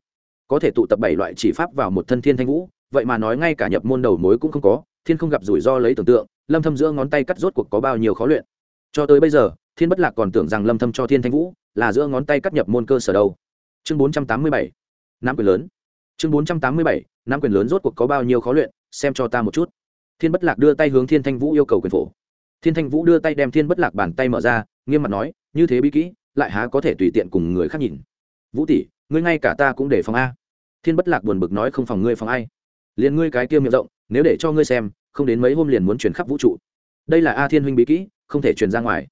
có thể tụ tập bảy loại chỉ pháp vào một thân thiên thanh vũ, vậy mà nói ngay cả nhập môn đầu mối cũng không có, thiên không gặp rủi ro lấy tưởng tượng, lâm thâm giữa ngón tay cắt rốt cuộc có bao nhiêu khó luyện. Cho tới bây giờ, thiên bất lạc còn tưởng rằng lâm thâm cho thiên thanh vũ là giữa ngón tay cắt nhập môn cơ sở đâu. Chương 487 nắm quyền lớn. Chương 487 nắm quyền lớn rốt cuộc có bao nhiêu khó luyện, xem cho ta một chút. Thiên bất lạc đưa tay hướng thiên thanh vũ yêu cầu quyền phổ. Thiên thanh vũ đưa tay đem thiên bất lạc bàn tay mở ra, nghiêm mặt nói, như thế bí kỹ, lại há có thể tùy tiện cùng người khác nhìn. Vũ tỷ ngươi ngay cả ta cũng để phòng a. Thiên bất lạc buồn bực nói không phòng ngươi phòng ai? Liền ngươi cái kia miệng rộng, nếu để cho ngươi xem, không đến mấy hôm liền muốn chuyển khắp vũ trụ. Đây là a thiên huynh bí kỹ, không thể truyền ra ngoài.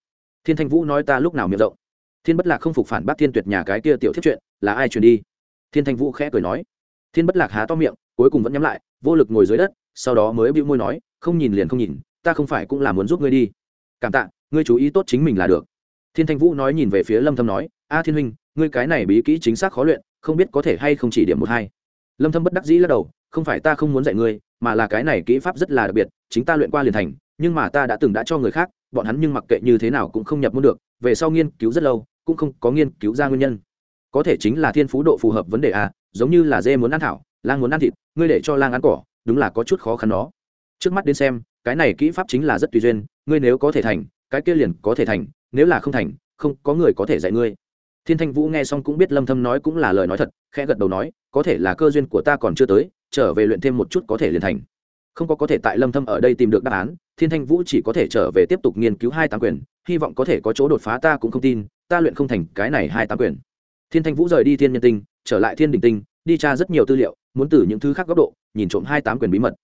Thiên thanh vũ nói ta lúc nào miệng rộng? Thiên bất lạc không phục phản bác thiên tuyệt nhà cái kia tiểu thiết chuyện, là ai truyền đi? Thiên thanh vũ khẽ cười nói. Thiên bất lạc há to miệng, cuối cùng vẫn nhắm lại, vô lực ngồi dưới đất, sau đó mới bĩu môi nói, không nhìn liền không nhìn, ta không phải cũng là muốn giúp ngươi đi. Cảm tạ, ngươi chú ý tốt chính mình là được. Thiên thanh vũ nói nhìn về phía lâm thâm nói, a thiên huynh ngươi cái này bí kỹ chính xác khó luyện, không biết có thể hay không chỉ điểm một hai. Lâm thâm bất đắc dĩ lắc đầu, không phải ta không muốn dạy ngươi, mà là cái này kỹ pháp rất là đặc biệt, chính ta luyện qua liền thành, nhưng mà ta đã từng đã cho người khác, bọn hắn nhưng mặc kệ như thế nào cũng không nhập môn được, về sau nghiên cứu rất lâu, cũng không có nghiên cứu ra nguyên nhân. Có thể chính là thiên phú độ phù hợp vấn đề a giống như là dê muốn ăn thảo, lang muốn ăn thịt, ngươi để cho lang ăn cỏ, đúng là có chút khó khăn đó. Trước mắt đến xem, cái này kỹ pháp chính là rất tùy duyên, ngươi nếu có thể thành, cái kia liền có thể thành, nếu là không thành, không có người có thể dạy ngươi thiên thanh vũ nghe xong cũng biết lâm thâm nói cũng là lời nói thật, khẽ gật đầu nói, có thể là cơ duyên của ta còn chưa tới, trở về luyện thêm một chút có thể liền thành. Không có có thể tại lâm thâm ở đây tìm được đáp án, thiên thanh vũ chỉ có thể trở về tiếp tục nghiên cứu hai tám quyền, hy vọng có thể có chỗ đột phá ta cũng không tin, ta luyện không thành cái này hai tám quyền. Thiên thanh vũ rời đi thiên nhân tinh, trở lại thiên đình tinh, đi tra rất nhiều tư liệu, muốn từ những thứ khác góc độ, nhìn trộm hai tám quyền bí mật.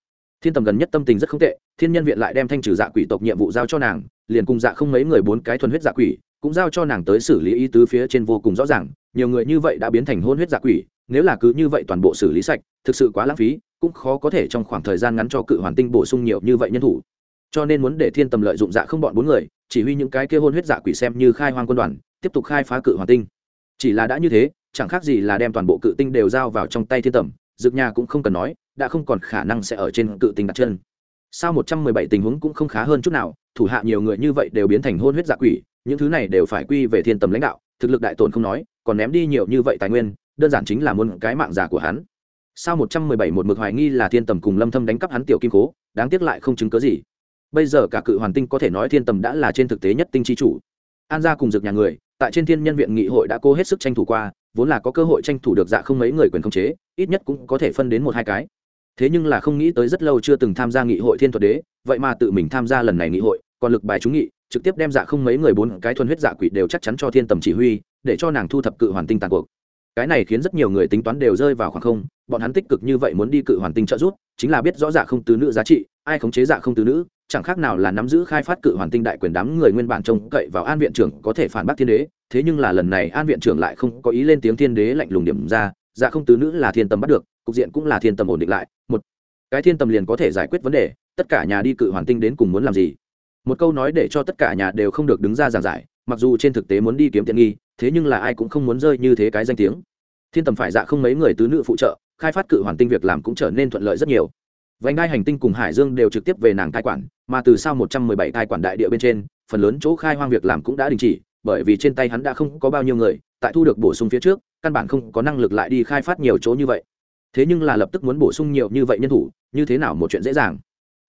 Thiên tầm gần nhất tâm tình rất không tệ, thiên nhân viện lại đem thanh trừ dạ quỷ tộc nhiệm vụ giao cho nàng, liền cùng dạ không mấy người bốn cái thuần huyết dạ quỷ cũng giao cho nàng tới xử lý ý tứ phía trên vô cùng rõ ràng, nhiều người như vậy đã biến thành hôn huyết giả quỷ, nếu là cứ như vậy toàn bộ xử lý sạch, thực sự quá lãng phí, cũng khó có thể trong khoảng thời gian ngắn cho cự hoàn tinh bổ sung nhiều như vậy nhân thủ. Cho nên muốn để thiên tầm lợi dụng dạ không bọn bốn người, chỉ huy những cái kia hôn huyết dạ quỷ xem như khai hoang quân đoàn, tiếp tục khai phá cự hoàn tinh. Chỉ là đã như thế, chẳng khác gì là đem toàn bộ cự tinh đều giao vào trong tay thiên tầm dược nhà cũng không cần nói, đã không còn khả năng sẽ ở trên cự tinh đặt chân. Sao một trăm mười bảy tình huống cũng không khá hơn chút nào, thủ hạ nhiều người như vậy đều biến thành hôn huyết dạ quỷ những thứ này đều phải quy về thiên tầm lãnh đạo, thực lực đại tổn không nói, còn ném đi nhiều như vậy tài nguyên, đơn giản chính là muốn cái mạng giả của hắn. Sao một trăm mười bảy một mực hoài nghi là thiên tầm cùng lâm thâm đánh cắp hắn tiểu kim cố đáng tiếc lại không chứng cớ gì. Bây giờ cả cự hoàn tinh có thể nói thiên tầm đã là trên thực tế nhất tinh chi chủ. An gia cùng dược nhà người, tại trên thiên nhân viện nghị hội đã cố hết sức tranh thủ qua, vốn là có cơ hội tranh thủ được dạ không mấy người quyền khống chế, ít nhất cũng có thể phân đến một hai cái. Thế nhưng là không nghĩ tới rất lâu chưa từng tham gia nghị hội thiên thuật đế, vậy mà tự mình tham gia lần này nghị hội, còn lực bài trúng nghị trực tiếp đem dạ không mấy người bốn cái thuần huyết dạ quỷ đều chắc chắn cho thiên tầm chỉ huy, để cho nàng thu thập cự hoàn tinh tàn cuộc. Cái này khiến rất nhiều người tính toán đều rơi vào khoảng không, bọn hắn tích cực như vậy muốn đi cự hoàn tinh trợ giúp, chính là biết rõ dạ không tứ nữ giá trị, ai khống chế dạ không tứ nữ, chẳng khác nào là nắm giữ khai phát cự hoàn tinh đại quyền đám người nguyên bản trông cậy vào an viện trưởng có thể phản bác thiên đế, thế nhưng là lần này an viện trưởng lại không có ý lên tiếng thiên đế lạnh lùng điểm ra dạ không tứ nữ là thiên tầm bắt được, cục diện cũng là thiên tầm ổn định lại, một cái thiên tầm liền có thể giải quyết vấn đề, tất cả nhà đi cự hoàn tinh đến cùng muốn làm gì? Một câu nói để cho tất cả nhà đều không được đứng ra giảng giải, mặc dù trên thực tế muốn đi kiếm tiện nghi, thế nhưng là ai cũng không muốn rơi như thế cái danh tiếng. Thiên tầm phải dạ không mấy người tứ nữ phụ trợ, khai phát cự hoàn tinh việc làm cũng trở nên thuận lợi rất nhiều. Vành đai hành tinh cùng hải dương đều trực tiếp về nàng cai quản, mà từ sau một trăm mười bảy cai quản đại địa bên trên, phần lớn chỗ khai hoang việc làm cũng đã đình chỉ, bởi vì trên tay hắn đã không có bao nhiêu người, tại thu được bổ sung phía trước, căn bản không có năng lực lại đi khai phát nhiều chỗ như vậy. Thế nhưng là lập tức muốn bổ sung nhiều như vậy nhân thủ, như thế nào một chuyện dễ dàng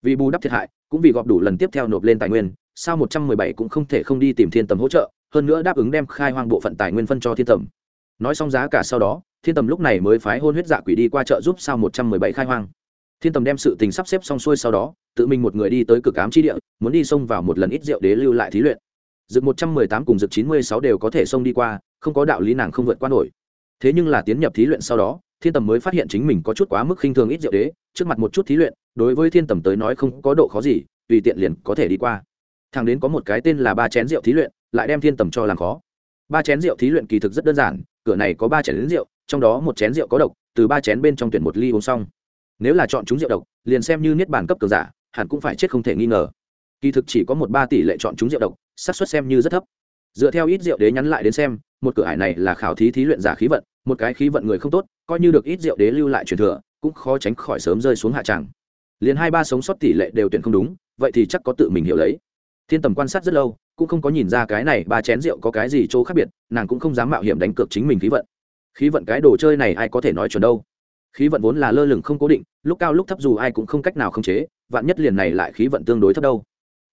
vì bù đắp thiệt hại, cũng vì gọp đủ lần tiếp theo nộp lên tài nguyên, sao một trăm mười bảy cũng không thể không đi tìm thiên tầm hỗ trợ, hơn nữa đáp ứng đem khai hoang bộ phận tài nguyên phân cho thiên tầm. Nói xong giá cả sau đó, thiên tầm lúc này mới phái hôn huyết dạ quỷ đi qua chợ giúp sao một trăm mười bảy khai hoang. Thiên tầm đem sự tình sắp xếp xong xuôi sau đó, tự mình một người đi tới cực ám chi địa, muốn đi xông vào một lần ít rượu đế lưu lại thí luyện. Dực một trăm mười tám cùng dực chín mươi sáu đều có thể xông đi qua, không có đạo lý nàng không vượt qua nổi. Thế nhưng là tiến nhập thí luyện sau đó, thiên tầm mới phát hiện chính mình có chút quá mức khinh thường ít rượu đế, trước mặt một chút thí luyện đối với thiên tầm tới nói không có độ khó gì, tùy tiện liền có thể đi qua. Thằng đến có một cái tên là ba chén rượu thí luyện, lại đem thiên tầm cho làm khó. Ba chén rượu thí luyện kỳ thực rất đơn giản, cửa này có ba chén rượu, trong đó một chén rượu có độc, từ ba chén bên trong tuyển một ly uống xong. Nếu là chọn chúng rượu độc, liền xem như niết bàn cấp cường giả, hẳn cũng phải chết không thể nghi ngờ. Kỳ thực chỉ có một ba tỷ lệ chọn chúng rượu độc, xác suất xem như rất thấp. Dựa theo ít rượu đế nhắn lại đến xem, một cửa hải này là khảo thí thí luyện giả khí vận, một cái khí vận người không tốt, coi như được ít rượu đế lưu lại truyền thừa, cũng khó tránh khỏi sớm rơi xuống hạ tràng liền hai ba sống sót tỷ lệ đều tuyển không đúng, vậy thì chắc có tự mình hiểu lấy. Thiên tầm quan sát rất lâu, cũng không có nhìn ra cái này ba chén rượu có cái gì chỗ khác biệt, nàng cũng không dám mạo hiểm đánh cược chính mình khí vận. Khí vận cái đồ chơi này ai có thể nói chuẩn đâu? Khí vận vốn là lơ lửng không cố định, lúc cao lúc thấp dù ai cũng không cách nào khống chế, vạn nhất liền này lại khí vận tương đối thấp đâu.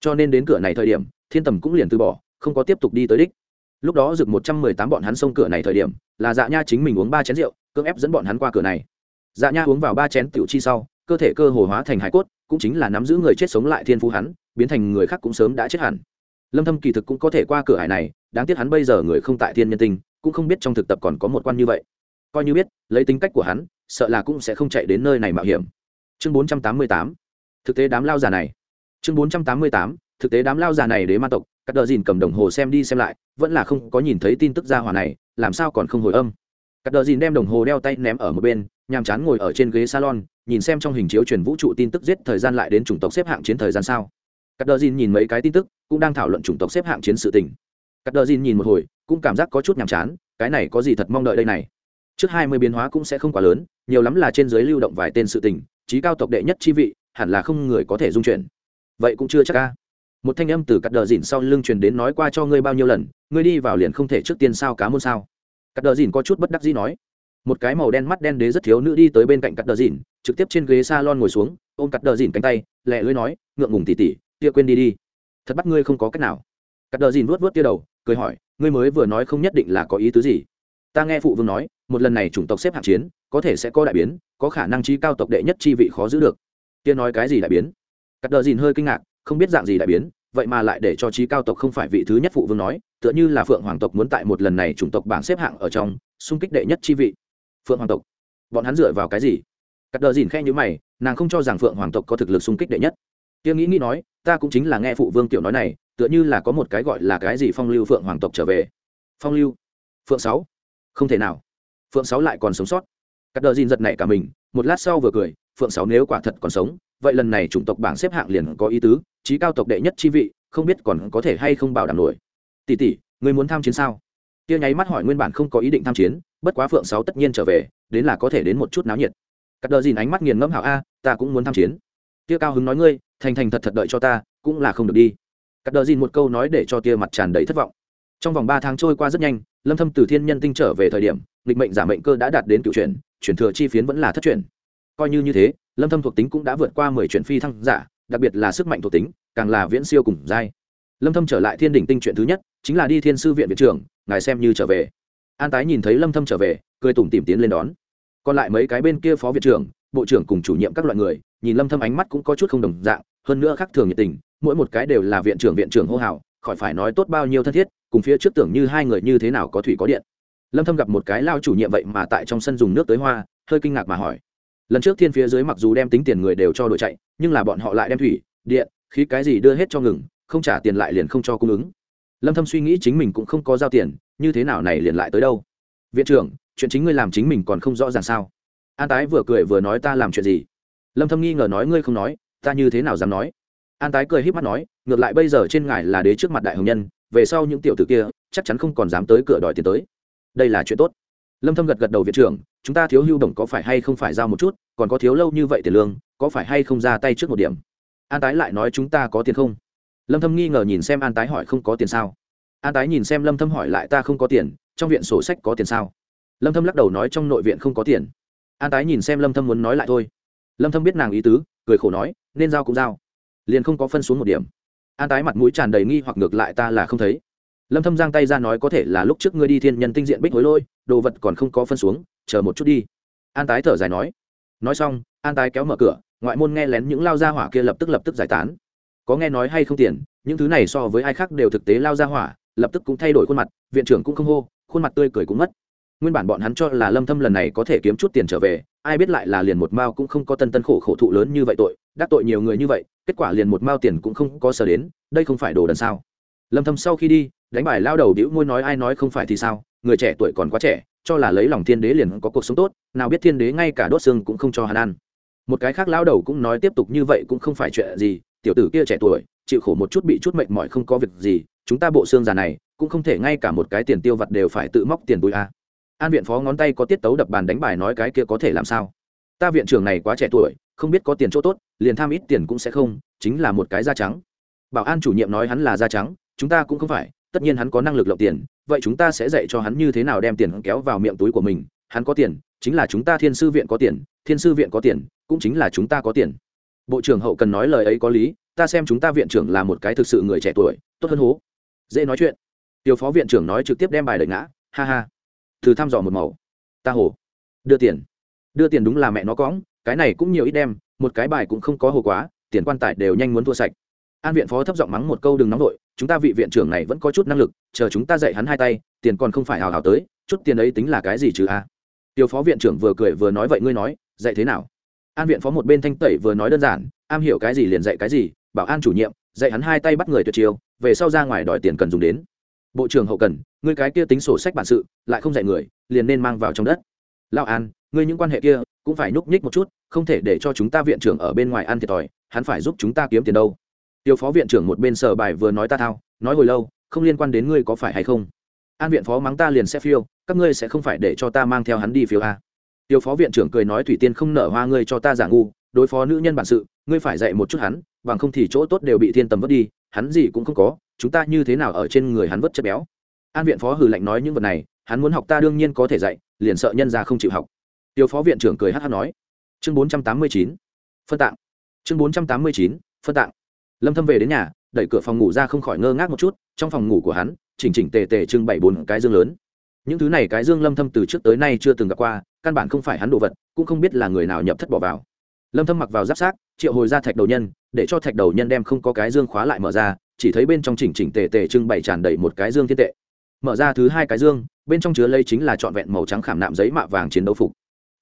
Cho nên đến cửa này thời điểm, thiên tầm cũng liền từ bỏ, không có tiếp tục đi tới đích. Lúc đó rực một trăm mười tám bọn hắn xông cửa này thời điểm, là dạ nha chính mình uống ba chén rượu, cưỡng ép dẫn bọn hắn qua cửa này. Dạ nha uống vào ba chén tiểu chi sau cơ thể cơ hồ hóa thành hải cốt, cũng chính là nắm giữ người chết sống lại thiên phú hắn, biến thành người khác cũng sớm đã chết hẳn. Lâm thâm kỳ thực cũng có thể qua cửa hải này, đáng tiếc hắn bây giờ người không tại thiên nhân tinh, cũng không biết trong thực tập còn có một quan như vậy. Coi như biết, lấy tính cách của hắn, sợ là cũng sẽ không chạy đến nơi này mạo hiểm. Chương 488 thực tế đám lao già này. Chương 488 thực tế đám lao già này đế ma tộc các đờ dìn cầm đồng hồ xem đi xem lại, vẫn là không có nhìn thấy tin tức ra hỏa này, làm sao còn không hồi âm? Các đờ dìn đem đồng hồ đeo tay ném ở một bên nhàm chán ngồi ở trên ghế salon, nhìn xem trong hình chiếu truyền vũ trụ tin tức giết thời gian lại đến chủng tộc xếp hạng chiến thời gian sao. Cắt đờ dìn nhìn mấy cái tin tức, cũng đang thảo luận chủng tộc xếp hạng chiến sự tình. Cắt đờ dìn nhìn một hồi, cũng cảm giác có chút nhàm chán, cái này có gì thật mong đợi đây này? Trước hai mươi biến hóa cũng sẽ không quá lớn, nhiều lắm là trên dưới lưu động vài tên sự tình trí cao tộc đệ nhất chi vị, hẳn là không người có thể dung chuyển. Vậy cũng chưa chắc ca một thanh âm từ cắt đờ dìn sau lưng truyền đến nói qua cho ngươi bao nhiêu lần, ngươi đi vào liền không thể trước tiên sao cá môn sao. Cắt đờ dìn có chút bất đắc dĩ nói một cái màu đen mắt đen đế rất thiếu nữ đi tới bên cạnh cắt đờ dìn, trực tiếp trên ghế s a lon ngồi xuống, ôm cắt đờ dìn cánh tay, lẹ lưới nói, ngượng ngùng tỉ tỉ tia quên đi đi. Thật bắt ngươi không có cách nào. Cắt đờ dìn vuốt vuốt tia đầu, cười hỏi, ngươi mới vừa nói không nhất định là có ý tứ gì? Ta nghe phụ vương nói, một lần này chủng tộc xếp hạng chiến, có thể sẽ có đại biến, có khả năng chi cao tộc đệ nhất chi vị khó giữ được. Tia nói cái gì đại biến? Cắt đờ dìn hơi kinh ngạc, không biết dạng gì đại biến, vậy mà lại để cho trí cao tộc không phải vị thứ nhất phụ vương nói, tựa như là phượng hoàng tộc muốn tại một lần này chủng tộc bảng xếp hạng ở trong, xung kích đệ nhất chi vị phượng hoàng tộc. Bọn hắn dựa vào cái gì? Cắt đờ dìn khe nhữ mày, nàng không cho rằng phượng hoàng tộc có thực lực xung kích đệ nhất. Tiếng nghĩ nghĩ nói, ta cũng chính là nghe phụ vương tiểu nói này, tựa như là có một cái gọi là cái gì phong lưu phượng hoàng tộc trở về. Phong lưu? Phượng sáu? Không thể nào. Phượng sáu lại còn sống sót. Cắt đờ dìn giật nảy cả mình, một lát sau vừa cười, phượng sáu nếu quả thật còn sống, vậy lần này chủng tộc bảng xếp hạng liền có ý tứ trí cao tộc đệ nhất chi vị, không biết còn có thể hay không bảo đảm nổi. Tỷ tỷ người muốn tham chiến sao? Kia nháy mắt hỏi nguyên bản không có ý định tham chiến, bất quá phượng sáu tất nhiên trở về, đến là có thể đến một chút náo nhiệt. Cắt đờ dìn ánh mắt nghiền ngẫm hảo, a, ta cũng muốn tham chiến. Tia cao hứng nói, ngươi, thành thành thật thật đợi cho ta, cũng là không được đi. Cắt đờ dìn một câu nói để cho tia mặt tràn đầy thất vọng. Trong vòng ba tháng trôi qua rất nhanh, lâm thâm từ thiên nhân tinh trở về thời điểm lịch mệnh giả mệnh cơ đã đạt đến cựu chuyển chuyển thừa chi phiến vẫn là thất chuyển. Coi như như thế, lâm thâm thuộc tính cũng đã vượt qua mười chuyển phi thăng giả, đặc biệt là sức mạnh thuộc tính, càng là viễn siêu cùng giai lâm thâm trở lại thiên đỉnh tinh chuyện thứ nhất, chính là đi thiên sư viện viện trưởng, ngài xem như trở về. An tái nhìn thấy lâm thâm trở về, cười tủm tỉm tiến lên đón. Còn lại mấy cái bên kia phó viện trưởng, bộ trưởng cùng chủ nhiệm các loại người, nhìn lâm thâm ánh mắt cũng có chút không đồng dạng, hơn nữa khác thường nhiệt tình, mỗi một cái đều là viện trưởng viện trưởng hô hào, khỏi phải nói tốt bao nhiêu thân thiết, cùng phía trước tưởng như hai người như thế nào có thủy có điện. Lâm thâm gặp một cái lao chủ nhiệm vậy mà tại trong sân dùng nước tới hoa, hơi kinh ngạc mà hỏi. Lần trước thiên phía dưới mặc dù đem tính tiền người đều cho đội chạy, nhưng là bọn họ lại đem thủy, điện, khí cái gì đưa hết cho ngừng không trả tiền lại liền không cho cung ứng. Lâm thâm suy nghĩ chính mình cũng không có giao tiền, như thế nào này liền lại tới đâu? Viện trưởng, chuyện chính ngươi làm chính mình còn không rõ ràng sao? An tái vừa cười vừa nói ta làm chuyện gì? Lâm thâm nghi ngờ nói ngươi không nói, ta như thế nào dám nói? An tái cười híp mắt nói, ngược lại bây giờ trên ngài là đế trước mặt đại hồng nhân, về sau những tiểu tử kia, chắc chắn không còn dám tới cửa đòi tiền tới. Đây là chuyện tốt. Lâm thâm gật gật đầu viện trưởng, chúng ta thiếu hưu đồng có phải hay không phải giao một chút, còn có thiếu lâu như vậy tiền lương, có phải hay không ra tay trước một điểm? An tái lại nói chúng ta có tiền không? Lâm thâm nghi ngờ nhìn xem an tái hỏi không có tiền sao? An tái nhìn xem lâm thâm hỏi lại ta không có tiền, trong viện sổ sách có tiền sao? Lâm thâm lắc đầu nói trong nội viện không có tiền. An tái nhìn xem lâm thâm muốn nói lại thôi. Lâm thâm biết nàng ý tứ, cười khổ nói, nên giao cũng giao. Liền không có phân xuống một điểm. An tái mặt mũi tràn đầy nghi hoặc ngược lại ta là không thấy. Lâm thâm giang tay ra nói có thể là lúc trước ngươi đi thiên nhân tinh diện bích hối lôi, đồ vật còn không có phân xuống, chờ một chút đi. An tái thở dài nói. Nói xong, an tái kéo mở cửa, ngoại môn nghe lén những lao gia hỏa kia lập tức lập tức giải tán có nghe nói hay không tiền, những thứ này so với ai khác đều thực tế lao ra hỏa, lập tức cũng thay đổi khuôn mặt, viện trưởng cũng không hô, khuôn mặt tươi cười cũng mất. Nguyên bản bọn hắn cho là lâm thâm lần này có thể kiếm chút tiền trở về, ai biết lại là liền một mao cũng không có tân tân khổ khổ thụ lớn như vậy tội, đắc tội nhiều người như vậy, kết quả liền một mao tiền cũng không có sở đến, đây không phải đồ đần sao? Lâm thâm sau khi đi, đánh bài lao đầu đĩu môi nói ai nói không phải thì sao, người trẻ tuổi còn quá trẻ, cho là lấy lòng thiên đế liền có cuộc sống tốt, nào biết thiên đế ngay cả đốt xương cũng không cho hắn ăn. Một cái khác lao đầu cũng nói tiếp tục như vậy cũng không phải chuyện gì tiểu tử kia trẻ tuổi, chịu khổ một chút bị chút mệnh mỏi không có việc gì, chúng ta bộ xương già này, cũng không thể ngay cả một cái tiền tiêu vặt đều phải tự móc tiền túi a à. an viện phó ngón tay có tiết tấu đập bàn đánh bài nói cái kia có thể làm sao? Ta viện trưởng này quá trẻ tuổi, không biết có tiền chỗ tốt, liền tham ít tiền cũng sẽ không, chính là một cái da trắng. Bảo an chủ nhiệm nói hắn là da trắng, chúng ta cũng không phải, tất nhiên hắn có năng lực lộng tiền, vậy chúng ta sẽ dạy cho hắn như thế nào đem tiền kéo vào miệng túi của mình, hắn có tiền, chính là chúng ta thiên sư viện có tiền, thiên sư viện có tiền, cũng chính là chúng ta có tiền bộ trưởng hậu cần nói lời ấy có lý, ta xem chúng ta viện trưởng là một cái thực sự người trẻ tuổi, tốt hơn hố. Dễ nói chuyện. Tiểu phó viện trưởng nói trực tiếp đem bài đợi ngã, ha ha. Thử thăm dò một màu. Ta hồ. Đưa tiền. Đưa tiền đúng là mẹ nó cóng cái này cũng nhiều ít đem, một cái bài cũng không có hồ quá, tiền quan tài đều nhanh muốn thua sạch. An viện phó thấp giọng mắng một câu đừng nóng vội, chúng ta vị viện trưởng này vẫn có chút năng lực, chờ chúng ta dạy hắn hai tay, tiền còn không phải hào hào tới, chút tiền ấy tính là cái gì chứ a? À? tiểu phó viện trưởng vừa cười vừa nói vậy ngươi nói, dạy thế nào? An viện phó một bên thanh tẩy vừa nói đơn giản, am hiểu cái gì liền dạy cái gì, bảo an chủ nhiệm, dạy hắn hai tay bắt người tuyệt chiêu, về sau ra ngoài đòi tiền cần dùng đến. Bộ trưởng hậu cần người cái kia tính sổ sách bản sự, lại không dạy người, liền nên mang vào trong đất. Lao an người những quan hệ kia, cũng phải nhúc nhích một chút, không thể để cho chúng ta viện trưởng ở bên ngoài ăn thiệt thòi, hắn phải giúp chúng ta kiếm tiền đâu. Tiêu phó viện trưởng một bên sở bài vừa nói ta thao, nói hồi lâu, không liên quan đến ngươi có phải hay không? An viện phó mắng ta liền sẽ phiêu, các ngươi sẽ không phải để cho ta mang theo hắn đi phiếu a tiêu phó viện trưởng cười nói thủy tiên không nở hoa ngươi cho ta giả ngu, đối phó nữ nhân bản sự, ngươi phải dạy một chút hắn, bằng không thì chỗ tốt đều bị thiên tầm vứt đi, hắn gì cũng không có, chúng ta như thế nào ở trên người hắn vứt chất béo. An viện phó hừ lạnh nói những vật này, hắn muốn học ta đương nhiên có thể dạy, liền sợ nhân ra không chịu học. Tiêu phó viện trưởng cười hát hát nói. Chương bốn trăm tám mươi chín, phân tạng. Chương bốn trăm tám mươi chín, phân tạng. Lâm thâm về đến nhà, đẩy cửa phòng ngủ ra không khỏi ngơ ngác một chút, trong phòng ngủ của hắn, chỉnh chỉnh tề tề trưng bày bốn cái dương lớn. Những thứ này cái dương lâm thâm từ trước tới nay chưa từng gặp qua căn bản không phải hắn đồ vật, cũng không biết là người nào nhập thất bỏ vào. Lâm thâm mặc vào giáp sát triệu hồi ra thạch đầu nhân, để cho thạch đầu nhân đem không có cái dương khóa lại mở ra, chỉ thấy bên trong chỉnh chỉnh tề tề trưng bày tràn đầy một cái dương thiên tệ. Mở ra thứ hai cái dương, bên trong chứa lây chính là trọn vẹn màu trắng khảm nạm giấy mạ vàng chiến đấu phục.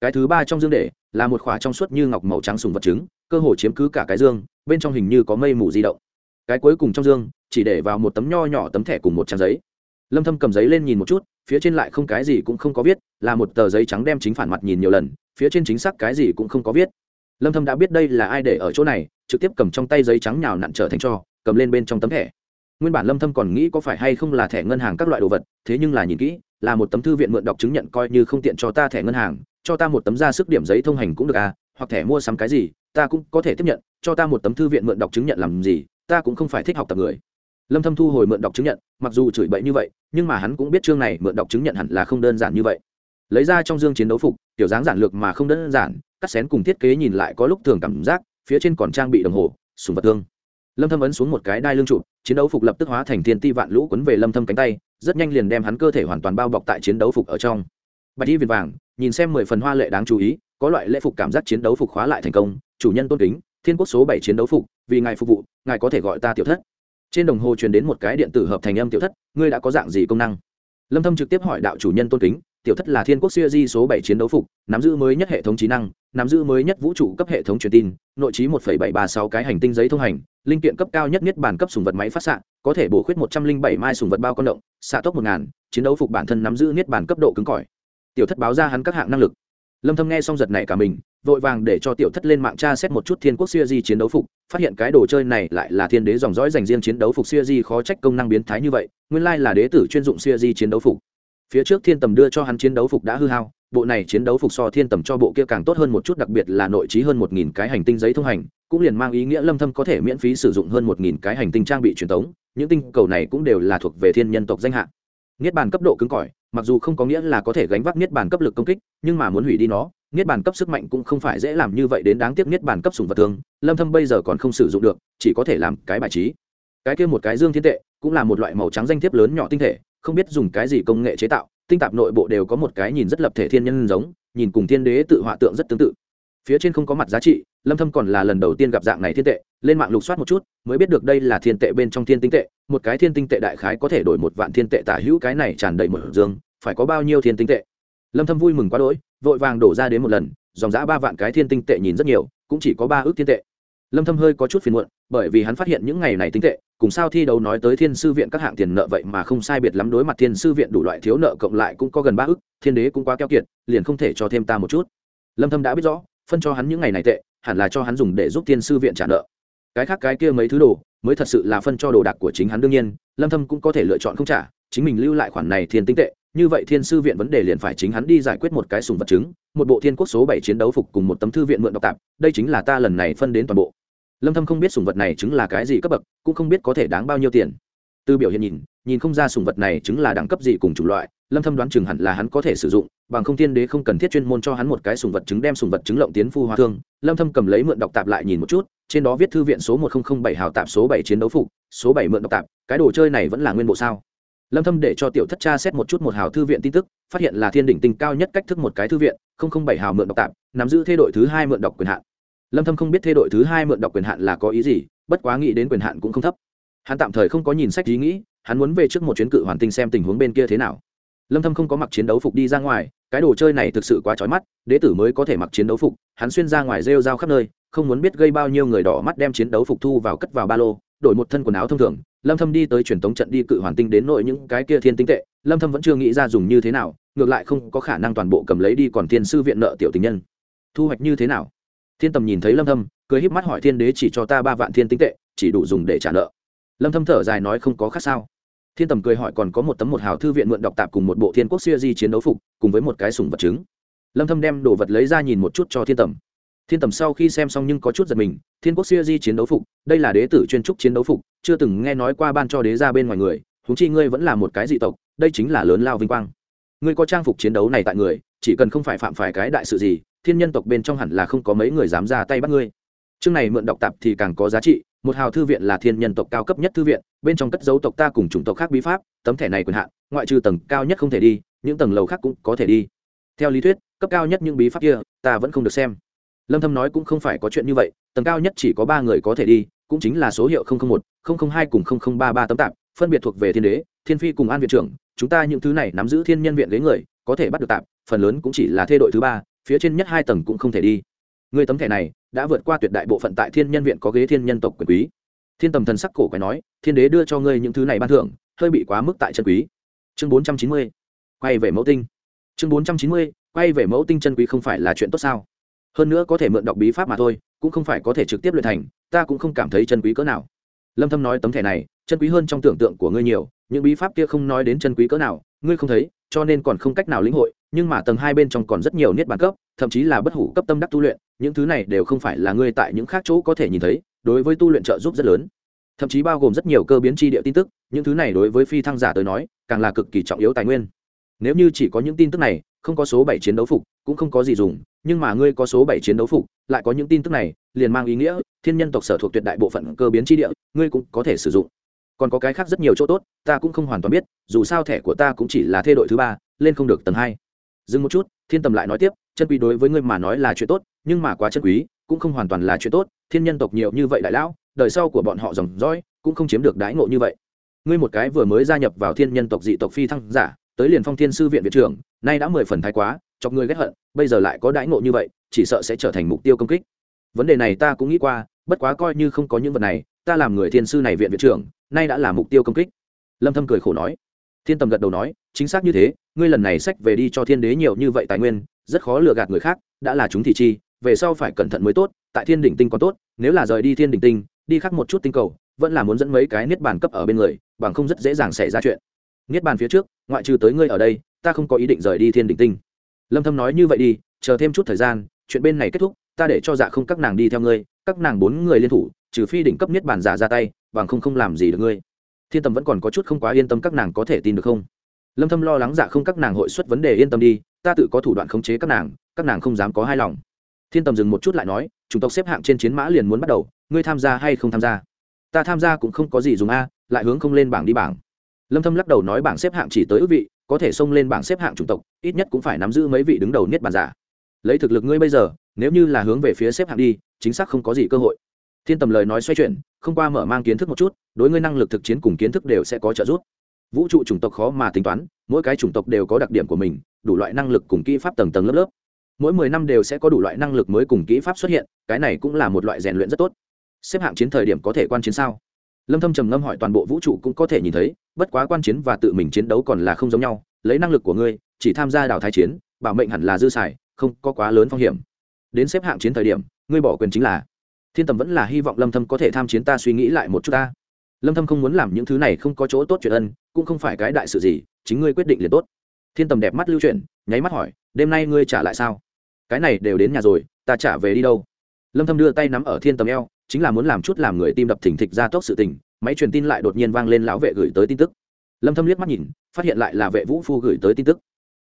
Cái thứ ba trong dương để là một khóa trong suốt như ngọc màu trắng sùng vật trứng, cơ hồ chiếm cứ cả cái dương, bên trong hình như có mây mù di động. Cái cuối cùng trong dương, chỉ để vào một tấm nho nhỏ tấm thẻ cùng một trang giấy. Lâm thâm cầm giấy lên nhìn một chút phía trên lại không cái gì cũng không có viết, là một tờ giấy trắng đem chính phản mặt nhìn nhiều lần, phía trên chính xác cái gì cũng không có viết. Lâm thâm đã biết đây là ai để ở chỗ này, trực tiếp cầm trong tay giấy trắng nhào nặn trở thành cho, cầm lên bên trong tấm thẻ. Nguyên bản lâm thâm còn nghĩ có phải hay không là thẻ ngân hàng các loại đồ vật, thế nhưng là nhìn kỹ, là một tấm thư viện mượn đọc chứng nhận coi như không tiện cho ta thẻ ngân hàng, cho ta một tấm ra sức điểm giấy thông hành cũng được à hoặc thẻ mua sắm cái gì, ta cũng có thể tiếp nhận, cho ta một tấm thư viện mượn đọc chứng nhận làm gì, ta cũng không phải thích học tập người lâm thâm thu hồi mượn đọc chứng nhận, mặc dù chửi bậy như vậy, nhưng mà hắn cũng biết chương này mượn đọc chứng nhận hẳn là không đơn giản như vậy. Lấy ra trong dương chiến đấu phục, tiểu dáng giản lược mà không đơn giản, cắt xén cùng thiết kế nhìn lại có lúc thường cảm giác, phía trên còn trang bị đồng hồ súng vật thương. Lâm thâm ấn xuống một cái đai lưng trụ, chiến đấu phục lập tức hóa thành thiên ti vạn lũ quấn về lâm thâm cánh tay, rất nhanh liền đem hắn cơ thể hoàn toàn bao bọc tại chiến đấu phục ở trong. Bạch y viền vàng, nhìn xem mười phần hoa lệ đáng chú ý, có loại lễ phục cảm giác chiến đấu phục khóa lại thành công, chủ nhân tôn kính, thiên quốc số bảy chiến đấu phục, vì ngài phục vụ, ngài có thể gọi ta tiểu thất trên đồng hồ truyền đến một cái điện tử hợp thành âm tiểu thất ngươi đã có dạng gì công năng? Lâm thâm trực tiếp hỏi đạo chủ nhân tôn kính tiểu thất là thiên quốc siêu di số bảy chiến đấu phục nắm giữ mới nhất hệ thống trí năng nắm giữ mới nhất vũ trụ cấp hệ thống truyền tin nội trí 1,736 cái hành tinh giấy thông hành linh kiện cấp cao nhất nhất bản cấp sùng vật máy phát xạ có thể bổ khuyết 107 mai sùng vật bao con động xạ tốc 1000, chiến đấu phục bản thân nắm giữ nhất bản cấp độ cứng cỏi. Tiểu thất báo ra hắn các hạng năng lực lâm thâm nghe xong giật nảy cả mình, vội vàng để cho tiểu thất lên mạng tra xét một chút thiên quốc siêu di chiến đấu phục, phát hiện cái đồ chơi này lại là thiên đế dòng dõi dành riêng chiến đấu phục siêu di khó trách công năng biến thái như vậy, nguyên lai là đế tử chuyên dụng siêu di chiến đấu phục. Phía trước thiên tầm đưa cho hắn chiến đấu phục đã hư hao, bộ này chiến đấu phục so thiên tầm cho bộ kia càng tốt hơn một chút, đặc biệt là nội trí hơn một nghìn cái hành tinh giấy thông hành, cũng liền mang ý nghĩa lâm thâm có thể miễn phí sử dụng hơn một nghìn cái hành tinh trang bị truyền thống, những tinh cầu này cũng đều là thuộc về thiên nhân tộc danh hạ. Niết bàn cấp độ cứng cỏi mặc dù không có nghĩa là có thể gánh vác niết bàn cấp lực công kích, nhưng mà muốn hủy đi nó, niết bàn cấp sức mạnh cũng không phải dễ làm như vậy đến đáng tiếc niết bàn cấp sùng vật thương lâm thâm bây giờ còn không sử dụng được, chỉ có thể làm cái bài trí. Cái kia một cái dương thiên tệ, cũng là một loại màu trắng danh thiếp lớn nhỏ tinh thể, không biết dùng cái gì công nghệ chế tạo, tinh tạp nội bộ đều có một cái nhìn rất lập thể thiên nhân giống, nhìn cùng thiên đế tự họa tượng rất tương tự. Phía trên không có mặt giá trị lâm thâm còn là lần đầu tiên gặp dạng này thiên tệ, lên mạng lục soát một chút, mới biết được đây là thiên tệ bên trong thiên tinh tệ, một cái thiên tinh tệ đại khái có thể đổi một vạn thiên tệ tả hữu cái này tràn đầy một dương, phải có bao nhiêu thiên tinh tệ? Lâm thâm vui mừng quá đỗi, vội vàng đổ ra đến một lần, dòng dã ba vạn cái thiên tinh tệ nhìn rất nhiều, cũng chỉ có ba ước thiên tệ. Lâm thâm hơi có chút phiền muộn, bởi vì hắn phát hiện những ngày này tinh tệ, cùng sao thi đấu nói tới thiên sư viện các hạng tiền nợ vậy mà không sai biệt lắm đối mặt thiên sư viện đủ loại thiếu nợ cộng lại cũng có gần ba ức thiên đế cũng quá keo kiệt, liền không thể cho thêm ta một chút. Lâm thâm đã biết rõ, phân cho hắn những ngày này tệ hẳn là cho hắn dùng để giúp thiên sư viện trả nợ. Cái khác cái kia mấy thứ đồ mới thật sự là phân cho đồ đạc của chính hắn đương nhiên lâm thâm cũng có thể lựa chọn không trả chính mình lưu lại khoản này thiên tinh tệ như vậy thiên sư viện vấn đề liền phải chính hắn đi giải quyết một cái sùng vật chứng một bộ thiên quốc số bảy chiến đấu phục cùng một tấm thư viện mượn đọc tạm, đây chính là ta lần này phân đến toàn bộ. Lâm thâm không biết sùng vật này chứng là cái gì cấp bậc cũng không biết có thể đáng bao nhiêu tiền. Từ biểu hiện nhìn nhìn không ra sùng vật này chứng là đẳng cấp gì cùng chủng loại lâm thâm đoán chừng hẳn là hắn có thể sử dụng, bằng không thiên đế không cần thiết chuyên môn cho hắn một cái sùng vật chứng đem sùng vật chứng lộng tiến phu hoa thương. Lâm thâm cầm lấy mượn đọc tạp lại nhìn một chút, trên đó viết thư viện số 1007 hào tạp số 7 chiến đấu phục, số 7 mượn đọc tạp, cái đồ chơi này vẫn là nguyên bộ sao? Lâm thâm để cho tiểu thất Cha xét một chút một hào thư viện tin tức, phát hiện là thiên đỉnh tinh cao nhất cách thức một cái thư viện, không không bảy hào mượn đọc tạm nắm giữ thay đổi thứ hai mượn đọc quyền hạn. Lâm thâm không biết thay đổi thứ hai mượn đọc quyền hạn là có ý gì, bất quá nghĩ đến quyền hạn cũng không thấp. Hắn tạm thời không có nhìn sách ý nghĩ, hắn muốn về trước một chuyến cự hoàn tinh xem tình huống bên kia thế nào lâm thâm không có mặc chiến đấu phục đi ra ngoài, cái đồ chơi này thực sự quá chói mắt, đế tử mới có thể mặc chiến đấu phục, hắn xuyên ra ngoài rêu rao khắp nơi, không muốn biết gây bao nhiêu người đỏ mắt đem chiến đấu phục thu vào cất vào ba lô, đổi một thân quần áo thông thường. Lâm thâm đi tới truyền tống trận đi cự hoàn tinh đến nội những cái kia thiên tinh tệ, lâm thâm vẫn chưa nghĩ ra dùng như thế nào, ngược lại không có khả năng toàn bộ cầm lấy đi còn thiên sư viện nợ tiểu tình nhân. Thu hoạch như thế nào? Thiên tầm nhìn thấy lâm thâm, cười híp mắt hỏi thiên đế chỉ cho ta ba vạn thiên tinh tệ, chỉ đủ dùng để trả nợ. Lâm thâm thở dài nói không có khác sao thiên tầm cười hỏi còn có một tấm một hào thư viện mượn đọc tạp cùng một bộ thiên quốc xưa di chiến đấu phục, cùng với một cái sùng vật chứng. Lâm thâm đem đồ vật lấy ra nhìn một chút cho thiên tầm. Thiên tầm sau khi xem xong nhưng có chút giật mình, thiên quốc siêu di chiến đấu phục, đây là đế tử chuyên trúc chiến đấu phục, chưa từng nghe nói qua ban cho đế ra bên ngoài người Chúng chi ngươi vẫn là một cái dị tộc, đây chính là lớn lao vinh quang. Ngươi có trang phục chiến đấu này tại người, chỉ cần không phải phạm phải cái đại sự gì, thiên nhân tộc bên trong hẳn là không có mấy người dám ra tay bắt ngươi. Chương này mượn đọc tạp thì càng có giá trị một hào thư viện là thiên nhân tộc cao cấp nhất thư viện bên trong cất dấu tộc ta cùng chủng tộc khác bí pháp tấm thẻ này quyền hạn ngoại trừ tầng cao nhất không thể đi những tầng lầu khác cũng có thể đi. Theo lý thuyết cấp cao nhất những bí pháp kia ta vẫn không được xem. Lâm thâm nói cũng không phải có chuyện như vậy tầng cao nhất chỉ có ba người có thể đi cũng chính là số hiệu 001, 002 cùng 0033 tấm tạm, phân biệt thuộc về thiên đế thiên phi cùng an viện trưởng chúng ta những thứ này nắm giữ thiên nhân viện ghế người có thể bắt được tạm, phần lớn cũng chỉ là thê đội thứ ba phía trên nhất hai tầng cũng không thể đi người tấm thẻ này đã vượt qua tuyệt đại bộ phận tại thiên nhân viện có ghế thiên nhân tộc quyền quý. Thiên tầm thần sắc cổ quái nói, thiên đế đưa cho ngươi những thứ này ban thưởng, hơi bị quá mức tại chân quý. Chương 490 quay về mẫu tinh. Chương 490 quay về mẫu tinh chân quý không phải là chuyện tốt sao? Hơn nữa có thể mượn đọc bí pháp mà thôi, cũng không phải có thể trực tiếp luyện thành, ta cũng không cảm thấy chân quý cỡ nào. Lâm thâm nói tấm thẻ này, chân quý hơn trong tưởng tượng của ngươi nhiều, những bí pháp kia không nói đến chân quý cỡ nào, ngươi không thấy, cho nên còn không cách nào lĩnh hội, nhưng mà tầng hai bên trong còn rất nhiều niết bàn cấp thậm chí là bất hủ cấp tâm đắc tu luyện, những thứ này đều không phải là ngươi tại những khác chỗ có thể nhìn thấy, đối với tu luyện trợ giúp rất lớn. Thậm chí bao gồm rất nhiều cơ biến chi địa tin tức, những thứ này đối với phi thăng giả tới nói, càng là cực kỳ trọng yếu tài nguyên. Nếu như chỉ có những tin tức này, không có số bảy chiến đấu phục, cũng không có gì dùng, nhưng mà ngươi có số bảy chiến đấu phục, lại có những tin tức này, liền mang ý nghĩa, thiên nhân tộc sở thuộc tuyệt đại bộ phận cơ biến tri địa, ngươi cũng có thể sử dụng. Còn có cái khác rất nhiều chỗ tốt, ta cũng không hoàn toàn biết, dù sao thẻ của ta cũng chỉ là thê đội thứ ba, lên không được tầng hai. Dừng một chút, thiên tầm lại nói tiếp chân quý đối với ngươi mà nói là chuyện tốt, nhưng mà quá chân quý, cũng không hoàn toàn là chuyện tốt, thiên nhân tộc nhiều như vậy đại lão, đời sau của bọn họ dòng dõi cũng không chiếm được đái ngộ như vậy. Ngươi một cái vừa mới gia nhập vào thiên nhân tộc dị tộc phi thăng giả, tới liền phong thiên sư viện viện trưởng, nay đã mười phần thái quá, chọc người ghét hận, bây giờ lại có đãi ngộ như vậy, chỉ sợ sẽ trở thành mục tiêu công kích. Vấn đề này ta cũng nghĩ qua, bất quá coi như không có những vật này, ta làm người thiên sư này viện viện trưởng, nay đã là mục tiêu công kích. Lâm thâm cười khổ nói. Thiên tầm gật đầu nói, chính xác như thế, ngươi lần này sách về đi cho thiên đế nhiều như vậy tài nguyên rất khó lừa gạt người khác, đã là chúng thị chi, về sau phải cẩn thận mới tốt, tại thiên đỉnh tinh còn tốt, nếu là rời đi thiên đỉnh tinh, đi khắc một chút tinh cầu, vẫn là muốn dẫn mấy cái niết bàn cấp ở bên người, bằng không rất dễ dàng xảy ra chuyện. Niết bàn phía trước, ngoại trừ tới ngươi ở đây, ta không có ý định rời đi thiên đỉnh tinh. Lâm thâm nói như vậy đi, chờ thêm chút thời gian, chuyện bên này kết thúc, ta để cho dạ không các nàng đi theo ngươi, các nàng bốn người liên thủ, trừ phi đỉnh cấp niết bản giả ra tay, bằng không không làm gì được ngươi. Thiên tâm vẫn còn có chút không quá yên tâm các nàng có thể tin được không? Lâm thâm lo lắng dạ không các nàng hội xuất vấn đề yên tâm đi ta tự có thủ đoạn khống chế các nàng các nàng không dám có hai lòng. Thiên Tầm dừng một chút lại nói chúng tộc xếp hạng trên chiến mã liền muốn bắt đầu, ngươi tham gia hay không tham gia? Ta tham gia cũng không có gì dùng a, lại hướng không lên bảng đi bảng. Lâm thâm lắc đầu nói bảng xếp hạng chỉ tới ước vị, có thể xông lên bảng xếp hạng chủng tộc, ít nhất cũng phải nắm giữ mấy vị đứng đầu niết bàn giả. Lấy thực lực ngươi bây giờ, nếu như là hướng về phía xếp hạng đi, chính xác không có gì cơ hội. Thiên tầm lời nói xoay chuyển, không qua mở mang kiến thức một chút, đối ngươi năng lực thực chiến cùng kiến thức đều sẽ có trợ giúp. Vũ trụ chủng tộc khó mà tính toán mỗi cái chủng tộc đều có đặc điểm của mình, đủ loại năng lực cùng kỹ pháp tầng tầng lớp lớp. Mỗi mười năm đều sẽ có đủ loại năng lực mới cùng kỹ pháp xuất hiện, cái này cũng là một loại rèn luyện rất tốt. Xếp hạng chiến thời điểm có thể quan chiến sao? Lâm thâm trầm ngâm hỏi toàn bộ vũ trụ cũng có thể nhìn thấy, bất quá quan chiến và tự mình chiến đấu còn là không giống nhau, lấy năng lực của ngươi, chỉ tham gia đảo thái chiến, bảo mệnh hẳn là dư xài, không có quá lớn phong hiểm. Đến xếp hạng chiến thời điểm, ngươi bỏ quyền chính là. Thiên tầm vẫn là hy vọng lâm thâm có thể tham chiến, ta suy nghĩ lại một chút ta. Lâm thâm không muốn làm những thứ này không có chỗ tốt chuyện ân, cũng không phải cái đại sự gì chính ngươi quyết định liền tốt. Thiên tầm đẹp mắt lưu chuyển, nháy mắt hỏi, đêm nay ngươi trả lại sao? Cái này đều đến nhà rồi, ta trả về đi đâu? Lâm thâm đưa tay nắm ở thiên tầm eo, chính là muốn làm chút làm người tim đập thình thịch ra tốc sự tình, máy truyền tin lại đột nhiên vang lên lão vệ gửi tới tin tức. Lâm thâm liếc mắt nhìn, phát hiện lại là vệ vũ phu gửi tới tin tức.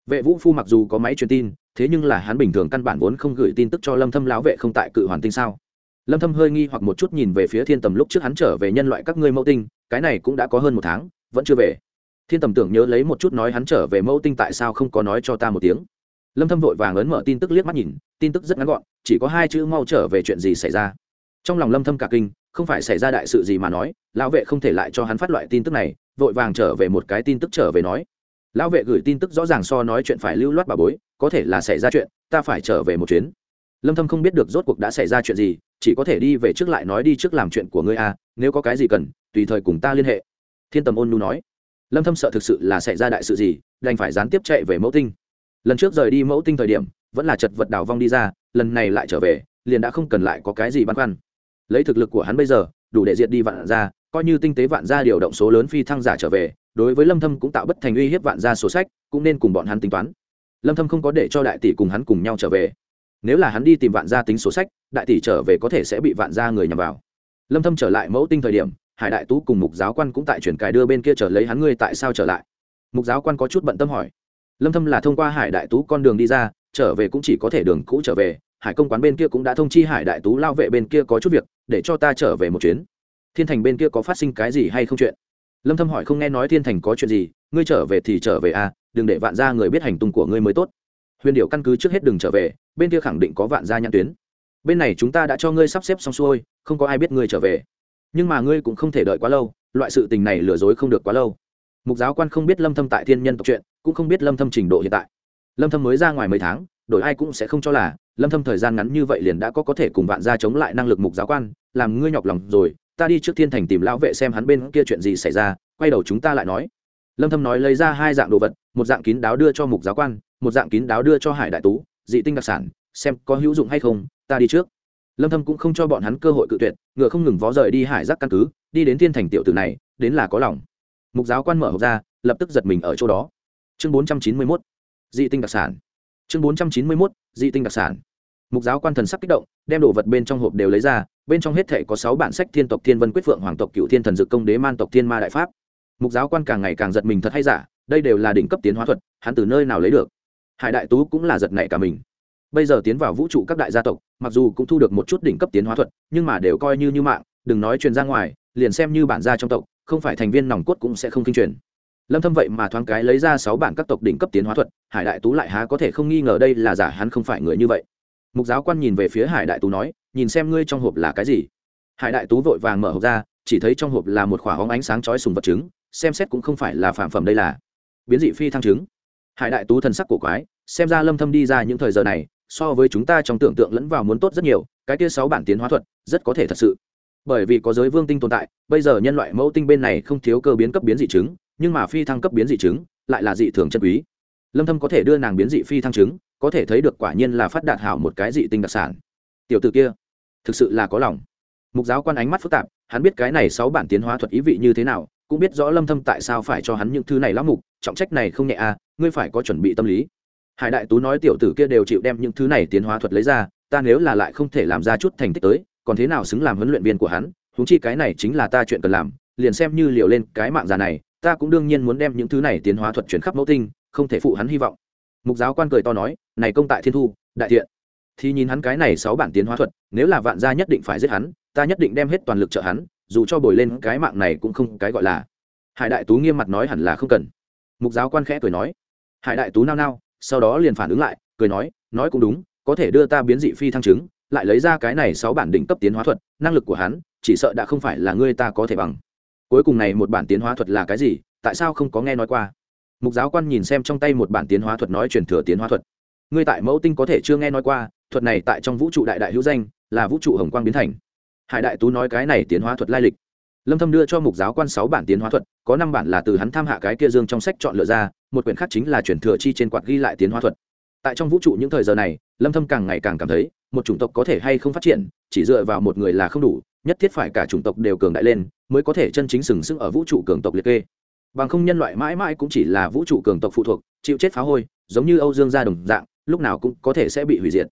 Vệ vũ phu mặc dù có máy truyền tin, thế nhưng là hắn bình thường căn bản vốn không gửi tin tức cho lâm thâm lão vệ không tại cự hoàn tinh sao? Lâm thâm hơi nghi hoặc một chút nhìn về phía thiên tầm lúc trước hắn trở về nhân loại các ngươi mẫu tinh, cái này cũng đã có hơn một tháng, vẫn chưa về thiên tầm tưởng nhớ lấy một chút nói hắn trở về mẫu tinh tại sao không có nói cho ta một tiếng. Lâm thâm vội vàng ấn mở tin tức liếc mắt nhìn, tin tức rất ngắn gọn, chỉ có hai chữ mau trở về chuyện gì xảy ra. Trong lòng lâm thâm cả kinh, không phải xảy ra đại sự gì mà nói, lão vệ không thể lại cho hắn phát loại tin tức này, vội vàng trở về một cái tin tức trở về nói. Lão vệ gửi tin tức rõ ràng so nói chuyện phải lưu loát bà bối, có thể là xảy ra chuyện, ta phải trở về một chuyến. Lâm thâm không biết được rốt cuộc đã xảy ra chuyện gì, chỉ có thể đi về trước lại nói đi trước làm chuyện của ngươi a nếu có cái gì cần, tùy thời cùng ta liên hệ. Thiên tầm ôn nu nói lâm thâm sợ thực sự là xảy ra đại sự gì, đành phải gián tiếp chạy về mẫu tinh. Lần trước rời đi mẫu tinh thời điểm, vẫn là chật vật đảo vong đi ra, lần này lại trở về, liền đã không cần lại có cái gì băn khoăn. Lấy thực lực của hắn bây giờ, đủ để diệt đi vạn gia, coi như tinh tế vạn gia điều động số lớn phi thăng giả trở về, đối với lâm thâm cũng tạo bất thành uy hiếp vạn gia sổ sách, cũng nên cùng bọn hắn tính toán. Lâm thâm không có để cho đại tỷ cùng hắn cùng nhau trở về. Nếu là hắn đi tìm vạn gia tính sổ sách, đại tỷ trở về có thể sẽ bị vạn gia người nhầm vào. Lâm thâm trở lại mẫu tinh thời điểm hải đại tú cùng mục giáo quan cũng tại chuyển cài đưa bên kia trở lấy hắn ngươi tại sao trở lại? Mục giáo quan có chút bận tâm hỏi. Lâm thâm là thông qua hải đại tú con đường đi ra, trở về cũng chỉ có thể đường cũ trở về, hải công quán bên kia cũng đã thông chi hải đại tú lao vệ bên kia có chút việc, để cho ta trở về một chuyến. Thiên thành bên kia có phát sinh cái gì hay không chuyện? Lâm thâm hỏi không nghe nói thiên thành có chuyện gì, ngươi trở về thì trở về à đừng để vạn gia người biết hành tung của ngươi mới tốt. Huyền điệu căn cứ trước hết đừng trở về, bên kia khẳng định có vạn gia nhãn tuyến. Bên này chúng ta đã cho ngươi sắp xếp xong xuôi, không có ai biết ngươi trở về nhưng mà ngươi cũng không thể đợi quá lâu, loại sự tình này lừa dối không được quá lâu. Mục giáo quan không biết lâm thâm tại thiên nhân tộc chuyện, cũng không biết lâm thâm trình độ hiện tại. Lâm thâm mới ra ngoài mấy tháng, đổi ai cũng sẽ không cho là, lâm thâm thời gian ngắn như vậy liền đã có có thể cùng vạn gia chống lại năng lực mục giáo quan, làm ngươi nhọc lòng rồi, ta đi trước thiên thành tìm lão vệ xem hắn bên kia chuyện gì xảy ra, quay đầu chúng ta lại nói. Lâm thâm nói lấy ra hai dạng đồ vật, một dạng kín đáo đưa cho mục giáo quan, một dạng kín đáo đưa cho hải đại tú, dị tinh đặc sản, xem có hữu dụng hay không, ta đi trước lâm thâm cũng không cho bọn hắn cơ hội cự tuyệt, ngựa không ngừng vó rời đi hải giác căn cứ, đi đến thiên thành tiểu tử này, đến là có lòng. Mục giáo quan mở hộp ra, lập tức giật mình ở chỗ đó. Chương 491 dị tinh đặc sản. Chương 491 dị tinh đặc sản. Mục giáo quan thần sắc kích động, đem đồ vật bên trong hộp đều lấy ra, bên trong hết thể có sáu bản sách thiên tộc thiên vân quyết phượng hoàng tộc cựu thiên thần dực công đế man tộc thiên ma đại pháp. Mục giáo quan càng ngày càng giật mình thật hay giả, đây đều là đỉnh cấp tiến hóa thuật, hắn từ nơi nào lấy được? Hải đại tú cũng là giật nảy cả mình bây giờ tiến vào vũ trụ các đại gia tộc, mặc dù cũng thu được một chút đỉnh cấp tiến hóa thuật, nhưng mà đều coi như như mạng, đừng nói truyền ra ngoài, liền xem như bản gia trong tộc, không phải thành viên nòng cốt cũng sẽ không kinh truyền. Lâm thâm vậy mà thoáng cái lấy ra sáu bản các tộc đỉnh cấp tiến hóa thuật, hải đại tú lại há có thể không nghi ngờ đây là giả hắn không phải người như vậy. Mục giáo quan nhìn về phía hải đại tú nói, nhìn xem ngươi trong hộp là cái gì? Hải đại tú vội vàng mở hộp ra, chỉ thấy trong hộp là một khỏa hóng ánh sáng chói sùng vật trứng, xem xét cũng không phải là phạm phẩm đây là. Biến dị phi thăng trứng. Hải đại tú thần sắc cổ quái, xem ra lâm thâm đi ra những thời giờ này so với chúng ta trong tưởng tượng lẫn vào muốn tốt rất nhiều cái kia sáu bản tiến hóa thuật rất có thể thật sự. Bởi vì có giới vương tinh tồn tại bây giờ nhân loại mẫu tinh bên này không thiếu cơ biến cấp biến dị chứng, nhưng mà phi thăng cấp biến dị chứng lại là dị thường chân quý. Lâm thâm có thể đưa nàng biến dị phi thăng chứng, có thể thấy được quả nhiên là phát đạt hảo một cái dị tinh đặc sản. Tiểu tử kia thực sự là có lòng. Mục giáo quan ánh mắt phức tạp hắn biết cái này sáu bản tiến hóa thuật ý vị như thế nào cũng biết rõ lâm thâm tại sao phải cho hắn những thứ này lão mục trọng trách này không nhẹ à ngươi phải có chuẩn bị tâm lý hải đại tú nói tiểu tử kia đều chịu đem những thứ này tiến hóa thuật lấy ra, ta nếu là lại không thể làm ra chút thành tích tới, còn thế nào xứng làm huấn luyện viên của hắn? Húng chi cái này chính là ta chuyện cần làm, liền xem như liều lên cái mạng già này, ta cũng đương nhiên muốn đem những thứ này tiến hóa thuật chuyển khắp mẫu tinh, không thể phụ hắn hy vọng. Mục giáo quan cười to nói, này công tại thiên thu, đại thiện. Thì nhìn hắn cái này sáu bản tiến hóa thuật, nếu là vạn gia nhất định phải giết hắn, ta nhất định đem hết toàn lực trợ hắn, dù cho bồi lên cái mạng này cũng không cái gọi là. Hải đại tú nghiêm mặt nói hẳn là không cần. Mục giáo quan khẽ cười nói. Hải đại tú nao nao sau đó liền phản ứng lại, cười nói nói cũng đúng, có thể đưa ta biến dị phi thăng chứng, lại lấy ra cái này sáu bản đỉnh cấp tiến hóa thuật, năng lực của hắn, chỉ sợ đã không phải là ngươi ta có thể bằng. Cuối cùng này một bản tiến hóa thuật là cái gì, tại sao không có nghe nói qua? Mục giáo quan nhìn xem trong tay một bản tiến hóa thuật nói truyền thừa tiến hóa thuật. Ngươi tại mẫu tinh có thể chưa nghe nói qua, thuật này tại trong vũ trụ đại đại hữu danh, là vũ trụ hồng quang biến thành. Hải đại tú nói cái này tiến hóa thuật lai lịch lâm thâm đưa cho mục giáo quan sáu bản tiến hóa thuật, có năm bản là từ hắn tham hạ cái kia dương trong sách chọn lựa ra, một quyển khác chính là chuyển thừa chi trên quạt ghi lại tiến hóa thuật. Tại trong vũ trụ những thời giờ này, lâm thâm càng ngày càng cảm thấy, một chủng tộc có thể hay không phát triển, chỉ dựa vào một người là không đủ, nhất thiết phải cả chủng tộc đều cường đại lên, mới có thể chân chính sừng sững ở vũ trụ cường tộc liệt kê. Bằng không nhân loại mãi mãi cũng chỉ là vũ trụ cường tộc phụ thuộc, chịu chết phá hôi, giống như âu dương gia đồng dạng, lúc nào cũng có thể sẽ bị hủy diệt.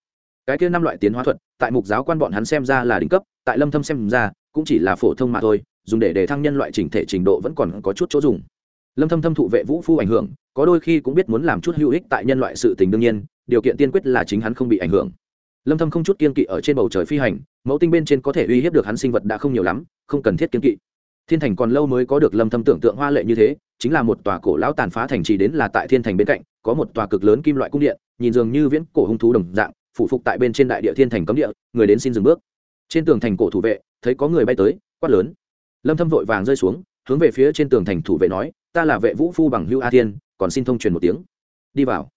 Cái kia năm loại tiến hóa thuật, tại mục giáo quan bọn hắn xem ra là đỉnh cấp, tại lâm thâm xem ra, cũng chỉ là phổ thông mà thôi dùng để đề thăng nhân loại chỉnh thể trình độ vẫn còn có chút chỗ dùng. Lâm thâm thâm thụ vệ vũ phu ảnh hưởng, có đôi khi cũng biết muốn làm chút hữu ích tại nhân loại sự tình đương nhiên, điều kiện tiên quyết là chính hắn không bị ảnh hưởng. Lâm thâm không chút kiên kỵ ở trên bầu trời phi hành, mẫu tinh bên trên có thể uy hiếp được hắn sinh vật đã không nhiều lắm, không cần thiết kiên kỵ. Thiên thành còn lâu mới có được lâm thâm tưởng tượng hoa lệ như thế, chính là một tòa cổ lão tàn phá thành trì đến là tại thiên thành bên cạnh, có một tòa cực lớn kim loại cung điện, nhìn dường như viễn cổ hung thú đồng dạng, phủ phục tại bên trên đại địa thiên thành cấm địa, người đến xin dừng bước. Trên tường thành cổ thủ vệ, thấy có người bay tới, quát lớn lâm thâm vội vàng rơi xuống, hướng về phía trên tường thành thủ vệ nói, ta là vệ vũ phu bằng hưu a thiên, còn xin thông truyền một tiếng. Đi vào.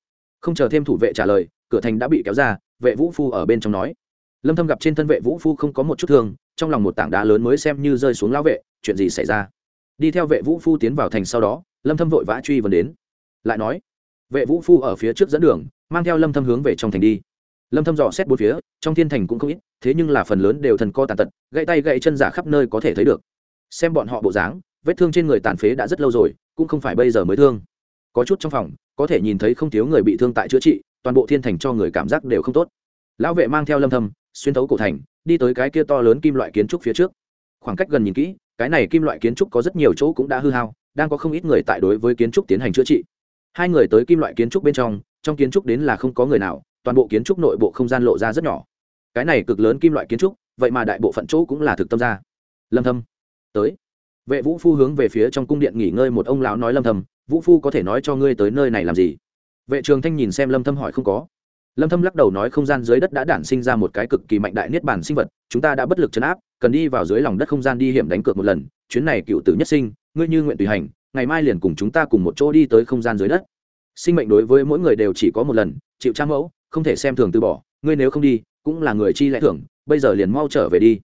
Không chờ thêm thủ vệ trả lời, cửa thành đã bị kéo ra, vệ vũ phu ở bên trong nói. Lâm thâm gặp trên thân vệ vũ phu không có một chút thương, trong lòng một tảng đá lớn mới xem như rơi xuống lão vệ, chuyện gì xảy ra? Đi theo vệ vũ phu tiến vào thành sau đó, lâm thâm vội vã truy vấn đến. Lại nói, vệ vũ phu ở phía trước dẫn đường, mang theo lâm thâm hướng về trong thành đi. Lâm thâm dò xét bốn phía, trong thiên thành cũng không ít, thế nhưng là phần lớn đều thần co tàn tật, gãy tay gãy chân giả khắp nơi có thể thấy được xem bọn họ bộ dáng, vết thương trên người tàn phế đã rất lâu rồi, cũng không phải bây giờ mới thương. Có chút trong phòng, có thể nhìn thấy không thiếu người bị thương tại chữa trị, toàn bộ thiên thành cho người cảm giác đều không tốt. Lão vệ mang theo lâm thâm, xuyên thấu cổ thành, đi tới cái kia to lớn kim loại kiến trúc phía trước. Khoảng cách gần nhìn kỹ, cái này kim loại kiến trúc có rất nhiều chỗ cũng đã hư hao, đang có không ít người tại đối với kiến trúc tiến hành chữa trị. Hai người tới kim loại kiến trúc bên trong trong kiến trúc đến là không có người nào, toàn bộ kiến trúc nội bộ không gian lộ ra rất nhỏ. Cái này cực lớn kim loại kiến trúc, vậy mà đại bộ phận chỗ cũng là thực tâm ra. Lâm thâm tới. Vệ vũ phu hướng về phía trong cung điện nghỉ ngơi một ông lão nói lâm thâm, vũ phu có thể nói cho ngươi tới nơi này làm gì? Vệ trường thanh nhìn xem lâm thâm hỏi, không có. Lâm thâm lắc đầu nói, không gian dưới đất đã đản sinh ra một cái cực kỳ mạnh đại niết bàn sinh vật, chúng ta đã bất lực chấn áp, cần đi vào dưới lòng đất không gian đi hiểm đánh cược một lần, chuyến này cựu tử nhất sinh, ngươi như nguyện tùy hành, ngày mai liền cùng chúng ta cùng một chỗ đi tới không gian dưới đất. Sinh mệnh đối với mỗi người đều chỉ có một lần, chịu trang mẫu, không thể xem thường từ bỏ, ngươi nếu không đi, cũng là người chi lẽ thưởng, bây giờ liền mau trở về đi.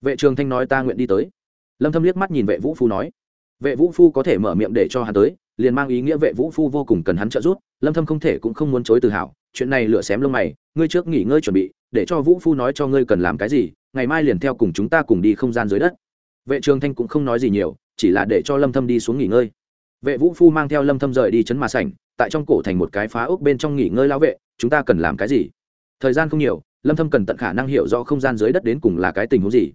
Vệ trường thanh nói, ta nguyện đi tới lâm thâm liếc mắt nhìn vệ vũ phu nói, vệ vũ phu có thể mở miệng để cho hắn tới, liền mang ý nghĩa vệ vũ phu vô cùng cần hắn trợ giúp, lâm thâm không thể cũng không muốn chối từ hảo, chuyện này lựa xém lông mày, ngươi trước nghỉ ngơi chuẩn bị, để cho vũ phu nói cho ngươi cần làm cái gì, ngày mai liền theo cùng chúng ta cùng đi không gian dưới đất. Vệ trường thanh cũng không nói gì nhiều, chỉ là để cho lâm thâm đi xuống nghỉ ngơi. Vệ vũ phu mang theo lâm thâm rời đi chấn mà sảnh, tại trong cổ thành một cái phá ốc bên trong nghỉ ngơi lao vệ, chúng ta cần làm cái gì? Thời gian không nhiều, lâm thâm cần tận khả năng hiểu rõ không gian dưới đất đến cùng là cái tình huống gì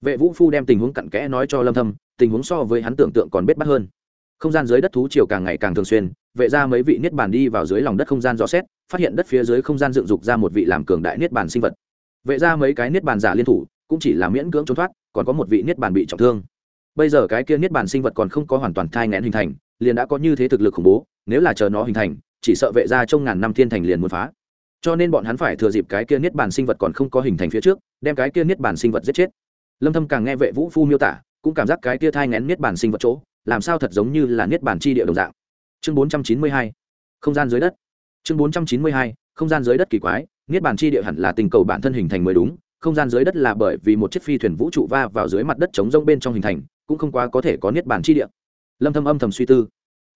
vệ vũ phu đem tình huống cặn kẽ nói cho lâm thâm, tình huống so với hắn tưởng tượng còn bết bắt hơn. Không gian dưới đất thú chiều càng ngày càng thường xuyên, vệ ra mấy vị niết bàn đi vào dưới lòng đất không gian rõ xét, phát hiện đất phía dưới không gian dựng dục ra một vị làm cường đại niết bàn sinh vật. Vệ ra mấy cái niết bàn giả liên thủ, cũng chỉ là miễn cưỡng trốn thoát, còn có một vị niết bàn bị trọng thương. Bây giờ cái kia niết bàn sinh vật còn không có hoàn toàn thai nghẽn hình thành, liền đã có như thế thực lực khủng bố, nếu là chờ nó hình thành, chỉ sợ vệ ra trong ngàn năm thiên thành liền muốn phá. Cho nên bọn hắn phải thừa dịp cái kia niết bàn sinh vật còn không có hình thành phía trước, đem cái kia niết bàn sinh vật giết chết lâm thâm càng nghe vệ vũ phu miêu tả, cũng cảm giác cái kia thai ngén niết bàn sinh vật chỗ, làm sao thật giống như là niết bàn chi địa đồng dạng. Chương 492 không gian dưới đất. Chương 492 không gian dưới đất kỳ quái, niết bàn chi địa hẳn là tình cầu bản thân hình thành mới đúng, không gian dưới đất là bởi vì một chiếc phi thuyền vũ trụ va vào dưới mặt đất chống rông bên trong hình thành, cũng không quá có thể có niết bàn chi địa. Lâm thâm âm thầm suy tư,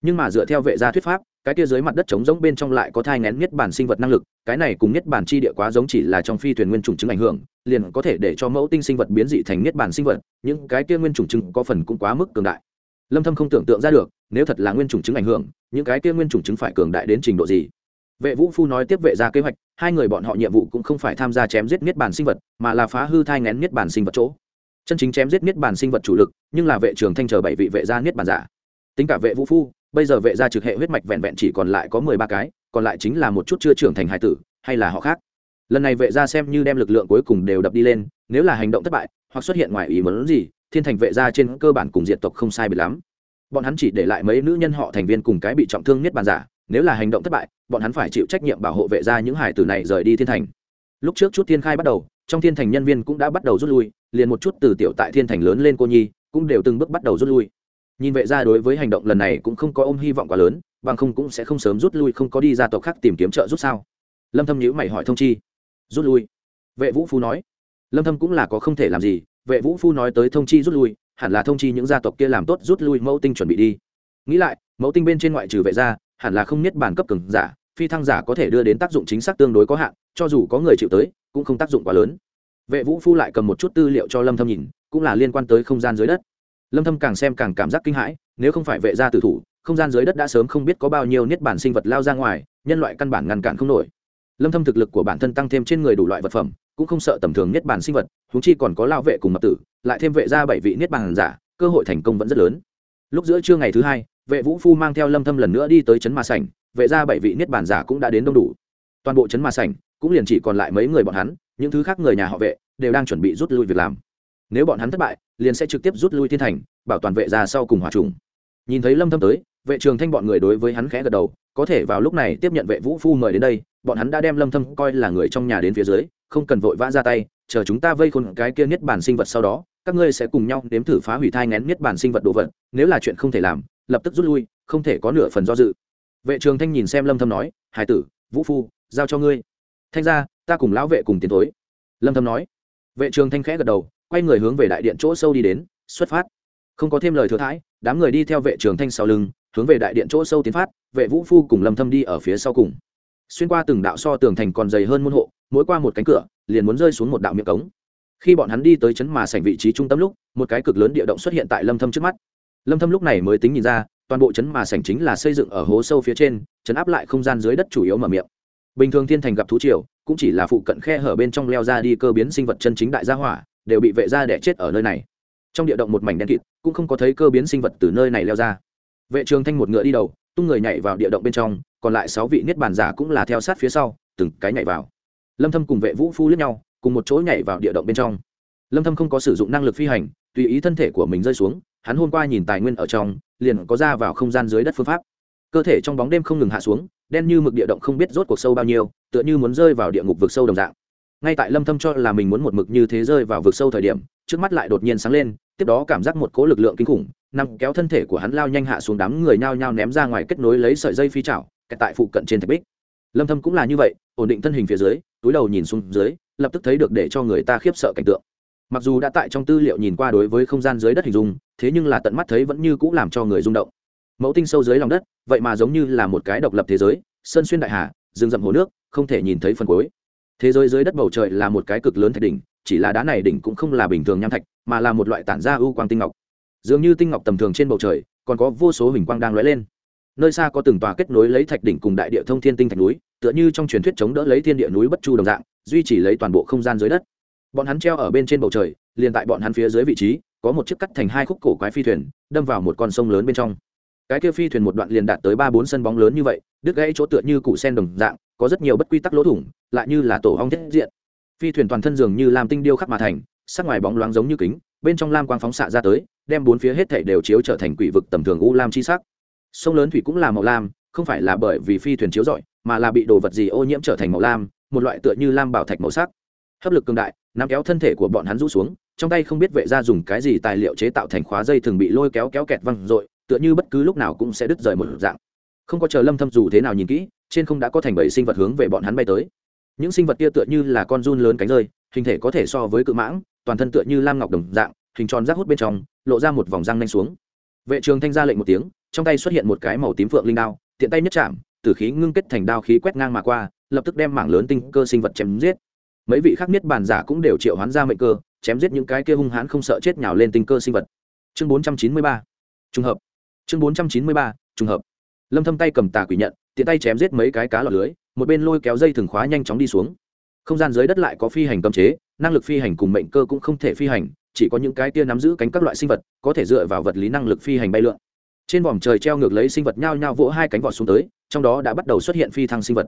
nhưng mà dựa theo vệ gia thuyết pháp cái kia dưới mặt đất trống rỗng bên trong lại có thai ngén niết bàn sinh vật năng lực, cái này cùng niết bàn chi địa quá giống chỉ là trong phi thuyền nguyên chủng chứng ảnh hưởng, liền có thể để cho mẫu tinh sinh vật biến dị thành niết bàn sinh vật, những cái kia nguyên chủng chứng có phần cũng quá mức cường đại. Lâm thâm không tưởng tượng ra được, nếu thật là nguyên chủng chứng ảnh hưởng, những cái kia nguyên chủng chứng phải cường đại đến trình độ gì? Vệ vũ phu nói tiếp vệ ra kế hoạch, hai người bọn họ nhiệm vụ cũng không phải tham gia chém giết niết bàn sinh vật, mà là phá hư thai ngén niết bàn sinh vật chỗ. Chân chính chém giết niết bàn sinh vật chủ lực, nhưng là vệ trường thanh chờ bảy vị vệ gia niết bàn giả. Tính cả vệ vũ phu bây giờ vệ gia trực hệ huyết mạch vẹn vẹn chỉ còn lại có mười ba cái, còn lại chính là một chút chưa trưởng thành hải tử, hay là họ khác. Lần này vệ gia xem như đem lực lượng cuối cùng đều đập đi lên, nếu là hành động thất bại, hoặc xuất hiện ngoài ý muốn gì, thiên thành vệ gia trên cơ bản cùng diện tộc không sai biệt lắm. Bọn hắn chỉ để lại mấy nữ nhân họ thành viên cùng cái bị trọng thương nhất bàn giả, nếu là hành động thất bại, bọn hắn phải chịu trách nhiệm bảo hộ vệ gia những hải tử này rời đi thiên thành. Lúc trước chút thiên khai bắt đầu, trong thiên thành nhân viên cũng đã bắt đầu rút lui, liền một chút từ tiểu tại thiên thành lớn lên cô nhi, cũng đều từng bước bắt đầu rút lui nhìn vệ gia đối với hành động lần này cũng không có ôm hy vọng quá lớn, bằng không cũng sẽ không sớm rút lui không có đi ra tộc khác tìm kiếm trợ rút sao? Lâm thâm nhíu mày hỏi thông chi. Rút lui? Vệ vũ phu nói. Lâm thâm cũng là có không thể làm gì. Vệ vũ phu nói tới thông chi rút lui, hẳn là thông chi những gia tộc kia làm tốt rút lui mẫu tinh chuẩn bị đi. Nghĩ lại, mẫu tinh bên trên ngoại trừ vệ gia, hẳn là không nhất bản cấp cường giả, phi thăng giả có thể đưa đến tác dụng chính xác tương đối có hạn, cho dù có người chịu tới, cũng không tác dụng quá lớn. Vệ vũ phu lại cầm một chút tư liệu cho lâm thâm nhìn, cũng là liên quan tới không gian dưới đất lâm thâm càng xem càng cảm giác kinh hãi, nếu không phải vệ gia tử thủ, không gian dưới đất đã sớm không biết có bao nhiêu niết bản sinh vật lao ra ngoài, nhân loại căn bản ngăn cản không nổi. Lâm thâm thực lực của bản thân tăng thêm trên người đủ loại vật phẩm, cũng không sợ tầm thường niết bản sinh vật chúng chi còn có lao vệ cùng mật tử, lại thêm vệ gia bảy vị niết bản giả, cơ hội thành công vẫn rất lớn. Lúc giữa trưa ngày thứ hai, vệ vũ phu mang theo lâm thâm lần nữa đi tới chấn ma sảnh, vệ gia bảy vị niết bản giả cũng đã đến đông đủ. Toàn bộ chấn ma sảnh, cũng liền chỉ còn lại mấy người bọn hắn, những thứ khác người nhà họ vệ, đều đang chuẩn bị rút lui việc làm nếu bọn hắn thất bại liền sẽ trực tiếp rút lui thiên thành bảo toàn vệ gia sau cùng hòa trùng. Nhìn thấy lâm thâm tới vệ trường thanh bọn người đối với hắn khẽ gật đầu có thể vào lúc này tiếp nhận vệ vũ phu mời đến đây bọn hắn đã đem lâm thâm coi là người trong nhà đến phía dưới không cần vội vã ra tay chờ chúng ta vây khôn cái kia niết bản sinh vật sau đó các ngươi sẽ cùng nhau nếm thử phá hủy thai nén niết bản sinh vật đồ vật nếu là chuyện không thể làm lập tức rút lui không thể có nửa phần do dự. Vệ trường thanh nhìn xem lâm thâm nói hải tử vũ phu giao cho ngươi. Thanh gia, ta cùng lão vệ cùng tiến tối lâm thâm nói. Vệ trường thanh khẽ gật đầu quay người hướng về đại điện chỗ sâu đi đến, xuất phát. Không có thêm lời thừa thãi, đám người đi theo vệ trường thanh sau lưng, hướng về đại điện chỗ sâu tiến phát, vệ vũ phu cùng lâm thâm đi ở phía sau cùng. Xuyên qua từng đạo so tường thành còn dày hơn môn hộ, mỗi qua một cánh cửa, liền muốn rơi xuống một đạo miệng cống. Khi bọn hắn đi tới chấn mà sảnh vị trí trung tâm lúc, một cái cực lớn địa động xuất hiện tại lâm thâm trước mắt. Lâm thâm lúc này mới tính nhìn ra, toàn bộ chấn mà sảnh chính là xây dựng ở hố sâu phía trên, chấn áp lại không gian dưới đất chủ yếu mở miệng. Bình thường thiên thành gặp thú triều, cũng chỉ là phụ cận khe hở bên trong leo ra đi cơ biến sinh vật chân chính đại gia hỏa đều bị vệ gia để chết ở nơi này. Trong địa động một mảnh đen kịt, cũng không có thấy cơ biến sinh vật từ nơi này leo ra. Vệ trường thanh một ngựa đi đầu, tung người nhảy vào địa động bên trong, còn lại sáu vị niết bàn giả cũng là theo sát phía sau, từng cái nhảy vào. Lâm thâm cùng vệ vũ phu lướt nhau, cùng một chỗ nhảy vào địa động bên trong. Lâm thâm không có sử dụng năng lực phi hành, tùy ý thân thể của mình rơi xuống, hắn hôm qua nhìn tài nguyên ở trong, liền có ra vào không gian dưới đất phương pháp. Cơ thể trong bóng đêm không ngừng hạ xuống, đen như mực địa động không biết rốt cuộc sâu bao nhiêu, tựa như muốn rơi vào địa ngục vực sâu đồng dạng ngay tại lâm thâm cho là mình muốn một mực như thế rơi vào vực sâu thời điểm, trước mắt lại đột nhiên sáng lên, tiếp đó cảm giác một cỗ lực lượng kinh khủng, nằm kéo thân thể của hắn lao nhanh hạ xuống đám người nhao nhao ném ra ngoài kết nối lấy sợi dây phi chảo, kẹt tại phụ cận trên thạch bích. Lâm thâm cũng là như vậy, ổn định thân hình phía dưới, túi đầu nhìn xuống dưới, lập tức thấy được để cho người ta khiếp sợ cảnh tượng. Mặc dù đã tại trong tư liệu nhìn qua đối với không gian dưới đất hình dung, thế nhưng là tận mắt thấy vẫn như cũ làm cho người rung động. Mẫu tinh sâu dưới lòng đất, vậy mà giống như là một cái độc lập thế giới, sơn xuyên đại hà, rừng rậm hồ nước, không thể nhìn thấy phần cuối thế giới dưới đất bầu trời là một cái cực lớn thạch đỉnh, chỉ là đá này đỉnh cũng không là bình thường nham thạch, mà là một loại tản ra ưu quang tinh ngọc. Dường như tinh ngọc tầm thường trên bầu trời, còn có vô số hình quang đang lóe lên. Nơi xa có từng tòa kết nối lấy thạch đỉnh cùng đại địa thông thiên tinh thạch núi, tựa như trong truyền thuyết chống đỡ lấy thiên địa núi bất chu đồng dạng, duy trì lấy toàn bộ không gian dưới đất. Bọn hắn treo ở bên trên bầu trời, liền tại bọn hắn phía dưới vị trí, có một chiếc cắt thành hai khúc cổ quái phi thuyền, đâm vào một con sông lớn bên trong cái kia phi thuyền một đoạn liền đạt tới ba bốn sân bóng lớn như vậy, đứt gãy chỗ tựa như củ sen đồng dạng, có rất nhiều bất quy tắc lỗ thủng, lại như là tổ hong thiết diện. Phi thuyền toàn thân dường như làm tinh điêu khắc mà thành, sắc ngoài bóng loáng giống như kính, bên trong lam quang phóng xạ ra tới, đem bốn phía hết thảy đều chiếu trở thành quỷ vực tầm thường u lam chi sắc. Sông lớn thủy cũng là màu lam, không phải là bởi vì phi thuyền chiếu rọi, mà là bị đồ vật gì ô nhiễm trở thành màu lam, một loại tựa như lam bảo thạch màu sắc. Hấp lực cường đại, nắm kéo thân thể của bọn hắn rũ xuống, trong tay không biết vệ ra dùng cái gì tài liệu chế tạo thành khóa dây thường bị lôi kéo kéo kẹt văng r tựa như bất cứ lúc nào cũng sẽ đứt rời một dạng. Không có chờ lâm thâm dù thế nào nhìn kỹ, trên không đã có thành bảy sinh vật hướng về bọn hắn bay tới. Những sinh vật kia tựa như là con run lớn cánh rơi, hình thể có thể so với cự mãng, toàn thân tựa như lam ngọc đồng dạng, hình tròn rác hút bên trong, lộ ra một vòng răng nanh xuống. Vệ trường thanh ra lệnh một tiếng, trong tay xuất hiện một cái màu tím phượng linh đao, tiện tay nhất chạm tử khí ngưng kết thành đao khí quét ngang mà qua, lập tức đem mảng lớn tinh cơ sinh vật chém giết. Mấy vị khác biết bàn giả cũng đều triệu hoán ra mệnh cơ, chém giết những cái kia hung hãn không sợ chết nhào lên tinh cơ sinh vật. Chương 493 trùng hợp chương 493 trùng hợp. Lâm thâm tay cầm tà quỷ nhận, tiện tay chém giết mấy cái cá lọt lưới, một bên lôi kéo dây thừng khóa nhanh chóng đi xuống. Không gian dưới đất lại có phi hành cấm chế, năng lực phi hành cùng mệnh cơ cũng không thể phi hành, chỉ có những cái tia nắm giữ cánh các loại sinh vật, có thể dựa vào vật lý năng lực phi hành bay lượn. Trên vòm trời treo ngược lấy sinh vật nhao nhao vỗ hai cánh vọt xuống tới, trong đó đã bắt đầu xuất hiện phi thăng sinh vật.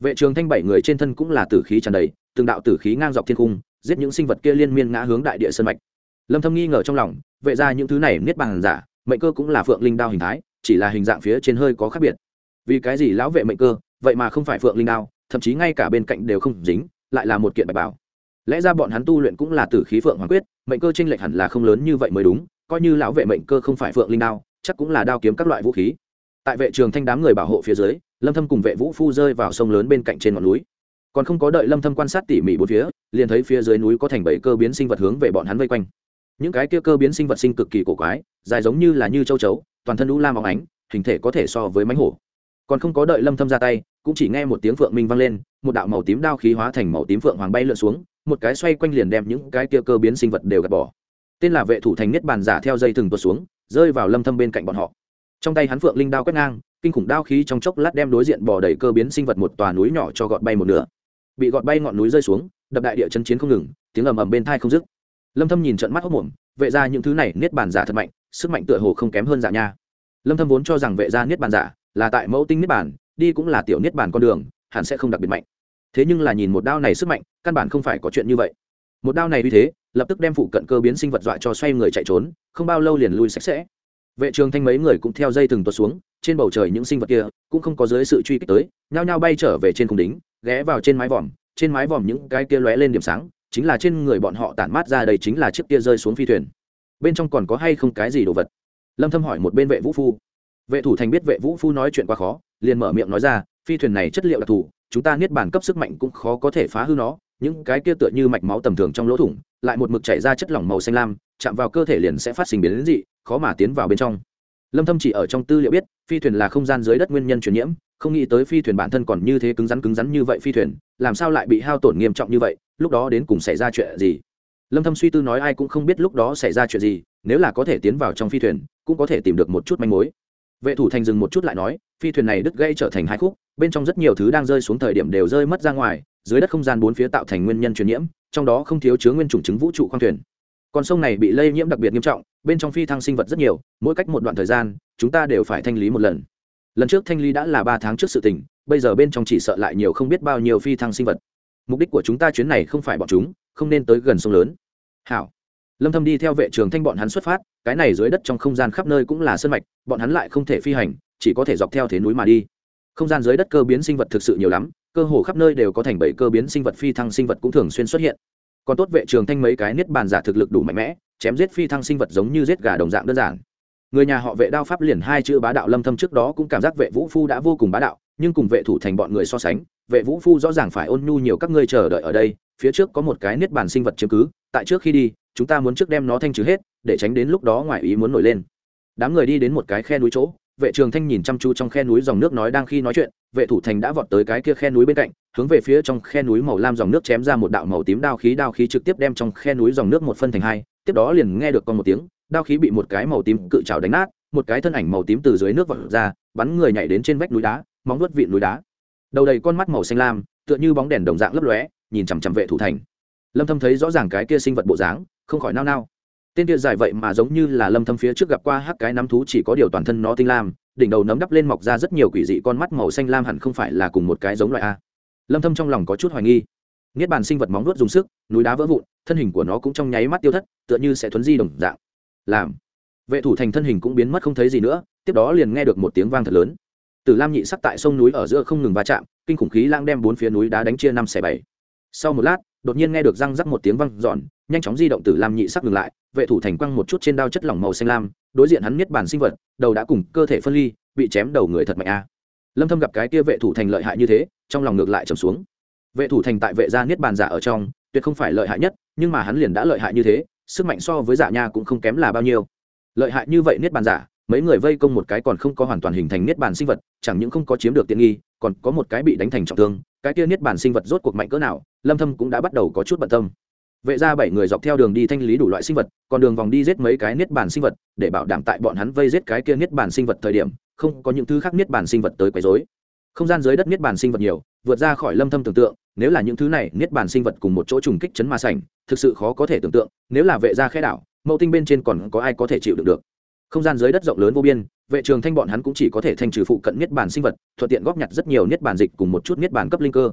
Vệ trường thanh bảy người trên thân cũng là tử khí tràn đầy, từng đạo tử khí ngang dọc thiên cung giết những sinh vật kia liên miên ngã hướng đại địa sơn mạch. Lâm thâm nghi ngờ trong lòng, vệ ra những thứ này niết bàn giả mệnh cơ cũng là phượng linh đao hình thái, chỉ là hình dạng phía trên hơi có khác biệt. Vì cái gì lão vệ mệnh cơ, vậy mà không phải phượng linh đao, thậm chí ngay cả bên cạnh đều không dính, lại là một kiện bạch bảo. Lẽ ra bọn hắn tu luyện cũng là tử khí phượng hoàng quyết, mệnh cơ tranh lệch hẳn là không lớn như vậy mới đúng, coi như lão vệ mệnh cơ không phải phượng linh đao, chắc cũng là đao kiếm các loại vũ khí. Tại vệ trường thanh đám người bảo hộ phía dưới, lâm thâm cùng vệ vũ phu rơi vào sông lớn bên cạnh trên ngọn núi. Còn không có đợi lâm thâm quan sát tỉ mỉ bốn phía, liền thấy phía dưới núi có thành bảy cơ biến sinh vật hướng về bọn hắn vây quanh những cái kia cơ biến sinh vật sinh cực kỳ cổ quái, dài giống như là như châu chấu, toàn thân lũ lam óng ánh, hình thể có thể so với mánh hổ. Còn không có đợi lâm thâm ra tay, cũng chỉ nghe một tiếng phượng minh vang lên, một đạo màu tím đao khí hóa thành màu tím phượng hoàng bay lượn xuống, một cái xoay quanh liền đem những cái kia cơ biến sinh vật đều gạt bỏ. Tên là vệ thủ thành niết bàn giả theo dây thừng tuột xuống, rơi vào lâm thâm bên cạnh bọn họ. Trong tay hắn phượng linh đao quét ngang, kinh khủng đao khí trong chốc lát đem đối diện bỏ đầy cơ biến sinh vật một tòa núi nhỏ cho gọt bay một nửa. Bị gọt bay ngọn núi rơi xuống, đập đại địa chân chiến không ngừng, tiếng ầm ầm bên tai không dứt lâm thâm nhìn trận mắt hốc mồm, vệ ra những thứ này niết bàn giả thật mạnh, sức mạnh tựa hồ không kém hơn giả nha. Lâm thâm vốn cho rằng vệ gia niết bàn giả là tại mẫu tinh niết bàn, đi cũng là tiểu niết bàn con đường, hẳn sẽ không đặc biệt mạnh. Thế nhưng là nhìn một đao này sức mạnh, căn bản không phải có chuyện như vậy. Một đao này như thế, lập tức đem phụ cận cơ biến sinh vật dọa cho xoay người chạy trốn, không bao lâu liền lui sạch sẽ. Vệ trường thanh mấy người cũng theo dây từng tuột xuống, trên bầu trời những sinh vật kia cũng không có dưới sự truy kích tới, nhao nhao bay trở về trên cung đính, ghé vào trên mái vòm, trên mái vòm những cái kia lóe lên điểm sáng chính là trên người bọn họ tản mát ra đây chính là chiếc kia rơi xuống phi thuyền. Bên trong còn có hay không cái gì đồ vật? Lâm thâm hỏi một bên vệ vũ phu. Vệ thủ thành biết vệ vũ phu nói chuyện quá khó, liền mở miệng nói ra, phi thuyền này chất liệu đặc thù, chúng ta niết bản cấp sức mạnh cũng khó có thể phá hư nó, những cái kia tựa như mạch máu tầm thường trong lỗ thủng, lại một mực chảy ra chất lỏng màu xanh lam, chạm vào cơ thể liền sẽ phát sinh biến dị, khó mà tiến vào bên trong. Lâm thâm chỉ ở trong tư liệu biết, phi thuyền là không gian dưới đất nguyên nhân truyền nhiễm, không nghĩ tới phi thuyền bản thân còn như thế cứng rắn cứng rắn như vậy phi thuyền, làm sao lại bị hao tổn nghiêm trọng như vậy lúc đó đến cùng xảy ra chuyện gì? Lâm thâm suy tư nói ai cũng không biết lúc đó xảy ra chuyện gì, nếu là có thể tiến vào trong phi thuyền, cũng có thể tìm được một chút manh mối. Vệ thủ thành dừng một chút lại nói, phi thuyền này đứt gãy trở thành hai khúc, bên trong rất nhiều thứ đang rơi xuống thời điểm đều rơi mất ra ngoài, dưới đất không gian bốn phía tạo thành nguyên nhân truyền nhiễm, trong đó không thiếu chứa nguyên chủng chứng vũ trụ khoang thuyền. Con sông này bị lây nhiễm đặc biệt nghiêm trọng, bên trong phi thăng sinh vật rất nhiều, mỗi cách một đoạn thời gian, chúng ta đều phải thanh lý một lần. Lần trước thanh lý đã là ba tháng trước sự tình, bây giờ bên trong chỉ sợ lại nhiều không biết bao nhiêu phi thăng sinh vật mục đích của chúng ta chuyến này không phải bọn chúng, không nên tới gần sông lớn. Hảo. Lâm thâm đi theo vệ trường thanh bọn hắn xuất phát, cái này dưới đất trong không gian khắp nơi cũng là sơn mạch, bọn hắn lại không thể phi hành, chỉ có thể dọc theo thế núi mà đi. Không gian dưới đất cơ biến sinh vật thực sự nhiều lắm, cơ hồ khắp nơi đều có thành bảy cơ biến sinh vật phi thăng sinh vật cũng thường xuyên xuất hiện. Còn tốt vệ trường thanh mấy cái niết bàn giả thực lực đủ mạnh mẽ, chém giết phi thăng sinh vật giống như giết gà đồng dạng đơn giản. Người nhà họ vệ đao pháp liền hai chữ bá đạo lâm thâm trước đó cũng cảm giác vệ vũ phu đã vô cùng bá đạo nhưng cùng vệ thủ thành bọn người so sánh, vệ vũ phu rõ ràng phải ôn nhu nhiều các ngươi chờ đợi ở đây, phía trước có một cái niết bàn sinh vật chứng cứ, tại trước khi đi, chúng ta muốn trước đem nó thanh trừ hết, để tránh đến lúc đó ngoài ý muốn nổi lên. Đám người đi đến một cái khe núi chỗ, vệ trường thanh nhìn chăm chú trong khe núi dòng nước nói đang khi nói chuyện, vệ thủ thành đã vọt tới cái kia khe núi bên cạnh, hướng về phía trong khe núi màu lam dòng nước chém ra một đạo màu tím đao khí đao khí trực tiếp đem trong khe núi dòng nước một phân thành hai, tiếp đó liền nghe được con một tiếng, đao khí bị một cái màu tím cự trào đánh nát, một cái thân ảnh màu tím từ dưới nước vọt ra, bắn người nhảy đến trên vách núi đá móng nuốt vịn núi đá. Đầu đầy con mắt màu xanh lam, tựa như bóng đèn đồng dạng lấp lóe, nhìn chằm chằm vệ thủ thành. Lâm thâm thấy rõ ràng cái kia sinh vật bộ dáng, không khỏi nao nao. Tên kia dài vậy mà giống như là lâm thâm phía trước gặp qua hắc cái nắm thú chỉ có điều toàn thân nó tinh lam, đỉnh đầu nấm đắp lên mọc ra rất nhiều quỷ dị con mắt màu xanh lam hẳn không phải là cùng một cái giống loại a. Lâm thâm trong lòng có chút hoài nghi. Niết bàn sinh vật móng nuốt dùng sức, núi đá vỡ vụn, thân hình của nó cũng trong nháy mắt tiêu thất, tựa như sẽ thuấn di đồng dạng. Làm. Vệ thủ thành thân hình cũng biến mất không thấy gì nữa, tiếp đó liền nghe được một tiếng vang thật lớn. Tử Lam nhị sắc tại sông núi ở giữa không ngừng va chạm, kinh khủng khí lang đem bốn phía núi đá đánh chia năm xẻ bảy. Sau một lát, đột nhiên nghe được răng rắc một tiếng vang dọn, nhanh chóng di động Tử Lam nhị sắc ngừng lại, vệ thủ thành quăng một chút trên đao chất lỏng màu xanh lam, đối diện hắn miết bản sinh vật, đầu đã cùng cơ thể phân ly, bị chém đầu người thật mạnh a. Lâm Thâm gặp cái kia vệ thủ thành lợi hại như thế, trong lòng ngược lại trầm xuống. Vệ thủ thành tại vệ gia niết bàn giả ở trong, tuyệt không phải lợi hại nhất, nhưng mà hắn liền đã lợi hại như thế, sức mạnh so với giả nha cũng không kém là bao nhiêu. Lợi hại như vậy niết bàn giả, mấy người vây công một cái còn không có hoàn toàn hình thành niết bàn sinh vật, chẳng những không có chiếm được tiện nghi, còn có một cái bị đánh thành trọng thương, cái kia niết bàn sinh vật rốt cuộc mạnh cỡ nào, lâm thâm cũng đã bắt đầu có chút bận tâm. Vệ ra bảy người dọc theo đường đi thanh lý đủ loại sinh vật, còn đường vòng đi giết mấy cái niết bàn sinh vật, để bảo đảm tại bọn hắn vây giết cái kia niết bàn sinh vật thời điểm, không có những thứ khác niết bàn sinh vật tới quấy rối. Không gian dưới đất niết bàn sinh vật nhiều, vượt ra khỏi lâm thâm tưởng tượng, nếu là những thứ này, niết bàn sinh vật cùng một chỗ trùng kích chấn ma sảnh, thực sự khó có thể tưởng tượng, nếu là vệ gia khe đảo, mẫu tinh bên trên còn có ai có thể chịu được được không gian dưới đất rộng lớn vô biên, vệ trường thanh bọn hắn cũng chỉ có thể thanh trừ phụ cận niết bàn sinh vật, thuận tiện góp nhặt rất nhiều niết bàn dịch cùng một chút niết bàn cấp linh cơ.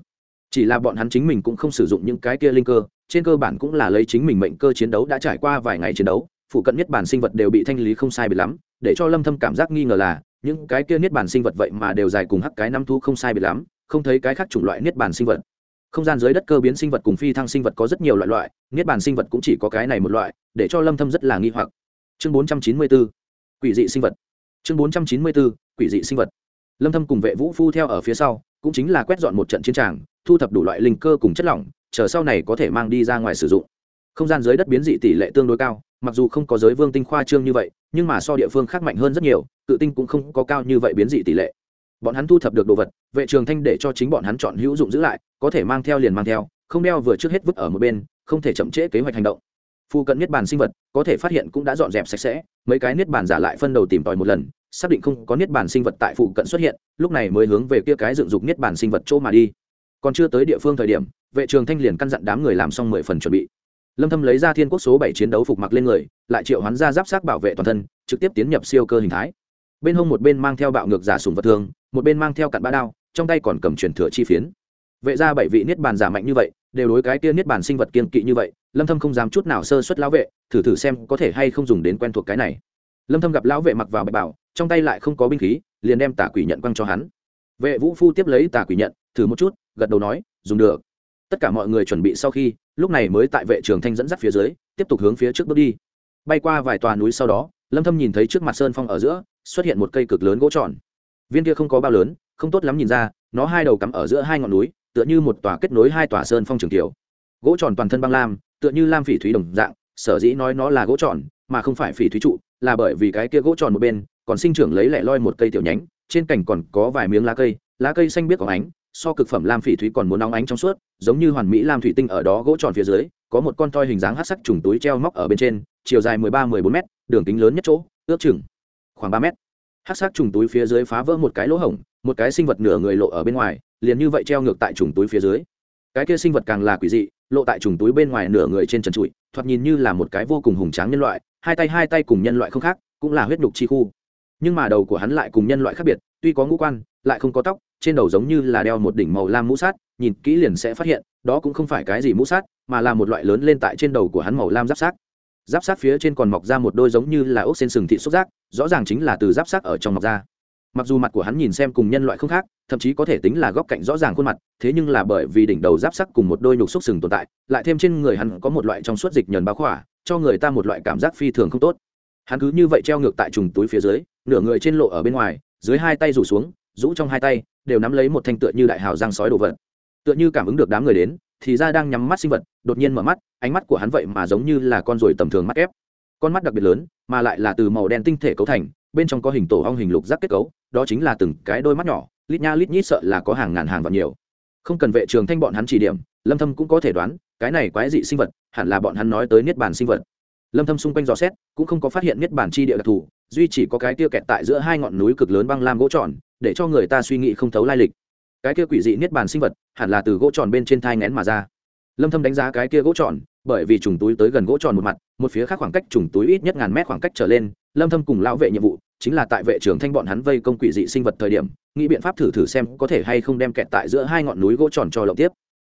Chỉ là bọn hắn chính mình cũng không sử dụng những cái kia linh cơ, trên cơ bản cũng là lấy chính mình mệnh cơ chiến đấu đã trải qua vài ngày chiến đấu, phụ cận niết bàn sinh vật đều bị thanh lý không sai biệt lắm, để cho lâm thâm cảm giác nghi ngờ là, những cái kia niết bàn sinh vật vậy mà đều dài cùng hắc cái năm thu không sai biệt lắm, không thấy cái khác chủng loại niết bàn sinh vật. Không gian dưới đất cơ biến sinh vật cùng phi thăng sinh vật có rất nhiều loại loại, niết bàn sinh vật cũng chỉ có cái này một loại, để cho lâm thâm rất là nghi hoặc. Chương 494 quỷ dị sinh vật. Chương bốn trăm chín mươi bốn, quỷ dị sinh vật. Lâm thâm cùng vệ vũ phu theo ở phía sau, cũng chính là quét dọn một trận chiến tràng, thu thập đủ loại linh cơ cùng chất lỏng, chờ sau này có thể mang đi ra ngoài sử dụng. Không gian dưới đất biến dị tỷ lệ tương đối cao, mặc dù không có giới vương tinh khoa trương như vậy, nhưng mà so địa phương khác mạnh hơn rất nhiều, cự tinh cũng không có cao như vậy biến dị tỷ lệ. Bọn hắn thu thập được đồ vật, vệ trường thanh để cho chính bọn hắn chọn hữu dụng giữ lại, có thể mang theo liền mang theo, không đeo vừa trước hết vứt ở một bên, không thể chậm trễ kế hoạch hành động. Phụ cận niết bàn sinh vật có thể phát hiện cũng đã dọn dẹp sạch sẽ mấy cái niết bàn giả lại phân đầu tìm tòi một lần xác định không có niết bàn sinh vật tại phụ cận xuất hiện lúc này mới hướng về kia cái dựng dục niết bàn sinh vật chỗ mà đi. Còn chưa tới địa phương thời điểm vệ trường thanh liền căn dặn đám người làm xong mười phần chuẩn bị. Lâm thâm lấy ra thiên quốc số bảy chiến đấu phục mặc lên người lại triệu hoán ra giáp sát bảo vệ toàn thân trực tiếp tiến nhập siêu cơ hình thái. Bên hông một bên mang theo bạo ngược giả sùng vật thương, một bên mang theo cặn bã đao trong tay còn cầm truyền thừa chi phiến. Vệ ra bảy vị niết bàn giả mạnh như vậy đều đối cái kia niết bàn sinh vật kiên kỵ như vậy, lâm thâm không dám chút nào sơ suất lão vệ, thử thử xem có thể hay không dùng đến quen thuộc cái này. Lâm thâm gặp lão vệ mặc vào bạch bảo, trong tay lại không có binh khí, liền đem tà quỷ nhận quăng cho hắn. Vệ vũ phu tiếp lấy tà quỷ nhận, thử một chút, gật đầu nói, dùng được. Tất cả mọi người chuẩn bị sau khi, lúc này mới tại vệ trường thanh dẫn dắt phía dưới, tiếp tục hướng phía trước bước đi. Bay qua vài tòa núi sau đó, lâm thâm nhìn thấy trước mặt sơn phong ở giữa, xuất hiện một cây cực lớn gỗ tròn. Viên kia không có bao lớn, không tốt lắm nhìn ra, nó hai đầu cắm ở giữa hai ngọn núi tựa như một tòa kết nối hai tòa sơn phong trường tiểu. Gỗ tròn toàn thân băng lam, tựa như lam phỉ thúy đồng dạng, sở dĩ nói nó là gỗ tròn, mà không phải phỉ thúy trụ, là bởi vì cái kia gỗ tròn một bên, còn sinh trưởng lấy lẻ loi một cây tiểu nhánh, trên cành còn có vài miếng lá cây lá cây xanh biết có ánh, so cực phẩm lam phỉ thúy còn muốn nóng ánh trong suốt, giống như hoàn mỹ lam thủy tinh ở đó gỗ tròn phía dưới, có một con toi hình dáng hát sắc trùng túi treo móc ở bên trên, chiều dài mười ba, mười bốn m đường kính lớn nhất chỗ, ước chừng khoảng ba m hát sắc trùng túi phía dưới phá vỡ một cái lỗ hổng một cái sinh vật nửa người lộ ở bên ngoài, liền như vậy treo ngược tại trùng túi phía dưới. Cái kia sinh vật càng là quỷ dị, lộ tại trùng túi bên ngoài nửa người trên trần trụi, thoạt nhìn như là một cái vô cùng hùng tráng nhân loại, hai tay hai tay cùng nhân loại không khác, cũng là huyết nhục chi khu. Nhưng mà đầu của hắn lại cùng nhân loại khác biệt, tuy có ngũ quan, lại không có tóc, trên đầu giống như là đeo một đỉnh màu lam mũ sát, nhìn kỹ liền sẽ phát hiện, đó cũng không phải cái gì mũ sát, mà là một loại lớn lên tại trên đầu của hắn màu lam giáp sát. Giáp sát phía trên còn mọc ra một đôi giống như là ốc xên sừng thị xúc giác, rõ ràng chính là từ giáp sát ở trong mọc ra mặc dù mặt của hắn nhìn xem cùng nhân loại không khác, thậm chí có thể tính là góc cạnh rõ ràng khuôn mặt, thế nhưng là bởi vì đỉnh đầu giáp sắc cùng một đôi nhục xúc sừng tồn tại, lại thêm trên người hắn có một loại trong suốt dịch nhờn báo khỏa, cho người ta một loại cảm giác phi thường không tốt. Hắn cứ như vậy treo ngược tại trùng túi phía dưới, nửa người trên lộ ở bên ngoài, dưới hai tay rủ xuống, rũ trong hai tay, đều nắm lấy một thanh tựa như đại hào giang sói đồ vật. Tựa như cảm ứng được đám người đến, thì ra đang nhắm mắt sinh vật, đột nhiên mở mắt, ánh mắt của hắn vậy mà giống như là con ruồi tầm thường mắt ép. Con mắt đặc biệt lớn, mà lại là từ màu đen tinh thể cấu thành, bên trong có hình tổ hong hình lục giác kết cấu đó chính là từng cái đôi mắt nhỏ, lít nha lít nhít sợ là có hàng ngàn hàng và nhiều. Không cần vệ trường thanh bọn hắn chỉ điểm, lâm thâm cũng có thể đoán, cái này quái dị sinh vật, hẳn là bọn hắn nói tới niết bàn sinh vật. Lâm thâm xung quanh dò xét, cũng không có phát hiện niết bàn chi địa đặc thù, duy chỉ có cái kia kẹt tại giữa hai ngọn núi cực lớn băng lam gỗ tròn, để cho người ta suy nghĩ không thấu lai lịch. Cái kia quỷ dị niết bàn sinh vật, hẳn là từ gỗ tròn bên trên thai nén mà ra. Lâm thâm đánh giá cái kia gỗ tròn, bởi vì trùng túi tới gần gỗ tròn một mặt, một phía khác khoảng cách trùng túi ít nhất ngàn mét khoảng cách trở lên, lâm thâm cùng lão vệ nhiệm vụ chính là tại vệ trưởng thanh bọn hắn vây công quỷ dị sinh vật thời điểm, nghĩ biện pháp thử thử xem có thể hay không đem kẹt tại giữa hai ngọn núi gỗ tròn cho lộng tiếp.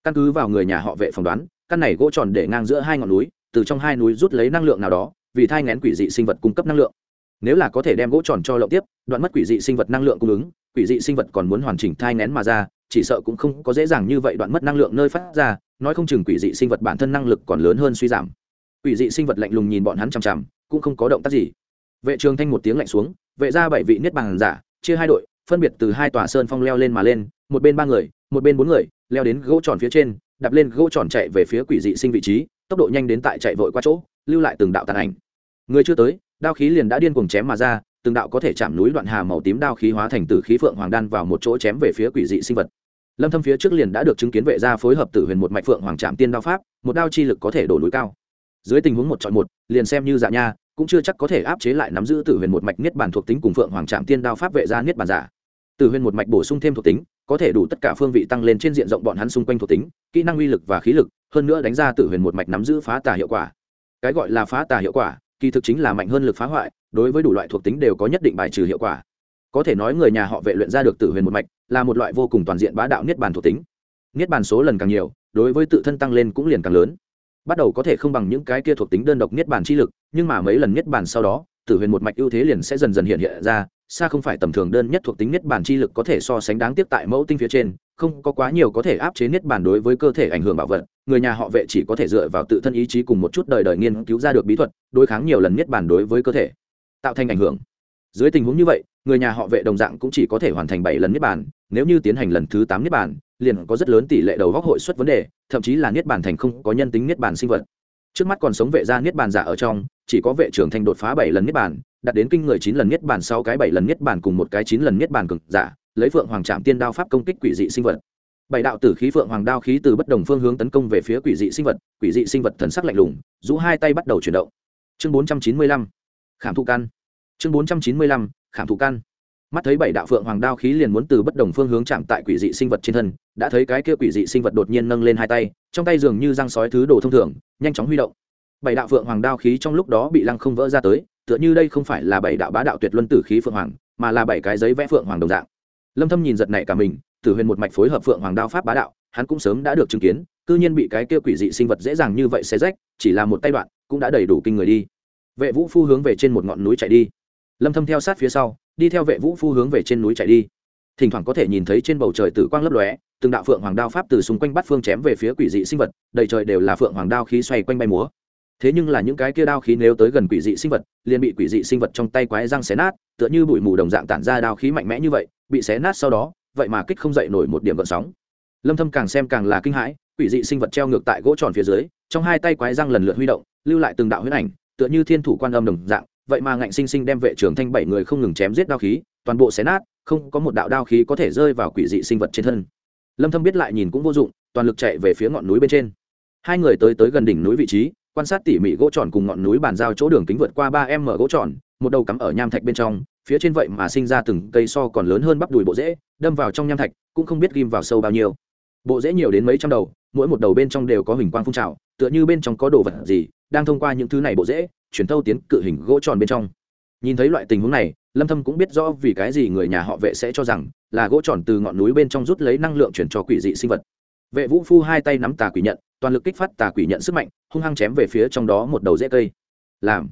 Căn cứ vào người nhà họ vệ phỏng đoán, căn này gỗ tròn để ngang giữa hai ngọn núi, từ trong hai núi rút lấy năng lượng nào đó, vì thai ngén quỷ dị sinh vật cung cấp năng lượng. Nếu là có thể đem gỗ tròn cho lộng tiếp, đoạn mất quỷ dị sinh vật năng lượng cung ứng, quỷ dị sinh vật còn muốn hoàn chỉnh thai ngén mà ra, chỉ sợ cũng không có dễ dàng như vậy đoạn mất năng lượng nơi phát ra, nói không chừng quỷ dị sinh vật bản thân năng lực còn lớn hơn suy giảm. Quỷ dị sinh vật lạnh lùng nhìn bọn hắn chằm chằm, cũng không có động tác gì vệ trường thanh một tiếng lạnh xuống, vệ ra bảy vị niết bàn giả, chia hai đội, phân biệt từ hai tòa sơn phong leo lên mà lên, một bên ba người, một bên bốn người, leo đến gỗ tròn phía trên, đạp lên gỗ tròn chạy về phía quỷ dị sinh vị trí, tốc độ nhanh đến tại chạy vội qua chỗ, lưu lại từng đạo tàn ảnh. Người chưa tới, đao khí liền đã điên cuồng chém mà ra, từng đạo có thể chạm núi đoạn hà màu tím đao khí hóa thành tử khí phượng hoàng đan vào một chỗ chém về phía quỷ dị sinh vật. Lâm thâm phía trước liền đã được chứng kiến vệ gia phối hợp tử huyền một mạch phượng hoàng trạm tiên đao pháp, một đao chi lực có thể đổ núi cao dưới tình huống một chọn một, liền xem như dạ nha, cũng chưa chắc có thể áp chế lại nắm giữ tử huyền một mạch niết bàn thuộc tính cùng phượng hoàng trạm tiên đao pháp vệ gia niết bàn giả. Tử huyền một mạch bổ sung thêm thuộc tính, có thể đủ tất cả phương vị tăng lên trên diện rộng bọn hắn xung quanh thuộc tính, kỹ năng uy lực và khí lực, hơn nữa đánh ra tử huyền một mạch nắm giữ phá tà hiệu quả. Cái gọi là phá tà hiệu quả, kỳ thực chính là mạnh hơn lực phá hoại, đối với đủ loại thuộc tính đều có nhất định bài trừ hiệu quả. Có thể nói người nhà họ vệ luyện ra được tử huyền một mạch là một loại vô cùng toàn diện bá đạo niết bàn thuộc tính. Niết bàn số lần càng nhiều, đối với tự thân tăng lên cũng liền càng lớn bắt đầu có thể không bằng những cái kia thuộc tính đơn độc niết bàn chi lực, nhưng mà mấy lần niết bàn sau đó, tử huyền một mạch ưu thế liền sẽ dần dần hiện hiện ra, xa không phải tầm thường đơn nhất thuộc tính niết bàn chi lực có thể so sánh đáng tiếc tại mẫu tinh phía trên, không có quá nhiều có thể áp chế niết bàn đối với cơ thể ảnh hưởng bảo vật, người nhà họ vệ chỉ có thể dựa vào tự thân ý chí cùng một chút đời đời nghiên cứu ra được bí thuật, đối kháng nhiều lần niết bàn đối với cơ thể, tạo thành ảnh hưởng. Dưới tình huống như vậy, người nhà họ vệ đồng dạng cũng chỉ có thể hoàn thành bảy lần niết bàn, nếu như tiến hành lần thứ tám niết bàn liền có rất lớn tỷ lệ đầu góc hội xuất vấn đề, thậm chí là niết bàn thành không có nhân tính niết bàn sinh vật. Trước mắt còn sống vệ gia niết bàn giả ở trong, chỉ có vệ trưởng thành đột phá bảy lần niết bàn, đạt đến kinh người chín lần niết bàn sau cái bảy lần niết bàn cùng một cái chín lần niết bàn cực giả, lấy phượng hoàng trạm tiên đao pháp công kích quỷ dị sinh vật. Bảy đạo tử khí phượng hoàng đao khí từ bất đồng phương hướng tấn công về phía quỷ dị sinh vật, quỷ dị sinh vật thần sắc lạnh lùng, rũ hai tay bắt đầu chuyển động. Chương bốn trăm chín mươi lăm, khảm thụ căn chương bốn trăm chín mươi lăm, khảm thụ căn mắt thấy bảy đạo phượng hoàng đao khí liền muốn từ bất đồng phương hướng chạm tại quỷ dị sinh vật trên thân, đã thấy cái kia quỷ dị sinh vật đột nhiên nâng lên hai tay, trong tay dường như răng sói thứ đồ thông thường, nhanh chóng huy động. Bảy đạo phượng hoàng đao khí trong lúc đó bị lăng không vỡ ra tới, tựa như đây không phải là bảy đạo bá đạo tuyệt luân tử khí phượng hoàng, mà là bảy cái giấy vẽ phượng hoàng đồng dạng. Lâm thâm nhìn giật này cả mình, tử huyền một mạch phối hợp phượng hoàng đao pháp bá đạo, hắn cũng sớm đã được chứng kiến, cư nhiên bị cái kia quỷ dị sinh vật dễ dàng như vậy xé rách, chỉ là một tay đoạn, cũng đã đầy đủ kinh người đi. Vệ vũ phu hướng về trên một ngọn núi chạy đi lâm thâm theo sát phía sau, đi theo vệ vũ phu hướng về trên núi chạy đi. Thỉnh thoảng có thể nhìn thấy trên bầu trời tử quang lấp lóe, từng đạo phượng hoàng đao pháp từ xung quanh bắt phương chém về phía quỷ dị sinh vật, đầy trời đều là phượng hoàng đao khí xoay quanh bay múa. Thế nhưng là những cái kia đao khí nếu tới gần quỷ dị sinh vật, liền bị quỷ dị sinh vật trong tay quái răng xé nát, tựa như bụi mù đồng dạng tản ra đao khí mạnh mẽ như vậy, bị xé nát sau đó, vậy mà kích không dậy nổi một điểm gợn sóng. Lâm thâm càng xem càng là kinh hãi, quỷ dị sinh vật treo ngược tại gỗ tròn phía dưới, trong hai tay quái răng lần lượt huy động, lưu lại từng đạo huyết ảnh, tựa như thiên thủ quan âm đồng dạng vậy mà ngạnh sinh sinh đem vệ trưởng thanh bảy người không ngừng chém giết đao khí, toàn bộ xé nát, không có một đạo đao khí có thể rơi vào quỷ dị sinh vật trên thân. Lâm thâm biết lại nhìn cũng vô dụng, toàn lực chạy về phía ngọn núi bên trên. Hai người tới tới gần đỉnh núi vị trí, quan sát tỉ mỉ gỗ tròn cùng ngọn núi bàn giao chỗ đường kính vượt qua ba m gỗ tròn, một đầu cắm ở nham thạch bên trong, phía trên vậy mà sinh ra từng cây so còn lớn hơn bắp đùi bộ rễ, đâm vào trong nham thạch, cũng không biết ghim vào sâu bao nhiêu. Bộ rễ nhiều đến mấy trăm đầu, mỗi một đầu bên trong đều có hình quang phun trào, tựa như bên trong có đồ vật gì đang thông qua những thứ này bộ dễ, chuyển thâu tiến cự hình gỗ tròn bên trong. Nhìn thấy loại tình huống này, lâm thâm cũng biết rõ vì cái gì người nhà họ vệ sẽ cho rằng là gỗ tròn từ ngọn núi bên trong rút lấy năng lượng chuyển cho quỷ dị sinh vật. Vệ vũ phu hai tay nắm tà quỷ nhận, toàn lực kích phát tà quỷ nhận sức mạnh, hung hăng chém về phía trong đó một đầu rễ cây. Làm.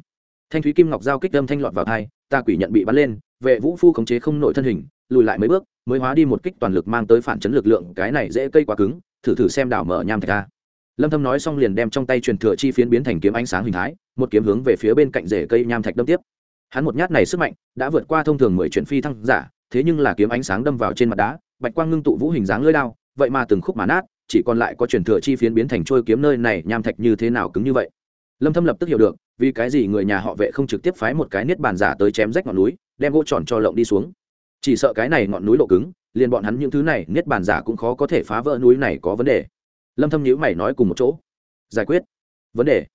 Thanh thúy kim ngọc giao kích âm thanh lọt vào thai tà quỷ nhận bị bắn lên, vệ vũ phu khống chế không nội thân hình, lùi lại mấy bước, mới hóa đi một kích toàn lực mang tới phản chấn lực lượng, cái này dễ cây quá cứng, thử thử xem đảo mở nham thạch ra lâm thâm nói xong liền đem trong tay truyền thừa chi phiến biến thành kiếm ánh sáng hình thái, một kiếm hướng về phía bên cạnh rễ cây nham thạch đâm tiếp. Hắn một nhát này sức mạnh đã vượt qua thông thường mười chuyển phi thăng giả, thế nhưng là kiếm ánh sáng đâm vào trên mặt đá, bạch quang ngưng tụ vũ hình dáng lưỡi đao, vậy mà từng khúc mà nát, chỉ còn lại có truyền thừa chi phiến biến thành trôi kiếm nơi này, nham thạch như thế nào cứng như vậy? Lâm thâm lập tức hiểu được, vì cái gì người nhà họ vệ không trực tiếp phái một cái niết bàn giả tới chém rách ngọn núi, đem gỗ tròn cho lộng đi xuống. Chỉ sợ cái này ngọn núi lộ cứng, liền bọn hắn những thứ này niết bàn giả cũng khó có thể phá vỡ núi này có vấn đề lâm thâm nhíu mày nói cùng một chỗ. Giải quyết. Vấn đề.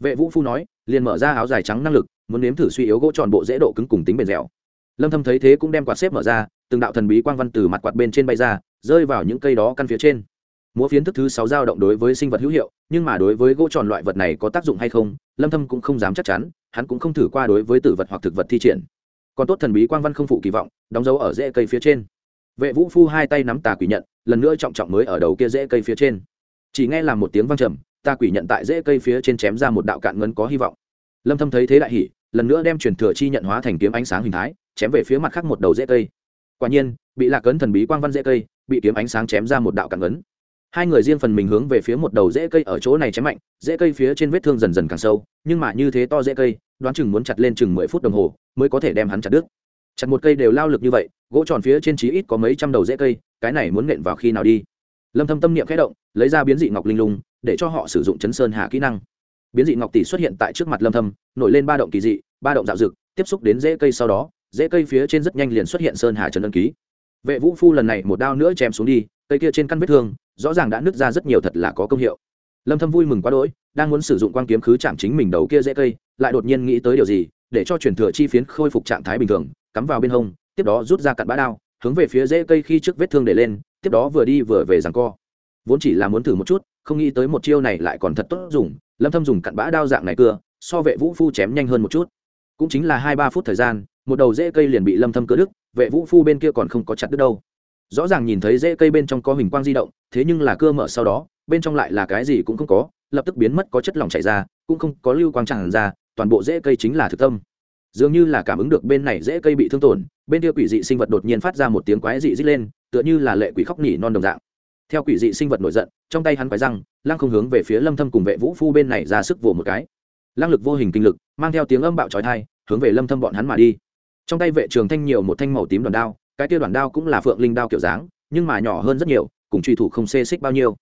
Vệ vũ phu nói, liền mở ra áo dài trắng năng lực, muốn nếm thử suy yếu gỗ tròn bộ dễ độ cứng cùng tính bền dẻo. Lâm thâm thấy thế cũng đem quạt xếp mở ra, từng đạo thần bí quang văn từ mặt quạt bên trên bay ra, rơi vào những cây đó căn phía trên. Múa phiến thức thứ sáu dao động đối với sinh vật hữu hiệu, nhưng mà đối với gỗ tròn loại vật này có tác dụng hay không, lâm thâm cũng không dám chắc chắn, hắn cũng không thử qua đối với tử vật hoặc thực vật thi triển. Còn tốt thần bí quang văn không phụ kỳ vọng, đóng dấu ở rễ cây phía trên. Vệ vũ phu hai tay nắm tà quỷ nhận, lần nữa trọng trọng mới ở đầu kia rễ cây phía trên chỉ nghe là một tiếng vang trầm, ta quỷ nhận tại rễ cây phía trên chém ra một đạo cạn ngân có hy vọng. Lâm thâm thấy thế đại hỉ, lần nữa đem truyền thừa chi nhận hóa thành kiếm ánh sáng hình thái, chém về phía mặt khác một đầu rễ cây. Quả nhiên, bị lạc ấn thần bí quang văn rễ cây, bị kiếm ánh sáng chém ra một đạo cạn ngấn hai người riêng phần mình hướng về phía một đầu rễ cây ở chỗ này chém mạnh, rễ cây phía trên vết thương dần dần càng sâu, nhưng mà như thế to rễ cây, đoán chừng muốn chặt lên chừng mười phút đồng hồ mới có thể đem hắn chặt đứt. Chặt một cây đều lao lực như vậy, gỗ tròn phía trên chí ít có mấy trăm đầu rễ cây, cái này muốn nện vào khi nào đi? Lâm thâm tâm niệm khẽ động lấy ra biến dị ngọc linh lung, để cho họ sử dụng chấn sơn hạ kỹ năng. Biến dị ngọc tỷ xuất hiện tại trước mặt lâm thâm, nổi lên ba động kỳ dị, ba động dạo dực, tiếp xúc đến rễ cây sau đó, rễ cây phía trên rất nhanh liền xuất hiện sơn hà trấn ân ký. Vệ vũ phu lần này một đao nữa chém xuống đi, cây kia trên căn vết thương, rõ ràng đã nứt ra rất nhiều thật là có công hiệu. Lâm thâm vui mừng quá đỗi, đang muốn sử dụng quang kiếm khứ chạm chính mình đầu kia rễ cây, lại đột nhiên nghĩ tới điều gì, để cho truyền thừa chi phiến khôi phục trạng thái bình thường, cắm vào bên hông, tiếp đó rút ra cặn bã đao, hướng về phía rễ cây khi trước vết thương để lên, tiếp đó vừa đi vừa về giằng co vốn chỉ là muốn thử một chút, không nghĩ tới một chiêu này lại còn thật tốt dùng, lâm thâm dùng cặn bã đao dạng này cưa, so vệ vũ phu chém nhanh hơn một chút. Cũng chính là hai ba phút thời gian, một đầu rễ cây liền bị lâm thâm cưa đứt, vệ vũ phu bên kia còn không có chặt đứt đâu. Rõ ràng nhìn thấy rễ cây bên trong có hình quang di động, thế nhưng là cưa mở sau đó, bên trong lại là cái gì cũng không có, lập tức biến mất có chất lỏng chảy ra, cũng không có lưu quang tràn ra, toàn bộ rễ cây chính là thực tâm. Dường như là cảm ứng được bên này rễ cây bị thương tổn, bên kia quỷ dị sinh vật đột nhiên phát ra một tiếng quái dị rít lên, tựa như là lệ quỷ khóc nhỉ non đồng dạng theo quỷ dị sinh vật nổi giận, trong tay hắn quái răng, lăng không hướng về phía lâm thâm cùng vệ vũ phu bên này ra sức vồ một cái. Lăng lực vô hình kinh lực, mang theo tiếng âm bạo chói tai, hướng về lâm thâm bọn hắn mà đi. Trong tay vệ trường thanh nhiều một thanh màu tím đoàn đao, cái kia đoàn đao cũng là phượng linh đao kiểu dáng, nhưng mà nhỏ hơn rất nhiều, cùng truy thủ không xê xích bao nhiêu.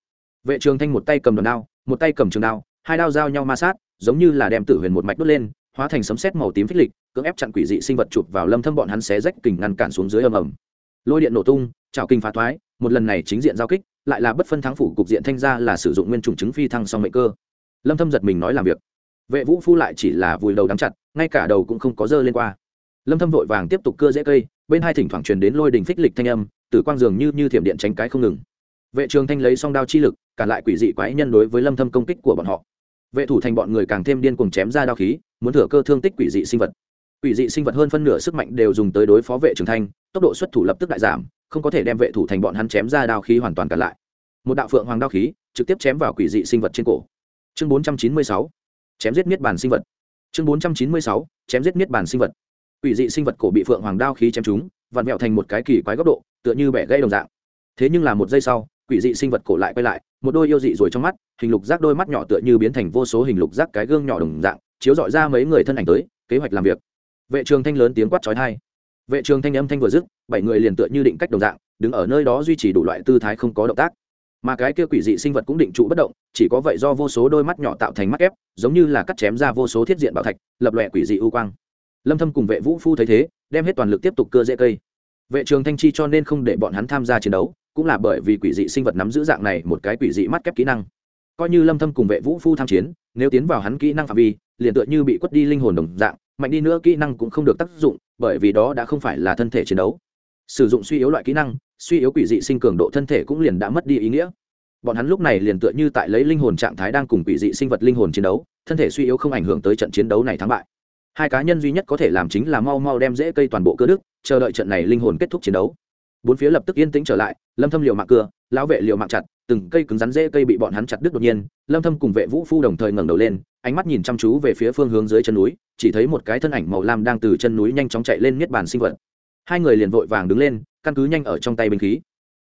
Vệ trường thanh một tay cầm đòn đao, một tay cầm trường đao, hai đao giao nhau ma sát, giống như là đem tử huyền một mạch đốt lên, hóa thành sấm sét màu tím phích lịch, cưỡng ép chặn quỷ dị sinh vật chụp vào lâm thâm bọn hắn xé rách kình ngăn cản xuống dưới ầm ầm. Lôi điện nổ tung, chảo kinh phá thoái một lần này chính diện giao kích, lại là bất phân thắng phủ, cục diện thanh ra là sử dụng nguyên trùng chứng phi thăng song mệnh cơ. Lâm thâm giật mình nói làm việc. Vệ vũ phu lại chỉ là vùi đầu đắm chặt, ngay cả đầu cũng không có dơ lên qua. Lâm thâm vội vàng tiếp tục cưa dễ cây, bên hai thỉnh thoảng truyền đến lôi đình phích lịch thanh âm, tử quang dường như như thiểm điện tránh cái không ngừng. Vệ trường thanh lấy song đao chi lực cản lại quỷ dị quái nhân đối với lâm thâm công kích của bọn họ. Vệ thủ thành bọn người càng thêm điên cuồng chém ra đao khí, muốn thừa cơ thương tích quỷ dị sinh vật. Quỷ dị sinh vật hơn phân nửa sức mạnh đều dùng tới đối phó vệ trường thanh, tốc độ xuất thủ lập tức đại giảm không có thể đem vệ thủ thành bọn hắn chém ra đao khí hoàn toàn cản lại. Một đạo phượng hoàng đao khí trực tiếp chém vào quỷ dị sinh vật trên cổ. Chương 496 chém giết miết bản sinh vật. Chương 496 chém giết miết bản sinh vật. Quỷ dị sinh vật cổ bị phượng hoàng đao khí chém trúng, vặn vẹo thành một cái kỳ quái góc độ, tựa như bẻ gây đồng dạng. Thế nhưng là một giây sau, quỷ dị sinh vật cổ lại quay lại, một đôi yêu dị rồi trong mắt, hình lục rác đôi mắt nhỏ tựa như biến thành vô số hình lục rác cái gương nhỏ đồng dạng, chiếu dọi ra mấy người thân ảnh tới, kế hoạch làm việc. Vệ trường thanh lớn tiếng quát trói thai vệ trường thanh âm thanh vừa dứt, bảy người liền tựa như định cách đồng dạng, đứng ở nơi đó duy trì đủ loại tư thái không có động tác. Mà cái kia quỷ dị sinh vật cũng định trụ bất động, chỉ có vậy do vô số đôi mắt nhỏ tạo thành mắt ép giống như là cắt chém ra vô số thiết diện bảo thạch, lập lòe quỷ dị ưu quang. Lâm thâm cùng vệ vũ phu thấy thế, đem hết toàn lực tiếp tục cưa dễ cây. Vệ trường thanh chi cho nên không để bọn hắn tham gia chiến đấu, cũng là bởi vì quỷ dị sinh vật nắm giữ dạng này một cái quỷ dị mắt kép kỹ năng. Coi như lâm thâm cùng vệ vũ phu tham chiến, nếu tiến vào hắn kỹ năng phạm vi, liền tựa như bị quất đi linh hồn đồng dạng mạnh đi nữa kỹ năng cũng không được tác dụng, bởi vì đó đã không phải là thân thể chiến đấu. Sử dụng suy yếu loại kỹ năng, suy yếu quỷ dị sinh cường độ thân thể cũng liền đã mất đi ý nghĩa. Bọn hắn lúc này liền tựa như tại lấy linh hồn trạng thái đang cùng quỷ dị sinh vật linh hồn chiến đấu, thân thể suy yếu không ảnh hưởng tới trận chiến đấu này thắng bại. Hai cá nhân duy nhất có thể làm chính là mau mau đem dễ cây toàn bộ cơ đức chờ đợi trận này linh hồn kết thúc chiến đấu. Bốn phía lập tức yên tĩnh trở lại, lâm thâm liều mạng cưa lão vệ liều mạng chặt, từng cây cứng rắn rễ cây bị bọn hắn chặt đứt đột nhiên, lâm thâm cùng vệ vũ phu đồng thời ngẩng đầu lên, ánh mắt nhìn chăm chú về phía phương hướng dưới chân núi, chỉ thấy một cái thân ảnh màu lam đang từ chân núi nhanh chóng chạy lên miết bàn sinh vật. Hai người liền vội vàng đứng lên, căn cứ nhanh ở trong tay binh khí.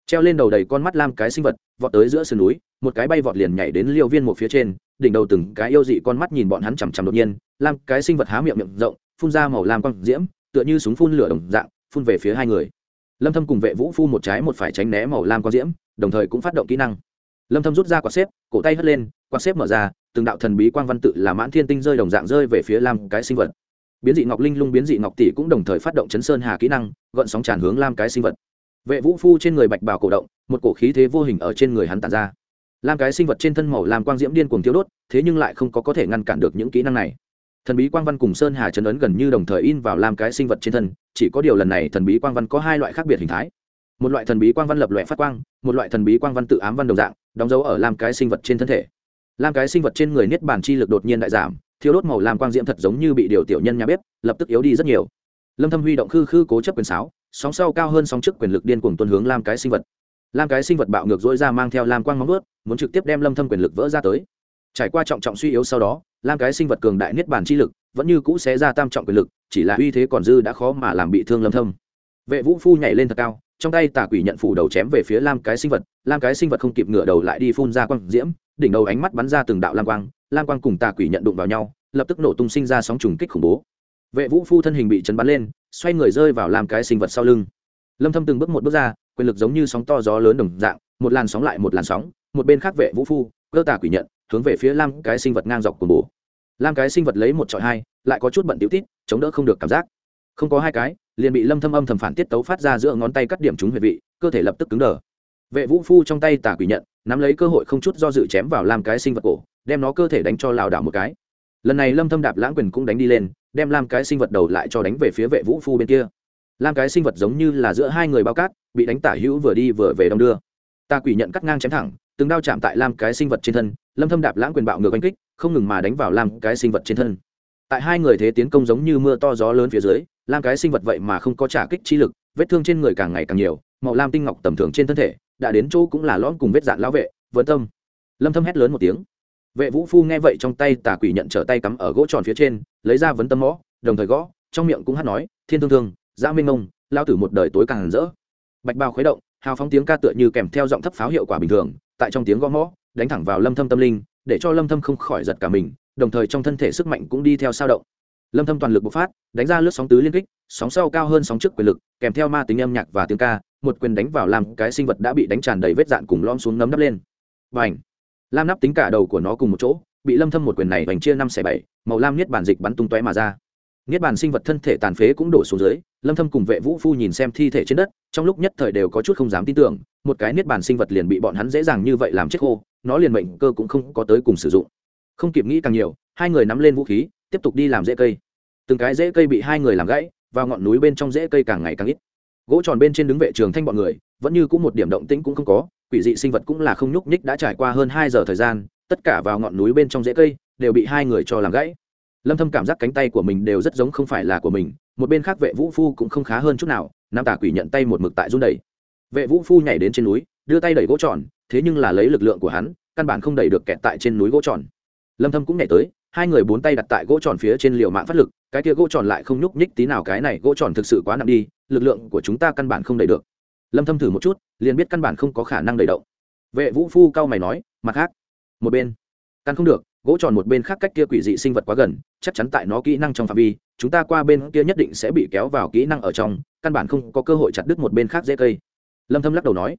Treo lên đầu đầy con mắt lam cái sinh vật, vọt tới giữa sườn núi, một cái bay vọt liền nhảy đến liêu viên một phía trên, đỉnh đầu từng cái yêu dị con mắt nhìn bọn hắn chằm chằm đột nhiên, lam cái sinh vật há miệng miệng rộng, phun ra màu lam quang diễm, tựa như súng phun lửa đồng dạng, phun về phía hai người. Lâm thâm cùng vệ vũ phu một trái một phải tránh né màu lam quang diễm đồng thời cũng phát động kỹ năng. Lâm thâm rút ra quạt xếp, cổ tay hất lên, quạt xếp mở ra, từng đạo thần bí quang văn tự là mãn thiên tinh rơi đồng dạng rơi về phía lam cái sinh vật. Biến dị ngọc linh lung biến dị ngọc tỷ cũng đồng thời phát động chấn sơn hà kỹ năng gợn sóng tràn hướng lam cái sinh vật. Vệ vũ phu trên người bạch bào cổ động, một cổ khí thế vô hình ở trên người hắn tàn ra. Lam cái sinh vật trên thân màu làm quang diễm điên cuồng tiêu đốt, thế nhưng lại không có có thể ngăn cản được những kỹ năng này. Thần bí quang văn cùng sơn hà chấn ấn gần như đồng thời in vào lam cái sinh vật trên thân, chỉ có điều lần này thần bí quang văn có hai loại khác biệt hình thái một loại thần bí quang văn lập loại phát quang, một loại thần bí quang văn tự ám văn đồng dạng, đóng dấu ở lam cái sinh vật trên thân thể. Lam cái sinh vật trên người niết bản chi lực đột nhiên đại giảm thiếu đốt màu lam quang diễm thật giống như bị điều tiểu nhân nhà bếp, lập tức yếu đi rất nhiều. Lâm thâm huy động khư khư cố chấp quyền sáo, sóng sau cao hơn sóng trước quyền lực điên cuồng tuân hướng lam cái sinh vật. Lam cái sinh vật bạo ngược dỗi ra mang theo lam quang móng ướt muốn trực tiếp đem lâm thâm quyền lực vỡ ra tới. Trải qua trọng trọng suy yếu sau đó, lam cái sinh vật cường đại niết bản chi lực vẫn như cũ sẽ ra tam trọng quyền lực, chỉ là uy thế còn dư đã khó mà làm bị thương lâm thâm. Vệ vũ phu nhảy lên thật cao trong tay tà quỷ nhận phủ đầu chém về phía lam cái sinh vật, lam cái sinh vật không kịp ngửa đầu lại đi phun ra quang diễm, đỉnh đầu ánh mắt bắn ra từng đạo lam quang lam quang cùng tà quỷ nhận đụng vào nhau, lập tức nổ tung sinh ra sóng trùng kích khủng bố. Vệ vũ phu thân hình bị chấn bắn lên, xoay người rơi vào lam cái sinh vật sau lưng. Lâm thâm từng bước một bước ra, quyền lực giống như sóng to gió lớn đồng dạng, một làn sóng lại một làn sóng, một bên khác vệ vũ phu, cơ tà quỷ nhận, hướng về phía lam cái sinh vật ngang dọc cùng bổ. Lam cái sinh vật lấy một trọi hai, lại có chút bận tiểu tít, chống đỡ không được cảm giác không có hai cái, liền bị lâm thâm âm thầm phản tiết tấu phát ra giữa ngón tay cắt điểm trúng huyệt vị, cơ thể lập tức cứng đờ. Vệ vũ phu trong tay tà quỷ nhận, nắm lấy cơ hội không chút do dự chém vào làm cái sinh vật cổ, đem nó cơ thể đánh cho lảo đảo một cái. Lần này lâm thâm đạp lãng quyền cũng đánh đi lên, đem làm cái sinh vật đầu lại cho đánh về phía vệ vũ phu bên kia. Làm cái sinh vật giống như là giữa hai người bao cát, bị đánh tả hữu vừa đi vừa về đông đưa. Tà quỷ nhận cắt ngang chém thẳng, từng đao chạm tại lam cái sinh vật trên thân, lâm thâm đạp lãng quyền bạo ngược đánh kích, không ngừng mà đánh vào lam cái sinh vật trên thân tại hai người thế tiến công giống như mưa to gió lớn phía dưới, lam cái sinh vật vậy mà không có trả kích chi lực, vết thương trên người càng ngày càng nhiều, màu lam tinh ngọc tầm thường trên thân thể, đã đến chỗ cũng là lõm cùng vết dạn lão vệ vấn tâm. Lâm thâm hét lớn một tiếng. Vệ vũ phu nghe vậy trong tay tà quỷ nhận trở tay cắm ở gỗ tròn phía trên, lấy ra vấn tâm mõ, đồng thời gõ, trong miệng cũng hát nói, thiên thương thương giã minh mông lao tử một đời tối càng rỡ. Bạch bao khuấy động, hào phóng tiếng ca tựa như kèm theo giọng thấp pháo hiệu quả bình thường, tại trong tiếng gõ mõ, đánh thẳng vào lâm thâm tâm linh để cho lâm thâm không khỏi giật cả mình đồng thời trong thân thể sức mạnh cũng đi theo sao động. Lâm thâm toàn lực bộc phát đánh ra lướt sóng tứ liên kích sóng sau cao hơn sóng trước quyền lực kèm theo ma tính âm nhạc và tiếng ca một quyền đánh vào làm cái sinh vật đã bị đánh tràn đầy vết dạn cùng lom xuống nấm đắp lên. Bành, lam nắp tính cả đầu của nó cùng một chỗ bị lâm thâm một quyền này vành chia năm xẻ bảy màu lam niết bàn dịch bắn tung tóe mà ra. Niết bàn sinh vật thân thể tàn phế cũng đổ xuống dưới lâm thâm cùng vệ vũ phu nhìn xem thi thể trên đất trong lúc nhất thời đều có chút không dám tin tưởng một cái niết bàn sinh vật liền bị bọn hắn dễ dàng như vậy làm chết khô nó liền mệnh cơ cũng không có tới cùng sử dụng. Không kịp nghĩ càng nhiều, hai người nắm lên vũ khí, tiếp tục đi làm rễ cây. Từng cái rễ cây bị hai người làm gãy, vào ngọn núi bên trong rễ cây càng ngày càng ít. Gỗ tròn bên trên đứng vệ trường thanh bọn người, vẫn như cũng một điểm động tĩnh cũng không có, quỷ dị sinh vật cũng là không nhúc nhích đã trải qua hơn hai giờ thời gian, tất cả vào ngọn núi bên trong rễ cây, đều bị hai người cho làm gãy. Lâm thâm cảm giác cánh tay của mình đều rất giống không phải là của mình, một bên khác vệ vũ phu cũng không khá hơn chút nào, nam tả quỷ nhận tay một mực tại run đẩy. Vệ vũ phu nhảy đến trên núi, đưa tay đẩy gỗ tròn thế nhưng là lấy lực lượng của hắn, căn bản không đẩy được kẹt tại trên núi gỗ tròn. Lâm thâm cũng nhảy tới, hai người bốn tay đặt tại gỗ tròn phía trên liều mạng phát lực, cái kia gỗ tròn lại không nhúc nhích tí nào, cái này gỗ tròn thực sự quá nặng đi, lực lượng của chúng ta căn bản không đẩy được. Lâm thâm thử một chút, liền biết căn bản không có khả năng đẩy động. Vệ vũ phu cao mày nói, mặt khác, một bên. Căn không được, gỗ tròn một bên khác cách kia quỷ dị sinh vật quá gần, chắc chắn tại nó kỹ năng trong phạm vi, chúng ta qua bên kia nhất định sẽ bị kéo vào kỹ năng ở trong, căn bản không có cơ hội chặt đứt một bên khác dễ cây. Lâm thâm lắc đầu nói